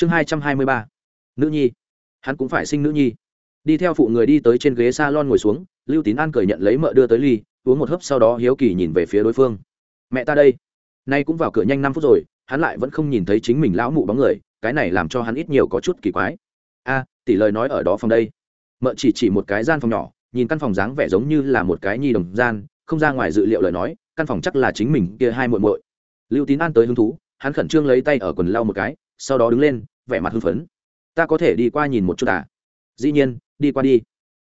chương hai trăm hai mươi ba. Nữ nhi. Hắn cũng phải sinh nữ nhi. Đi theo phụ người đi tới trên ghế s a lon ngồi xuống, lưu tín an cười nhận lấy mợ đưa tới ly, uống một hớp sau đó hiếu kỳ nhìn về phía đối phương. Mẹ ta đây. Nay cũng vào cửa nhanh năm phút rồi, hắn lại vẫn không nhìn thấy chính mình lão mụ bóng người, cái này làm cho hắn ít nhiều có chút kỳ quái. A, tỷ lời nói ở đó phòng đây. Mợ chỉ chỉ một cái gian phòng nhỏ, nhìn căn phòng dáng vẻ giống như là một cái nhi đồng gian, không ra ngoài dự liệu lời nói, căn phòng chắc là chính mình kia hai muội muội. Lưu tín an tới hứng thú, hắn khẩn trương lấy tay ở quần lau một cái sau đó đứng lên, vẻ mặt hưng phấn. Ta có thể đi qua nhìn một chút à? Dĩ nhiên, đi qua đi.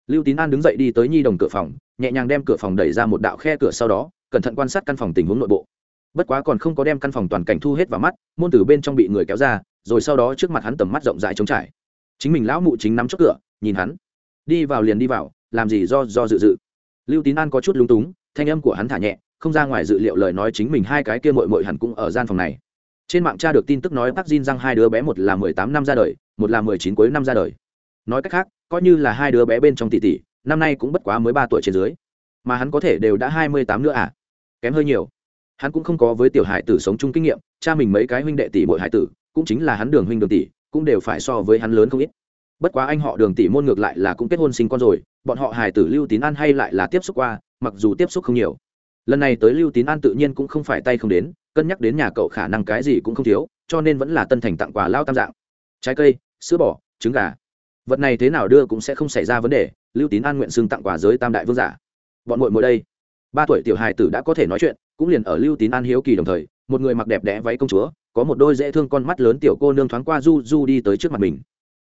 Lưu tín an đứng dậy đi tới nhi đồng cửa phòng, nhẹ nhàng đem cửa phòng đẩy ra một đạo khe cửa sau đó, cẩn thận quan sát căn phòng tình huống nội bộ. Bất quá còn không có đem căn phòng toàn cảnh thu hết vào mắt, môn từ bên trong bị người kéo ra, rồi sau đó trước mặt hắn tầm mắt rộng rãi trống trải. Chính mình lão mụ chính nắm chốt cửa, nhìn hắn. Đi vào liền đi vào, làm gì do do dự dự. Lưu tín an có chút lúng túng, thanh âm của hắn thả nhẹ, không ra ngoài dự liệu lời nói chính mình hai cái kia mội mội hẳn cũng ở gian phòng này trên mạng cha được tin tức nói bác Jin rằng hai đứa bé một là mười tám năm ra đời, một là mười chín cuối năm ra đời. Nói cách khác, coi như là hai đứa bé bên trong tỷ tỷ, năm nay cũng bất quá mới ba tuổi trên dưới. Mà hắn có thể đều đã hai mươi tám nữa à? Kém hơi nhiều. Hắn cũng không có với tiểu hải tử sống chung kinh nghiệm, cha mình mấy cái huynh đệ tỷ bội hải tử, cũng chính là hắn đường huynh đường tỷ, cũng đều phải so với hắn lớn không ít. Bất quá anh họ đường tỷ môn ngược lại là cũng kết hôn sinh con rồi, bọn họ hải tử lưu tín an hay lại là tiếp xúc qua, mặc dù tiếp xúc không nhiều. Lần này tới lưu tín an tự nhiên cũng không phải tay không đến cân nhắc đến nhà cậu khả năng cái gì cũng không thiếu, cho nên vẫn là tân thành tặng quà lao tam dạng. Trái cây, sữa bò, trứng gà. Vật này thế nào đưa cũng sẽ không xảy ra vấn đề, lưu tín an nguyện xưng tặng quà giới tam đại vương giả. Bọn mội mội đây. Ba tuổi tiểu hài tử đã có thể nói chuyện, cũng liền ở lưu tín an hiếu kỳ đồng thời, một người mặc đẹp đẽ váy công chúa, có một đôi dễ thương con mắt lớn tiểu cô nương thoáng qua du du đi tới trước mặt mình.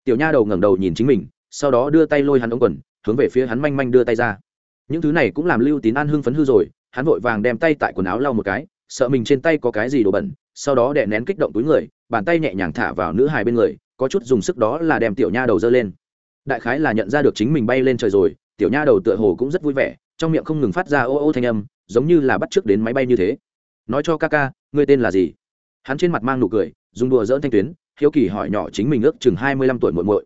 Tiểu nha đầu ngẩng đầu nhìn chính mình, sau đó đưa tay lôi hắn ống quần, hướng về phía hắn manh manh đưa tay ra. Những thứ này cũng làm lưu tín an hưng phấn hư rồi, hắn vội vàng đem tay tại quần áo lau một cái sợ mình trên tay có cái gì đồ bẩn, sau đó đè nén kích động túi người, bàn tay nhẹ nhàng thả vào nữ hài bên người, có chút dùng sức đó là đem tiểu nha đầu dơ lên. Đại khái là nhận ra được chính mình bay lên trời rồi, tiểu nha đầu tựa hồ cũng rất vui vẻ, trong miệng không ngừng phát ra ô ô thanh âm, giống như là bắt t r ư ớ c đến máy bay như thế. Nói cho ca ca, ngươi tên là gì? Hắn trên mặt mang nụ cười, dùng đùa dỡn thanh tuyến, hiếu kỳ hỏi nhỏ chính mình ước chừng hai mươi lăm tuổi muộn muội.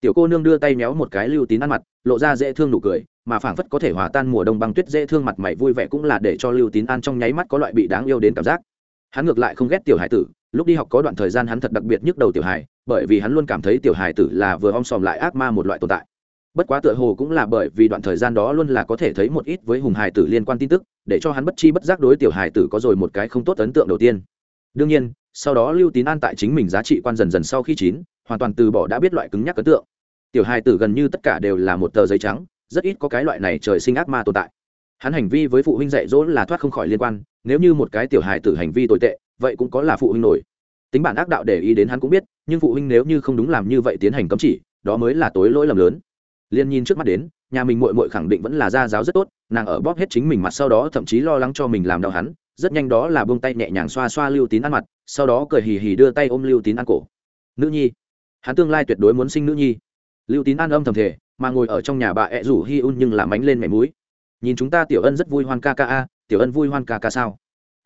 Tiểu cô nương đưa tay méo một cái lưu tín ăn mặt, lộ ra dễ thương nụ cười mà phảng phất có thể hòa tan mùa đông băng tuyết dễ thương mặt mày vui vẻ cũng là để cho lưu tín an trong nháy mắt có loại bị đáng yêu đến cảm giác. Hắn ngược lại không ghét tiểu hải tử, lúc đi học có đoạn thời gian hắn thật đặc biệt nhức đầu tiểu hải bởi vì hắn luôn cảm thấy tiểu hải tử là vừa om sòm lại ác ma một loại tồn tại. Bất quá tựa hồ cũng là bởi vì đoạn thời gian đó luôn là có thể thấy một ít với hùng hải tử liên quan tin tức, để cho hắn bất chi bất giác đối tiểu hải tử có rồi một cái không tốt ấn tượng đầu tiên. Đương nhiên, sau đó lưu tín an tại chính mình giá trị quan dần dần sau khi chín, hoàn toàn từ bỏ đã biết loại cứng nhắc ấn tượng. Tiểu hải tử gần như tất cả đều là một tờ giấy trắng rất ít có cái loại này trời sinh ác ma tồn tại. Hắn hành vi với phụ huynh dạy dỗ là thoát không khỏi liên quan, nếu như một cái tiểu hài tử hành vi tồi tệ, vậy cũng có là phụ huynh nổi. Tính bản ác đạo để ý đến hắn cũng biết, nhưng phụ huynh nếu như không đúng làm như vậy tiến hành cấm chỉ, đó mới là tối lỗi lầm lớn. Liên nhìn trước mắt đến, nhà mình muội muội khẳng định vẫn là gia giáo rất tốt, nàng ở bóp hết chính mình mặt sau đó thậm chí lo lắng cho mình làm đau hắn, rất nhanh đó là buông tay nhẹ nhàng xoa xoa lưu tín ăn mặt, sau đó cười hì hì đưa tay ôm lưu tín ăn cổ. Nữ nhi. Hắn tương lai tuyệt đối muốn sinh nữ nhi. Lưu tín an âm thầm thể mà ngồi ở trong nhà bà ẹ rủ hi un nhưng làm mánh lên mẻ múi nhìn chúng ta tiểu ân rất vui hoan ca ca a, tiểu ân vui hoan ca ca sao?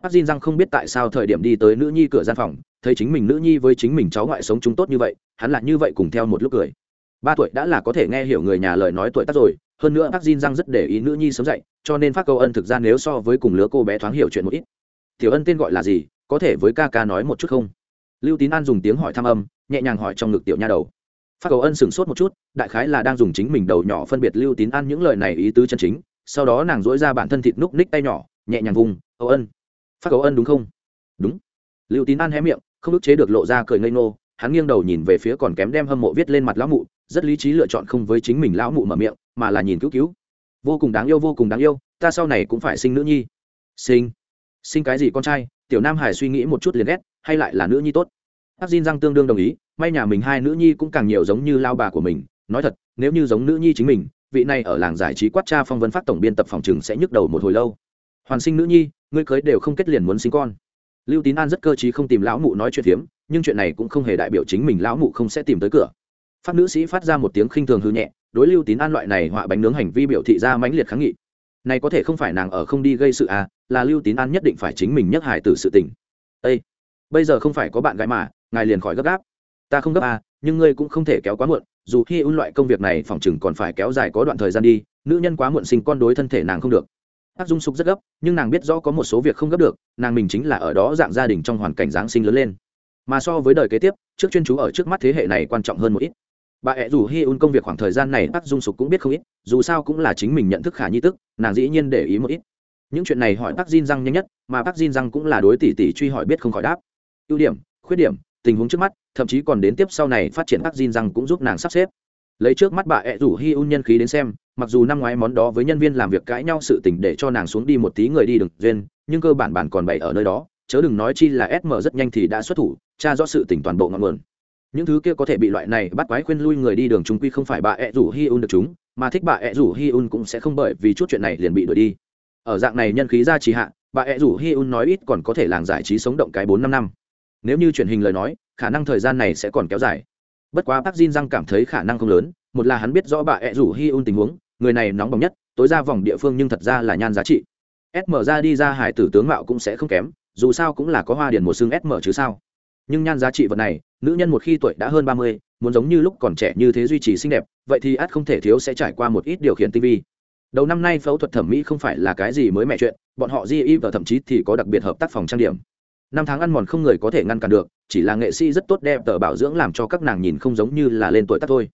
Bác Jin răng không biết tại sao thời điểm đi tới nữ nhi cửa gian phòng, thấy chính mình nữ nhi với chính mình cháu ngoại sống chúng tốt như vậy, hắn lại như vậy cùng theo một lúc cười. Ba tuổi đã là có thể nghe hiểu người nhà lời nói tuổi tác rồi, hơn nữa bác Jin răng rất để ý nữ nhi sớm dậy, cho nên phát câu ân thực ra nếu so với cùng lứa cô bé thoáng hiểu chuyện một ít. Tiểu ân tên gọi là gì, có thể với ca ca nói một chút không? Lưu tín an dùng tiếng hỏi thăm âm, nhẹ nhàng hỏi trong ngực tiểu nha đầu phát cầu ân sửng sốt một chút, đại khái là đang dùng chính mình đầu nhỏ phân biệt lưu tín ăn những lời này ý tứ chân chính, sau đó nàng dỗi ra bản thân thịt núc ních tay nhỏ, nhẹ nhàng vùng âu ân. Phát cầu ân đúng không? Đúng. Lưu tín ăn hé miệng, không ức chế được lộ ra cười ngây nô hắn nghiêng đầu nhìn về phía còn kém đem hâm mộ viết lên mặt lão mụ, rất lý trí lựa chọn không với chính mình lão mụ mở miệng, mà là nhìn cứu cứu. Vô cùng đáng yêu, vô cùng đáng yêu, ta sau này cũng phải sinh nữ nhi. Sinh? Sinh cái gì con trai? Tiểu nam hải suy nghĩ một chút liền ghét, hay lại là nữ nhi tốt? Ác Jin răng tương đương đồng ý may nhà mình hai nữ nhi cũng càng nhiều giống như lao bà của mình. Nói thật nếu như giống nữ nhi chính mình vị này ở làng giải trí quát cha phong vân phát tổng biên tập phòng trường sẽ nhức đầu một hồi lâu. Hoàn sinh nữ nhi ngươi cưới đều không kết liền muốn sinh con. Lưu tín an rất cơ t không tìm lão mụ nói chuyện hiếm, nhưng chuyện này cũng không hề đại biểu chính mình lão mụ không sẽ tìm tới cửa. Phát nữ sĩ phát ra một tiếng khinh thường hư nhẹ đối lưu tín an loại này họa bánh nướng hành vi biểu thị ra mãnh liệt kháng nghị. Này có thể không phải nàng ở không đi gây sự à là lưu tín an nhất định phải chính mình nhắc hải từ sự tình. Ê! Bây giờ không phải có bạn gái mà, ngài liền khỏi gấp gáp. Ta không gấp à nhưng ngươi cũng không thể kéo quá muộn, dù khi ưu loại công việc này phòng chừng còn phải kéo dài có đoạn thời gian đi, nữ nhân quá muộn sinh con đối thân thể nàng không được. Ác dung sục rất gấp, nhưng nàng biết rõ có một số việc không gấp được, nàng mình chính là ở đó dạng gia đình trong hoàn cảnh giáng sinh lớn lên. Mà so với đời kế tiếp, trước chuyên chú ở trước mắt thế hệ này quan trọng hơn một ít. Bà ẹ dù hi un công việc khoảng thời gian này bác dung sục cũng biết không ít, dù sao cũng là chính mình nhận thức khả nhi tức, nàng dĩ nhiên để ý một ít. Những chuyện này hỏi bác Jin răng nhanh nhất, mà bác Jin răng cũng là đối tỷ tỷ truy hỏi biết không khỏi đáp ưu điểm, khuyết điểm, tình huống trước mắt, thậm chí còn đến tiếp sau này phát triển các Jin rằng cũng giúp nàng sắp xếp. Lấy trước mắt bà ẹ rủ hi un nhân khí đến xem, mặc dù năm ngoái món đó với nhân viên làm việc cãi nhau sự tình để cho nàng xuống đi một tí người đi đừng duyên, nhưng cơ bản bản còn bày ở nơi đó, chớ đừng nói chi là sm rất nhanh thì đã xuất thủ, tra rõ sự tỉnh toàn bộ ngọn nguồn. Những thứ kia có thể bị loại này bắt quái khuyên lui người đi đường chúng quy không phải bà ẹ rủ hi un được chúng, mà thích bà ẹ rủ hi un cũng sẽ không bởi vì chút chuyện này liền bị đuổi đi. Ở dạng này nhân khí ra trì hạ, bà ẹ rủ hi un nói ít còn có thể làng giải trí sống động cái bốn năm năm nếu như truyền hình lời nói, khả năng thời gian này sẽ còn kéo dài. Bất quá Park Jin răng cảm thấy khả năng không lớn, một là hắn biết rõ bà ẹ rủ hi un tình huống, người này nóng bỏng nhất, tối ra vòng địa phương nhưng thật ra là nhan giá trị. Sm ra đi ra hải tử tướng mạo cũng sẽ không kém, dù sao cũng là có hoa điển một xương sm chứ sao. Nhưng nhan giá trị vật này, nữ nhân một khi tuổi đã hơn ba mươi, muốn giống như lúc còn trẻ như thế duy trì xinh đẹp, vậy thì ắt không thể thiếu sẽ trải qua một ít điều khiển tinh vi. Đầu năm nay phẫu thuật thẩm mỹ không phải là cái gì mới mẹ chuyện, bọn họ di y và thậm chí thì có đặc biệt hợp tác phòng trang điểm năm tháng ăn mòn không người có thể ngăn cản được, chỉ là nghệ sĩ rất tốt đẹp tờ bảo dưỡng làm cho các nàng nhìn không giống như là lên tuổi tác thôi.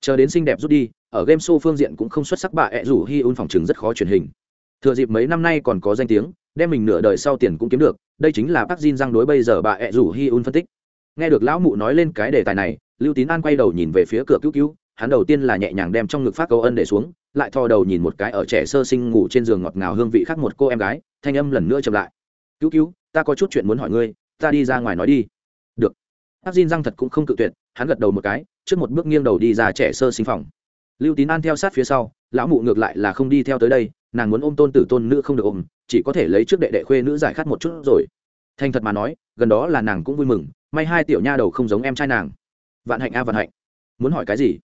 Chờ đến xinh đẹp rút đi, ở game show phương diện cũng không xuất sắc bà ẹ rủ hi un phòng chừng rất khó truyền hình. Thừa dịp mấy năm nay còn có danh tiếng, đem mình nửa đời sau tiền cũng kiếm được, đây chính là bác Jin răng đối bây giờ bà ẹ rủ hi un phân tích. Nghe được lão mụ nói lên cái đề tài này, lưu tín an quay đầu nhìn về phía cửa cứu cứu, hắn đầu tiên là nhẹ nhàng đem trong ngực phát câu ân để xuống, lại thò đầu nhìn một cái ở trẻ sơ sinh ngủ trên giường ngọt ngào hương vị khác một cô em gái, thanh âm lần nữa chậm lại. Cứu cứu ta có chút chuyện muốn hỏi ngươi, ta đi ra ngoài nói đi. Được. Áp xin răng thật cũng không cự tuyệt, hắn gật đầu một cái, trước một bước nghiêng đầu đi ra trẻ sơ sinh phòng. Lưu tín an theo sát phía sau, lão mụ ngược lại là không đi theo tới đây, nàng muốn ôm tôn tử tôn nữ không được ôm, chỉ có thể lấy trước đệ đệ khuê nữ giải khát một chút rồi. Thành thật mà nói, gần đó là nàng cũng vui mừng, may hai tiểu nha đầu không giống em trai nàng. Vạn hạnh a, vạn hạnh. Muốn hỏi cái gì?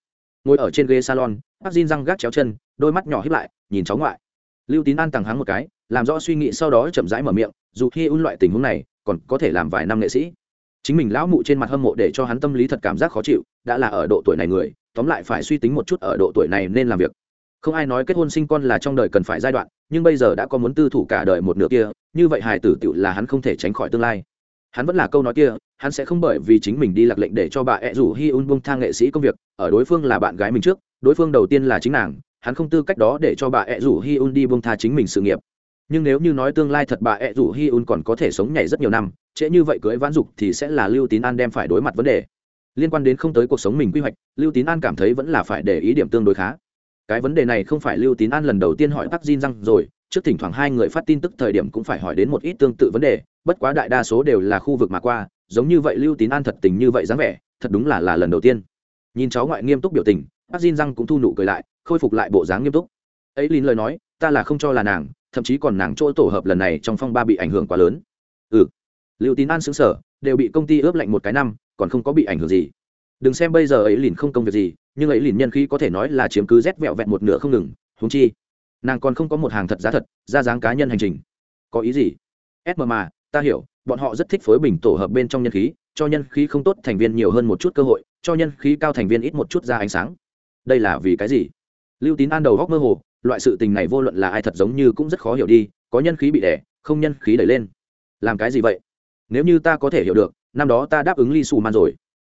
Ngồi ở trên ghế salon bác xin răng gác chéo chân, đôi mắt nhỏ hiếp lại, nhìn cháu ngoại. Lưu tín an tằng hắng một cái làm rõ suy nghĩ sau đó chậm rãi mở miệng, dù khi un loại tình huống này, còn có thể làm vài năm nghệ sĩ. Chính mình lão mụ trên mặt hâm mộ để cho hắn tâm lý thật cảm giác khó chịu, đã là ở độ tuổi này người, tóm lại phải suy tính một chút ở độ tuổi này nên làm việc. Không ai nói kết hôn sinh con là trong đời cần phải giai đoạn, nhưng bây giờ đã có muốn tư thủ cả đời một nửa kia, như vậy hài tử tựu là hắn không thể tránh khỏi tương lai. Hắn vẫn là câu nói kia, hắn sẽ không bởi vì chính mình đi lạc lệnh để cho bà ẹ rủ hi un bông thang nghệ sĩ công việc, ở đối phương là bạn gái mình trước, đối phương đầu tiên là chính nàng, hắn không tư cách đó để cho bà ẹ rủ hi un đi bông tha chính mình sự nghiệp nhưng nếu như nói tương lai thật bà ẹ rủ hi un còn có thể sống nhảy rất nhiều năm, trễ như vậy cưới vãn dục thì sẽ là lưu tín an đem phải đối mặt vấn đề. Liên quan đến không tới cuộc sống mình quy hoạch, lưu tín an cảm thấy vẫn là phải để ý điểm tương đối khá. Cái vấn đề này không phải lưu tín an lần đầu tiên hỏi tắc Jin răng rồi, trước thỉnh thoảng hai người phát tin tức thời điểm cũng phải hỏi đến một ít tương tự vấn đề, bất quá đại đa số đều là khu vực mà qua, giống như vậy lưu tín an thật tình như vậy dáng vẻ, thật đúng là là lần đầu tiên. Nhìn cháu ngoại nghiêm túc biểu tình tắc Jin răng cũng thu nụ cười lại, khôi phục lại bộ dáng nghiêm túc. Ấy lín lời nói, ta là không cho là nàng thậm chí còn nàng chỗ tổ hợp lần này trong phong ba bị ảnh hưởng quá lớn. Ừ. Lưu tín an xứng sở đều bị công ty ướp lạnh một cái năm, còn không có bị ảnh hưởng gì. Đừng xem bây giờ ấy lìn không công việc gì, nhưng ấy lìn nhân khí có thể nói là chiếm cứ rét vẹo vẹn một nửa không ngừng húng chi, nàng còn không có một hàng thật giá thật, ra dáng cá nhân hành trình. Có ý gì? Sm mà ta hiểu, bọn họ rất thích phối bình tổ hợp bên trong nhân khí, cho nhân khí không tốt thành viên nhiều hơn một chút cơ hội, cho nhân khí cao thành viên ít một chút ra ánh sáng. Đây là vì cái gì? Lưu tín an đầu góc mơ hồ loại sự tình này vô luận là ai thật giống như cũng rất khó hiểu đi, có nhân khí bị đẻ không nhân khí đẩy lên. Làm cái gì vậy? Nếu như ta có thể hiểu được, năm đó ta đáp ứng ly xù man rồi.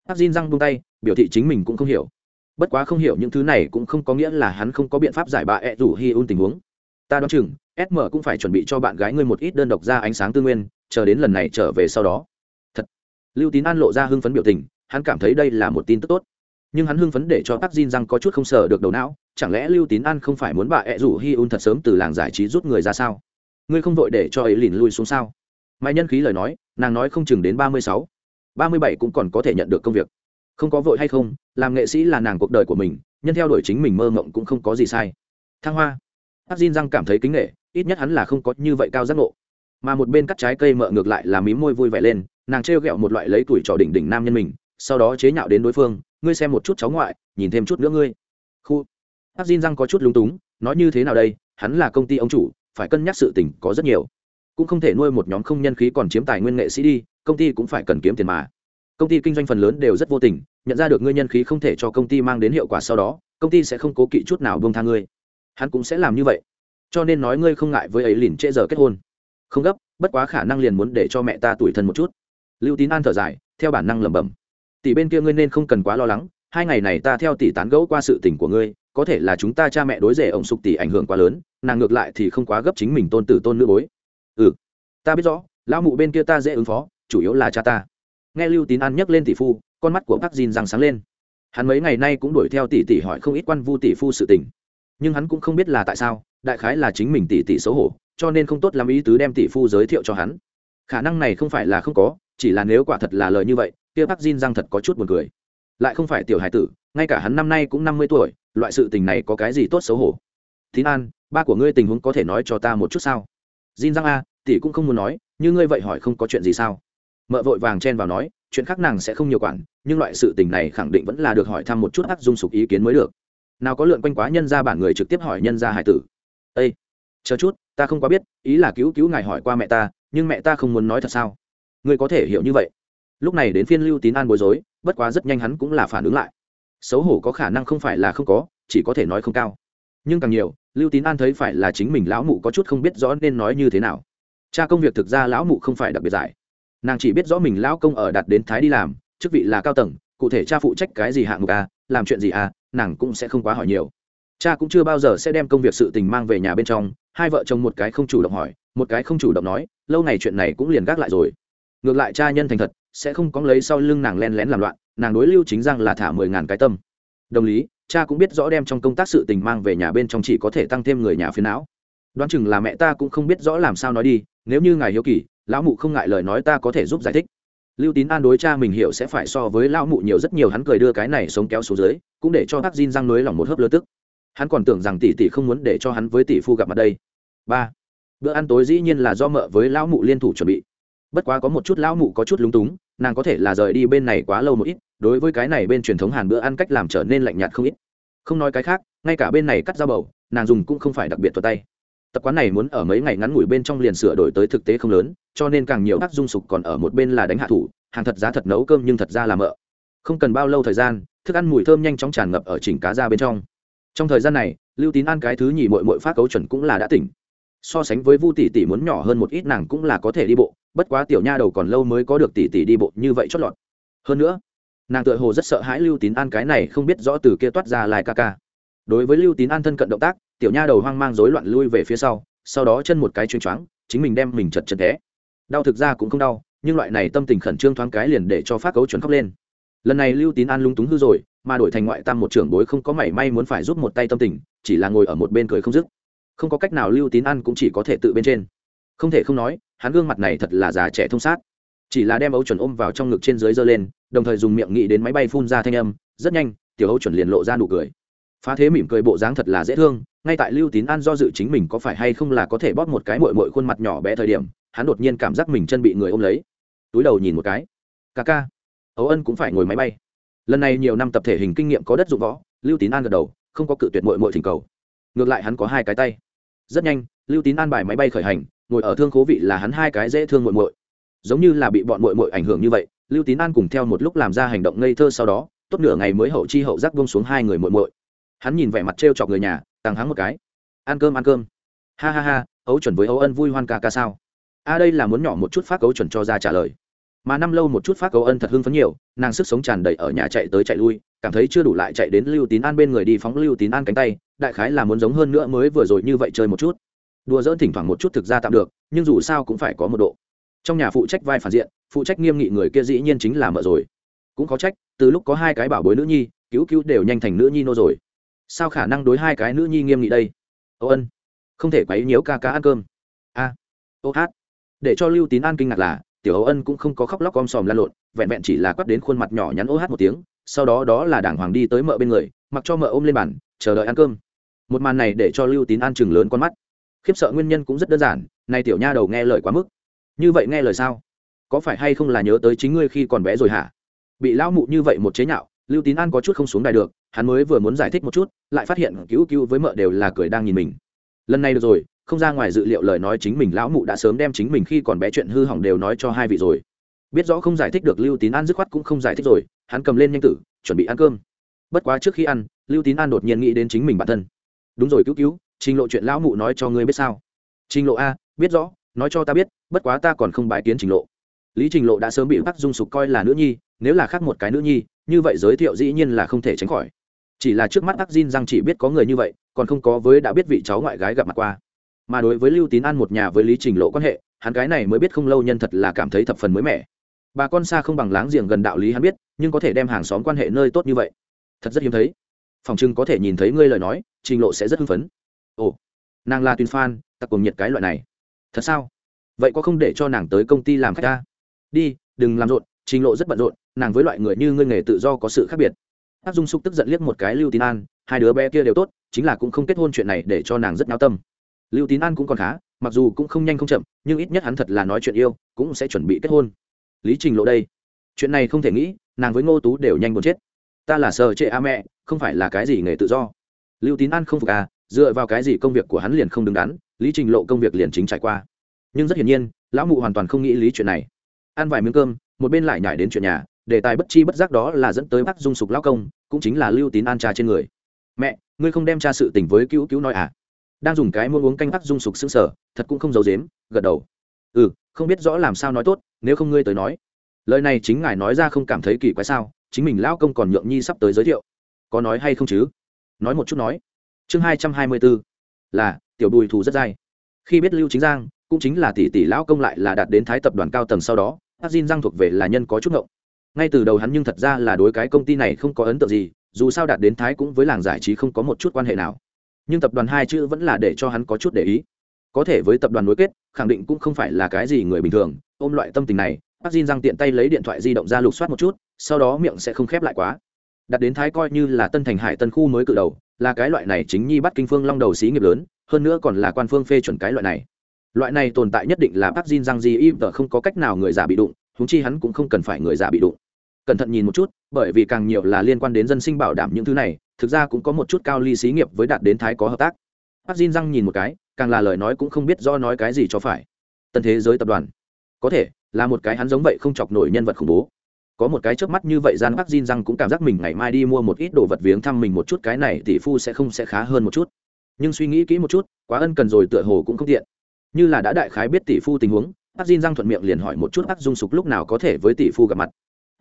Hắc Jin răng buông tay, biểu thị chính mình cũng không hiểu. Bất quá không hiểu những thứ này cũng không có nghĩa là hắn không có biện pháp giải bạ ẹ rủ hi un tình huống. Ta đoán chừng sm cũng phải chuẩn bị cho bạn gái ngươi một ít đơn độc ra ánh sáng tư nguyên, chờ đến lần này trở về sau đó. Thật. Lưu tín an lộ ra hưng phấn biểu tình, hắn cảm thấy đây là một tin tức tốt nhưng hắn hưng phấn để cho Park Jin rằng có chút không sợ được đầu não chẳng lẽ lưu tín an không phải muốn bà ẹ rủ hi un thật sớm từ làng giải trí rút người ra sao? Ngươi không vội để cho ấy lìn lui xuống sao? Mai nhân khí lời nói nàng nói không chừng đến ba mươi sáu ba mươi bảy cũng còn có thể nhận được công việc. Không có vội hay không làm nghệ sĩ là nàng cuộc đời của mình nhân theo đuổi chính mình mơ mộng cũng không có gì sai. Thăng hoa. Park Jin rằng cảm thấy kính nể, ít nhất hắn là không có như vậy cao giác ngộ. Mà một bên cắt trái cây mợ ngược lại là mím môi vui vẻ lên nàng trêu ghẹo một loại lấy tuổi trò đỉnh đỉnh nam nhân mình sau đó chế nhạo đến đối phương ngươi xem một chút cháu ngoại, nhìn thêm chút nữa ngươi. Khu. Hát Jin răng có chút lúng túng, nói như thế nào đây, hắn là công ty ông chủ, phải cân nhắc sự tình có rất nhiều. Cũng không thể nuôi một nhóm không nhân khí còn chiếm tài nguyên nghệ sĩ đi, công ty cũng phải cần kiếm tiền mà. Công ty kinh doanh phần lớn đều rất vô tình, nhận ra được ngươi nhân khí không thể cho công ty mang đến hiệu quả sau đó, công ty sẽ không cố kỵ chút nào buông tha ngươi. Hắn cũng sẽ làm như vậy. Cho nên nói ngươi không ngại với ấy liền trễ giờ kết hôn. Không gấp, bất quá khả năng liền muốn để cho mẹ ta tuổi thân một chút. Lưu tín an thở dài, theo bản năng lẩm bẩm tỷ bên kia ngươi nên không cần quá lo lắng, hai ngày này ta theo tỷ tán gẫu qua sự tình của ngươi, có thể là chúng ta cha mẹ đối rể ổng sục tỷ ảnh hưởng quá lớn, nàng ngược lại thì không quá gấp chính mình tôn tử tôn nữ bối. Ừ ta biết rõ, lão mụ bên kia ta dễ ứng phó, chủ yếu là cha ta. Nghe lưu tín an nhắc lên tỷ phu, con mắt của bác dìn răng sáng lên. Hắn mấy ngày nay cũng đuổi theo tỷ tỷ hỏi không ít quan vu tỷ phu sự tình. Nhưng hắn cũng không biết là tại sao, đại khái là chính mình tỷ tỷ xấu hổ, cho nên không tốt làm ý tứ đem tỷ phu giới thiệu cho hắn. Khả năng này không phải là không có, chỉ là nếu quả thật là lời như vậy kia Park Jin răng thật có chút buồn cười. Lại không phải tiểu hải tử ngay cả hắn năm nay cũng năm mươi tuổi loại sự tình này có cái gì tốt xấu hổ? Tín an ba của ngươi tình huống có thể nói cho ta một chút sao? Jin răng a tỷ cũng không muốn nói như ngươi vậy hỏi không có chuyện gì sao? Mợ vội vàng chen vào nói chuyện khác nàng sẽ không nhiều quản nhưng loại sự tình này khẳng định vẫn là được hỏi thăm một chút áp dung sục ý kiến mới được. Nào có lượn quanh quá nhân ra bản người trực tiếp hỏi nhân ra hải tử. Ê, chờ chút ta không quá biết ý là cứu cứu ngài hỏi qua mẹ ta nhưng mẹ ta không muốn nói thật sao? Ngươi có thể hiểu như vậy lúc này đến phiên lưu tín an bối rối, bất quá rất nhanh hắn cũng là phản ứng lại. Xấu hổ có khả năng không phải là không có, chỉ có thể nói không cao. Nhưng càng nhiều, lưu tín an thấy phải là chính mình lão mụ có chút không biết rõ nên nói như thế nào. Cha công việc thực ra lão mụ không phải đặc biệt giải. Nàng chỉ biết rõ mình lão công ở đạt đến thái đi làm, chức vị là cao tầng, cụ thể cha phụ trách cái gì hạng mục à làm chuyện gì à nàng cũng sẽ không quá hỏi nhiều. Cha cũng chưa bao giờ sẽ đem công việc sự tình mang về nhà bên trong, hai vợ chồng một cái không chủ động hỏi, một cái không chủ động nói, lâu ngày chuyện này cũng liền gác lại rồi ngược lại cha nhân thành thật, sẽ không có lấy sau lưng nàng len lén làm loạn, nàng đối lưu chính giang là thả mười ngàn cái tâm. Đồng lý, cha cũng biết rõ đem trong công tác sự tình mang về nhà bên trong chỉ có thể tăng thêm người nhà phiến não. Đoán chừng là mẹ ta cũng không biết rõ làm sao nói đi, nếu như ngài hiếu kỳ, lão mụ không ngại lời nói ta có thể giúp giải thích. Lưu tín an đối cha mình hiểu sẽ phải so với lão mụ nhiều rất nhiều, hắn cười đưa cái này sống kéo xuống dưới, cũng để cho bác Jin răng nới lòng một hớp lơ tức. Hắn còn tưởng rằng tỷ tỷ không muốn để cho hắn với tỷ phu gặp mặt đây. Ba. Bữa ăn tối dĩ nhiên là do mợ với lão mụ liên thủ chuẩn bị bất quá có một chút lão mụ có chút lúng túng, nàng có thể là rời đi bên này quá lâu một ít, đối với cái này bên truyền thống hàn bữa ăn cách làm trở nên lạnh nhạt không ít. Không nói cái khác, ngay cả bên này cắt dao bầu, nàng dùng cũng không phải đặc biệt thuật tay. Tập quán này muốn ở mấy ngày ngắn ngủi bên trong liền sửa đổi tới thực tế không lớn, cho nên càng nhiều tác dung sục còn ở một bên là đánh hạ thủ, hàng thật giá thật nấu cơm nhưng thật ra là mợ. Không cần bao lâu thời gian, thức ăn mùi thơm nhanh chóng tràn ngập ở chỉnh cá ra bên trong. Trong thời gian này, lưu tín ăn cái thứ nhì mội mội phát cấu chuẩn cũng là đã tỉnh. So sánh với vu tỷ tỷ muốn nhỏ hơn một ít nàng cũng là có thể đi bộ bất quá tiểu nha đầu còn lâu mới có được tỷ tỷ đi bộ như vậy chót lọt. Hơn nữa, nàng tựa hồ rất sợ hãi lưu tín an cái này không biết rõ từ kia toát ra lại ca ca. Đối với lưu tín an thân cận động tác, tiểu nha đầu hoang mang rối loạn lui về phía sau sau đó chân một cái chuyên choáng, chính mình đem mình chật chật té. Đau thực ra cũng không đau, nhưng loại này tâm tình khẩn trương thoáng cái liền để cho phát cấu chuẩn khóc lên. Lần này lưu tín an lung túng hư rồi, mà đổi thành ngoại tam một trưởng bối không có mảy may muốn phải giúp một tay tâm tình, chỉ là ngồi ở một bên cười không dứt. Không có cách nào lưu tín an cũng chỉ có thể tự bên trên. Không thể không nói hắn gương mặt này thật là già trẻ thông sát. Chỉ là đem ấu chuẩn ôm vào trong ngực trên dưới giơ lên, đồng thời dùng miệng nghĩ đến máy bay phun ra thanh âm, rất nhanh, tiểu ấu chuẩn liền lộ ra nụ cười. Phá thế mỉm cười bộ dáng thật là dễ thương, ngay tại lưu tín an do dự chính mình có phải hay không là có thể bóp một cái mội mội khuôn mặt nhỏ bé thời điểm, hắn đột nhiên cảm giác mình chân bị người ôm lấy. Túi đầu nhìn một cái. Ca ca, ấu ân cũng phải ngồi máy bay. Lần này nhiều năm tập thể hình kinh nghiệm có đất dụng võ, lưu tín an gật đầu, không có cự tuyệt mội mội thỉnh cầu. Ngược lại hắn có hai cái tay. Rất nhanh, lưu tín an bài máy bay khởi hành ngồi ở thương khố vị là hắn hai cái dễ thương muội muội. Giống như là bị bọn muội muội ảnh hưởng như vậy, lưu tín an cùng theo một lúc làm ra hành động ngây thơ sau đó, tốt nửa ngày mới hậu chi hậu giác bông xuống hai người muội muội. Hắn nhìn vẻ mặt trêu chọc người nhà tăng hắng một cái. Ăn cơm ăn cơm. Ha ha ha, ấu chuẩn với ấu ân vui hoan ca ca sao? A, đây là muốn nhỏ một chút phát ấu chuẩn cho ra trả lời. Mà năm lâu một chút phát ấu ân thật hưng phấn nhiều, nàng sức sống tràn đầy ở nhà chạy tới chạy lui, cảm thấy chưa đủ lại chạy đến lưu tín an bên người đi phóng lưu tín an cánh tay, đại khái là muốn giống hơn nữa mới vừa rồi như vậy chơi một chút đùa dỡn thỉnh thoảng một chút thực ra tạm được, nhưng dù sao cũng phải có một độ. Trong nhà phụ trách vai phản diện, phụ trách nghiêm nghị người kia dĩ nhiên chính là mợ rồi. Cũng có trách, từ lúc có hai cái bảo bối nữ nhi, cứu cứu đều nhanh thành nữ nhi nô rồi. Sao khả năng đối hai cái nữ nhi nghiêm nghị đây? Ô ân, không thể quấy nhiễu ca ca ăn cơm. A, ô hát. Để cho lưu tín an kinh ngạc là, tiểu âu ân cũng không có khóc lóc om sòm lan lộn, vẹn vẹn chỉ là quắp đến khuôn mặt nhỏ nhắn ô hát một tiếng, sau đó đó là đảng hoàng đi tới mợ bên người, mặc cho mợ ôm lên bàn, chờ đợi ăn cơm. Một màn này để cho lưu tín an chừng lớn con mắt khiếp sợ nguyên nhân cũng rất đơn giản, nay tiểu nha đầu nghe lời quá mức. Như vậy nghe lời sao? Có phải hay không là nhớ tới chính ngươi khi còn bé rồi hả? Bị lão mụ như vậy một chế nhạo, lưu tín an có chút không xuống đài được, hắn mới vừa muốn giải thích một chút, lại phát hiện cứu cứu với mợ đều là cười đang nhìn mình. Lần này được rồi, không ra ngoài dự liệu lời nói chính mình lão mụ đã sớm đem chính mình khi còn bé chuyện hư hỏng đều nói cho hai vị rồi. Biết rõ không giải thích được lưu tín an dứt khoát cũng không giải thích rồi, hắn cầm lên nhanh tử, chuẩn bị ăn cơm. Bất quá trước khi ăn, lưu tín an đột nhiên nghĩ đến chính mình bản thân. Đúng rồi, cứu cứu trình lộ chuyện lão mụ nói cho ngươi biết sao? Trình lộ a, biết rõ, nói cho ta biết, bất quá ta còn không bài kiến trình lộ. Lý trình lộ đã sớm bị bắc dung sục coi là nữ nhi, nếu là khác một cái nữ nhi, như vậy giới thiệu dĩ nhiên là không thể tránh khỏi. Chỉ là trước mắt bắc Jin rằng chỉ biết có người như vậy, còn không có với đã biết vị cháu ngoại gái gặp mặt qua. Mà đối với lưu tín an một nhà với lý trình lộ quan hệ, hắn gái này mới biết không lâu nhân thật là cảm thấy thập phần mới mẻ. Bà con xa không bằng láng giềng gần đạo lý hắn biết, nhưng có thể đem hàng xóm quan hệ nơi tốt như vậy. Thật rất hiếm thấy. Phòng trưng có thể nhìn thấy ngươi lời nói, trình lộ sẽ rất hưng phấn ồ, nàng là tuyên phan, ta cùng nhiệt cái loại này. Thật sao? Vậy có không để cho nàng tới công ty làm khách ta? Đi, đừng làm rộn, trình lộ rất bận rộn, nàng với loại người như ngươi nghề tự do có sự khác biệt. Áp dung xúc tức giận liếc một cái lưu tín an, hai đứa bé kia đều tốt, chính là cũng không kết hôn chuyện này để cho nàng rất nao tâm. Lưu tín an cũng còn khá, mặc dù cũng không nhanh không chậm, nhưng ít nhất hắn thật là nói chuyện yêu, cũng sẽ chuẩn bị kết hôn. Lý trình lộ đây. Chuyện này không thể nghĩ, nàng với ngô tú đều nhanh muốn chết. Ta là sợ trệ a mẹ, không phải là cái gì nghề tự do. Lưu tín an không phục à dựa vào cái gì công việc của hắn liền không đứng đắn, lý trình lộ công việc liền chính trải qua. Nhưng rất hiển nhiên, lão mụ hoàn toàn không nghĩ lý chuyện này. Ăn vài miếng cơm, một bên lại nhảy đến chuyện nhà đề tài bất chi bất giác đó là dẫn tới bác dung sục lão công, cũng chính là lưu tín an cha trên người. Mẹ, ngươi không đem cha sự tình với cứu cứu nói à? Đang dùng cái muốn uống canh bác dung sục xương sở thật cũng không giấu dếm gật đầu. Ừ không biết rõ làm sao nói tốt, nếu không ngươi tới nói. Lời này chính ngài nói ra không cảm thấy kỳ quái sao, chính mình lão công còn nhượng nhi sắp tới giới thiệu. Có nói hay không chứ? Nói một chút nói chương hai trăm hai mươi bốn là, tiểu bùi thù rất dai. Khi biết lưu chính giang, cũng chính là tỷ tỷ lão công lại là đạt đến thái tập đoàn cao tầng sau đó hát diên giang thuộc về là nhân có chút ngộng. Ngay từ đầu hắn nhưng thật ra là đối cái công ty này không có ấn tượng gì, dù sao đạt đến thái cũng với làng giải trí không có một chút quan hệ nào. Nhưng tập đoàn hai chữ vẫn là để cho hắn có chút để ý. Có thể với tập đoàn nối kết, khẳng định cũng không phải là cái gì người bình thường. Ôm loại tâm tình này bác Jin răng tiện tay lấy điện thoại di động ra lục soát một chút, sau đó miệng sẽ không khép lại quá đặt đến thái coi như là tân thành hải tân khu mới cự đầu, là cái loại này chính nhi bắt kinh phương long đầu xí nghiệp lớn, hơn nữa còn là quan phương phê chuẩn cái loại này. Loại này tồn tại nhất định là bác Jin giang gì im tờ không có cách nào người già bị đụng húng chi hắn cũng không cần phải người già bị đụng. Cẩn thận nhìn một chút, bởi vì càng nhiều là liên quan đến dân sinh bảo đảm những thứ này, thực ra cũng có một chút cao ly xí nghiệp với đạt đến thái có hợp tác. Bác Jin giang nhìn một cái, càng là lời nói cũng không biết do nói cái gì cho phải. Tân thế giới tập đoàn. Có thể, là một cái hắn giống vậy không chọc nổi nhân vật khủng bố có một cái trước mắt như vậy gian bác Jin răng cũng cảm giác mình ngày mai đi mua một ít đồ vật viếng thăm mình một chút, cái này tỷ phu sẽ không sẽ khá hơn một chút. Nhưng suy nghĩ kỹ một chút, quá ân cần rồi tựa hồ cũng không tiện. Như là đã đại khái biết tỷ phu tình huống bác Jin răng thuận miệng liền hỏi một chút bác dung sục lúc nào có thể với tỷ phu gặp mặt.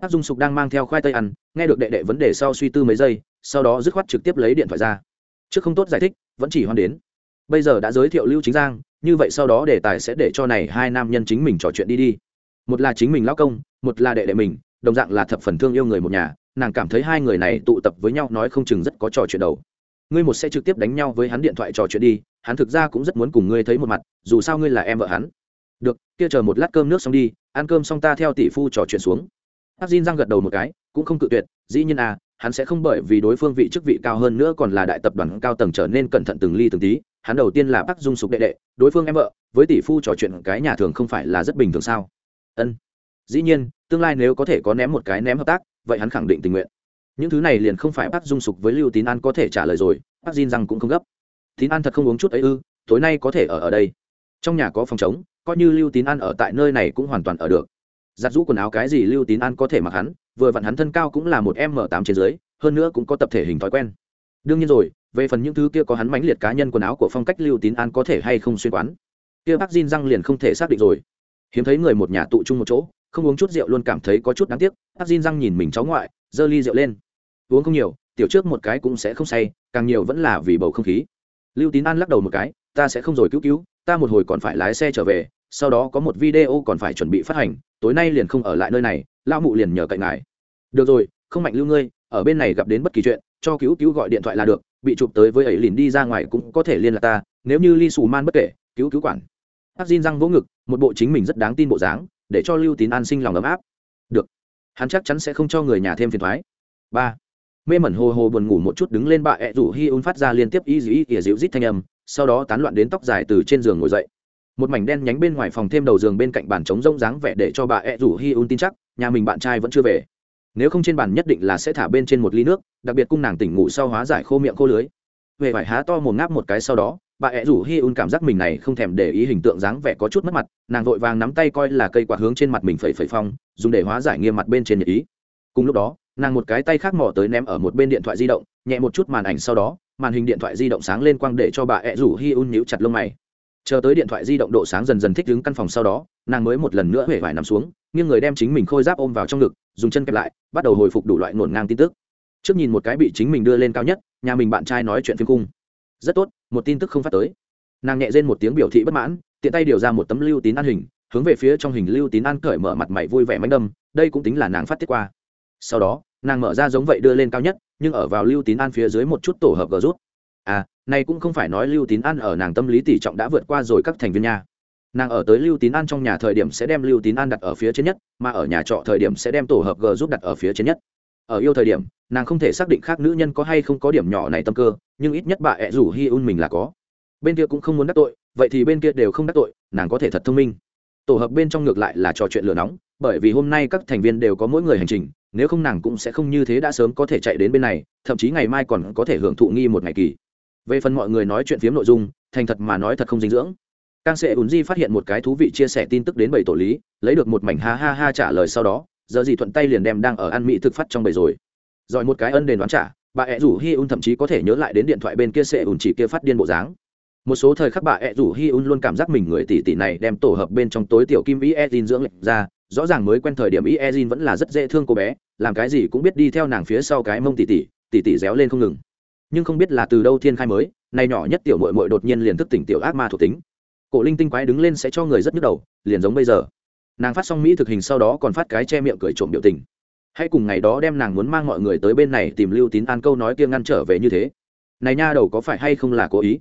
Bác dung sục đang mang theo khoai tây ăn, nghe được đệ đệ vấn đề sau suy tư mấy giây, sau đó dứt khoát trực tiếp lấy điện thoại ra. Trước không tốt giải thích, vẫn chỉ hoan đến. Bây giờ đã giới thiệu lưu chính giang, như vậy sau đó đề tài sẽ để cho này hai nam nhân chính mình trò chuyện đi đi. Một là chính mình lão công, một là đệ đệ mình đồng dạng là thập phần thương yêu người một nhà, nàng cảm thấy hai người này tụ tập với nhau nói không chừng rất có trò chuyện đầu. Ngươi một sẽ trực tiếp đánh nhau với hắn điện thoại trò chuyện đi, hắn thực ra cũng rất muốn cùng ngươi thấy một mặt, dù sao ngươi là em vợ hắn. Được, kia chờ một lát cơm nước xong đi, ăn cơm xong ta theo tỷ phu trò chuyện xuống. Hắc diên giang gật đầu một cái, cũng không cự tuyệt, dĩ nhiên à hắn sẽ không bởi vì đối phương vị chức vị cao hơn nữa còn là đại tập đoàn cao tầng trở nên cẩn thận từng ly từng tí, hắn đầu tiên là bắc dung sục đệ đệ, đối phương em vợ, với tỷ phu trò chuyện cái nhà thường không phải là rất bình thường sao? Ân dĩ nhiên, tương lai nếu có thể có ném một cái ném hợp tác, vậy hắn khẳng định tình nguyện. Những thứ này liền không phải bắc dung sục với lưu tín an có thể trả lời rồi bắc diên rằng cũng không gấp. Tín an thật không uống chút ấy ư, tối nay có thể ở ở đây. Trong nhà có phòng chống coi như lưu tín an ở tại nơi này cũng hoàn toàn ở được. Giặt rũ quần áo cái gì lưu tín an có thể mặc hắn, vừa vặn hắn thân cao cũng là một m tám trên dưới, hơn nữa cũng có tập thể hình thói quen. Đương nhiên rồi, về phần những thứ kia có hắn mãnh liệt cá nhân quần áo của phong cách lưu tín an có thể hay không xuyên quán kia bác diên răng liền không thể xác định rồi. Hiếm thấy người một nhà tụ chung một chỗ không uống chút rượu luôn cảm thấy có chút đáng tiếc áp xin răng nhìn mình cháu ngoại, giơ ly rượu lên. Uống không nhiều, tiểu trước một cái cũng sẽ không say, càng nhiều vẫn là vì bầu không khí. Lưu tín an lắc đầu một cái, ta sẽ không rồi, cứu cứu, ta một hồi còn phải lái xe trở về, sau đó có một video còn phải chuẩn bị phát hành, tối nay liền không ở lại nơi này lao mụ liền nhờ cạnh ngài. Được rồi, không mạnh lưu ngươi, ở bên này gặp đến bất kỳ chuyện, cho cứu cứu gọi điện thoại là được, bị chụp tới với ấy liền đi ra ngoài cũng có thể liên lạc ta, nếu như ly xù man bất kể, cứu cứu quản. Áp xin răng vỗ ngực, một bộ chính mình rất đáng tin bộ dáng để cho lưu tín an sinh lòng ấm áp. Được. Hắn chắc chắn sẽ không cho người nhà thêm phiền thoái. Ba. Mê mẩn hồ hồ buồn ngủ một chút đứng lên bà ẹ rủ hi un phát ra liên tiếp y dĩ ỉa dịu rít thanh âm, sau đó tán loạn đến tóc dài từ trên giường ngồi dậy. Một mảnh đen nhánh bên ngoài phòng thêm đầu giường bên cạnh bàn trống rông dáng vẻ để cho bà ẹ rủ hi un tin chắc, nhà mình bạn trai vẫn chưa về. Nếu không trên bàn nhất định là sẽ thả bên trên một ly nước, đặc biệt cung nàng tỉnh ngủ sau hóa giải khô miệng khô lưới. Về phải há to mồm ngáp một cái sau đó bà ẹ rủ hi un cảm giác mình này không thèm để ý hình tượng dáng vẻ có chút mất mặt, nàng vội vàng nắm tay coi là cây quạt hướng trên mặt mình phẩy phẩy phong, dùng để hóa giải nghiêm mặt bên trên nhật ý. Cùng lúc đó, nàng một cái tay khác mỏ tới ném ở một bên điện thoại di động, nhẹ một chút màn ảnh sau đó, màn hình điện thoại di động sáng lên quang để cho bà ẹ rủ hi un nhíu chặt lông mày. Chờ tới điện thoại di động độ sáng dần dần thích đứng căn phòng sau đó, nàng mới một lần nữa huệ vải nằm xuống, nghiêng người đem chính mình khôi giáp ôm vào trong ngực, dùng chân kẹp lại, bắt đầu hồi phục đủ loại ngổn ngang tin tức. Trước nhìn một cái bị chính mình đưa lên cao nhất, nhà mình bạn trai nói chuyện phim cung. Rất tốt một tin tức không phát tới. Nàng nhẹ lên một tiếng biểu thị bất mãn, tiện tay điều ra một tấm lưu tín an hình, hướng về phía trong hình lưu tín an cởi mở mặt mày vui vẻ mánh đâm, đây cũng tính là nàng phát tiết qua. Sau đó, nàng mở ra giống vậy đưa lên cao nhất, nhưng ở vào lưu tín an phía dưới một chút tổ hợp gờ rút. À này cũng không phải nói lưu tín an ở nàng tâm lý tỷ trọng đã vượt qua rồi các thành viên nhà. nàng ở tới lưu tín an trong nhà thời điểm sẽ đem lưu tín an đặt ở phía trên nhất, mà ở nhà trọ thời điểm sẽ đem tổ hợp g giúp đặt ở phía trên nhất. Ở yêu thời điểm nàng không thể xác định khác nữ nhân có hay không có điểm nhỏ này tâm cơ, nhưng ít nhất bà ẹ rủ hi un mình là có. Bên kia cũng không muốn đắc tội, vậy thì bên kia đều không đắc tội, nàng có thể thật thông minh. Tổ hợp bên trong ngược lại là trò chuyện lửa nóng, bởi vì hôm nay các thành viên đều có mỗi người hành trình, nếu không nàng cũng sẽ không như thế đã sớm có thể chạy đến bên này, thậm chí ngày mai còn có thể hưởng thụ nghi một ngày kỳ. Về phần mọi người nói chuyện phiếm nội dung, thành thật mà nói thật không dinh dưỡng. Càng sẽ ùn di phát hiện một cái thú vị chia sẻ tin tức đến bảy tổ lý, lấy được một mảnh ha ha ha trả lời sau đó, giờ gì thuận tay liền đem đang ở ăn mỹ thực phát trong bầy rồi giỏi một cái ân đền đoán trả, bà ẹ rủ hi un thậm chí có thể nhớ lại đến điện thoại bên kia sẽ ùn chỉ kia phát điên bộ dáng. Một số thời khắc bà ẹ rủ hi un luôn cảm giác mình người tỷ tỷ này đem tổ hợp bên trong tối tiểu kim ý e dưỡng lệch ra, rõ ràng mới quen thời điểm ý e vẫn là rất dễ thương cô bé, làm cái gì cũng biết đi theo nàng phía sau cái mông tỷ tỷ tỷ tỷ réo lên không ngừng. Nhưng không biết là từ đâu thiên khai mới, này nhỏ nhất tiểu mội mội đột nhiên liền thức tỉnh tiểu ác ma thuộc tính. Cổ linh tinh quái đứng lên sẽ cho người rất nhức đầu, liền giống bây giờ. Nàng phát xong mỹ thực hình sau đó còn phát cái che miệng cười trộm biểu tình. Hãy cùng ngày đó đem nàng muốn mang mọi người tới bên này tìm lưu tín an câu nói kia ngăn trở về như thế. Này nha đầu có phải hay không là cố ý?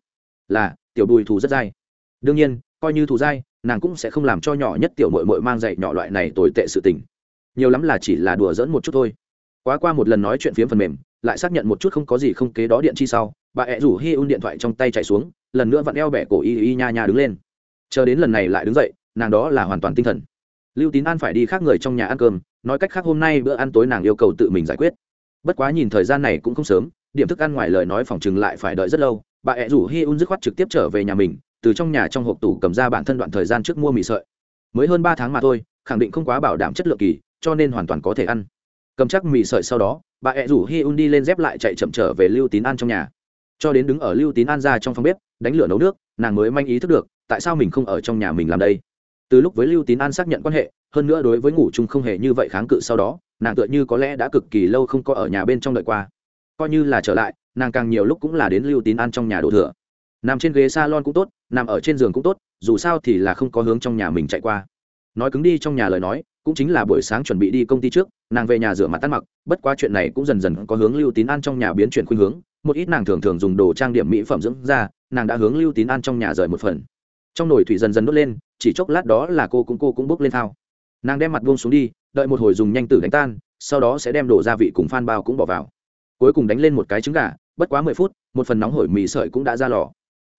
Là, tiểu bùi thù rất dai. Đương nhiên, coi như thù dai, nàng cũng sẽ không làm cho nhỏ nhất tiểu mội mội mang dạy nhỏ loại này tồi tệ sự tình. Nhiều lắm là chỉ là đùa dẫn một chút thôi. Quá qua một lần nói chuyện phiếm phần mềm, lại xác nhận một chút không có gì không kế đó điện chi sau, bà ẹ rủ hi un điện thoại trong tay chạy xuống, lần nữa vặn eo bẻ cổ y y nha nha đứng lên. Chờ đến lần này lại đứng dậy, nàng đó là hoàn toàn tinh thần. Lưu tín an phải đi khác người trong nhà ăn cơm nói cách khác hôm nay bữa ăn tối nàng yêu cầu tự mình giải quyết. Bất quá nhìn thời gian này cũng không sớm, điểm thức ăn ngoài lời nói phòng chừng lại phải đợi rất lâu, bà ẹ rủ hi un dứt khoát trực tiếp trở về nhà mình, từ trong nhà trong hộp tủ cầm ra bản thân đoạn thời gian trước mua mì sợi. Mới hơn ba tháng mà thôi, khẳng định không quá bảo đảm chất lượng kỳ, cho nên hoàn toàn có thể ăn. Cầm chắc mì sợi sau đó, bà ẹ rủ hi un đi lên dép lại chạy chậm trở về lưu tín an trong nhà. Cho đến đứng ở lưu tín an ra trong phòng bếp, đánh lửa nấu nước, nàng mới manh ý thức được, tại sao mình không ở trong nhà mình làm đây? Từ lúc với lưu tín an xác nhận quan hệ hơn nữa đối với ngủ chung không hề như vậy kháng cự sau đó, nàng tựa như có lẽ đã cực kỳ lâu không có ở nhà bên trong đợi qua. Coi như là trở lại, nàng càng nhiều lúc cũng là đến lưu tín an trong nhà đổ thừa. Nằm trên ghế s a lon cũng tốt, nằm ở trên giường cũng tốt, dù sao thì là không có hướng trong nhà mình chạy qua. Nói cứng đi trong nhà lời nói, cũng chính là buổi sáng chuẩn bị đi công ty trước, nàng về nhà rửa mặt tắt mặc, bất quá chuyện này cũng dần dần có hướng lưu tín an trong nhà biến chuyển khuynh hướng, một ít nàng thường thường dùng đồ trang điểm mỹ phẩm dưỡng ra nàng đã hướng lưu tín an trong nhà rời một phần. Trong nồi thủy dần dần đốt lên, chỉ chốc lát đó là cô cũng cô cũng bốc lên thao nàng đem mặt buông xuống đi, đợi một hồi dùng nhanh tử đánh tan, sau đó sẽ đem đổ gia vị cùng phan bao cũng bỏ vào. Cuối cùng đánh lên một cái trứng gà, bất quá mười phút, một phần nóng hổi mì sợi cũng đã ra lò.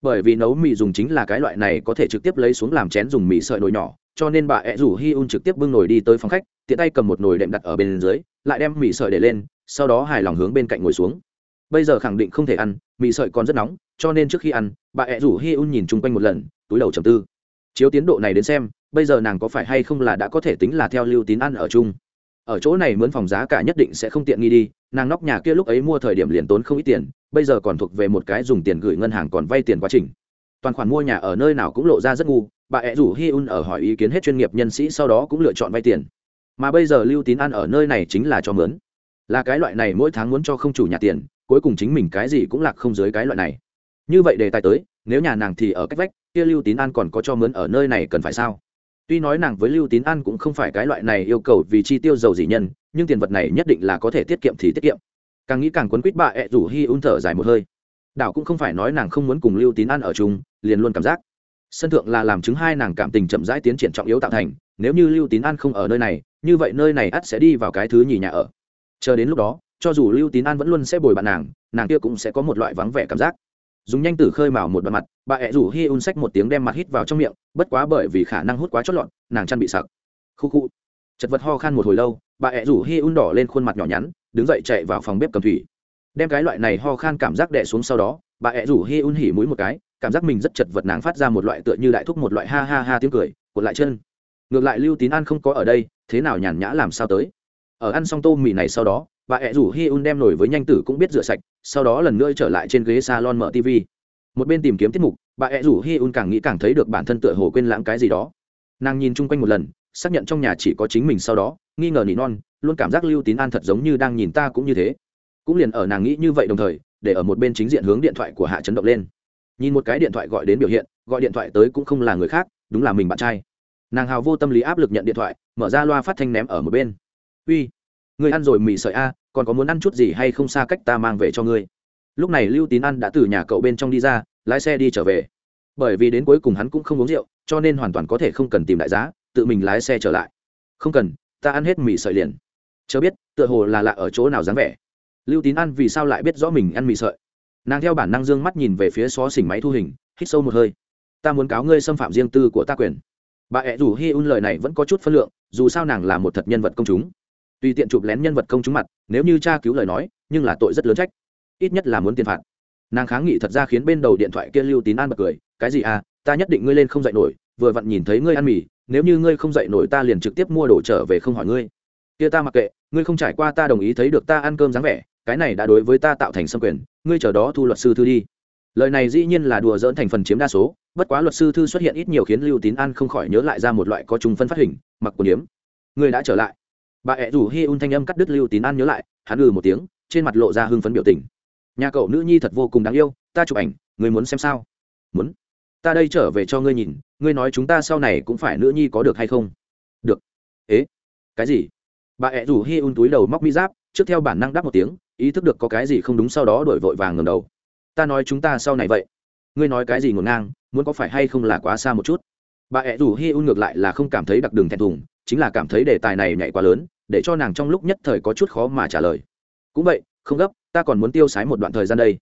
Bởi vì nấu mì dùng chính là cái loại này có thể trực tiếp lấy xuống làm chén dùng mì sợi nồi nhỏ, cho nên bà ẹ rủ hi un trực tiếp bưng nồi đi tới phòng khách, tiện tay cầm một nồi đệm đặt ở bên dưới, lại đem mì sợi để lên, sau đó hài lòng hướng bên cạnh ngồi xuống. Bây giờ khẳng định không thể ăn, mì sợi còn rất nóng, cho nên trước khi ăn, bà ẹ rủ hi un nhìn chung quanh một lần, túi đầu trầm tư chiếu tiến độ này đến xem, bây giờ nàng có phải hay không là đã có thể tính là theo lưu tín ăn ở chung. Ở chỗ này mướn phòng giá cả nhất định sẽ không tiện nghi đi, nàng nóc nhà kia lúc ấy mua thời điểm liền tốn không ít tiền, bây giờ còn thuộc về một cái dùng tiền gửi ngân hàng còn vay tiền quá trình. Toàn khoản mua nhà ở nơi nào cũng lộ ra rất ngu, bà ẹ rủ hi un ở hỏi ý kiến hết chuyên nghiệp nhân sĩ sau đó cũng lựa chọn vay tiền. Mà bây giờ lưu tín ăn ở nơi này chính là cho mướn. Là cái loại này mỗi tháng muốn cho không chủ nhà tiền, cuối cùng chính mình cái gì cũng lạc không dưới cái loại này. Như vậy đề tài tới nếu nhà nàng thì ở cách vách, kia lưu tín an còn có cho mướn ở nơi này cần phải sao? Tuy nói nàng với lưu tín an cũng không phải cái loại này yêu cầu vì chi tiêu giàu dị nhân, nhưng tiền vật này nhất định là có thể tiết kiệm thì tiết kiệm. Càng nghĩ càng quấn quýt bà ẹ rủ hi un thở dài một hơi. Đảo cũng không phải nói nàng không muốn cùng lưu tín an ở chung, liền luôn cảm giác. Sân thượng là làm chứng hai nàng cảm tình chậm rãi tiến triển trọng yếu tạo thành, nếu như lưu tín an không ở nơi này, như vậy nơi này ắt sẽ đi vào cái thứ nhì nhà ở. Chờ đến lúc đó, cho dù lưu tín an vẫn luôn sẽ bồi bạn nàng nàng kia cũng sẽ có một loại vắng vẻ cảm giác dùng nhanh tử khơi mào một đoạn mặt, bà ẹ rủ hi un sách một tiếng đem mặt hít vào trong miệng, bất quá bởi vì khả năng hút quá chót lọt, nàng chăn bị sặc. Khu khu. Chật vật ho khan một hồi lâu, bà ẹ rủ hi un đỏ lên khuôn mặt nhỏ nhắn, đứng dậy chạy vào phòng bếp cầm thủy. Đem cái loại này ho khan cảm giác đẻ xuống sau đó, bà ẹ rủ hi un hỉ mũi một cái, cảm giác mình rất chật vật nàng phát ra một loại tựa như đại thúc một loại ha ha ha tiếng cười, cuộn lại chân. Ngược lại lưu tín an không có ở đây, thế nào nhàn nhã làm sao tới? Ở ăn xong tô mì này sau đó, bà ẹ rủ hi un đem nổi với nhanh tử cũng biết rửa sạch, sau đó lần nữa trở lại trên ghế salon mở tv một bên tìm kiếm tiết mục, bà ẹ rủ hi un càng nghĩ càng thấy được bản thân tựa hồ quên lãng cái gì đó. Nàng nhìn chung quanh một lần, xác nhận trong nhà chỉ có chính mình sau đó, nghi ngờ nỉ non, luôn cảm giác lưu tín an thật giống như đang nhìn ta cũng như thế. Cũng liền ở nàng nghĩ như vậy đồng thời, để ở một bên chính diện hướng điện thoại của hạ chấn động lên. Nhìn một cái điện thoại gọi đến biểu hiện, gọi điện thoại tới cũng không là người khác, đúng là mình bạn trai. Nàng hào vô tâm lý áp lực nhận điện thoại, mở ra loa phát thanh ném ở một bên uy, người ăn rồi mì sợi a, còn có muốn ăn chút gì hay không xa cách ta mang về cho ngươi. Lúc này lưu tín ăn đã từ nhà cậu bên trong đi ra, lái xe đi trở về. Bởi vì đến cuối cùng hắn cũng không uống rượu, cho nên hoàn toàn có thể không cần tìm đại giá, tự mình lái xe trở lại. Không cần, ta ăn hết mì sợi liền. Chớ biết, tựa hồ là lạ ở chỗ nào dáng vẻ. Lưu tín ăn vì sao lại biết rõ mình ăn mì sợi? Nàng theo bản năng dương mắt nhìn về phía xó xỉnh máy thu hình, hít sâu một hơi. Ta muốn cáo ngươi xâm phạm riêng tư của ta quyền. Bà ẹ rủ hi un lời này vẫn có chút phân lượng, dù sao nàng là một thật nhân vật công chúng tùy tiện chụp lén nhân vật công chúng mặt, nếu như tra cứu lời nói, nhưng là tội rất lớn trách. Ít nhất là muốn tiền phạt. Nàng kháng nghị thật ra khiến bên đầu điện thoại kia lưu tín an bật cười, cái gì à ta nhất định ngươi lên không dậy nổi, vừa vặn nhìn thấy ngươi ăn mì, nếu như ngươi không dậy nổi ta liền trực tiếp mua đồ trở về không hỏi ngươi. Kia ta mặc kệ, ngươi không trải qua ta đồng ý thấy được ta ăn cơm dáng vẻ, cái này đã đối với ta tạo thành xâm quyền, ngươi chờ đó thu luật sư thư đi. Lời này dĩ nhiên là đùa dỡn thành phần chiếm đa số, bất quá luật sư thư xuất hiện ít nhiều khiến lưu tín an không khỏi nhớ lại ra một loại có trùng phân phát hình, mặc quần yếm. Ngươi đã trở lại bà ẹ rủ hi un thanh âm cắt đứt lưu tín an nhớ lại, hắn ừ một tiếng, trên mặt lộ ra hưng phấn biểu tình. Nhà cậu nữ nhi thật vô cùng đáng yêu, ta chụp ảnh, người muốn xem sao? Muốn. Ta đây trở về cho ngươi nhìn, ngươi nói chúng ta sau này cũng phải nữ nhi có được hay không? Được. Ế? Cái gì? Bà ẹ rủ hi un túi đầu móc mi giáp, trước theo bản năng đáp một tiếng, ý thức được có cái gì không đúng sau đó đổi vội vàng ngầm đầu. Ta nói chúng ta sau này vậy. Ngươi nói cái gì ngổn ngang, muốn có phải hay không là quá xa một chút. Bà ẹ rủ hi un ngược lại là không cảm thấy đặc đường thẹn thùng, chính là cảm thấy đề tài này nhảy quá lớn để cho nàng trong lúc nhất thời có chút khó mà trả lời. Cũng vậy, không gấp, ta còn muốn tiêu sái một đoạn thời gian đây.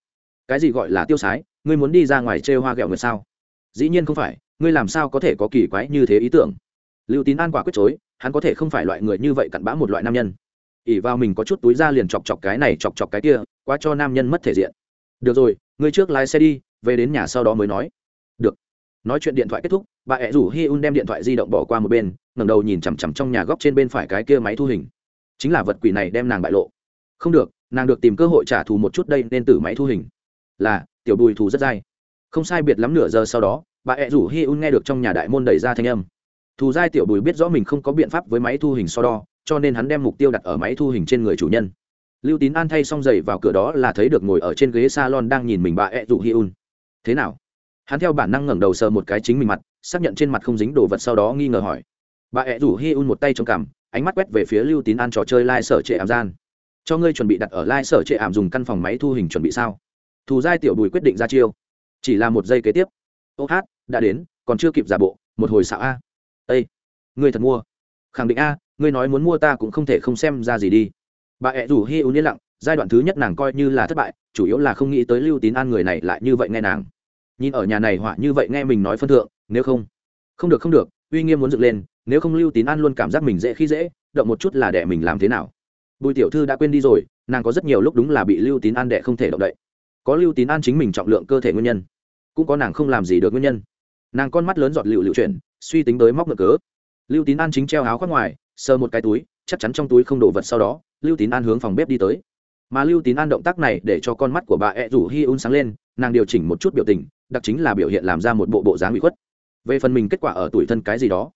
Cái gì gọi là tiêu sái? Ngươi muốn đi ra ngoài chê hoa ghẹo người sao? Dĩ nhiên không phải, ngươi làm sao có thể có kỳ quái như thế ý tưởng? Lưu tín an quả quyết chối, hắn có thể không phải loại người như vậy cặn bã một loại nam nhân. Ỉ vào mình có chút túi ra liền chọc chọc cái này, chọc chọc cái kia, quá cho nam nhân mất thể diện. Được rồi, ngươi trước lái xe đi, về đến nhà sau đó mới nói nói chuyện điện thoại kết thúc, bà ẹ rủ hi un đem điện thoại di động bỏ qua một bên, ngẩng đầu nhìn chằm chằm trong nhà góc trên bên phải cái kia máy thu hình. Chính là vật quỷ này đem nàng bại lộ. Không được, nàng được tìm cơ hội trả thù một chút đây nên từ máy thu hình. Là, tiểu bùi thù rất dai. Không sai biệt lắm nửa giờ sau đó, bà ẹ rủ hi un nghe được trong nhà đại môn đẩy ra thanh âm. Thù dai tiểu bùi biết rõ mình không có biện pháp với máy thu hình so đo, cho nên hắn đem mục tiêu đặt ở máy thu hình trên người chủ nhân. Lưu tín an thay xong giày vào cửa đó là thấy được ngồi ở trên ghế s a lon đang nhìn mình bà ẹ rủ hi un thế nào? Hắn theo bản năng ngẩng đầu sờ một cái chính mình mặt, xác nhận trên mặt không dính đồ vật sau đó nghi ngờ hỏi. Bà ẹ rủ hi un một tay trong cằm, ánh mắt quét về phía lưu tín an trò chơi lai、like、sở trệ ảm gian. Cho ngươi chuẩn bị đặt ở lai、like、sở trệ ảm dùng căn phòng máy thu hình chuẩn bị sao? Thù giai tiểu bùi quyết định ra chiêu. Chỉ là một giây kế tiếp. Ô hát, đã đến, còn chưa kịp giả bộ, một hồi xạo a. Ây ngươi thật mua. Khẳng định a, ngươi nói muốn mua ta cũng không thể không xem ra gì đi. Bà ẹ rủ hi un yên lặng, giai đoạn thứ nhất nàng coi như là thất bại, chủ yếu là không nghĩ tới lưu tín an người này lại như vậy nghe nàng nhìn ở nhà này họa như vậy nghe mình nói phân thượng, nếu không? Không được không được, uy nghiêm muốn dựng lên, nếu không lưu tín an luôn cảm giác mình dễ khi dễ, động một chút là đẻ mình làm thế nào? Bùi tiểu thư đã quên đi rồi, nàng có rất nhiều lúc đúng là bị lưu tín an đẻ không thể động đậy. Có lưu tín an chính mình trọng lượng cơ thể nguyên nhân, cũng có nàng không làm gì được nguyên nhân. Nàng con mắt lớn giọt lựu lựu chuyển, suy tính tới móc ngựa cớ. Lưu tín an chính treo áo khoác ngoài, sờ một cái túi, chắc chắn trong túi không đổ vật sau đó, lưu tín an hướng phòng bếp đi tới. Mà lưu tín an động tác này để cho con mắt của bà ẹ rủ hi un sáng lên nàng điều chỉnh một chút biểu tình, đặc chính là biểu hiện làm ra một bộ bộ dáng bị khuất. Về phần mình kết quả ở tuổi thân cái gì đó,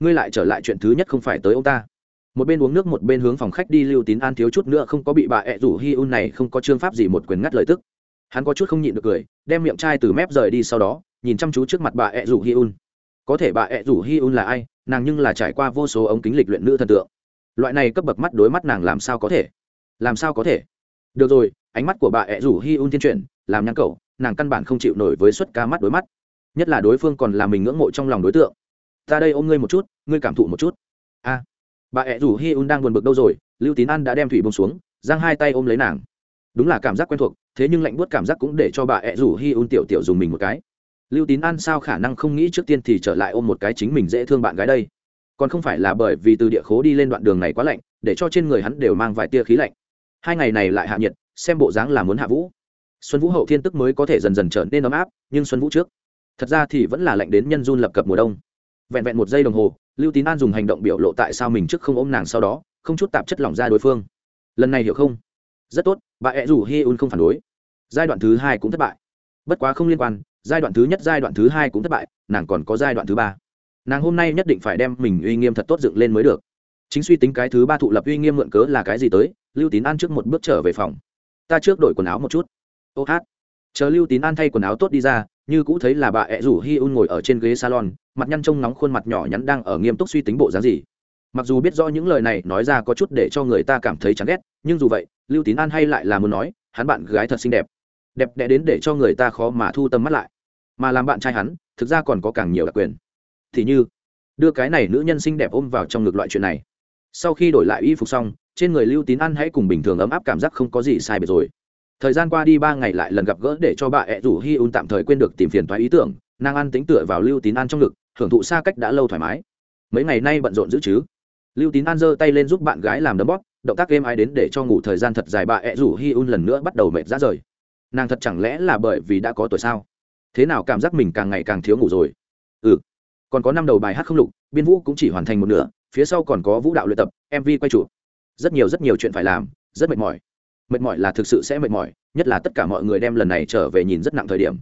ngươi lại trở lại chuyện thứ nhất không phải tới ông ta. Một bên uống nước, một bên hướng phòng khách đi lưu tín an thiếu chút nữa không có bị bà ẹ rủ hi un này không có chương pháp gì một quyền ngắt lời tức. Hắn có chút không nhịn được cười, đem miệng chai từ mép rời đi sau đó, nhìn chăm chú trước mặt bà ẹ rủ hi un. Có thể bà ẹ rủ hi un là ai, nàng nhưng là trải qua vô số ống kính lịch luyện nữ thần tượng. Loại này cấp bậc mắt đối mắt nàng làm sao có thể? Làm sao có thể? Được rồi, ánh mắt của bà ẹ rủ hi un thiên chuyển, làm nhắn cậu, nàng căn bản không chịu nổi với suất ca mắt đối mắt. Nhất là đối phương còn là mình ngưỡng mộ trong lòng đối tượng. Ta đây ôm ngươi một chút, ngươi cảm thụ một chút. A. Bà ẹ rủ hi un đang buồn bực đâu rồi, lưu tín an đã đem thủy bông xuống, giang hai tay ôm lấy nàng. Đúng là cảm giác quen thuộc, thế nhưng lạnh buốt cảm giác cũng để cho bà ẹ rủ hi un tiểu tiểu dùng mình một cái. Lưu tín an sao khả năng không nghĩ trước tiên thì trở lại ôm một cái chính mình dễ thương bạn gái đây? Còn không phải là bởi vì từ địa khố đi lên đoạn đường này quá lạnh, để cho trên người hắn đều mang vài tia khí lạnh hai ngày này lại hạ nhiệt, xem bộ dáng là muốn hạ vũ. Xuân vũ hậu thiên tức mới có thể dần dần trở nên ấm áp, nhưng xuân vũ trước. Thật ra thì vẫn là lạnh đến nhân run lập cập mùa đông. Vẹn vẹn một giây đồng hồ, lưu tín an dùng hành động biểu lộ tại sao mình trước không ôm nàng sau đó, không chút tạp chất lỏng ra đối phương. Lần này hiểu không? Rất tốt, bà ẹ rủ hi un không phản đối. Giai đoạn thứ hai cũng thất bại. Bất quá không liên quan, giai đoạn thứ nhất, giai đoạn thứ hai cũng thất bại, nàng còn có giai đoạn thứ ba. Nàng hôm nay nhất định phải đem mình uy nghiêm thật tốt dựng lên mới được. Chính suy tính cái thứ ba thụ lập uy nghiêm mượn cớ là cái gì tới lưu tín an trước một bước trở về phòng. Ta trước đổi quần áo một chút. Ô hát. Chờ lưu tín an thay quần áo tốt đi ra, như cũ thấy là bà ẹ rủ hi un ngồi ở trên ghế salon, mặt nhăn trông nóng khuôn mặt nhỏ nhắn đang ở nghiêm túc suy tính bộ dáng gì. Mặc dù biết rõ những lời này nói ra có chút để cho người ta cảm thấy chán ghét, nhưng dù vậy, lưu tín an hay lại là muốn nói, hắn bạn gái thật xinh đẹp. Đẹp đẽ đến để cho người ta khó mà thu tâm mắt lại. Mà làm bạn trai hắn, thực ra còn có càng nhiều đặc quyền. Thì như, đưa cái này nữ nhân xinh đẹp ôm vào trong ngực loại chuyện này sau khi đổi lại y phục xong, trên người lưu tín ăn hãy cùng bình thường ấm áp cảm giác không có gì sai biệt rồi. Thời gian qua đi ba ngày lại lần gặp gỡ để cho bà ẹ rủ hi un tạm thời quên được tìm phiền thoái ý tưởng, nàng ăn tính tựa vào lưu tín ăn trong ngực, hưởng thụ xa cách đã lâu thoải mái. Mấy ngày nay bận rộn giữ chứ? Lưu tín an giơ tay lên giúp bạn gái làm đấm bóp, động tác êm ai đến để cho ngủ thời gian thật dài bà ẹ rủ hi un lần nữa bắt đầu mệt ra rời. Nàng thật chẳng lẽ là bởi vì đã có tuổi sao? Thế nào cảm giác mình càng ngày càng thiếu ngủ rồi? Ừ. Còn có năm đầu bài hát không lục, biên vũ cũng chỉ hoàn thành một nửa phía sau còn có vũ đạo luyện tập mv quay chụp. Rất nhiều rất nhiều chuyện phải làm, rất mệt mỏi. Mệt mỏi là thực sự sẽ mệt mỏi, nhất là tất cả mọi người đem lần này trở về nhìn rất nặng thời điểm.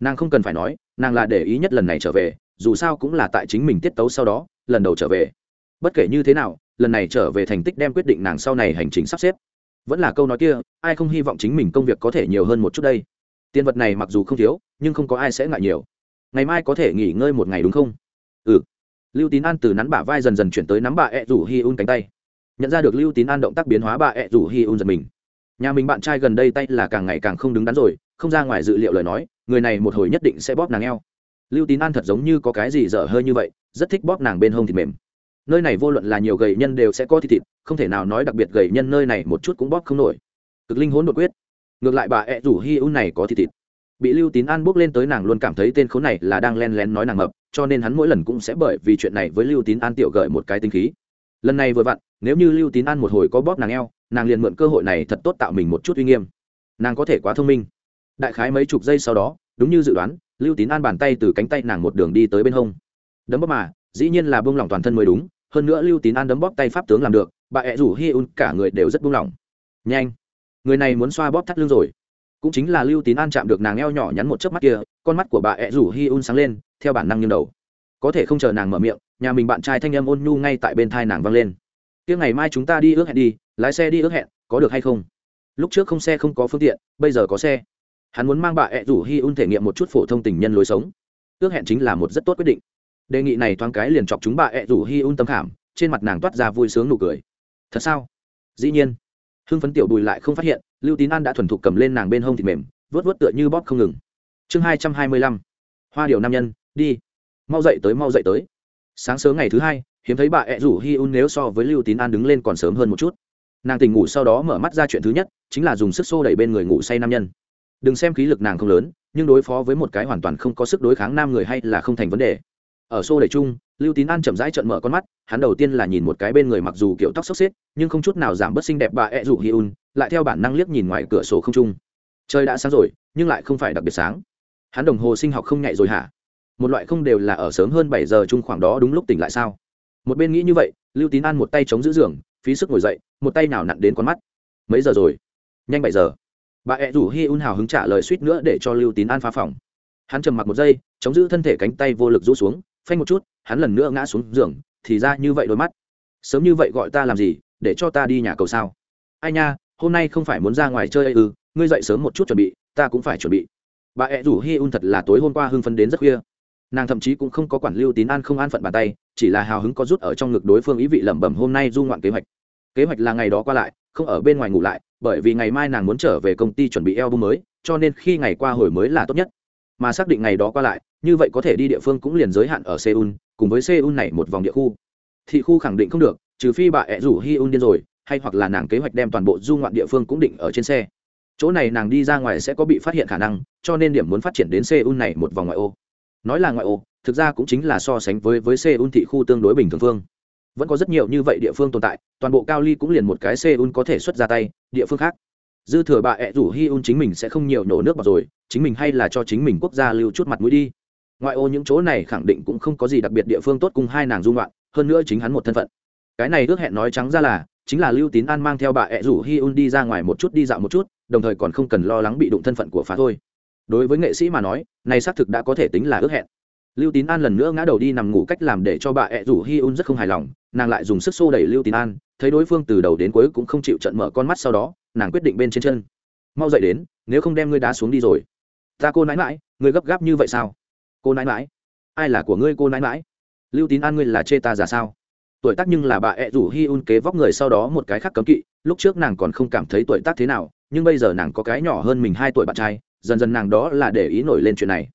Nàng không cần phải nói, nàng là để ý nhất lần này trở về, dù sao cũng là tại chính mình tiết tấu sau đó, lần đầu trở về. Bất kể như thế nào, lần này trở về thành tích đem quyết định nàng sau này hành trình sắp xếp. Vẫn là câu nói kia, ai không hy vọng chính mình công việc có thể nhiều hơn một chút đây? Tiền vật này mặc dù không thiếu, nhưng không có ai sẽ ngại nhiều. Ngày mai có thể nghỉ ngơi một ngày đúng không? Lưu tín an từ nắn bả vai dần dần chuyển tới nắm bà ẹ rủ hi un cánh tay. Nhận ra được lưu tín an động tác biến hóa bà ẹ rủ hi un giật mình. Nhà mình bạn trai gần đây tay là càng ngày càng không đứng đắn rồi, không ra ngoài dự liệu lời nói, người này một hồi nhất định sẽ bóp nàng eo. Lưu tín an thật giống như có cái gì dở hơi như vậy, rất thích bóp nàng bên hông thịt mềm. Nơi này vô luận là nhiều gầy nhân đều sẽ có thịt thịt, không thể nào nói đặc biệt gầy nhân nơi này một chút cũng bóp không nổi. Cực linh hỗn đột quyết. Ngược lại bà ẹ rủ hi un này có thịt thịt bị lưu tín an bước lên tới nàng luôn cảm thấy tên khốn này là đang len lén nói nàng mập, cho nên hắn mỗi lần cũng sẽ bởi vì chuyện này với lưu tín an tiểu gợi một cái tinh khí. Lần này vừa vặn, nếu như lưu tín an một hồi có bóp nàng eo, nàng liền mượn cơ hội này thật tốt tạo mình một chút uy nghiêm. Nàng có thể quá thông minh. Đại khái mấy chục giây sau đó, đúng như dự đoán, lưu tín an bàn tay từ cánh tay nàng một đường đi tới bên hông. Đấm bóp mà, dĩ nhiên là buông lỏng toàn thân mới đúng, hơn nữa lưu tín an đấm bóp tay pháp tướng làm được, bà ẹ rủ hi un cả người đều rất buông lỏng. Nhanh. Người này muốn xoa bóp thắt lưng rồi cũng chính là lưu tín an chạm được nàng eo nhỏ nhắn một chớp mắt kia, con mắt của bà ẹ rủ hi un sáng lên, theo bản năng nghiêng đầu. Có thể không chờ nàng mở miệng, nhà mình bạn trai thanh âm ôn nhu ngay tại bên thai nàng vang lên. Kia ngày mai chúng ta đi ước hẹn đi, lái xe đi ước hẹn, có được hay không? Lúc trước không xe không có phương tiện, bây giờ có xe. Hắn muốn mang bà ẹ rủ hi un thể nghiệm một chút phổ thông tình nhân lối sống. Ước hẹn chính là một rất tốt quyết định. Đề nghị này thoáng cái liền chọc chúng bà ẹ rủ hi un tâm khảm, trên mặt nàng toát ra vui sướng nụ cười. Thật sao? Dĩ nhiên hưng phấn tiểu bùi lại không phát hiện, lưu tín an đã thuần thục cầm lên nàng bên hông thịt mềm vớt vớt tựa như bóp không ngừng. Chương hai trăm hai mươi lăm. Hoa điều nam nhân, đi. Mau dậy tới, mau dậy tới. Sáng sớm ngày thứ hai, hiếm thấy bà ẹ rủ hi un nếu so với lưu tín an đứng lên còn sớm hơn một chút. Nàng tỉnh ngủ sau đó mở mắt ra chuyện thứ nhất, chính là dùng sức xô đẩy bên người ngủ say nam nhân. Đừng xem khí lực nàng không lớn, nhưng đối phó với một cái hoàn toàn không có sức đối kháng nam người hay là không thành vấn đề ở xô đẩy chung, lưu tín an chậm rãi trận mở con mắt, hắn đầu tiên là nhìn một cái bên người mặc dù kiểu tóc xốc xếp, nhưng không chút nào giảm bớt xinh đẹp bà ẹ rủ hi un lại theo bản năng liếc nhìn ngoài cửa sổ không trung. Trời đã sáng rồi, nhưng lại không phải đặc biệt sáng. Hắn đồng hồ sinh học không nhạy rồi hả? Một loại không đều là ở sớm hơn bảy giờ chung khoảng đó đúng lúc tỉnh lại sao? Một bên nghĩ như vậy, lưu tín an một tay chống giữ giường, phí sức ngồi dậy, một tay nào nặn đến con mắt. Mấy giờ rồi? Nhanh bảy giờ. Bà ẹ rủ hi un hào hứng trả lời suýt nữa để cho lưu tín an phá phòng. Hắn trầm mặc một giây, chống giữ thân thể cánh tay vô lực rũ xuống phanh một chút, hắn lần nữa ngã xuống giường, thì ra như vậy đôi mắt. Sớm như vậy gọi ta làm gì, để cho ta đi nhà cầu sao? Ai nha, hôm nay không phải muốn ra ngoài chơi ư, ngươi dậy sớm một chút chuẩn bị, ta cũng phải chuẩn bị. Bà ẹ rủ hi un thật là tối hôm qua hưng phấn đến rất khuya. Nàng thậm chí cũng không có quản lưu tín an không an phận bàn tay, chỉ là hào hứng có rút ở trong ngực đối phương ý vị lẩm bẩm hôm nay du ngoạn kế hoạch. Kế hoạch là ngày đó qua lại, không ở bên ngoài ngủ lại, bởi vì ngày mai nàng muốn trở về công ty chuẩn bị eo mới, cho nên khi ngày qua hồi mới là tốt nhất. Mà xác định ngày đó qua lại như vậy có thể đi địa phương cũng liền giới hạn ở seoul, cùng với seoul này một vòng địa khu. Thị khu khẳng định không được, trừ phi bà ẹ rủ hi un điên rồi, hay hoặc là nàng kế hoạch đem toàn bộ du ngoạn địa phương cũng định ở trên xe. Chỗ này nàng đi ra ngoài sẽ có bị phát hiện khả năng, cho nên điểm muốn phát triển đến seoul này một vòng ngoại ô. Nói là ngoại ô, thực ra cũng chính là so sánh với với seoul thị khu tương đối bình thường phương. Vẫn có rất nhiều như vậy địa phương tồn tại, toàn bộ cao ly cũng liền một cái seoul có thể xuất ra tay, địa phương khác. Dư thừa bà ẹ rủ hi un chính mình sẽ không nhiều nổ nước vào rồi, chính mình hay là cho chính mình quốc gia lưu chút mặt mũi đi ngoại ô những chỗ này khẳng định cũng không có gì đặc biệt địa phương tốt cùng hai nàng dung loạn, hơn nữa chính hắn một thân phận. Cái này ước hẹn nói trắng ra là, chính là lưu tín an mang theo bà ẹ rủ hi un đi ra ngoài một chút đi dạo một chút, đồng thời còn không cần lo lắng bị đụng thân phận của phá thôi. Đối với nghệ sĩ mà nói, này xác thực đã có thể tính là ước hẹn. Lưu tín an lần nữa ngã đầu đi nằm ngủ cách làm để cho bà ẹ rủ hi un rất không hài lòng, nàng lại dùng sức xô đẩy lưu tín an, thấy đối phương từ đầu đến cuối cũng không chịu trận mở con mắt sau đó, nàng quyết định bên trên chân. Mau dậy đến, nếu không đem ngươi đá xuống đi rồi. Ta cô nãi mãi ngươi gấp gáp như vậy sao? Cô nãi mãi ai là của ngươi, cô nãi mãi lưu tín an ngươi là chê ta giả sao? Tuổi tác nhưng là bà ẹ rủ hi un kế vóc người sau đó một cái khác cấm kỵ, lúc trước nàng còn không cảm thấy tuổi tác thế nào, nhưng bây giờ nàng có cái nhỏ hơn mình hai tuổi bạn trai, dần dần nàng đó là để ý nổi lên chuyện này.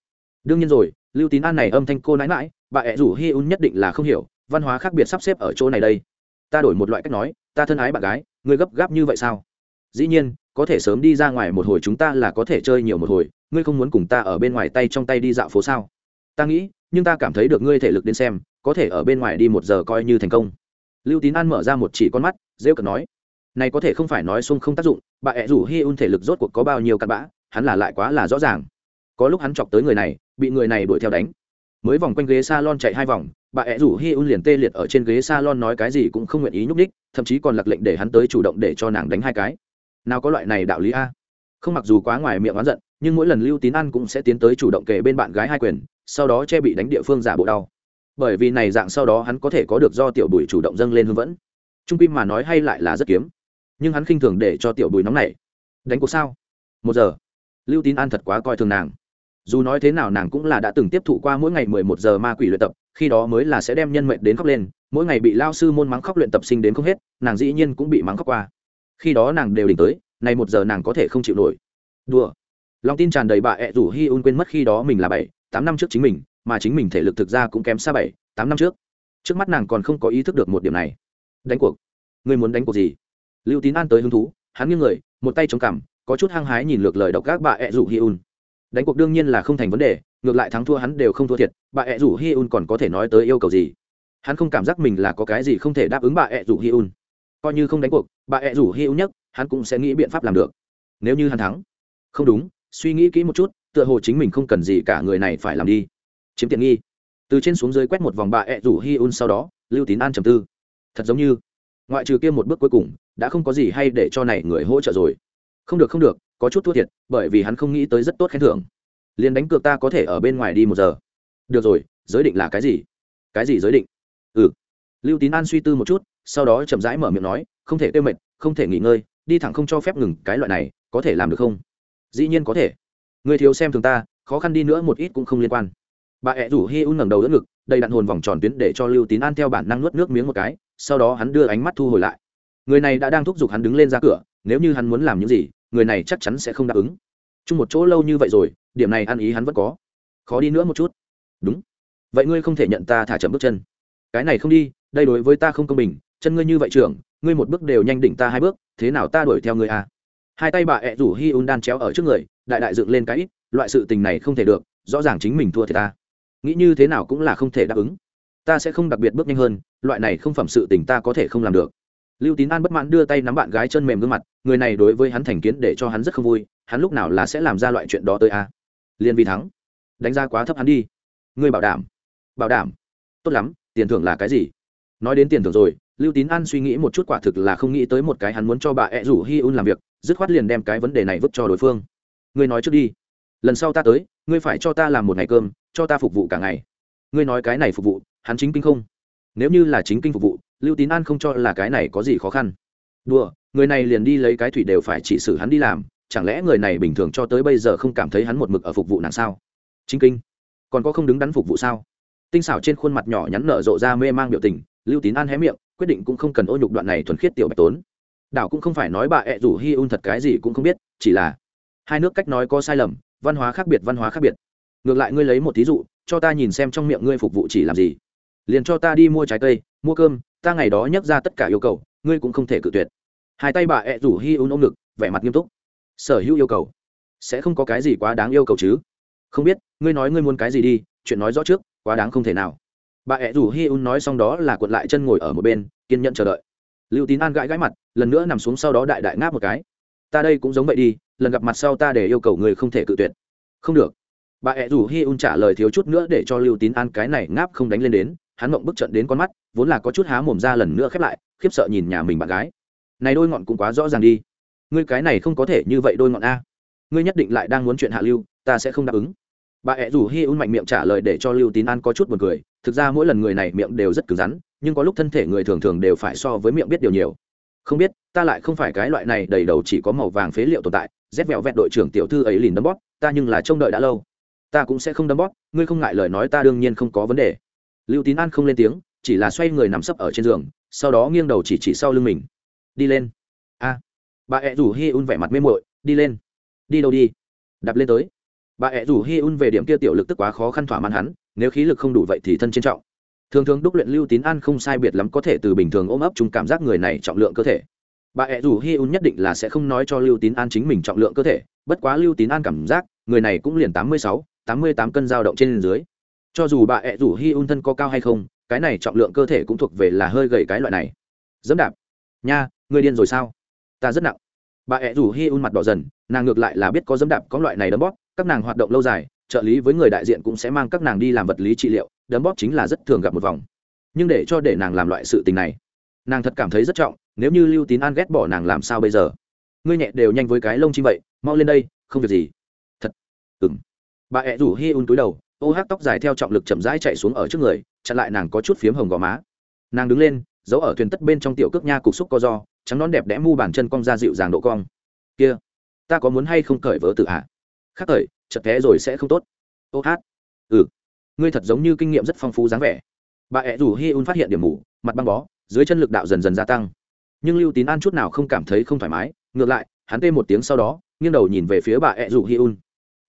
Đương nhiên rồi, lưu tín an này âm thanh cô nãi mãi bà ẹ rủ hi un nhất định là không hiểu, văn hóa khác biệt sắp xếp ở chỗ này đây. Ta đổi một loại cách nói, ta thân ái bạn gái, ngươi gấp gáp như vậy sao? Dĩ nhiên, có thể sớm đi ra ngoài một hồi chúng ta là có thể chơi nhiều một hồi, ngươi không muốn cùng ta ở bên ngoài tay trong tay đi dạo phố sao? Ta nghĩ, nhưng ta cảm thấy được ngươi thể lực đến xem, có thể ở bên ngoài đi một giờ coi như thành công. Lưu tín an mở ra một chỉ con mắt, rêu cợt nói, này có thể không phải nói xung không tác dụng, bà ẹ rủ hi un thể lực rốt cuộc có bao nhiêu cặn bã, hắn là lại quá là rõ ràng. Có lúc hắn chọc tới người này, bị người này đuổi theo đánh. Mới vòng quanh ghế s a lon chạy hai vòng, bà ẹ rủ hi un liền tê liệt ở trên ghế s a lon nói cái gì cũng không nguyện ý nhúc ních thậm chí còn lặc lệnh để hắn tới chủ động để cho nàng đánh hai cái. Nào có loại này đạo lý a. Không mặc dù quá ngoài miệng oán giận, nhưng mỗi lần lưu tín ăn cũng sẽ tiến tới chủ động kể bên bạn gái hai quyền sau đó che bị đánh địa phương giả bộ đau. Bởi vì này dạng sau đó hắn có thể có được do tiểu bùi chủ động dâng lên hương vẫn. Trung pim mà nói hay lại là rất kiếm. Nhưng hắn khinh thường để cho tiểu bùi nóng này đánh cuộc sao? Một giờ. Lưu tín an thật quá coi thường nàng. Dù nói thế nào nàng cũng là đã từng tiếp thụ qua mỗi ngày mười một giờ ma quỷ luyện tập, khi đó mới là sẽ đem nhân mệnh đến khóc lên, mỗi ngày bị lao sư môn mắng khóc luyện tập sinh đến không hết, nàng dĩ nhiên cũng bị mắng khóc qua. Khi đó nàng đều đỉnh tới, nay một giờ nàng có thể không chịu nổi. Đùa. Lòng tin tràn đầy bà ẹ rủ hi un quên mất khi đó mình là bảy tám năm trước chính mình, mà chính mình thể lực thực ra cũng kém xa bảy, tám năm trước. Trước mắt nàng còn không có ý thức được một điểm này. Đánh cuộc. Ngươi muốn đánh cuộc gì? Lưu tín an tới hứng thú, hắn nghiêng người, một tay chống cằm, có chút hăng hái nhìn lược lời độc các bà ẹ rủ hi un. Đánh cuộc đương nhiên là không thành vấn đề, ngược lại thắng thua hắn đều không thua thiệt, bà ẹ rủ hi un còn có thể nói tới yêu cầu gì? Hắn không cảm giác mình là có cái gì không thể đáp ứng bà ẹ rủ hi un. Coi như không đánh cuộc, bà ẹ rủ hi un nhất hắn cũng sẽ nghĩ biện pháp làm được. Nếu như hắn thắng. Không đúng, suy nghĩ kỹ một chút tựa hồ chính mình không cần gì cả người này phải làm đi. Chiếm tiện nghi. Từ trên xuống dưới quét một vòng bà ẹ rủ hi un sau đó, lưu tín an trầm tư. Thật giống như, ngoại trừ kia một bước cuối cùng, đã không có gì hay để cho này người hỗ trợ rồi. Không được không được, có chút thua thiệt, bởi vì hắn không nghĩ tới rất tốt khen thưởng. Liền đánh cược ta có thể ở bên ngoài đi một giờ. Được rồi, giới định là cái gì? Cái gì giới định? Ừ. Lưu tín an suy tư một chút, sau đó chậm rãi mở miệng nói, không thể tiêu mệt, không thể nghỉ ngơi, đi thẳng không cho phép ngừng cái loại này, có thể làm được không? Dĩ nhiên có thể người thiếu xem thường ta, khó khăn đi nữa một ít cũng không liên quan. Bà ẹ rủ hi un ngẩng đầu đỡ ngực, đầy đạn hồn vòng tròn tuyến để cho lưu tín an theo bản năng nuốt nước miếng một cái, sau đó hắn đưa ánh mắt thu hồi lại. Người này đã đang thúc giục hắn đứng lên ra cửa, nếu như hắn muốn làm những gì, người này chắc chắn sẽ không đáp ứng. Chung một chỗ lâu như vậy rồi, điểm này ăn ý hắn vẫn có. Khó đi nữa một chút. Đúng. Vậy ngươi không thể nhận ta thả chậm bước chân. Cái này không đi, đây đối với ta không công bình, chân ngươi như vậy trưởng, ngươi một bước đều nhanh đỉnh ta hai bước, thế nào ta đuổi theo ngươi à? Hai tay bà ẹ rủ hi un đan chéo ở trước người, đại đại dựng lên cái ít, loại sự tình này không thể được, rõ ràng chính mình thua thì ta. Nghĩ như thế nào cũng là không thể đáp ứng. Ta sẽ không đặc biệt bước nhanh hơn, loại này không phẩm sự tình ta có thể không làm được. Lưu tín an bất mãn đưa tay nắm bạn gái chân mềm gương mặt, người này đối với hắn thành kiến để cho hắn rất không vui, hắn lúc nào là sẽ làm ra loại chuyện đó tới a? À? liên Vi thắng. Đánh giá quá thấp hắn đi. Ngươi bảo đảm. Bảo đảm. Tốt lắm, tiền thưởng là cái gì? Nói đến tiền thưởng rồi lưu tín an suy nghĩ một chút quả thực là không nghĩ tới một cái hắn muốn cho bà ẹ rủ hi un làm việc, dứt khoát liền đem cái vấn đề này vứt cho đối phương. Ngươi nói trước đi. Lần sau ta tới, ngươi phải cho ta làm một ngày cơm, cho ta phục vụ cả ngày. Ngươi nói cái này phục vụ, hắn chính kinh không? Nếu như là chính kinh phục vụ, lưu tín an không cho là cái này có gì khó khăn. Đùa, người này liền đi lấy cái thủy đều phải chỉ xử hắn đi làm, chẳng lẽ người này bình thường cho tới bây giờ không cảm thấy hắn một mực ở phục vụ nàng sao? Chính kinh. Còn có không đứng đắn phục vụ sao? Tinh xảo trên khuôn mặt nhỏ nhắn nở rộ ra mê mang biểu tình, lưu tín an hé miệng quyết định cũng không cần ô nhục đoạn này thuần khiết tiểu bạch tốn. Đảo cũng không phải nói bà ẹ rủ hi un thật cái gì cũng không biết, chỉ là hai nước cách nói có sai lầm, văn hóa khác biệt văn hóa khác biệt. Ngược lại ngươi lấy một thí dụ, cho ta nhìn xem trong miệng ngươi phục vụ chỉ làm gì. Liền cho ta đi mua trái cây, mua cơm, ta ngày đó nhắc ra tất cả yêu cầu, ngươi cũng không thể cự tuyệt. Hai tay bà ẹ rủ hi un ôm ngực, vẻ mặt nghiêm túc. Sở hữu yêu cầu, sẽ không có cái gì quá đáng yêu cầu chứ? Không biết, ngươi nói ngươi muốn cái gì đi, chuyện nói rõ trước, quá đáng không thể nào bà ẹ rủ hi un nói xong đó là cuộn lại chân ngồi ở một bên, kiên nhẫn chờ đợi. Lưu tín an gãi gãi mặt, lần nữa nằm xuống sau đó đại đại ngáp một cái. Ta đây cũng giống vậy đi, lần gặp mặt sau ta để yêu cầu người không thể cự tuyệt. Không được. Bà ẹ rủ hi un trả lời thiếu chút nữa để cho lưu tín an cái này ngáp không đánh lên đến, hắn mộng bức trận đến con mắt, vốn là có chút há mồm ra lần nữa khép lại, khiếp sợ nhìn nhà mình bạn gái. Này đôi ngọn cũng quá rõ ràng đi. Ngươi cái này không có thể như vậy đôi ngọn a. Ngươi nhất định lại đang muốn chuyện hạ lưu, ta sẽ không đáp ứng. Bà ẹ rủ hi un mạnh miệng trả lời để cho lưu tín an có chút buồn cười thực ra mỗi lần người này miệng đều rất cứng rắn, nhưng có lúc thân thể người thường thường đều phải so với miệng biết điều nhiều. Không biết, ta lại không phải cái loại này đầy đầu chỉ có màu vàng phế liệu tồn tại rét vẹo vẹn đội trưởng tiểu thư ấy lìn đấm bóp, ta nhưng là trông đợi đã lâu. Ta cũng sẽ không đấm bóp, ngươi không ngại lời nói ta đương nhiên không có vấn đề. Lưu tín an không lên tiếng, chỉ là xoay người nằm sấp ở trên giường, sau đó nghiêng đầu chỉ chỉ sau lưng mình. Đi lên. A. Bà ẹ rủ hi un vẻ mặt mê mội đi lên. Đi đâu đi? Đạp lên tới. Bà ẹ rủ hi un về điểm kia tiểu lực tức quá khó khăn thỏa mãn hắn nếu khí lực không đủ vậy thì thân trên trọng. Thường thường đúc luyện lưu tín an không sai biệt lắm có thể từ bình thường ôm ấp chung cảm giác người này trọng lượng cơ thể. Bà ẹ rủ hi un nhất định là sẽ không nói cho lưu tín an chính mình trọng lượng cơ thể, bất quá lưu tín an cảm giác, người này cũng liền tám mươi sáu, tám mươi tám cân dao động trên dưới. Cho dù bà ẹ rủ hi un thân có cao hay không, cái này trọng lượng cơ thể cũng thuộc về là hơi gầy cái loại này. Dẫm đạp. Nha, người điên rồi sao? Ta rất nặng. Bà ẹ rủ hi un mặt đỏ dần, nàng ngược lại là biết có dẫm đạp có loại này đấm bóp, các nàng hoạt động lâu dài trợ lý với người đại diện cũng sẽ mang các nàng đi làm vật lý trị liệu, đấm bóp chính là rất thường gặp một vòng. Nhưng để cho để nàng làm loại sự tình này, nàng thật cảm thấy rất trọng, nếu như lưu tín an ghét bỏ nàng làm sao bây giờ? Ngươi nhẹ đều nhanh với cái lông chim vậy, mau lên đây, không việc gì. Thật. Ừng bà ẹ rủ hi un túi đầu, ô hát tóc dài theo trọng lực chậm rãi chạy xuống ở trước người, chặn lại nàng có chút phiếm hồng gò má. Nàng đứng lên, giấu ở thuyền tất bên trong tiểu cước nha cục xúc co do, trắng nón đẹp đẽ mu bàn chân cong ra dịu dàng độ cong. Kia, ta có muốn hay không cởi vớ tự hạ? Khác cởi chật té rồi sẽ không tốt. Ô hát. Ừ. Ngươi thật giống như kinh nghiệm rất phong phú dáng vẻ. Bà ẹ rủ hi un phát hiện điểm mù, mặt băng bó, dưới chân lực đạo dần dần gia tăng. Nhưng lưu tín an chút nào không cảm thấy không thoải mái, ngược lại, hắn tê một tiếng sau đó, nghiêng đầu nhìn về phía bà ẹ rủ hi un.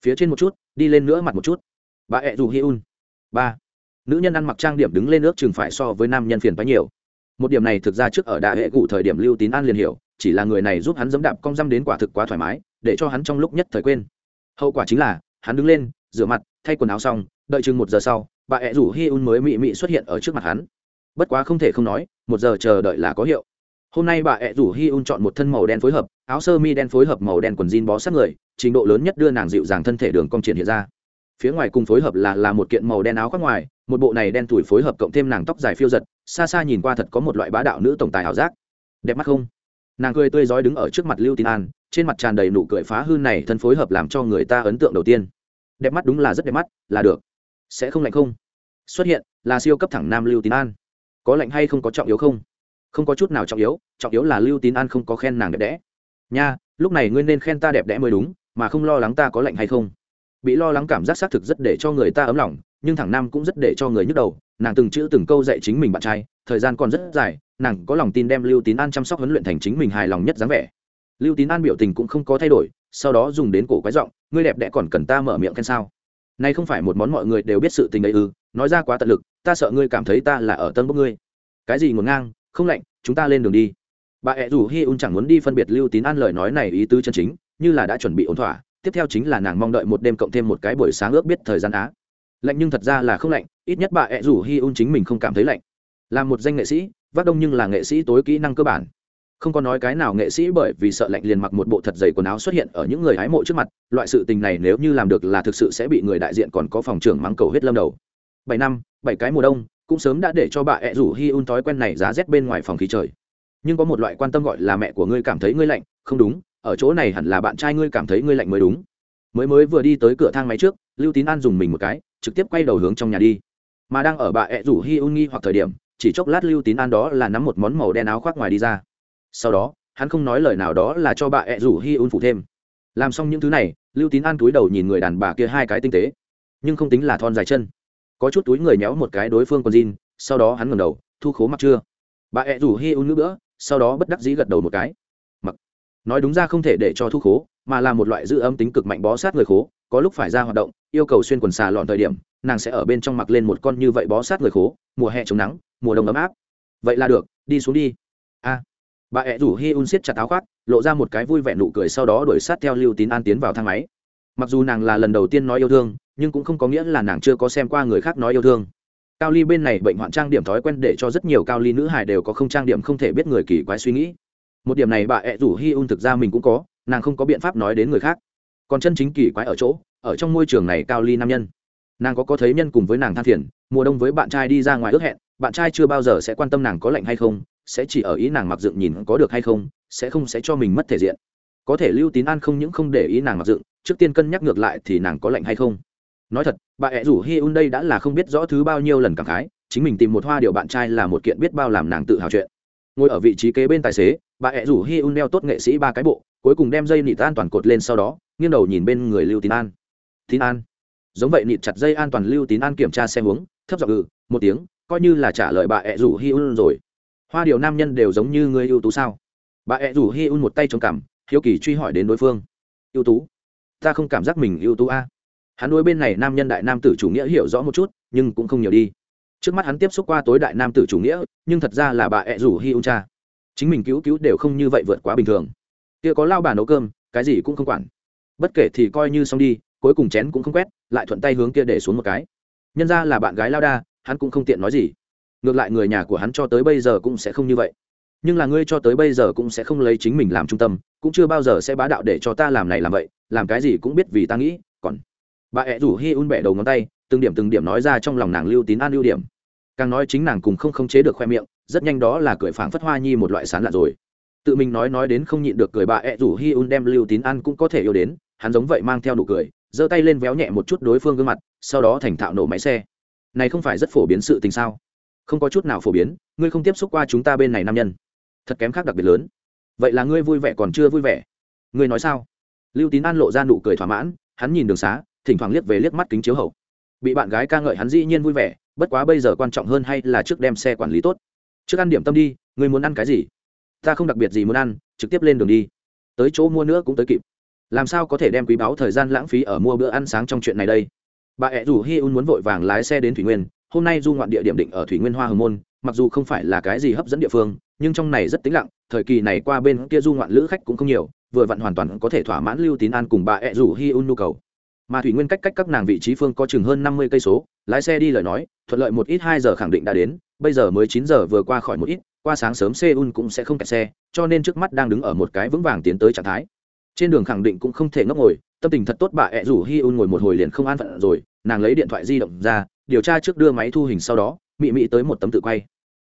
Phía trên một chút, đi lên nữa mặt một chút. Bà ẹ rủ hi un. Ba. Nữ nhân ăn mặc trang điểm đứng lên nước chừng phải so với nam nhân phiền bái nhiều. Một điểm này thực ra trước ở đại hệ cụ thời điểm lưu tín an liền hiểu, chỉ là người này giúp hắn dẫm đạp cong răm đến quả thực quá thoải mái, để cho hắn trong lúc nhất thời quên hậu quả chính là, hắn đứng lên, rửa mặt, thay quần áo xong, đợi chừng một giờ sau, bà ẹ rủ hi un mới mị mị xuất hiện ở trước mặt hắn. Bất quá không thể không nói, một giờ chờ đợi là có hiệu. Hôm nay bà ẹ rủ hi un chọn một thân màu đen phối hợp, áo sơ mi đen phối hợp màu đen quần jean bó sát người, trình độ lớn nhất đưa nàng dịu dàng thân thể đường cong triển hiện ra. Phía ngoài cùng phối hợp là là một kiện màu đen áo khoác ngoài, một bộ này đen thủi phối hợp cộng thêm nàng tóc dài phiêu giật, xa xa nhìn qua thật có một loại bá đạo nữ tổng tài ảo giác. Đẹp mắt không? Nàng cười tươi rói đứng ở trước mặt lưu tín an, trên mặt tràn đầy nụ cười phá hư này thân phối hợp làm cho người ta ấn tượng đầu tiên. Đẹp mắt đúng là rất đẹp mắt, là được. Sẽ không lạnh không? Xuất hiện, là siêu cấp thẳng nam lưu tín an. Có lạnh hay không có trọng yếu không? Không có chút nào trọng yếu trọng yếu là lưu tín an không có khen nàng đẹp đẽ. Nha, lúc này ngươi nên khen ta đẹp đẽ mới đúng, mà không lo lắng ta có lạnh hay không? Bị lo lắng cảm giác xác thực rất để cho người ta ấm lòng, nhưng thằng nam cũng rất để cho người nhức đầu, nàng từng chữ từng câu dạy chính mình bạn trai, thời gian còn rất dài, nàng có lòng tin đem lưu tín an chăm sóc huấn luyện thành chính mình hài lòng nhất dáng vẻ. Lưu tín an biểu tình cũng không có thay đổi, sau đó dùng đến cổ quái giọng, ngươi đẹp đẽ còn cần ta mở miệng khen sao? Nay không phải một món mọi người đều biết sự tình ấy ư, nói ra quá tận lực, ta sợ ngươi cảm thấy ta là ở tân bốc ngươi. Cái gì ngổn ngang, không lạnh, chúng ta lên đường đi. Bà ẹ rủ hi un chẳng muốn đi phân biệt lưu tín an lời nói này ý tứ chân chính, như là đã chuẩn bị ổn thỏa tiếp theo chính là nàng mong đợi một đêm cộng thêm một cái buổi sáng ước biết thời gian á. Lạnh nhưng thật ra là không lạnh, ít nhất bà ẹ rủ hi un chính mình không cảm thấy lạnh. Là một danh nghệ sĩ, vác đông nhưng là nghệ sĩ tối kỹ năng cơ bản. Không có nói cái nào nghệ sĩ bởi vì sợ lạnh liền mặc một bộ thật dày quần áo xuất hiện ở những người hái mộ trước mặt, loại sự tình này nếu như làm được là thực sự sẽ bị người đại diện còn có phòng trưởng mắng cầu hết lâm đầu. Bảy năm, bảy cái mùa đông, cũng sớm đã để cho bà ẹ rủ hi un thói quen này giá rét bên ngoài phòng khí trời. Nhưng có một loại quan tâm gọi là mẹ của ngươi cảm thấy ngươi lạnh, không đúng ở chỗ này hẳn là bạn trai ngươi cảm thấy ngươi lạnh mới đúng. Mới mới vừa đi tới cửa thang máy trước, lưu tín an dùng mình một cái, trực tiếp quay đầu hướng trong nhà đi. Mà đang ở bà ẹ rủ hi un nghi hoặc thời điểm, chỉ chốc lát lưu tín an đó là nắm một món màu đen áo khoác ngoài đi ra. Sau đó, hắn không nói lời nào đó là cho bà ẹ rủ hi un phụ thêm. Làm xong những thứ này, lưu tín an túi đầu nhìn người đàn bà kia hai cái tinh tế. Nhưng không tính là thon dài chân. Có chút túi người nhéo một cái đối phương còn jean, sau đó hắn ngầm đầu, thu khố mặc chưa? Bà ẹ rủ hi un nữa bữa, sau đó bất đắc dĩ gật đầu một cái nói đúng ra không thể để cho thu khố, mà là một loại giữ ấm tính cực mạnh bó sát người khố, có lúc phải ra hoạt động, yêu cầu xuyên quần xà lọn thời điểm, nàng sẽ ở bên trong mặc lên một con như vậy bó sát người khố, mùa hè chống nắng, mùa đông ấm áp. Vậy là được, đi xuống đi. A. Bà ẹ rủ hi un siết chặt áo khoác, lộ ra một cái vui vẻ nụ cười sau đó đuổi sát theo lưu tín an tiến vào thang máy. Mặc dù nàng là lần đầu tiên nói yêu thương, nhưng cũng không có nghĩa là nàng chưa có xem qua người khác nói yêu thương. Cao ly bên này bệnh hoạn trang điểm thói quen để cho rất nhiều cao ly nữ hài đều có không trang điểm không thể biết người kỳ quái suy nghĩ một điểm này bà ẹ rủ hi un thực ra mình cũng có, nàng không có biện pháp nói đến người khác. Còn chân chính kỳ quái ở chỗ, ở trong môi trường này cao ly nam nhân. Nàng có có thấy nhân cùng với nàng than thiền mùa đông với bạn trai đi ra ngoài ước hẹn, bạn trai chưa bao giờ sẽ quan tâm nàng có lạnh hay không, sẽ chỉ ở ý nàng mặc dựng nhìn có được hay không, sẽ không sẽ cho mình mất thể diện. Có thể lưu tín an không những không để ý nàng mặc dựng, trước tiên cân nhắc ngược lại thì nàng có lạnh hay không. Nói thật, bà ẹ rủ hi un đây đã là không biết rõ thứ bao nhiêu lần cảm khái, chính mình tìm một hoa điệu bạn trai là một kiện biết bao làm nàng tự hào chuyện. Ngồi ở vị trí kế bên tài xế bà ẹ rủ hi un đeo tốt nghệ sĩ ba cái bộ, cuối cùng đem dây nịt an toàn cột lên sau đó, nghiêng đầu nhìn bên người lưu tín an. Tín an. Giống vậy nịt chặt dây an toàn lưu tín an kiểm tra xe hướng thấp giọng ừ một tiếng, coi như là trả lời bà ẹ rủ hi un rồi. Hoa điều nam nhân đều giống như người ưu tú sao? Bà ẹ rủ hi un một tay trong cằm, hiếu kỳ truy hỏi đến đối phương. Ưu tú? Ta không cảm giác mình ưu tú a. Hắn đối bên này nam nhân đại nam tử chủ nghĩa hiểu rõ một chút, nhưng cũng không nhiều đi. Trước mắt hắn tiếp xúc qua tối đại nam tử chủ nghĩa, nhưng thật ra là bà ẹ rủ hi un cha chính mình cứu cứu đều không như vậy vượt quá bình thường. Kia có lao bà nấu cơm, cái gì cũng không quản. Bất kể thì coi như xong đi, cuối cùng chén cũng không quét, lại thuận tay hướng kia để xuống một cái. Nhân ra là bạn gái lao đa, hắn cũng không tiện nói gì. Ngược lại người nhà của hắn cho tới bây giờ cũng sẽ không như vậy. Nhưng là ngươi cho tới bây giờ cũng sẽ không lấy chính mình làm trung tâm, cũng chưa bao giờ sẽ bá đạo để cho ta làm này làm vậy, làm cái gì cũng biết vì ta nghĩ, còn. Bà ẹ rủ hi un bẻ đầu ngón tay, từng điểm từng điểm nói ra trong lòng nàng lưu tín an ưu điểm. Càng nói chính nàng cùng không khống chế được khoe miệng rất nhanh đó là cười phảng phất hoa nhi một loại sán lạ rồi. Tự mình nói nói đến không nhịn được cười bà ẹ rủ hi un đem lưu tín an cũng có thể yêu đến, hắn giống vậy mang theo nụ cười, giơ tay lên véo nhẹ một chút đối phương gương mặt, sau đó thành thạo nổ máy xe. Này không phải rất phổ biến sự tình sao? Không có chút nào phổ biến, ngươi không tiếp xúc qua chúng ta bên này nam nhân. Thật kém khác đặc biệt lớn. Vậy là ngươi vui vẻ còn chưa vui vẻ? Ngươi nói sao? Lưu tín an lộ ra nụ cười thỏa mãn, hắn nhìn đường xá, thỉnh thoảng liếc về liếc mắt kính chiếu hậu. Bị bạn gái ca ngợi hắn dĩ nhiên vui vẻ, bất quá bây giờ quan trọng hơn hay là trước đem xe quản lý tốt trước ăn điểm tâm đi người muốn ăn cái gì? Ta không đặc biệt gì muốn ăn, trực tiếp lên đường đi. Tới chỗ mua nữa cũng tới kịp. Làm sao có thể đem quý báu thời gian lãng phí ở mua bữa ăn sáng trong chuyện này đây? Bà ẹ rủ hi un muốn vội vàng lái xe đến thủy nguyên. Hôm nay du ngoạn địa điểm định ở thủy nguyên hoa hồng môn, mặc dù không phải là cái gì hấp dẫn địa phương, nhưng trong này rất tĩnh lặng, thời kỳ này qua bên kia du ngoạn lữ khách cũng không nhiều, vừa vặn hoàn toàn có thể thỏa mãn lưu tín an cùng bà ẹ rủ hi un nhu cầu. Mà thủy nguyên cách cách các nàng vị trí phương có chừng hơn năm mươi cây số, lái xe đi lời nói, thuận lợi một ít hai giờ khẳng định đã đến bây giờ mới chín giờ vừa qua khỏi một ít, qua sáng sớm seoul cũng sẽ không kẹt xe, cho nên trước mắt đang đứng ở một cái vững vàng tiến tới trạng thái. Trên đường khẳng định cũng không thể ngốc ngồi, tâm tình thật tốt bà ẹ rủ hi un ngồi một hồi liền không an phận rồi, nàng lấy điện thoại di động ra, điều tra trước đưa máy thu hình sau đó, mị mị tới một tấm tự quay.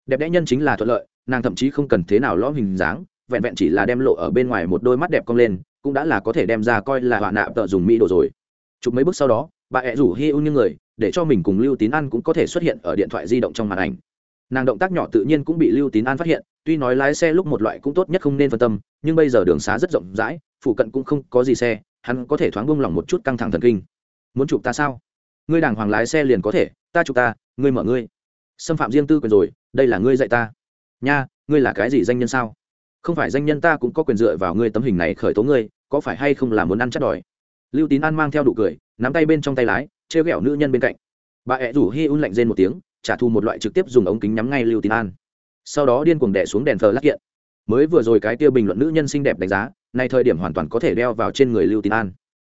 Đẹp đẽ nhân chính là thuận lợi, nàng thậm chí không cần thế nào lõm hình dáng, vẹn vẹn chỉ là đem lộ ở bên ngoài một đôi mắt đẹp cong lên, cũng đã là có thể đem ra coi là họa nạ tợ dùng mỹ đồ rồi. Chụp mấy bước sau đó, bà ẹ rủ hi un như người, để cho mình cùng lưu tín ăn cũng có thể xuất hiện ở điện thoại di động trong màn ảnh nàng động tác nhỏ tự nhiên cũng bị lưu tín an phát hiện, tuy nói lái xe lúc một loại cũng tốt nhất không nên phân tâm, nhưng bây giờ đường xá rất rộng rãi, phụ cận cũng không có gì xe, hắn có thể thoáng buông lỏng một chút căng thẳng thần kinh. Muốn chụp ta sao? Ngươi đàng hoàng lái xe liền có thể, ta chụp ta, ngươi mở ngươi. Xâm phạm riêng tư quyền rồi, đây là ngươi dạy ta. Nha, ngươi là cái gì danh nhân sao? Không phải danh nhân ta cũng có quyền dựa vào ngươi tấm hình này khởi tố ngươi, có phải hay không là muốn ăn chắc đòi? Lưu tín an mang theo đủ cười, nắm tay bên trong tay lái, trêu ghẹo nữ nhân bên cạnh. Bà ẹ rủ hi un lạnh rên một tiếng trả thù một loại trực tiếp dùng ống kính nhắm ngay lưu tín an. Sau đó điên cuồng đẻ xuống đèn thờ lắc kiện. Mới vừa rồi cái tiêu bình luận nữ nhân xinh đẹp đánh giá, nay thời điểm hoàn toàn có thể đeo vào trên người lưu tín an.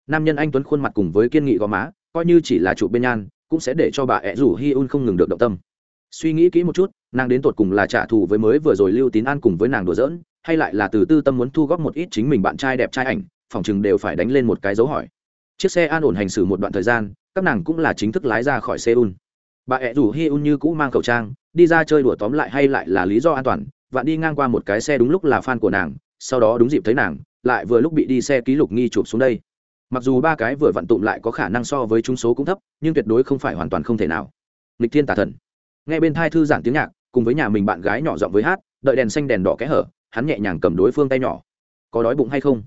Nam nhân anh tuấn khuôn mặt cùng với kiên nghị gò má, coi như chỉ là trụ bên nhan, cũng sẽ để cho bà ẹ rủ hi un không ngừng được động tâm. Suy nghĩ kỹ một chút, nàng đến tột cùng là trả thù với mới vừa rồi lưu tín an cùng với nàng đùa giỡn, hay lại là từ tư tâm muốn thu góp một ít chính mình bạn trai đẹp trai ảnh, phòng chừng đều phải đánh lên một cái dấu hỏi. Chiếc xe an ổn hành xử một đoạn thời gian, các nàng cũng là chính thức lái ra khỏi seoul bà ẹ rủ hi un như cũ mang khẩu trang, đi ra chơi đùa tóm lại hay lại là lý do an toàn, vạn đi ngang qua một cái xe đúng lúc là fan của nàng, sau đó đúng dịp thấy nàng, lại vừa lúc bị đi xe ký lục nghi chụp xuống đây. Mặc dù ba cái vừa vặn tụm lại có khả năng so với trung số cũng thấp, nhưng tuyệt đối không phải hoàn toàn không thể nào. Nghịch thiên tà thần. Nghe bên thai thư giảng tiếng nhạc, cùng với nhà mình bạn gái nhỏ giọng với hát, đợi đèn xanh đèn đỏ kẽ hở, hắn nhẹ nhàng cầm đối phương tay nhỏ. Có đói bụng hay không?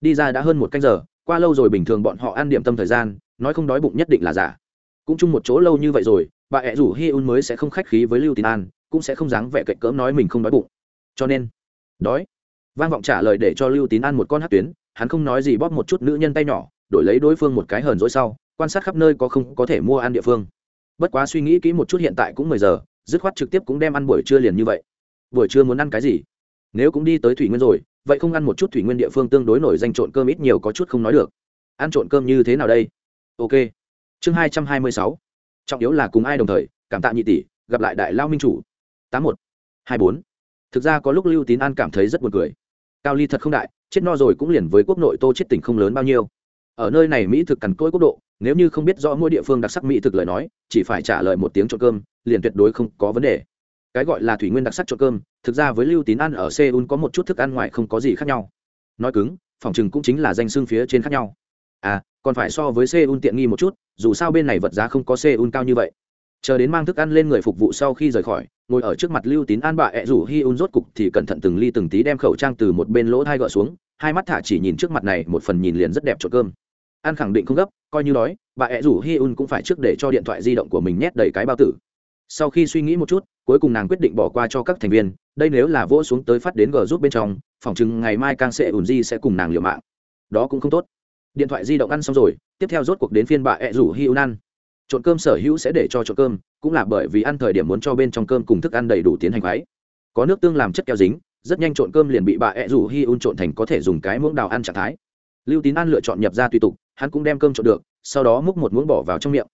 Đi ra đã hơn một canh giờ, qua lâu rồi bình thường bọn họ ăn điểm tâm thời gian, nói không đói bụng nhất định là giả. Cũng chung một chỗ lâu như vậy rồi bà ẹ rủ hi un mới sẽ không khách khí với lưu tín an, cũng sẽ không dáng vẻ cậy cỡm nói mình không đói bụng. Cho nên, đói. Vang vọng trả lời để cho lưu tín an một con hát tuyến, hắn không nói gì bóp một chút nữ nhân tay nhỏ, đổi lấy đối phương một cái hờn dỗi sau, quan sát khắp nơi có không có thể mua ăn địa phương. Bất quá suy nghĩ kỹ một chút hiện tại cũng mười giờ, dứt khoát trực tiếp cũng đem ăn buổi trưa liền như vậy. Buổi trưa muốn ăn cái gì? Nếu cũng đi tới thủy nguyên rồi, vậy không ăn một chút thủy nguyên địa phương tương đối nổi danh trộn cơm ít nhiều có chút không nói được. Ăn trộn cơm như thế nào đây? Ok. Chương hai trăm hai mươi sáu trọng yếu là cùng ai đồng thời, cảm tạ nhị tỷ, gặp lại đại lao minh chủ. Tám một, hai bốn. Thực ra có lúc lưu tín an cảm thấy rất buồn cười. Cao ly thật không đại, chết no rồi cũng liền với quốc nội tô chết tỉnh không lớn bao nhiêu. Ở nơi này mỹ thực cằn cỗi quốc độ, nếu như không biết rõ mỗi địa phương đặc sắc mỹ thực lời nói, chỉ phải trả lời một tiếng trộn cơm, liền tuyệt đối không có vấn đề. Cái gọi là thủy nguyên đặc sắc trộn cơm, thực ra với lưu tín ăn ở seoul có một chút thức ăn ngoài không có gì khác nhau. Nói cứng, phòng chừng cũng chính là danh xương phía trên khác nhau. À còn phải so với seoul tiện nghi một chút, dù sao bên này vật giá không có seoul cao như vậy. Chờ đến mang thức ăn lên người phục vụ sau khi rời khỏi, ngồi ở trước mặt lưu tín an bà ẹ rủ hi un rốt cục thì cẩn thận từng ly từng tí đem khẩu trang từ một bên lỗ thai gỡ xuống, hai mắt thả chỉ nhìn trước mặt này, một phần nhìn liền rất đẹp chỗ cơm. An khẳng định không gấp, coi như đói bà ẹ rủ hi un cũng phải trước để cho điện thoại di động của mình nhét đầy cái bao tử. Sau khi suy nghĩ một chút, cuối cùng nàng quyết định bỏ qua cho các thành viên, đây nếu là vỗ xuống tới phát đến g giúp bên trong phòng chừng ngày mai càng sẽ ùn di sẽ cùng nàng liều mạng. Đó cũng không tốt điện thoại di động ăn xong rồi, tiếp theo rốt cuộc đến phiên bà ẹ rủ hi un ăn trộn cơm sở hữu sẽ để cho trộn cơm, cũng là bởi vì ăn thời điểm muốn cho bên trong cơm cùng thức ăn đầy đủ tiến hành khoái. Có nước tương làm chất keo dính, rất nhanh trộn cơm liền bị bà ẹ rủ hi un trộn thành có thể dùng cái muỗng đào ăn trạng thái. Lưu tín ăn lựa chọn nhập ra tùy tục, hắn cũng đem cơm trộn được, sau đó múc một muỗng bỏ vào trong miệng.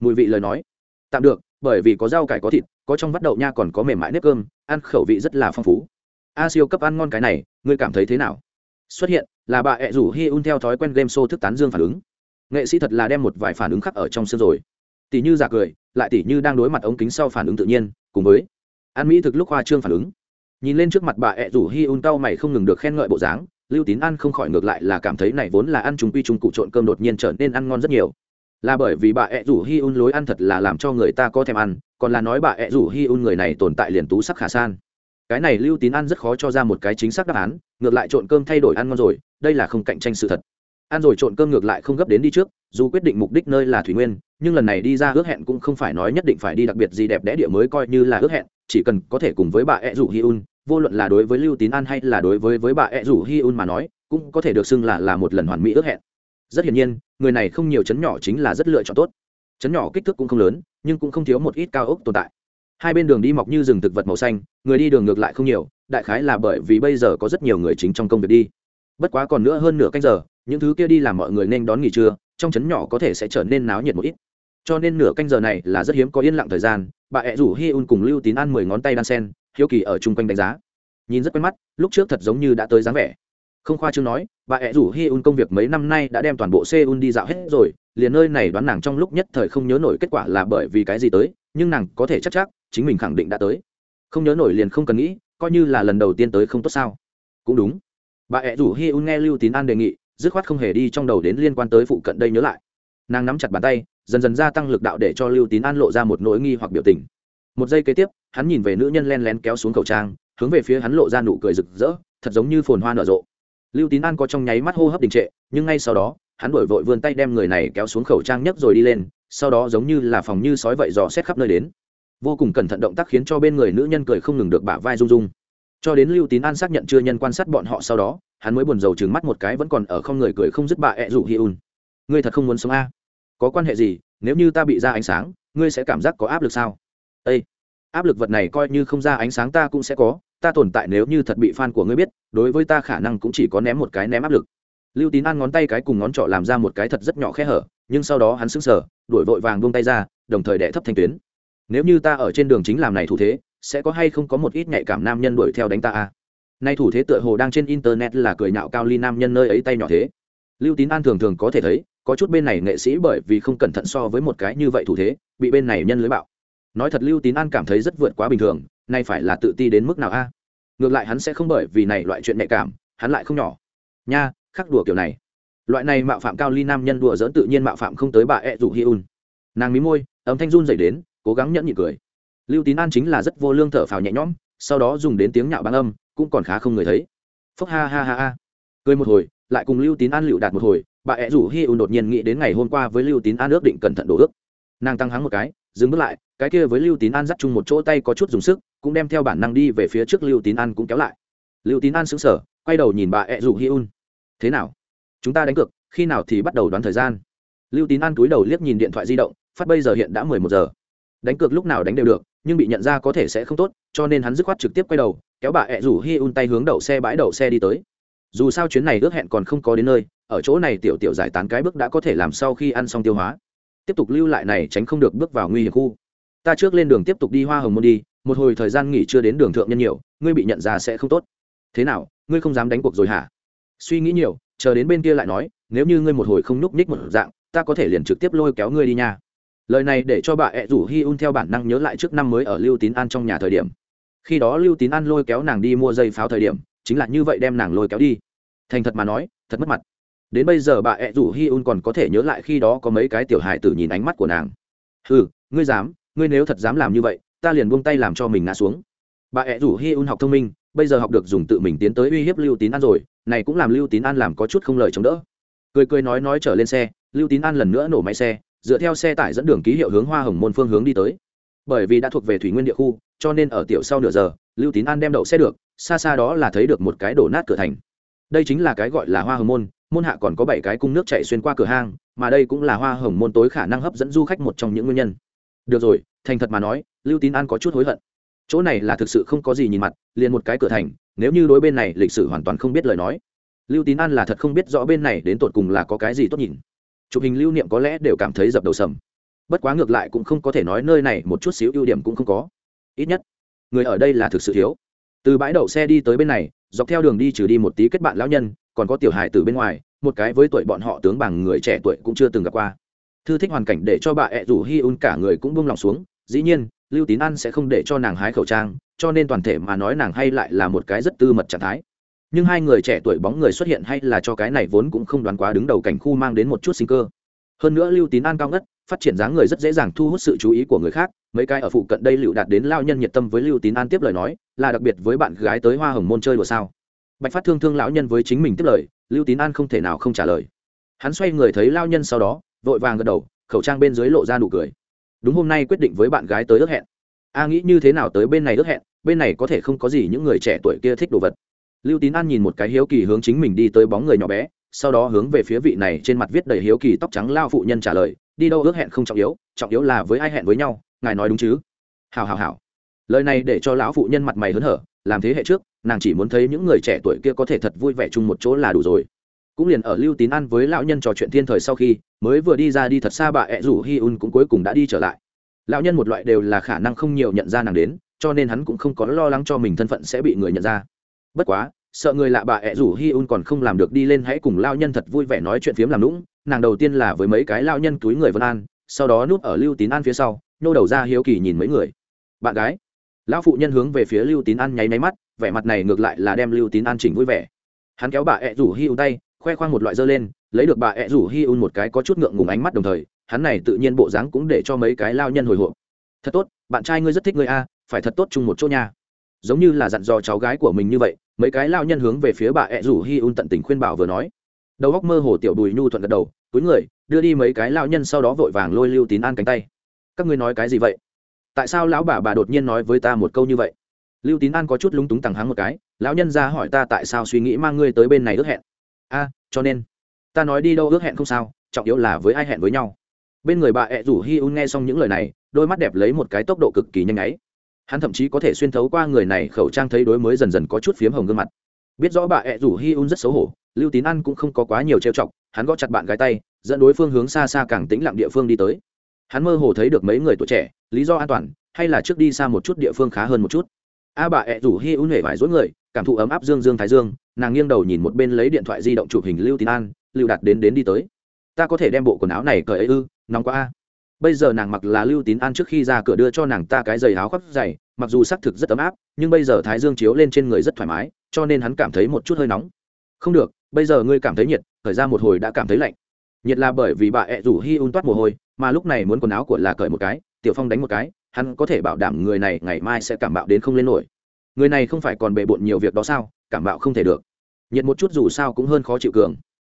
Mùi vị lời nói. Tạm được, bởi vì có rau cải có thịt, có trong vắt đậu nha còn có mềm mại nếp cơm, ăn khẩu vị rất là phong phú. A siêu cấp ăn ngon cái này, ngươi cảm thấy thế nào? Xuất hiện là bà ẹ rủ hi un theo thói quen game show thức tán dương phản ứng. Nghệ sĩ thật là đem một vài phản ứng khắc ở trong sân rồi. Tỷ như giả cười, lại tỷ như đang đối mặt ống kính sau phản ứng tự nhiên, cùng với an mỹ thực lúc hoa trương phản ứng. Nhìn lên trước mặt bà ẹ rủ hi un cau mày không ngừng được khen ngợi bộ dáng, lưu tín ăn không khỏi ngược lại là cảm thấy này vốn là ăn chúng quy trùng cụ trộn cơm đột nhiên trở nên ăn ngon rất nhiều. Là bởi vì bà ẹ rủ hi un lối ăn thật là làm cho người ta có thèm ăn, còn là nói bà ẹ rủ hi un người này tồn tại liền tú sắc khả san. Cái này lưu tín ăn rất khó cho ra một cái chính xác đáp án, ngược lại trộn cơm thay đổi ăn ngon rồi đây là không cạnh tranh sự thật. Ăn rồi trộn cơm ngược lại không gấp đến đi trước, dù quyết định mục đích nơi là thủy nguyên, nhưng lần này đi ra ước hẹn cũng không phải nói nhất định phải đi đặc biệt gì đẹp đẽ địa mới coi như là ước hẹn, chỉ cần có thể cùng với bà ẹ rủ hi un, vô luận là đối với lưu tín an hay là đối với với bà ẹ rủ hi un mà nói, cũng có thể được xưng là là một lần hoàn mỹ ước hẹn. Rất hiển nhiên, người này không nhiều chấn nhỏ chính là rất lựa chọn tốt. Chấn nhỏ kích thước cũng không lớn, nhưng cũng không thiếu một ít cao ốc tồn tại. Hai bên đường đi mọc như rừng thực vật màu xanh, người đi đường ngược lại không nhiều, đại khái là bởi vì bây giờ có rất nhiều người chính trong công việc đi bất quá còn nữa hơn nửa canh giờ, những thứ kia đi làm mọi người nên đón nghỉ trưa, trong trấn nhỏ có thể sẽ trở nên náo nhiệt một ít. Cho nên nửa canh giờ này là rất hiếm có yên lặng thời gian, bà ẹ rủ hi un cùng lưu tín ăn mười ngón tay đan sen, hiếu kỳ ở chung quanh đánh giá. Nhìn rất quen mắt, lúc trước thật giống như đã tới dáng vẻ. Không khoa chương nói, bà ẹ rủ hi un công việc mấy năm nay đã đem toàn bộ seoul đi dạo hết rồi, liền nơi này đoán nàng trong lúc nhất thời không nhớ nổi kết quả là bởi vì cái gì tới, nhưng nàng có thể chắc chắc, chính mình khẳng định đã tới. Không nhớ nổi liền không cần nghĩ, coi như là lần đầu tiên tới không tốt sao. Cũng đúng bà ẹ rủ hi un nghe lưu tín an đề nghị, dứt khoát không hề đi trong đầu đến liên quan tới phụ cận đây nhớ lại. Nàng nắm chặt bàn tay, dần dần gia tăng lực đạo để cho lưu tín an lộ ra một nỗi nghi hoặc biểu tình. Một giây kế tiếp, hắn nhìn về nữ nhân len lén kéo xuống khẩu trang, hướng về phía hắn lộ ra nụ cười rực rỡ, thật giống như phồn hoa nở rộ. Lưu tín an có trong nháy mắt hô hấp đình trệ, nhưng ngay sau đó, hắn đổi vội vươn tay đem người này kéo xuống khẩu trang nhấc rồi đi lên, sau đó giống như là phòng như sói vậy dò xét khắp nơi đến. Vô cùng cẩn thận động tác khiến cho bên người nữ nhân cười không ngừng được bả vai rung rung cho đến lưu tín an xác nhận chưa nhân quan sát bọn họ sau đó, hắn mới buồn rầu trừng mắt một cái vẫn còn ở không người cười không dứt bà ẹ rủ hi un. Ngươi thật không muốn sống a? Có quan hệ gì? Nếu như ta bị ra ánh sáng, ngươi sẽ cảm giác có áp lực sao? Ây áp lực vật này coi như không ra ánh sáng ta cũng sẽ có, ta tồn tại nếu như thật bị fan của ngươi biết, đối với ta khả năng cũng chỉ có ném một cái ném áp lực. Lưu tín ăn ngón tay cái cùng ngón trỏ làm ra một cái thật rất nhỏ khe hở, nhưng sau đó hắn sững sờ, đuổi vội vàng buông tay ra, đồng thời đẻ thấp thanh tuyến. Nếu như ta ở trên đường chính làm này thủ thế sẽ có hay không có một ít nhạy cảm nam nhân đuổi theo đánh ta a nay thủ thế tựa hồ đang trên internet là cười nhạo cao ly nam nhân nơi ấy tay nhỏ thế. Lưu tín an thường thường có thể thấy, có chút bên này nghệ sĩ bởi vì không cẩn thận so với một cái như vậy thủ thế, bị bên này nhân lưới bạo. Nói thật lưu tín an cảm thấy rất vượt quá bình thường, nay phải là tự ti đến mức nào a? Ngược lại hắn sẽ không bởi vì này loại chuyện nhạy cảm, hắn lại không nhỏ. Nha, khắc đùa kiểu này. Loại này mạo phạm cao ly nam nhân đùa dỡn tự nhiên mạo phạm không tới bà e ẹ rủ hi un. Nàng mí môi ấm thanh run dày đến, cố gắng nhẫn nhị cười lưu tín an chính là rất vô lương thở phào nhẹ nhõm, sau đó dùng đến tiếng nhạo băng âm, cũng còn khá không người thấy. Phúc ha ha ha ha. Cười một hồi, lại cùng lưu tín an lựu đạt một hồi, bà ẹ rủ hi ưu đột nhiên nghĩ đến ngày hôm qua với lưu tín an ước định cẩn thận đổ ước. Nàng tăng hắng một cái, dừng bước lại, cái kia với lưu tín an dắt chung một chỗ tay có chút dùng sức, cũng đem theo bản năng đi về phía trước lưu tín an cũng kéo lại. Lưu tín an xứng sở quay đầu nhìn bà ẹ rủ hi ưu thế nào? Chúng ta đánh cược, khi nào thì bắt đầu đoán thời gian? Lưu tín an túi đầu liếc nhìn điện thoại di động, phát bây giờ hiện đã mười một giờ. Đánh cược lúc nào đánh đều được nhưng bị nhận ra có thể sẽ không tốt, cho nên hắn dứt khoát trực tiếp quay đầu, kéo bà ẹ rủ hi un tay hướng đậu xe bãi đậu xe đi tới. Dù sao chuyến này ước hẹn còn không có đến nơi, ở chỗ này tiểu tiểu giải tán cái bước đã có thể làm sau khi ăn xong tiêu hóa. Tiếp tục lưu lại này tránh không được bước vào nguy hiểm khu. Ta trước lên đường tiếp tục đi hoa hồng môn đi, một hồi thời gian nghỉ chưa đến đường thượng nhân nhiều, ngươi bị nhận ra sẽ không tốt. Thế nào, ngươi không dám đánh cuộc rồi hả? Suy nghĩ nhiều, chờ đến bên kia lại nói, nếu như ngươi một hồi không nhúc nhích một dạng, ta có thể liền trực tiếp lôi kéo ngươi đi nha lời này để cho bà ẹ rủ hi un theo bản năng nhớ lại trước năm mới ở lưu tín an trong nhà thời điểm. Khi đó lưu tín an lôi kéo nàng đi mua dây pháo thời điểm, chính là như vậy đem nàng lôi kéo đi. Thành thật mà nói, thật mất mặt. Đến bây giờ bà ẹ rủ hi un còn có thể nhớ lại khi đó có mấy cái tiểu hài tử nhìn ánh mắt của nàng. Ừ ngươi dám, ngươi nếu thật dám làm như vậy, ta liền buông tay làm cho mình ngã xuống. Bà ẹ rủ hi un học thông minh, bây giờ học được dùng tự mình tiến tới uy hiếp lưu tín an rồi, này cũng làm lưu tín an làm có chút không lời chống đỡ. Cười cười nói nói trở lên xe, lưu tín an lần nữa nổ máy xe dựa theo xe tải dẫn đường ký hiệu hướng hoa hồng môn phương hướng đi tới. Bởi vì đã thuộc về thủy nguyên địa khu, cho nên ở tiểu sau nửa giờ, lưu tín an đem đậu xe được, xa xa đó là thấy được một cái đổ nát cửa thành. Đây chính là cái gọi là hoa hồng môn môn hạ còn có bảy cái cung nước chạy xuyên qua cửa hang, mà đây cũng là hoa hồng môn tối khả năng hấp dẫn du khách một trong những nguyên nhân. Được rồi, thành thật mà nói, lưu tín an có chút hối hận. Chỗ này là thực sự không có gì nhìn mặt, liền một cái cửa thành, nếu như đối bên này lịch sử hoàn toàn không biết lời nói. Lưu tín an là thật không biết rõ bên này đến tột cùng là có cái gì tốt nhìn chụp hình lưu niệm có lẽ đều cảm thấy dập đầu sầm. Bất quá ngược lại cũng không có thể nói nơi này một chút xíu ưu điểm cũng không có. Ít nhất, người ở đây là thực sự thiếu. Từ bãi đậu xe đi tới bên này, dọc theo đường đi trừ đi một tí kết bạn lão nhân, còn có tiểu hài từ bên ngoài, một cái với tuổi bọn họ tướng bằng người trẻ tuổi cũng chưa từng gặp qua. Thư thích hoàn cảnh để cho bà ẹ rủ hi un cả người cũng buông lòng xuống, dĩ nhiên, lưu tín an sẽ không để cho nàng hái khẩu trang, cho nên toàn thể mà nói nàng hay lại là một cái rất tư mật trạng thái nhưng hai người trẻ tuổi bóng người xuất hiện hay là cho cái này vốn cũng không đoán quá đứng đầu cảnh khu mang đến một chút sinh cơ. Hơn nữa lưu tín an cao ngất, phát triển dáng người rất dễ dàng thu hút sự chú ý của người khác. Mấy cái ở phụ cận đây lựu đạt đến lao nhân nhiệt tâm với lưu tín an tiếp lời nói, là đặc biệt với bạn gái tới hoa hồng môn chơi đùa sao? Bạch phát thương thương lão nhân với chính mình tiếp lời, lưu tín an không thể nào không trả lời. Hắn xoay người thấy lao nhân sau đó, vội vàng gật đầu, khẩu trang bên dưới lộ ra nụ cười. Đúng hôm nay quyết định với bạn gái tới ước hẹn. A nghĩ như thế nào tới bên này ước hẹn, bên này có thể không có gì những người trẻ tuổi kia thích đồ vật lưu tín an nhìn một cái hiếu kỳ hướng chính mình đi tới bóng người nhỏ bé, sau đó hướng về phía vị này trên mặt viết đầy hiếu kỳ tóc trắng lao phụ nhân trả lời, đi đâu ước hẹn không trọng yếu trọng yếu là với ai hẹn với nhau, ngài nói đúng chứ? Hào hào hào lời này để cho lão phụ nhân mặt mày hớn hở, làm thế hệ trước, nàng chỉ muốn thấy những người trẻ tuổi kia có thể thật vui vẻ chung một chỗ là đủ rồi. Cũng liền ở lưu tín ăn với lão nhân trò chuyện thiên thời sau khi, mới vừa đi ra đi thật xa bà ẹ rủ hi un cũng cuối cùng đã đi trở lại. Lão nhân một loại đều là khả năng không nhiều nhận ra nàng đến, cho nên hắn cũng không có lo lắng cho mình thân phận sẽ bị người nhận ra bất quá, sợ người lạ bà ẹ rủ hi un còn không làm được đi lên hãy cùng lao nhân thật vui vẻ nói chuyện phiếm làm lũng nàng đầu tiên là với mấy cái lao nhân túi người vân an, sau đó núp ở lưu tín an phía sau, nhô đầu ra hiếu kỳ nhìn mấy người. Bạn gái, lão phụ nhân hướng về phía lưu tín an nháy máy mắt, vẻ mặt này ngược lại là đem lưu tín an chỉnh vui vẻ. Hắn kéo bà ẹ rủ hi un tay, khoe khoang một loại dơ lên, lấy được bà ẹ rủ hi un một cái có chút ngượng ngùng ánh mắt đồng thời, hắn này tự nhiên bộ dáng cũng để cho mấy cái lao nhân hồi hộp. Thật tốt, bạn trai ngươi rất thích ngươi a, phải thật tốt chung một chỗ nha giống như là dặn dò cháu gái của mình như vậy, mấy cái lao nhân hướng về phía bà ẹ rủ hi un tận tình khuyên bảo vừa nói. Đầu góc mơ hồ tiểu đùi nhu thuận gật đầu, túi người, đưa đi mấy cái lao nhân sau đó vội vàng lôi lưu tín an cánh tay. Các ngươi nói cái gì vậy? Tại sao lão bà bà đột nhiên nói với ta một câu như vậy? Lưu tín an có chút lúng túng tằng hắng một cái, lão nhân ra hỏi ta tại sao suy nghĩ mang ngươi tới bên này ước hẹn. A, cho nên, ta nói đi đâu ước hẹn không sao, trọng yếu là với ai hẹn với nhau. Bên người bà ẹ rủ hi un nghe xong những lời này, đôi mắt đẹp lấy một cái tốc độ cực kỳ nhanh ấy hắn thậm chí có thể xuyên thấu qua người này khẩu trang thấy đối mới dần dần có chút phiếm hồng gương mặt. Biết rõ bà ẹ rủ hi un rất xấu hổ, lưu tín ăn cũng không có quá nhiều trêu chọc, hắn gõ chặt bạn gái tay, dẫn đối phương hướng xa xa càng tĩnh lặng địa phương đi tới. Hắn mơ hồ thấy được mấy người tuổi trẻ, lý do an toàn, hay là trước đi xa một chút địa phương khá hơn một chút. A bà ẹ rủ hi un hề vải dối người, cảm thụ ấm áp dương dương thái dương, nàng nghiêng đầu nhìn một bên lấy điện thoại di động chụp hình lưu tín an, lưu đạt đến đến đi tới. Ta có thể đem bộ quần áo này cởi ấy ư, nóng quá a bây giờ nàng mặc là lưu tín an trước khi ra cửa đưa cho nàng ta cái giày áo khoác dày, mặc dù xác thực rất ấm áp, nhưng bây giờ thái dương chiếu lên trên người rất thoải mái, cho nên hắn cảm thấy một chút hơi nóng. Không được, bây giờ ngươi cảm thấy nhiệt, thời ra một hồi đã cảm thấy lạnh. Nhiệt là bởi vì bà ẹ rủ hi un toát mồ hôi, mà lúc này muốn quần áo của là cởi một cái, tiểu phong đánh một cái, hắn có thể bảo đảm người này ngày mai sẽ cảm bạo đến không lên nổi. Người này không phải còn bề bộn nhiều việc đó sao, cảm bạo không thể được. Nhiệt một chút dù sao cũng hơn khó chịu cường.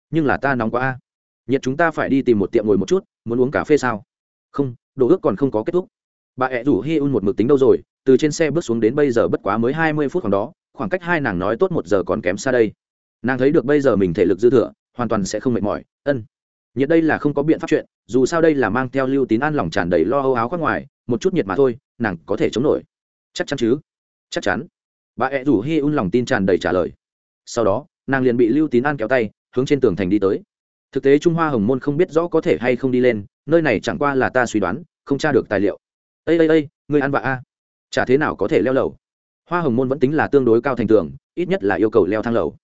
Nhưng là ta nóng quá a. Nhiệt chúng ta phải đi tìm một tiệm ngồi một chút, muốn uống cà phê sao? Không, đồ ước còn không có kết thúc. Bà ẹ rủ hi un một mực tính đâu rồi, từ trên xe bước xuống đến bây giờ bất quá mới hai mươi phút khoảng đó, khoảng cách hai nàng nói tốt một giờ còn kém xa đây. Nàng thấy được bây giờ mình thể lực dư thừa, hoàn toàn sẽ không mệt mỏi, ân. Nhiệt đây là không có biện pháp chuyện, dù sao đây là mang theo lưu tín an lòng tràn đầy lo âu áo khoác ngoài, một chút nhiệt mà thôi, nàng có thể chống nổi. Chắc chắn chứ? Chắc chắn. Bà ẹ rủ hi un lòng tin tràn đầy trả lời. Sau đó, nàng liền bị lưu tín an kéo tay, hướng trên tường thành đi tới. Thực tế trung hoa hồng môn không biết rõ có thể hay không đi lên nơi này chẳng qua là ta suy đoán không tra được tài liệu. Ây ây ây người ăn vạ a. Chả thế nào có thể leo lầu. Hoa hồng môn vẫn tính là tương đối cao thành tường ít nhất là yêu cầu leo thang lầu.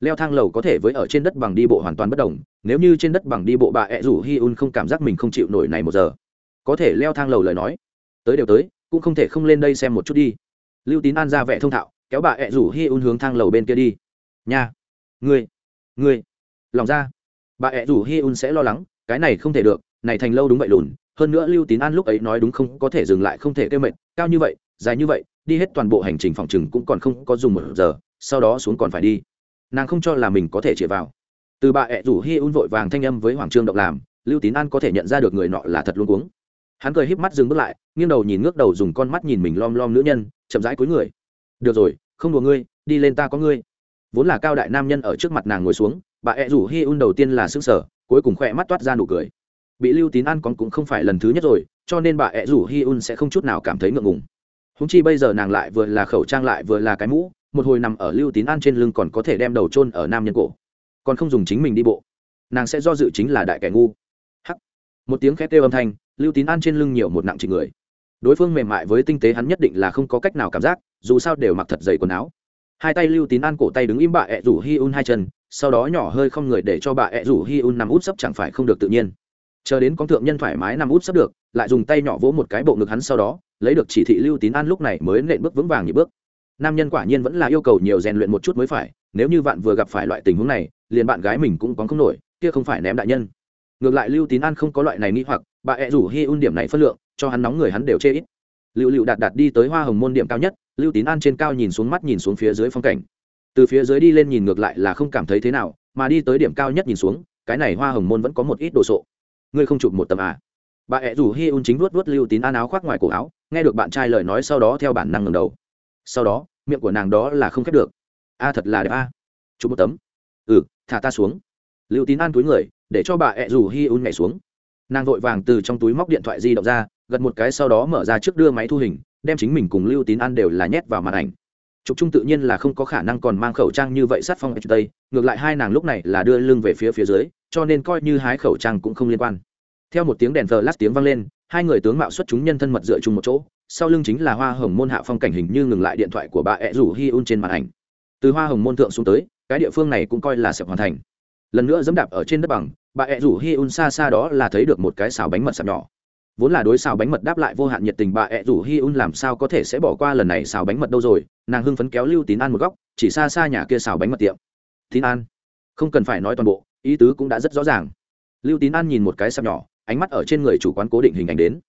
Leo thang lầu có thể với ở trên đất bằng đi bộ hoàn toàn bất đồng nếu như trên đất bằng đi bộ bà ẹ rủ hi un không cảm giác mình không chịu nổi này một giờ. Có thể leo thang lầu lời nói. Tới đều tới cũng không thể không lên đây xem một chút đi. Lưu tín an ra vẻ thông thạo kéo bà ẹ rủ hi un hướng thang lầu bên kia đi. Nha. Người, người, lòng ra. Bà ẹ rủ hi un sẽ lo lắng cái này không thể được này thành lâu đúng vậy lùn, hơn nữa lưu tín an lúc ấy nói đúng không, có thể dừng lại không thể kêu mệt, cao như vậy, dài như vậy, đi hết toàn bộ hành trình phòng chừng cũng còn không có dùng một giờ, sau đó xuống còn phải đi. Nàng không cho là mình có thể chĩa vào. Từ bà ẹ rủ hi un vội vàng thanh âm với hoàng trương động làm, lưu tín an có thể nhận ra được người nọ là thật luôn cuống. Hắn cười híp mắt dừng bước lại, nghiêng đầu nhìn ngước đầu dùng con mắt nhìn mình lom lom nữ nhân, chậm rãi cuối người. Được rồi, không đùa ngươi, đi lên ta có ngươi. Vốn là cao đại nam nhân ở trước mặt nàng ngồi xuống, bà ẹ rủ hi un đầu tiên là xương sở cuối cùng khỏe mắt toát ra nụ cười bị lưu tín an còn cũng không phải lần thứ nhất rồi, cho nên bà ẹ rủ hi un sẽ không chút nào cảm thấy ngượng ngùng. Húng chi bây giờ nàng lại vừa là khẩu trang lại vừa là cái mũ, một hồi nằm ở lưu tín an trên lưng còn có thể đem đầu chôn ở nam nhân cổ. Còn không dùng chính mình đi bộ. Nàng sẽ do dự chính là đại kẻ ngu. Hắc. Một tiếng khét kêu âm thanh, lưu tín an trên lưng nhiều một nặng chỉ người. Đối phương mềm mại với tinh tế hắn nhất định là không có cách nào cảm giác, dù sao đều mặc thật dày quần áo. Hai tay lưu tín an cổ tay đứng im bà ẹ rủ hi un hai chân, sau đó nhỏ hơi không người để cho bà ẹ rủ hi un nằm út sấp chẳng phải không được tự nhiên chờ đến con thượng nhân thoải mái nằm út sắp được, lại dùng tay nhỏ vỗ một cái bộ ngực hắn sau đó, lấy được chỉ thị lưu tín an lúc này mới nện bước vững vàng nhị bước. Nam nhân quả nhiên vẫn là yêu cầu nhiều rèn luyện một chút mới phải, nếu như bạn vừa gặp phải loại tình huống này, liền bạn gái mình cũng có không nổi, kia không phải ném đại nhân. Ngược lại lưu tín an không có loại này nghĩ hoặc, bà ẹ rủ hi un điểm này phân lượng, cho hắn nóng người hắn đều chê ít. Lưu lưu đạt đạt đi tới hoa hồng môn điểm cao nhất, lưu tín an trên cao nhìn xuống mắt nhìn xuống phía dưới phong cảnh. Từ phía dưới đi lên nhìn ngược lại là không cảm thấy thế nào, mà đi tới điểm cao nhất nhìn xuống, cái này hoa hồng môn vẫn có một ít đồ sộ ngươi không chụp một tấm à? Bà ẹ rủ hi un chính vuốt vuốt lưu tín an áo khoác ngoài cổ áo, nghe được bạn trai lời nói sau đó theo bản năng ngầm đầu. Sau đó, miệng của nàng đó là không khép được. A, thật là đẹp a. Chụp một tấm. Ừ thả ta xuống. Lưu tín an túi người, để cho bà ẹ rủ hi un nhảy xuống. Nàng vội vàng từ trong túi móc điện thoại di động ra, gật một cái sau đó mở ra trước đưa máy thu hình, đem chính mình cùng lưu tín an đều là nhét vào màn ảnh. Chụp chung tự nhiên là không có khả năng còn mang khẩu trang như vậy sát phong tây ngược lại hai nàng lúc này là đưa lưng về phía phía dưới cho nên coi như hái khẩu trang cũng không liên quan. Theo một tiếng đèn thờ lát tiếng vang lên, hai người tướng mạo xuất chúng nhân thân mật dựa chung một chỗ, sau lưng chính là hoa hồng môn hạ phong cảnh hình như ngừng lại điện thoại của bà ẹ rủ hi un trên màn ảnh. Từ hoa hồng môn thượng xuống tới, cái địa phương này cũng coi là sẽ hoàn thành. Lần nữa dẫm đạp ở trên đất bằng, bà ẹ rủ hi un xa xa đó là thấy được một cái xào bánh mật sạp nhỏ. Vốn là đối xào bánh mật đáp lại vô hạn nhiệt tình, bà ẹ rủ hi un làm sao có thể sẽ bỏ qua lần này xào bánh mật đâu rồi, nàng hưng phấn kéo lưu tín an một góc, chỉ xa xa nhà kia xào bánh mật tiệm. Tín an, không cần phải nói toàn bộ ý tứ cũng đã rất rõ ràng. Lưu tín an nhìn một cái sạp nhỏ, ánh mắt ở trên người chủ quán cố định hình ảnh đến.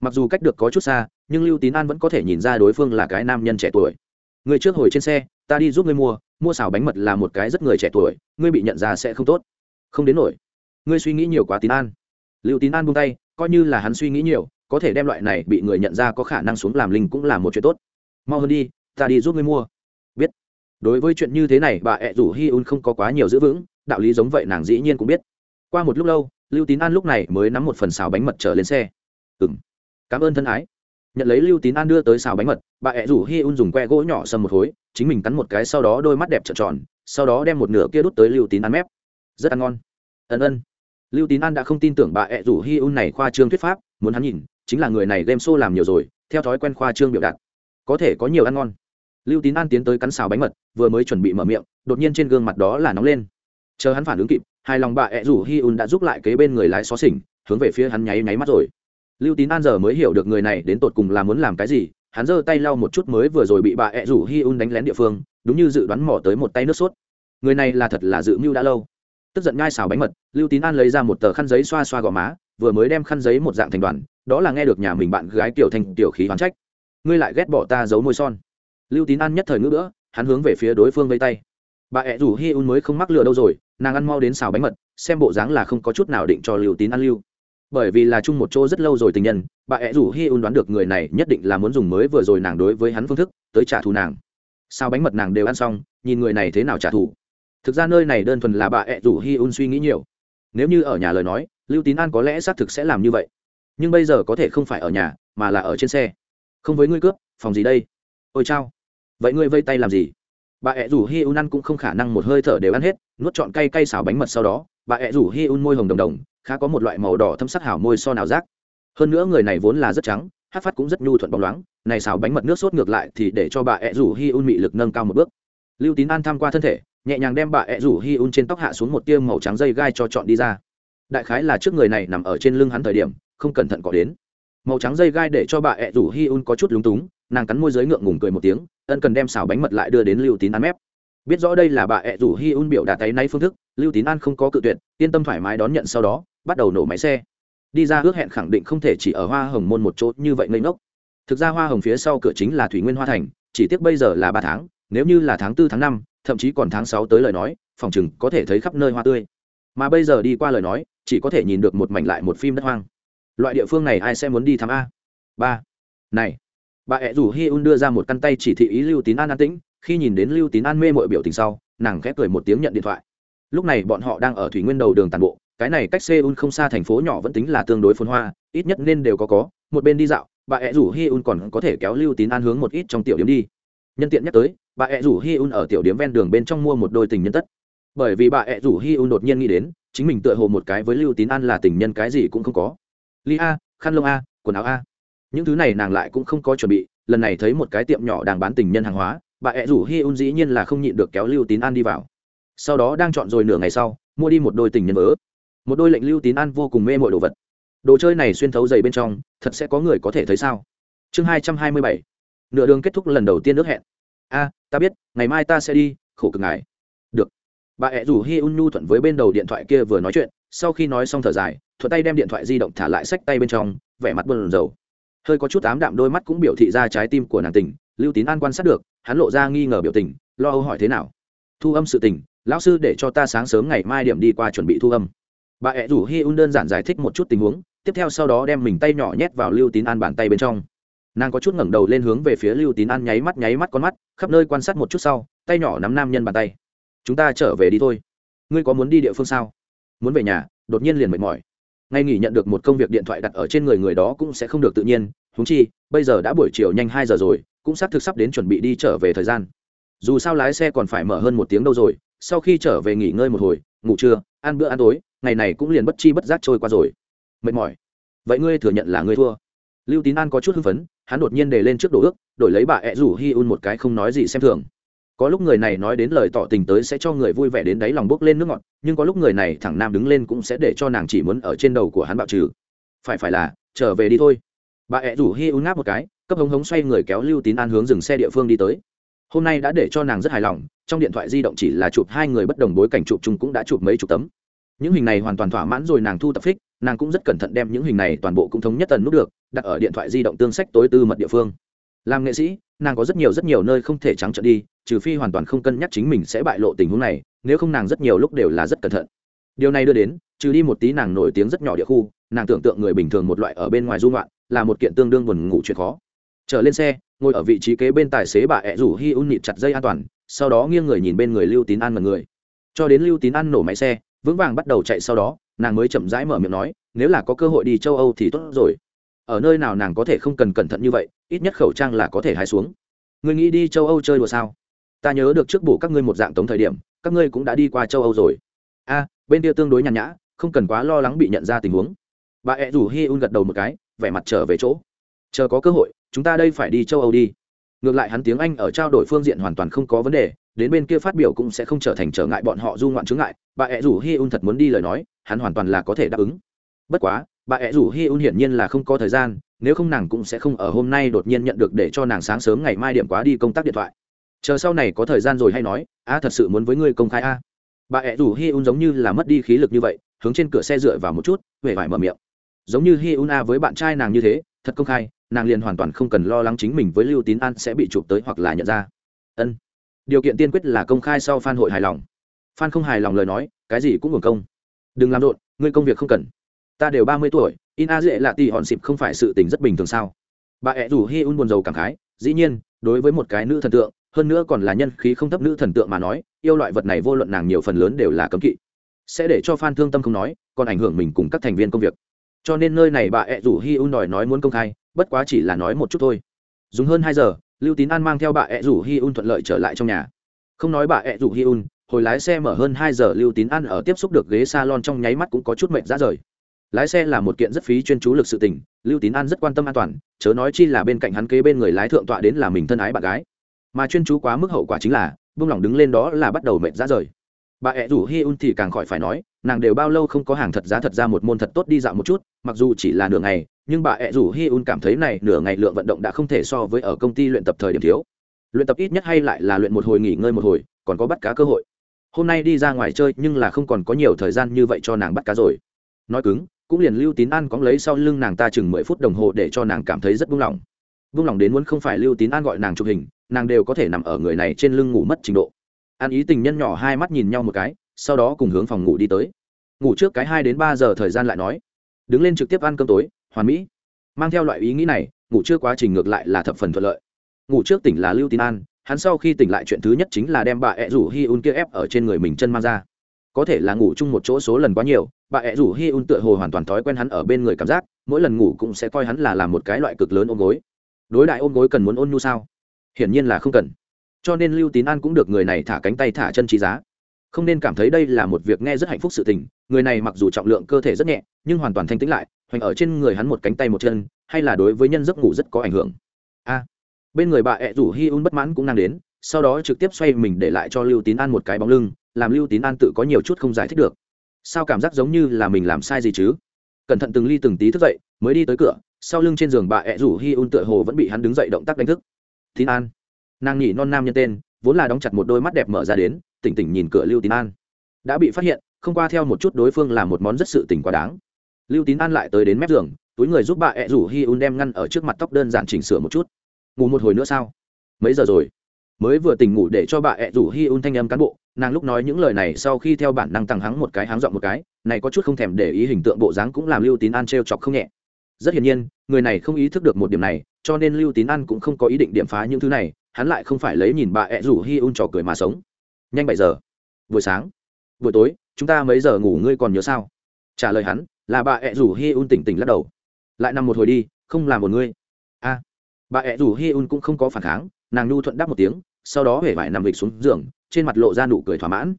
Mặc dù cách được có chút xa, nhưng lưu tín an vẫn có thể nhìn ra đối phương là cái nam nhân trẻ tuổi. Người trước hồi trên xe, ta đi giúp ngươi mua mua xào bánh mật là một cái rất người trẻ tuổi, ngươi bị nhận ra sẽ không tốt. Không đến nổi. Ngươi suy nghĩ nhiều quá tín an. Lưu tín an buông tay, coi như là hắn suy nghĩ nhiều, có thể đem loại này bị người nhận ra có khả năng xuống làm linh cũng là một chuyện tốt. Mau hơn đi, ta đi giúp ngươi mua. Biết. Đối với chuyện như thế này, bà ẹ rủ hi un không có quá nhiều giữ vững đạo lý giống vậy nàng dĩ nhiên cũng biết. Qua một lúc lâu, lưu tín an lúc này mới nắm một phần xào bánh mật trở lên xe. Ừ m cảm ơn thân ái. Nhận lấy lưu tín an đưa tới xào bánh mật, bà ẹ rủ hi un dùng que gỗ nhỏ sầm một khối, chính mình cắn một cái sau đó đôi mắt đẹp trợn tròn, sau đó đem một nửa kia đút tới lưu tín an mép. Rất ăn ngon. Ân ân. Lưu tín an đã không tin tưởng bà ẹ rủ hi un này khoa trương thuyết pháp, muốn hắn nhìn, chính là người này đem xô làm nhiều rồi, theo thói quen khoa trương biểu đạt. Có thể có nhiều ăn ngon. Lưu tín an tiến tới cắn xào bánh mật, vừa mới chuẩn bị mở miệng, đột nhiên trên gương mặt đó là nóng lên chờ hắn phản ứng kịp, hai lòng bà ẹ rủ hi un đã giúp lại kế bên người lái xó xỉnh, hướng về phía hắn nháy nháy mắt rồi. Lưu tín an giờ mới hiểu được người này đến tột cùng là muốn làm cái gì, hắn giơ tay lau một chút mới vừa rồi bị bà ẹ rủ hi un đánh lén địa phương, đúng như dự đoán mỏ tới một tay nước sốt. Người này là thật là dự mưu đã lâu. Tức giận ngai xào bánh mật, lưu tín an lấy ra một tờ khăn giấy xoa xoa gò má, vừa mới đem khăn giấy một dạng thành đoàn đó là nghe được nhà mình bạn gái tiểu thành tiểu khí hoán trách. Ngươi lại ghét bỏ ta giấu môi son. Lưu tín an nhất thời ngữ nữa hắn hướng về phía đối phương vây tay. Bà ẹ rủ hi un mới không mắc lừa đâu rồi nàng ăn mau đến xào bánh mật, xem bộ dáng là không có chút nào định cho lưu tín ăn lưu. Bởi vì là chung một chỗ rất lâu rồi tình nhân, bà ẹ rủ hi un đoán được người này nhất định là muốn dùng mới vừa rồi nàng đối với hắn phương thức tới trả thù nàng. Sao bánh mật nàng đều ăn xong, nhìn người này thế nào trả thù. Thực ra nơi này đơn thuần là bà ẹ rủ hi un suy nghĩ nhiều. Nếu như ở nhà lời nói, lưu tín an có lẽ xác thực sẽ làm như vậy. Nhưng bây giờ có thể không phải ở nhà, mà là ở trên xe. Không với ngươi cướp, phòng gì đây? Ôi chao. Vậy ngươi vây tay làm gì? Bà ẹ rủ hi un ăn cũng không khả năng một hơi thở đều ăn hết, nuốt trọn cay cay xào bánh mật sau đó, bà ẹ rủ hi un môi hồng đồng đồng, khá có một loại màu đỏ thâm sắc hảo môi so nào rác hơn nữa người này vốn là rất trắng, hát phát cũng rất nhu thuận bóng loáng, này xào bánh mật nước sốt ngược lại thì để cho bà ẹ rủ hi un mị lực nâng cao một bước. Lưu tín an tham qua thân thể, nhẹ nhàng đem bà ẹ rủ hi un trên tóc hạ xuống một tiêm màu trắng dây gai cho chọn đi ra. Đại khái là trước người này nằm ở trên lưng hắn thời điểm, không cẩn thận có đến. Màu trắng dây gai để cho bà ẹ rủ hi un có chút lúng túng nàng cắn môi giới ngượng ngùng cười một tiếng, ân cần đem xào bánh mật lại đưa đến lưu tín ăn mép. Biết rõ đây là bà ẹ rủ hi un biểu đạt tay nay phương thức, lưu tín an không có cự tuyệt, yên tâm thoải mái đón nhận sau đó, bắt đầu nổ máy xe. Đi ra ước hẹn khẳng định không thể chỉ ở hoa hồng môn một chỗ như vậy ngây ngốc. Thực ra hoa hồng phía sau cửa chính là thủy nguyên hoa thành, chỉ tiếc bây giờ là ba tháng, nếu như là tháng tư tháng năm, thậm chí còn tháng sáu tới lời nói, phòng chừng có thể thấy khắp nơi hoa tươi. Mà bây giờ đi qua lời nói, chỉ có thể nhìn được một mảnh lại một phim đất hoang. Loại địa phương này ai sẽ muốn đi thăm a? Ba. Này bà ẹ rủ hi un đưa ra một căn tay chỉ thị ý lưu tín an an tĩnh, khi nhìn đến lưu tín an mê mội biểu tình sau, nàng khép cười một tiếng nhận điện thoại. Lúc này bọn họ đang ở thủy nguyên đầu đường tàn bộ, cái này cách seoul không xa thành phố nhỏ vẫn tính là tương đối phồn hoa, ít nhất nên đều có có, một bên đi dạo, bà ẹ rủ hi un còn có thể kéo lưu tín an hướng một ít trong tiểu điểm đi. Nhân tiện nhắc tới, bà ẹ rủ hi un ở tiểu điểm ven đường bên trong mua một đôi tình nhân tất. Bởi vì bà ẹ rủ hi un đột nhiên nghĩ đến, chính mình tựa hồ một cái với lưu tín an là tình nhân cái gì cũng không có. Ly a khăn lông a, quần áo a những thứ này nàng lại cũng không có chuẩn bị, lần này thấy một cái tiệm nhỏ đang bán tình nhân hàng hóa, bà ẹ rủ hi un dĩ nhiên là không nhịn được kéo lưu tín an đi vào. Sau đó đang chọn rồi nửa ngày sau, mua đi một đôi tình nhân vỡ một đôi lệnh lưu tín an vô cùng mê mọi đồ vật. Đồ chơi này xuyên thấu dày bên trong, thật sẽ có người có thể thấy sao? Chương hai trăm hai mươi bảy. Nửa đường kết thúc lần đầu tiên nước hẹn. A, ta biết, ngày mai ta sẽ đi, khổ cực ngài. Được. Bà ẹ rủ hi un nhu thuận với bên đầu điện thoại kia vừa nói chuyện, sau khi nói xong thở dài, thuận tay đem điện thoại di động thả lại sách tay bên trong, vẻ mặt buồn rầu hơi có chút ám đạm đôi mắt cũng biểu thị ra trái tim của nàng tình, lưu tín an quan sát được, hắn lộ ra nghi ngờ biểu tình, lo âu hỏi thế nào. Thu âm sự tình, lão sư để cho ta sáng sớm ngày mai điểm đi qua chuẩn bị thu âm. Bà ẹ rủ hi un đơn giản giải thích một chút tình huống, tiếp theo sau đó đem mình tay nhỏ nhét vào lưu tín an bàn tay bên trong. Nàng có chút ngẩng đầu lên hướng về phía lưu tín an nháy mắt nháy mắt con mắt, khắp nơi quan sát một chút sau, tay nhỏ nắm nam nhân bàn tay. Chúng ta trở về đi thôi. Ngươi có muốn đi địa phương sao? Muốn về nhà, đột nhiên liền mệt mỏi ngay nghỉ nhận được một công việc điện thoại đặt ở trên người người đó cũng sẽ không được tự nhiên. Húng chi, bây giờ đã buổi chiều nhanh hai giờ rồi, cũng sắp thực sắp đến chuẩn bị đi trở về thời gian. Dù sao lái xe còn phải mở hơn một tiếng đâu rồi, sau khi trở về nghỉ ngơi một hồi, ngủ trưa, ăn bữa ăn tối, ngày này cũng liền bất chi bất giác trôi qua rồi. Mệt mỏi. Vậy ngươi thừa nhận là ngươi thua. Lưu tín an có chút hưng phấn, hắn đột nhiên để lên trước đồ ước, đổi lấy bà ẹ rủ hi un một cái không nói gì xem thường có lúc người này nói đến lời tỏ tình tới sẽ cho người vui vẻ đến đáy lòng bốc lên nước ngọt, nhưng có lúc người này thẳng nam đứng lên cũng sẽ để cho nàng chỉ muốn ở trên đầu của hắn bạo trừ. Phải phải là, trở về đi thôi. Bà ẹ rủ hi un ngáp một cái, cấp hống hống xoay người kéo lưu tín an hướng dừng xe địa phương đi tới. Hôm nay đã để cho nàng rất hài lòng, trong điện thoại di động chỉ là chụp hai người bất đồng bối cảnh chụp chung cũng đã chụp mấy chục tấm. Những hình này hoàn toàn thỏa mãn rồi nàng thu tập phích, nàng cũng rất cẩn thận đem những hình này toàn bộ cũng thống nhất tần nút được, đặt ở điện thoại di động tương sách tối tư mật địa phương. Làm nghệ sĩ nàng có rất nhiều rất nhiều nơi không thể trắng trợn đi, trừ phi hoàn toàn không cân nhắc chính mình sẽ bại lộ tình huống này, nếu không nàng rất nhiều lúc đều là rất cẩn thận. Điều này đưa đến, trừ đi một tí nàng nổi tiếng rất nhỏ địa khu, nàng tưởng tượng người bình thường một loại ở bên ngoài dung loạn là một kiện tương đương buồn ngủ chuyện khó. Trở lên xe, ngồi ở vị trí kế bên tài xế bà ẹ rủ hi un nịt chặt dây an toàn, sau đó nghiêng người nhìn bên người lưu tín an mật người. Cho đến lưu tín an nổ máy xe, vững vàng bắt đầu chạy sau đó, nàng mới chậm rãi mở miệng nói, nếu là có cơ hội đi châu âu thì tốt rồi ở nơi nào nàng có thể không cần cẩn thận như vậy, ít nhất khẩu trang là có thể hái xuống. Người nghĩ đi châu âu chơi đùa sao? Ta nhớ được trước bổ các ngươi một dạng tống thời điểm, các ngươi cũng đã đi qua châu âu rồi. A, bên kia tương đối nhàn nhã, không cần quá lo lắng bị nhận ra tình huống. Bà ẹ rủ hi un gật đầu một cái, vẻ mặt trở về chỗ. Chờ có cơ hội, chúng ta đây phải đi châu âu đi. Ngược lại hắn tiếng anh ở trao đổi phương diện hoàn toàn không có vấn đề, đến bên kia phát biểu cũng sẽ không trở thành trở ngại bọn họ du ngoạn chướng ngại. Bà ẹ rủ hi un thật muốn đi lời nói, hắn hoàn toàn là có thể đáp ứng. Bất quá bà ẹ rủ hi un hiển nhiên là không có thời gian, nếu không nàng cũng sẽ không ở hôm nay đột nhiên nhận được để cho nàng sáng sớm ngày mai điểm quá đi công tác điện thoại. Chờ sau này có thời gian rồi hay nói, a, thật sự muốn với ngươi công khai a. Bà ẹ rủ hi un giống như là mất đi khí lực như vậy, hướng trên cửa xe dựa vào một chút huệ vải mở miệng. Giống như hi un a với bạn trai nàng như thế, thật công khai, nàng liền hoàn toàn không cần lo lắng chính mình với lưu tín an sẽ bị chụp tới hoặc là nhận ra. Ân. Điều kiện tiên quyết là công khai sau phan hội hài lòng. Phan không hài lòng lời nói, cái gì cũng hưởng công. Đừng làm rộn, ngươi công việc không cần ta đều ba mươi tuổi, in a dễ lạ tì hòn xịp không phải sự tình rất bình thường sao? Bà ẹ rủ hi un buồn rầu cảm khái, dĩ nhiên, đối với một cái nữ thần tượng, hơn nữa còn là nhân khí không thấp nữ thần tượng mà nói, yêu loại vật này vô luận nàng nhiều phần lớn đều là cấm kỵ. Sẽ để cho f a n thương tâm không nói, còn ảnh hưởng mình cùng các thành viên công việc. Cho nên nơi này bà ẹ rủ hi un đòi nói muốn công khai, bất quá chỉ là nói một chút thôi. Dùng hơn hai giờ, lưu tín an mang theo bà ẹ rủ hi un thuận lợi trở lại trong nhà. Không nói bà ẹ rủ hi un, hồi lái xe mở hơn hai giờ, lưu tín an ở tiếp xúc được ghế s a lon trong nháy mắt cũng có chút mệnh ra rời lái xe là một kiện rất phí chuyên chú lực sự tình, lưu tín an rất quan tâm an toàn, chớ nói chi là bên cạnh hắn kế bên người lái thượng tọa đến là mình thân ái bạn gái. Mà chuyên chú quá mức hậu quả chính là, buông lỏng đứng lên đó là bắt đầu mệt ra rời. Bà ẹ rủ hi un thì càng khỏi phải nói, nàng đều bao lâu không có hàng thật giá thật ra một môn thật tốt đi dạo một chút, mặc dù chỉ là nửa ngày, nhưng bà ẹ rủ hi un cảm thấy này nửa ngày lượng vận động đã không thể so với ở công ty luyện tập thời điểm thiếu. Luyện tập ít nhất hay lại là luyện một hồi nghỉ ngơi một hồi, còn có bắt cá cơ hội. Hôm nay đi ra ngoài chơi nhưng là không còn có nhiều thời gian như vậy cho nàng bắt cá rồi. Nói cứng cũng liền lưu tín an cóng lấy sau lưng nàng ta chừng mười phút đồng hồ để cho nàng cảm thấy rất buông lỏng. Buông lỏng đến muốn không phải lưu tín an gọi nàng chụp hình, nàng đều có thể nằm ở người này trên lưng ngủ mất trình độ. An ý tình nhân nhỏ hai mắt nhìn nhau một cái, sau đó cùng hướng phòng ngủ đi tới. Ngủ trước cái hai đến ba giờ thời gian lại nói. Đứng lên trực tiếp ăn cơm tối, hoàn mỹ. Mang theo loại ý nghĩ này, ngủ trước quá trình ngược lại là thập phần thuận lợi. Ngủ trước tỉnh là lưu tín an, hắn sau khi tỉnh lại chuyện thứ nhất chính là đem bà ẹ rủ hi un kia ép ở trên người mình chân mang ra. Có thể là ngủ chung một chỗ số lần quá nhiều bà ẹ rủ hi un tựa hồ hoàn toàn thói quen hắn ở bên người cảm giác, mỗi lần ngủ cũng sẽ coi hắn là làm một cái loại cực lớn ôm gối. Đối đại ôm gối cần muốn ôn nhu sao? Hiển nhiên là không cần. Cho nên lưu tín an cũng được người này thả cánh tay thả chân trí giá. Không nên cảm thấy đây là một việc nghe rất hạnh phúc sự tình, người này mặc dù trọng lượng cơ thể rất nhẹ, nhưng hoàn toàn thanh tĩnh lại, hoành ở trên người hắn một cánh tay một chân, hay là đối với nhân giấc ngủ rất có ảnh hưởng. A. Bên người bà ẹ rủ hi un bất mãn cũng năng đến, sau đó trực tiếp xoay mình để lại cho lưu tín an một cái bóng lưng, làm lưu tín an tự có nhiều chút không giải thích được sao cảm giác giống như là mình làm sai gì chứ? Cẩn thận từng ly từng tí thức dậy, mới đi tới cửa, sau lưng trên giường bà ẹ rủ hi un tựa hồ vẫn bị hắn đứng dậy động tác đánh thức. Tín an. Nàng nhỉ non nam nhân tên, vốn là đóng chặt một đôi mắt đẹp mở ra đến, tỉnh tỉnh nhìn cửa lưu tín an. Đã bị phát hiện, không qua theo một chút đối phương là một món rất sự tình quá đáng. Lưu tín an lại tới đến mép giường, túi người giúp bà ẹ rủ hi un đem ngăn ở trước mặt tóc đơn giản chỉnh sửa một chút. Ngủ một hồi nữa sao? Mấy giờ rồi? Mới vừa tỉnh ngủ để cho bà ẹ rủ hi un thanh âm cán bộ nàng lúc nói những lời này sau khi theo bản năng tăng hắng một cái háng dọn một cái, này có chút không thèm để ý hình tượng bộ dáng cũng làm lưu tín an t r e o chọc không nhẹ. Rất hiển nhiên, người này không ý thức được một điểm này, cho nên lưu tín an cũng không có ý định điểm phá những thứ này, hắn lại không phải lấy nhìn bà ẹ rủ hi un trò cười mà sống. Nhanh bảy giờ. Buổi sáng. Buổi tối, chúng ta mấy giờ ngủ ngươi còn nhớ sao? Trả lời hắn, là bà ẹ rủ hi un tỉnh tỉnh lắc đầu. Lại nằm một hồi đi, không làm một ngươi. A. Bà ẹ rủ hi un cũng không có phản kháng, nàng nhu thuận đáp một tiếng, sau đó hể vải nằm lịch xuống giường trên mặt lộ ra nụ cười thỏa mãn.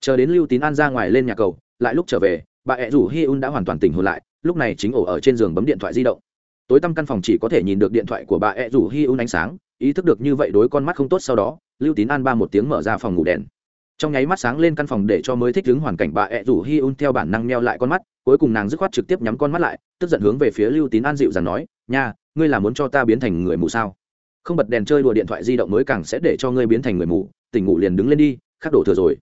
Chờ đến lưu tín an ra ngoài lên nhà cầu, lại lúc trở về, bà ẹ rủ hi un đã hoàn toàn tỉnh hồn lại, lúc này chính ổ ở trên giường bấm điện thoại di động. Tối tăm căn phòng chỉ có thể nhìn được điện thoại của bà ẹ rủ hi un ánh sáng, ý thức được như vậy đối con mắt không tốt sau đó, lưu tín an ba một tiếng mở ra phòng ngủ đèn. Trong nháy mắt sáng lên căn phòng để cho mới thích ứng hoàn cảnh, bà ẹ rủ hi un theo bản năng meo lại con mắt, cuối cùng nàng dứt khoát trực tiếp nhắm con mắt lại, tức giận hướng về phía lưu tín an dịu dàng nói, nha, ngươi là muốn cho ta biến thành người mù sao? Không bật đèn chơi đùa điện thoại di động mới càng sẽ để cho ngươi biến thành người mù, tỉnh ngủ liền đứng lên đi, khắc đổ thừa rồi.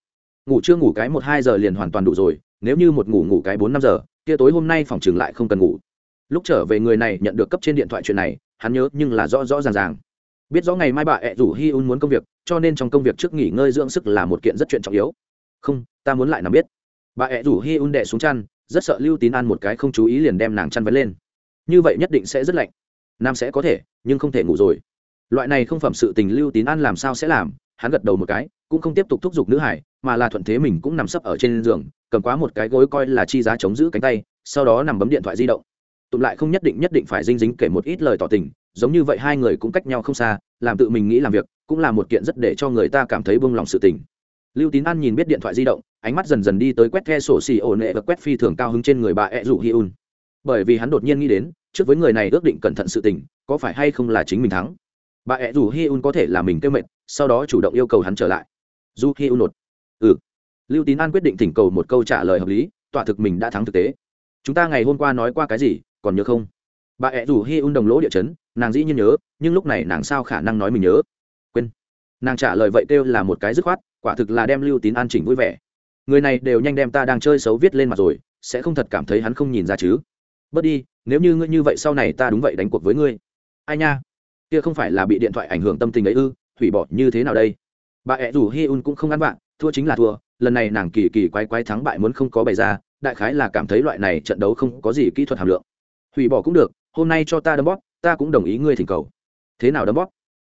Ngủ chưa ngủ cái một hai giờ liền hoàn toàn đủ rồi, nếu như một ngủ ngủ cái bốn năm giờ, kia tối hôm nay phòng trường lại không cần ngủ. Lúc trở về người này nhận được cấp trên điện thoại chuyện này, hắn nhớ nhưng là rõ rõ ràng ràng. Biết rõ ngày mai bà ẹ rủ hi un muốn công việc, cho nên trong công việc trước nghỉ ngơi dưỡng sức là một kiện rất chuyện trọng yếu. Không, ta muốn lại nằm biết. Bà ẹ rủ hi un đệ xuống chăn, rất sợ lưu tín ăn một cái không chú ý liền đem nàng chăn vấn lên. Như vậy nhất định sẽ rất lạnh. Nam sẽ có thể, nhưng không thể ngủ rồi loại này không phẩm sự tình lưu tín an làm sao sẽ làm? Hắn gật đầu một cái, cũng không tiếp tục thúc giục nữ hải, mà là thuận thế mình cũng nằm sấp ở trên giường, cầm quá một cái gối coi là chi giá chống giữ cánh tay, sau đó nằm bấm điện thoại di động. Tụm lại không nhất định nhất định phải dinh dính kể một ít lời tỏ tình, giống như vậy hai người cũng cách nhau không xa, làm tự mình nghĩ làm việc, cũng là một kiện rất để cho người ta cảm thấy bông lòng sự tình. Lưu tín an nhìn biết điện thoại di động, ánh mắt dần dần đi tới quét the sổ xì ổ nệ và quét phi thường cao hứng trên người bà e ẹ rủ hi un. Bởi vì hắn đột nhiên nghĩ đến, trước với người này ước định cẩn thận sự tình, có phải hay không là chính mình thắng? Bà ẹ rủ hi un có thể là mình kêu mệt, sau đó chủ động yêu cầu hắn trở lại. Du hi un nột. Ừ. Lưu tín an quyết định thỉnh cầu một câu trả lời hợp lý, tọa thực mình đã thắng thực tế. Chúng ta ngày hôm qua nói qua cái gì, còn nhớ không? Bà ẹ rủ hi un đồng lỗ địa chấn, nàng dĩ nhiên nhớ, nhưng lúc này nàng sao khả năng nói mình nhớ? Quên. Nàng trả lời vậy kêu là một cái dứt khoát, quả thực là đem lưu tín an chỉnh vui vẻ. Người này đều nhanh đem ta đang chơi xấu viết lên mặt rồi, sẽ không thật cảm thấy hắn không nhìn ra chứ? Bớt đi, nếu như ngươi như vậy sau này ta đúng vậy đánh cuộc với ngươi. Ai nha? Kia không phải là bị điện thoại ảnh hưởng tâm tình ấy ư, hủy bỏ như thế nào đây? Bà ẹ rủ hi un cũng không ăn bạn, thua chính là thua, lần này nàng kỳ kỳ quái quái thắng bại muốn không có bày ra, đại khái là cảm thấy loại này trận đấu không có gì kỹ thuật hàm lượng. Hủy bỏ cũng được, hôm nay cho ta đấm bóp, ta cũng đồng ý ngươi thỉnh cầu. Thế nào đấm bóp?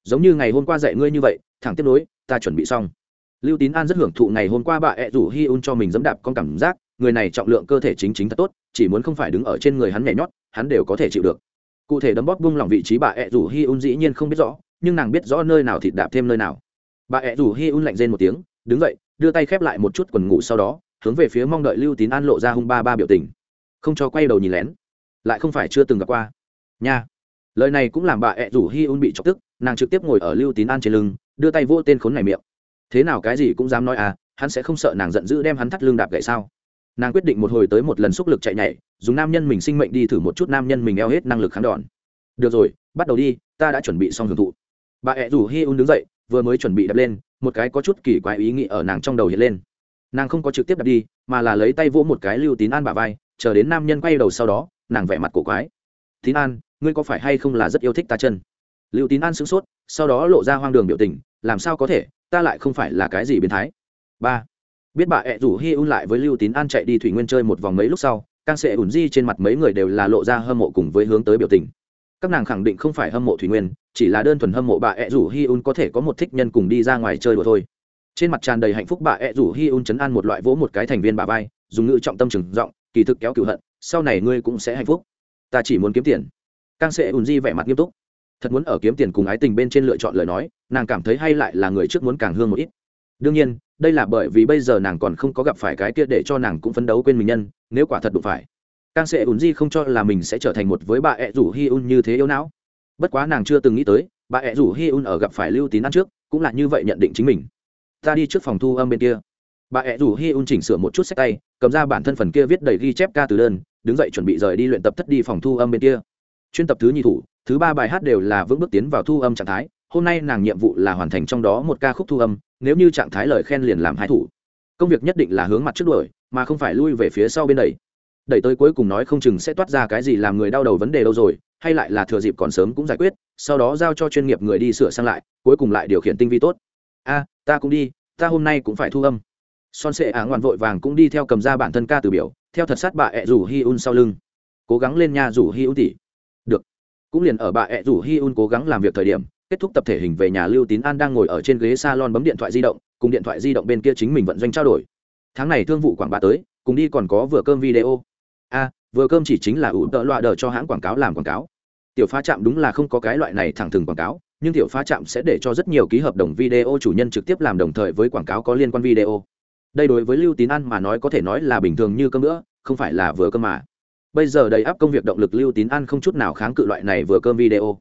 Giống như ngày hôm qua dạy ngươi như vậy, thẳng tiếp nối, ta chuẩn bị xong. Lưu tín an rất hưởng thụ ngày hôm qua bà ẹ rủ hi un cho mình dẫm đạp con cảm giác, người này trọng lượng cơ thể chính chính thật tốt, chỉ muốn không phải đứng ở trên người hắn nhảy nhót, hắn đều có thể chịu được cụ thể đấm bóp bung lòng vị trí bà ẹ rủ hi un dĩ nhiên không biết rõ, nhưng nàng biết rõ nơi nào thịt đạp thêm nơi nào. Bà ẹ rủ hi un lạnh rên một tiếng, đứng dậy, đưa tay khép lại một chút quần ngủ sau đó, hướng về phía mong đợi lưu tín an lộ ra hung ba ba biểu tình. Không cho quay đầu nhìn lén. Lại không phải chưa từng gặp qua. Nha. Lời này cũng làm bà ẹ rủ hi un bị chọc tức, nàng trực tiếp ngồi ở lưu tín an trên lưng, đưa tay vô tên khốn này miệng. Thế nào cái gì cũng dám nói à hắn sẽ không sợ nàng giận dữ đem hắn thắt lưng đạp gậy sao? Nàng quyết định một hồi tới một lần xúc lực chạy nhảy, dùng nam nhân mình sinh mệnh đi thử một chút nam nhân mình eo hết năng lực kháng đòn. Được rồi, bắt đầu đi, ta đã chuẩn bị xong hưởng thụ. Bà ẹ rủ hi un đứng dậy, vừa mới chuẩn bị đập lên, một cái có chút kỳ quái ý nghĩ ở nàng trong đầu hiện lên. Nàng không có trực tiếp đập đi, mà là lấy tay vỗ một cái lưu tín an bả vai, chờ đến nam nhân quay đầu sau đó, nàng vẻ mặt cổ quái. Tín an, ngươi có phải hay không là rất yêu thích ta chân? Lưu tín an sửng sốt, sau đó lộ ra hoang đường biểu tình, làm sao có thể, ta lại không phải là cái gì biến thái. Ba biết bà ẹ rủ hi un lại với lưu tín an chạy đi thủy nguyên chơi một vòng mấy lúc sau càng sẽ ủn di trên mặt mấy người đều là lộ ra hâm mộ cùng với hướng tới biểu tình. Các nàng khẳng định không phải hâm mộ thủy nguyên, chỉ là đơn thuần hâm mộ bà ẹ rủ hi un có thể có một thích nhân cùng đi ra ngoài chơi đùa thôi. Trên mặt tràn đầy hạnh phúc, bà ẹ rủ hi un chấn an một loại vỗ một cái thành viên bà vai, dùng ngữ trọng tâm trừng giọng, kỳ thực kéo cựu hận, sau này ngươi cũng sẽ hạnh phúc. Ta chỉ muốn kiếm tiền. Càng sẽ ủn di vẻ mặt nghiêm túc. Thật muốn ở kiếm tiền cùng ái tình bên trên lựa chọn lời nói, nàng cảm thấy hay lại là người trước muốn càng hương một ít. Đương nhiên đây là bởi vì bây giờ nàng còn không có gặp phải cái kia để cho nàng cũng phấn đấu quên mình nhân, nếu quả thật đụng phải càng sẽ ùn di không cho là mình sẽ trở thành một với bà ẹ rủ hi un như thế yêu não. Bất quá nàng chưa từng nghĩ tới, bà ẹ rủ hi un ở gặp phải lưu tín ăn trước, cũng là như vậy nhận định chính mình. Ta đi trước phòng thu âm bên kia. Bà ẹ rủ hi un chỉnh sửa một chút sách tay, cầm ra bản thân phần kia viết đầy ghi chép ca từ đơn, đứng dậy chuẩn bị rời đi luyện tập thất đi phòng thu âm bên kia. Chuyên tập thứ nhị thủ, thứ ba bài hát đều là vững bước tiến vào thu âm trạng thái. Hôm nay nàng nhiệm vụ là hoàn thành trong đó một ca khúc thu âm nếu như trạng thái lời khen liền làm hai thủ, công việc nhất định là hướng mặt trước đuổi, mà không phải lui về phía sau bên đẩy đẩy tới cuối cùng nói không chừng sẽ toát ra cái gì làm người đau đầu vấn đề đâu rồi, hay lại là thừa dịp còn sớm cũng giải quyết, sau đó giao cho chuyên nghiệp người đi sửa sang lại, cuối cùng lại điều khiển tinh vi tốt. A, ta cũng đi, ta hôm nay cũng phải thu âm. Son sệ ả ngoạn vội vàng cũng đi theo cầm ra bản thân ca từ biểu, theo thật sát bà ẹ rủ hi un sau lưng. Cố gắng lên nha rủ hi un tỉ. Được. Cũng liền ở bà ẹ rủ hi un cố gắng làm việc thời điểm kết thúc tập thể hình về nhà lưu tín an đang ngồi ở trên ghế salon bấm điện thoại di động, cùng điện thoại di động bên kia chính mình vận doanh trao đổi. Tháng này thương vụ quảng bá tới, cùng đi còn có vừa cơm video. A, vừa cơm chỉ chính là ủ tợ loạ đờ cho hãng quảng cáo làm quảng cáo. Tiểu phá trạm đúng là không có cái loại này thẳng thừng quảng cáo, nhưng tiểu phá trạm sẽ để cho rất nhiều ký hợp đồng video chủ nhân trực tiếp làm đồng thời với quảng cáo có liên quan video. Đây đối với lưu tín ăn mà nói có thể nói là bình thường như cơm nữa, không phải là vừa cơm mà. Bây giờ đầy áp công việc động lực lưu tín ăn không chút nào kháng cự loại này vừa cơm video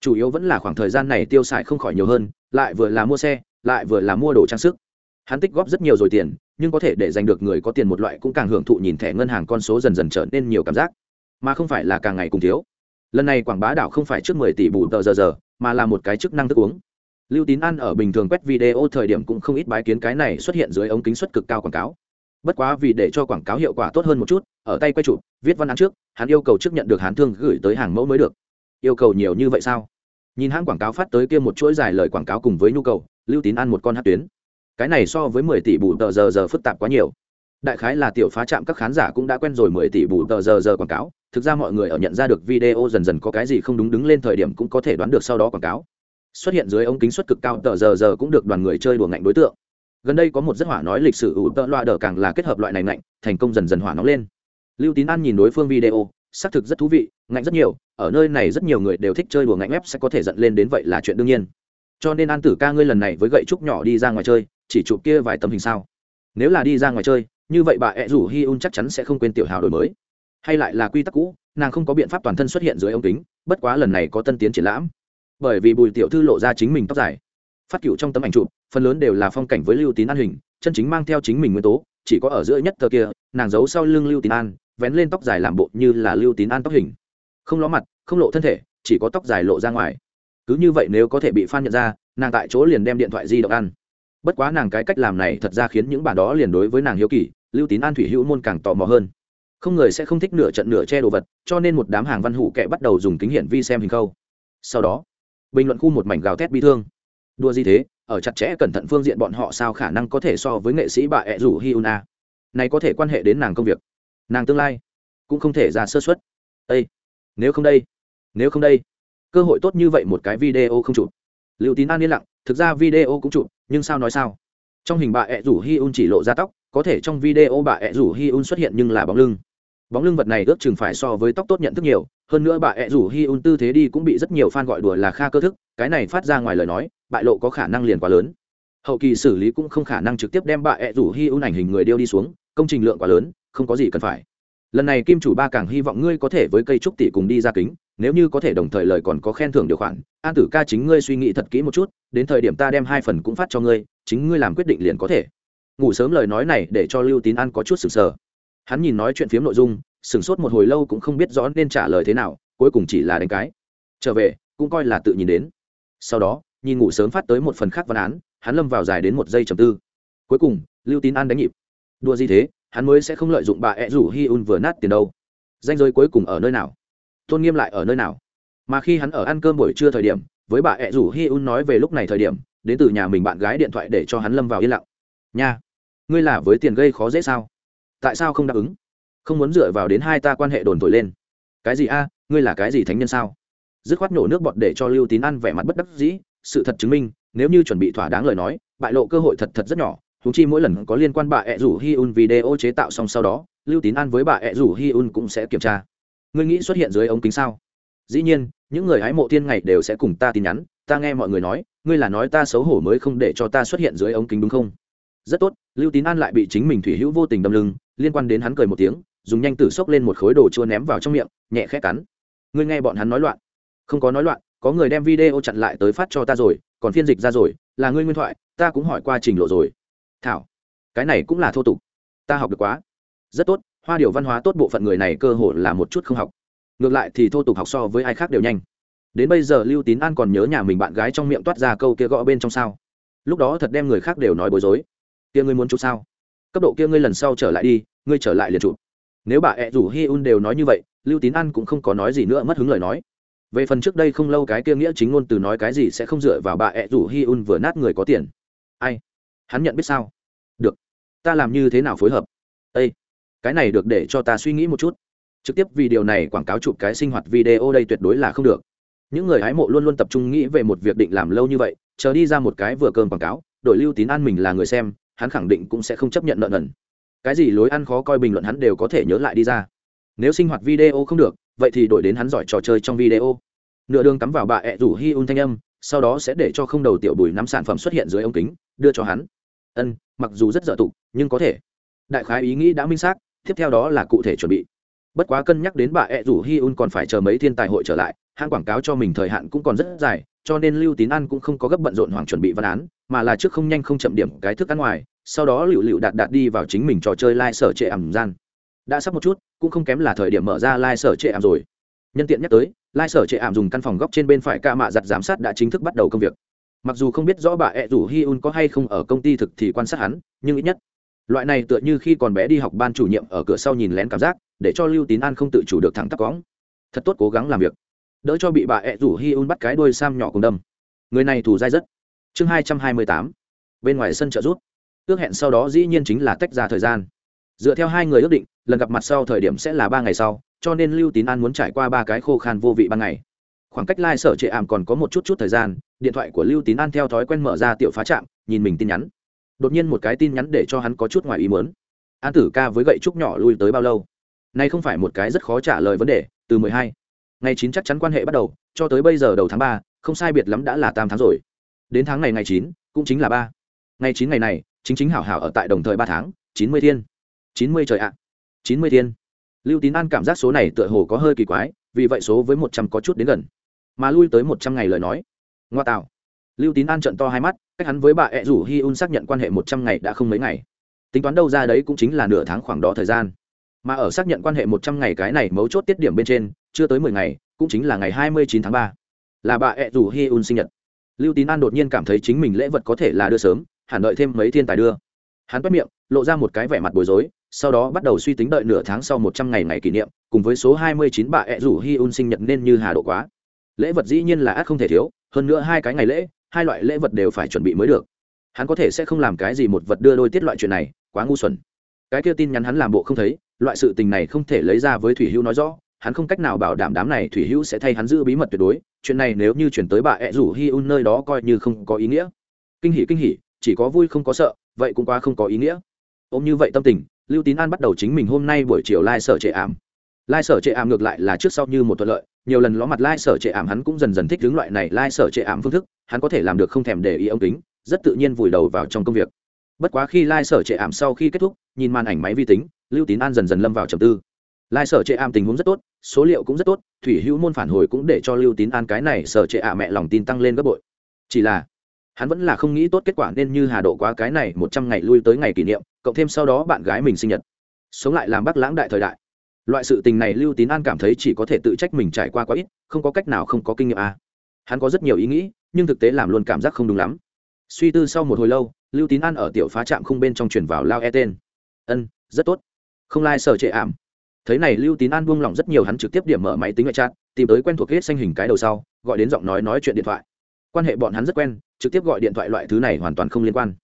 chủ yếu vẫn là khoảng thời gian này tiêu xài không khỏi nhiều hơn, lại vừa là mua xe, lại vừa là mua đồ trang sức. Hắn tích góp rất nhiều rồi tiền, nhưng có thể để giành được người có tiền một loại cũng càng hưởng thụ nhìn thẻ ngân hàng con số dần dần trở nên nhiều cảm giác. Mà không phải là càng ngày cùng thiếu. Lần này quảng bá đảo không phải trước mười tỷ bù tờ giờ giờ, mà là một cái chức năng thức uống. Lưu tín ăn ở bình thường quét video thời điểm cũng không ít bái kiến cái này xuất hiện dưới ống kính suất cực cao quảng cáo. Bất quá vì để cho quảng cáo hiệu quả tốt hơn một chút, ở tay quay chụp, viết văn án trước, hắn yêu cầu trước nhận được hán thương gửi tới hàng mẫu mới được yêu cầu nhiều như vậy sao? Nhìn hãng quảng cáo phát tới kia một chuỗi dài lời quảng cáo cùng với nhu cầu, lưu tín ăn một con hát tuyến. Cái này so với mười tỷ bù tờ giờ giờ phức tạp quá nhiều. Đại khái là tiểu phá chạm các khán giả cũng đã quen rồi mười tỷ bù tờ giờ giờ quảng cáo. Thực ra mọi người ở nhận ra được video dần dần có cái gì không đúng đứng lên thời điểm cũng có thể đoán được sau đó quảng cáo. Xuất hiện dưới ống kính suất cực cao, tờ giờ giờ cũng được đoàn người chơi đùa ngạnh đối tượng. Gần đây có một rất hỏa nói lịch sử ủ tợ loa đờ càng là kết hợp loại này ngạnh, thành công dần dần hỏa nóng lên. Lưu tín an nhìn đối phương video xác thực rất thú vị, ngạnh rất nhiều, ở nơi này rất nhiều người đều thích chơi đùa ngạnh ép sẽ có thể dẫn lên đến vậy là chuyện đương nhiên. Cho nên an tử ca ngươi lần này với gậy trúc nhỏ đi ra ngoài chơi, chỉ chụp kia vài tấm hình sao? Nếu là đi ra ngoài chơi, như vậy bà ẹ rủ hi un chắc chắn sẽ không quên tiểu hào đổi mới. Hay lại là quy tắc cũ, nàng không có biện pháp toàn thân xuất hiện dưới ống kính, bất quá lần này có tân tiến triển lãm. Bởi vì bùi tiểu thư lộ ra chính mình tóc dài. Phát cựu trong tấm ảnh chụp, phần lớn đều là phong cảnh với lưu tín an hình, chân chính mang theo chính mình nguyên tố, chỉ có ở giữa nhất tờ kia, nàng giấu sau lưng lưu tín an vén lên tóc dài làm bộ như là lưu tín an tóc hình. Không ló mặt, không lộ thân thể, chỉ có tóc dài lộ ra ngoài. Cứ như vậy nếu có thể bị f nhận ra, nàng tại chỗ liền đem điện thoại di động ăn. Bất quá nàng cái cách làm này thật ra khiến những bà đó liền đối với nàng hiếu kỳ, lưu tín an thủy hữu môn càng tò mò hơn. Không người sẽ không thích nửa trận nửa che đồ vật, cho nên một đám hàng văn hủ kệ bắt đầu dùng kính hiển vi xem hình khâu. Sau đó, bình luận khu một mảnh gào thét bi thương. Đua gì thế, ở chặt chẽ cẩn thận phương diện bọn họ sao khả năng có thể so với nghệ sĩ bà ẹ rủ hi una này có thể quan hệ đến nàng công việc nàng tương lai cũng không thể ra sơ xuất ây nếu không đây, nếu không đây, cơ hội tốt như vậy một cái video không chụp. Liệu tín an yên lặng, thực ra video cũng chụp, nhưng sao nói sao? Trong hình bà ẹ rủ hi un chỉ lộ ra tóc, có thể trong video bà ẹ rủ hi un xuất hiện nhưng là bóng lưng. Bóng lưng vật này ước chừng phải so với tóc tốt nhận thức nhiều, hơn nữa bà ẹ rủ hi un tư thế đi cũng bị rất nhiều fan gọi đùa là kha cơ thức, cái này phát ra ngoài lời nói, bại lộ có khả năng liền quá lớn. Hậu kỳ xử lý cũng không khả năng trực tiếp đem bà ẹ rủ hi un ảnh hình người điêu đi xuống, công trình lượng quá lớn không có gì cần phải. Lần này kim chủ ba càng hy vọng ngươi có thể với cây trúc tỷ cùng đi ra kính, nếu như có thể đồng thời lời còn có khen thưởng điều khoản, an tử ca chính ngươi suy nghĩ thật kỹ một chút, đến thời điểm ta đem hai phần cũng phát cho ngươi, chính ngươi làm quyết định liền có thể. Ngủ sớm lời nói này để cho lưu tín an có chút sừng sờ. Hắn nhìn nói chuyện phiếm nội dung, sửng sốt một hồi lâu cũng không biết rõ nên trả lời thế nào, cuối cùng chỉ là đánh cái. Trở về, cũng coi là tự nhìn đến. Sau đó, nhìn ngủ sớm phát tới một phần khác văn án, hắn lâm vào dài đến một giây trầm tư. Cuối cùng, lưu tín an đánh nhịp. Đua gì thế? Hắn mới sẽ không lợi dụng bà ẹ rủ hi un vừa nát tiền đâu. Danh giới cuối cùng ở nơi nào? Tôn nghiêm lại ở nơi nào? Mà khi hắn ở ăn cơm buổi trưa thời điểm, với bà ẹ rủ hi un nói về lúc này thời điểm, đến từ nhà mình bạn gái điện thoại để cho hắn lâm vào yên lặng. Nha, ngươi là với tiền gây khó dễ sao? Tại sao không đáp ứng? Không muốn dựa vào đến hai ta quan hệ đồn thổi lên. Cái gì a, ngươi là cái gì thánh nhân sao? Dứt khoát nổ nước bọt để cho lưu tín ăn vẻ mặt bất đắc dĩ, sự thật chứng minh, nếu như chuẩn bị thỏa đáng lời nói, bại lộ cơ hội thật thật rất nhỏ thú chi mỗi lần có liên quan bà ẹ rủ hi un video chế tạo xong sau đó, lưu tín an với bà ẹ rủ hi un cũng sẽ kiểm tra. Ngươi nghĩ xuất hiện dưới ống kính sao? Dĩ nhiên, những người hái mộ tiên ngày đều sẽ cùng ta tin nhắn, ta nghe mọi người nói, ngươi là nói ta xấu hổ mới không để cho ta xuất hiện dưới ống kính đúng không? Rất tốt, lưu tín an lại bị chính mình thủy hữu vô tình đâm lưng, liên quan đến hắn cười một tiếng, dùng nhanh tử xốc lên một khối đồ chua ném vào trong miệng, nhẹ khẽ cắn. Ngươi nghe bọn hắn nói loạn. Không có nói loạn, có người đem video chặn lại tới phát cho ta rồi, còn phiên dịch ra rồi, là ngươi nguyên thoại, ta cũng hỏi qua trình lộ rồi thảo. Cái này cũng là thô tục. Ta học được quá. Rất tốt, hoa điều văn hóa tốt bộ phận người này cơ hội là một chút không học. Ngược lại thì thô tục học so với ai khác đều nhanh. Đến bây giờ lưu tín an còn nhớ nhà mình bạn gái trong miệng toát ra câu kia gõ bên trong sao. Lúc đó thật đem người khác đều nói bối rối. Kia ngươi muốn chụp sao? Cấp độ kia ngươi lần sau trở lại đi, ngươi trở lại liền chụp. Nếu bà ẹ rủ hi un đều nói như vậy, lưu tín an cũng không có nói gì nữa mất hứng lời nói. Về phần trước đây không lâu cái kia nghĩa chính ngôn từ nói cái gì sẽ không dựa vào bà ẹ rủ hi un vừa nát người có tiền. Ai? Hắn nhận biết sao? Được. Ta làm như thế nào phối hợp? Â cái này được để cho ta suy nghĩ một chút. Trực tiếp vì điều này quảng cáo chụp cái sinh hoạt video đây tuyệt đối là không được. Những người hái mộ luôn luôn tập trung nghĩ về một việc định làm lâu như vậy, chờ đi ra một cái vừa cơm quảng cáo, đổi lưu tín an mình là người xem, hắn khẳng định cũng sẽ không chấp nhận nợ nần. Cái gì lối ăn khó coi bình luận hắn đều có thể nhớ lại đi ra. Nếu sinh hoạt video không được, vậy thì đổi đến hắn giỏi trò chơi trong video. Nửa đường cắm vào bà ẹ rủ hi un thanh âm, sau đó sẽ để cho không đầu tiểu bùi nắm sản phẩm xuất hiện dưới ống kính, đưa cho hắn ân, mặc dù rất dở tục nhưng có thể. Đại khái ý nghĩ đã minh xác, tiếp theo đó là cụ thể chuẩn bị. Bất quá cân nhắc đến bà ẹ rủ hi un còn phải chờ mấy thiên tài hội trở lại, hãng quảng cáo cho mình thời hạn cũng còn rất dài, cho nên lưu tín ăn cũng không có gấp bận rộn hoàng chuẩn bị văn án, mà là trước không nhanh không chậm điểm cái thức ăn ngoài, sau đó lựu lựu đạt đạt đi vào chính mình trò chơi lai、like、sở trệ ẩm gian. Đã sắp một chút, cũng không kém là thời điểm mở ra lai、like、sở trệ ảm rồi. Nhân tiện nhắc tới, lai、like、sở trệ ảm dùng căn phòng góc trên bên phải ca mạ giặt giám sát đã chính thức bắt đầu công việc mặc dù không biết rõ bà ẹ rủ hi un có hay không ở công ty thực thì quan sát hắn, nhưng ít nhất, loại này tựa như khi còn bé đi học ban chủ nhiệm ở cửa sau nhìn lén cảm giác, để cho lưu tín an không tự chủ được thẳng tắc cóng thật tốt cố gắng làm việc. Đỡ cho bị bà ẹ rủ hi un bắt cái đuôi sam nhỏ cùng đâm. Người này thủ dai rất. Chương hai trăm hai mươi tám. Bên ngoài sân trợ rút ước hẹn sau đó dĩ nhiên chính là tách ra thời gian. Dựa theo hai người ước định, lần gặp mặt sau thời điểm sẽ là ba ngày sau, cho nên lưu tín an muốn trải qua ba cái khô khan vô vị ban ngày khoảng cách lai、like、sở trệ ảm còn có một chút chút thời gian, điện thoại của lưu tín an theo thói quen mở ra tiểu phá trạm, nhìn mình tin nhắn. Đột nhiên một cái tin nhắn để cho hắn có chút ngoài ý mớn an tử ca với gậy trúc nhỏ lui tới bao lâu? Nay không phải một cái rất khó trả lời vấn đề, từ mười hai. Ngày chín chắc chắn quan hệ bắt đầu, cho tới bây giờ đầu tháng ba, không sai biệt lắm đã là tam tháng rồi. Đến tháng này ngày chín, cũng chính là ba. Ngày chín ngày này, chính chính hảo hảo ở tại đồng thời ba tháng, chín mươi thiên. Chín mươi trời ạ. Chín mươi thiên. Lưu tín an cảm giác số này tựa hồ có hơi kỳ quái, vì vậy số với một trăm có chút đến gần mà lui tới một trăm ngày lời nói. Ngoa tạo. Lưu tín an trận to hai mắt, cách hắn với bà ẹ rủ hi un xác nhận quan hệ một trăm ngày đã không mấy ngày. Tính toán đâu ra đấy cũng chính là nửa tháng khoảng đó thời gian. Mà ở xác nhận quan hệ một trăm ngày cái này mấu chốt tiết điểm bên trên, chưa tới mười ngày, cũng chính là ngày hai mươi chín tháng ba. Là bà ẹ rủ hi un sinh nhật. Lưu tín an đột nhiên cảm thấy chính mình lễ vật có thể là đưa sớm, hẳn đợi thêm mấy thiên tài đưa. Hắn bắt miệng, lộ ra một cái vẻ mặt bối rối, sau đó bắt đầu suy tính đợi nửa tháng sau một trăm ngày ngày kỷ niệm, cùng với số hai mươi chín bà ẹ rủ hi un sinh nhật nên như hà độ quá lễ vật dĩ nhiên là ắt không thể thiếu, hơn nữa hai cái ngày lễ, hai loại lễ vật đều phải chuẩn bị mới được. Hắn có thể sẽ không làm cái gì một vật đưa đôi tiết loại chuyện này, quá ngu xuẩn. Cái kia tin nhắn hắn làm bộ không thấy, loại sự tình này không thể lấy ra với thủy hữu nói rõ, hắn không cách nào bảo đảm đám này thủy hữu sẽ thay hắn giữ bí mật tuyệt đối, chuyện này nếu như chuyển tới bà ẹ rủ hi un nơi đó coi như không có ý nghĩa. Kinh hỉ kinh hỉ, chỉ có vui không có sợ, vậy cũng quá không có ý nghĩa. Ôm như vậy tâm tình, lưu tín an bắt đầu chính mình hôm nay buổi chiều lai、like、sở trệ ảm. Lai、like、sở trệ ảm ngược lại là trước sau như một thuận lợi nhiều lần ló mặt lai、like、sở trệ ảm hắn cũng dần dần thích hướng loại này lai、like、sở trệ ảm phương thức, hắn có thể làm được không thèm để ý ông kính, rất tự nhiên vùi đầu vào trong công việc. Bất quá khi lai、like、sở trệ ảm sau khi kết thúc, nhìn màn ảnh máy vi tính, lưu tín an dần dần lâm vào trầm tư. Lai、like、sở trệ ảm tình huống rất tốt, số liệu cũng rất tốt, thủy hữu môn phản hồi cũng để cho lưu tín an cái này sở trệ ả mẹ lòng tin tăng lên gấp bội. Chỉ là, hắn vẫn là không nghĩ tốt kết quả nên như hà độ quá cái này một trăm ngày lui tới ngày kỷ niệm, cộng thêm sau đó bạn gái mình sinh nhật. Sống lại làm bác lãng đại thời đại loại sự tình này lưu tín an cảm thấy chỉ có thể tự trách mình trải qua quá ít, không có cách nào không có kinh nghiệm à. hắn có rất nhiều ý nghĩ, nhưng thực tế làm luôn cảm giác không đúng lắm. Suy tư sau một hồi lâu, lưu tín an ở tiểu phá trạm khung bên trong chuyển vào lao e tên ân, rất tốt. Không lai、like、sở trệ ảm. Thấy này lưu tín an buông lỏng rất nhiều, hắn trực tiếp điểm mở máy tính ngoại trạng tìm tới quen thuộc hết xanh hình cái đầu sau, gọi đến giọng nói nói chuyện điện thoại. Quan hệ bọn hắn rất quen, trực tiếp gọi điện thoại loại thứ này hoàn toàn không liên quan.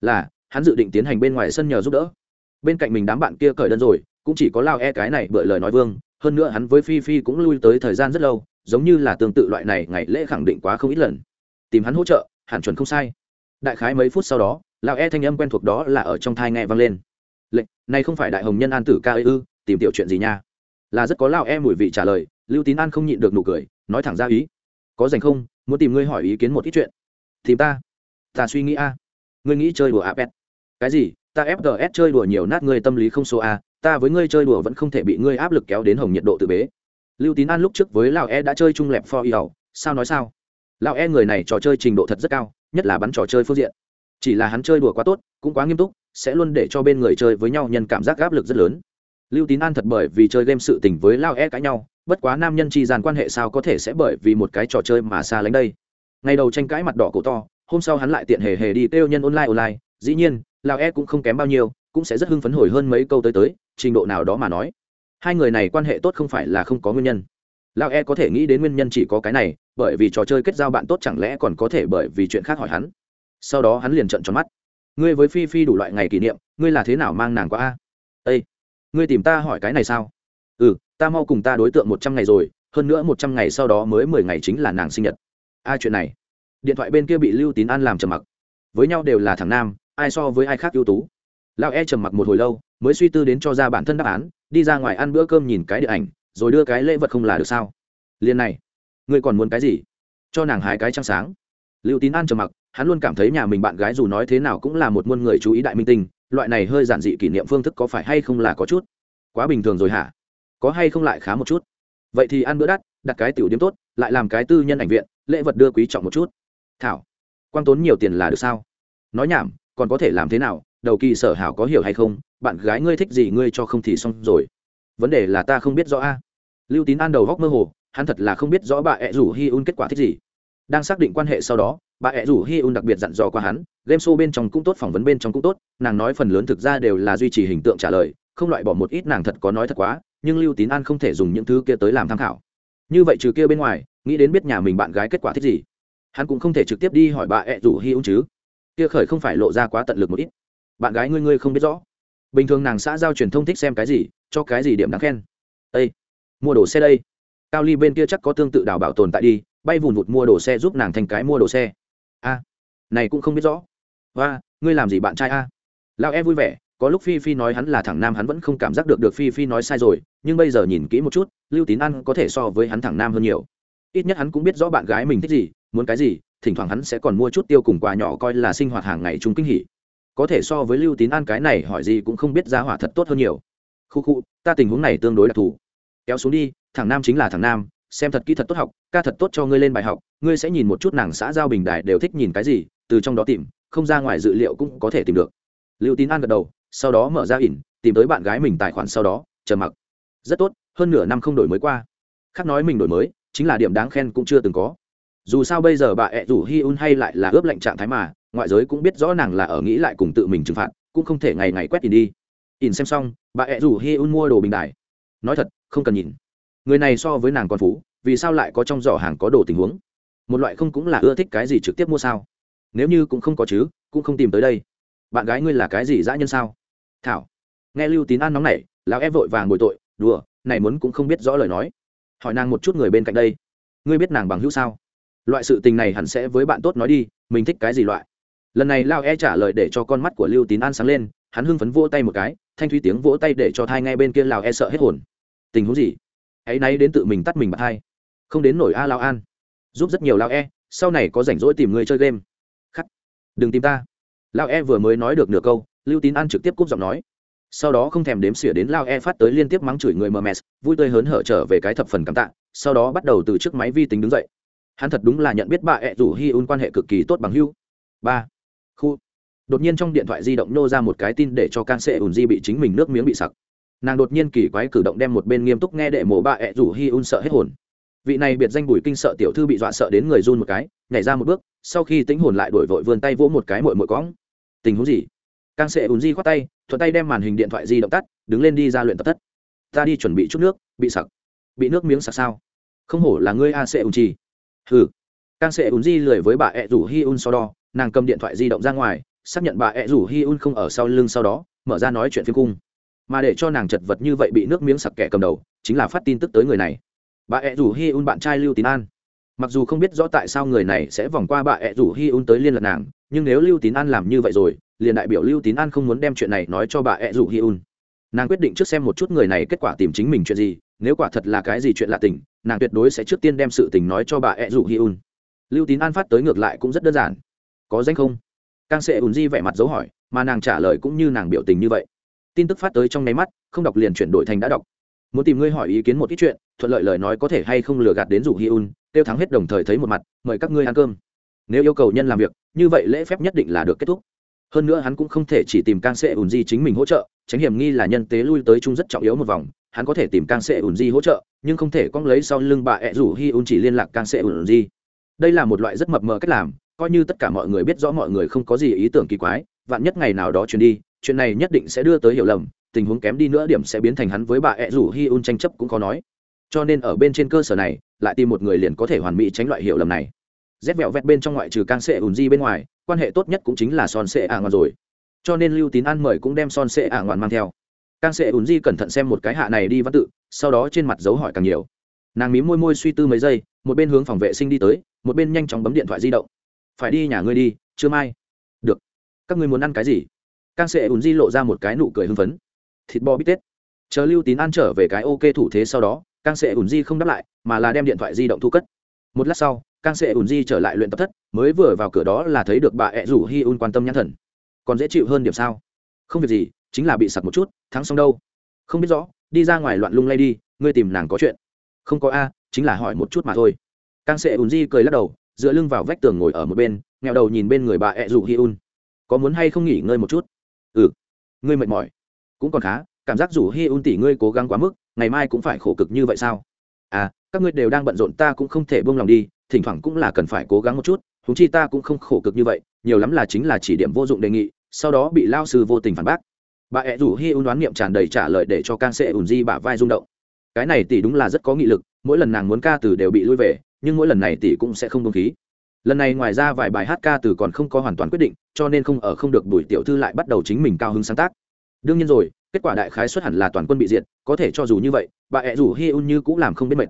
Là, hắn dự định tiến hành bên ngoài sân nhờ giúp đỡ. Bên cạnh mình đám bạn kia cởi đơn rồi cũng chỉ có lao e cái này bởi lời nói vương, hơn nữa hắn với phi phi cũng lui tới thời gian rất lâu, giống như là tương tự loại này, ngày lễ khẳng định quá không ít lần. Tìm hắn hỗ trợ, hẳn chuẩn không sai. Đại khái mấy phút sau đó, lao e thanh âm quen thuộc đó là ở trong thai nghe vang lên. Lệnh, này không phải đại hồng nhân an tử ca ư tìm tiểu chuyện gì nha? Là rất có lao e mùi vị trả lời, lưu tín an không nhịn được nụ cười, nói thẳng ra ý. Có dành không, muốn tìm ngươi hỏi ý kiến một ít chuyện. Tìm ta? Ta suy nghĩ a. Ngươi nghĩ chơi đùa apet cái gì? Ta fgs chơi đùa nhiều nát ngươi tâm lý không số a ta với ngươi chơi đùa vẫn không thể bị ngươi áp lực kéo đến hồng nhiệt độ tự bế. Lưu tín an lúc trước với lào e đã chơi chung lẹp for y ẩu sao nói sao? Lào e người này trò chơi trình độ thật rất cao, nhất là bắn trò chơi phương diện. Chỉ là hắn chơi đùa quá tốt, cũng quá nghiêm túc, sẽ luôn để cho bên người chơi với nhau nhân cảm giác áp lực rất lớn. Lưu tín an thật bởi vì chơi game sự tình với lao e cãi nhau, bất quá nam nhân chi dàn quan hệ sao có thể sẽ bởi vì một cái trò chơi mà xa lánh đây? Ngày đầu tranh cãi mặt đỏ cổ to, hôm sau hắn lại tiện hề hề đi kêu nhân online online, dĩ nhiên Lão e cũng không kém bao nhiêu, cũng sẽ rất hưng phấn hồi hơn mấy câu tới tới, trình độ nào đó mà nói. Hai người này quan hệ tốt không phải là không có nguyên nhân. Lao e có thể nghĩ đến nguyên nhân chỉ có cái này, bởi vì trò chơi kết giao bạn tốt chẳng lẽ còn có thể bởi vì chuyện khác hỏi hắn. Sau đó hắn liền trận tròn mắt. Ngươi với phi phi đủ loại ngày kỷ niệm, ngươi là thế nào mang nàng qua a? Ây ngươi tìm ta hỏi cái này sao? Ừ ta mau cùng ta đối tượng một trăm ngày rồi, hơn nữa một trăm ngày sau đó mới mười ngày chính là nàng sinh nhật. Ai chuyện này. Điện thoại bên kia bị lưu tín an làm trầm mặc. Với nhau đều là thằng nam ai so với ai khác ưu tú. Lão e trầm mặc một hồi lâu, mới suy tư đến cho ra bản thân đáp án, đi ra ngoài ăn bữa cơm nhìn cái điện ảnh, rồi đưa cái lễ vật không là được sao? Liền này, ngươi còn muốn cái gì? Cho nàng hái cái trăng sáng. Lưu tín an trầm mặc, hắn luôn cảm thấy nhà mình bạn gái dù nói thế nào cũng là một muôn người chú ý đại minh tinh, loại này hơi giản dị kỷ niệm phương thức có phải hay không là có chút? Quá bình thường rồi hả? Có hay không lại khá một chút? Vậy thì ăn bữa đắt, đặt cái tiểu điểm tốt, lại làm cái tư nhân ảnh viện, lễ vật đưa quý trọng một chút. Thảo, quang tốn nhiều tiền là được sao? Nói nhảm còn có thể làm thế nào, đầu kỳ sở hảo có hiểu hay không, bạn gái ngươi thích gì ngươi cho không thì xong rồi. Vấn đề là ta không biết rõ a. Lưu tín an đầu góc mơ hồ, hắn thật là không biết rõ bà ẹ rủ hi un kết quả thích gì. Đang xác định quan hệ sau đó, bà ẹ rủ hi un đặc biệt dặn dò qua hắn, game show bên trong cũng tốt, phỏng vấn bên trong cũng tốt, nàng nói phần lớn thực ra đều là duy trì hình tượng trả lời, không loại bỏ một ít nàng thật có nói thật quá, nhưng lưu tín an không thể dùng những thứ kia tới làm tham khảo. Như vậy trừ kia bên ngoài, nghĩ đến biết nhà mình bạn gái kết quả thích gì, hắn cũng không thể trực tiếp đi hỏi bà ẹ rủ hi un chứ kia khởi không phải lộ ra quá tận lực một ít. Bạn gái ngươi ngươi không biết rõ. Bình thường nàng xã giao truyền thông thích xem cái gì, cho cái gì điểm đáng khen. Ây mua đồ xe đây. Cao ly bên kia chắc có tương tự đào bảo tồn tại đi, bay vùn vụt mua đồ xe giúp nàng thành cái mua đồ xe. A, này cũng không biết rõ. Và ngươi làm gì bạn trai a? Lao em vui vẻ, có lúc phi phi nói hắn là thằng nam hắn vẫn không cảm giác được được phi phi nói sai rồi, nhưng bây giờ nhìn kỹ một chút, lưu tín ăn có thể so với hắn thằng nam hơn nhiều. Ít nhất hắn cũng biết rõ bạn gái mình thích gì, muốn cái gì thỉnh thoảng hắn sẽ còn mua chút tiêu cùng quà nhỏ coi là sinh hoạt hàng ngày chung kinh hỉ. Có thể so với lưu tín an cái này hỏi gì cũng không biết ra hỏa thật tốt hơn nhiều. Khu khu, ta tình huống này tương đối đặc thù. Kéo xuống đi, thằng nam chính là thằng nam, xem thật kỹ thật tốt học, ca thật tốt cho ngươi lên bài học, ngươi sẽ nhìn một chút nàng xã giao bình đại đều thích nhìn cái gì, từ trong đó tìm, không ra ngoài dự liệu cũng có thể tìm được. Lưu tín an gật đầu, sau đó mở ra ỉn, tìm tới bạn gái mình tài khoản sau đó chờ mặc. Rất tốt, hơn nửa năm không đổi mới qua. Khác nói mình đổi mới, chính là điểm đáng khen cũng chưa từng có dù sao bây giờ bà ẹ rủ hi un hay lại là ướp lệnh trạng thái mà, ngoại giới cũng biết rõ nàng là ở nghĩ lại cùng tự mình trừng phạt, cũng không thể ngày ngày quét in đi. In xem xong, bà ẹ rủ hi un mua đồ bình đài. Nói thật, không cần nhìn. Người này so với nàng còn phú, vì sao lại có trong giỏ hàng có đồ tình huống? Một loại không cũng là ưa thích cái gì trực tiếp mua sao? Nếu như cũng không có chứ, cũng không tìm tới đây. Bạn gái ngươi là cái gì dã nhân sao? Thảo, nghe lưu tín an nóng nảy, lão em vội vàng bồi tội, đùa, này muốn cũng không biết rõ lời nói. Hỏi nàng một chút người bên cạnh đây. Ngươi biết nàng bằng hữu sao? Loại sự tình này hẳn sẽ với bạn tốt nói đi, mình thích cái gì loại. Lần này lao e trả lời để cho con mắt của lưu tín an sáng lên, hắn hưng phấn vỗ tay một cái, thanh thúy tiếng vỗ tay để cho thai ngay bên kia lào e sợ hết hồn. Tình huống gì? Hãy nay đến tự mình tắt mình bật thai không đến nổi a lao an. Giúp rất nhiều lao e sau này có rảnh rỗi tìm người chơi game. Khắc. Đừng tìm ta. Lao e vừa mới nói được nửa câu, lưu tín an trực tiếp cúp giọng nói. Sau đó không thèm đếm xỉa đến lao e phát tới liên tiếp mắng chửi người mờ mès vui tươi hớn hở trở về cái thập phần cảm tạ, sau đó bắt đầu từ chiếc máy vi tính đứng dậy hắn thật đúng là nhận biết bà ẹ rủ hi un quan hệ cực kỳ tốt bằng hưu ba. Khu. Đột nhiên trong điện thoại di động nô ra một cái tin để cho can sệ ùn di bị chính mình nước miếng bị sặc. Nàng đột nhiên kỳ quái cử động đem một bên nghiêm túc nghe đệ mổ bà ẹ rủ hi un sợ hết hồn. Vị này biệt danh bùi kinh sợ tiểu thư bị dọa sợ đến người run một cái, nhảy ra một bước, sau khi tính hồn lại đổi vội vươn tay vỗ một cái mội mội cõng. Tình huống gì? Càng sệ ùn di khoát tay, thuận tay đem màn hình điện thoại di động tắt, đứng lên đi ra luyện tập tất ta đi chuẩn bị chút nước, bị sặc. Bị nước miếng sặc sao? Không hổ là ngươi a sệ ùn chi hừ. Càng sẽ ùn di lười với bà ẹ rủ hi un so đo, nàng cầm điện thoại di động ra ngoài, xác nhận bà ẹ rủ hi un không ở sau lưng sau đó, mở ra nói chuyện phim cung. Mà để cho nàng chật vật như vậy bị nước miếng sặc kẻ cầm đầu, chính là phát tin tức tới người này. Bà ẹ rủ hi un bạn trai lưu tín an. Mặc dù không biết rõ tại sao người này sẽ vòng qua bà ẹ rủ hi un tới liên lạc nàng, nhưng nếu lưu tín an làm như vậy rồi, liền đại biểu lưu tín an không muốn đem chuyện này nói cho bà ẹ rủ hi un. Nàng quyết định trước xem một chút người này kết quả tìm chính mình chuyện gì nếu quả thật là cái gì chuyện lạ tình, nàng tuyệt đối sẽ trước tiên đem sự tình nói cho bà ẹ rủ hi un lưu tín an phát tới ngược lại cũng rất đơn giản. Có danh không? Càng sẽ ùn di vẻ mặt dấu hỏi, mà nàng trả lời cũng như nàng biểu tình như vậy. Tin tức phát tới trong nháy mắt, không đọc liền chuyển đổi thành đã đọc. Muốn tìm ngươi hỏi ý kiến một ít chuyện, thuận lợi lời nói có thể hay không lừa gạt đến rủ hi un tiêu thắng hết đồng thời thấy một mặt, mời các ngươi ăn cơm. Nếu yêu cầu nhân làm việc, như vậy lễ phép nhất định là được kết thúc. Hơn nữa hắn cũng không thể chỉ tìm càng sẽ ùn di chính mình hỗ trợ, tránh hiểm nghi là nhân tế lui tới chung rất trọng yếu một vòng hắn có thể tìm càng sẽ ùn di hỗ trợ, nhưng không thể cong lấy sau lưng bà ẹ rủ hi un chỉ liên lạc càng sẽ ùn di. Đây là một loại rất mập mờ cách làm, coi như tất cả mọi người biết rõ mọi người không có gì ý tưởng kỳ quái, vạn nhất ngày nào đó truyền đi, chuyện này nhất định sẽ đưa tới hiểu lầm, tình huống kém đi nữa điểm sẽ biến thành hắn với bà ẹ rủ hi un tranh chấp cũng khó nói. Cho nên ở bên trên cơ sở này, lại tìm một người liền có thể hoàn mỹ tránh loại hiểu lầm này. Rét vẹo vẹt bên trong ngoại trừ càng sệ ùn di bên ngoài, quan hệ tốt nhất cũng chính là son sệ ả ngoan rồi. Cho nên lưu tín An mời cũng đem son sệ ả ngoan mang theo càng sệ ùn di cẩn thận xem một cái hạ này đi văn tự, sau đó trên mặt dấu hỏi càng nhiều. Nàng mí môi môi suy tư mấy giây, một bên hướng phòng vệ sinh đi tới, một bên nhanh chóng bấm điện thoại di động. Phải đi nhà ngươi đi, chưa mai. Được. Các ngươi muốn ăn cái gì? Càng sệ ùn di lộ ra một cái nụ cười hưng phấn. Thịt bò bít tết. Chờ lưu tín ăn trở về cái ok thủ thế sau đó càng sệ ùn di không đáp lại, mà là đem điện thoại di động thu cất. Một lát sau càng sệ ùn di trở lại luyện tập thất, mới vừa vào cửa đó là thấy được bà ẹ rủ hi un quan tâm nhãn thần. Còn dễ chịu hơn điểm sao? Không việc gì, chính là bị sặc một chút thắng xong đâu? Không biết rõ, đi ra ngoài loạn lung lay đi, ngươi tìm nàng có chuyện. Không có a, chính là hỏi một chút mà thôi. Càng sệ ùn di cười lắc đầu, dựa lưng vào vách tường ngồi ở một bên nghèo đầu nhìn bên người bà ẹ rủ hi un. Có muốn hay không nghỉ ngơi một chút? Ừ. Ngươi mệt mỏi. Cũng còn khá, cảm giác rủ hi un tỷ ngươi cố gắng quá mức, ngày mai cũng phải khổ cực như vậy sao? À các ngươi đều đang bận rộn, ta cũng không thể buông lòng đi, thỉnh thoảng cũng là cần phải cố gắng một chút thúng chi ta cũng không khổ cực như vậy, nhiều lắm là chính là chỉ điểm vô dụng đề nghị, sau đó bị lao sư vô tình phản bác bà ẹ rủ hi un đoán niệm tràn đầy trả lời để cho can sẽ ùn di bả vai rung động. Cái này tỷ đúng là rất có nghị lực mỗi lần nàng muốn ca từ đều bị lui về nhưng mỗi lần này tỷ cũng sẽ không công khí. Lần này ngoài ra vài bài hát ca từ còn không có hoàn toàn quyết định cho nên không ở không được bùi tiểu thư lại bắt đầu chính mình cao hứng sáng tác. Đương nhiên rồi kết quả đại khái xuất hẳn là toàn quân bị diệt có thể cho dù như vậy bà ẹ rủ hi un như cũng làm không biết mệt.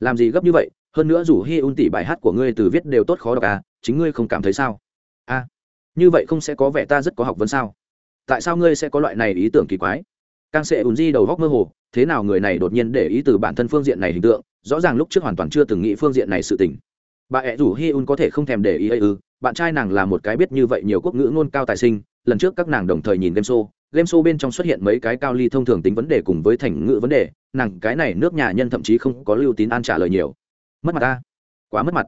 Làm gì gấp như vậy hơn nữa rủ hi un tỷ bài hát của ngươi từ viết đều tốt khó đọc à chính ngươi không cảm thấy sao? A à, như vậy không sẽ có vẻ ta rất có học vấn sao? Tại sao ngươi sẽ có loại này ý tưởng kỳ quái? Càng sẽ ùn di đầu góc mơ hồ, thế nào người này đột nhiên để ý từ bản thân phương diện này hình tượng, rõ ràng lúc trước hoàn toàn chưa từng nghĩ phương diện này sự tình. Bà ẹ rủ hi un có thể không thèm để ý ấy ư, bạn trai nàng là một cái biết như vậy nhiều quốc ngữ ngôn cao tài sinh, lần trước các nàng đồng thời nhìn game show game show bên trong xuất hiện mấy cái cao ly thông thường tính vấn đề cùng với thành ngữ vấn đề, nàng cái này nước nhà nhân thậm chí không có lưu tín an trả lời nhiều. Mất mặt ta. Quá mất mặt.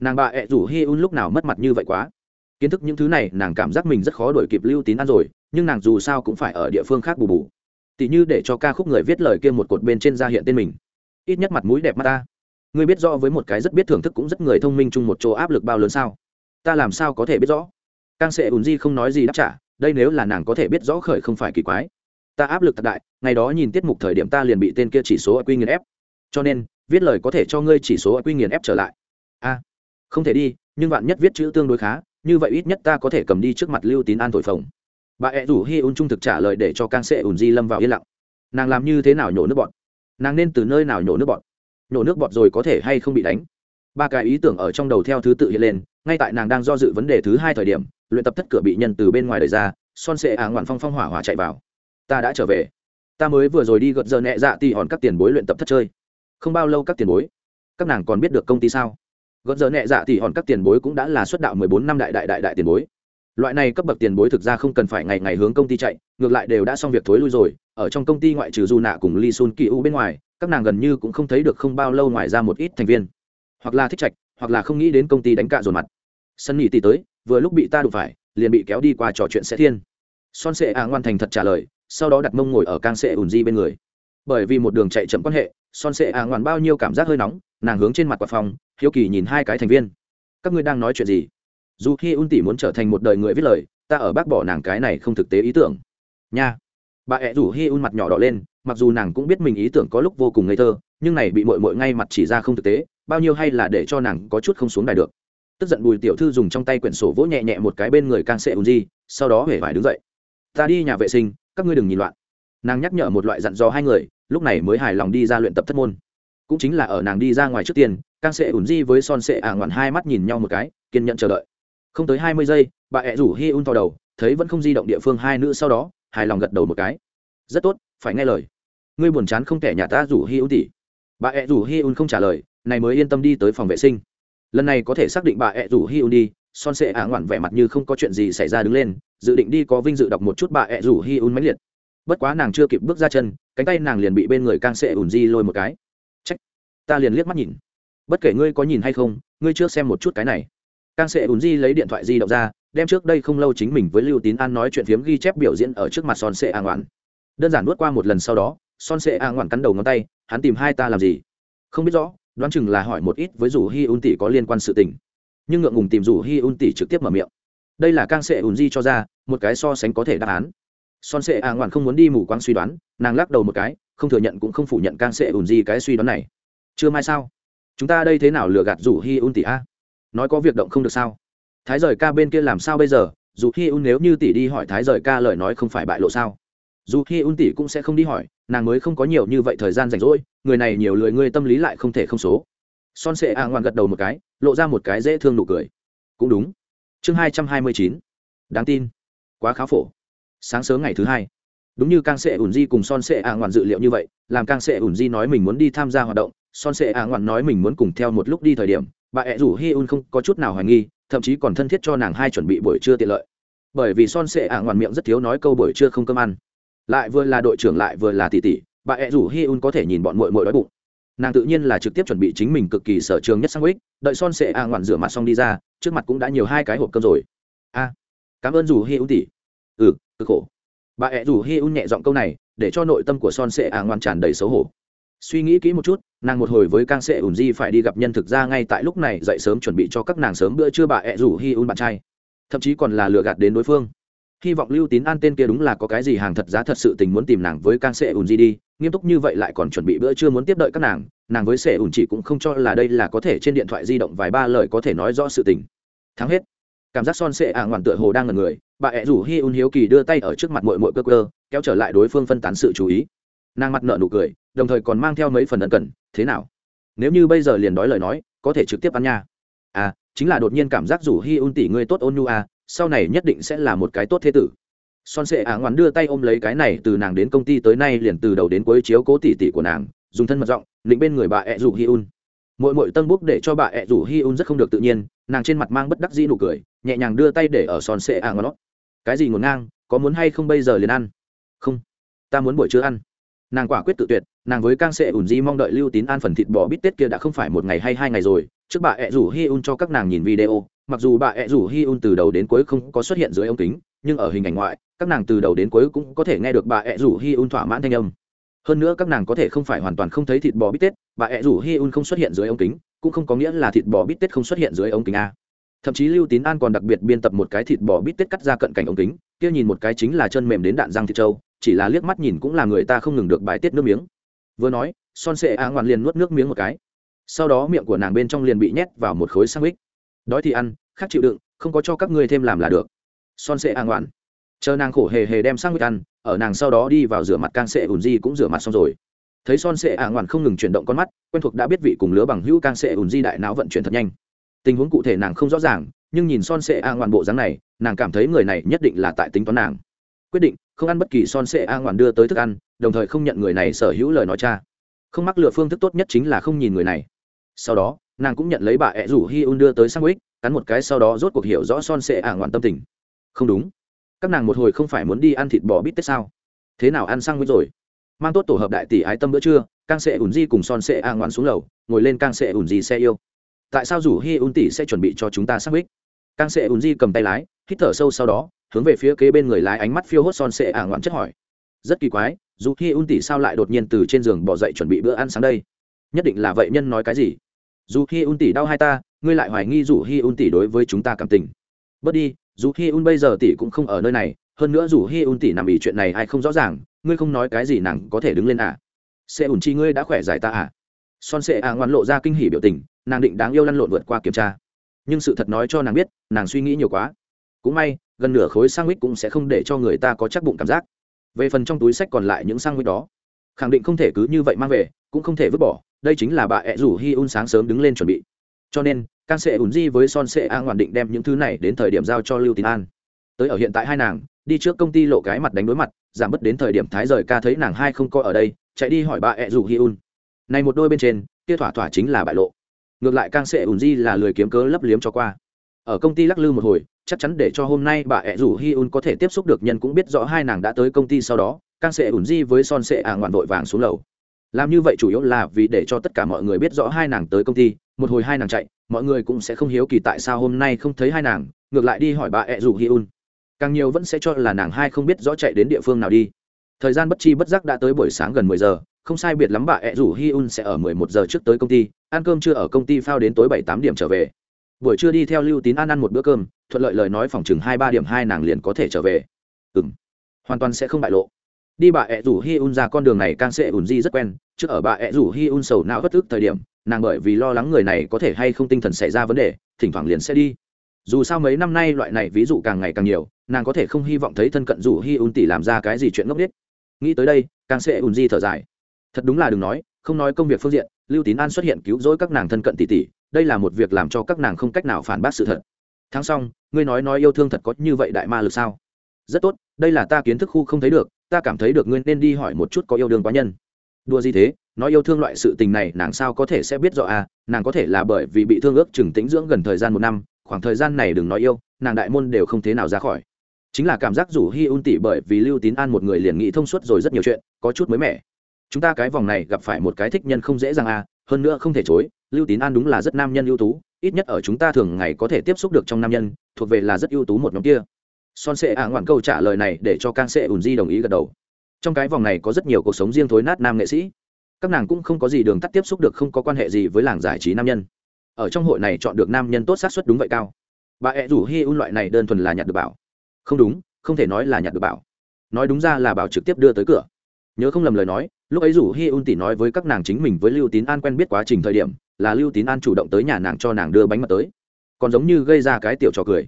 Nàng bà ẹ rủ hi un lúc nào mất mặt như vậy quá? Kiến thức những thứ này, nàng cảm giác mình rất khó đổi kịp lưu tín ăn rồi, nhưng nàng dù sao cũng phải ở địa phương khác bù bù. Tỷ như để cho ca khúc người viết lời kia một cột bên trên ra hiện tên mình. Ít nhất mặt mũi đẹp mắt ta. Ngươi biết rõ với một cái rất biết thưởng thức cũng rất người thông minh chung một chỗ áp lực bao lớn sao? Ta làm sao có thể biết rõ? Càng sẽ ùn di không nói gì đáp trả, đây nếu là nàng có thể biết rõ khởi không phải kỳ quái. Ta áp lực thật đại, ngày đó nhìn tiết mục thời điểm ta liền bị tên kia chỉ số quy nghiền ép. Cho nên, viết lời có thể cho ngươi chỉ số quy nghiền ép trở lại. A, không thể đi, nhưng bạn nhất viết chữ tương đối khá như vậy ít nhất ta có thể cầm đi trước mặt lưu tín an thổi phồng. Bà ẹ rủ hi un trung thực trả lời để cho càng sẽ ùn di lâm vào yên lặng. Nàng làm như thế nào nhổ nước bọt? Nàng nên từ nơi nào nhổ nước bọt? Nhổ nước bọt rồi có thể hay không bị đánh? Ba cái ý tưởng ở trong đầu theo thứ tự hiện lên, ngay tại nàng đang do dự vấn đề thứ hai thời điểm, luyện tập thất cửa bị nhân từ bên ngoài đời ra, son sệ ả ngoạn phong phong hỏa hỏa chạy vào. Ta đã trở về. Ta mới vừa rồi đi gợt giờ nhẹ dạ tì hòn các tiền bối luyện tập thất chơi. Không bao lâu các tiền bối. Các nàng còn biết được công ty sao? Gợt giờ nhẹ dạ thì hòn các tiền bối cũng đã là xuất đạo mười bốn năm đại đại đại đại tiền bối. Loại này cấp bậc tiền bối thực ra không cần phải ngày ngày hướng công ty chạy, ngược lại đều đã xong việc thối lui rồi. Ở trong công ty ngoại trừ du nạ cùng lee sun kỳ u bên ngoài, các nàng gần như cũng không thấy được không bao lâu ngoài ra một ít thành viên. Hoặc là thích trạch, hoặc là không nghĩ đến công ty đánh cạ dồn mặt. Sân nghỉ tỷ tới, vừa lúc bị ta đụng phải, liền bị kéo đi qua trò chuyện sẽ thiên. Son sệ à ngoan thành thật trả lời, sau đó đặt mông ngồi ở càng sệ ùn di bên người. Bởi vì một đường chạy chậm quan hệ, son sệ à ngoan bao nhiêu cảm giác hơi nóng, nàng hướng trên mặt quạt phòng hiếu kỳ nhìn hai cái thành viên. Các ngươi đang nói chuyện gì? Dù khi un tỷ muốn trở thành một đời người viết lời, ta ở bác bỏ nàng cái này không thực tế ý tưởng. Nha. Bà ẹ rủ hi un mặt nhỏ đỏ lên, mặc dù nàng cũng biết mình ý tưởng có lúc vô cùng ngây thơ, nhưng này bị mội mội ngay mặt chỉ ra không thực tế, bao nhiêu hay là để cho nàng có chút không xuống đài được. Tức giận bùi tiểu thư dùng trong tay quyển sổ vỗ nhẹ nhẹ một cái bên người càng sệ Un di, sau đó hễ phải đứng dậy. Ta đi nhà vệ sinh, các ngươi đừng nhìn loạn. Nàng nhắc nhở một loại dặn dò hai người, lúc này mới hài lòng đi ra luyện tập thất môn cũng chính là ở nàng đi ra ngoài trước tiên càng sẽ ủn di với son sệ ả ngoạn hai mắt nhìn nhau một cái, kiên nhận chờ đợi. Không tới hai mươi giây, bà ẹ rủ hi un to đầu, thấy vẫn không di động địa phương hai nữ sau đó, hài lòng gật đầu một cái. Rất tốt, phải nghe lời. Ngươi buồn chán không kẻ nhà ta rủ hi un tỉ. Bà ẹ rủ hi un không trả lời, này mới yên tâm đi tới phòng vệ sinh. Lần này có thể xác định bà ẹ rủ hi un đi, son sệ ả ngoạn vẻ mặt như không có chuyện gì xảy ra đứng lên, dự định đi có vinh dự đọc một chút bà ẹ rủ hi un mãnh liệt. Bất quá nàng chưa kịp bước ra chân, cánh tay nàng liền bị bên người càng sệ ủn di lôi một cái ta liền liếc mắt nhìn. Bất kể ngươi có nhìn hay không, ngươi trước xem một chút cái này. Càng sẽ ùn di lấy điện thoại di động ra, đem trước đây không lâu chính mình với lưu tín an nói chuyện phiếm ghi chép biểu diễn ở trước mặt son sệ a ngoạn đơn giản nuốt qua một lần sau đó, son sệ a ngoạn cắn đầu ngón tay, hắn tìm hai ta làm gì? Không biết rõ, đoán chừng là hỏi một ít với rủ hi un tỷ có liên quan sự tình. Nhưng ngượng ngùng tìm rủ hi un tỷ trực tiếp mở miệng. Đây là càng sệ ùn di cho ra, một cái so sánh có thể đáp án. Son sệ a ngoạn không muốn đi mù quáng suy đoán, nàng lắc đầu một cái, không thừa nhận cũng không phủ nhận càng sệ ùn di cái suy đoán này chưa mai sao? Chúng ta đây thế nào lừa gạt rủ hi un tỷ a? Nói có việc động không được sao? Thái rời ca bên kia làm sao bây giờ? Dù hi un nếu như tỷ đi hỏi thái rời ca lời nói không phải bại lộ sao? Dù hi un tỷ cũng sẽ không đi hỏi, nàng mới không có nhiều như vậy thời gian rảnh rỗi, người này nhiều lười ngươi tâm lý lại không thể không số. Son sệ a ngoan gật đầu một cái, lộ ra một cái dễ thương nụ cười. Cũng đúng. Chương hai trăm hai mươi chín. Đáng tin. Quá khá phổ. Sáng sớm ngày thứ hai. Đúng như càng sệ ủn di cùng son sệ a ngoan dự liệu như vậy, làm càng sệ ủn di nói mình muốn đi tham gia hoạt động son sệ a ngoan nói mình muốn cùng theo một lúc đi thời điểm, bà ẹ rủ hi un không có chút nào hoài nghi, thậm chí còn thân thiết cho nàng hai chuẩn bị buổi trưa tiện lợi. Bởi vì son sệ ả ngoạn miệng rất thiếu nói câu buổi trưa không cơm ăn. Lại vừa là đội trưởng lại vừa là tỷ tỷ, bà ẹ rủ hi un có thể nhìn bọn mội mội đói bụng. Nàng tự nhiên là trực tiếp chuẩn bị chính mình cực kỳ sở trường nhất sang ích đợi son sệ ả ngoạn rửa mặt xong đi ra, trước mặt cũng đã nhiều hai cái hộp cơm rồi. A, cảm ơn rủ hi un tỷ. Ừ cực khổ. Bà ẹ rủ hi un nhẹ giọng câu này, để cho nội tâm của son sệ ả ngoạn tràn đầy xấu hổ suy nghĩ kỹ một chút, nàng một hồi với càng sệ ủn di phải đi gặp nhân thực ra ngay tại lúc này dậy sớm chuẩn bị cho các nàng sớm bữa trưa bà ẹ rủ hi un bạn trai. Thậm chí còn là lừa gạt đến đối phương. Hy vọng lưu tín an tên kia đúng là có cái gì hàng thật giá thật sự tình muốn tìm nàng với càng sệ ủn di đi, nghiêm túc như vậy lại còn chuẩn bị bữa trưa muốn tiếp đợi các nàng nàng với sệ ủn chỉ cũng không cho là đây là có thể trên điện thoại di động vài ba lời có thể nói rõ sự tình. Thắng hết. Cảm giác son sệ ả ngoạn tựa hồ đang ngần người, bà ẹ rủ hi un hiếu kỳ đưa tay ở trước mặt mội mội cơ cơ, kéo trở lại đối phương phân tán sự chú ý nàng mặt nợ nụ cười, đồng thời còn mang theo mấy phần ẩn cần, thế nào? Nếu như bây giờ liền đói lời nói, có thể trực tiếp ăn nha. À chính là đột nhiên cảm giác rủ hi un tỷ ngươi tốt ôn nhu à sau này nhất định sẽ là một cái tốt thế tử. Son sệ ả ngoắn đưa tay ôm lấy cái này từ nàng đến công ty tới nay liền từ đầu đến cuối chiếu cố tỉ tỉ của nàng, dùng thân mật giọng định bên người bà ẹ rủ hi un. Mỗi mỗi tân búc để cho bà ẹ rủ hi un rất không được tự nhiên, nàng trên mặt mang bất đắc dĩ nụ cười, nhẹ nhàng đưa tay để ở son sệ ả ngoắn cái gì ngổn ngang, có muốn hay không bây giờ liền ăn? Không, ta muốn buổi trưa ăn nàng quả quyết tự tuyệt, nàng với cang sệ ủn di mong đợi lưu tín an phần thịt bò bít tết kia đã không phải một ngày hay hai ngày rồi, trước bà ẹ rủ hi un cho các nàng nhìn video, mặc dù bà ẹ rủ hi un từ đầu đến cuối không có xuất hiện dưới ống kính, nhưng ở hình ảnh ngoại, các nàng từ đầu đến cuối cũng có thể nghe được bà ẹ rủ hi un thỏa mãn thanh âm. Hơn nữa các nàng có thể không phải hoàn toàn không thấy thịt bò bít tết, bà ẹ rủ hi un không xuất hiện dưới ống kính, cũng không có nghĩa là thịt bò bít tết không xuất hiện dưới ống kính a thậm chí lưu tín an còn đặc biệt biên tập một cái thịt bò bít tết cắt ra cận cảnh ống kính, kia nhìn một cái chính là chân mềm đến đạn răng thịt trâu, chỉ là liếc mắt nhìn cũng là người ta không ngừng được bài tiết nước miếng. Vừa nói, son sệ a ngoan liền nuốt nước miếng một cái. Sau đó miệng của nàng bên trong liền bị nhét vào một khối sandwich. Đói thì ăn, khác chịu đựng, không có cho các ngươi thêm làm là được. Son sệ a ngoan. Chờ nàng khổ hề hề đem sandwich ăn, ở nàng sau đó đi vào rửa mặt càng sệ ùn di cũng rửa mặt xong rồi. Thấy son sệ a ngoan không ngừng chuyển động con mắt, quen thuộc đã biết vị cùng lứa bằng hữu càng sệ ùn di đại não vận chuyển thật nhanh tình huống cụ thể nàng không rõ ràng, nhưng nhìn son sệ a ngoan bộ dáng này, nàng cảm thấy người này nhất định là tại tính toán nàng. Quyết định, không ăn bất kỳ son sệ a ngoan đưa tới thức ăn, đồng thời không nhận người này sở hữu lời nói cha. Không mắc lựa phương thức tốt nhất chính là không nhìn người này. Sau đó, nàng cũng nhận lấy bà ẹ rủ hi un đưa tới sang ích cắn một cái sau đó rốt cuộc hiểu rõ son sệ a ngoan tâm tình. Không đúng. Các nàng một hồi không phải muốn đi ăn thịt bò bít tết sao? Thế nào ăn sang ích rồi? Mang tốt tổ hợp đại tỷ ái tâm bữa trưa càng sệ ủn di cùng son sệ a ngoan xuống lầu, ngồi lên càng sệ ủn di xe yêu tại sao rủ hi un tỷ sẽ chuẩn bị cho chúng ta xác bích càng sệ Un di cầm tay lái, hít thở sâu sau đó, hướng về phía kế bên người lái ánh mắt phiêu hốt son sệ ả ngoạn chất hỏi. Rất kỳ quái, dù hi un tỷ sao lại đột nhiên từ trên giường bỏ dậy chuẩn bị bữa ăn sáng đây? Nhất định là vậy nhân nói cái gì? Dù hi un tỷ đau hai ta, ngươi lại hoài nghi dù hi un tỷ đối với chúng ta cảm tình. Bớt đi, dù hi un bây giờ tỷ cũng không ở nơi này, hơn nữa dù hi un tỷ nằm ỉ chuyện này ai không rõ ràng, ngươi không nói cái gì nàng có thể đứng lên à? Sẽ ủn chi ngươi đã khỏe giải ta à? Son sệ à ngoan lộ ra kinh hỉ biểu tình nàng định đáng yêu lăn lộn vượt qua kiểm tra. Nhưng sự thật nói cho nàng biết, nàng suy nghĩ nhiều quá. Cũng may, gần nửa khối sang mít cũng sẽ không để cho người ta có chắc bụng cảm giác. Về phần trong túi sách còn lại những sang mít đó, khẳng định không thể cứ như vậy mang về, cũng không thể vứt bỏ. Đây chính là bà ẹ rủ hi un sáng sớm đứng lên chuẩn bị. Cho nên can sệ ùn di với son sệ a ngoạn định đem những thứ này đến thời điểm giao cho lưu tín an. Tới ở hiện tại hai nàng, đi trước công ty lộ cái mặt đánh đối mặt, giảm bớt đến thời điểm thái rời ca thấy nàng hai không coi ở đây, chạy đi hỏi bà ẹ rủ hi un. Này một đôi bên trên, kia thỏa thỏa chính là bại lộ ngược lại càng sẽ ủn di là lười kiếm cớ lấp liếm cho qua. Ở công ty lắc lư một hồi, chắc chắn để cho hôm nay bà ẹ rủ hi un có thể tiếp xúc được nhân cũng biết rõ hai nàng đã tới công ty sau đó càng sẽ ủn di với son sệ ả ngoạn vội vàng xuống lầu. Làm như vậy chủ yếu là vì để cho tất cả mọi người biết rõ hai nàng tới công ty, một hồi hai nàng chạy, mọi người cũng sẽ không hiếu kỳ tại sao hôm nay không thấy hai nàng, ngược lại đi hỏi bà ẹ rủ hi un. Càng nhiều vẫn sẽ cho là nàng hai không biết rõ chạy đến địa phương nào đi thời gian bất chi bất giác đã tới buổi sáng gần mười giờ, không sai biệt lắm bà ẹ rủ hi un sẽ ở mười một giờ trước tới công ty, ăn cơm chưa ở công ty phao đến tối bảy tám điểm trở về. Buổi trưa đi theo lưu tín ăn ăn một bữa cơm, thuận lợi lời nói phòng chừng hai ba điểm hai nàng liền có thể trở về. Ừ m hoàn toàn sẽ không bại lộ. Đi bà ẹ rủ hi un ra con đường này càng sẽ ủn di rất quen, trước ở bà ẹ rủ hi un sầu não bất tức thời điểm, nàng bởi vì lo lắng người này có thể hay không tinh thần xảy ra vấn đề, thỉnh thoảng liền sẽ đi. Dù sao mấy năm nay loại này ví dụ càng ngày càng nhiều, nàng có thể không hy vọng thấy thân cận rủ hi un tỷ làm ra cái gì chuyện ngốc nghếch nghĩ tới đây, càng sẽ ùn di thở dài. Thật đúng là đừng nói, không nói công việc phương diện, lưu tín an xuất hiện cứu rỗi các nàng thân cận tỷ tỷ, đây là một việc làm cho các nàng không cách nào phản bác sự thật. Tháng xong, ngươi nói nói yêu thương thật có như vậy đại ma lực sao? Rất tốt, đây là ta kiến thức khu không thấy được, ta cảm thấy được ngươi nên đi hỏi một chút có yêu đương quá nhân. Đùa gì thế, nói yêu thương loại sự tình này nàng sao có thể sẽ biết rõ à nàng có thể là bởi vì bị thương ước chừng tĩnh dưỡng gần thời gian một năm, khoảng thời gian này đừng nói yêu, nàng đại môn đều không thế nào ra khỏi chính là cảm giác rủ hi un tỷ bởi vì lưu tín an một người liền nghĩ thông suốt rồi rất nhiều chuyện, có chút mới mẻ. Chúng ta cái vòng này gặp phải một cái thích nhân không dễ dàng à hơn nữa không thể chối, lưu tín an đúng là rất nam nhân ưu tú, ít nhất ở chúng ta thường ngày có thể tiếp xúc được trong nam nhân, thuộc về là rất ưu tú một nhóm kia. Son sệ ả ngoạn câu trả lời này để cho can sệ ùn di đồng ý gật đầu. Trong cái vòng này có rất nhiều cuộc sống riêng thối nát nam nghệ sĩ. Các nàng cũng không có gì đường tắt tiếp xúc được không có quan hệ gì với làng giải trí nam nhân. Ở trong hội này chọn được nam nhân tốt sát suất đúng vậy cao. Bà ẹ rủ hi un loại này đơn thuần là nhặt được bảo không đúng, không thể nói là nhặt được bảo. Nói đúng ra là bảo trực tiếp đưa tới cửa. Nhớ không lầm lời nói, lúc ấy rủ hi un tỷ nói với các nàng chính mình với lưu tín an quen biết quá trình thời điểm, là lưu tín an chủ động tới nhà nàng cho nàng đưa bánh mật tới. Còn giống như gây ra cái tiểu trò cười.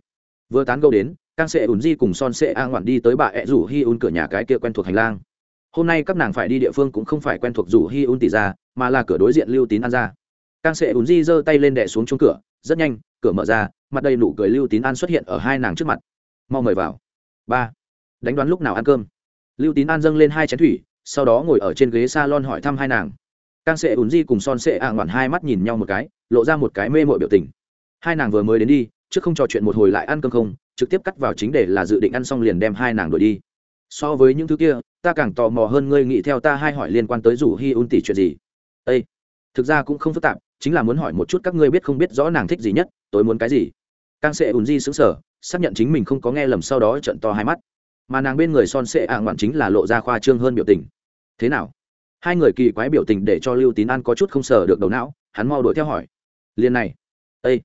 Vừa tán gâu đến càng sẽ ùn di cùng son sẽ a ngoạn đi tới bà ẹ rủ hi un cửa nhà cái kia quen thuộc hành lang. Hôm nay các nàng phải đi địa phương cũng không phải quen thuộc rủ hi un tỷ ra, mà là cửa đối diện lưu tín an ra. Càng sẽ ùn di giơ tay lên đẻ xuống chung cửa, rất nhanh, cửa mở ra, mặt đầy nụ cười lưu tín an xuất hiện ở hai nàng trước mặt mau mời vào. Ba. Đánh đoán lúc nào ăn cơm? Lưu tín an dâng lên hai chén thủy, sau đó ngồi ở trên ghế s a lon hỏi thăm hai nàng. Càng sệ ùn di cùng son sẽ a ngoạn hai mắt nhìn nhau một cái, lộ ra một cái mê mội biểu tình. Hai nàng vừa mới đến đi, trước không trò chuyện một hồi lại ăn cơm không, trực tiếp cắt vào chính để là dự định ăn xong liền đem hai nàng đuổi đi. So với những thứ kia, ta càng tò mò hơn ngươi nghĩ theo ta hai hỏi liên quan tới rủ hi un tỷ chuyện gì. Â thực ra cũng không phức tạp, chính là muốn hỏi một chút các ngươi biết không biết rõ nàng thích gì nhất tôi muốn cái gì. Càng sệ ùn di xứng sở xác nhận chính mình không có nghe lầm sau đó trận to hai mắt. Mà nàng bên người son sệ ạng ngoạn chính là lộ ra khoa trương hơn biểu tình. Thế nào? Hai người kỳ quái biểu tình để cho lưu tín an có chút không sờ được đầu não, hắn mau đuổi theo hỏi. Liền này. Ây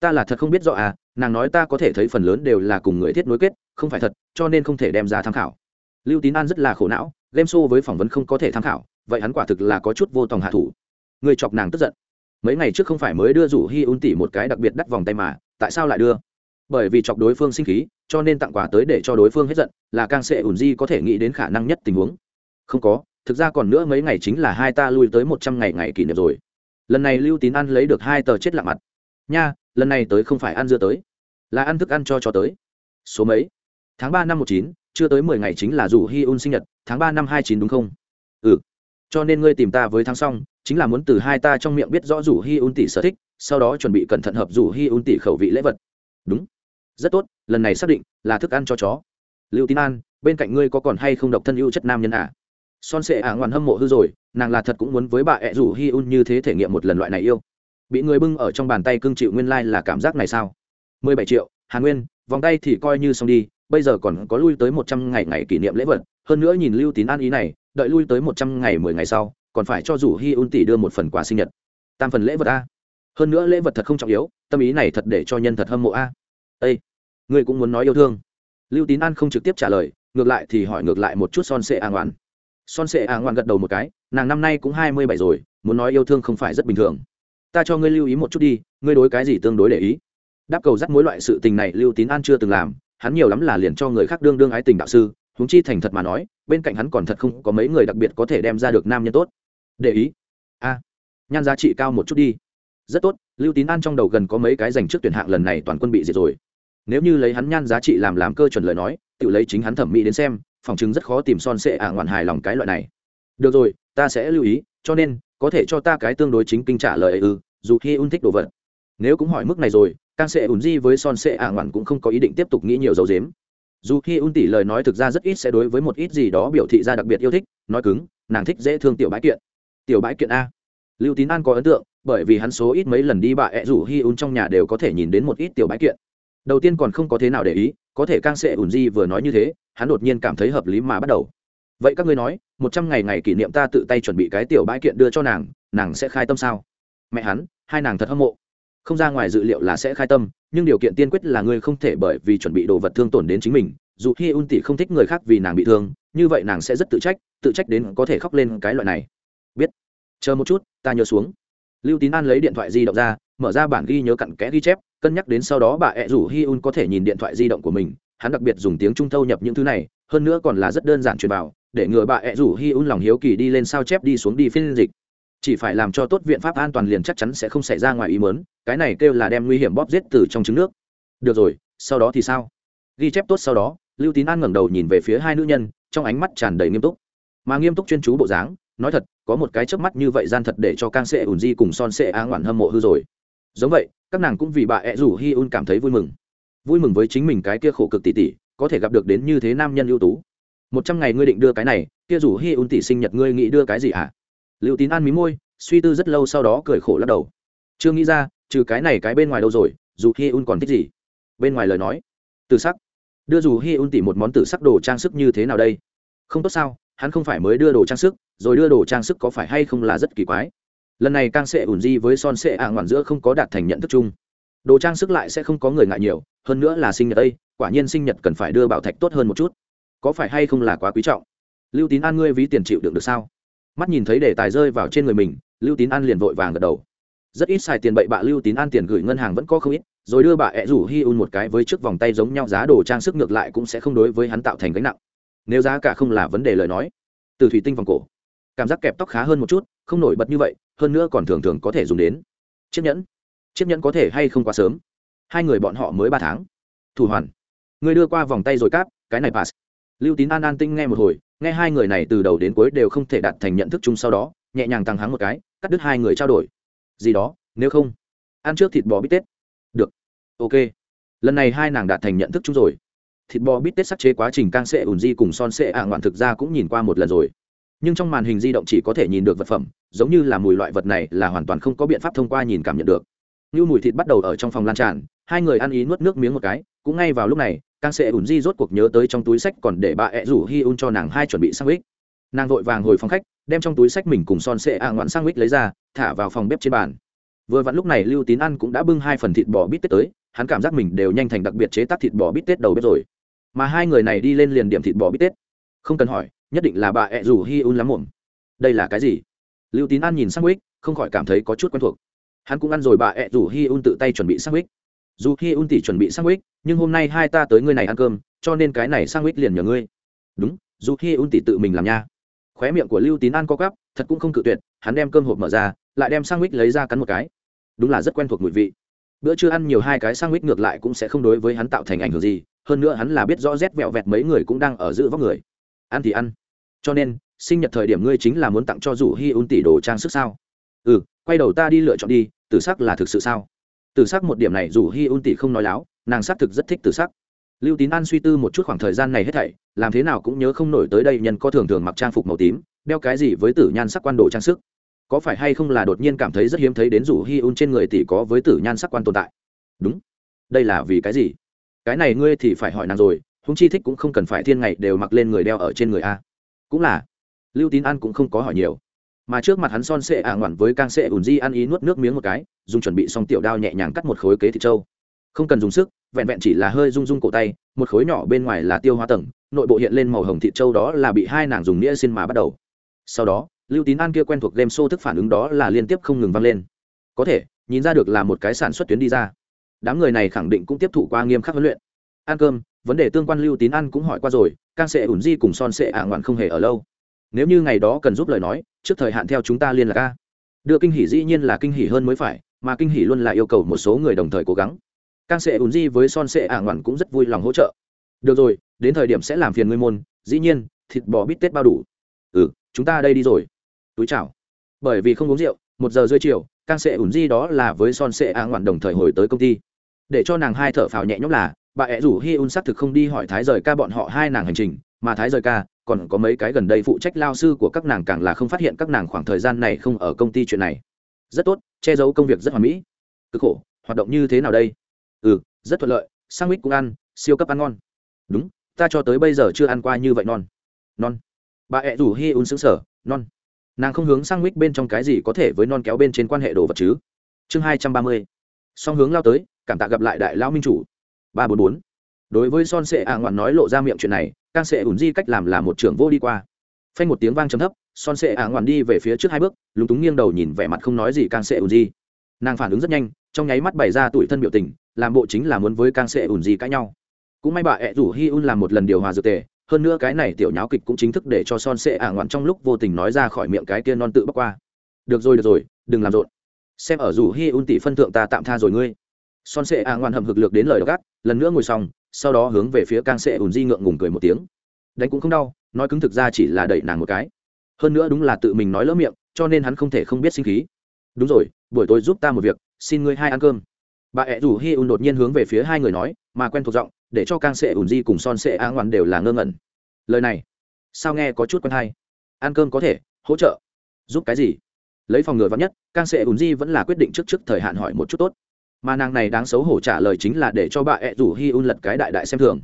ta là thật không biết rõ à nàng nói ta có thể thấy phần lớn đều là cùng người thiết nối kết, không phải thật, cho nên không thể đem ra tham khảo. Lưu tín an rất là khổ não, game show với phỏng vấn không có thể tham khảo, vậy hắn quả thực là có chút vô tòng hạ thủ. Người chọc nàng tức giận. Mấy ngày trước không phải mới đưa rủ hi un tỷ một cái đặc biệt đắt vòng tay mà, tại sao lại đưa? Bởi vì chọc đối phương sinh khí, cho nên tặng quà tới để cho đối phương hết giận, là càng sẽ ủn di có thể nghĩ đến khả năng nhất tình huống. Không có, thực ra còn nữa mấy ngày chính là hai ta lui tới một trăm ngày ngày kỷ niệm rồi. Lần này lưu tín ăn lấy được hai tờ chết lạ mặt. Nha, lần này tới không phải ăn dưa tới, là ăn thức ăn cho cho tới. Số mấy? Tháng ba năm một chín, chưa tới mười ngày chính là dù hi un sinh nhật, tháng ba năm hai chín đúng không? Ừ. Cho nên ngươi tìm ta với tháng xong, chính là muốn từ hai ta trong miệng biết rõ rủ hi un tỷ sở thích, sau đó chuẩn bị cẩn thận hợp rủ hi un tỷ khẩu vị lễ vật. Đúng rất tốt, lần này xác định là thức ăn cho chó. Lưu tín an, bên cạnh ngươi có còn hay không độc thân ưu chất nam nhân à? son sệ ả ngoan hâm mộ hư rồi, nàng là thật cũng muốn với bà ẹ rủ hi un như thế thể nghiệm một lần loại này yêu. Bị người bưng ở trong bàn tay cưng chịu nguyên lai、like、là cảm giác này sao? Mười bảy triệu hàn nguyên, vòng tay thì coi như xong đi, bây giờ còn có lui tới một trăm ngày ngày kỷ niệm lễ vật. Hơn nữa nhìn lưu tín an ý này, đợi lui tới một trăm ngày mười ngày sau, còn phải cho rủ hi un tỷ đưa một phần quà sinh nhật. Tam phần lễ vật a. Hơn nữa lễ vật thật không trọng yếu, tâm ý này thật để cho nhân thật hâm mộ a ây ngươi cũng muốn nói yêu thương. Lưu tín an không trực tiếp trả lời, ngược lại thì hỏi ngược lại một chút son sệ a ngoan. son sệ a ngoan gật đầu một cái, nàng năm nay cũng hai mươi bảy rồi, muốn nói yêu thương không phải rất bình thường. Ta cho ngươi lưu ý một chút đi, ngươi đối cái gì tương đối để ý? Đáp cầu dắt mối loại sự tình này lưu tín an chưa từng làm, hắn nhiều lắm là liền cho người khác đương đương ái tình đạo sư, huống chi thành thật mà nói, bên cạnh hắn còn thật không có mấy người đặc biệt có thể đem ra được nam nhân tốt. Để ý. A, nhan giá trị cao một chút đi rất tốt, lưu tín an trong đầu gần có mấy cái dành trước tuyển hạng lần này toàn quân bị diệt rồi. Nếu như lấy hắn nhan giá trị làm làm cơ chuẩn lời nói, tự lấy chính hắn thẩm mỹ đến xem, phòng chứng rất khó tìm son sệ ả ngoạn hài lòng cái loại này. Được rồi, ta sẽ lưu ý, cho nên, có thể cho ta cái tương đối chính kinh trả lời ấy ư, dù khi un thích đồ vật. Nếu cũng hỏi mức này rồi càng sẽ ủn di với son sệ ả ngoạn cũng không có ý định tiếp tục nghĩ nhiều dấu dếm. Dù khi un tỷ lời nói thực ra rất ít sẽ đối với một ít gì đó biểu thị ra đặc biệt yêu thích, nói cứng, nàng thích dễ thương tiểu bãi kiện. Tiểu bãi kiện a. Lưu tín an có ấn tượng bởi vì hắn số ít mấy lần đi bà ẹ rủ hi un trong nhà đều có thể nhìn đến một ít tiểu bãi kiện. Đầu tiên còn không có thế nào để ý, có thể càng sẽ ùn di vừa nói như thế, hắn đột nhiên cảm thấy hợp lý mà bắt đầu. Vậy các ngươi nói, một trăm ngày ngày kỷ niệm ta tự tay chuẩn bị cái tiểu bãi kiện đưa cho nàng nàng sẽ khai tâm sao? Mẹ hắn, hai nàng thật hâm mộ. Không ra ngoài dự liệu là sẽ khai tâm, nhưng điều kiện tiên quyết là ngươi không thể bởi vì chuẩn bị đồ vật thương tổn đến chính mình, dù khi un tỷ không thích người khác vì nàng bị thương, như vậy nàng sẽ rất tự trách tự trách đến có thể khóc lên cái loại này. Biết. Chờ một chút, ta nhớ xuống lưu tín an lấy điện thoại di động ra, mở ra bản ghi nhớ cặn kẽ ghi chép, cân nhắc đến sau đó bà ẹ rủ hi un có thể nhìn điện thoại di động của mình, hắn đặc biệt dùng tiếng trung thâu nhập những thứ này, hơn nữa còn là rất đơn giản truyền bảo, để ngừa bà ẹ rủ hi un lòng hiếu kỳ đi lên sao chép đi xuống đi phiên dịch. Chỉ phải làm cho tốt viện pháp an toàn liền chắc chắn sẽ không xảy ra ngoài ý mớn cái này kêu là đem nguy hiểm bóp giết từ trong trứng nước. Được rồi, sau đó thì sao? Ghi chép tốt sau đó, lưu tín an ngẩng đầu nhìn về phía hai nữ nhân, trong ánh mắt tràn đầy nghiêm túc. Mà nghiêm túc chuyên chú bộ dáng nói thật, có một cái chớp mắt như vậy gian thật để cho càng sệ ùn di cùng son sệ á ngoản hâm mộ hư rồi. Giống vậy, các nàng cũng vì bà ẹ rủ hi un cảm thấy vui mừng. Vui mừng với chính mình cái kia khổ cực tỉ tỉ có thể gặp được đến như thế nam nhân ưu tú. Một trăm ngày ngươi định đưa cái này, kia rủ hi un tỷ sinh nhật ngươi nghĩ đưa cái gì ạ à? liệu tín an mí môi, suy tư rất lâu sau đó cười khổ lắc đầu. Chưa nghĩ ra, trừ cái này cái bên ngoài đâu rồi, dù hi un còn thích gì? Bên ngoài lời nói. Từ sắc. Đưa dù hi un tỷ một món tử sắc đồ trang sức như thế nào đây? Không tốt sao? Hắn không phải mới đưa đồ trang sức, rồi đưa đồ trang sức có phải hay không là rất kỳ quái. Lần này càng sẽ ủn di với son sệ ạ ngoạn giữa không có đạt thành nhận thức chung. Đồ trang sức lại sẽ không có người ngại nhiều, hơn nữa là sinh nhật đây, quả nhiên sinh nhật cần phải đưa bảo thạch tốt hơn một chút. Có phải hay không là quá quý trọng? Lưu tín an ngươi ví tiền chịu đựng được sao? Mắt nhìn thấy đề tài rơi vào trên người mình, lưu tín an liền vội vàng gật đầu. Rất ít xài tiền bậy bạ lưu tín an tiền gửi ngân hàng vẫn có không ít, rồi đưa bà ẹ rủ hi un một cái với chiếc vòng tay giống nhau giá đồ trang sức ngược lại cũng sẽ không đối với hắn tạo thành gánh nặng nếu giá cả không là vấn đề lời nói. Từ thủy tinh vòng cổ. Cảm giác kẹp tóc khá hơn một chút, không nổi bật như vậy, hơn nữa còn thường thường có thể dùng đến. Chiếc nhẫn. Chiếc nhẫn có thể hay không quá sớm? Hai người bọn họ mới ba tháng. Thủ hoàn. Người đưa qua vòng tay rồi cáp, cái này pass. Lưu tín an an tinh nghe một hồi, nghe hai người này từ đầu đến cuối đều không thể đạt thành nhận thức chung sau đó, nhẹ nhàng tăng hắng một cái, cắt đứt hai người trao đổi. Gì đó, nếu không? Ăn trước thịt bò bít tết. Được. Ok. Lần này hai nàng đạt thành nhận thức chung rồi thịt bò bít tết sắc chế quá trình càng sệ ủn di cùng son sệ ạ ngoạn thực ra cũng nhìn qua một lần rồi. Nhưng trong màn hình di động chỉ có thể nhìn được vật phẩm, giống như là mùi loại vật này là hoàn toàn không có biện pháp thông qua nhìn cảm nhận được. Như mùi thịt bắt đầu ở trong phòng lan tràn, hai người ăn ý nuốt nước miếng một cái, cũng ngay vào lúc này càng sẽ ủn di rốt cuộc nhớ tới trong túi sách còn để bà ẹ rủ hi un cho nàng hai chuẩn bị sang ích nàng vội vàng hồi phòng khách, đem trong túi sách mình cùng son sệ ạ ngoạn sang ích lấy ra, thả vào phòng bếp trên bàn. Vừa vặn lúc này lưu tín ăn cũng đã bưng hai phần thịt bò bít tết tới, hắn cảm giác mình đều nhanh thành đặc biệt chế tác thịt bò bít tết đầu bếp rồi mà hai người này đi lên liền điểm thịt bò bít tết. Không cần hỏi, nhất định là bà ẹ rủ hi un lắm muộn. Đây là cái gì? Lưu tín an nhìn sang ích không khỏi cảm thấy có chút quen thuộc. Hắn cũng ăn rồi bà ẹ rủ hi un tự tay chuẩn bị sang ích dù hi un tỉ chuẩn bị sang ích nhưng hôm nay hai ta tới ngươi này ăn cơm, cho nên cái này sang ích liền nhờ ngươi. Đúng, dù hi un tỉ tự mình làm nha. Khóe miệng của lưu tín an co cắp thật cũng không cự tuyệt, hắn đem cơm hộp mở ra, lại đem sang ích lấy ra cắn một cái. Đúng là rất quen thuộc mùi vị. Bữa chưa ăn nhiều hai cái sang ích ngược lại cũng sẽ không đối với hắn tạo thành ảnh hưởng gì hơn nữa hắn là biết rõ rét vẹo vẹt mấy người cũng đang ở giữ vóc người. Ăn thì ăn. Cho nên, sinh nhật thời điểm ngươi chính là muốn tặng cho rủ hi un tỷ đồ trang sức sao? Ừ quay đầu ta đi lựa chọn đi, tử sắc là thực sự sao? Tử sắc một điểm này rủ hi un tỷ không nói láo, nàng xác thực rất thích tử sắc. Lưu tín an suy tư một chút khoảng thời gian này hết thảy, làm thế nào cũng nhớ không nổi tới đây nhân có thường thường mặc trang phục màu tím, đeo cái gì với tử nhan sắc quan đồ trang sức. Có phải hay không là đột nhiên cảm thấy rất hiếm thấy đến rủ hi un trên người tỷ có với tử nhan sắc quan tồn tại? Đúng. Đây là vì cái gì? Cái này ngươi thì phải hỏi nàng rồi húng chi thích cũng không cần phải thiên ngày đều mặc lên người đeo ở trên người a. Cũng là, lưu tín an cũng không có hỏi nhiều. Mà trước mặt hắn son sệ ả ngoản với càng sệ ùn di ăn ý nuốt nước miếng một cái, dùng chuẩn bị xong tiểu đao nhẹ nhàng cắt một khối kế thịt trâu. Không cần dùng sức, vẹn vẹn chỉ là hơi rung rung cổ tay, một khối nhỏ bên ngoài là tiêu hóa tầng, nội bộ hiện lên màu hồng thịt trâu đó là bị hai nàng dùng nghĩa xin mà bắt đầu. Sau đó, lưu tín an kia quen thuộc game show thức phản ứng đó là liên tiếp không ngừng vang lên. Có thể, nhìn ra được là một cái sản xuất tuyến đi ra đám người này khẳng định cũng tiếp thụ qua nghiêm khắc huấn luyện. Ăn cơm, vấn đề tương quan lưu tín ăn cũng hỏi qua rồi càng sẽ ủn di cùng son sẽ ả ngoạn không hề ở lâu. Nếu như ngày đó cần giúp lời nói, trước thời hạn theo chúng ta liên lạc ca đưa kinh hỷ dĩ nhiên là kinh hỷ hơn mới phải, mà kinh hỷ luôn là yêu cầu một số người đồng thời cố gắng. Càng sẽ ủn di với son sẽ ả ngoạn cũng rất vui lòng hỗ trợ. Được rồi, đến thời điểm sẽ làm phiền ngươi môn, dĩ nhiên, thịt bò bít tết bao đủ. Ừ chúng ta đây đi rồi. Túi chào. Bởi vì không uống rượu, một giờ rưỡi chiều càng sẽ ủn di đó là với son sẽ ả ngoạn đồng thời hồi tới công ty để cho nàng hai thở phào nhẹ nhõm là, bà ẹ rủ hi un xác thực không đi hỏi thái rời ca bọn họ hai nàng hành trình, mà thái rời ca còn có mấy cái gần đây phụ trách lao sư của các nàng càng là không phát hiện các nàng khoảng thời gian này không ở công ty chuyện này. Rất tốt, che giấu công việc rất hoàn mỹ. Cực khổ, hoạt động như thế nào đây? Ừ rất thuận lợi sang mít cũng ăn, siêu cấp ăn ngon. Đúng, ta cho tới bây giờ chưa ăn qua như vậy non non. Bà ẹ rủ hi un xứng sở non. Nàng không hướng sang mít bên trong cái gì có thể với non kéo bên trên quan hệ đồ vật chứ? Chương hai trăm ba mươi. Song hướng lao tới cảm tạ gặp lại đại lão minh chủ. Ba bốn bốn. Đối với son sệ ạ ngoạn nói lộ ra miệng chuyện này càng sệ ủn di cách làm là một trưởng vô đi qua. Phanh một tiếng vang trầm thấp, son sệ ạ ngoạn đi về phía trước hai bước, lúng túng nghiêng đầu nhìn vẻ mặt không nói gì càng sệ ủn di. Nàng phản ứng rất nhanh, trong nháy mắt bày ra tuổi thân biểu tình, làm bộ chính là muốn với càng sệ ủn di cãi nhau. Cũng may bà ẹ rủ hi un làm một lần điều hòa dược tề, hơn nữa cái này tiểu nháo kịch cũng chính thức để cho son sệ ả ngoạn trong lúc vô tình nói ra khỏi miệng cái kia non tự bắc qua. Được rồi được rồi, đừng làm rộn. Xem ở rủ hi un tỷ phân thượng ta tạm tha rồi ngươi son sệ a ngoan hầm hực lược đến lời gác, lần nữa ngồi xong, sau đó hướng về phía càng sệ ùn di ngượng ngùng cười một tiếng. Đánh cũng không đau, nói cứng thực ra chỉ là đẩy nàng một cái. Hơn nữa đúng là tự mình nói lỡ miệng, cho nên hắn không thể không biết sinh khí. Đúng rồi, buổi tối giúp ta một việc, xin ngươi hai ăn cơm. Bà ẹ rủ hi ùn đột nhiên hướng về phía hai người nói, mà quen thuộc giọng, để cho càng sệ ùn di cùng son sệ a ngoan đều là ngơ ngẩn. Lời này, sao nghe có chút quen hay? Ăn cơm có thể, hỗ trợ. Giúp cái gì? Lấy phòng ngừa vắng nhất càng sệ ùn di vẫn là quyết định trước trước thời hạn hỏi một chút tốt mà nàng này đáng xấu hổ trả lời chính là để cho bà ẹ rủ hi un lật cái đại đại xem thường.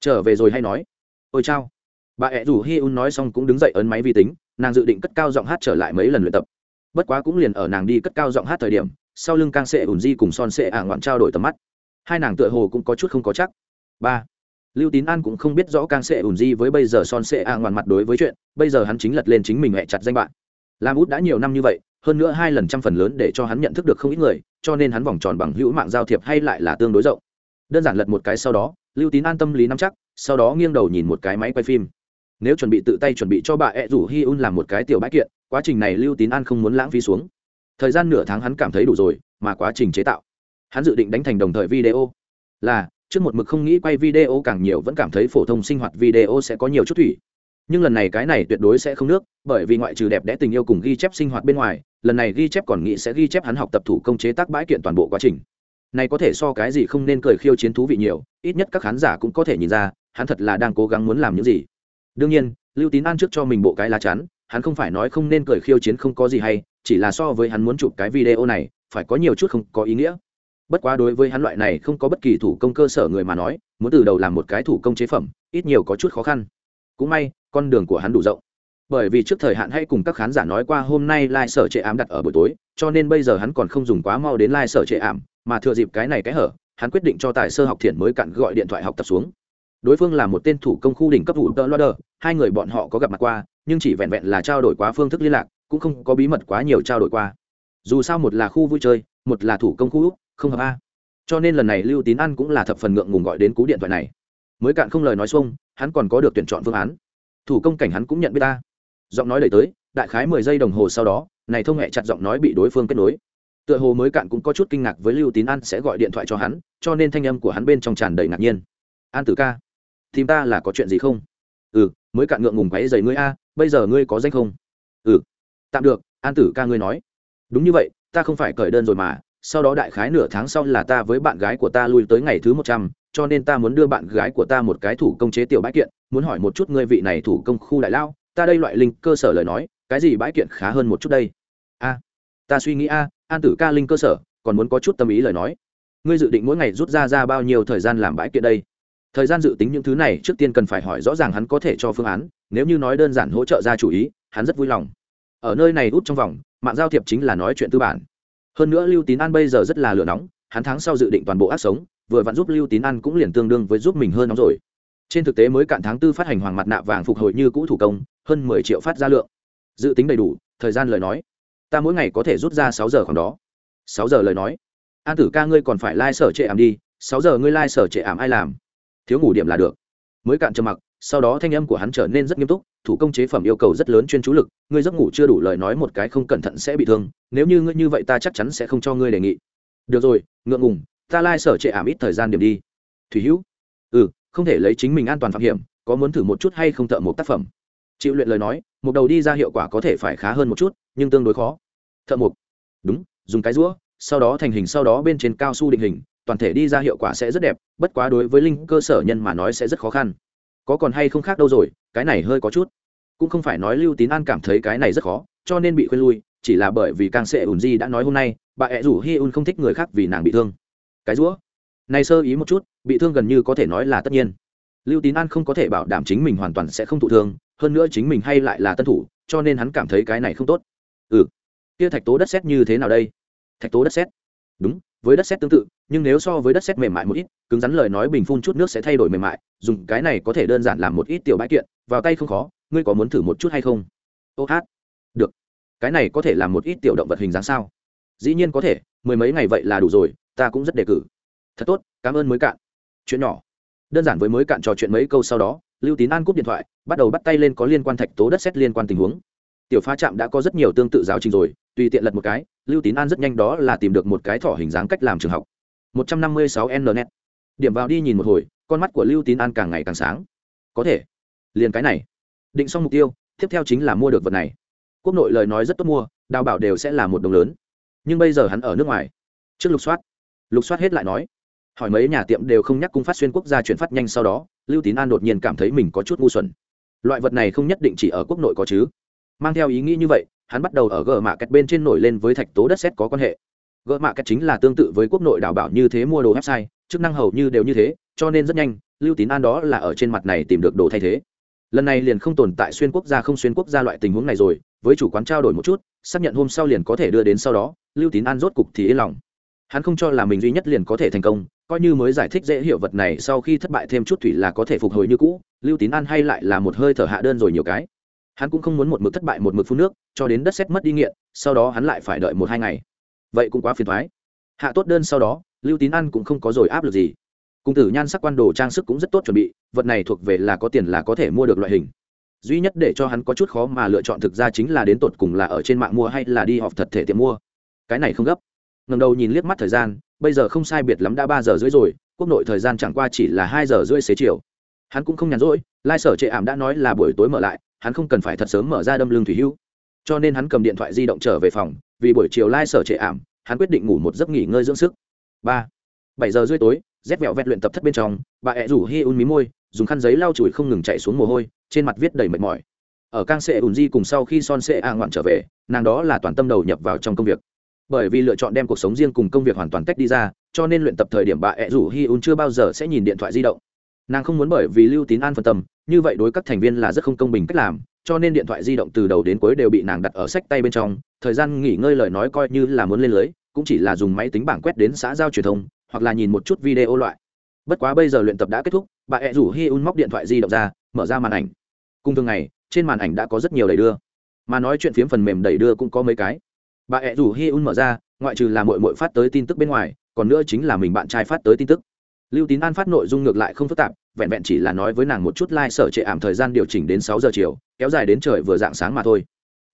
Trở về rồi hay nói? Ôi chao. Bà ẹ rủ hi un nói xong cũng đứng dậy ấn máy vi tính, nàng dự định cất cao giọng hát trở lại mấy lần luyện tập. Bất quá cũng liền ở nàng đi cất cao giọng hát thời điểm, sau lưng càng sệ ùn di cùng son sệ ả ngoạn trao đổi tầm mắt. Hai nàng tựa hồ cũng có chút không có chắc. Ba. Lưu tín an cũng không biết rõ càng sệ ùn di với bây giờ son sệ ả ngoạn mặt đối với chuyện, bây giờ hắn chính lật lên chính mình hẹ chặt danh bạn. Làm út đã nhiều năm như vậy hơn nữa hai lần trăm phần lớn để cho hắn nhận thức được không ít người, cho nên hắn vòng tròn bằng hữu mạng giao thiệp hay lại là tương đối rộng. Đơn giản lật một cái sau đó, lưu tín an tâm lý nắm chắc, sau đó nghiêng đầu nhìn một cái máy quay phim. Nếu chuẩn bị tự tay chuẩn bị cho bà ed rủ hi un làm một cái tiểu bãi kiện, quá trình này lưu tín an không muốn lãng phí xuống. Thời gian nửa tháng hắn cảm thấy đủ rồi, mà quá trình chế tạo. Hắn dự định đánh thành đồng thời video. Là, trước một mực không nghĩ quay video càng nhiều vẫn cảm thấy phổ thông sinh hoạt video sẽ có nhiều chút thủy nhưng lần này cái này tuyệt đối sẽ không nước, bởi vì ngoại trừ đẹp đẽ tình yêu cùng ghi chép sinh hoạt bên ngoài, lần này ghi chép còn nghĩ sẽ ghi chép hắn học tập thủ công chế tác bãi kiện toàn bộ quá trình. Này có thể so cái gì không nên cười khiêu chiến thú vị nhiều, ít nhất các khán giả cũng có thể nhìn ra, hắn thật là đang cố gắng muốn làm những gì. Đương nhiên, lưu tín an trước cho mình bộ cái lá chắn, hắn không phải nói không nên cười khiêu chiến không có gì hay, chỉ là so với hắn muốn chụp cái video này, phải có nhiều chút không có ý nghĩa. Bất quá đối với hắn loại này không có bất kỳ thủ công cơ sở người mà nói, muốn từ đầu làm một cái thủ công chế phẩm, ít nhiều có chút khó khăn. Cũng may con đường của hắn đủ rộng. Bởi vì trước thời hạn hay cùng các khán giả nói qua hôm nay lai sở trệ ám đặt ở buổi tối, cho nên bây giờ hắn còn không dùng quá mau đến lai sở trệ ảm mà thừa dịp cái này cái hở, hắn quyết định cho tài sơ học thiện mới cặn gọi điện thoại học tập xuống. Đối phương là một tên thủ công khu đỉnh cấp vụ tơ lo đờ hai người bọn họ có gặp mặt qua, nhưng chỉ vẹn vẹn là trao đổi quá phương thức liên lạc, cũng không có bí mật quá nhiều trao đổi qua. Dù sao một là khu vui chơi, một là thủ công khu không hợp a. Cho nên lần này lưu tín ăn cũng là thập phần ngượng ngùng gọi đến cú điện thoại này. Mới cạn không lời nói xuông, hắn còn có được tuyển chọn phương án thủ công cảnh hắn cũng nhận biết ta. Giọng nói đẩy tới, đại khái mười giây đồng hồ sau đó, này thông hệ chặt giọng nói bị đối phương kết nối. Tựa hồ mới cạn cũng có chút kinh ngạc với lưu tín an sẽ gọi điện thoại cho hắn, cho nên thanh âm của hắn bên trong tràn đầy ngạc nhiên. An tử ca, tìm ta là có chuyện gì không? Ừ mới cạn ngượng ngùng quáy dày ngươi a, bây giờ ngươi có danh không? Ừ tạm được, an tử ca ngươi nói. Đúng như vậy, ta không phải cởi đơn rồi mà, sau đó đại khái nửa tháng sau là ta với bạn gái của ta lui tới ngày thứ một trăm, cho nên ta muốn đưa bạn gái của ta một cái thủ công chế tiểu bãi kiện muốn hỏi một chút ngươi vị này thủ công khu đại lao, ta đây loại linh cơ sở lời nói, cái gì bãi kiện khá hơn một chút đây? A, ta suy nghĩ a, an tử ca linh cơ sở, còn muốn có chút tâm ý lời nói. Ngươi dự định mỗi ngày rút ra ra bao nhiêu thời gian làm bãi kiện đây? Thời gian dự tính những thứ này trước tiên cần phải hỏi rõ ràng hắn có thể cho phương án, nếu như nói đơn giản hỗ trợ ra chủ ý, hắn rất vui lòng. Ở nơi này út trong vòng, mạng giao thiệp chính là nói chuyện tư bản. Hơn nữa lưu tín an bây giờ rất là lửa nóng, hắn tháng sau dự định toàn bộ ác sống, vừa vặn giúp lưu tín an cũng liền tương đương với giúp mình hơn nóng rồi trên thực tế mới cạn tháng tư phát hành hoàng mặt nạ vàng phục hồi như cũ thủ công, hơn mười triệu phát ra lượng. Dự tính đầy đủ, thời gian lời nói. Ta mỗi ngày có thể rút ra sáu giờ khoảng đó. Sáu giờ lời nói. An tử ca ngươi còn phải lai、like、sở trệ ảm đi, sáu giờ ngươi lai、like、sở trệ ảm ai làm? Thiếu ngủ điểm là được. Mới cạn trầm mặc, sau đó thanh âm của hắn trở nên rất nghiêm túc, thủ công chế phẩm yêu cầu rất lớn chuyên chú lực, ngươi giấc ngủ chưa đủ lời nói một cái không cẩn thận sẽ bị thương, nếu như ngươi như vậy ta chắc chắn sẽ không cho ngươi đề nghị. Được rồi, ngượng ngùng, ta lai、like、sở trệ ảm ít thời gian điểm đi. Thủy hữu. Ừ không thể lấy chính mình an toàn phạm hiểm có muốn thử một chút hay không thợ một tác phẩm. Chịu luyện lời nói một đầu đi ra hiệu quả có thể phải khá hơn một chút nhưng tương đối khó. Thợ một, đúng dùng cái rũa sau đó thành hình sau đó bên trên cao su định hình toàn thể đi ra hiệu quả sẽ rất đẹp bất quá đối với linh cơ sở nhân mà nói sẽ rất khó khăn. Có còn hay không khác đâu rồi cái này hơi có chút. Cũng không phải nói lưu tín an cảm thấy cái này rất khó cho nên bị khuyên lui chỉ là bởi vì càng sệ ùn di đã nói hôm nay bà ẹ rủ hi un không thích người khác vì nàng bị thương. Cái rũa này sơ ý một chút, bị thương gần như có thể nói là tất nhiên. Lưu tín an không có thể bảo đảm chính mình hoàn toàn sẽ không thụ thương, hơn nữa chính mình hay lại là tân thủ, cho nên hắn cảm thấy cái này không tốt. Ừ. Kia thạch tố đất xét như thế nào đây? Thạch tố đất xét đúng, với đất xét tương tự, nhưng nếu so với đất xét mềm mại một ít, cứng rắn lời nói bình phun chút nước sẽ thay đổi mềm mại, dùng cái này có thể đơn giản làm một ít tiểu bãi kiện, vào tay không khó, ngươi có muốn thử một chút hay không? Ô hát. Được. Cái này có thể làm một ít tiểu động vật hình dáng sao? Dĩ nhiên có thể, mười mấy ngày vậy là đủ rồi, ta cũng rất đề cử thật tốt, cảm ơn mới cạn. Chuyện nhỏ. Đơn giản với mới cạn trò chuyện mấy câu sau đó, lưu tín an cúp điện thoại, bắt đầu bắt tay lên có liên quan thạch tố đất xét liên quan tình huống. Tiểu pha trạm đã có rất nhiều tương tự giáo trình rồi, tùy tiện lật một cái, lưu tín an rất nhanh đó là tìm được một cái thỏ hình dáng cách làm trường học. 156 n net điểm vào đi nhìn một hồi, con mắt của lưu tín an càng ngày càng sáng. Có thể. Liền cái này. Định xong mục tiêu, tiếp theo chính là mua được vật này. Quốc nội lời nói rất tốt mua, đào bảo đều sẽ là một đồng lớn. Nhưng bây giờ hắn ở nước ngoài. Trước lục soát. Lục soát hết lại nói hỏi mấy nhà tiệm đều không nhắc cung phát xuyên quốc gia chuyển phát nhanh sau đó, lưu tín an đột nhiên cảm thấy mình có chút ngu xuẩn. Loại vật này không nhất định chỉ ở quốc nội có chứ. Mang theo ý nghĩ như vậy, hắn bắt đầu ở gờ mạ kẹt bên trên nổi lên với thạch tố đất xét có quan hệ. Gờ mạ cách chính là tương tự với quốc nội đảo bảo như thế mua đồ website, chức năng hầu như đều như thế, cho nên rất nhanh, lưu tín an đó là ở trên mặt này tìm được đồ thay thế. Lần này liền không tồn tại xuyên quốc gia không xuyên quốc gia loại tình huống này rồi, với chủ quán trao đổi một chút, xác nhận hôm sau liền có thể đưa đến sau đó, lưu tín an rốt cục thì yên lòng hắn không cho là mình duy nhất liền có thể thành công, coi như mới giải thích dễ hiểu vật này, sau khi thất bại thêm chút thủy là có thể phục hồi như cũ, lưu tín an hay lại là một hơi thở hạ đơn rồi nhiều cái. Hắn cũng không muốn một mực thất bại một mực phun nước, cho đến đất xét mất đi nghiện, sau đó hắn lại phải đợi một hai ngày. Vậy cũng quá phiền thoái hạ tốt đơn sau đó, lưu tín ăn cũng không có rồi áp lực gì. Cung tử nhan sắc quan đồ trang sức cũng rất tốt chuẩn bị, vật này thuộc về là có tiền là có thể mua được loại hình. Duy nhất để cho hắn có chút khó mà lựa chọn thực ra chính là đến tột cùng là ở trên mạng mua hay là đi họp thật thể tiệm mua. Cái này không gấp ngầm đầu nhìn liếc mắt thời gian, bây giờ không sai biệt lắm đã ba giờ rưỡi rồi, quốc nội thời gian chẳng qua chỉ là hai giờ rưỡi xế chiều. Hắn cũng không nhàn rỗi, lai sở trệ ảm đã nói là buổi tối mở lại, hắn không cần phải thật sớm mở ra đâm lưng thủy hưu. Cho nên hắn cầm điện thoại di động trở về phòng, vì buổi chiều lai sở trệ ảm, hắn quyết định ngủ một giấc nghỉ ngơi dưỡng sức. Ba, bảy giờ rưỡi tối rét vẹo vẹt luyện tập thất bên trong, bà ẹ rủ hi un mí môi, dùng khăn giấy lau chùi không ngừng chạy xuống mồ hôi, trên mặt viết đầy mệt mỏi. Ở cang sệ ùn di cùng sau khi son sệ a ngoạn trở về, nàng đó là toàn tâm đầu nhập vào trong công việc bởi vì lựa chọn đem cuộc sống riêng cùng công việc hoàn toàn tách đi ra, cho nên luyện tập thời điểm bà ẹ rủ hi un chưa bao giờ sẽ nhìn điện thoại di động. Nàng không muốn bởi vì lưu tín an phân tâm, như vậy đối các thành viên là rất không công bình cách làm, cho nên điện thoại di động từ đầu đến cuối đều bị nàng đặt ở sách tay bên trong, thời gian nghỉ ngơi lời nói coi như là muốn lên lưới, cũng chỉ là dùng máy tính bảng quét đến xã giao truyền thông, hoặc là nhìn một chút video loại. Bất quá bây giờ luyện tập đã kết thúc, bà ẹ rủ hi un móc điện thoại di động ra, mở ra màn ảnh. Cùng thường ngày, trên màn ảnh đã có rất nhiều đầy đưa. Mà nói chuyện phiếm phần mềm đầy đưa cũng có mấy cái bà ẹ rủ hi un mở ra, ngoại trừ là mội mội phát tới tin tức bên ngoài, còn nữa chính là mình bạn trai phát tới tin tức. Lưu tín an phát nội dung ngược lại không phức tạp, vẹn vẹn chỉ là nói với nàng một chút lai、like、sở trệ ảm thời gian điều chỉnh đến sáu giờ chiều, kéo dài đến trời vừa dạng sáng mà thôi.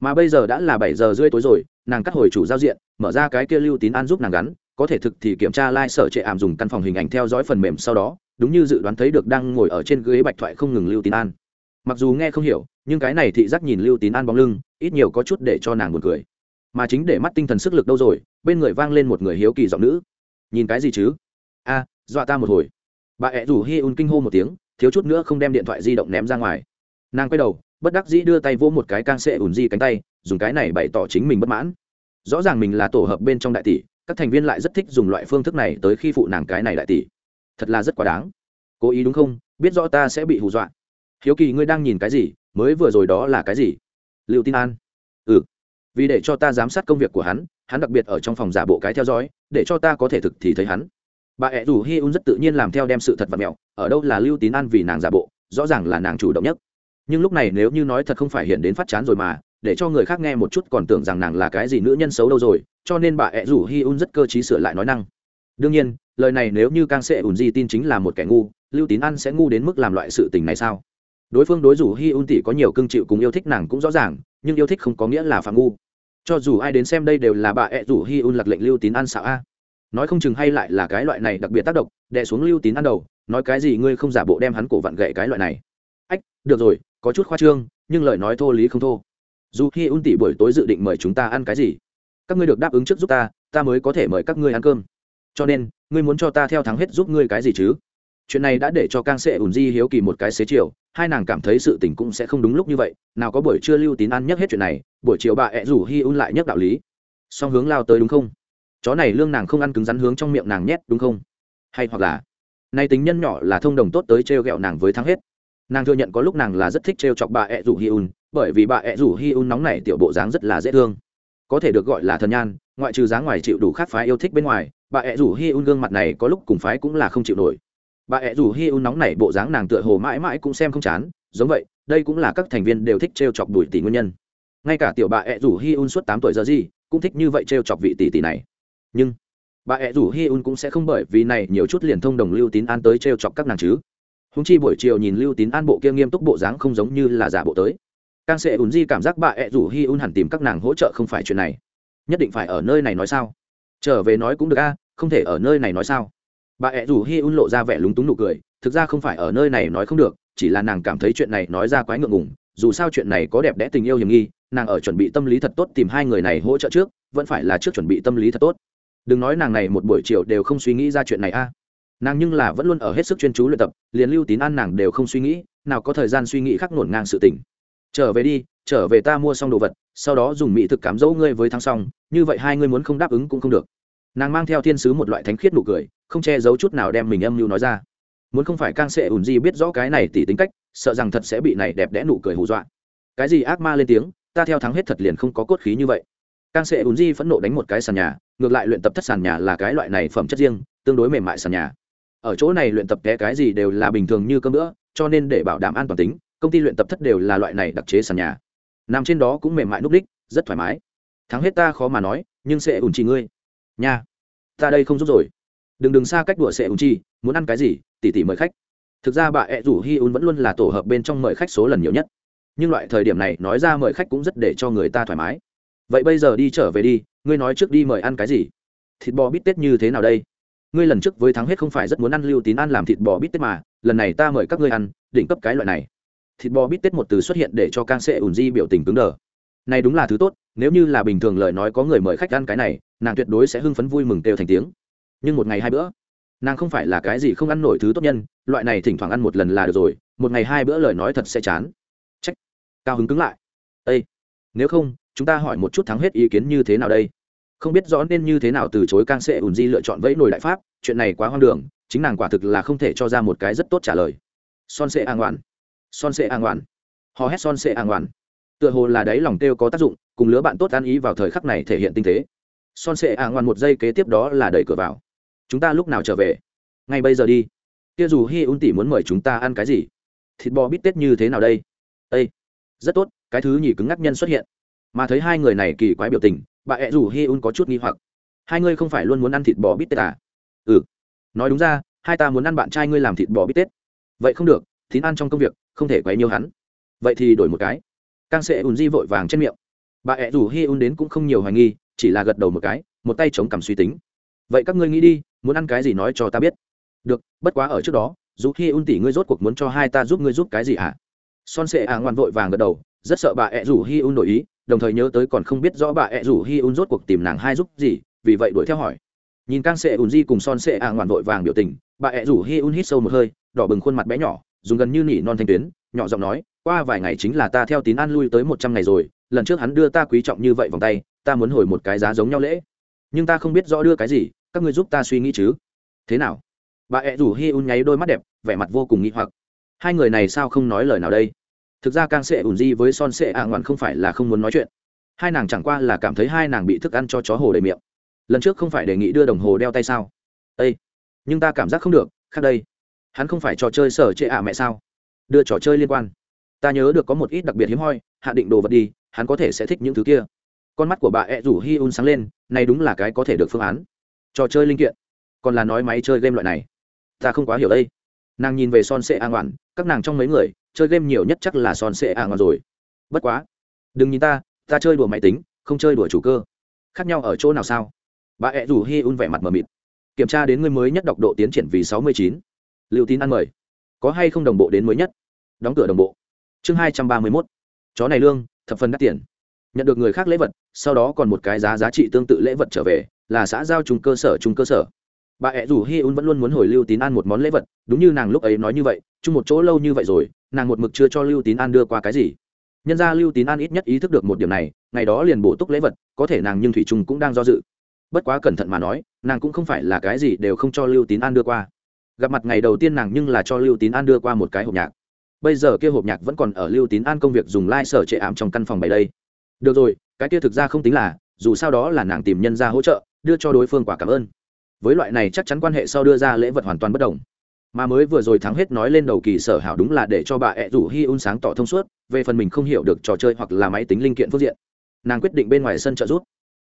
Mà bây giờ đã là bảy giờ rưỡi tối rồi, nàng cắt hồi chủ giao diện, mở ra cái kia lưu tín an giúp nàng gắn, có thể thực thì kiểm tra lai、like、sở trệ ảm dùng căn phòng hình ảnh theo dõi phần mềm sau đó, đúng như dự đoán thấy được đang ngồi ở trên ghế bạch thoại không ngừng lưu tín an. Mặc dù nghe không hiểu, nhưng cái này thị giác nhìn lưu tín an bóng lưng, ít nhiều có chút để cho nàng buồn cười mà chính để mắt tinh thần sức lực đâu rồi, bên người vang lên một người hiếu kỳ giọng nữ. Nhìn cái gì chứ? A, dọa ta một hồi. Bà ẹ rủ hi un kinh hô một tiếng, thiếu chút nữa không đem điện thoại di động ném ra ngoài. Nàng quay đầu, bất đắc dĩ đưa tay vỗ một cái can sệ ủn di cánh tay, dùng cái này bày tỏ chính mình bất mãn. Rõ ràng mình là tổ hợp bên trong đại tỷ, các thành viên lại rất thích dùng loại phương thức này tới khi phụ nàng cái này đại tỷ. Thật là rất quá đáng. Cố ý đúng không? Biết rõ ta sẽ bị hù dọa. Hiếu kỳ, ngươi đang nhìn cái gì? Mới vừa rồi đó là cái gì? Liệu tin an. Ừ vì để cho ta giám sát công việc của hắn hắn đặc biệt ở trong phòng giả bộ cái theo dõi, để cho ta có thể thực thì thấy hắn. Bà ẹ rủ hi un rất tự nhiên làm theo đem sự thật và mẹo, ở đâu là lưu tín an vì nàng giả bộ, rõ ràng là nàng chủ động nhất. Nhưng lúc này nếu như nói thật không phải hiện đến phát chán rồi mà, để cho người khác nghe một chút còn tưởng rằng nàng là cái gì nữ nhân xấu đâu rồi, cho nên bà ẹ rủ hi un rất cơ t r í sửa lại nói năng. Đương nhiên, lời này nếu như càng sẽ ùn di tin chính là một kẻ ngu, lưu tín an sẽ ngu đến mức làm loại sự tình này sao? Đối phương đối rủ hi un tỷ có nhiều cương chịu cùng yêu thích nàng cũng rõ ràng, nhưng yêu thích không có nghĩa là phạm ngu cho dù ai đến xem đây đều là bà ẹ rủ hi un lặc lệnh lưu tín ăn xạo a. Nói không chừng hay lại là cái loại này đặc biệt tác động, đè xuống lưu tín ăn đầu, nói cái gì ngươi không giả bộ đem hắn cổ vặn gậy cái loại này. Ách, được rồi, có chút khoa trương, nhưng lời nói thô lý không thô. Dù hi un tỷ buổi tối dự định mời chúng ta ăn cái gì? Các ngươi được đáp ứng trước giúp ta ta mới có thể mời các ngươi ăn cơm. Cho nên, ngươi muốn cho ta theo thắng hết giúp ngươi cái gì chứ? Chuyện này đã để cho Kang sệ ùn di hiếu kỳ một cái xế chiều, hai nàng cảm thấy sự tình cũng sẽ không đúng lúc như vậy, nào có buổi trưa lưu tín ăn nhắc hết chuyện này buổi chiều bà ẹ rủ hi un lại nhắc đạo lý. Song hướng lao tới đúng không? Chó này lương nàng không ăn cứng rắn hướng trong miệng nàng nhét, đúng không? Hay hoặc là, nay tính nhân nhỏ là thông đồng tốt tới t r e o g ẹ o nàng với thắng hết. Nàng thừa nhận có lúc nàng là rất thích t r e o chọc bà ẹ rủ hi un, bởi vì bà ẹ rủ hi un nóng này tiểu bộ dáng rất là dễ thương. Có thể được gọi là thần nhan, ngoại trừ dáng ngoài chịu đủ khác phái yêu thích bên ngoài, bà ẹ rủ hi un gương mặt này có lúc cùng phái cũng là không chịu nổi. Bà ẹ rủ hi un nóng này bộ dáng nàng tựa hồ mãi mãi cũng xem không chán, giống vậy, đây cũng là các thành viên đều thích t r e o chọc đuổi tỷ nguyên nhân ngay cả tiểu bà ẹ rủ hi un suốt tám tuổi giờ gì, cũng thích như vậy t r e o chọc vị tỷ tỷ này. Nhưng, bà ẹ rủ hi un cũng sẽ không bởi vì này nhiều chút liền thông đồng lưu tín an tới t r e o chọc các nàng chứ. Húng chi buổi chiều nhìn lưu tín an bộ kia nghiêm túc bộ dáng không giống như là giả bộ tới. Càng sẽ ùn di cảm giác bà ẹ rủ hi un hẳn tìm các nàng hỗ trợ không phải chuyện này. Nhất định phải ở nơi này nói sao? Trở về nói cũng được a, không thể ở nơi này nói sao? Bà ẹ rủ hi un lộ ra vẻ lúng túng nụ cười, thực ra không phải ở nơi này nói không được, chỉ là nàng cảm thấy chuyện này nói ra quái ngượng ngùng, dù sao chuyện này có đẹp đẽ tình yêu hiểm nghi nàng ở chuẩn bị tâm lý thật tốt tìm hai người này hỗ trợ trước, vẫn phải là trước chuẩn bị tâm lý thật tốt. Đừng nói nàng này một buổi chiều đều không suy nghĩ ra chuyện này a. Nàng nhưng là vẫn luôn ở hết sức chuyên chú luyện tập, liền lưu tín ăn nàng đều không suy nghĩ, nào có thời gian suy nghĩ khắc nổn ngang sự tình. Trở về đi, trở về ta mua xong đồ vật, sau đó dùng mỹ thực cám dỗ ngươi với thăng xong, như vậy hai ngươi muốn không đáp ứng cũng không được. Nàng mang theo thiên sứ một loại thánh khiết nụ cười, không che giấu chút nào đem mình âm mưu nói ra. Muốn không phải càng sẽ ủn di biết rõ cái này tỉ tính cách, sợ rằng thật sẽ bị này đẹp đẽ nụ cười hù dọa. Cái gì ác ma lên tiếng ta theo thắng hết thật liền không có cốt khí như vậy. Càng sẽ ủn di phẫn nộ đánh một cái sàn nhà, ngược lại luyện tập thất sàn nhà là cái loại này phẩm chất riêng, tương đối mềm mại sàn nhà. Ở chỗ này luyện tập té cái gì đều là bình thường như cơm nữa cho nên để bảo đảm an toàn tính, công ty luyện tập thất đều là loại này đặc chế sàn nhà. Nằm trên đó cũng mềm mại núp đích, rất thoải mái. Thắng hết ta khó mà nói, nhưng sẽ ủn chi ngươi, nha, ta đây không giúp rồi. Đừng đừng xa cách đùa sẽ ủn chi. muốn ăn cái gì, tỉ tỉ mời khách. Thực ra bà ẹ rủ hi un vẫn luôn là tổ hợp bên trong mời khách số lần nhiều nhất nhưng loại thời điểm này nói ra mời khách cũng rất để cho người ta thoải mái. Vậy bây giờ đi trở về đi, ngươi nói trước đi mời ăn cái gì? Thịt bò bít tết như thế nào đây? Ngươi lần trước với thắng hết không phải rất muốn ăn lưu tín ăn làm thịt bò bít tết mà, lần này ta mời các ngươi ăn, định cấp cái loại này. Thịt bò bít tết một từ xuất hiện để cho can sệ ủn di biểu tình cứng đờ. Này đúng là thứ tốt, nếu như là bình thường lời nói có người mời khách ăn cái này, nàng tuyệt đối sẽ hưng phấn vui mừng kêu thành tiếng. Nhưng một ngày hai bữa, nàng không phải là cái gì không ăn nổi thứ tốt nhân, loại này thỉnh thoảng ăn một lần là được rồi, một ngày hai bữa lời nói thật sẽ chán cao hứng cứng lại. Â nếu không, chúng ta hỏi một chút thắng hết ý kiến như thế nào đây? Không biết rõ nên như thế nào từ chối càng sẽ ủn di lựa chọn vẫy nồi đại pháp, chuyện này quá hoang đường, chính nàng quả thực là không thể cho ra một cái rất tốt trả lời. Son sệ an ngoạn son sệ an ngoạn hò hét son sệ an ngoạn tựa hồ là đấy lòng têu có tác dụng, cùng lứa bạn tốt an ý vào thời khắc này thể hiện tinh tế son sệ an ngoạn một giây kế tiếp đó là đẩy cửa vào. Chúng ta lúc nào trở về? Ngay bây giờ đi. Kia dù hi un tỷ muốn mời chúng ta ăn cái gì? Thịt bò bít tết như thế nào đây? Ây rất tốt, cái thứ nhì cứng ngắc nhân xuất hiện. Mà thấy hai người này kỳ quái biểu tình, bà ẹ rủ hi un có chút nghi hoặc. Hai ngươi không phải luôn muốn ăn thịt bò bít tết à? Ừ. Nói đúng ra, hai ta muốn ăn bạn trai ngươi làm thịt bò bít tết. Vậy không được, thín ăn trong công việc, không thể quấy nhiều hắn. Vậy thì đổi một cái. Càng sẽ ùn di vội vàng trên miệng. Bà ẹ rủ hi un đến cũng không nhiều hoài nghi, chỉ là gật đầu một cái, một tay chống cằm suy tính. Vậy các ngươi nghĩ đi, muốn ăn cái gì nói cho ta biết. Được, bất quá ở trước đó, dù hi un tỷ ngươi rốt cuộc muốn cho hai ta giúp ngươi giúp cái gì ạ à? Son sệ à ngoan vội vàng gật đầu, rất sợ bà ẹ rủ hi un đổi ý, đồng thời nhớ tới còn không biết rõ bà ẹ rủ hi un rốt cuộc tìm nàng hai giúp gì, vì vậy đuổi theo hỏi. Nhìn càng sệ ùn di cùng son sệ ạ ngoan vội vàng biểu tình, bà ẹ rủ hi un hít sâu một hơi, đỏ bừng khuôn mặt bé nhỏ, dùng gần như nỉ non thanh tuyến, nhỏ giọng nói, qua vài ngày chính là ta theo tín an lui tới một trăm ngày rồi, lần trước hắn đưa ta quý trọng như vậy vòng tay, ta muốn hồi một cái giá giống nhau lễ. Nhưng ta không biết rõ đưa cái gì, các ngươi giúp ta suy nghĩ chứ. Thế nào? Bà ẹ rủ hi un nháy đôi mắt đẹp, vẻ mặt vô cùng nghĩ hoặc. Hai người này sao không nói lời nào đây? Thực ra càng sệ ủn di với son sệ ạ ngoạn không phải là không muốn nói chuyện. Hai nàng chẳng qua là cảm thấy hai nàng bị thức ăn cho chó hồ đầy miệng. Lần trước không phải đề nghị đưa đồng hồ đeo tay sao? Ây nhưng ta cảm giác không được, khác đây. Hắn không phải trò chơi sở trệ ạ mẹ sao? Đưa trò chơi liên quan. Ta nhớ được có một ít đặc biệt hiếm hoi, hạ định đồ vật đi, hắn có thể sẽ thích những thứ kia. Con mắt của bà ẹ rủ hi un sáng lên, này đúng là cái có thể được phương án. Trò chơi linh kiện. Còn là nói máy chơi game loại này. Ta không quá hiểu đây nàng nhìn về son sệ a ngoạn, các nàng trong mấy người, chơi game nhiều nhất chắc là son sệ a ngoạn rồi. Bất quá, đừng nhìn ta ta chơi đùa máy tính, không chơi đùa chủ cơ. Khác nhau ở chỗ nào sao? Bà ẹ rủ hi un vẻ mặt mờ mịt. Kiểm tra đến người mới nhất đọc độ tiến triển vì sáu mươi chín. Liệu tín ăn mời. Có hay không đồng bộ đến mới nhất? Đóng cửa đồng bộ. Chương hai trăm ba mươi mốt. Chó này lương, thập phần đắt tiền. Nhận được người khác lễ vật, sau đó còn một cái giá giá trị tương tự lễ vật trở về, là xã giao trung cơ sở trung cơ sở bà ẹ rủ hi un vẫn luôn muốn hồi lưu tín an một món lễ vật, đúng như nàng lúc ấy nói như vậy, chung một chỗ lâu như vậy rồi, nàng một mực chưa cho lưu tín an đưa qua cái gì. Nhân ra lưu tín an ít nhất ý thức được một điểm này, ngày đó liền bổ túc lễ vật, có thể nàng nhưng thủy trung cũng đang do dự. Bất quá cẩn thận mà nói, nàng cũng không phải là cái gì đều không cho lưu tín an đưa qua. Gặp mặt ngày đầu tiên nàng nhưng là cho lưu tín an đưa qua một cái hộp nhạc. Bây giờ kia hộp nhạc vẫn còn ở lưu tín an công việc dùng lai、like、sở trệ ảm trong căn phòng bày đây. Được rồi, cái kia thực ra không tính là, dù sao đó là nàng tìm nhân ra hỗ trợ, đưa cho đối phương quả cảm ơn với loại này chắc chắn quan hệ sau đưa ra lễ vật hoàn toàn bất đồng. Mà mới vừa rồi thắng hết nói lên đầu kỳ sở hảo đúng là để cho bà ẹ rủ hi un sáng tỏ thông suốt, về phần mình không hiểu được trò chơi hoặc là máy tính linh kiện phương diện. Nàng quyết định bên ngoài sân trợ giúp.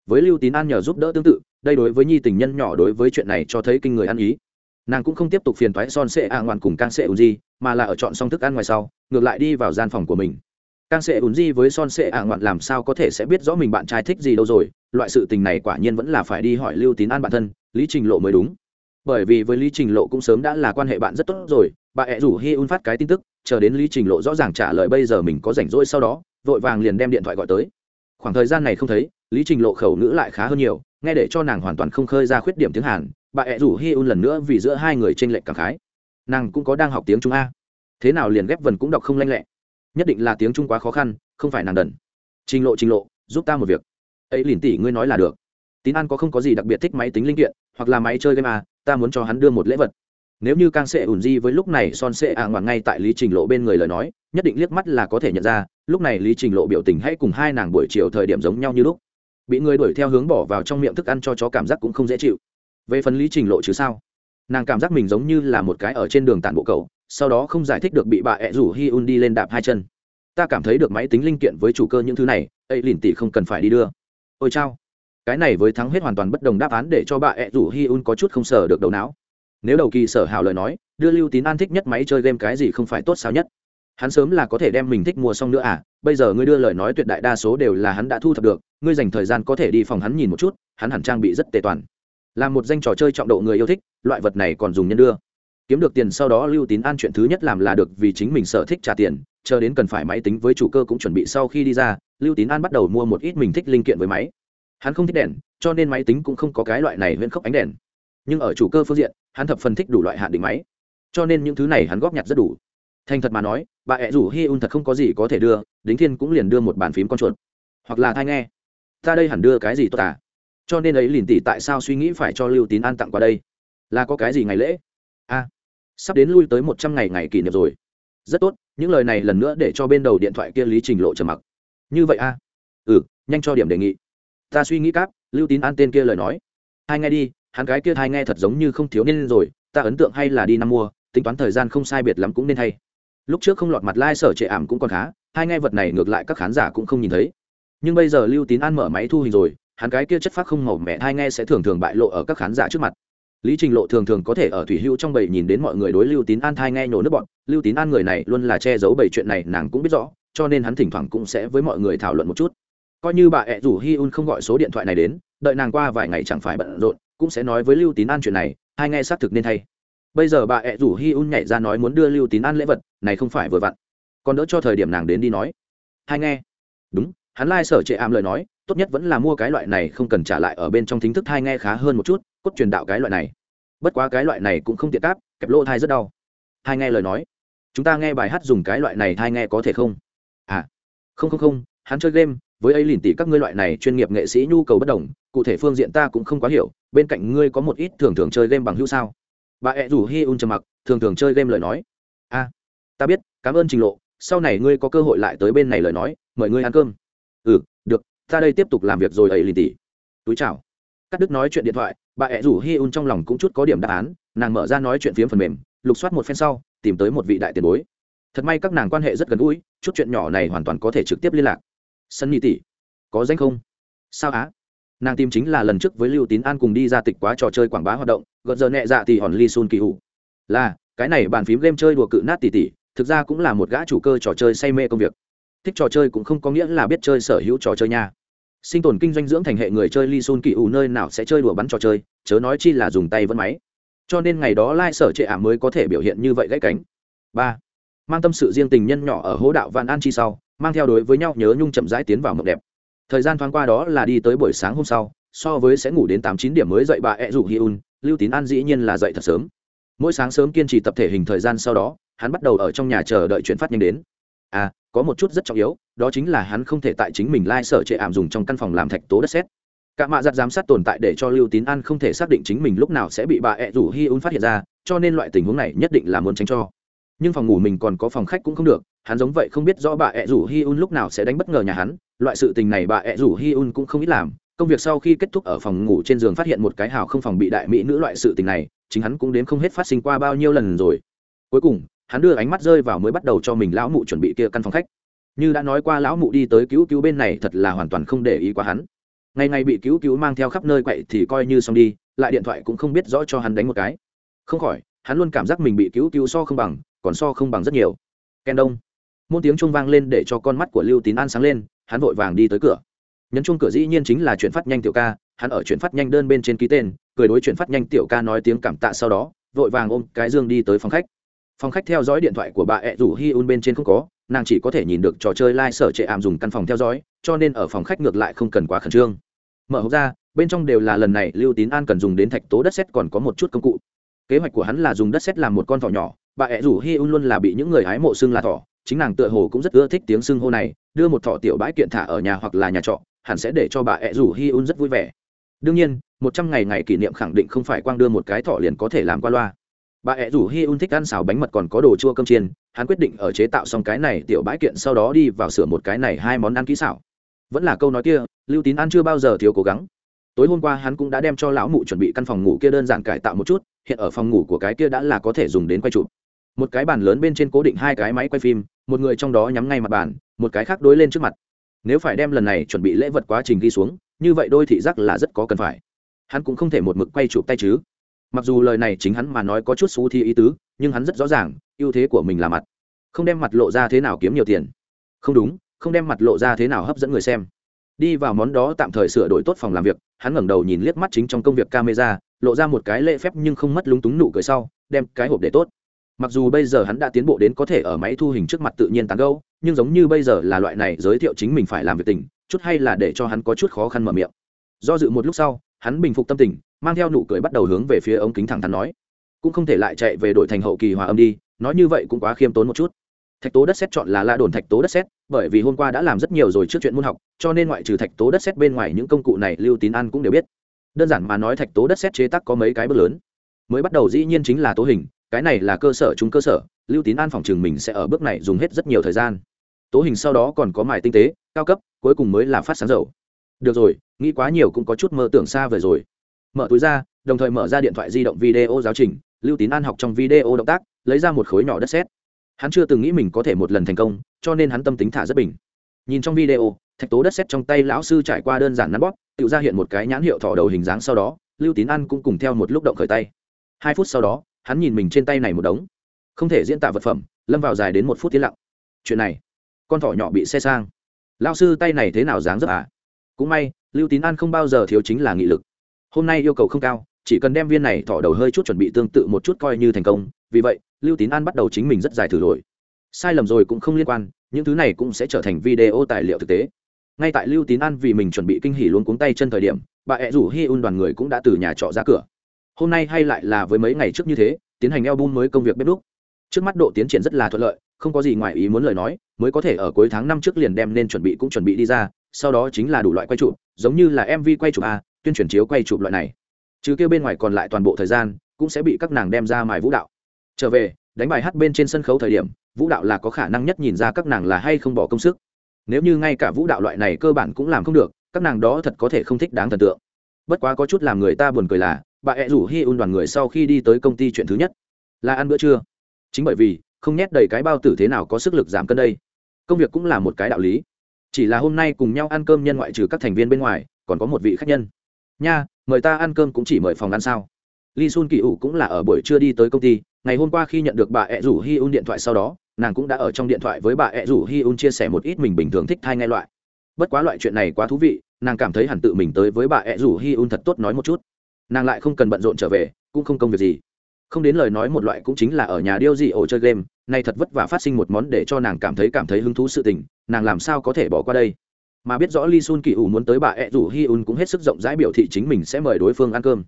Với lưu tín an nhờ giúp đỡ tương tự, đây đối với nhi tình nhân nhỏ đối với chuyện này cho thấy kinh người ăn ý. Nàng cũng không tiếp tục phiền thoái son sệ a ngoan cùng càng sệ ùn di mà là ở chọn xong thức ăn ngoài sau, ngược lại đi vào gian phòng của mình. Càng sệ ùn di với son sệ a ngoan làm sao có thể sẽ biết rõ mình bạn trai thích gì đâu rồi, loại sự tình này quả nhiên vẫn là phải đi hỏi lưu tín an bản thân lý trình lộ mới đúng. Bởi vì với lý trình lộ cũng sớm đã là quan hệ bạn rất tốt rồi, bà ẹ rủ hi un phát cái tin tức, chờ đến lý trình lộ rõ ràng trả lời bây giờ mình có rảnh rỗi sau đó, vội vàng liền đem điện thoại gọi tới. Khoảng thời gian này không thấy, lý trình lộ khẩu ngữ lại khá hơn nhiều, nghe để cho nàng hoàn toàn không khơi ra khuyết điểm tiếng hàn, bà ẹ rủ hi un lần nữa vì giữa hai người t r ê n lệch cảm khái. Nàng cũng có đang học tiếng trung a. Thế nào liền ghép vần cũng đọc không lanh lẹ. Nhất định là tiếng trung quá khó khăn, không phải nàng đần. Trình lộ trình lộ, giúp ta một việc. Ấy liền tỷ ngươi nói là được tín an có không có gì đặc biệt thích máy tính linh kiện hoặc là máy chơi game à, ta muốn cho hắn đưa một lễ vật. Nếu như càng sẽ ủn di với lúc này son sệ ạ à ngoạn ngay tại lý trình lộ bên người lời nói nhất định liếc mắt là có thể nhận ra lúc này lý trình lộ biểu tình hãy cùng hai nàng buổi chiều thời điểm giống nhau như lúc. Bị người đuổi theo hướng bỏ vào trong miệng thức ăn cho chó cảm giác cũng không dễ chịu. Về phần lý trình lộ chứ sao? Nàng cảm giác mình giống như là một cái ở trên đường tản bộ cầu sau đó không giải thích được bị bà ẹ rủ hi un đi lên đạp hai chân. Ta cảm thấy được máy tính linh kiện với chủ cơ những thứ này ấy lìn tỷ không cần phải đi đưa. Ôi chao cái này với thắng hết hoàn toàn bất đồng đáp án để cho bà ẹ rủ hi un có chút không sờ được đầu não. Nếu đầu kỳ sở hảo lời nói, đưa lưu tín an thích nhất máy chơi game cái gì không phải tốt sao nhất? Hắn sớm là có thể đem mình thích mua xong nữa à? Bây giờ ngươi đưa lời nói tuyệt đại đa số đều là hắn đã thu thập được, ngươi dành thời gian có thể đi phòng hắn nhìn một chút, hắn hẳn trang bị rất tề toàn. Là một danh trò chơi trọng độ người yêu thích, loại vật này còn dùng nhân đưa. Kiếm được tiền sau đó lưu tín an chuyện thứ nhất làm là được vì chính mình sở thích trả tiền, chờ đến cần phải máy tính với chủ cơ cũng chuẩn bị sau khi đi ra, lưu tín an bắt đầu mua một ít mình thích linh kiện với máy hắn không thích đèn, cho nên máy tính cũng không có cái loại này huyễn khốc ánh đèn. Nhưng ở chủ cơ phương diện, hắn thập phần thích đủ loại hạn định máy. Cho nên những thứ này hắn góp nhặt rất đủ. Thành thật mà nói, bà ẹ rủ hi un thật không có gì có thể đưa, đính thiên cũng liền đưa một bàn phím con chuột. Hoặc là thai nghe. Ta đây hẳn đưa cái gì tốt à? Cho nên ấy liền tỷ tại sao suy nghĩ phải cho lưu tín an tặng qua đây? Là có cái gì ngày lễ? A sắp đến lui tới một trăm ngày ngày kỷ niệm rồi. Rất tốt, những lời này lần nữa để cho bên đầu điện thoại kia lý trình lộ trầm mặc. Như vậy a ừ nhanh cho điểm đề nghị ta suy nghĩ cáp, lưu tín an tên kia lời nói. Hai nghe đi, hắn cái kia hai nghe thật giống như không thiếu nên rồi, ta ấn tượng hay là đi năm mua, tính toán thời gian không sai biệt lắm cũng nên hay lúc trước không lọt mặt lai、like、sở trệ ảm cũng còn khá, hai nghe vật này ngược lại các khán giả cũng không nhìn thấy. Nhưng bây giờ lưu tín an mở máy thu hình rồi, hắn cái kia chất phát không màu mẹ, hai nghe sẽ thường thường bại lộ ở các khán giả trước mặt. Lý trình lộ thường thường có thể ở thủy hữu trong bầy nhìn đến mọi người đối lưu tín an thai nghe nhổ nước bọn, lưu tín an người này luôn là che giấu bầy chuyện này nàng cũng biết rõ, cho nên hắn thỉnh thoảng cũng sẽ với mọi người thảo luận một chút coi như bà ẹ rủ hi un không gọi số điện thoại này đến, đợi nàng qua vài ngày chẳng phải bận rộn, cũng sẽ nói với lưu tín an chuyện này, hai nghe xác thực nên thay. Bây giờ bà ẹ rủ hi un nhảy ra nói muốn đưa lưu tín an lễ vật, này không phải vừa vặn. Còn đỡ cho thời điểm nàng đến đi nói. Hai nghe. Đúng, hắn lai、like、sở trệ ảm lời nói, tốt nhất vẫn là mua cái loại này không cần trả lại ở bên trong thính thức thai nghe khá hơn một chút, cốt truyền đạo cái loại này. Bất quá cái loại này cũng không tiện cáp kẹp lỗ thai rất đau. Hai nghe lời nói. Chúng ta nghe bài hát dùng cái loại này thai nghe có thể không? À không không không, hắn chơi game với ấy lìn tỷ các ngươi loại này chuyên nghiệp nghệ sĩ nhu cầu bất đồng, cụ thể phương diện ta cũng không quá hiểu, bên cạnh ngươi có một ít thường thường chơi game bằng hữu sao? Bà ẹ rủ hi un trầm mặc, thường thường chơi game lời nói. A, ta biết, cảm ơn trình lộ, sau này ngươi có cơ hội lại tới bên này lời nói, mời ngươi ăn cơm. Ừ được, ta đây tiếp tục làm việc rồi ấy lìn tỉ. Túi chào. Cắt đứt nói chuyện điện thoại, bà ẹ rủ hi un trong lòng cũng chút có điểm đáp án, nàng mở ra nói chuyện phiếm phần mềm, lục soát một phen sau, tìm tới một vị đại tiền bối. Thật may các nàng quan hệ rất gần gũi, chút chuyện nhỏ này hoàn toàn có thể trực tiếp liên lạc sân nhị tỷ có danh không? Sao á? Nàng tìm chính là lần trước với lưu tín an cùng đi ra tịch quá trò chơi quảng bá hoạt động, gợt giờ nhẹ dạ thì hòn ly sun kỳ hủ. Là, cái này bàn phím game chơi đùa cự nát tỉ tỉ, thực ra cũng là một gã chủ cơ trò chơi say mê công việc. Thích trò chơi cũng không có nghĩa là biết chơi sở hữu trò chơi nha. Sinh tồn kinh doanh dưỡng thành hệ người chơi ly sun kỳ ủ nơi nào sẽ chơi đùa bắn trò chơi, chớ nói chi là dùng tay vẫn máy. Cho nên ngày đó lai sở trệ ả mới có thể biểu hiện như vậy gãy cánh. Ba. Mang tâm sự riêng tình nhân nhỏ ở hố đạo vạn an chi sau mang theo đối với nhau nhớ nhung chậm rãi tiến vào mộng đẹp. Thời gian thoáng qua đó là đi tới buổi sáng hôm sau, so với sẽ ngủ đến tám chín điểm mới dậy bà ẹ rủ hi un lưu tín an dĩ nhiên là dậy thật sớm. Mỗi sáng sớm kiên trì tập thể hình thời gian sau đó, hắn bắt đầu ở trong nhà chờ đợi chuyển phát nhanh đến. À có một chút rất trọng yếu, đó chính là hắn không thể tại chính mình lai、like、sở trệ ảm dùng trong căn phòng làm thạch tố đất xét cả mạ giặt giám sát tồn tại để cho lưu tín an không thể xác định chính mình lúc nào sẽ bị bà ẹ rủ hi un phát hiện ra, cho nên loại tình huống này nhất định là muốn tránh cho nhưng phòng ngủ mình còn có phòng khách cũng không được, hắn giống vậy không biết rõ bà ẹ rủ hi un lúc nào sẽ đánh bất ngờ nhà hắn, loại sự tình này bà ẹ rủ hi un cũng không ít làm. Công việc sau khi kết thúc ở phòng ngủ trên giường phát hiện một cái hào không phòng bị đại mỹ nữ loại sự tình này, chính hắn cũng đến không hết phát sinh qua bao nhiêu lần rồi. Cuối cùng, hắn đưa ánh mắt rơi vào mới bắt đầu cho mình lão mụ chuẩn bị kia căn phòng khách. Như đã nói qua lão mụ đi tới cứu cứu bên này thật là hoàn toàn không để ý qua hắn. Ngày ngày bị cứu cứu mang theo khắp nơi quậy thì coi như xong đi, lại điện thoại cũng không biết rõ cho hắn đánh một cái. Không khỏi, hắn luôn cảm giác mình bị cứu cứu so không bằng còn so không bằng rất nhiều. Ken đông. Môn tiếng chuông vang lên để cho con mắt của lưu tín an sáng lên, hắn vội vàng đi tới cửa. Nhấn chuông cửa dĩ nhiên chính là chuyển phát nhanh tiểu ca, hắn ở chuyển phát nhanh đơn bên trên ký tên, cười đối chuyển phát nhanh tiểu ca nói tiếng cảm tạ sau đó, vội vàng ôm cái dương đi tới phòng khách. Phòng khách theo dõi điện thoại của bà ẹ rủ hi un bên trên không có, nàng chỉ có thể nhìn được trò chơi lai、like、sở trệ ảm dùng căn phòng theo dõi, cho nên ở phòng khách ngược lại không cần quá khẩn trương. Mở hộp ra, bên trong đều là lần này lưu tín an cần dùng đến thạch tố đất xét còn có một chút công cụ. Kế hoạch của hắn là dùng đất xét làm một con thỏ nhỏ bà ẹ rủ hi un luôn là bị những người hái mộ xưng là thỏ, chính nàng tựa hồ cũng rất ưa thích tiếng xưng hô này, đưa một thỏ tiểu bãi kiện thả ở nhà hoặc là nhà trọ, hẳn sẽ để cho bà ẹ rủ hi un rất vui vẻ. Đương nhiên, một trăm ngày ngày kỷ niệm khẳng định không phải quang đưa một cái thỏ liền có thể làm qua loa. Bà ẹ rủ hi un thích ăn xào bánh mật còn có đồ chua cơm chiên, hắn quyết định ở chế tạo xong cái này tiểu bãi kiện sau đó đi vào sửa một cái này hai món ăn kỹ xảo. Vẫn là câu nói kia, lưu tín ăn chưa bao giờ thiếu cố gắng. Tối hôm qua hắn cũng đã đem cho lão mụ chuẩn bị căn phòng ngủ kia đơn giản cải tạo một chút, hiện ở phòng ngủ của cái kia đã là có thể dùng đến quay chụp một cái bàn lớn bên trên cố định hai cái máy quay phim, một người trong đó nhắm ngay mặt bàn, một cái khác đối lên trước mặt. Nếu phải đem lần này chuẩn bị lễ vật quá trình ghi xuống, như vậy đôi thị giác là rất có cần phải. Hắn cũng không thể một mực quay chụp tay chứ. Mặc dù lời này chính hắn mà nói có chút xú thi ý tứ, nhưng hắn rất rõ ràng, ưu thế của mình là mặt. Không đem mặt lộ ra thế nào kiếm nhiều tiền. Không đúng, không đem mặt lộ ra thế nào hấp dẫn người xem. Đi vào món đó tạm thời sửa đổi tốt phòng làm việc, hắn ngẩng đầu nhìn liếc mắt chính trong công việc camera, lộ ra một cái lễ phép nhưng không mất lúng túng nụ cười sau, đem cái hộp để tốt mặc dù bây giờ hắn đã tiến bộ đến có thể ở máy thu hình trước mặt tự nhiên tán gâu nhưng giống như bây giờ là loại này giới thiệu chính mình phải làm việc tình, chút hay là để cho hắn có chút khó khăn mở miệng. Do dự một lúc sau, hắn bình phục tâm tình, mang theo nụ cười bắt đầu hướng về phía ống kính thẳng thắn nói, cũng không thể lại chạy về đội thành hậu kỳ hòa âm đi, nói như vậy cũng quá khiêm tốn một chút. Thạch tố đất xét chọn là la đồn thạch tố đất xét, bởi vì hôm qua đã làm rất nhiều rồi trước chuyện môn học, cho nên ngoại trừ thạch tố đất xét bên ngoài những công cụ này lưu tín An cũng đều biết. Đơn giản mà nói thạch tố đất xét chế tác có mấy cái bước lớn. Mới bắt đầu dĩ nhiên chính là tố hình cái này là cơ sở chúng cơ sở, lưu tín an phòng trường mình sẽ ở bước này dùng hết rất nhiều thời gian. Tố hình sau đó còn có mài tinh tế, cao cấp, cuối cùng mới là phát sáng dầu. Được rồi, nghĩ quá nhiều cũng có chút mơ tưởng xa về rồi. Mở túi ra, đồng thời mở ra điện thoại di động video giáo trình, lưu tín an học trong video động tác, lấy ra một khối nhỏ đất xét hắn chưa từng nghĩ mình có thể một lần thành công, cho nên hắn tâm tính thả rất bình. Nhìn trong video, thạch tố đất xét trong tay lão sư trải qua đơn giản nắn bóp, tự ra hiện một cái nhãn hiệu thỏ đầu hình dáng sau đó, lưu tín an cũng cùng theo một lúc động khởi tay. Hai phút sau đó hắn nhìn mình trên tay này một đống. Không thể diễn tả vật phẩm, lâm vào dài đến một phút tiến lặng. Chuyện này, con thỏ nhỏ bị xe sang. Lao sư tay này thế nào dáng dấp à? Cũng may, lưu tín an không bao giờ thiếu chính là nghị lực. Hôm nay yêu cầu không cao, chỉ cần đem viên này thỏ đầu hơi chút chuẩn bị tương tự một chút coi như thành công. Vì vậy, lưu tín an bắt đầu chính mình rất dài thử đổi. Sai lầm rồi cũng không liên quan, những thứ này cũng sẽ trở thành video tài liệu thực tế. Ngay tại lưu tín an vì mình chuẩn bị kinh hỉ luôn cuống tay chân thời điểm, bà ẹ rủ hi un đoàn người cũng đã từ nhà trọ ra cửa hôm nay hay lại là với mấy ngày trước như thế, tiến hành album mới công việc bếp đúc. Trước mắt độ tiến triển rất là thuận lợi, không có gì ngoài ý muốn lời nói, mới có thể ở cuối tháng năm trước liền đem nên chuẩn bị cũng chuẩn bị đi ra, sau đó chính là đủ loại quay chụp, giống như là mv quay chụp a, tuyên truyền chiếu quay chụp loại này. Chứ kêu bên ngoài còn lại toàn bộ thời gian, cũng sẽ bị các nàng đem ra mài vũ đạo. Trở về, đánh bài hát bên trên sân khấu thời điểm, vũ đạo là có khả năng nhất nhìn ra các nàng là hay không bỏ công sức. Nếu như ngay cả vũ đạo loại này cơ bản cũng làm không được, các nàng đó thật có thể không thích đáng thần tượng. Bất quá có chút làm người ta buồn cười là bà ẹ rủ hi un đoàn người sau khi đi tới công ty chuyện thứ nhất. Là ăn bữa trưa. Chính bởi vì, không nhét đầy cái bao tử thế nào có sức lực giảm cân đây. Công việc cũng là một cái đạo lý. Chỉ là hôm nay cùng nhau ăn cơm nhân ngoại trừ các thành viên bên ngoài, còn có một vị khách nhân. Nha, mời ta ăn cơm cũng chỉ mời phòng ăn sao? Li sun kỳ ủ cũng là ở buổi trưa đi tới công ty. Ngày hôm qua khi nhận được bà ẹ rủ hi un điện thoại sau đó, nàng cũng đã ở trong điện thoại với bà ẹ rủ hi un chia sẻ một ít mình bình thường thích thai ngay loại. Bất quá loại chuyện này quá thú vị, nàng cảm thấy hẳn tự mình tới với bà ẹ rủ hi un thật tốt nói một chút nàng lại không cần bận rộn trở về cũng không công việc gì không đến lời nói một loại cũng chính là ở nhà điêu gì ổ chơi game nay thật vất vả phát sinh một món để cho nàng cảm thấy cảm thấy hứng thú sự tình nàng làm sao có thể bỏ qua đây mà biết rõ Lee Sun Kỳ ủ muốn tới bà e ẹ rủ Hi Un cũng hết sức rộng rãi biểu thị chính mình sẽ mời đối phương ăn cơm.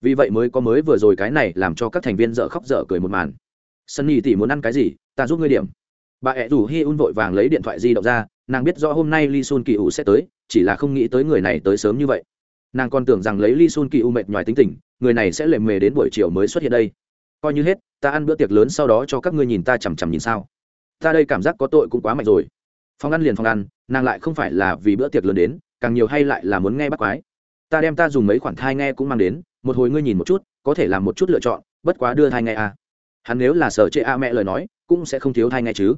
Vì vậy mới có mới vừa rồi cái này làm cho các thành viên dở khóc dở cười một màn. Sunny tỷ muốn ăn cái gì, ta giúp ngươi điểm. Bà e ẹ rủ Hi Un vội vàng lấy điện thoại di động ra, nàng biết rõ hôm nay Lee Sun Kỳ ủ sẽ tới, chỉ là không nghĩ tới người này tới sớm như vậy. Nàng còn tưởng rằng lấy Lee Sun Kỳ u mệt ngoài tính tình, người này sẽ lề mề đến buổi chiều mới xuất hiện đây. Coi như hết, ta ăn bữa tiệc lớn sau đó cho các ngươi nhìn ta chằm chằm nhìn sao. Ta đây cảm giác có tội cũng quá mạnh rồi phòng ăn liền phòng ăn nàng lại không phải là vì bữa tiệc lớn đến càng nhiều hay lại là muốn nghe bắt quái ta đem ta dùng mấy khoản thai nghe cũng mang đến một hồi ngươi nhìn một chút có thể làm một chút lựa chọn bất quá đưa thai nghe à. hắn nếu là sở chệ a mẹ lời nói cũng sẽ không thiếu thai nghe chứ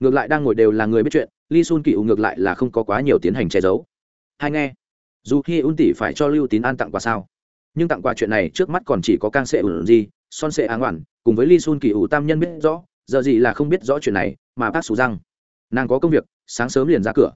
ngược lại đang ngồi đều là người biết chuyện li sun u ngược lại là không có quá nhiều tiến hành che giấu hai nghe dù khi un tỷ phải cho lưu tín an tặng quà sao? Nhưng tặng quà chuyện này trước mắt còn chỉ có Cang sệ ủn gì son sệ áng oản, cùng với li sun kỳ ủ tam nhân biết rõ, giờ gì là không biết rõ chuyện này, mà bác sủ răng. Nàng có công việc, sáng sớm liền ra cửa.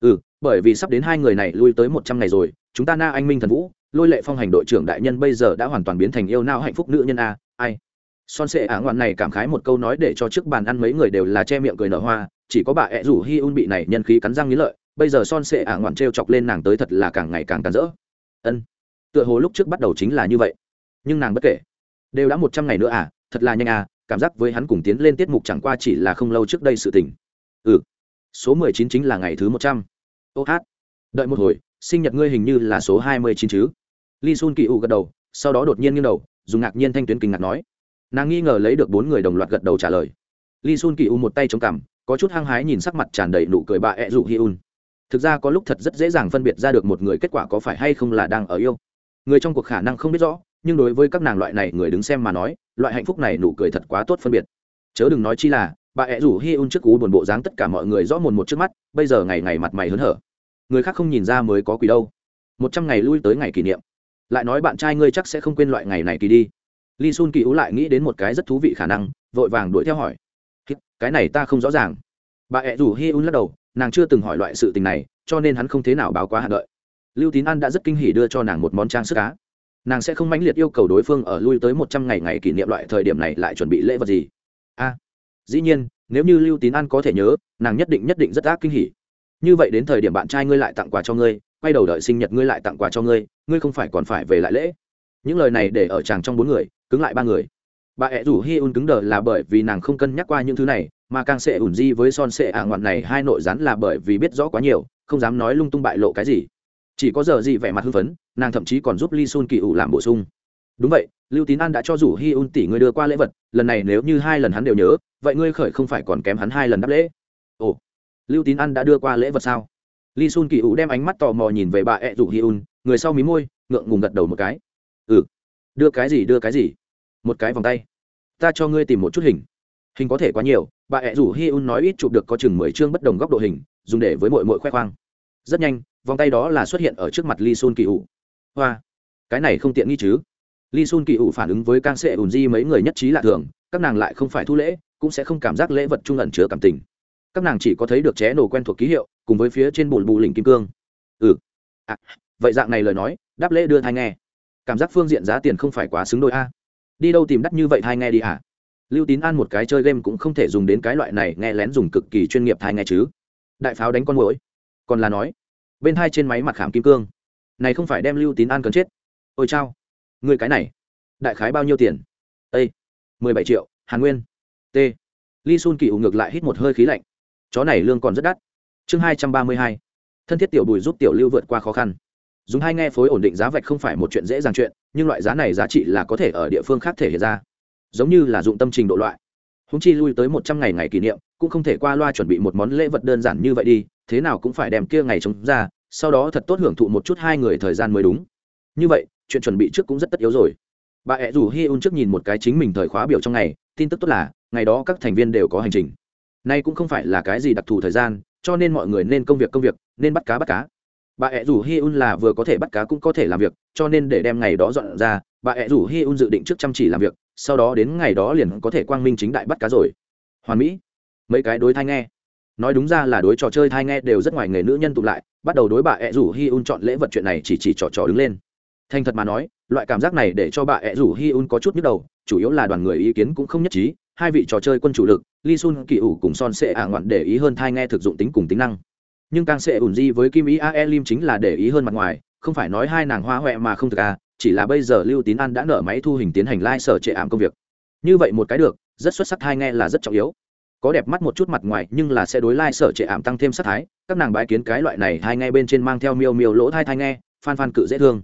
Ừ bởi vì sắp đến hai người này lui tới một trăm ngày rồi, chúng ta na anh minh thần vũ, lôi lệ phong hành đội trưởng đại nhân bây giờ đã hoàn toàn biến thành yêu nao hạnh phúc nữ nhân a, ai? Son sệ ả ngoạn này cảm khái một câu nói để cho trước bàn ăn mấy người đều là che miệng cười nở hoa, chỉ có bà ẹ rủ hi un bị này nhân khí cắn răng nghĩ lợi bây giờ son sệ ả ngoạn t chọc lên nàng tới thật là càng ngày càng tàn rỡ. Ân, tựa hồ lúc trước bắt đầu chính là như vậy. Nhưng nàng bất kể. Đều đã một trăm ngày nữa à thật là nhanh à cảm giác với hắn cùng tiến lên tiết mục chẳng qua chỉ là không lâu trước đây sự tình. Ừ số mười chín chính là ngày thứ một trăm. Ô hát, đợi một hồi, sinh nhật ngươi hình như là số hai mươi chín chứ. Li sun kỳ u gật đầu, sau đó đột nhiên nghiêng đầu, dùng ngạc nhiên thanh tuyến kinh ngạc nói. Nàng nghi ngờ lấy được bốn người đồng loạt gật đầu trả lời. Li sun kỳ u một tay chống cằm, có chút hăng hái nhìn sắc mặt tràn đầy nụ cười bà ẹ dụ hi un thực ra có lúc thật rất dễ dàng phân biệt ra được một người kết quả có phải hay không là đang ở yêu. Người trong cuộc khả năng không biết rõ, nhưng đối với các nàng loại này người đứng xem mà nói, loại hạnh phúc này nụ cười thật quá tốt phân biệt. Chớ đừng nói chi là, bà ẹ rủ hi un trước cú buồn bộ dáng tất cả mọi người rõ mồn một trước mắt, bây giờ ngày ngày mặt mày hớn hở. Người khác không nhìn ra mới có quỷ đâu. Một trăm ngày lui tới ngày kỷ niệm. Lại nói bạn trai ngươi chắc sẽ không quên loại ngày này kỳ đi. Li sun kỳ ú lại nghĩ đến một cái rất thú vị khả năng, vội vàng đuổi theo hỏi. Cái này ta không rõ ràng. Bà ẹ rủ hi un lắc đầu nàng chưa từng hỏi loại sự tình này, cho nên hắn không thế nào báo quá hạn đợi. Lưu tín an đã rất kinh hỉ đưa cho nàng một món trang sức cá nàng sẽ không mãnh liệt yêu cầu đối phương ở lui tới một trăm ngày ngày kỷ niệm loại thời điểm này lại chuẩn bị lễ vật gì. A, dĩ nhiên, nếu như lưu tín an có thể nhớ, nàng nhất định nhất định rất ác kinh hỉ. Như vậy đến thời điểm bạn trai ngươi lại tặng quà cho ngươi, quay đầu đợi sinh nhật ngươi lại tặng quà cho ngươi ngươi không phải còn phải về lại lễ. Những lời này để ở chàng trong bốn người, cứng lại ba người bà ẹ rủ hi un cứng đờ là bởi vì nàng không cân nhắc qua những thứ này, mà càng sẽ ủn di với son sệ ả ngoạn này, hai nội rắn là bởi vì biết rõ quá nhiều, không dám nói lung tung bại lộ cái gì. Chỉ có giờ gì vẻ mặt hưng phấn, nàng thậm chí còn giúp li sun kỳ ủ làm bổ sung. Đúng vậy, lưu tín an đã cho rủ hi un tỷ người đưa qua lễ vật, lần này nếu như hai lần hắn đều nhớ, vậy ngươi khởi không phải còn kém hắn hai lần đáp lễ. Ồ, lưu tín an đã đưa qua lễ vật sao? Li sun kỳ ủ đem ánh mắt tò mò nhìn về bà ẹ rủ hi un, người sau mí môi, ngượng ngùng gật đầu một cái. Ừ đưa cái gì, đưa cái gì? Một cái vòng tay. Ta cho ngươi tìm một chút hình. Hình có thể quá nhiều bà ẹ rủ hi un nói ít chụp được có chừng mười chương bất đồng góc độ hình dùng để với mội mội khoe khoang. Rất nhanh vòng tay đó là xuất hiện ở trước mặt li sun kỳ ủ hoa cái này không tiện nghi chứ? Li sun kỳ ủ phản ứng với can sệ ùn di mấy người nhất trí lạ thường các nàng lại không phải thu lễ cũng sẽ không cảm giác lễ vật trung ẩn chứa cảm tình. Các nàng chỉ có thấy được ché nổ quen thuộc ký hiệu cùng với phía trên bùn bù lỉnh kim cương. Ừ. À, vậy dạng này lời nói đáp lễ đưa thai nghe. Cảm giác phương diện giá tiền không phải quá xứng đôi a đi đâu tìm đắt như vậy thai nghe đi à lưu tín an một cái chơi game cũng không thể dùng đến cái loại này, nghe lén dùng cực kỳ chuyên nghiệp thai nghe chứ. Đại pháo đánh con mũi còn là nói, bên hai trên máy mặt khảm kim cương. Này không phải đem lưu tín an cần chết. Ôi chao. Người cái này, đại khái bao nhiêu tiền? Â mười bảy triệu, hàn nguyên. T. Li sun kỳ ủ ngược lại hít một hơi khí lạnh. Chó này lương còn rất đắt. Chương hai trăm ba mươi hai. Thân thiết tiểu bùi giúp tiểu lưu vượt qua khó khăn dùng hai nghe phối ổn định giá vạch không phải một chuyện dễ dàng chuyện, nhưng loại giá này giá trị là có thể ở địa phương khác thể hiện ra. Giống như là dụng tâm trình độ loại. Húng chi lui tới một trăm ngày ngày kỷ niệm, cũng không thể qua loa chuẩn bị một món lễ vật đơn giản như vậy đi, thế nào cũng phải đem kia ngày chống ra, sau đó thật tốt hưởng thụ một chút hai người thời gian mới đúng. Như vậy, chuyện chuẩn bị trước cũng rất tất yếu rồi. Bà ẹ rủ hi un trước nhìn một cái chính mình thời khóa biểu trong ngày, tin tức tốt là, ngày đó các thành viên đều có hành trình. Nay cũng không phải là cái gì đặc thù thời gian, cho nên mọi người nên công việc công việc, nên bắt cá bắt cá bà ẹ rủ hi un là vừa có thể bắt cá cũng có thể làm việc, cho nên để đem ngày đó dọn ra, bà ẹ rủ hi un dự định trước chăm chỉ làm việc, sau đó đến ngày đó liền có thể quang minh chính đại bắt cá rồi. Hoàn mỹ, mấy cái đối thai nghe. Nói đúng ra là đối trò chơi thai nghe đều rất ngoài nghề nữ nhân tụ lại, bắt đầu đối bà ẹ rủ hi un chọn lễ vật chuyện này chỉ chỉ trò trò đứng lên. Thành thật mà nói, loại cảm giác này để cho bà ẹ rủ hi un có chút nhức đầu, chủ yếu là đoàn người ý kiến cũng không nhất trí, hai vị trò chơi quân chủ lực li sun kỳ ủ cùng son sệ ả ngoạn để ý hơn thai nghe thực dụng tính cùng tính năng nhưng càng sẽ ủn di với kim ý a lim chính là để ý hơn mặt ngoài, không phải nói hai nàng hoa huệ mà không thực à chỉ là bây giờ lưu tín an đã nở máy thu hình tiến hành lai、like、sở trệ ảm công việc. Như vậy một cái được, rất xuất sắc hai nghe là rất trọng yếu. Có đẹp mắt một chút mặt ngoài nhưng là sẽ đối lai、like、sở trệ ảm tăng thêm sắc thái, các nàng bãi kiến cái loại này hai nghe bên trên mang theo miêu miêu lỗ thai thai nghe, phan phan cự dễ thương.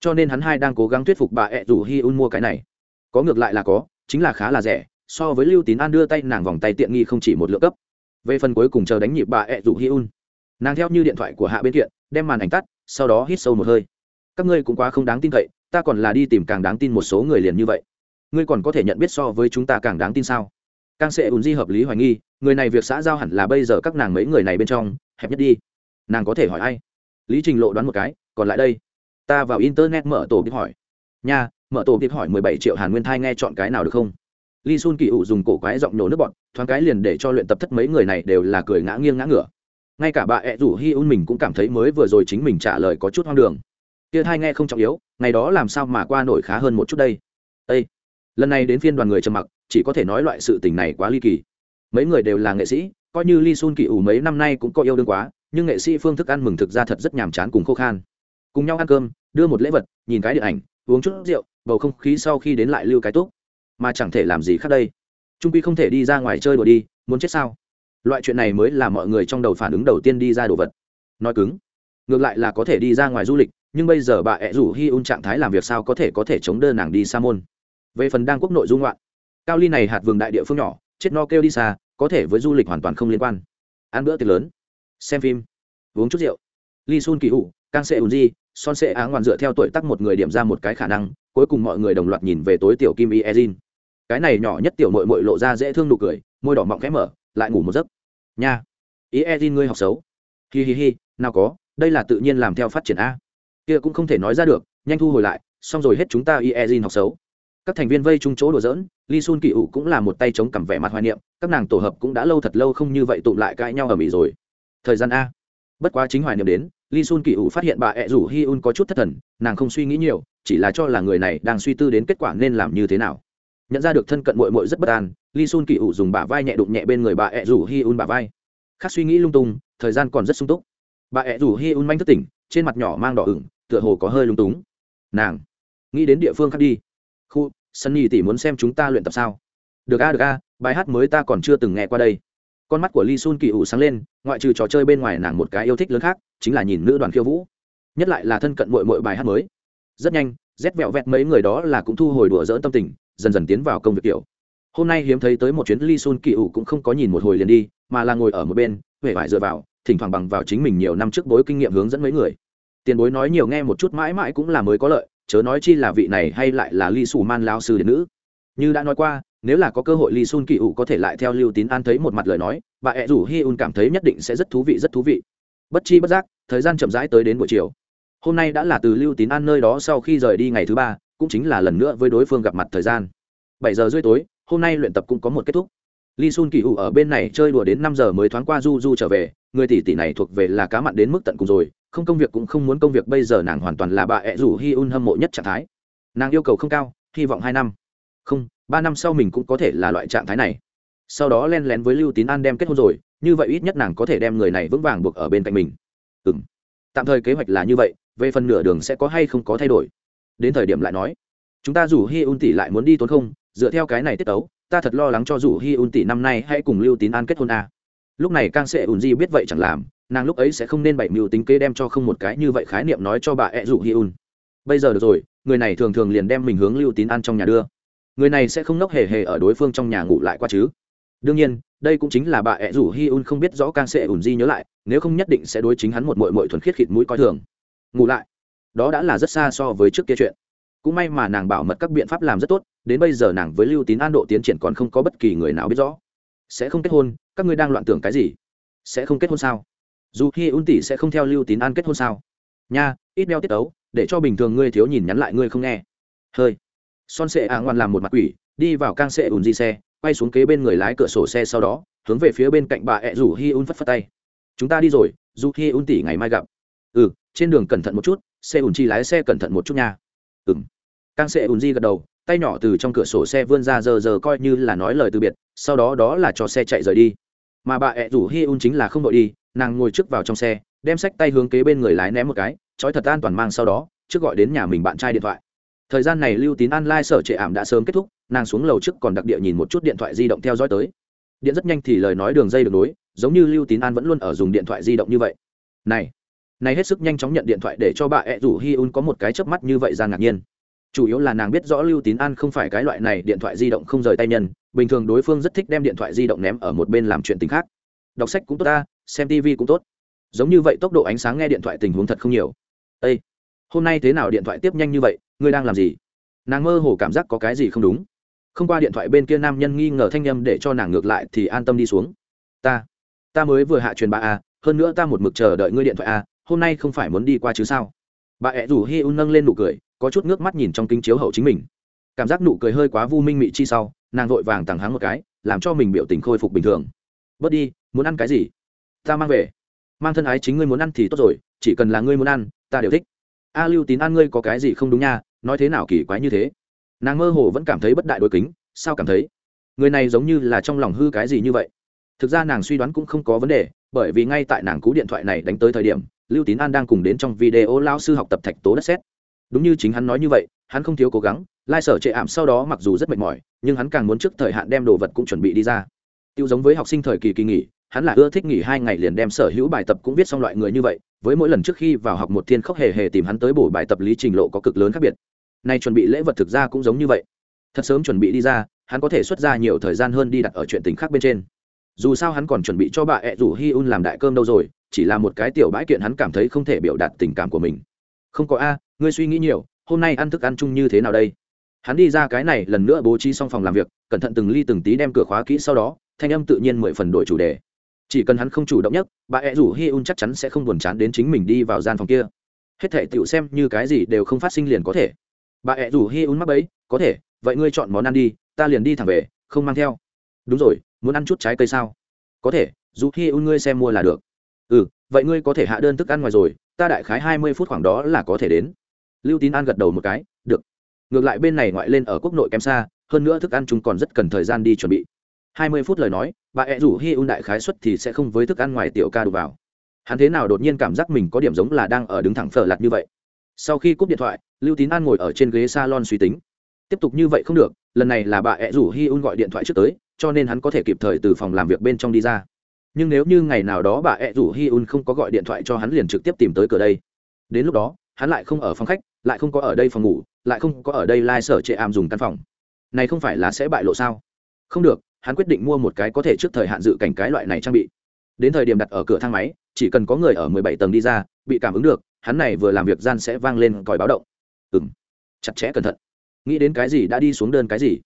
Cho nên hắn hai đang cố gắng thuyết phục bà ẹ rủ hi un mua cái này. Có ngược lại là có, chính là khá là rẻ, so với lưu tín an đưa tay nàng vòng tay tiện nghi không chỉ một lượng cấp. Về phần cuối cùng chờ đánh nhịp bà ẹ rủ hi un nàng theo như điện thoại của hạ bên kiện đem màn ảnh tắt, sau đó hít sâu một hơi. Các ngươi cũng quá không đáng tin cậy, ta còn là đi tìm càng đáng tin một số người liền như vậy. Ngươi còn có thể nhận biết so với chúng ta càng đáng tin sao? Càng sẽ ùn di hợp lý hoài nghi, người này việc xã giao hẳn là bây giờ các nàng mấy người này bên trong, hẹp nhất đi. Nàng có thể hỏi ai? Lý trình lộ đoán một cái, còn lại đây. Ta vào internet mở tổ kịp hỏi. Nha, mở tổ kịp hỏi mười bảy triệu hàn nguyên thai nghe chọn cái nào được không? Li sun kỳ ủ dùng cổ quái giọng nhổ nước bọn, thoáng cái liền để cho luyện tập thất mấy người này đều là cười ngã nghiêng ngã ngửa ngay cả bà ẹ rủ hi un mình cũng cảm thấy mới vừa rồi chính mình trả lời có chút hoang đường. Kia hai nghe không trọng yếu, ngày đó làm sao mà qua nổi khá hơn một chút đây? Ê! lần này đến phiên đoàn người trầm mặc, chỉ có thể nói loại sự tình này quá ly kỳ. Mấy người đều là nghệ sĩ, coi như li sun kỳ ủ mấy năm nay cũng có yêu đương quá, nhưng nghệ sĩ phương thức ăn mừng thực ra thật rất nhàm chán cùng khô khan. Cùng nhau ăn cơm, đưa một lễ vật, nhìn cái điện ảnh, uống chút rượu, bầu không khí sau khi đến lại lưu cái tốt mà chẳng thể làm gì khác đây. Trung quy không thể đi ra ngoài chơi đùa đi, muốn chết sao? Loại chuyện này mới là mọi người trong đầu phản ứng đầu tiên đi ra đồ vật. Nói cứng, ngược lại là có thể đi ra ngoài du lịch, nhưng bây giờ bà ẹ rủ hi un trạng thái làm việc sao có thể có thể chống đơn nàng đi xa môn? Về phần đang quốc nội dung loạn, cao ly này hạt vườn đại địa phương nhỏ, chết no kêu đi xa, có thể với du lịch hoàn toàn không liên quan. Ăn bữa tiệc lớn, xem phim, uống chút rượu. Li sun kỳ ủ càng sệ ùn di son sệ á ngoan dựa theo tuổi tắc một người điểm ra một cái khả năng, cuối cùng mọi người đồng loạt nhìn về tối tiểu kim y ezin cái này nhỏ nhất tiểu mội mội lộ ra dễ thương nụ cười, môi đỏ mọng khẽ mở lại ngủ một giấc. Nha. Ý ezin ngươi học xấu. Hi hi hi, nào có, đây là tự nhiên làm theo phát triển a. Kia cũng không thể nói ra được, nhanh thu hồi lại, xong rồi hết chúng ta y ezin học xấu. Các thành viên vây chung chỗ đùa giỡn li sun kỳ ủ cũng là một tay chống cằm vẻ mặt hoài niệm, các nàng tổ hợp cũng đã lâu thật lâu không như vậy tụm lại cãi nhau ở mỹ rồi. Thời gian a. Bất quá chính hoài niệm đến li sun kỳ ủ phát hiện bà ẹ rủ hi un có chút thất thần, nàng không suy nghĩ nhiều, chỉ là cho là người này đang suy tư đến kết quả nên làm như thế nào. Nhận ra được thân cận mội mội rất bất an li sun kỳ ủ dùng bả vai nhẹ đụng nhẹ bên người bà ẹ rủ hi un bả vai. Khác suy nghĩ lung tung, thời gian còn rất sung túc. Bà ẹ rủ hi un manh thức tỉnh, trên mặt nhỏ mang đỏ ửng, tựa hồ có hơi lung túng. Nàng, nghĩ đến địa phương khác đi. Khu, sunny tỷ muốn xem chúng ta luyện tập sao? Được a được a, bài hát mới ta còn chưa từng nghe qua đây. Con mắt của Lee sun kỳ ủ sáng lên, ngoại trừ trò chơi bên ngoài nàng một cái yêu thích lớn khác, chính là nhìn nữ đoàn khiêu vũ. Nhất lại là thân cận mội mội bài hát mới. Rất nhanh rét vẹo vẹt mấy người đó là cũng thu hồi đùa dỡn tâm tình, dần dần tiến vào công việc kiểu hôm nay hiếm thấy tới một chuyến Lee sun kỳ ủ cũng không có nhìn một hồi liền đi, mà là ngồi ở một bên huệ vải dựa vào, thỉnh thoảng bằng vào chính mình nhiều năm trước bối kinh nghiệm hướng dẫn mấy người. Tiền bối nói nhiều nghe một chút mãi mãi cũng là mới có lợi, chớ nói chi là vị này hay lại là ly xù man lao sư điện nữ. Như đã nói qua, nếu là có cơ hội ly sun kỳ ủ có thể lại theo lưu tín an thấy một mặt lời nói, bà ẹ rủ hi un cảm thấy nhất định sẽ rất thú vị, rất thú vị. Bất chi bất giác, thời gian chậm rãi tới đến buổi chiều. Hôm nay đã là từ lưu tín an nơi đó sau khi rời đi ngày thứ ba, cũng chính là lần nữa với đối phương gặp mặt thời gian. Bảy giờ rưỡi tối hôm nay luyện tập cũng có một kết thúc Lee Sun Kỳ ủ ở bên này chơi đùa đến năm giờ mới thoáng qua du du trở về, người tỷ tỷ này thuộc về là cá mặn đến mức tận cùng rồi, không công việc cũng không muốn công việc bây giờ nàng hoàn toàn là bà ẹ rủ Hi Un hâm mộ nhất trạng thái. Nàng yêu cầu không cao, hy vọng hai năm. Không, ba năm sau mình cũng có thể là loại trạng thái này. Sau đó len lén với Lưu Tín An đem kết hôn rồi, như vậy ít nhất nàng có thể đem người này vững vàng buộc ở bên cạnh mình. Ừm. Tạm thời kế hoạch là như vậy, về phần nửa đường sẽ có hay không có thay đổi. Đến thời điểm lại nói. Chúng ta rủ Hi Un tỷ lại muốn đi tốn không, dựa theo cái này tiết tấu, ta thật lo lắng cho dù hi un tỷ năm nay hãy cùng lưu tín an kết hôn a lúc này càng sẽ ùn di biết vậy chẳng làm nàng lúc ấy sẽ không nên bảy mưu tính kế đem cho không một cái như vậy khái niệm nói cho bà ẹ dụ hi un. Bây giờ được rồi người này thường thường liền đem mình hướng lưu tín an trong nhà đưa. Người này sẽ không nốc hề hề ở đối phương trong nhà ngủ lại qua chứ. Đương nhiên đây cũng chính là bà ẹ rủ hi un không biết rõ càng sẽ ùn di nhớ lại nếu không nhất định sẽ đối chính hắn một mội mội thuần khiết khịt mũi coi thường. Ngủ lại. Đó đã là rất xa so với trước kia chuyện. Cũng may mà nàng bảo mật các biện pháp làm rất tốt đến bây giờ nàng với lưu tín an độ tiến triển còn không có bất kỳ người nào biết rõ. Sẽ không kết hôn, các ngươi đang loạn tưởng cái gì? Sẽ không kết hôn sao? Dù hi un tỷ sẽ không theo lưu tín an kết hôn sao? Nha, ít đeo tiết ấu, để cho bình thường ngươi thiếu nhìn nhắn lại ngươi không nghe. Hơi. Son sệ ạ ngoan làm một mặt quỷ, đi vào cang sệ ùn di xe, quay xuống kế bên người lái cửa sổ xe sau đó, hướng về phía bên cạnh bà ẹ rủ hi un phất phất tay. Chúng ta đi rồi, dù hi un tỷ ngày mai gặp. Ừ trên đường cẩn thận một chút xe ùn chi lái xe cẩn thận một chút nha. Ừ m cang sệ ùn di gật đầu tay nhỏ từ trong cửa sổ xe vươn ra giờ giờ coi như là nói lời từ biệt, sau đó đó là cho xe chạy rời đi. Mà bà ẹ rủ hi un chính là không đội đi, nàng ngồi trước vào trong xe, đem sách tay hướng kế bên người lái ném một cái, trói thật an toàn mang sau đó, trước gọi đến nhà mình bạn trai điện thoại. Thời gian này lưu tín An lai sở trệ ảm đã sớm kết thúc, nàng xuống lầu trước còn đặc địa nhìn một chút điện thoại di động theo dõi tới. Điện rất nhanh thì lời nói đường dây được nối, giống như lưu tín an vẫn luôn ở dùng điện thoại di động như vậy. Này này hết sức nhanh chóng nhận điện thoại để cho bà ẹ rủ hi un có một cái chớp mắt như vậy ra ngạc nhiên chủ yếu là nàng biết rõ lưu tín an không phải cái loại này điện thoại di động không rời tay nhân, bình thường đối phương rất thích đem điện thoại di động ném ở một bên làm chuyện tình khác. Đọc sách cũng tốt ta, xem tv cũng tốt. Giống như vậy tốc độ ánh sáng nghe điện thoại tình huống thật không nhiều. Â hôm nay thế nào điện thoại tiếp nhanh như vậy, ngươi đang làm gì? Nàng mơ hồ cảm giác có cái gì không đúng. Không qua điện thoại bên kia nam nhân nghi ngờ thanh â m để cho nàng ngược lại thì an tâm đi xuống. Ta ta mới vừa hạ truyền bà a hơn nữa ta một mực chờ đợi ngươi điện thoại a hôm nay không phải muốn đi qua chứ sao? Bà ẹ rủ hi un nâng lên nụ cười có chút nước mắt nhìn trong kính chiếu hậu chính mình. Cảm giác nụ cười hơi quá vu minh mị chi sau, nàng vội vàng tàng hắng một cái, làm cho mình biểu tình khôi phục bình thường. Bớt đi, muốn ăn cái gì? Ta mang về. Mang thân ái chính ngươi muốn ăn thì tốt rồi, chỉ cần là ngươi muốn ăn, ta đều thích. A lưu tín ăn ngươi có cái gì không đúng nha, nói thế nào kỳ quái như thế? Nàng mơ hồ vẫn cảm thấy bất đại đối kính, sao cảm thấy? Người này giống như là trong lòng hư cái gì như vậy? Thực ra nàng suy đoán cũng không có vấn đề, bởi vì ngay tại nàng cú điện thoại này đánh tới thời điểm, lưu tín an đang cùng đến trong video lao sư học tập thạch tố đất xét đúng như chính hắn nói như vậy, hắn không thiếu cố gắng, lai sở trệ ảm sau đó mặc dù rất mệt mỏi, nhưng hắn càng muốn trước thời hạn đem đồ vật cũng chuẩn bị đi ra. Tiêu giống với học sinh thời kỳ kỳ nghỉ, hắn là ưa thích nghỉ hai ngày liền đem sở hữu bài tập cũng viết xong loại người như vậy, với mỗi lần trước khi vào học một thiên khóc hề hề tìm hắn tới bổ bài tập lý trình lộ có cực lớn khác biệt. Nay chuẩn bị lễ vật thực ra cũng giống như vậy. Thật sớm chuẩn bị đi ra, hắn có thể xuất ra nhiều thời gian hơn đi đặt ở chuyện tình khác bên trên. Dù sao hắn còn chuẩn bị cho bà ẹ rủ hi un làm đại cơm đâu rồi, chỉ là một cái tiểu bãi kiện hắn cảm thấy không thể biểu đạt tình cảm của mình. Không có a ngươi suy nghĩ nhiều hôm nay ăn thức ăn chung như thế nào đây? Hắn đi ra cái này lần nữa bố trí xong phòng làm việc cẩn thận từng ly từng tí đem cửa khóa kỹ sau đó thanh âm tự nhiên mười phần đổi chủ đề. Chỉ cần hắn không chủ động nhất bà ẹ rủ hi un chắc chắn sẽ không buồn chán đến chính mình đi vào gian phòng kia. Hết thể tựu xem như cái gì đều không phát sinh liền có thể. Bà ẹ rủ hi un mắc ấy, có thể vậy ngươi chọn món ăn đi ta liền đi thẳng về không mang theo. Đúng rồi muốn ăn chút trái cây sao? Có thể dù hi un ngươi xem mua là được. Ừ vậy ngươi có thể hạ đơn thức ăn ngoài rồi ta đại khái hai mươi phút khoảng đó là có thể đến lưu tín an gật đầu một cái, được. Ngược lại bên này ngoại lên ở quốc nội kém xa, hơn nữa thức ăn chúng còn rất cần thời gian đi chuẩn bị. Hai mươi phút lời nói, bà ẹ rủ hi un đại khái xuất thì sẽ không với thức ăn ngoài tiểu ca đụng vào. Hắn thế nào đột nhiên cảm giác mình có điểm giống là đang ở đứng thẳng phở lặt như vậy? Sau khi cúp điện thoại, lưu tín an ngồi ở trên ghế s a lon suy tính. Tiếp tục như vậy không được, lần này là bà ẹ rủ hi un gọi điện thoại trước tới, cho nên hắn có thể kịp thời từ phòng làm việc bên trong đi ra. Nhưng nếu như ngày nào đó bà ẹ rủ hi un không có gọi điện thoại cho hắn liền trực tiếp tìm tới cửa đây. Đến lúc đó hắn lại không ở phòng khách, lại không có ở đây phòng ngủ, lại không có ở đây lai、like、sở trệ ảm dùng căn phòng. Này không phải là sẽ bại lộ sao? Không được, hắn quyết định mua một cái có thể trước thời hạn dự cảnh cái loại này trang bị. Đến thời điểm đặt ở cửa thang máy, chỉ cần có người ở mười bảy tầng đi ra, bị cảm ứng được, hắn này vừa làm việc gian sẽ vang lên còi báo động. Ừng chặt chẽ cẩn thận. Nghĩ đến cái gì đã đi xuống đơn cái gì?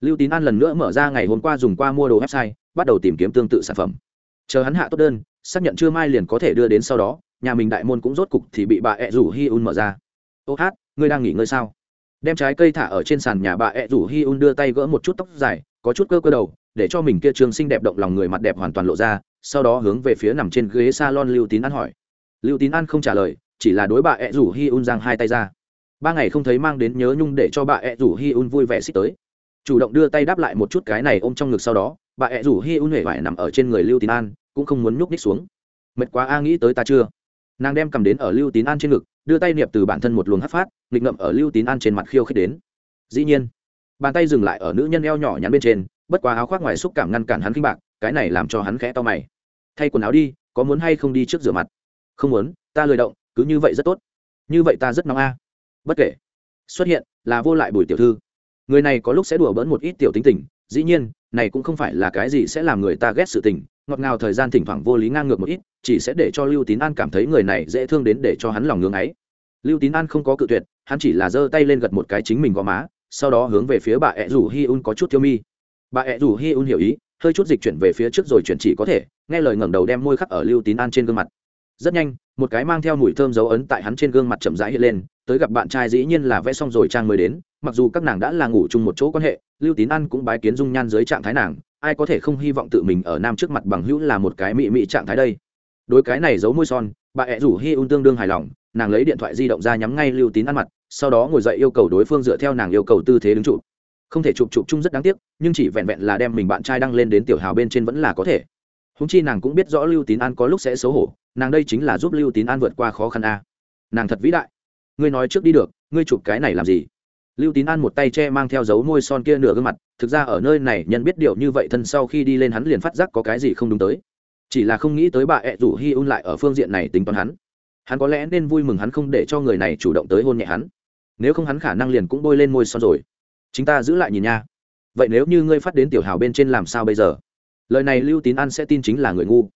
Lưu tín an lần nữa mở ra ngày hôm qua dùng qua mua đồ website, bắt đầu tìm kiếm tương tự sản phẩm. Chờ hắn hạ tốt đơn, xác nhận chưa mai liền có thể đưa đến sau đó nhà mình đại môn cũng rốt cục thì bị bà ẹ rủ hi un mở ra. Ô hát, ngươi đang nghỉ ngơi sao? Đem trái cây thả ở trên sàn nhà bà ẹ rủ hi un đưa tay gỡ một chút tóc dài, có chút cơ cơ đầu, để cho mình kia trường xinh đẹp động lòng người mặt đẹp hoàn toàn lộ ra, sau đó hướng về phía nằm trên ghế salon lưu tín an hỏi. Lưu tín an không trả lời, chỉ là đối bà ẹ rủ hi un giang hai tay ra. Ba ngày không thấy mang đến nhớ nhung để cho bà ẹ rủ hi un vui vẻ xích tới. Chủ động đưa tay đáp lại một chút cái này ôm trong ngực sau đó, bà ẹ rủ hi un huệ vải nằm ở trên người lưu tín an, cũng không muốn nhúc ních xuống. Mệt quá, a, nghĩ tới ta chưa? Nàng đem cầm đến ở lưu tín an trên ngực, đưa tay niệm từ bản thân một luồng hấp phát, nghịch ngậm ở lưu tín an trên mặt khiêu khích đến. Dĩ nhiên, bàn tay dừng lại ở nữ nhân eo nhỏ nhắn bên trên, bất quá áo khoác ngoài xúc cảm ngăn cản hắn khinh bạc, cái này làm cho hắn khẽ to mày. Thay quần áo đi, có muốn hay không đi trước rửa mặt? Không muốn, ta lười động, cứ như vậy rất tốt. Như vậy ta rất nóng a. Bất kể. Xuất hiện là vô lại bùi tiểu thư. Người này có lúc sẽ đùa bỡn một ít tiểu tính tình, dĩ nhiên này cũng không phải là cái gì sẽ làm người ta ghét sự tình, ngọt ngào thời gian thỉnh thoảng vô lý ngang ngược một ít, chỉ sẽ để cho lưu tín an cảm thấy người này dễ thương đến để cho hắn lòng ngưng ấy. Lưu tín an không có cự tuyệt, hắn chỉ là giơ tay lên gật một cái chính mình gò má, sau đó hướng về phía bà ẹ rủ hi un có chút thiêu mi. Bà ẹ rủ hi un hiểu ý, hơi chút dịch chuyển về phía trước rồi chuyển chỉ có thể, nghe lời ngẩng đầu đem môi khắc ở lưu tín an trên gương mặt. Rất nhanh, một cái mang theo mùi thơm dấu ấn tại hắn trên gương mặt chậm rãi hiện lên tới gặp bạn trai dĩ nhiên là vẽ xong rồi trang mới đến, mặc dù các nàng đã là ngủ chung một chỗ quan hệ, lưu tín an cũng bái kiến dung nhan dưới trạng thái nàng, ai có thể không hy vọng tự mình ở nam trước mặt bằng hữu là một cái mị mị trạng thái đây. Đối cái này giấu môi son, bà ẹ rủ hi un tương đương hài lòng, nàng lấy điện thoại di động ra nhắm ngay lưu tín ăn mặt, sau đó ngồi dậy yêu cầu đối phương dựa theo nàng yêu cầu tư thế đứng chụp. Không thể chụp chụp chung rất đáng tiếc, nhưng chỉ vẹn vẹn là đem mình bạn trai đăng lên đến tiểu hào bên trên vẫn là có thể. Húng chi nàng cũng biết rõ lưu tín an có lúc sẽ xấu hổ, nàng đây chính là giúp lưu tín an vượt qua khó khăn a. Nàng thật vĩ đại ngươi nói trước đi được, ngươi chụp cái này làm gì? Lưu tín an một tay che mang theo dấu môi son kia nửa gương mặt, thực ra ở nơi này nhân biết điều như vậy thân sau khi đi lên hắn liền phát giác có cái gì không đúng tới. Chỉ là không nghĩ tới bà ẹ rủ hi un lại ở phương diện này tính toán hắn. Hắn có lẽ nên vui mừng hắn không để cho người này chủ động tới hôn nhẹ hắn. Nếu không hắn khả năng liền cũng bôi lên môi son rồi. Chính ta giữ lại nhìn nha. Vậy nếu như ngươi phát đến tiểu hào bên trên làm sao bây giờ? Lời này lưu tín an sẽ tin chính là người ngu.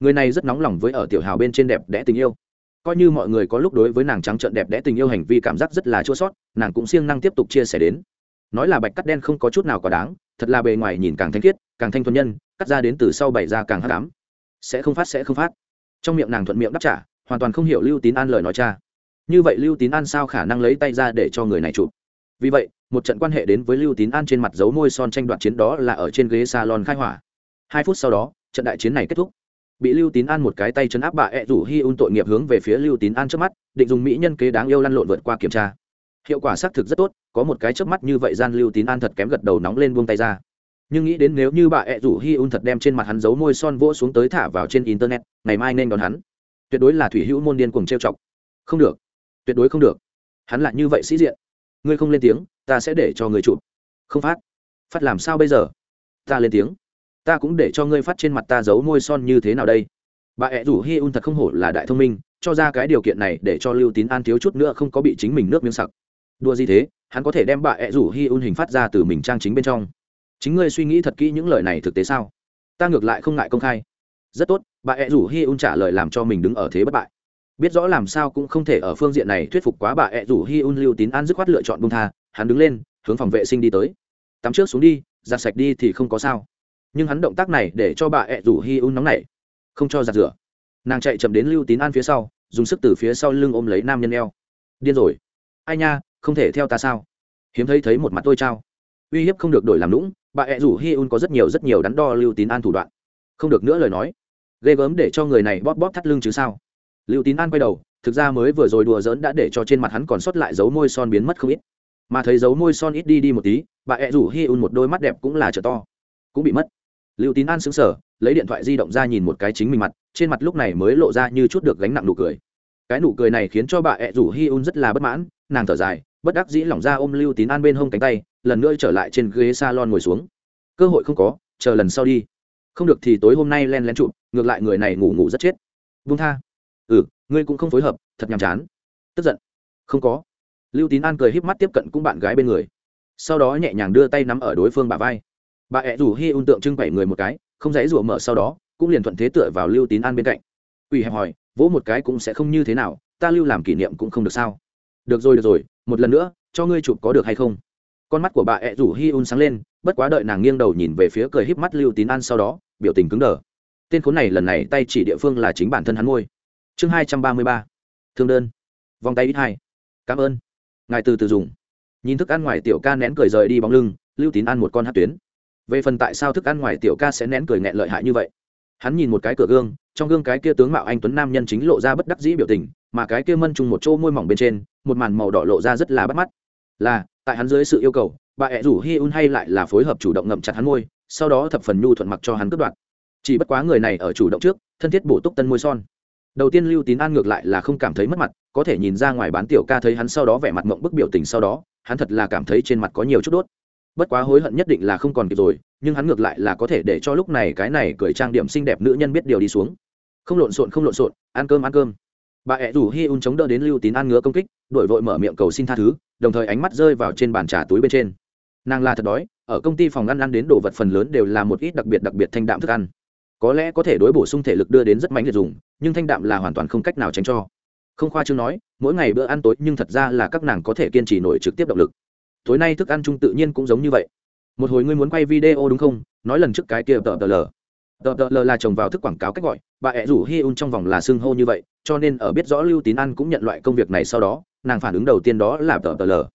Người này rất nóng lòng với ở tiểu hào bên trên đẹp đẽ tình yêu coi như mọi người có lúc đối với nàng trắng trợn đẹp đẽ tình yêu hành vi cảm giác rất là chua sót, nàng cũng siêng năng tiếp tục chia sẻ đến. Nói là bạch cắt đen không có chút nào quá đáng, thật là bề ngoài nhìn càng thanh khiết, càng thanh thuần nhân, cắt ra đến từ sau bảy ra càng hắc ám. Sẽ không phát, sẽ không phát. Trong miệng nàng thuận miệng đáp trả, hoàn toàn không hiểu lưu tín an lời nói cha. Như vậy lưu tín an sao khả năng lấy tay ra để cho người này chụp? Vì vậy, một trận quan hệ đến với lưu tín an trên mặt dấu môi son tranh đoạt chiến đó là ở trên ghế salon khai hỏa. Hai phút sau đó, trận đại chiến này kết thúc bị lưu tín an một cái tay chấn áp bà ẹ rủ hi un tội nghiệp hướng về phía lưu tín an trước mắt, định dùng mỹ nhân kế đáng yêu lăn lộn vượt qua kiểm tra. Hiệu quả xác thực rất tốt, có một cái trước mắt như vậy gian lưu tín an thật kém gật đầu nóng lên buông tay ra. Nhưng nghĩ đến nếu như bà ẹ rủ hi un thật đem trên mặt hắn giấu môi son vỗ xuống tới thả vào trên internet, ngày mai nên đón hắn. Tuyệt đối là thủy hữu môn điên cuồng trêu chọc. Không được. Tuyệt đối không được. Hắn lại như vậy sĩ diện. Ngươi không lên tiếng, ta sẽ để cho người chụp. Không phát. Phát làm sao bây giờ? Ta lên tiếng ta cũng để cho ngươi phát trên mặt ta giấu môi son như thế nào đây? Bà ẹ rủ hi un thật không hổ là đại thông minh, cho ra cái điều kiện này để cho lưu tín an thiếu chút nữa không có bị chính mình nước miếng sặc. Đua gì thế? Hắn có thể đem bà ẹ rủ hi un hình phát ra từ mình trang chính bên trong. Chính ngươi suy nghĩ thật kỹ những lời này thực tế sao? Ta ngược lại không ngại công khai. Rất tốt, bà ẹ rủ hi un trả lời làm cho mình đứng ở thế bất bại. Biết rõ làm sao cũng không thể ở phương diện này thuyết phục quá bà ẹ rủ hi un, lưu tín an dứt khoát lựa chọn bung tha, hắn đứng lên, hướng phòng vệ sinh đi tới. Tắm trước xuống đi, giặt sạch đi thì không có sao nhưng hắn động tác này để cho bà ẹ rủ hi un nóng nảy, không cho giặt rửa. Nàng chạy chậm đến lưu tín an phía sau, dùng sức từ phía sau lưng ôm lấy nam nhân eo. Điên rồi. Ai nha, không thể theo ta sao? Hiếm thấy thấy một mặt tôi trao. Uy hiếp không được đổi làm lũng bà ẹ rủ hi un có rất nhiều rất nhiều đắn đo lưu tín an thủ đoạn. Không được nữa lời nói. Ghê gớm để cho người này bóp bóp thắt lưng chứ sao? Lưu tín an quay đầu, thực ra mới vừa rồi đùa giỡn đã để cho trên mặt hắn còn sót lại dấu môi son biến mất không ít. Mà thấy dấu môi son ít đi đi một tí, bà ẹ rủ hi un một đôi mắt đẹp cũng là trở to. Cũng bị mất lưu tín an xứng sở lấy điện thoại di động ra nhìn một cái chính mình mặt, trên mặt lúc này mới lộ ra như chút được gánh nặng nụ cười. Cái nụ cười này khiến cho bà ẹ rủ hi un rất là bất mãn, nàng thở dài, bất đắc dĩ lỏng ra ôm lưu tín an bên hông cánh tay, lần nữa trở lại trên ghế s a lon ngồi xuống. Cơ hội không có, chờ lần sau đi. Không được thì tối hôm nay len lén chụp, ngược lại người này ngủ ngủ rất chết. Vung tha. Ừ ngươi cũng không phối hợp, thật nhàm chán. Tức giận. Không có. Lưu tín an cười híp mắt tiếp cận cũng bạn gái bên người. Sau đó nhẹ nhàng đưa tay nắm ở đối phương bà vai bà ẹ rủ hi un tượng trưng bảy người một cái, không dãy rủa mở sau đó, cũng liền thuận thế tựa vào lưu tín an bên cạnh. Ủy hẹp hỏi, vỗ một cái cũng sẽ không như thế nào, ta lưu làm kỷ niệm cũng không được sao? Được rồi được rồi, một lần nữa, cho ngươi chụp có được hay không? Con mắt của bà ẹ rủ hi un sáng lên, bất quá đợi nàng nghiêng đầu nhìn về phía cười híp mắt lưu tín an sau đó, biểu tình cứng đờ. Tên khốn này lần này tay chỉ địa phương là chính bản thân hắn ngôi. Chương hai trăm ba mươi ba. Thương đơn. Vòng tay ít hai. Cảm ơn. Ngài từ từ dùng. Nhìn thức ăn ngoài tiểu ca nén cười rời đi bóng lưng, lưu tín ăn một con hát tuyến về phần tại sao thức ăn ngoài tiểu ca sẽ nén cười nghẹn lợi hại như vậy? Hắn nhìn một cái cửa gương, trong gương cái kia tướng mạo anh tuấn nam nhân chính lộ ra bất đắc dĩ biểu tình, mà cái kia mân chung một chỗ môi mỏng bên trên, một màn màu đỏ lộ ra rất là bắt mắt. Là, tại hắn dưới sự yêu cầu, bà ẹ rủ hi un hay lại là phối hợp chủ động ngậm chặt hắn môi, sau đó thập phần nhu thuận mặc cho hắn cướp đoạt. Chỉ bất quá người này ở chủ động trước, thân thiết bổ túc tân môi son. Đầu tiên lưu tín an ngược lại là không cảm thấy mất mặt, có thể nhìn ra ngoài bán tiểu ca thấy hắn sau đó vẻ mặt mộng bức biểu tình sau đó, hắn thật là cảm thấy trên mặt có nhiều chút đốt bất quá hối hận nhất định là không còn kịp rồi, nhưng hắn ngược lại là có thể để cho lúc này cái này cười trang điểm xinh đẹp nữ nhân biết điều đi xuống. Không lộn xộn, không lộn xộn, ăn cơm ăn cơm. Bà ẹ rủ hi un chống đỡ đến lưu tín ăn ngứa công kích đổi vội mở miệng cầu xin tha thứ, đồng thời ánh mắt rơi vào trên bàn trà túi bên trên. Nàng là thật đói, ở công ty phòng ăn ăn đến đồ vật phần lớn đều là một ít đặc biệt đặc biệt thanh đạm thức ăn. Có lẽ có thể đối bổ sung thể lực đưa đến rất mạnh liệt dùng, nhưng thanh đạm là hoàn toàn không cách nào tránh cho. Không khoa chương nói, mỗi ngày bữa ăn tối nhưng thật ra là các nàng có thể kiên trì nổi trực tiếp động lực tối nay thức ăn chung tự nhiên cũng giống như vậy. Một hồi ngươi muốn quay video đúng không? Nói lần trước cái kia tờ tờ lờ. Tờ tờ lờ là chồng vào thức quảng cáo cách gọi, bà ẹ rủ hi un trong vòng là xưng hô như vậy, cho nên ở biết rõ lưu tín An cũng nhận loại công việc này sau đó, nàng phản ứng đầu tiên đó là tờ tờ lờ.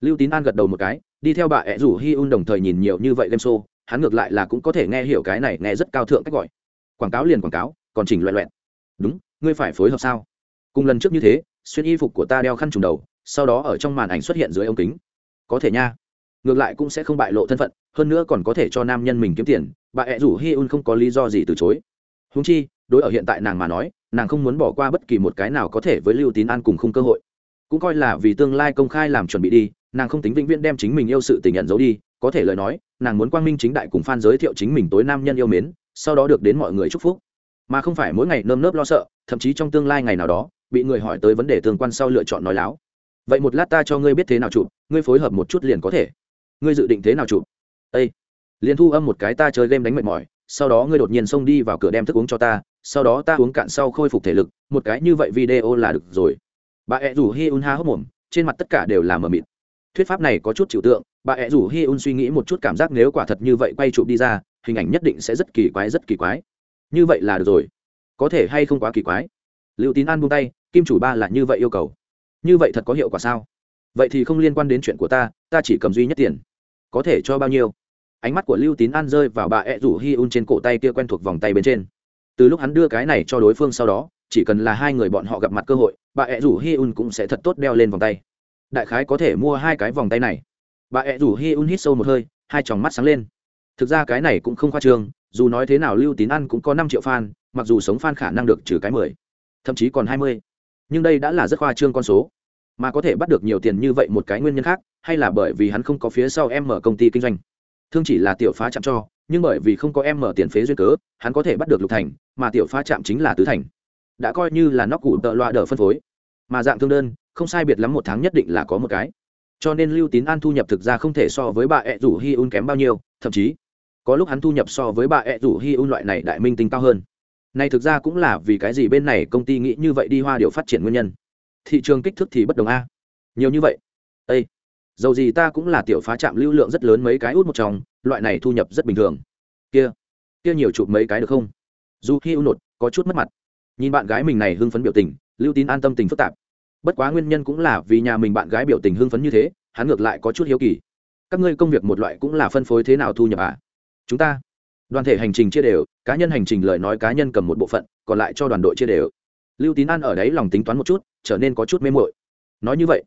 Lưu tín an gật đầu một cái, đi theo bà ẹ rủ hi un đồng thời nhìn nhiều như vậy game show, hắn ngược lại là cũng có thể nghe hiểu cái này nghe rất cao thượng cách gọi. Quảng cáo liền quảng cáo, còn chỉnh loẹn loẹn. Đúng, ngươi phải phối hợp sao? Cùng lần trước như thế, xuyên y phục của ta đeo khăn trùng đầu, sau đó ở trong màn ảnh xuất hiện dưới ống kính có thể nha. Ngược lại cũng sẽ không bại lộ thân phận, hơn nữa còn có thể cho nam nhân mình kiếm tiền, bà ẹ rủ hi un không có lý do gì từ chối. Húng chi, đối ở hiện tại nàng mà nói, nàng không muốn bỏ qua bất kỳ một cái nào có thể với lưu tín an cùng khung cơ hội. Cũng coi là vì tương lai công khai làm chuẩn bị đi, nàng không tính vĩnh viễn đem chính mình yêu sự tình nhận giấu đi, có thể lời nói, nàng muốn quang minh chính đại cùng f a n giới thiệu chính mình tối nam nhân yêu mến, sau đó được đến mọi người chúc phúc. Mà không phải mỗi ngày nơm nớp lo sợ, thậm chí trong tương lai ngày nào đó, bị người hỏi tới vấn đề tương quan sau lựa chọn nói láo vậy một lát ta cho ngươi biết thế nào chụp, ngươi phối hợp một chút liền có thể. Ngươi dự định thế nào chụp? Ây liền thu âm một cái ta chơi game đánh mệt mỏi, sau đó ngươi đột nhiên xông đi vào cửa đem thức uống cho ta, sau đó ta uống cạn sau khôi phục thể lực, một cái như vậy video là được rồi. Bà ẹ rủ hi un ha hốc mồm, trên mặt tất cả đều là mờ mịt. Thuyết pháp này có chút chịu tượng, bà ẹ rủ hi un suy nghĩ một chút cảm giác nếu quả thật như vậy quay chụp đi ra, hình ảnh nhất định sẽ rất kỳ quái, rất kỳ quái. Như vậy là được rồi. Có thể hay không quá kỳ quái? Liệu tín an buông tay, kim chủ ba là như vậy yêu cầu như vậy thật có hiệu quả sao? Vậy thì không liên quan đến chuyện của ta ta chỉ cầm duy nhất tiền. Có thể cho bao nhiêu? Ánh mắt của lưu tín an rơi vào bà ed rủ hi un trên cổ tay kia quen thuộc vòng tay bên trên. Từ lúc hắn đưa cái này cho đối phương sau đó, chỉ cần là hai người bọn họ gặp mặt cơ hội, bà ed rủ hi un cũng sẽ thật tốt đeo lên vòng tay. Đại khái có thể mua hai cái vòng tay này. Bà ed rủ hi un hít sâu một hơi, hai tròng mắt sáng lên. Thực ra cái này cũng không khoa trương, dù nói thế nào lưu tín ăn cũng có năm triệu fan, mặc dù sống fan khả năng được trừ cái mười, thậm chí còn hai mươi nhưng đây đã là rất khoa trương con số. Mà có thể bắt được nhiều tiền như vậy một cái nguyên nhân khác, hay là bởi vì hắn không có phía sau em mở công ty kinh doanh. Thương chỉ là tiểu phá chạm cho, nhưng bởi vì không có em mở tiền phế duyên cớ, hắn có thể bắt được lục thành, mà tiểu phá chạm chính là tứ thành. Đã coi như là nóc cụ tợ loa đỡ phân phối. Mà dạng thương đơn, không sai biệt lắm một tháng nhất định là có một cái. Cho nên lưu tín an thu nhập thực ra không thể so với bà ẹ rủ hi un kém bao nhiêu, thậm chí, có lúc hắn thu nhập so với bà ẹ rủ hi un loại này đại minh tinh cao hơn này thực ra cũng là vì cái gì bên này công ty nghĩ như vậy đi hoa điều phát triển nguyên nhân. Thị trường kích thước thì bất đồng a. Nhiều như vậy. Ê, dầu gì ta cũng là tiểu phá trạm lưu lượng rất lớn mấy cái út một trong loại này thu nhập rất bình thường. Kia kia nhiều chụp mấy cái được không? Dù khi u nột có chút mất mặt. Nhìn bạn gái mình này hưng phấn biểu tình lưu tín an tâm tình phức tạp. Bất quá nguyên nhân cũng là vì nhà mình bạn gái biểu tình hưng phấn như thế hắn ngược lại có chút hiếu kỳ. Các ngươi công việc một loại cũng là phân phối thế nào thu nhập à? Chúng ta đoàn thể hành trình chia đều, cá nhân hành trình lời nói cá nhân cầm một bộ phận, còn lại cho đoàn đội chia đều. Lưu tín an ở đấy lòng tính toán một chút, trở nên có chút mê mội nói như vậy,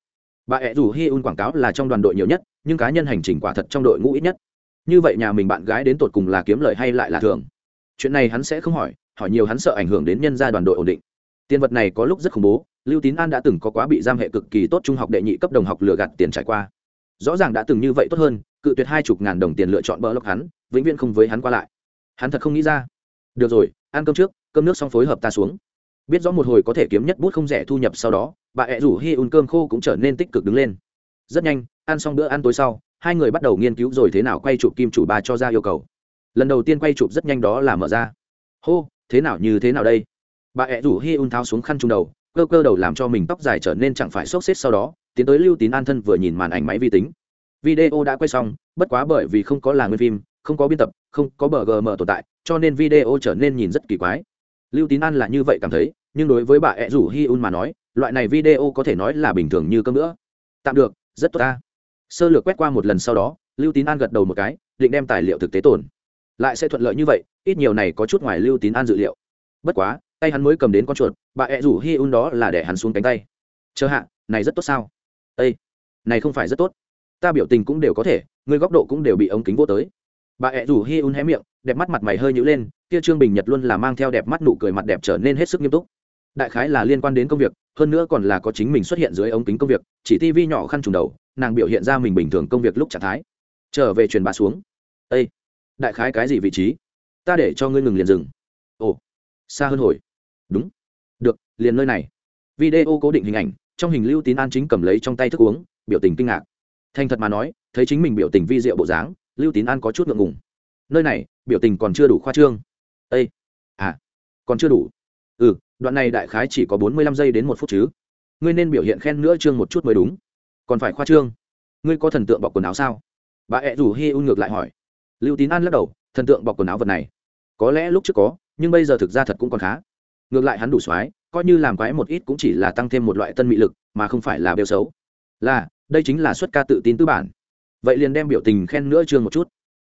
bà ẹ rủ hi un quảng cáo là trong đoàn đội nhiều nhất, nhưng cá nhân hành trình quả thật trong đội ngũ ít nhất. Như vậy nhà mình bạn gái đến tột cùng là kiếm lời hay lại là thường chuyện này hắn sẽ không hỏi hỏi nhiều hắn sợ ảnh hưởng đến nhân gia đoàn đội ổn định. Tiền vật này có lúc rất khủng bố, lưu tín an đã từng có quá bị giam hệ cực kỳ tốt trung học đệ nhị cấp đồng học lừa gạt tiền trải qua. Rõ ràng đã từng như vậy tốt hơn, cự tuyệt hai chục ngàn đồng tiền lựa chọn bỡ lộc hắn vĩnh viễn không với hắn qua lại. Hắn thật không nghĩ ra. Được rồi, ăn cơm trước, cơm nước xong phối hợp ta xuống. Biết rõ một hồi có thể kiếm nhất bút không rẻ thu nhập sau đó, bà ẹ rủ hi un cơm khô cũng trở nên tích cực đứng lên. Rất nhanh, ăn xong bữa ăn tối sau, hai người bắt đầu nghiên cứu rồi thế nào quay chụp kim chủ bà cho ra yêu cầu. Lần đầu tiên quay chụp rất nhanh đó là mở ra. Hô, thế nào như thế nào đây? Bà ẹ rủ hi un tháo xuống khăn trung đầu, cơ cơ đầu làm cho mình tóc dài trở nên chẳng phải sốc xếp sau đó, tiến tới lưu tín an thân vừa nhìn màn ảnh máy vi tính. Video đã quay xong, bất quá bởi vì không có là nguyên phim không có biên tập, không có bờ gm tồn tại, cho nên video trở nên nhìn rất kỳ quái. Lưu tín an là như vậy cảm thấy, nhưng đối với bà ed rủ hi un mà nói, loại này video có thể nói là bình thường như cơm nữa tạm được, rất tốt ta. Sơ lược quét qua một lần sau đó, lưu tín an gật đầu một cái, định đem tài liệu thực tế tồn. Lại sẽ thuận lợi như vậy, ít nhiều này có chút ngoài lưu tín an dự liệu. Bất quá, tay hắn mới cầm đến con chuột, bà ẹ rủ hi un đó là để hắn xuống cánh tay. Chờ hạ, này rất tốt sao? Â này không phải rất tốt. Ta biểu tình cũng đều có thể, người góc độ cũng đều bị ống kính vô tới bà ẹ rủ hi un hé miệng, đẹp mắt mặt mày hơi nhữ lên, kia trương bình nhật luôn là mang theo đẹp mắt nụ cười mặt đẹp trở nên hết sức nghiêm túc. Đại khái là liên quan đến công việc, hơn nữa còn là có chính mình xuất hiện dưới ống kính công việc, chỉ tivi nhỏ khăn trùng đầu, nàng biểu hiện ra mình bình thường công việc lúc trạng thái. Trở về truyền bà xuống. Ây đại khái cái gì vị trí? Ta để cho ngươi ngừng liền dừng. Ồ, xa hơn hồi. Đúng. Được, liền nơi này. Video cố định hình ảnh, trong hình lưu tín an chính cầm lấy trong tay thức uống, biểu tình kinh ngạc. Thành thật mà nói, thấy chính mình biểu tình vi diệu bộ dáng lưu tín an có chút ngượng ngùng. Nơi này, biểu tình còn chưa đủ khoa trương. Ây à còn chưa đủ. Ừ đoạn này đại khái chỉ có bốn mươi lăm giây đến một phút chứ. Ngươi nên biểu hiện khen nữa trương một chút mới đúng. Còn phải khoa trương. Ngươi có thần tượng bọc quần áo sao? Bà ẹ rủ hi un ngược lại hỏi. Lưu tín an lắc đầu, thần tượng bọc quần áo vật này. Có lẽ lúc trước có, nhưng bây giờ thực ra thật cũng còn khá. Ngược lại hắn đủ soái coi như làm quái một ít cũng chỉ là tăng thêm một loại tân mị lực, mà không phải là bêu xấu. Là, đây chính là xuất ca tự tin tư bản vậy liền đem biểu tình khen nữa chương một chút.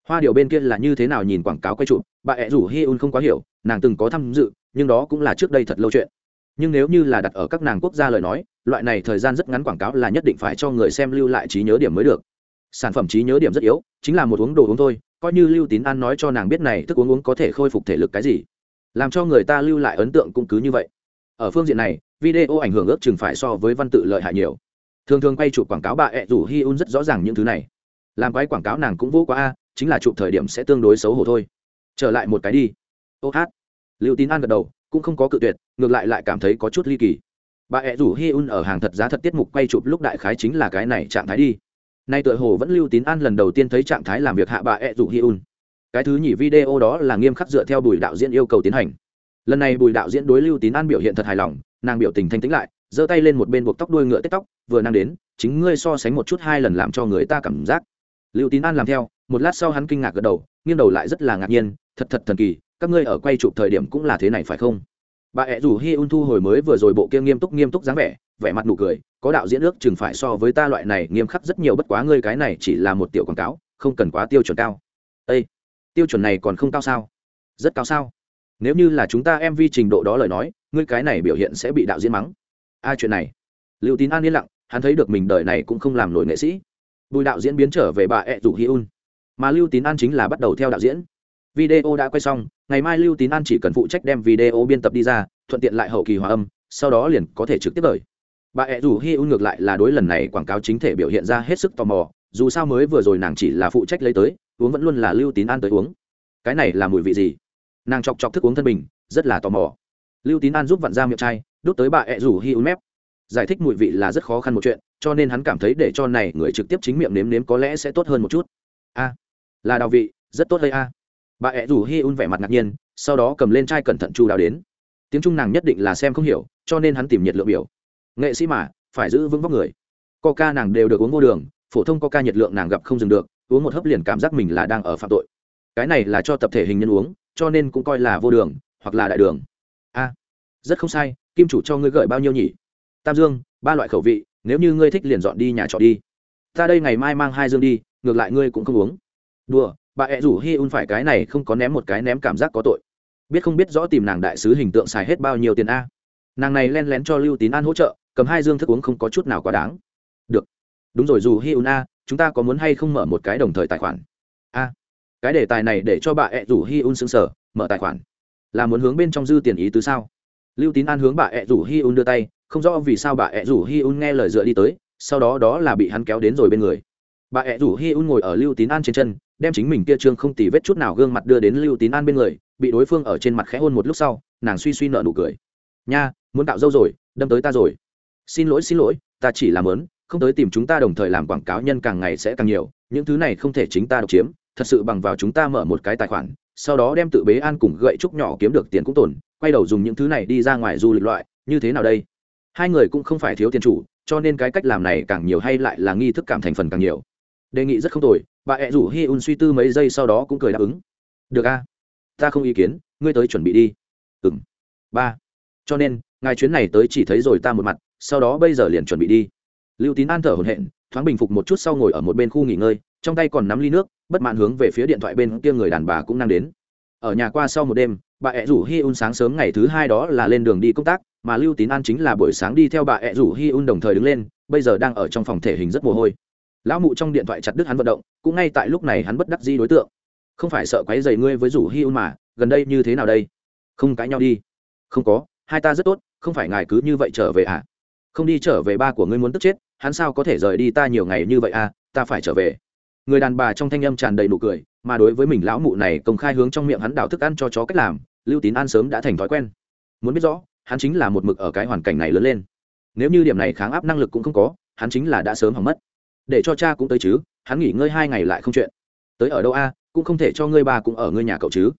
Hoa điều bên kia là như thế nào nhìn quảng cáo quay chụp, bà ẹ rủ hi un không quá hiểu, nàng từng có tham dự, nhưng đó cũng là trước đây thật lâu chuyện. Nhưng nếu như là đặt ở các nàng quốc gia lời nói, loại này thời gian rất ngắn quảng cáo là nhất định phải cho người xem lưu lại trí nhớ điểm mới được. Sản phẩm trí nhớ điểm rất yếu, chính là một uống đồ uống thôi, coi như lưu tín an nói cho nàng biết này thức uống uống có thể khôi phục thể lực cái gì. Làm cho người ta lưu lại ấn tượng cũng cứ như vậy. Ở phương diện này, video ảnh hưởng ước chừng phải so với văn tự lợi hại nhiều. Thường thường quay chụp quảng cáo bà ẹ rủ hi un rất rõ ràng những thứ này làm quái quảng cáo nàng cũng vô quá a, chính là chụp thời điểm sẽ tương đối xấu hổ thôi. Trở lại một cái đi. Ô hát. Lưu tín an gật đầu, cũng không có cự tuyệt, ngược lại lại cảm thấy có chút ly kỳ. Bà ẹ rủ hi un ở hàng thật giá thật tiết mục quay chụp lúc đại khái chính là cái này trạng thái đi. Nay tựa hồ vẫn lưu tín an lần đầu tiên thấy trạng thái làm việc hạ bà ẹ rủ hi un. Cái thứ nhì video đó là nghiêm khắc dựa theo bùi đạo diễn yêu cầu tiến hành. Lần này bùi đạo diễn đối lưu tín an biểu hiện thật hài lòng, nàng biểu tình thanh tĩnh lại, giơ tay lên một bên buộc tóc đuôi ngựa tết tóc, vừa năng đến, chính ngươi so sánh một chút hai lần làm cho người ta cảm giác lưu tín an làm theo, một lát sau hắn kinh ngạc gật đầu, nghiêng đầu lại rất là ngạc nhiên, thật thật thần kỳ, các ngươi ở quay chụp thời điểm cũng là thế này phải không? Bà ẹ rủ hi un thu hồi mới vừa rồi bộ kia nghiêm túc nghiêm túc dáng vẻ vẻ mặt nụ cười, có đạo diễn ước chừng phải so với ta loại này nghiêm khắc rất nhiều bất quá ngươi cái này chỉ là một tiểu quảng cáo, không cần quá tiêu chuẩn cao. Ây tiêu chuẩn này còn không cao sao? Rất cao sao? Nếu như là chúng ta mv trình độ đó lời nói, ngươi cái này biểu hiện sẽ bị đạo diễn mắng. Ai chuyện này. Liệu tín an yên lặng, hắn thấy được mình đời này cũng không làm nổi nghệ sĩ bùi đạo diễn biến trở về bà ẹ rủ hi un. Mà lưu tín an chính là bắt đầu theo đạo diễn. Video đã quay xong, ngày mai lưu tín an chỉ cần phụ trách đem video biên tập đi ra, thuận tiện lại hậu kỳ hòa âm, sau đó liền có thể trực tiếp lời bà ẹ rủ hi un ngược lại là đối lần này quảng cáo chính thể biểu hiện ra hết sức tò mò, dù sao mới vừa rồi nàng chỉ là phụ trách lấy tới, uống vẫn luôn là lưu tín an tới uống. Cái này là mùi vị gì? Nàng chọc chọc thức uống thân mình rất là tò mò. Lưu tín an giúp vặn ra miệng chai, đút tới bà ẹ rủ hi un mép giải thích mùi vị là rất khó khăn một chuyện, cho nên hắn cảm thấy để cho này người trực tiếp chính miệng nếm nếm có lẽ sẽ tốt hơn một chút. A, là đào vị, rất tốt đây a. Bà ẹ rủ hi un vẻ mặt ngạc nhiên, sau đó cầm lên chai cẩn thận chu đào đến. Tiếng trung nàng nhất định là xem không hiểu, cho nên hắn tìm nhiệt lượng biểu. Nghệ sĩ mà, phải giữ vững vóc người. Coca nàng đều được uống vô đường, phổ thông coca nhiệt lượng nàng gặp không dừng được, uống một hớp liền cảm giác mình là đang ở phạm tội. Cái này là cho tập thể hình nhân uống, cho nên cũng coi là vô đường, hoặc là đại đường. A, rất không sai, kim chủ cho ngươi gợi bao nhiêu nhỉ? Tam dương, ba loại khẩu vị, nếu như ngươi thích liền dọn đi nhà trọ đi. Ta đây ngày mai mang hai dương đi, ngược lại ngươi cũng không uống. Đùa, bà ẹ rủ hi un phải cái này không có ném một cái ném cảm giác có tội. Biết không biết rõ tìm nàng đại sứ hình tượng xài hết bao nhiêu tiền a. Nàng này len lén cho lưu tín an hỗ trợ, cầm hai dương thức uống không có chút nào quá đáng. Được. Đúng rồi dù hi un a, chúng ta có muốn hay không mở một cái đồng thời tài khoản? A. Cái đề tài này để cho bà ẹ rủ hi un xứng sở mở tài khoản. Là muốn hướng bên trong dư tiền ý tứ sao? Lưu tín an hướng bà ẹ rủ hi un đưa tay không rõ vì sao bà ẹ rủ hi un nghe lời dựa đi tới, sau đó đó là bị hắn kéo đến rồi bên người. Bà ẹ rủ hi un ngồi ở lưu tín an trên chân, đem chính mình kia trương không tì vết chút nào gương mặt đưa đến lưu tín an bên người, bị đối phương ở trên mặt khẽ hôn một lúc sau, nàng suy suy nợ nụ cười. Nha, muốn tạo dâu rồi, đâm tới ta rồi. Xin lỗi xin lỗi, ta chỉ làm lớn không tới tìm chúng ta đồng thời làm quảng cáo nhân càng ngày sẽ càng nhiều, những thứ này không thể chính ta độc chiếm, thật sự bằng vào chúng ta mở một cái tài khoản, sau đó đem tự bế an cùng gậy trúc nhỏ kiếm được tiền cũng tồn quay đầu dùng những thứ này đi ra ngoài du lịch loại, như thế nào đây? Hai người cũng không phải thiếu tiền chủ, cho nên cái cách làm này càng nhiều hay lại là nghi thức cảm thành phần càng nhiều. Đề nghị rất không tồi, bà ẹ rủ hi un suy tư mấy giây sau đó cũng cười đáp ứng. Được a, ta không ý kiến, ngươi tới chuẩn bị đi. Ừng ba. Cho nên, ngài chuyến này tới chỉ thấy rồi ta một mặt, sau đó bây giờ liền chuẩn bị đi. Lưu tín an thở hồn hện thoáng bình phục một chút sau ngồi ở một bên khu nghỉ ngơi, trong tay còn nắm ly nước, bất mãn hướng về phía điện thoại bên kia người đàn bà cũng đang đến. Ở nhà qua sau một đêm bà ẹ rủ hi un sáng sớm ngày thứ hai đó là lên đường đi công tác, mà lưu tín an chính là buổi sáng đi theo bà ẹ rủ hi un đồng thời đứng lên, bây giờ đang ở trong phòng thể hình rất mồ hôi. Lão mụ trong điện thoại chặt đứt hắn vận động, cũng ngay tại lúc này hắn bất đắc di đối tượng. Không phải sợ quấy dày ngươi với rủ hi un mà, gần đây như thế nào đây? Không cãi nhau đi. Không có, hai ta rất tốt, không phải ngài cứ như vậy trở về à? Không đi trở về ba của ngươi muốn tức chết, hắn sao có thể rời đi ta nhiều ngày như vậy à? Ta phải trở về. Người đàn bà trong thanh âm tràn đầy nụ cười, mà đối với mình lão mụ này công khai hướng trong miệng hắn đào thức ăn cho chó cách làm lưu tín an sớm đã thành thói quen. Muốn biết rõ, hắn chính là một mực ở cái hoàn cảnh này lớn lên. Nếu như điểm này kháng áp năng lực cũng không có, hắn chính là đã sớm hỏng mất. Để cho cha cũng tới chứ, hắn nghỉ ngơi hai ngày lại không chuyện. Tới ở đâu a, cũng không thể cho ngươi ba cũng ở ngươi nhà cậu chứ.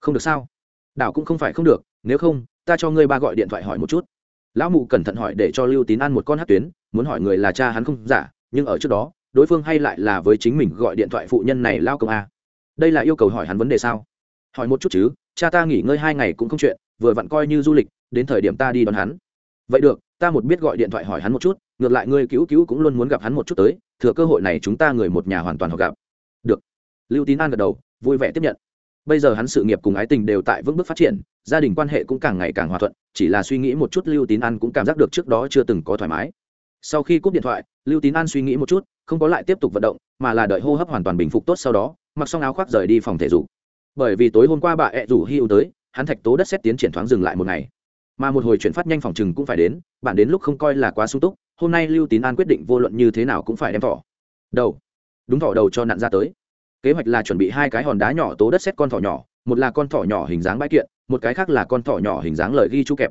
Không được sao? Đảo cũng không phải không được, nếu không, ta cho ngươi ba gọi điện thoại hỏi một chút. Lão mụ cẩn thận hỏi để cho lưu tín ăn một con hát tuyến, muốn hỏi người là cha hắn không giả, nhưng ở trước đó, đối phương hay lại là với chính mình gọi điện thoại phụ nhân này lao công a. Đây là yêu cầu hỏi hắn vấn đề sao? Hỏi một chút chứ cha ta nghỉ ngơi hai ngày cũng không chuyện, vừa vặn coi như du lịch, đến thời điểm ta đi đón hắn. Vậy được, ta một biết gọi điện thoại hỏi hắn một chút, ngược lại ngươi cứu cứu cũng luôn muốn gặp hắn một chút tới, thừa cơ hội này chúng ta người một nhà hoàn toàn họ gặp. Được. Lưu tín an gật đầu, vui vẻ tiếp nhận. Bây giờ hắn sự nghiệp cùng ái tình đều tại vững bước phát triển, gia đình quan hệ cũng càng ngày càng hòa thuận, chỉ là suy nghĩ một chút lưu tín an cũng cảm giác được trước đó chưa từng có thoải mái. Sau khi cúp điện thoại, lưu tín an suy nghĩ một chút, không có lại tiếp tục vận động, mà là đợi hô hấp hoàn toàn bình phục tốt sau đó, mặc xong áo khoác rời đi phòng thể dục bởi vì tối hôm qua bà ẹ rủ hi ưu tới, hắn thạch tố đất xét tiến triển thoáng dừng lại một ngày. Mà một hồi chuyển phát nhanh phòng chừng cũng phải đến, bạn đến lúc không coi là quá sung túc, hôm nay lưu tín an quyết định vô luận như thế nào cũng phải đem thỏ. Đầu. Đúng thỏ đầu cho nạn ra tới. Kế hoạch là chuẩn bị hai cái hòn đá nhỏ tố đất xét con thỏ nhỏ, một là con thỏ nhỏ hình dáng bãi kiện, một cái khác là con thỏ nhỏ hình dáng lời ghi chú kẹp.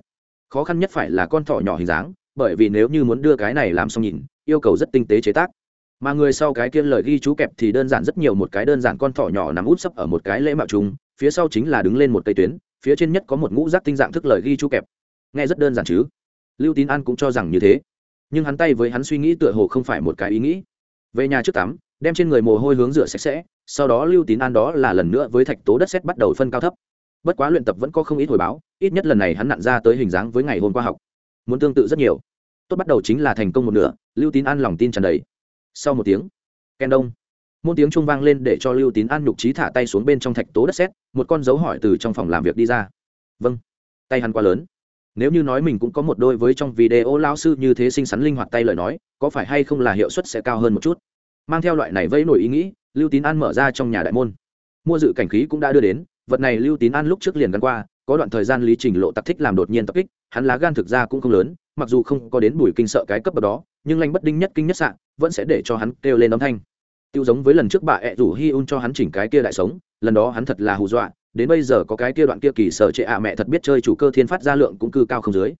Khó khăn nhất phải là con thỏ nhỏ hình dáng, bởi vì nếu như muốn đưa cái này làm xong nhìn, yêu cầu rất tinh tế chế tác mà người sau cái kia lời ghi chú kẹp thì đơn giản rất nhiều, một cái đơn giản con thỏ nhỏ nằm út sấp ở một cái lễ mạo trùng, phía sau chính là đứng lên một cây tuyến, phía trên nhất có một ngũ rác tinh dạng thức lời ghi chú kẹp. Nghe rất đơn giản chứ? Lưu tín an cũng cho rằng như thế. Nhưng hắn tay với hắn suy nghĩ tựa hồ không phải một cái ý nghĩ. Về nhà trước tắm, đem trên người mồ hôi hướng rửa sạch sẽ, sau đó lưu tín an đó là lần nữa với thạch tố đất xét bắt đầu phân cao thấp. Bất quá luyện tập vẫn có không ít hồi báo, ít nhất lần này hắn nặn ra tới hình dáng với ngày hôm qua học. Muốn tương tự rất nhiều. Tốt bắt đầu chính là thành công một nửa, lưu tín an lòng tin tràn đầy sau một tiếng, ken đông môn tiếng trung vang lên để cho lưu tín an nhục trí thả tay xuống bên trong thạch tố đất xét một con dấu hỏi từ trong phòng làm việc đi ra. Vâng tay hắn quá lớn. Nếu như nói mình cũng có một đôi với trong video lao sư như thế xinh xắn linh hoạt tay lời nói, có phải hay không là hiệu suất sẽ cao hơn một chút? Mang theo loại này vẫy nổi ý nghĩ, lưu tín an mở ra trong nhà đại môn. Mua dự cảnh khí cũng đã đưa đến, vật này lưu tín an lúc trước liền gắn qua, có đoạn thời gian lý trình lộ tặc thích làm đột nhiên tập kích hắn lá gan thực ra cũng không lớn, mặc dù không có đến bùi kinh sợ cái cấp bậc đó, nhưng lanh bất đinh nhất kinh nhất sạn vẫn sẽ để cho hắn kêu lên âm thanh. Tiêu giống với lần trước bà ẹ rủ hi un cho hắn chỉnh cái kia đại sống, lần đó hắn thật là hù dọa, đến bây giờ có cái kia đoạn kia kỳ sở trệ ạ mẹ thật biết chơi chủ cơ thiên phát ra lượng cũng cư cao không dưới.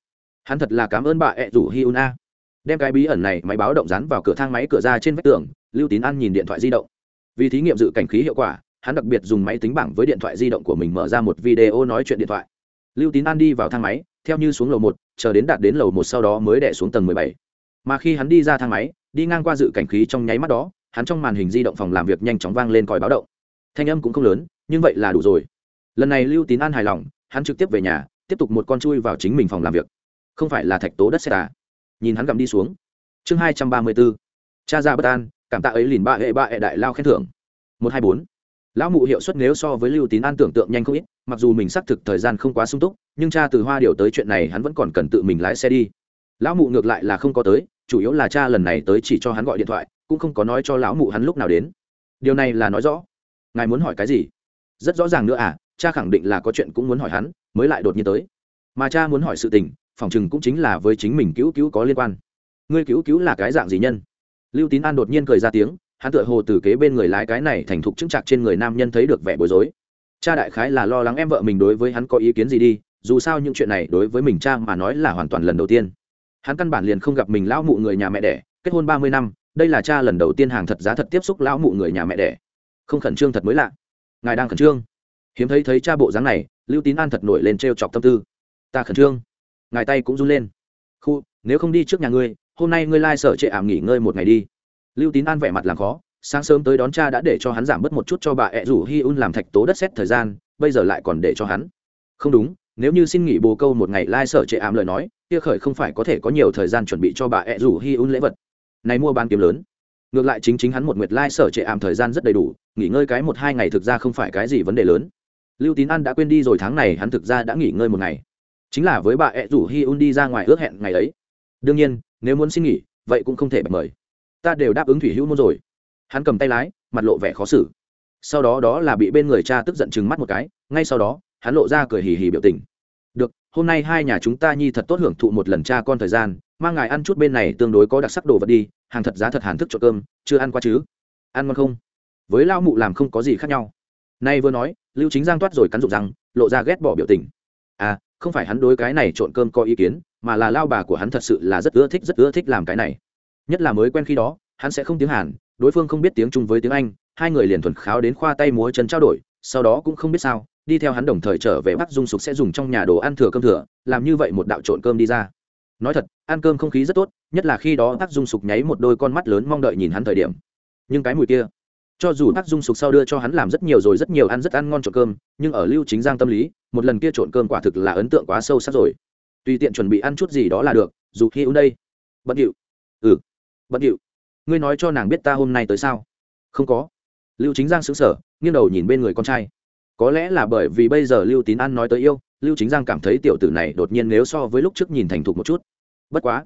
Hắn thật là cảm ơn bà ẹ rủ hi un a. Đem cái bí ẩn này máy báo động dán vào cửa thang máy cửa ra trên vách tường, lưu tín an nhìn điện thoại di động. Vì thí nghiệm dự cảnh khí hiệu quả, hắn đặc biệt dùng máy tính bảng với điện thoại di động của mình mở ra một video nói chuyện điện thoại. Lưu tín an đi vào thang máy theo như xuống lầu một, chờ đến đạt đến lầu một sau đó mới đẻ xuống tầng mười bảy. Mà khi hắn đi ra thang máy, đi ngang qua dự cảnh khí trong nháy mắt đó, hắn trong màn hình di động phòng làm việc nhanh chóng vang lên còi báo động. Thanh âm cũng không lớn, nhưng vậy là đủ rồi. Lần này lưu tín an hài lòng, hắn trực tiếp về nhà, tiếp tục một con chui vào chính mình phòng làm việc. Không phải là thạch tố đất xe à. nhìn hắn gặm đi xuống. Chương hai trăm ba mươi bốn. Cha ra bất an, cảm tạ ấy liền ba hệ ba hệ đại lao khen thưởng. Một hai bốn lão mụ hiệu suất nếu so với lưu tín an tưởng tượng nhanh không ít, mặc dù mình xác thực thời gian không quá sung túc, nhưng cha từ hoa điều tới chuyện này hắn vẫn còn cần tự mình lái xe đi. Lão mụ ngược lại là không có tới, chủ yếu là cha lần này tới chỉ cho hắn gọi điện thoại, cũng không có nói cho lão mụ hắn lúc nào đến. Điều này là nói rõ. Ngài muốn hỏi cái gì? Rất rõ ràng nữa à cha khẳng định là có chuyện cũng muốn hỏi hắn, mới lại đột nhiên tới. Mà cha muốn hỏi sự tình phỏng chừng cũng chính là với chính mình cứu cứu có liên quan. Ngươi cứu cứu là cái dạng gì nhân? Lưu tín an đột nhiên cười ra tiếng hắn tựa hồ từ kế bên người lái cái này thành thục chứng chặt trên người nam nhân thấy được vẻ bối rối. Cha đại khái là lo lắng em vợ mình đối với hắn có ý kiến gì đi, dù sao những chuyện này đối với mình cha mà nói là hoàn toàn lần đầu tiên. Hắn căn bản liền không gặp mình lão mụ người nhà mẹ đẻ, kết hôn ba mươi năm, đây là cha lần đầu tiên hàng thật giá thật tiếp xúc lão mụ người nhà mẹ đẻ. Không khẩn trương thật mới lạ. Ngài đang khẩn trương. Hiếm thấy thấy cha bộ dáng này, lưu tín an thật nổi lên t r e o chọc tâm tư. Ta khẩn trương. Ngài tay cũng run lên. Khu, nếu không đi trước nhà ngươi, hôm nay ngươi lai、like、sở trệ ảm nghỉ ngơi một ngày đi lưu tín an vẻ mặt làm khó, sáng sớm tới đón cha đã để cho hắn giảm bớt một chút cho bà ẹ rủ hi un làm thạch tố đất xét thời gian, bây giờ lại còn để cho hắn. Không đúng, nếu như xin nghỉ bồ câu một ngày lai、like、sở trệ ảm lời nói, kia khởi không phải có thể có nhiều thời gian chuẩn bị cho bà ẹ rủ hi un lễ vật. Này mua bán kiếm lớn. Ngược lại chính chính hắn một nguyệt lai、like、sở trệ ảm thời gian rất đầy đủ, nghỉ ngơi cái một hai ngày thực ra không phải cái gì vấn đề lớn. Lưu tín an đã quên đi rồi tháng này hắn thực ra đã nghỉ ngơi một ngày. Chính là với bà ẹ rủ hi un đi ra ngoài ước hẹn ngày ấy. Đương nhiên, nếu muốn xin nghỉ, vậy cũng không thể mời ta đều đáp ứng thủy hữu môn rồi. Hắn cầm tay lái, mặt lộ vẻ khó xử. Sau đó đó là bị bên người cha tức giận chừng mắt một cái, ngay sau đó, hắn lộ ra cười hì hì biểu tình. Được, hôm nay hai nhà chúng ta nhi thật tốt hưởng thụ một lần cha con thời gian, mang ngài ăn chút bên này tương đối có đặc sắc đồ vật đi, hàng thật giá thật hàn thức cho cơm, chưa ăn qua chứ? Ăn ngon không? Với lao mụ làm không có gì khác nhau. Nay vừa nói, lưu chính giang toát rồi cắn rụng răng, lộ ra ghét bỏ biểu tình. À không phải hắn đối cái này trộn cơm có ý kiến, mà là lao bà của hắn thật sự là rất ưa thích, rất ưa thích làm cái này nhất là mới quen khi đó, hắn sẽ không tiếng hàn, đối phương không biết tiếng trung với tiếng anh, hai người liền thuần kháo đến khoa tay múa chân trao đổi, sau đó cũng không biết sao, đi theo hắn đồng thời trở về bắc dung sục sẽ dùng trong nhà đồ ăn thừa cơm thừa, làm như vậy một đạo trộn cơm đi ra. Nói thật, ăn cơm không khí rất tốt, nhất là khi đó bắc dung sục nháy một đôi con mắt lớn mong đợi nhìn hắn thời điểm. Nhưng cái mùi kia, cho dù bắc dung sục sau đưa cho hắn làm rất nhiều rồi rất nhiều ăn rất ăn ngon trộn cơm, nhưng ở lưu chính giang tâm lý, một lần kia trộn cơm quả thực là ấn tượng quá sâu sắc rồi. Tùy tiện chuẩn bị ăn chút gì đó là được, dù khi uống đây. Bận điệu. Ừ bận điệu. Ngươi nói cho nàng biết ta hôm nay tới sao? Không có. Lưu chính giang xứng sở nghiêng đầu nhìn bên người con trai. Có lẽ là bởi vì bây giờ lưu tín an nói tới yêu, lưu chính giang cảm thấy tiểu tử này đột nhiên nếu so với lúc trước nhìn thành thục một chút. Bất quá,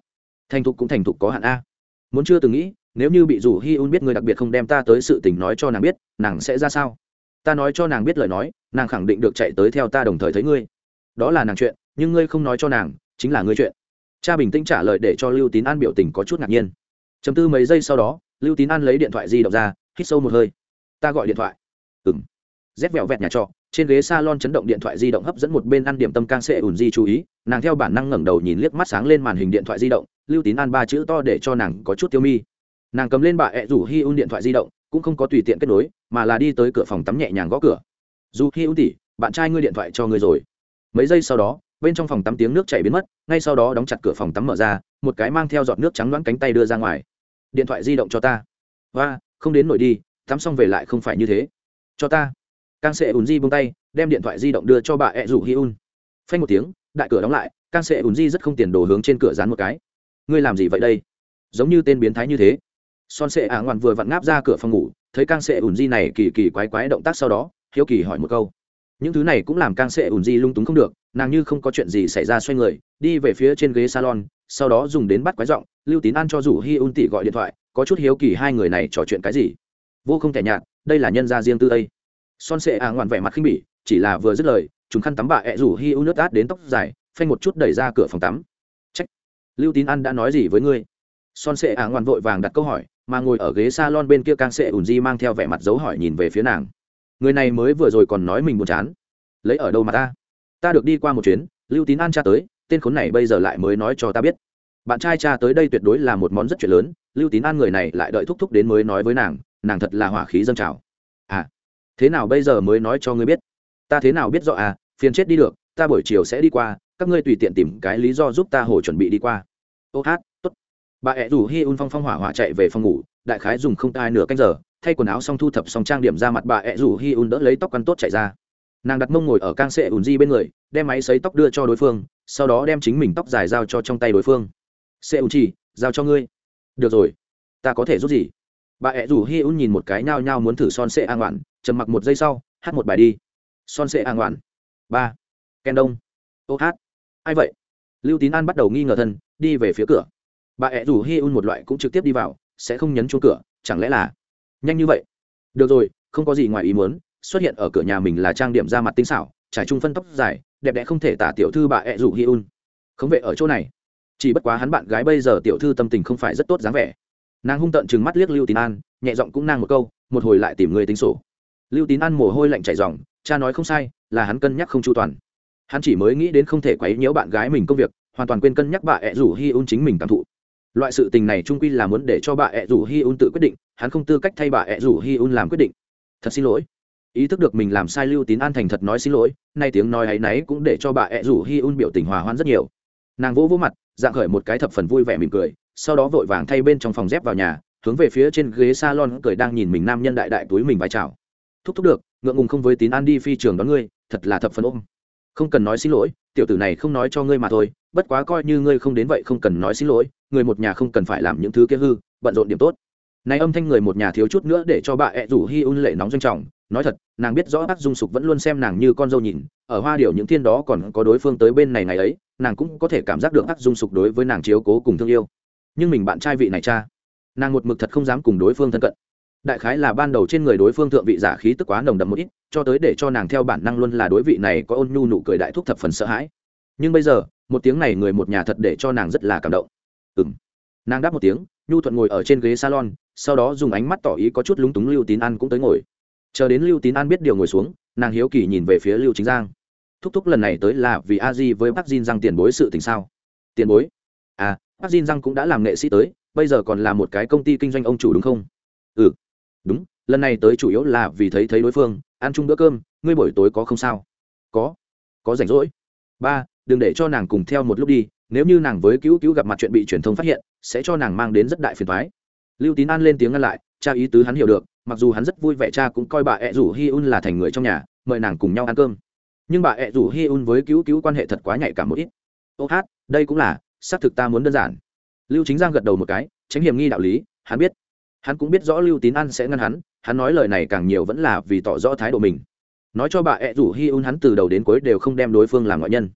thành thục cũng thành thục có hạn a. Muốn chưa từng nghĩ, nếu như bị rủ hi un biết người đặc biệt không đem ta tới sự tình nói cho nàng biết, nàng sẽ ra sao? Ta nói cho nàng biết lời nói, nàng khẳng định được chạy tới theo ta đồng thời thấy ngươi. Đó là nàng chuyện, nhưng ngươi không nói cho nàng, chính là ngươi chuyện. Cha bình tĩnh trả lời để cho lưu tín an biểu tình có chút ngạc nhiên chấm tư mấy giây sau đó, lưu tín an lấy điện thoại di động ra, hít sâu một hơi. Ta gọi điện thoại. Ừng rét vẹo vẹt nhà trọ, trên ghế s a lon chấn động điện thoại di động hấp dẫn một bên ăn điểm tâm can sệ ùn di chú ý, nàng theo bản năng ngẩng đầu nhìn liếc mắt sáng lên màn hình điện thoại di động, lưu tín an ba chữ to để cho nàng có chút tiêu mi. Nàng cầm lên bà ẹ rủ hi un điện thoại di động, cũng không có tùy tiện kết nối, mà là đi tới cửa phòng tắm nhẹ nhàng gõ cửa. Dù hi un tỉ bạn trai ngươi điện thoại cho ngươi rồi. Mấy giây sau đó, bên trong phòng tắm tiếng nước chảy biến mất, ngay sau đó đóng chặt cửa phòng tắm mở ra, một cái mang theo giọt nước trắng loãng cánh tay đưa ra ngoài điện thoại di động cho ta. Và không đến nổi đi, tắm xong về lại không phải như thế. Cho ta. Càng sẽ ùn di bông tay, đem điện thoại di động đưa cho bà ẹ rủ hi un. Phanh một tiếng, đại cửa đóng lại càng sẽ ùn di rất không tiền đồ hướng trên cửa dán một cái. Ngươi làm gì vậy đây? Giống như tên biến thái như thế. Son sệ ả ngoằn vừa vặn ngáp ra cửa phòng ngủ, thấy càng sệ ùn di này kỳ kỳ quái quái động tác sau đó, hiếu kỳ hỏi một câu. Những thứ này cũng làm càng sệ ùn di lung túng không được, nàng như không có chuyện gì xảy ra xoay người, đi về phía trên ghế salon sau đó dùng đến bắt quái giọng, lưu tín an cho rủ hi un tỷ gọi điện thoại, có chút hiếu kỳ hai người này trò chuyện cái gì? Vô không thể nhạt, đây là nhân gia riêng tư tây son sệ à ngoạn vẻ mặt khinh bỉ, chỉ là vừa dứt lời, chúng khăn tắm bà ẹ rủ hi un nước át đến tóc dài, phanh một chút đẩy ra cửa phòng tắm. Trách lưu tín an đã nói gì với ngươi? Son sệ à ngoạn vội vàng đặt câu hỏi, mà ngồi ở ghế s a lon bên kia càng sệ ùn di mang theo vẻ mặt dấu hỏi nhìn về phía nàng. Người này mới vừa rồi còn nói mình buồn chán. Lấy ở đâu mà ta? Ta được đi qua một chuyến, lưu tín an tra tới tên khốn này bây giờ lại mới nói cho ta biết. Bạn trai cha tới đây tuyệt đối là một món rất chuyện lớn, lưu tín an người này lại đợi thúc thúc đến mới nói với nàng nàng thật là hỏa khí dâng trào. À thế nào bây giờ mới nói cho ngươi biết? Ta thế nào biết rõ à phiền chết đi được, ta buổi chiều sẽ đi qua, các ngươi tùy tiện tìm cái lý do giúp ta hồ chuẩn bị đi qua. Ô hát bà ẹ rủ hi un phong phong hỏa hỏa chạy về phòng ngủ, đại khái dùng không tai nửa canh giờ, thay quần áo xong thu thập xong trang điểm ra mặt bà ẹ rủ hi un đỡ lấy tóc căn tốt chạy ra nàng đặt mông ngồi ở cang sệ ùn di bên người, đem máy xấy tóc đưa cho đối phương, sau đó đem chính mình tóc dài giao cho trong tay đối phương. Sệ ùn chi giao cho ngươi. Được rồi, ta có thể giúp gì? Bà ẹ rủ hi ùn nhìn một cái nhao nhao muốn thử son sệ an ngoạn, trầm mặc một giây sau, hát một bài đi. Son sệ an ngoạn. Ba. Ken đông ô hát. Ai vậy? Lưu tín an bắt đầu nghi ngờ thân, đi về phía cửa. Bà ẹ rủ hi un một loại cũng trực tiếp đi vào, sẽ không nhấn chuông cửa, chẳng lẽ là nhanh như vậy? Được rồi, không có gì ngoài ý muốn xuất hiện ở cửa nhà mình là trang điểm da mặt tinh xảo, trải trung phân tóc dài, đẹp đẽ không thể tả tiểu thư bà ẹ rủ hi un. Không vệ ở chỗ này. Chỉ bất quá hắn bạn gái bây giờ tiểu thư tâm tình không phải rất tốt dáng vẻ. Nàng hung tợn chừng mắt liếc lưu tín an, nhẹ giọng cũng nàng một câu, một hồi lại tìm người tính sổ. Lưu tín an mồ hôi lạnh chảy dòng cha nói không sai, là hắn cân nhắc không chu toàn. Hắn chỉ mới nghĩ đến không thể quấy nhiễu bạn gái mình công việc, hoàn toàn quên cân nhắc bà ẹ rủ hi un chính mình cảm thụ. Loại sự tình này trung quy là muốn để cho bà ẹ rủ hi un tự quyết định, hắn không tư cách thay bà ẹ rủ hi un làm quyết định. Thật xin lỗi ý thức được mình làm sai lưu tín an thành thật nói xin lỗi, nay tiếng nói ấy náy cũng để cho bà ẹ rủ hi un biểu tình hòa hoan rất nhiều. Nàng vỗ vỗ mặt, dạng khởi một cái thập phần vui vẻ mỉm cười, sau đó vội vàng thay bên trong phòng dép vào nhà, hướng về phía trên ghế salon cười đang nhìn mình nam nhân đại đại túi mình vai chào. Thúc thúc được, ngượng ngùng không với tín an đi phi trường đón ngươi, thật là thập phần ôm. Không cần nói xin lỗi, tiểu tử này không nói cho ngươi mà thôi, bất quá coi như ngươi không đến vậy không cần nói xin lỗi, người một nhà không cần phải làm những thứ kia hư, bận rộn điểm tốt. Này âm thanh người một nhà thiếu chút nữa để cho bà ẹ rủ hi un lệ nóng doanh trọng nói thật, nàng biết rõ bác dung sục vẫn luôn xem nàng như con dâu nhìn, ở hoa điệu những thiên đó còn có đối phương tới bên này ngày ấy, nàng cũng có thể cảm giác được bác dung sục đối với nàng chiếu cố cùng thương yêu. Nhưng mình bạn trai vị này cha, nàng một mực thật không dám cùng đối phương thân cận. Đại khái là ban đầu trên người đối phương thượng vị giả khí tức quá nồng đậm một ít, cho tới để cho nàng theo bản năng luôn là đối vị này có ôn nhu nụ cười đại thúc thập phần sợ hãi. Nhưng bây giờ, một tiếng này người một nhà thật để cho nàng rất là cảm động. Ừ m nàng đáp một tiếng, nhu thuận ngồi ở trên ghế salon, sau đó dùng ánh mắt tỏ ý có chút lúng túng lưu tín ăn cũng tới ngồi chờ đến lưu tín an biết điều ngồi xuống, nàng hiếu kỳ nhìn về phía lưu chính giang. Thúc thúc lần này tới là vì a di với bác diên giang tiền bối sự tình sao? Tiền bối? À bác diên giang cũng đã làm nghệ sĩ tới, bây giờ còn là một cái công ty kinh doanh ông chủ đúng không? Ừ. Đúng, lần này tới chủ yếu là vì thấy thấy đối phương, ăn chung bữa cơm, ngươi buổi tối có không sao? Có. Có rảnh rỗi. Ba, đừng để cho nàng cùng theo một lúc đi, nếu như nàng với cứu cứu gặp mặt chuyện bị truyền thông phát hiện, sẽ cho nàng mang đến rất đại phiền thoái lưu tín an lên tiếng ngăn lại cha ý tứ hắn hiểu được mặc dù hắn rất vui vẻ cha cũng coi bà ẹ rủ hi un là thành người trong nhà, mời nàng cùng nhau ăn cơm. Nhưng bà ẹ rủ hi un với cứu cứu quan hệ thật quá nhạy cảm một ít. Ô hát, đây cũng là, xác thực ta muốn đơn giản. Lưu chính giang gật đầu một cái, tránh hiểm nghi đạo lý, hắn biết. Hắn cũng biết rõ lưu tín an sẽ ngăn hắn hắn nói lời này càng nhiều vẫn là vì tỏ rõ thái độ mình. Nói cho bà ẹ rủ hi un hắn từ đầu đến cuối đều không đem đối phương làm ngoại nhân.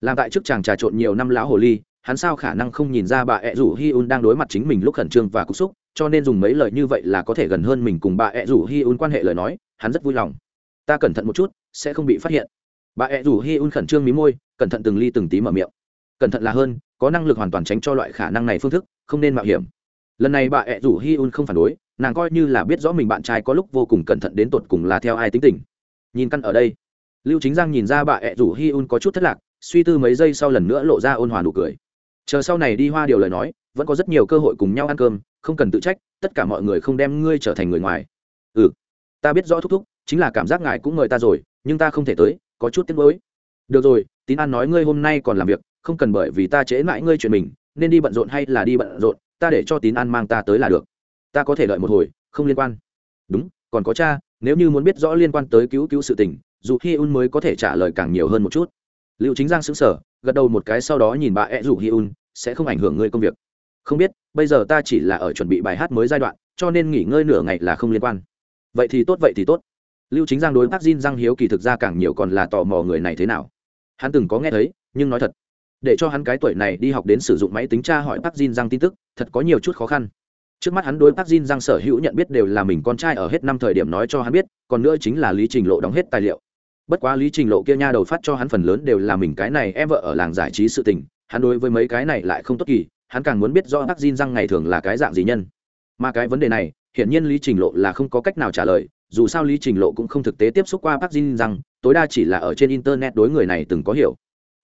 Làm tại chức chàng trà trộn nhiều năm lão hồ ly hắn sao khả năng không nhìn ra bà ẹ rủ hi un đang đối mặt chính mình lúc khẩn trương và cúc xúc, cho nên dùng mấy lời như vậy là có thể gần hơn mình cùng bà ẹ rủ hi un quan hệ lời nói, hắn rất vui lòng. Ta cẩn thận một chút, sẽ không bị phát hiện. Bà ẹ rủ hi un khẩn trương mí môi, cẩn thận từng ly từng tí mở miệng. Cẩn thận là hơn, có năng lực hoàn toàn tránh cho loại khả năng này phương thức, không nên mạo hiểm. Lần này bà ẹ rủ hi un không phản đối, nàng coi như là biết rõ mình bạn trai có lúc vô cùng cẩn thận đến tột cùng là theo ai tính tình. Nhìn căn ở đây, lưu chính giang nhìn ra bà ẹ rủ hi un có chút thất lạc, suy tư mấy giây sau lần nữa lộ ra ôn hòa nụ cười chờ sau này đi hoa điều lời nói, vẫn có rất nhiều cơ hội cùng nhau ăn cơm, không cần tự trách, tất cả mọi người không đem ngươi trở thành người ngoài. Ừ ta biết rõ thúc thúc, chính là cảm giác ngài cũng mời ta rồi, nhưng ta không thể tới, có chút tiếc nuối. Được rồi, tín an nói ngươi hôm nay còn làm việc, không cần bởi vì ta trễ mãi ngươi chuyện mình, nên đi bận rộn hay là đi bận rộn, ta để cho tín an mang ta tới là được. Ta có thể đợi một hồi, không liên quan. Đúng, còn có cha, nếu như muốn biết rõ liên quan tới cứu cứu sự tình, dù khi un mới có thể trả lời càng nhiều hơn một chút. Liệu chính giang xứng sở gật đầu một cái sau đó nhìn bà ẹ rủ hi un sẽ không ảnh hưởng ngươi công việc. Không biết, bây giờ ta chỉ là ở chuẩn bị bài hát mới giai đoạn, cho nên nghỉ ngơi nửa ngày là không liên quan. Vậy thì tốt, vậy thì tốt. Lưu chính giang đối bác Jin giang hiếu kỳ thực ra càng nhiều còn là tò mò người này thế nào. Hắn từng có nghe thấy, nhưng nói thật, để cho hắn cái tuổi này đi học đến sử dụng máy tính tra hỏi bác Jin giang tin tức, thật có nhiều chút khó khăn. Trước mắt hắn đối bác Jin giang sở hữu nhận biết đều là mình con trai ở hết năm thời điểm nói cho hắn biết, còn nữa chính là lý trình lộ đóng hết tài liệu bất quá lý trình lộ kia nha đầu phát cho hắn phần lớn đều là mình cái này em vợ ở làng giải trí sự tình, hắn đối với mấy cái này lại không tốt kỳ, hắn càng muốn biết rõ bác Jin răng ngày thường là cái dạng gì nhân. Mà cái vấn đề này, hiển nhiên lý trình lộ là không có cách nào trả lời, dù sao lý trình lộ cũng không thực tế tiếp xúc qua bác Jin răng, tối đa chỉ là ở trên internet đối người này từng có hiểu.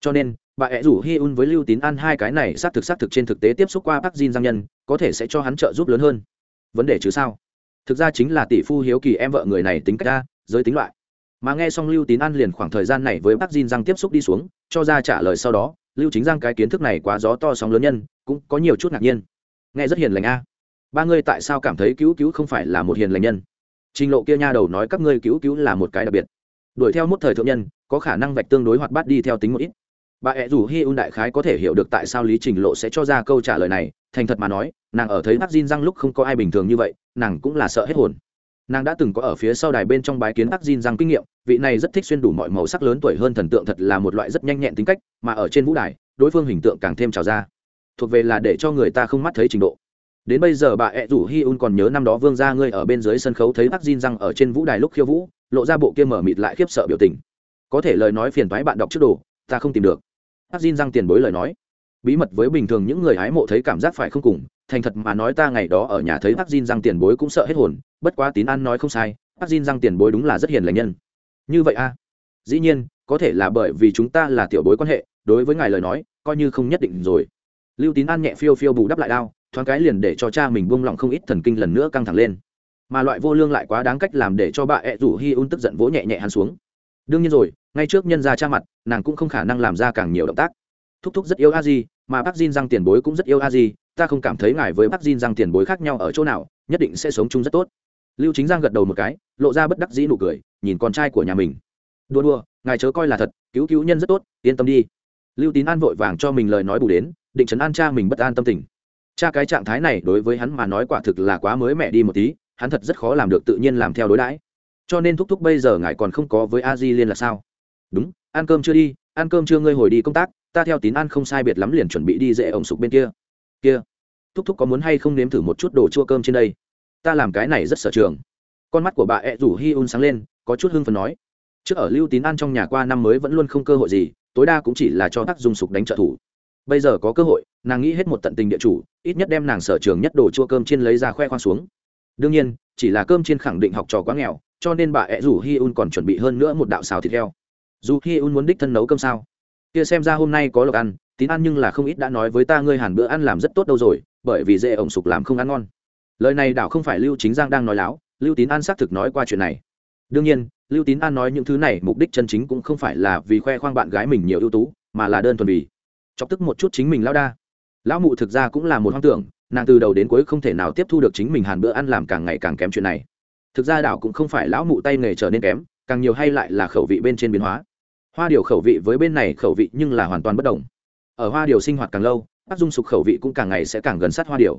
Cho nên, bà ẹ rủ hi un với lưu tín An hai cái này xác thực xác thực trên thực tế tiếp xúc qua bác Jin răng nhân, có thể sẽ cho hắn trợ giúp lớn hơn. Vấn đề chứ sao? Thực ra chính là tỷ phu hiếu kỳ em vợ người này tính cách ra, giới tính loại mà nghe xong lưu tín an liền khoảng thời gian này với bác Diên Giang tiếp xúc đi xuống, cho ra trả lời sau đó, lưu chính giang cái kiến thức này quá gió to sóng lớn nhân, cũng có nhiều chút ngạc nhiên. Nghe rất hiền lành a. Ba ngươi tại sao cảm thấy cứu cứu không phải là một hiền lành nhân? Trình lộ kia nha đầu nói các ngươi cứu cứu là một cái đặc biệt. Đuổi theo một thời thượng nhân, có khả năng vạch tương đối hoạt bát đi theo tính một ít. Bà ẹ rủ hi un đại khái có thể hiểu được tại sao lý trình lộ sẽ cho ra câu trả lời này, thành thật mà nói, nàng ở thấy bác Diên răng lúc không có ai bình thường như vậy, nàng cũng là sợ hết hồn nàng đã từng có ở phía sau đài bên trong bái kiến ác Jin rằng kinh nghiệm, vị này rất thích xuyên đủ mọi màu sắc lớn tuổi hơn thần tượng thật là một loại rất nhanh nhẹn tính cách, mà ở trên vũ đài, đối phương hình tượng càng thêm trào ra. Thuộc về là để cho người ta không mắt thấy trình độ. Đến bây giờ bà ẹ rủ hi un còn nhớ năm đó vương gia ngươi ở bên dưới sân khấu thấy ác Jin rằng ở trên vũ đài lúc khiêu vũ, lộ ra bộ kia mở mịt lại khiếp sợ biểu tình. Có thể lời nói phiền thoái bạn đọc trước đồ, ta không tìm được. Ác Jin rằng tiền bối lời nói bí mật với bình thường những người hái mộ thấy cảm giác phải không cùng, thành thật mà nói ta ngày đó ở nhà thấy bác Jin răng tiền bối cũng sợ hết hồn, bất quá tín an nói không sai bác Jin răng tiền bối đúng là rất hiền lành nhân. Như vậy a dĩ nhiên, có thể là bởi vì chúng ta là tiểu bối quan hệ, đối với ngài lời nói, coi như không nhất định rồi. Lưu tín an nhẹ phiêu phiêu bù đắp lại đao, thoáng cái liền để cho cha mình buông lỏng không ít thần kinh lần nữa căng thẳng lên. Mà loại vô lương lại quá đáng cách làm để cho bà ẹ rủ hi un tức giận vỗ nhẹ nhẹ hắn xuống. Đương nhiên rồi, ngay trước nhân ra cha mặt, nàng cũng không khả năng làm ra càng nhiều động tác thúc thúc rất yêu a di, mà bác Jin răng tiền bối cũng rất yêu a di, ta không cảm thấy ngài với bác Jin răng tiền bối khác nhau ở chỗ nào, nhất định sẽ sống chung rất tốt. Lưu chính giang gật đầu một cái, lộ ra bất đắc dĩ nụ cười, nhìn con trai của nhà mình. Đua đua ngài chớ coi là thật, cứu cứu nhân rất tốt, yên tâm đi. Lưu tín an vội vàng cho mình lời nói bù đến, định chấn an cha mình bất an tâm tình. Cha cái trạng thái này đối với hắn mà nói quả thực là quá mới mẹ đi một tí, hắn thật rất khó làm được tự nhiên làm theo đối đãi. Cho nên thúc thúc bây giờ ngài còn không có với a di liên là sao? Đúng, ăn cơm chưa đi, ăn cơm chưa, ngươi hồi đi công tác ta theo tín ăn không sai biệt lắm liền chuẩn bị đi dễ ổng sục bên kia. Kia, thúc thúc có muốn hay không nếm thử một chút đồ chua cơm trên đây? Ta làm cái này rất sở trường. Con mắt của bà ẹ rủ hi un sáng lên, có chút hưng phần nói. Trước ở lưu tín ăn trong nhà qua năm mới vẫn luôn không cơ hội gì, tối đa cũng chỉ là cho tác dùng sục đánh trợ thủ. Bây giờ có cơ hội, nàng nghĩ hết một tận tình địa chủ, ít nhất đem nàng sở trường nhất đồ chua cơm chiên lấy ra khoe khoang xuống. Đương nhiên, chỉ là cơm chiên khẳng định học trò quá nghèo, cho nên bà ẹ rủ hi un còn chuẩn bị hơn nữa một đạo xào thịt heo. Dù hi un muốn đích thân nấu cơm sao? Kia xem ra hôm nay có lộc ăn, tín ăn nhưng là không ít đã nói với ta ngươi hàn bữa ăn làm rất tốt đâu rồi, bởi vì dễ ổng sục làm không ăn ngon. Lời này đảo không phải lưu chính giang đang nói láo, lưu tín an xác thực nói qua chuyện này. Đương nhiên, lưu tín an nói những thứ này mục đích chân chính cũng không phải là vì khoe khoang bạn gái mình nhiều ưu tú, mà là đơn thuần vì chọc tức một chút chính mình lao đa. Lão mụ thực ra cũng là một hoang tưởng, nàng từ đầu đến cuối không thể nào tiếp thu được chính mình hàn bữa ăn làm càng ngày càng kém chuyện này. Thực ra đảo cũng không phải lão mụ tay nghề trở nên kém, càng nhiều hay lại là khẩu vị bên trên biến hóa hoa điều khẩu vị với bên này khẩu vị nhưng là hoàn toàn bất đồng. Ở hoa điều sinh hoạt càng lâu áp dung sục khẩu vị cũng càng ngày sẽ càng gần sát hoa điều.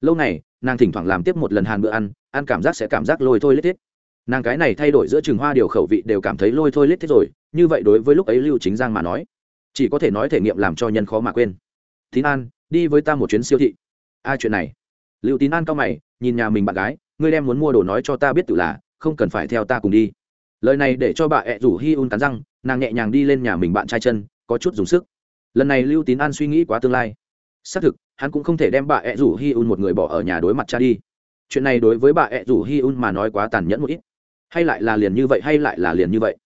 Lâu này, nàng thỉnh thoảng làm tiếp một lần hàn bữa ăn ăn cảm giác sẽ cảm giác lôi thôi lết thiết. Nàng cái này thay đổi giữa trường hoa điều khẩu vị đều cảm thấy lôi thôi lết thiết rồi, như vậy đối với lúc ấy lưu chính giang mà nói, chỉ có thể nói thể nghiệm làm cho nhân khó mà quên. Tín an, đi với ta một chuyến siêu thị. Ai chuyện này. Lưu tín an cao mày, nhìn nhà mình bạn gái, ngươi đem muốn mua đồ nói cho ta biết tự là, không cần phải theo ta cùng đi lời này để cho bà ẹ rủ hi un cắn răng, nàng nhẹ nhàng đi lên nhà mình bạn trai chân, có chút dùng sức. Lần này lưu tín an suy nghĩ quá tương lai. Xác thực, hắn cũng không thể đem bà ẹ rủ hi un một người bỏ ở nhà đối mặt cha đi. Chuyện này đối với bà ẹ rủ hi un mà nói quá tàn nhẫn một ít. Hay lại là liền như vậy, hay lại là liền như vậy.